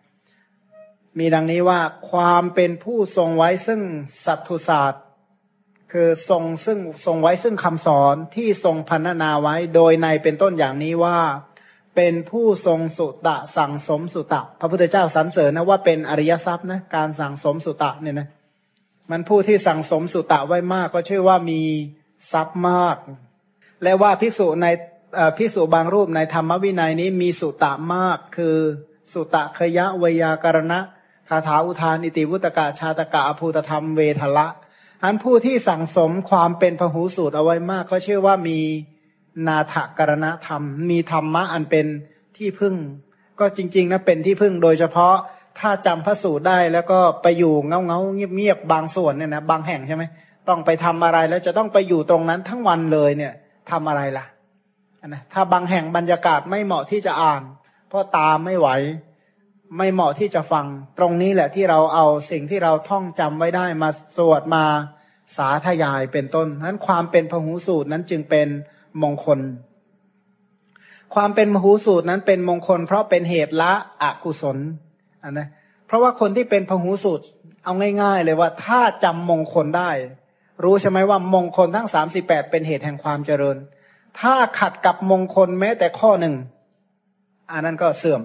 มีดังนี้ว่าความเป็นผู้ทรงไว้ซึ่งสัตตุศาสตร์คือทรงซึ่งทรงไว้ซึ่งคำสอนที่ทรงพันนาไว้โดยในเป็นต้นอย่างนี้ว่า เป็นผู้ทรงสุตะสั่งสมสุตะ พระพุทธเจ้าสรรเสริญนะว่าเป็นอริยทรัพย์นะการสั่งสมสุตะเนี่ยนะมันผู้ที่สั่งสมสุตะไว้มากก็ชื่อว่ามีทรัพย์มาก และว่าภิกษุใน ภิกษุบางรูปในธรรมวินัยนี้มีสุตะมาก คือสุตะขยะวยาการณะคาถาอุทานอิติวุตกะชาตกะอภูตธรรมเวทละอันผู้ที่สั่งสมความเป็นพหูสูตรเอาไว้มาก ก็เชื่อว่ามีนาถกรณธรรม มีธรรมะอันเป็นที่พึ่ง ก็จริงๆนะเป็นที่พึ่งโดยเฉพาะถ้าจำพระสูตรได้แล้วก็ไปอยู่เงาเงาเงียบเงียบบางส่วนเนี่ยนะบางแห่งใช่ไหมต้องไปทำอะไรแล้วจะต้องไปอยู่ตรงนั้นทั้งวันเลยเนี่ยทำอะไรล่ะ นะถ้าบางแห่งบรรยากาศไม่เหมาะที่จะอ่าน เพราะตาไม่ไหว ไม่เหมาะที่จะฟัง ตรงนี้แหละที่เราเอาสิ่งที่เราท่องจำไว้ได้มาสวดมาสาธยายเป็นต้นนั้นความเป็นพหูสูตรนั้นจึงเป็นมงคล ความเป็นมหูสูตรนั้นเป็นมงคล เพราะเป็นเหตุละอกุศลอันนะเพราะว่าคนที่เป็นพหูสูตรเอาง่าย ๆ เลยว่าถ้าจำมงคลได้ รู้ใช่ไหมว่ามงคลทั้งสามสิบแปดเป็นเหตุแห่งความเจริญ ถ้าขัดกับมงคลแม้แต่ข้อหนึ่งอันนั้นก็เสื่อม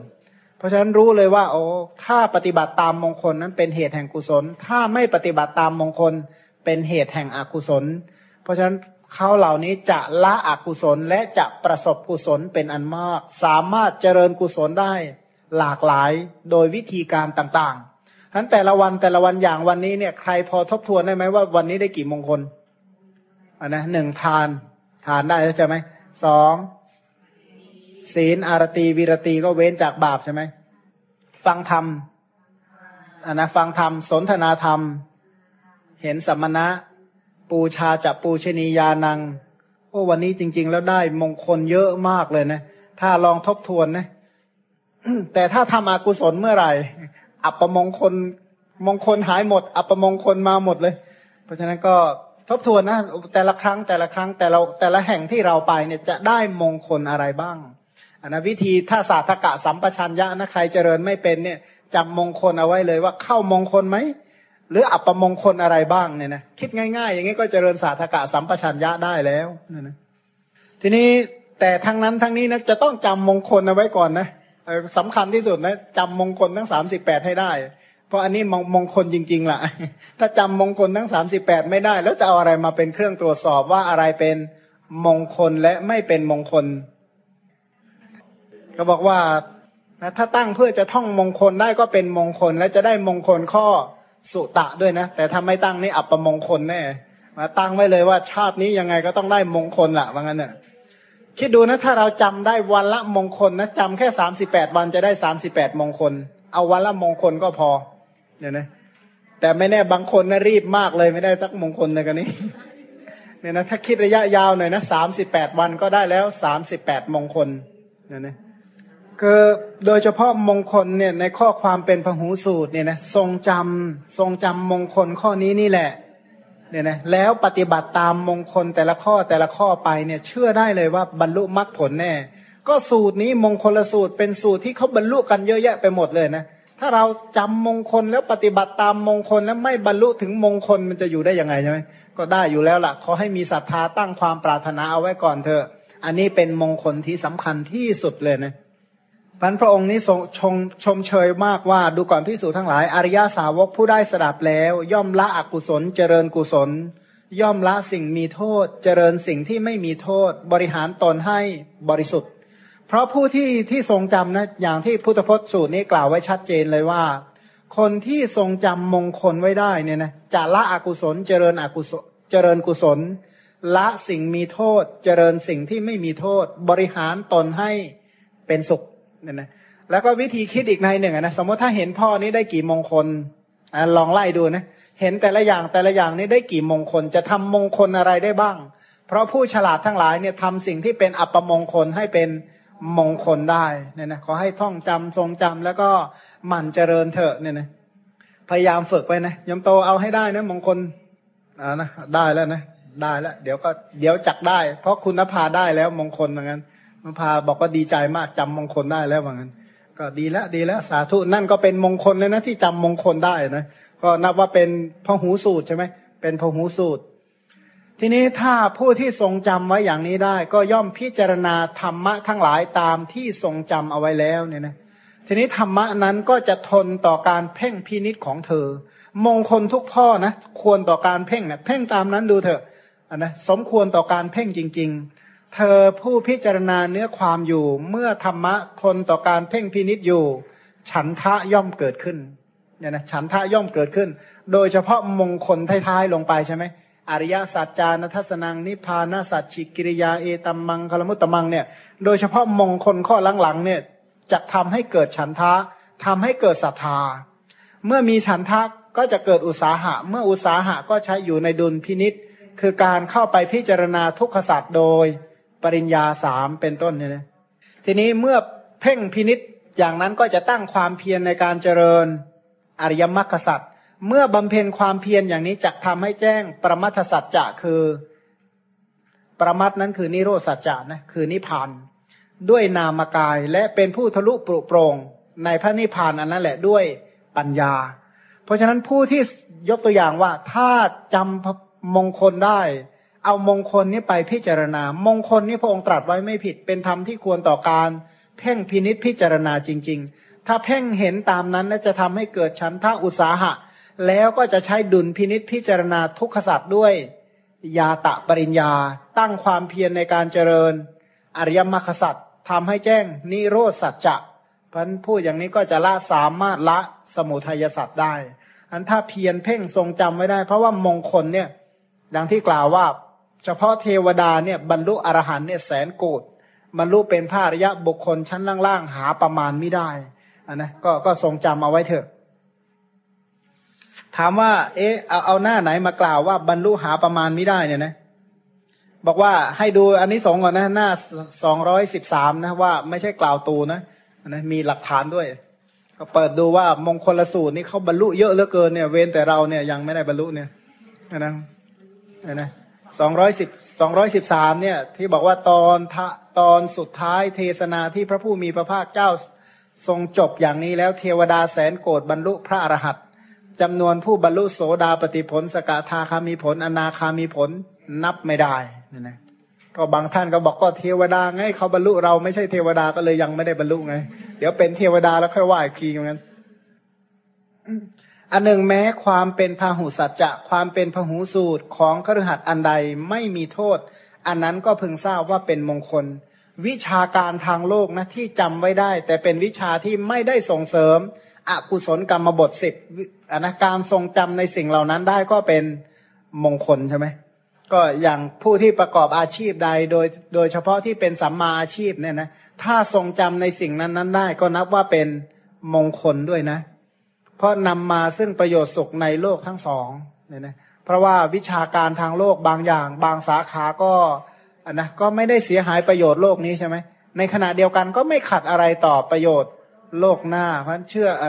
เพราะฉะนั้นรู้เลยว่า โอ้ถ้าปฏิบัติตามมงคลนั้นเป็นเหตุแห่งกุศล ถ้าไม่ปฏิบัติตามมงคลเป็นเหตุแห่งอกุศล เพราะฉะนั้นเขาเหล่านี้จะละอกุศลและจะประสบกุศลเป็นอันมาก สามารถเจริญกุศลได้ หลากหลายโดยวิธีการต่างๆทั้นแต่ละวันแต่ละวันอย่างวันนี้เนี่ย ใครพอทบทวนได้ไหมว่าวันนี้ได้กี่มงคลอันนะหนึ่งทาน ทานได้ใช่ไหมสองศีลอารตีวีรตีก็เว้นจากบาปใช่ไหมฟังธรรมอันนะฟังธรรมสนทนาธรรม เห็นสัมมณะ ปูชาจับปูชนียานังโอ้วันนี้จริง ๆ แล้วได้มงคลเยอะมากเลยนะ ถ้าลองทบทวนนะแต่ถ้าทำอกุศลเมื่อไหร่ อัปมงคลมงคลหายหมด อัปมงคลมาหมดเลย เพราะฉะนั้นก็ ทบทวนนะแต่ละครั้งแต่ละครั้งแต่เราแต่ละแห่งที่เราไปเนี่ยจะได้มงคลอะไรบ้างอันนะวิธีถ้าศาสตกะสัมปชัญญะนะใครเจริญไม่เป็นเนี่ยจำมงคลเอาไว้เลยว่าเข้ามงคลไหมหรืออัปมงคลอะไรบ้างเนี่ยนะคิดง่าย ๆ อย่างนี้ก็เจริญศาสตกะสัมปชัญญะได้แล้วนะนะทีนี้แต่ทั้งนั้นทั้งนี้นะจะต้องจำมงคลเอาไว้ก่อนนะสำคัญที่สุดนะจำมงคลทั้งสามสิบแปดให้ได้ เพราะอันนี้มงมงคลจริง ๆล่ะ ถ้าจำมงคลทั้งสามสิบแปดไม่ได้ แล้วจะเอาอะไรมาเป็นเครื่องตรวจสอบว่าอะไรเป็นมงคลและไม่เป็นมงคล ก็บอกว่าถ้าตั้งเพื่อจะท่องมงคลได้ก็เป็นมงคล และจะได้มงคลข้อสุตะด้วยนะ แต่ถ้าไม่ตั้งนี่อัปมงคลแน่มาตั้งไว้เลยว่าชาตินี้ยังไงก็ต้องได้มงคลละว่างั้นเนี่ยคิดดูนะถ้าเราจำได้วันละมงคลนะจำแค่สามสิบแปดวันจะได้สามสิบแปดมงคล เอาวันละมงคลก็พอ เดี๋ยนะ แต่ไม่แน่บางคนนะรีบมากเลยไม่ได้สักมงคลเลยกันนี้ เนี่ยนะถ้าคิดระยะยาวหน่อยนะสามสิบแปดวันก็ได้แล้วสามสิบแปดมงคล เนี่ยนะคือโดยเฉพาะมงคลเนี่ยในข้อความเป็นพหูสูตรเนี่ยนะทรงจำทรงจำมงคลข้อนี้นี่แหละเนี่ยนะแล้วปฏิบัติตามมงคลแต่ละข้อแต่ละข้อไปเนี่ยเชื่อได้เลยว่าบรรลุมรรคผลแน่ ก็สูตรนี้มงคลสูตรเป็นสูตรที่เขาบรรลุกันเยอะแยะไปหมดเลยนะ ถ้าเราจำมงคลแล้วปฏิบัติตามมงคลแล้วไม่บรรลุถึงมงคลมันจะอยู่ได้ยังไงใช่ไหมก็ได้อยู่แล้วล่ะ ขอให้มีศรัทธาตั้งความปรารถนาเอาไว้ก่อนเถอะ อันนี้เป็นมงคลที่สำคัญที่สุดเลยนะพันพระองค์นี้ทรงชมชมเชยมากว่าดูก่อนพิสูจทั้งหลาย อริยาสาวกผู้ได้สดับแล้ว ย่อมละอกุศลเจริญกุศล ย่อมละสิ่งมีโทษ เจริญสิ่งที่ไม่มีโทษ บริหารตนให้บริสุทธิ์ เพราะผู้ที่ที่ทรงจำนะอย่างที่พุทธพจน์สูตรนี้กล่าวไว้ชัดเจนเลยว่า คนที่ทรงจำมงคลไว้ได้เนี่ยนะจะละอกุศลเจริญอกุศลเจริญกุศล ละสิ่งมีโทษ เจริญสิ่งที่ไม่มีโทษ บริหารตนให้เป็นสุขเนี่ยนะแล้วก็วิธีคิดอีกในหนึ่งนะสมมติถ้าเห็นพ่อนี้ได้กี่มงคลอลองไล่ดูนะเห็นแต่ละอย่างแต่ละอย่างนี้ได้กี่มงคล จะทำมงคลอะไรได้บ้าง เพราะผู้ฉลาดทั้งหลายเนี่ยทำสิ่งที่เป็นอัปมงคลให้เป็น มงคลได้เนี่ยนะขอให้ท่องจำทรงจำแล้วก็หมั่นเจริญเถอะเนี่ยนะพยายามฝึกไปนะยมโตเอาให้ได้นะมงคลอ่านะได้แล้วนะได้แล้ว เดี๋ยวก็เดี๋ยวจักได้ เพราะคุณนภาได้แล้วมงคลเหมือนกันนภาบอกว่าดีใจมากจำมงคลได้แล้วเหมือนกันก็ดีแล้วดีแล้วสาธุนั่นก็เป็นมงคลเลยนะที่จำมงคลได้นะก็นับว่าเป็นพหูสูตรใช่ไหมเป็นพหูสูตร ทีนี้ถ้าผู้ที่ทรงจำไว้อย่างนี้ได้ ก็ย่อมพิจารณาธรรมะทั้งหลายตามที่ทรงจำเอาไว้แล้วเนี่ยนะทีนี้ธรรมะนั้นก็จะทนต่อการเพ่งพินิษของเธอ มงคลทุกพ่อนะควรต่อการเพ่งเนะเพ่งตามนั้นดูเถอะนะสมควรต่อการเพ่งจริง ๆ เธอผู้พิจารณาเนื้อความอยู่ เมื่อธรรมะทนต่อการเพ่งพินิษอยู่ ฉันทะย่อมเกิดขึ้นเนี่ยนะฉันทะย่อมเกิดขึ้น โดยเฉพาะมงคลท้ายๆลงไปใช่ไหม อริยสัจจานทัศนังนิพานาสัจฉิกิริยาเอตัมมังคลมุตตมังเนี่ย โดยเฉพาะมงคลข้อหลังๆเนี่ยจะทำให้เกิดฉันทะทำให้เกิดศรัทธา เมื่อมีฉันทะก็จะเกิดอุตสาหะ เมื่ออุตสาหะก็ใช้อยู่ในดุลพินิษคือการเข้าไปพิจารณาทุกขสัตว์โดยปริญญาสามเป็นต้นเนี่ยนะทีนี้เมื่อเพ่งพินิษอย่างนั้นก็จะตั้งความเพียรในการเจริญอริยมรรคสัตว์ เมื่อบำเพ็ญความเพียรอย่างนี้จะทำให้แจ้งประมัทสัจจะคือประมัตนั้นคือนิโรสัจจะนะคือนิพพานด้วยนามกายและเป็นผู้ทะลุปรุโปรงในพระนิพพานอันนั้นแหละด้วยปัญญา เพราะฉะนั้นผู้ที่ยกตัวอย่างว่าถ้าจำมงคลได้ เอามงคลนี้ไปพิจารณา มงคลนี้พระองค์ตรัสไว้ไม่ผิด เป็นธรรมที่ควรต่อการเพ่งพินิษพิจารณาจริง ๆ ถ้าเพ่งเห็นตามนั้นจะทำให้เกิดชั้นท่าอุตสาหะ แล้วก็จะใช้ดุลพินิษพิจารณาทุกขสัตว์ด้วย ยาตะปริญญา ตั้งความเพียรในการเจริญ อริยมรรคสัตว์ทำให้แจ้งนิโรธสัจจะพันพูดอย่างนี้ก็จะละสามารถละสมุทัยสัตว์ได้ อันถ้าเพียรเพ่งทรงจำไว้ได้ เพราะว่ามงคลเนี่ยดังที่กล่าวว่า เฉพาะเทวดาเนี่ยบรรลุอรหันเนี่ยแสนโกดบรรลุเป็นพระอริยะบุคคลชั้นล่างๆหาประมาณไม่ได้อันนะก็ก็ทรงจำเอาไว้เถอะ ถามว่า เอ๊ะเอาเอาหน้าไหนมากล่าวว่าบรรลุหาประมาณไม่ได้เนี่ยนะ บอกว่าให้ดูอันนี้สองก่อนนะ หน้าสองร้อยสิบสามนะว่าไม่ใช่กล่าวตูนะนะมีหลักฐานด้วย ก็เปิดดูว่ามงคลสูตรนี่เขาบรรลุเยอะเหลือเกินเนี่ย เว้นแต่เราเนี่ยยังไม่ได้บรรลุเนี่ยนะนะสองร้อยสิบสองร้อยสิบสามเนี่ย ที่บอกว่าตอนตอนสุดท้ายเทศนาที่พระผู้มีพระภาคเจ้าทรงจบอย่างนี้แล้วเทวดาแสนโกรธบรรลุพระอรหันต จำนวนผู้บรรลุโสดาปฏิผล สกทาคามีผล อนาคามีผลนับไม่ได้นะนะก็บางท่านก็บอกก็เทวดาไงเขาบรรลุเราไม่ใช่เทวดาก็เลยยังไม่ได้บรรลุไง เดี๋ยวเป็นเทวดาแล้วค่อยว่าอีกทีอย่างนั้นอันหนึ่งแม้ความเป็นพาหุสัจจะความเป็นพหูสูตรของครหัสอันใดไม่มีโทษ อันนั้นก็พึงทราบว่าเป็นมงคล วิชาการทางโลกนะที่จำไว้ได้ แต่เป็นวิชาที่ไม่ได้ส่งเสริม อกุศลกรรมบทสิบอนาการทรงจำในสิ่งเหล่านั้นได้ก็เป็นมงคลใช่ไหมก็อย่างผู้ที่ประกอบอาชีพใดโดยโดยเฉพาะที่เป็นสัมมาอาชีพเนี่ยนะถ้าทรงจำในสิ่งนั้นนั้นได้ก็นับว่าเป็นมงคลด้วยนะ เพราะนำมาซึ่งประโยชน์สุขในโลกทั้งสองเนี่ยนะเพราะว่าวิชาการทางโลกบางอย่าง บางสาขาก็อันนะก็ไม่ได้เสียหายประโยชน์โลกนี้ใช่ไหมในขณะเดียวกันก็ไม่ขัดอะไรต่อประโยชน์ โลกหน้า เพราะเชื่ออ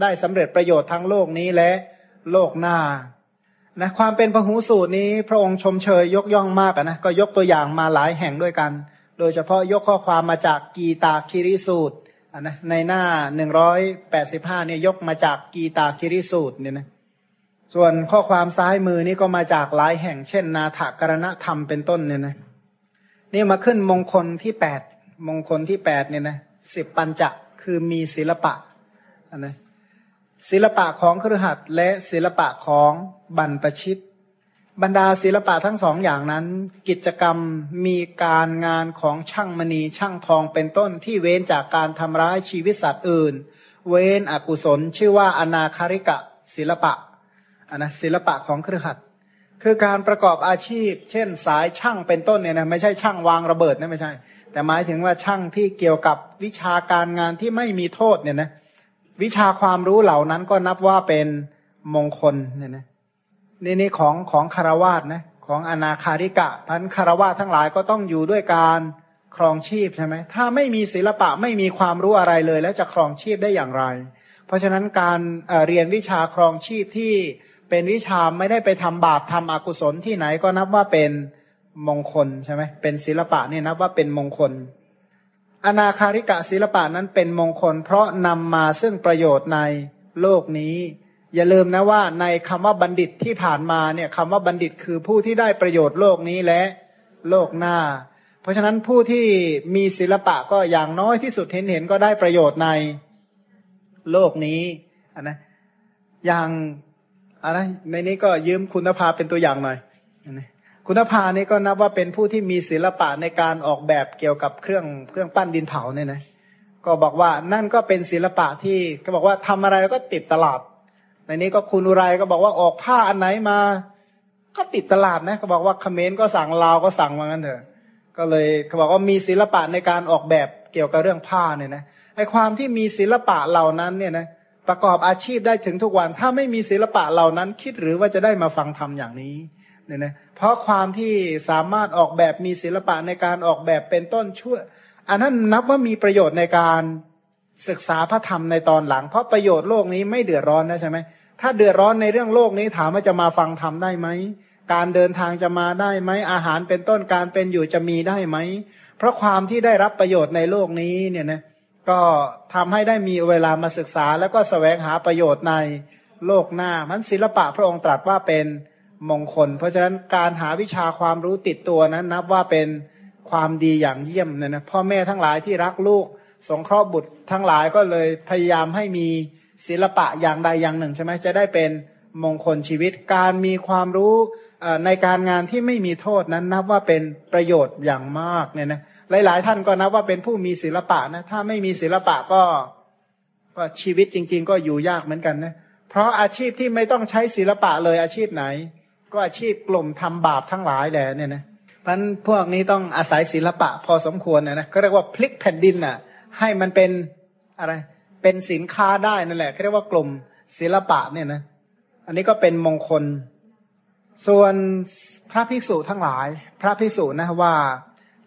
ได้สำเร็จประโยชน์ทั้งโลกนี้และโลกหน้านะความเป็นพหูสูตรนี้พระองค์ชมเชยยกย่องมากนะก็ยกตัวอย่างมาหลายแห่งด้วยกัน โดยเฉพาะยกข้อความมาจากกีตาคิริสูตรนะในหน้าหนึ่งร้อยแปดสิบห้าเนี่ยยกมาจากกีตาคิริสูตรเนี่ยนะส่วนข้อความซ้ายมือนี่ก็มาจากหลายแห่งเช่น นาถกรณธรรมเป็นต้นเนี่ยนะนี่มาขึ้นมงคลที่แปดมงคลที่แปดเนี่ยนะสิบปัญจ คือมีศิลปะนะศิลปะของครหัสและศิลปะของบรรพชิต บรรดาศิลปะทั้งสองอย่างนั้น กิจกรรมมีการงานของช่างมณีช่างทองเป็นต้นที่เว้นจากการทำร้ายชีวิตสัตว์อื่น เว้นอกุศล ชื่อว่าอนาคาริกะศิลปะนนะศิลปะของเครือขัดคือการประกอบอาชีพ เช่น สายช่างเป็นต้นเนี่ยนะไม่ใช่ช่างวางระเบิดนะไม่ใช่ แต่หมายถึงว่าช่างที่เกี่ยวกับวิชาการงานที่ไม่มีโทษเนี่ยนะวิชาความรู้เหล่านั้นก็นับว่าเป็นมงคลเนี่ยนะนี่นี่ของของคารวาสนะของอนาคาริกะพันคารวาสทั้งหลายก็ต้องอยู่ด้วยการครองชีพใช่ไหมถ้าไม่มีศิลปะไม่มีความรู้อะไรเลย แล้วจะครองชีพได้อย่างไร เพราะฉะนั้นการเรียนวิชาครองชีพที่เป็นวิชาไม่ได้ไปทำบาปทำอกุศลที่ไหนก็นับว่าเป็น มงคลใช่ไหมเป็นศิลปะเนี่ยนับว่าเป็นมงคล อนาคาริกะศิลปะนั้นเป็นมงคล เพราะนำมาซึ่งประโยชน์ในโลกนี้ อย่าลืมนะว่าในคำว่าบัณฑิตที่ผ่านมาเนี่ยคำว่าบัณฑิตคือผู้ที่ได้ประโยชน์โลกนี้และโลกหน้า เพราะฉะนั้นผู้ที่มีศิลปะก็อย่างน้อยที่สุดเห็นเห็นก็ได้ประโยชน์ในโลกนี้นะอย่างอะไรในนี้ก็ยืมคุณภาเป็นตัวอย่างหน่อย คุณภานี่ก็นับว่าเป็นผู้ที่มีศิลปะในการออกแบบเกี่ยวกับเครื่องเครื่องปั้นดินเผาเนี่ยนะก็บอกว่านั่นก็เป็นศิลปะที่ก็บอกว่าทำอะไรก็ติดตลาด ในนี้ก็คุณอุไรก็บอกว่าออกผ้าอันไหนมา ก็ติดตลาดนะเขาบอกว่าเขมรก็สั่งลาวก็สั่งมางั้นเถอะ ก็เลยเขาบอกว่ามีศิลปะในการออกแบบเกี่ยวกับเรื่องผ้าเนี่ยนะไอความที่มีศิลปะเหล่านั้นเนี่ยนะประกอบอาชีพได้ถึงทุกวัน ถ้าไม่มีศิลปะเหล่านั้นคิดหรือว่าจะได้มาฟังธรรมอย่างนี้ เนี่ยนะเพราะความที่สามารถออกแบบมีศิลปะในการออกแบบเป็นต้นช่วยอันนั้นนับว่ามีประโยชน์ในการศึกษาพระธรรมในตอนหลัง เพราะประโยชน์โลกนี้ไม่เดือดร้อนนะใช่ไหมถ้าเดือดร้อนในเรื่องโลกนี้ถามว่าจะมาฟังธรรมได้ไหมการเดินทางจะมาได้ไหมอาหารเป็นต้นการเป็นอยู่จะมีได้ไหมเพราะความที่ได้รับประโยชน์ในโลกนี้เนี่ยนะก็ทำให้ได้มีเวลามาศึกษา แล้วก็สแสวงหาประโยชน์ในโลกหน้ามันศิลปะพระองค์ตรัสว่าเป็น มงคล เพราะฉะนั้นการหาวิชาความรู้ติดตัวนั้น นับว่าเป็นความดีอย่างเยี่ยมเนี่ยนะพ่อแม่ทั้งหลายที่รักลูก สงเคราะห์บุตรทั้งหลายก็เลยพยายามให้มีศิลปะอย่างใดอย่างหนึ่งใช่ไหมจะได้เป็นมงคลชีวิต การมีความรู้ในการงานที่ไม่มีโทษนั้น นับว่าเป็นประโยชน์อย่างมากเนี่ยนะหลาย ๆ ท่านก็นับว่าเป็นผู้มีศิลปะนะถ้าไม่มีศิลปะก็ก็ชีวิตจริง ๆ ก็อยู่ยากเหมือนกันนะเพราะอาชีพที่ไม่ต้องใช้ศิลปะเลยอาชีพไหน ก็อาชีพกลุ่มทำบาปทั้งหลายแหละเนี่ยนะพันพวกนี้ต้องอาศัยศิลปะพอสมควรนะนะก็เรียกว่าพลิกแผ่นดินน่ะ ให้มันเป็นอะไรเป็นสินค้าได้นั่นแหละเรียกว่ากลุ่มศิลปะเนี่ยนะ อันนี้ก็เป็นมงคล ส่วนพระภิกษุทั้งหลาย พระภิกษุนะว่า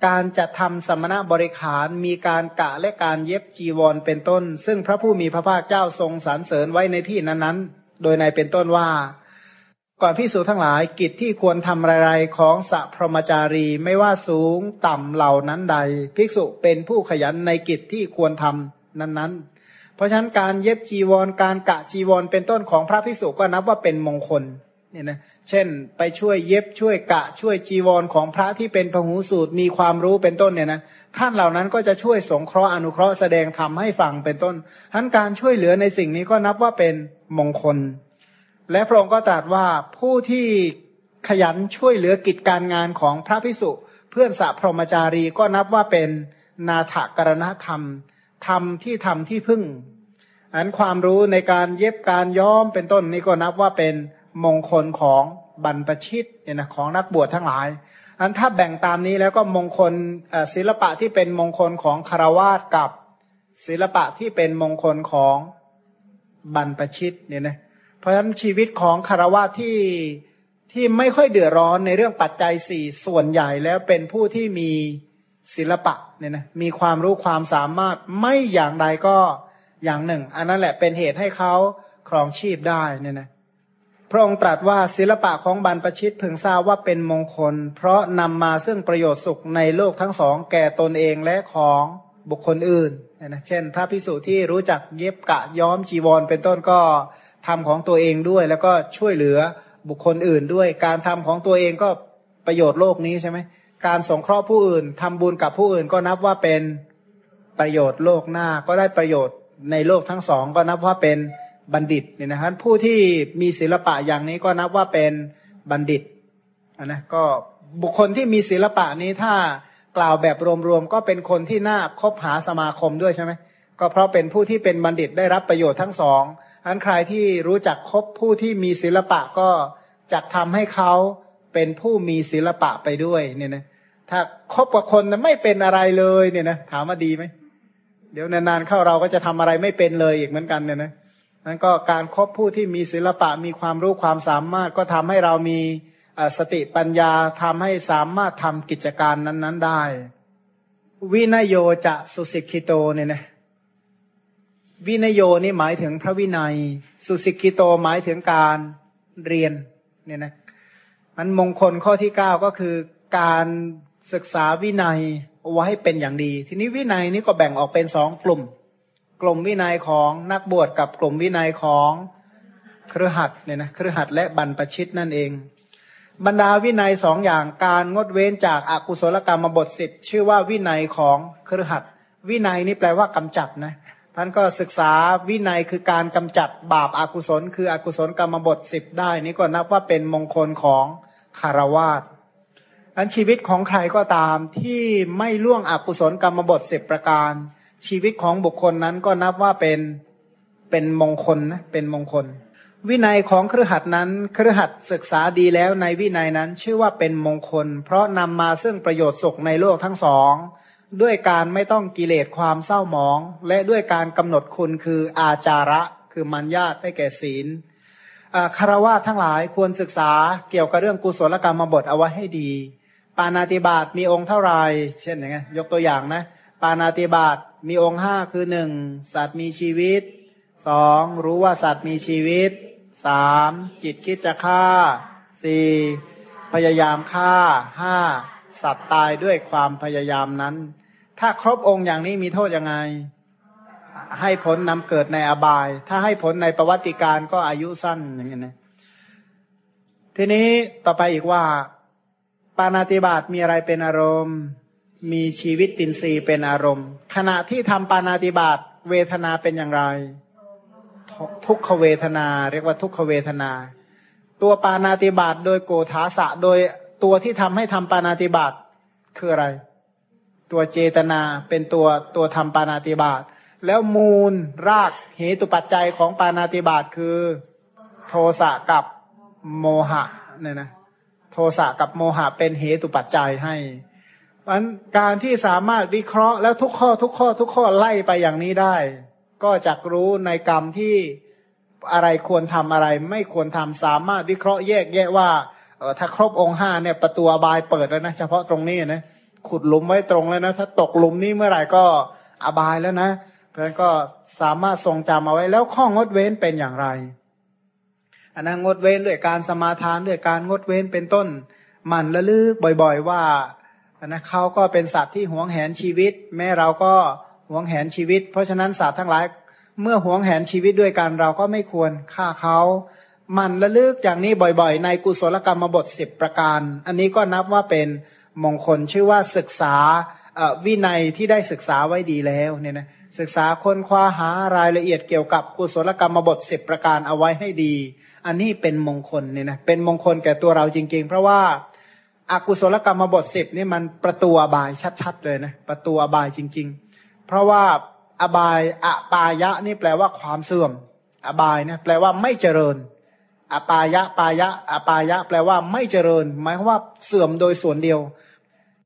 การจะทำสมณะบริขารมีการกะและการเย็บจีวรเป็นต้น ซึ่งพระผู้มีพระภาคเจ้าทรงสรรเสริญไว้ในที่นั้นๆ โดยในเป็นต้นว่า ก่อนพิสูจทั้งหลายกิจที่ควรทำอะไรๆของสัพพมจารีไม่ว่าสูงต่ำเหล่านั้นใด ภิกษุเป็นผู้ขยันในกิจที่ควรทำนั้นๆ เพราะฉะนั้นการเย็บจีวรการกะจีวรเป็นต้นของพระภิกษุก็นับว่าเป็นมงคลเนี่ยนะเช่น ไปช่วยเย็บช่วยกะช่วยจีวรของพระที่เป็นพหูสูตรมีความรู้เป็นต้นเนี่ยนะท่านเหล่านั้นก็จะช่วยสงเคราะห์อนุเคราะห์แสดงธรรมให้ฟังเป็นต้นทั้นการช่วยเหลือในสิ่งนี้ก็นับว่าเป็นมงคล และพระองค์ก็ตรัสว่าผู้ที่ขยันช่วยเหลือกิจการงานของพระพิสุเพื่อนสัพพรมจารีก็นับว่าเป็นนาถกรณธรรมธรรมที่ทำที่พึ่ง อันความรู้ในการเย็บการย้อมเป็นต้นนี้ก็นับว่าเป็นมงคลของบรรพชิตเนี่ยนะของนักบวชทั้งหลาย อันถ้าแบ่งตามนี้แล้วก็มงคลศิลปะที่เป็นมงคลของคารวาสกับศิลปะที่เป็นมงคลของบรรพชิตเนี่ยนะ เพราะฉะนั้นชีวิตของคารวะที่ที่ไม่ค่อยเดือดร้อนในเรื่องปัจจัยสี่ส่วนใหญ่แล้วเป็นผู้ที่มีศิลปะเนี่ยนะมีความรู้ความสามารถไม่อย่างใดก็อย่างหนึ่ง อันนั้นแหละเป็นเหตุให้เขาครองชีพได้เนี่ยนะพระองค์ตรัสว่าศิลปะของบรรพชิตพึงทราบว่าเป็นมงคล เพราะนำมาซึ่งประโยชน์สุขในโลกทั้งสองแก่ตนเองและของบุคคลอื่นนะเช่น พระพิสุที่รู้จักเย็บกะย้อมจีวรเป็นต้นก็ ทำของตัวเองด้วย แล้วก็ช่วยเหลือบุคคลอื่นด้วย การทำของตัวเองก็ประโยชน์โลกนี้ใช่ไหมการสงเคราะห์ผู้อื่นทำบุญกับผู้อื่นก็นับว่าเป็นประโยชน์โลกหน้าก็ได้ประโยชน์ในโลกทั้งสองก็นับว่าเป็นบัณฑิตเนี่ยนะครับผู้ที่มีศิลปะอย่างนี้ก็นับว่าเป็นบัณฑิตนะก็บุคคลที่มีศิลปะนี้ถ้ากล่าวแบบรวมๆก็เป็นคนที่น่าคบหาสมาคมด้วยใช่ไหมก็เพราะเป็นผู้ที่เป็นบัณฑิตได้รับประโยชน์ทั้งสอง อันใครที่รู้จักคบผู้ที่มีศิลปะก็จะทำให้เขาเป็นผู้มีศิลปะไปด้วยเนี่ยนะถ้าคบกับคนไม่เป็นอะไรเลยเนี่ยนะถามว่าดีไหมเดี๋ยวนานๆเข้าเราก็จะทำอะไรไม่เป็นเลยอีกเหมือนกันเนี่ยนะนั้นก็การครบผู้ที่มีศิลปะมีความรู้ความสามารถ ก็ทำให้เรามีสติปัญญาทำให้สามารถทำกิจการนั้น ๆได้ วินโยจะสุสิกิโตเนี่ยนะ วินโยนี่หมายถึงพระวินัย สุสิกิโตหมายถึงการเรียนเนี่ยนะมันมงคลข้อที่เก้าก็คือการศึกษาวินัยไว้เป็นอย่างดี ทีนี้วินัยนี้ก็แบ่งออกเป็นสองกลุ่ม กลุ่มวินัยของนักบวชกับกลุ่มวินัยของเครือขัดเนี่ยนะเครือขัดและบรรพชิตนั่นเอง บรรดาวินัยสองอย่างการงดเว้นจากอากุศลกรรมบทสิบชื่อว่าวินัยของเครือขัดวินัยนี่แปลว่ากำจัดนะ ท่านก็ศึกษาวินัยคือการกำจัดบาปอากุศล คืออกุศลกรรมบทสิบได้ นี่ก็นับว่าเป็นมงคลของคารวาสอันชีวิตของใครก็ตามที่ไม่ล่วงอกุศลกรรมบทสิบประการ ชีวิตของบุคคลนั้นก็นับว่าเป็นเป็นมงคลนะเป็นมงคล วินัยของเครือขัดนั้นเครือขัดศึกษาดีแล้วในวินัยนั้นชื่อว่าเป็นมงคล เพราะนำมาซึ่งประโยชน์สุขในโลกทั้งสอง ด้วยการไม่ต้องกิเลสความเศร้าหมอง และด้วยการกำหนดคุณคืออาจาระคือมัญญาตได้แก่ศีลคารวะทั้งหลายควรศึกษาเกี่ยวกับเรื่องกุศลกรรมบทเอาไว้ให้ดี ปานาติบาตมีองค์เท่าไรเช่นอย่างไงยกตัวอย่างนะ ปานาติบาตมีองค์ห้าคือหนึ่งสัตว์มีชีวิตสองรู้ว่าสัตว์มีชีวิตสามจิตคิดจะฆ่าสี่พยายามฆ่าห้าสัตว์ตายด้วยความพยายามนั้น ถ้าครบองค์อย่างนี้มีโทษยังไง ให้ผลนำเกิดในอบาย ถ้าให้ผลในประวัติการก็อายุสั้นอย่างนี้นะทีนี้ต่อไปอีกว่า ปานาติบาตมีอะไรเป็นอารมณ์ มีชีวิตตินรีเป็นอารมณ์ ขณะที่ทำปานาติบาตเวทนาเป็นอย่างไร ทุกขเวทนา เรียกว่าทุกขเวทนา ตัวปานาติบาตโดยโกธาสะโดยตัวที่ทำให้ทำปานาติบาตคืออะไร ตัวเจตนาเป็นตัวตัวทำปานาติบาตแล้วมูลรากเหตุปัจจัยของปานาติบาตคือ โทสะกับโมหะเนี่ยนะโทสะกับโมหะเป็นเหตุปัจจัยให้มันการที่สามารถวิเคราะห์แล้วทุกข้อทุกข้อ ทุกข้อไล่ไปอย่างนี้ได้ ก็จะรู้ในกรรมที่อะไรควรทำอะไร ไม่ควรทำสามารถวิเคราะห์แยกแยะว่าออถ้าครบองค์ห้าเนี่ยประตูอบายเปิดแล้วนะเฉพาะตรงนี้นะ ขุดหลุมไว้ตรงแล้วนะ ถ้าตกหลุมนี้เมื่อไหร่ก็อบายแล้วนะเพราะนั้นก็สามารถทรงจำเอาไว้ แล้วข้องดเว้นเป็นอย่างไรอันนั้นงดเว้นด้วยการสมาทานด้วยการงดเว้นเป็นต้น มันระลึกบ่อยๆว่าอันะเขาก็เป็นสัตว์ที่หวงแหนชีวิต แม้เราก็หวงแหนชีวิต เพราะฉะนั้นสัตว์ทั้งหลายเมื่อหวงแหนชีวิตด้วยกันเราก็ไม่ควรฆ่าเขา มันระลึกอย่างนี้บ่อยๆ ในกุศลกรรมบทสิบประการ อันนี้ก็นับว่าเป็น มงคลชื่อว่าศึกษาวินัยที่ได้ศึกษาไว้ดีแล้วเนี่ยนะศึกษาค้นคว้าหารายละเอียดเกี่ยวกับกุศลกรรมบทสิบประการเอาไว้ให้ดี อันนี้เป็นมงคลเนี่ยนะเป็นมงคลแก่ตัวเราจริง ๆ เพราะว่าอากุศลกรรมบทสิบนี่มันประตูอบายชัดๆเลยนะประตูอบายจริง ๆ เพราะว่าอบายอปายะนี่แปลว่าความเสื่อม อบายเนี่ยแปลว่าไม่เจริญ อปายะปายะอปายะ แปลว่าไม่เจริญ หมายความว่าเสื่อมโดยส่วนเดียว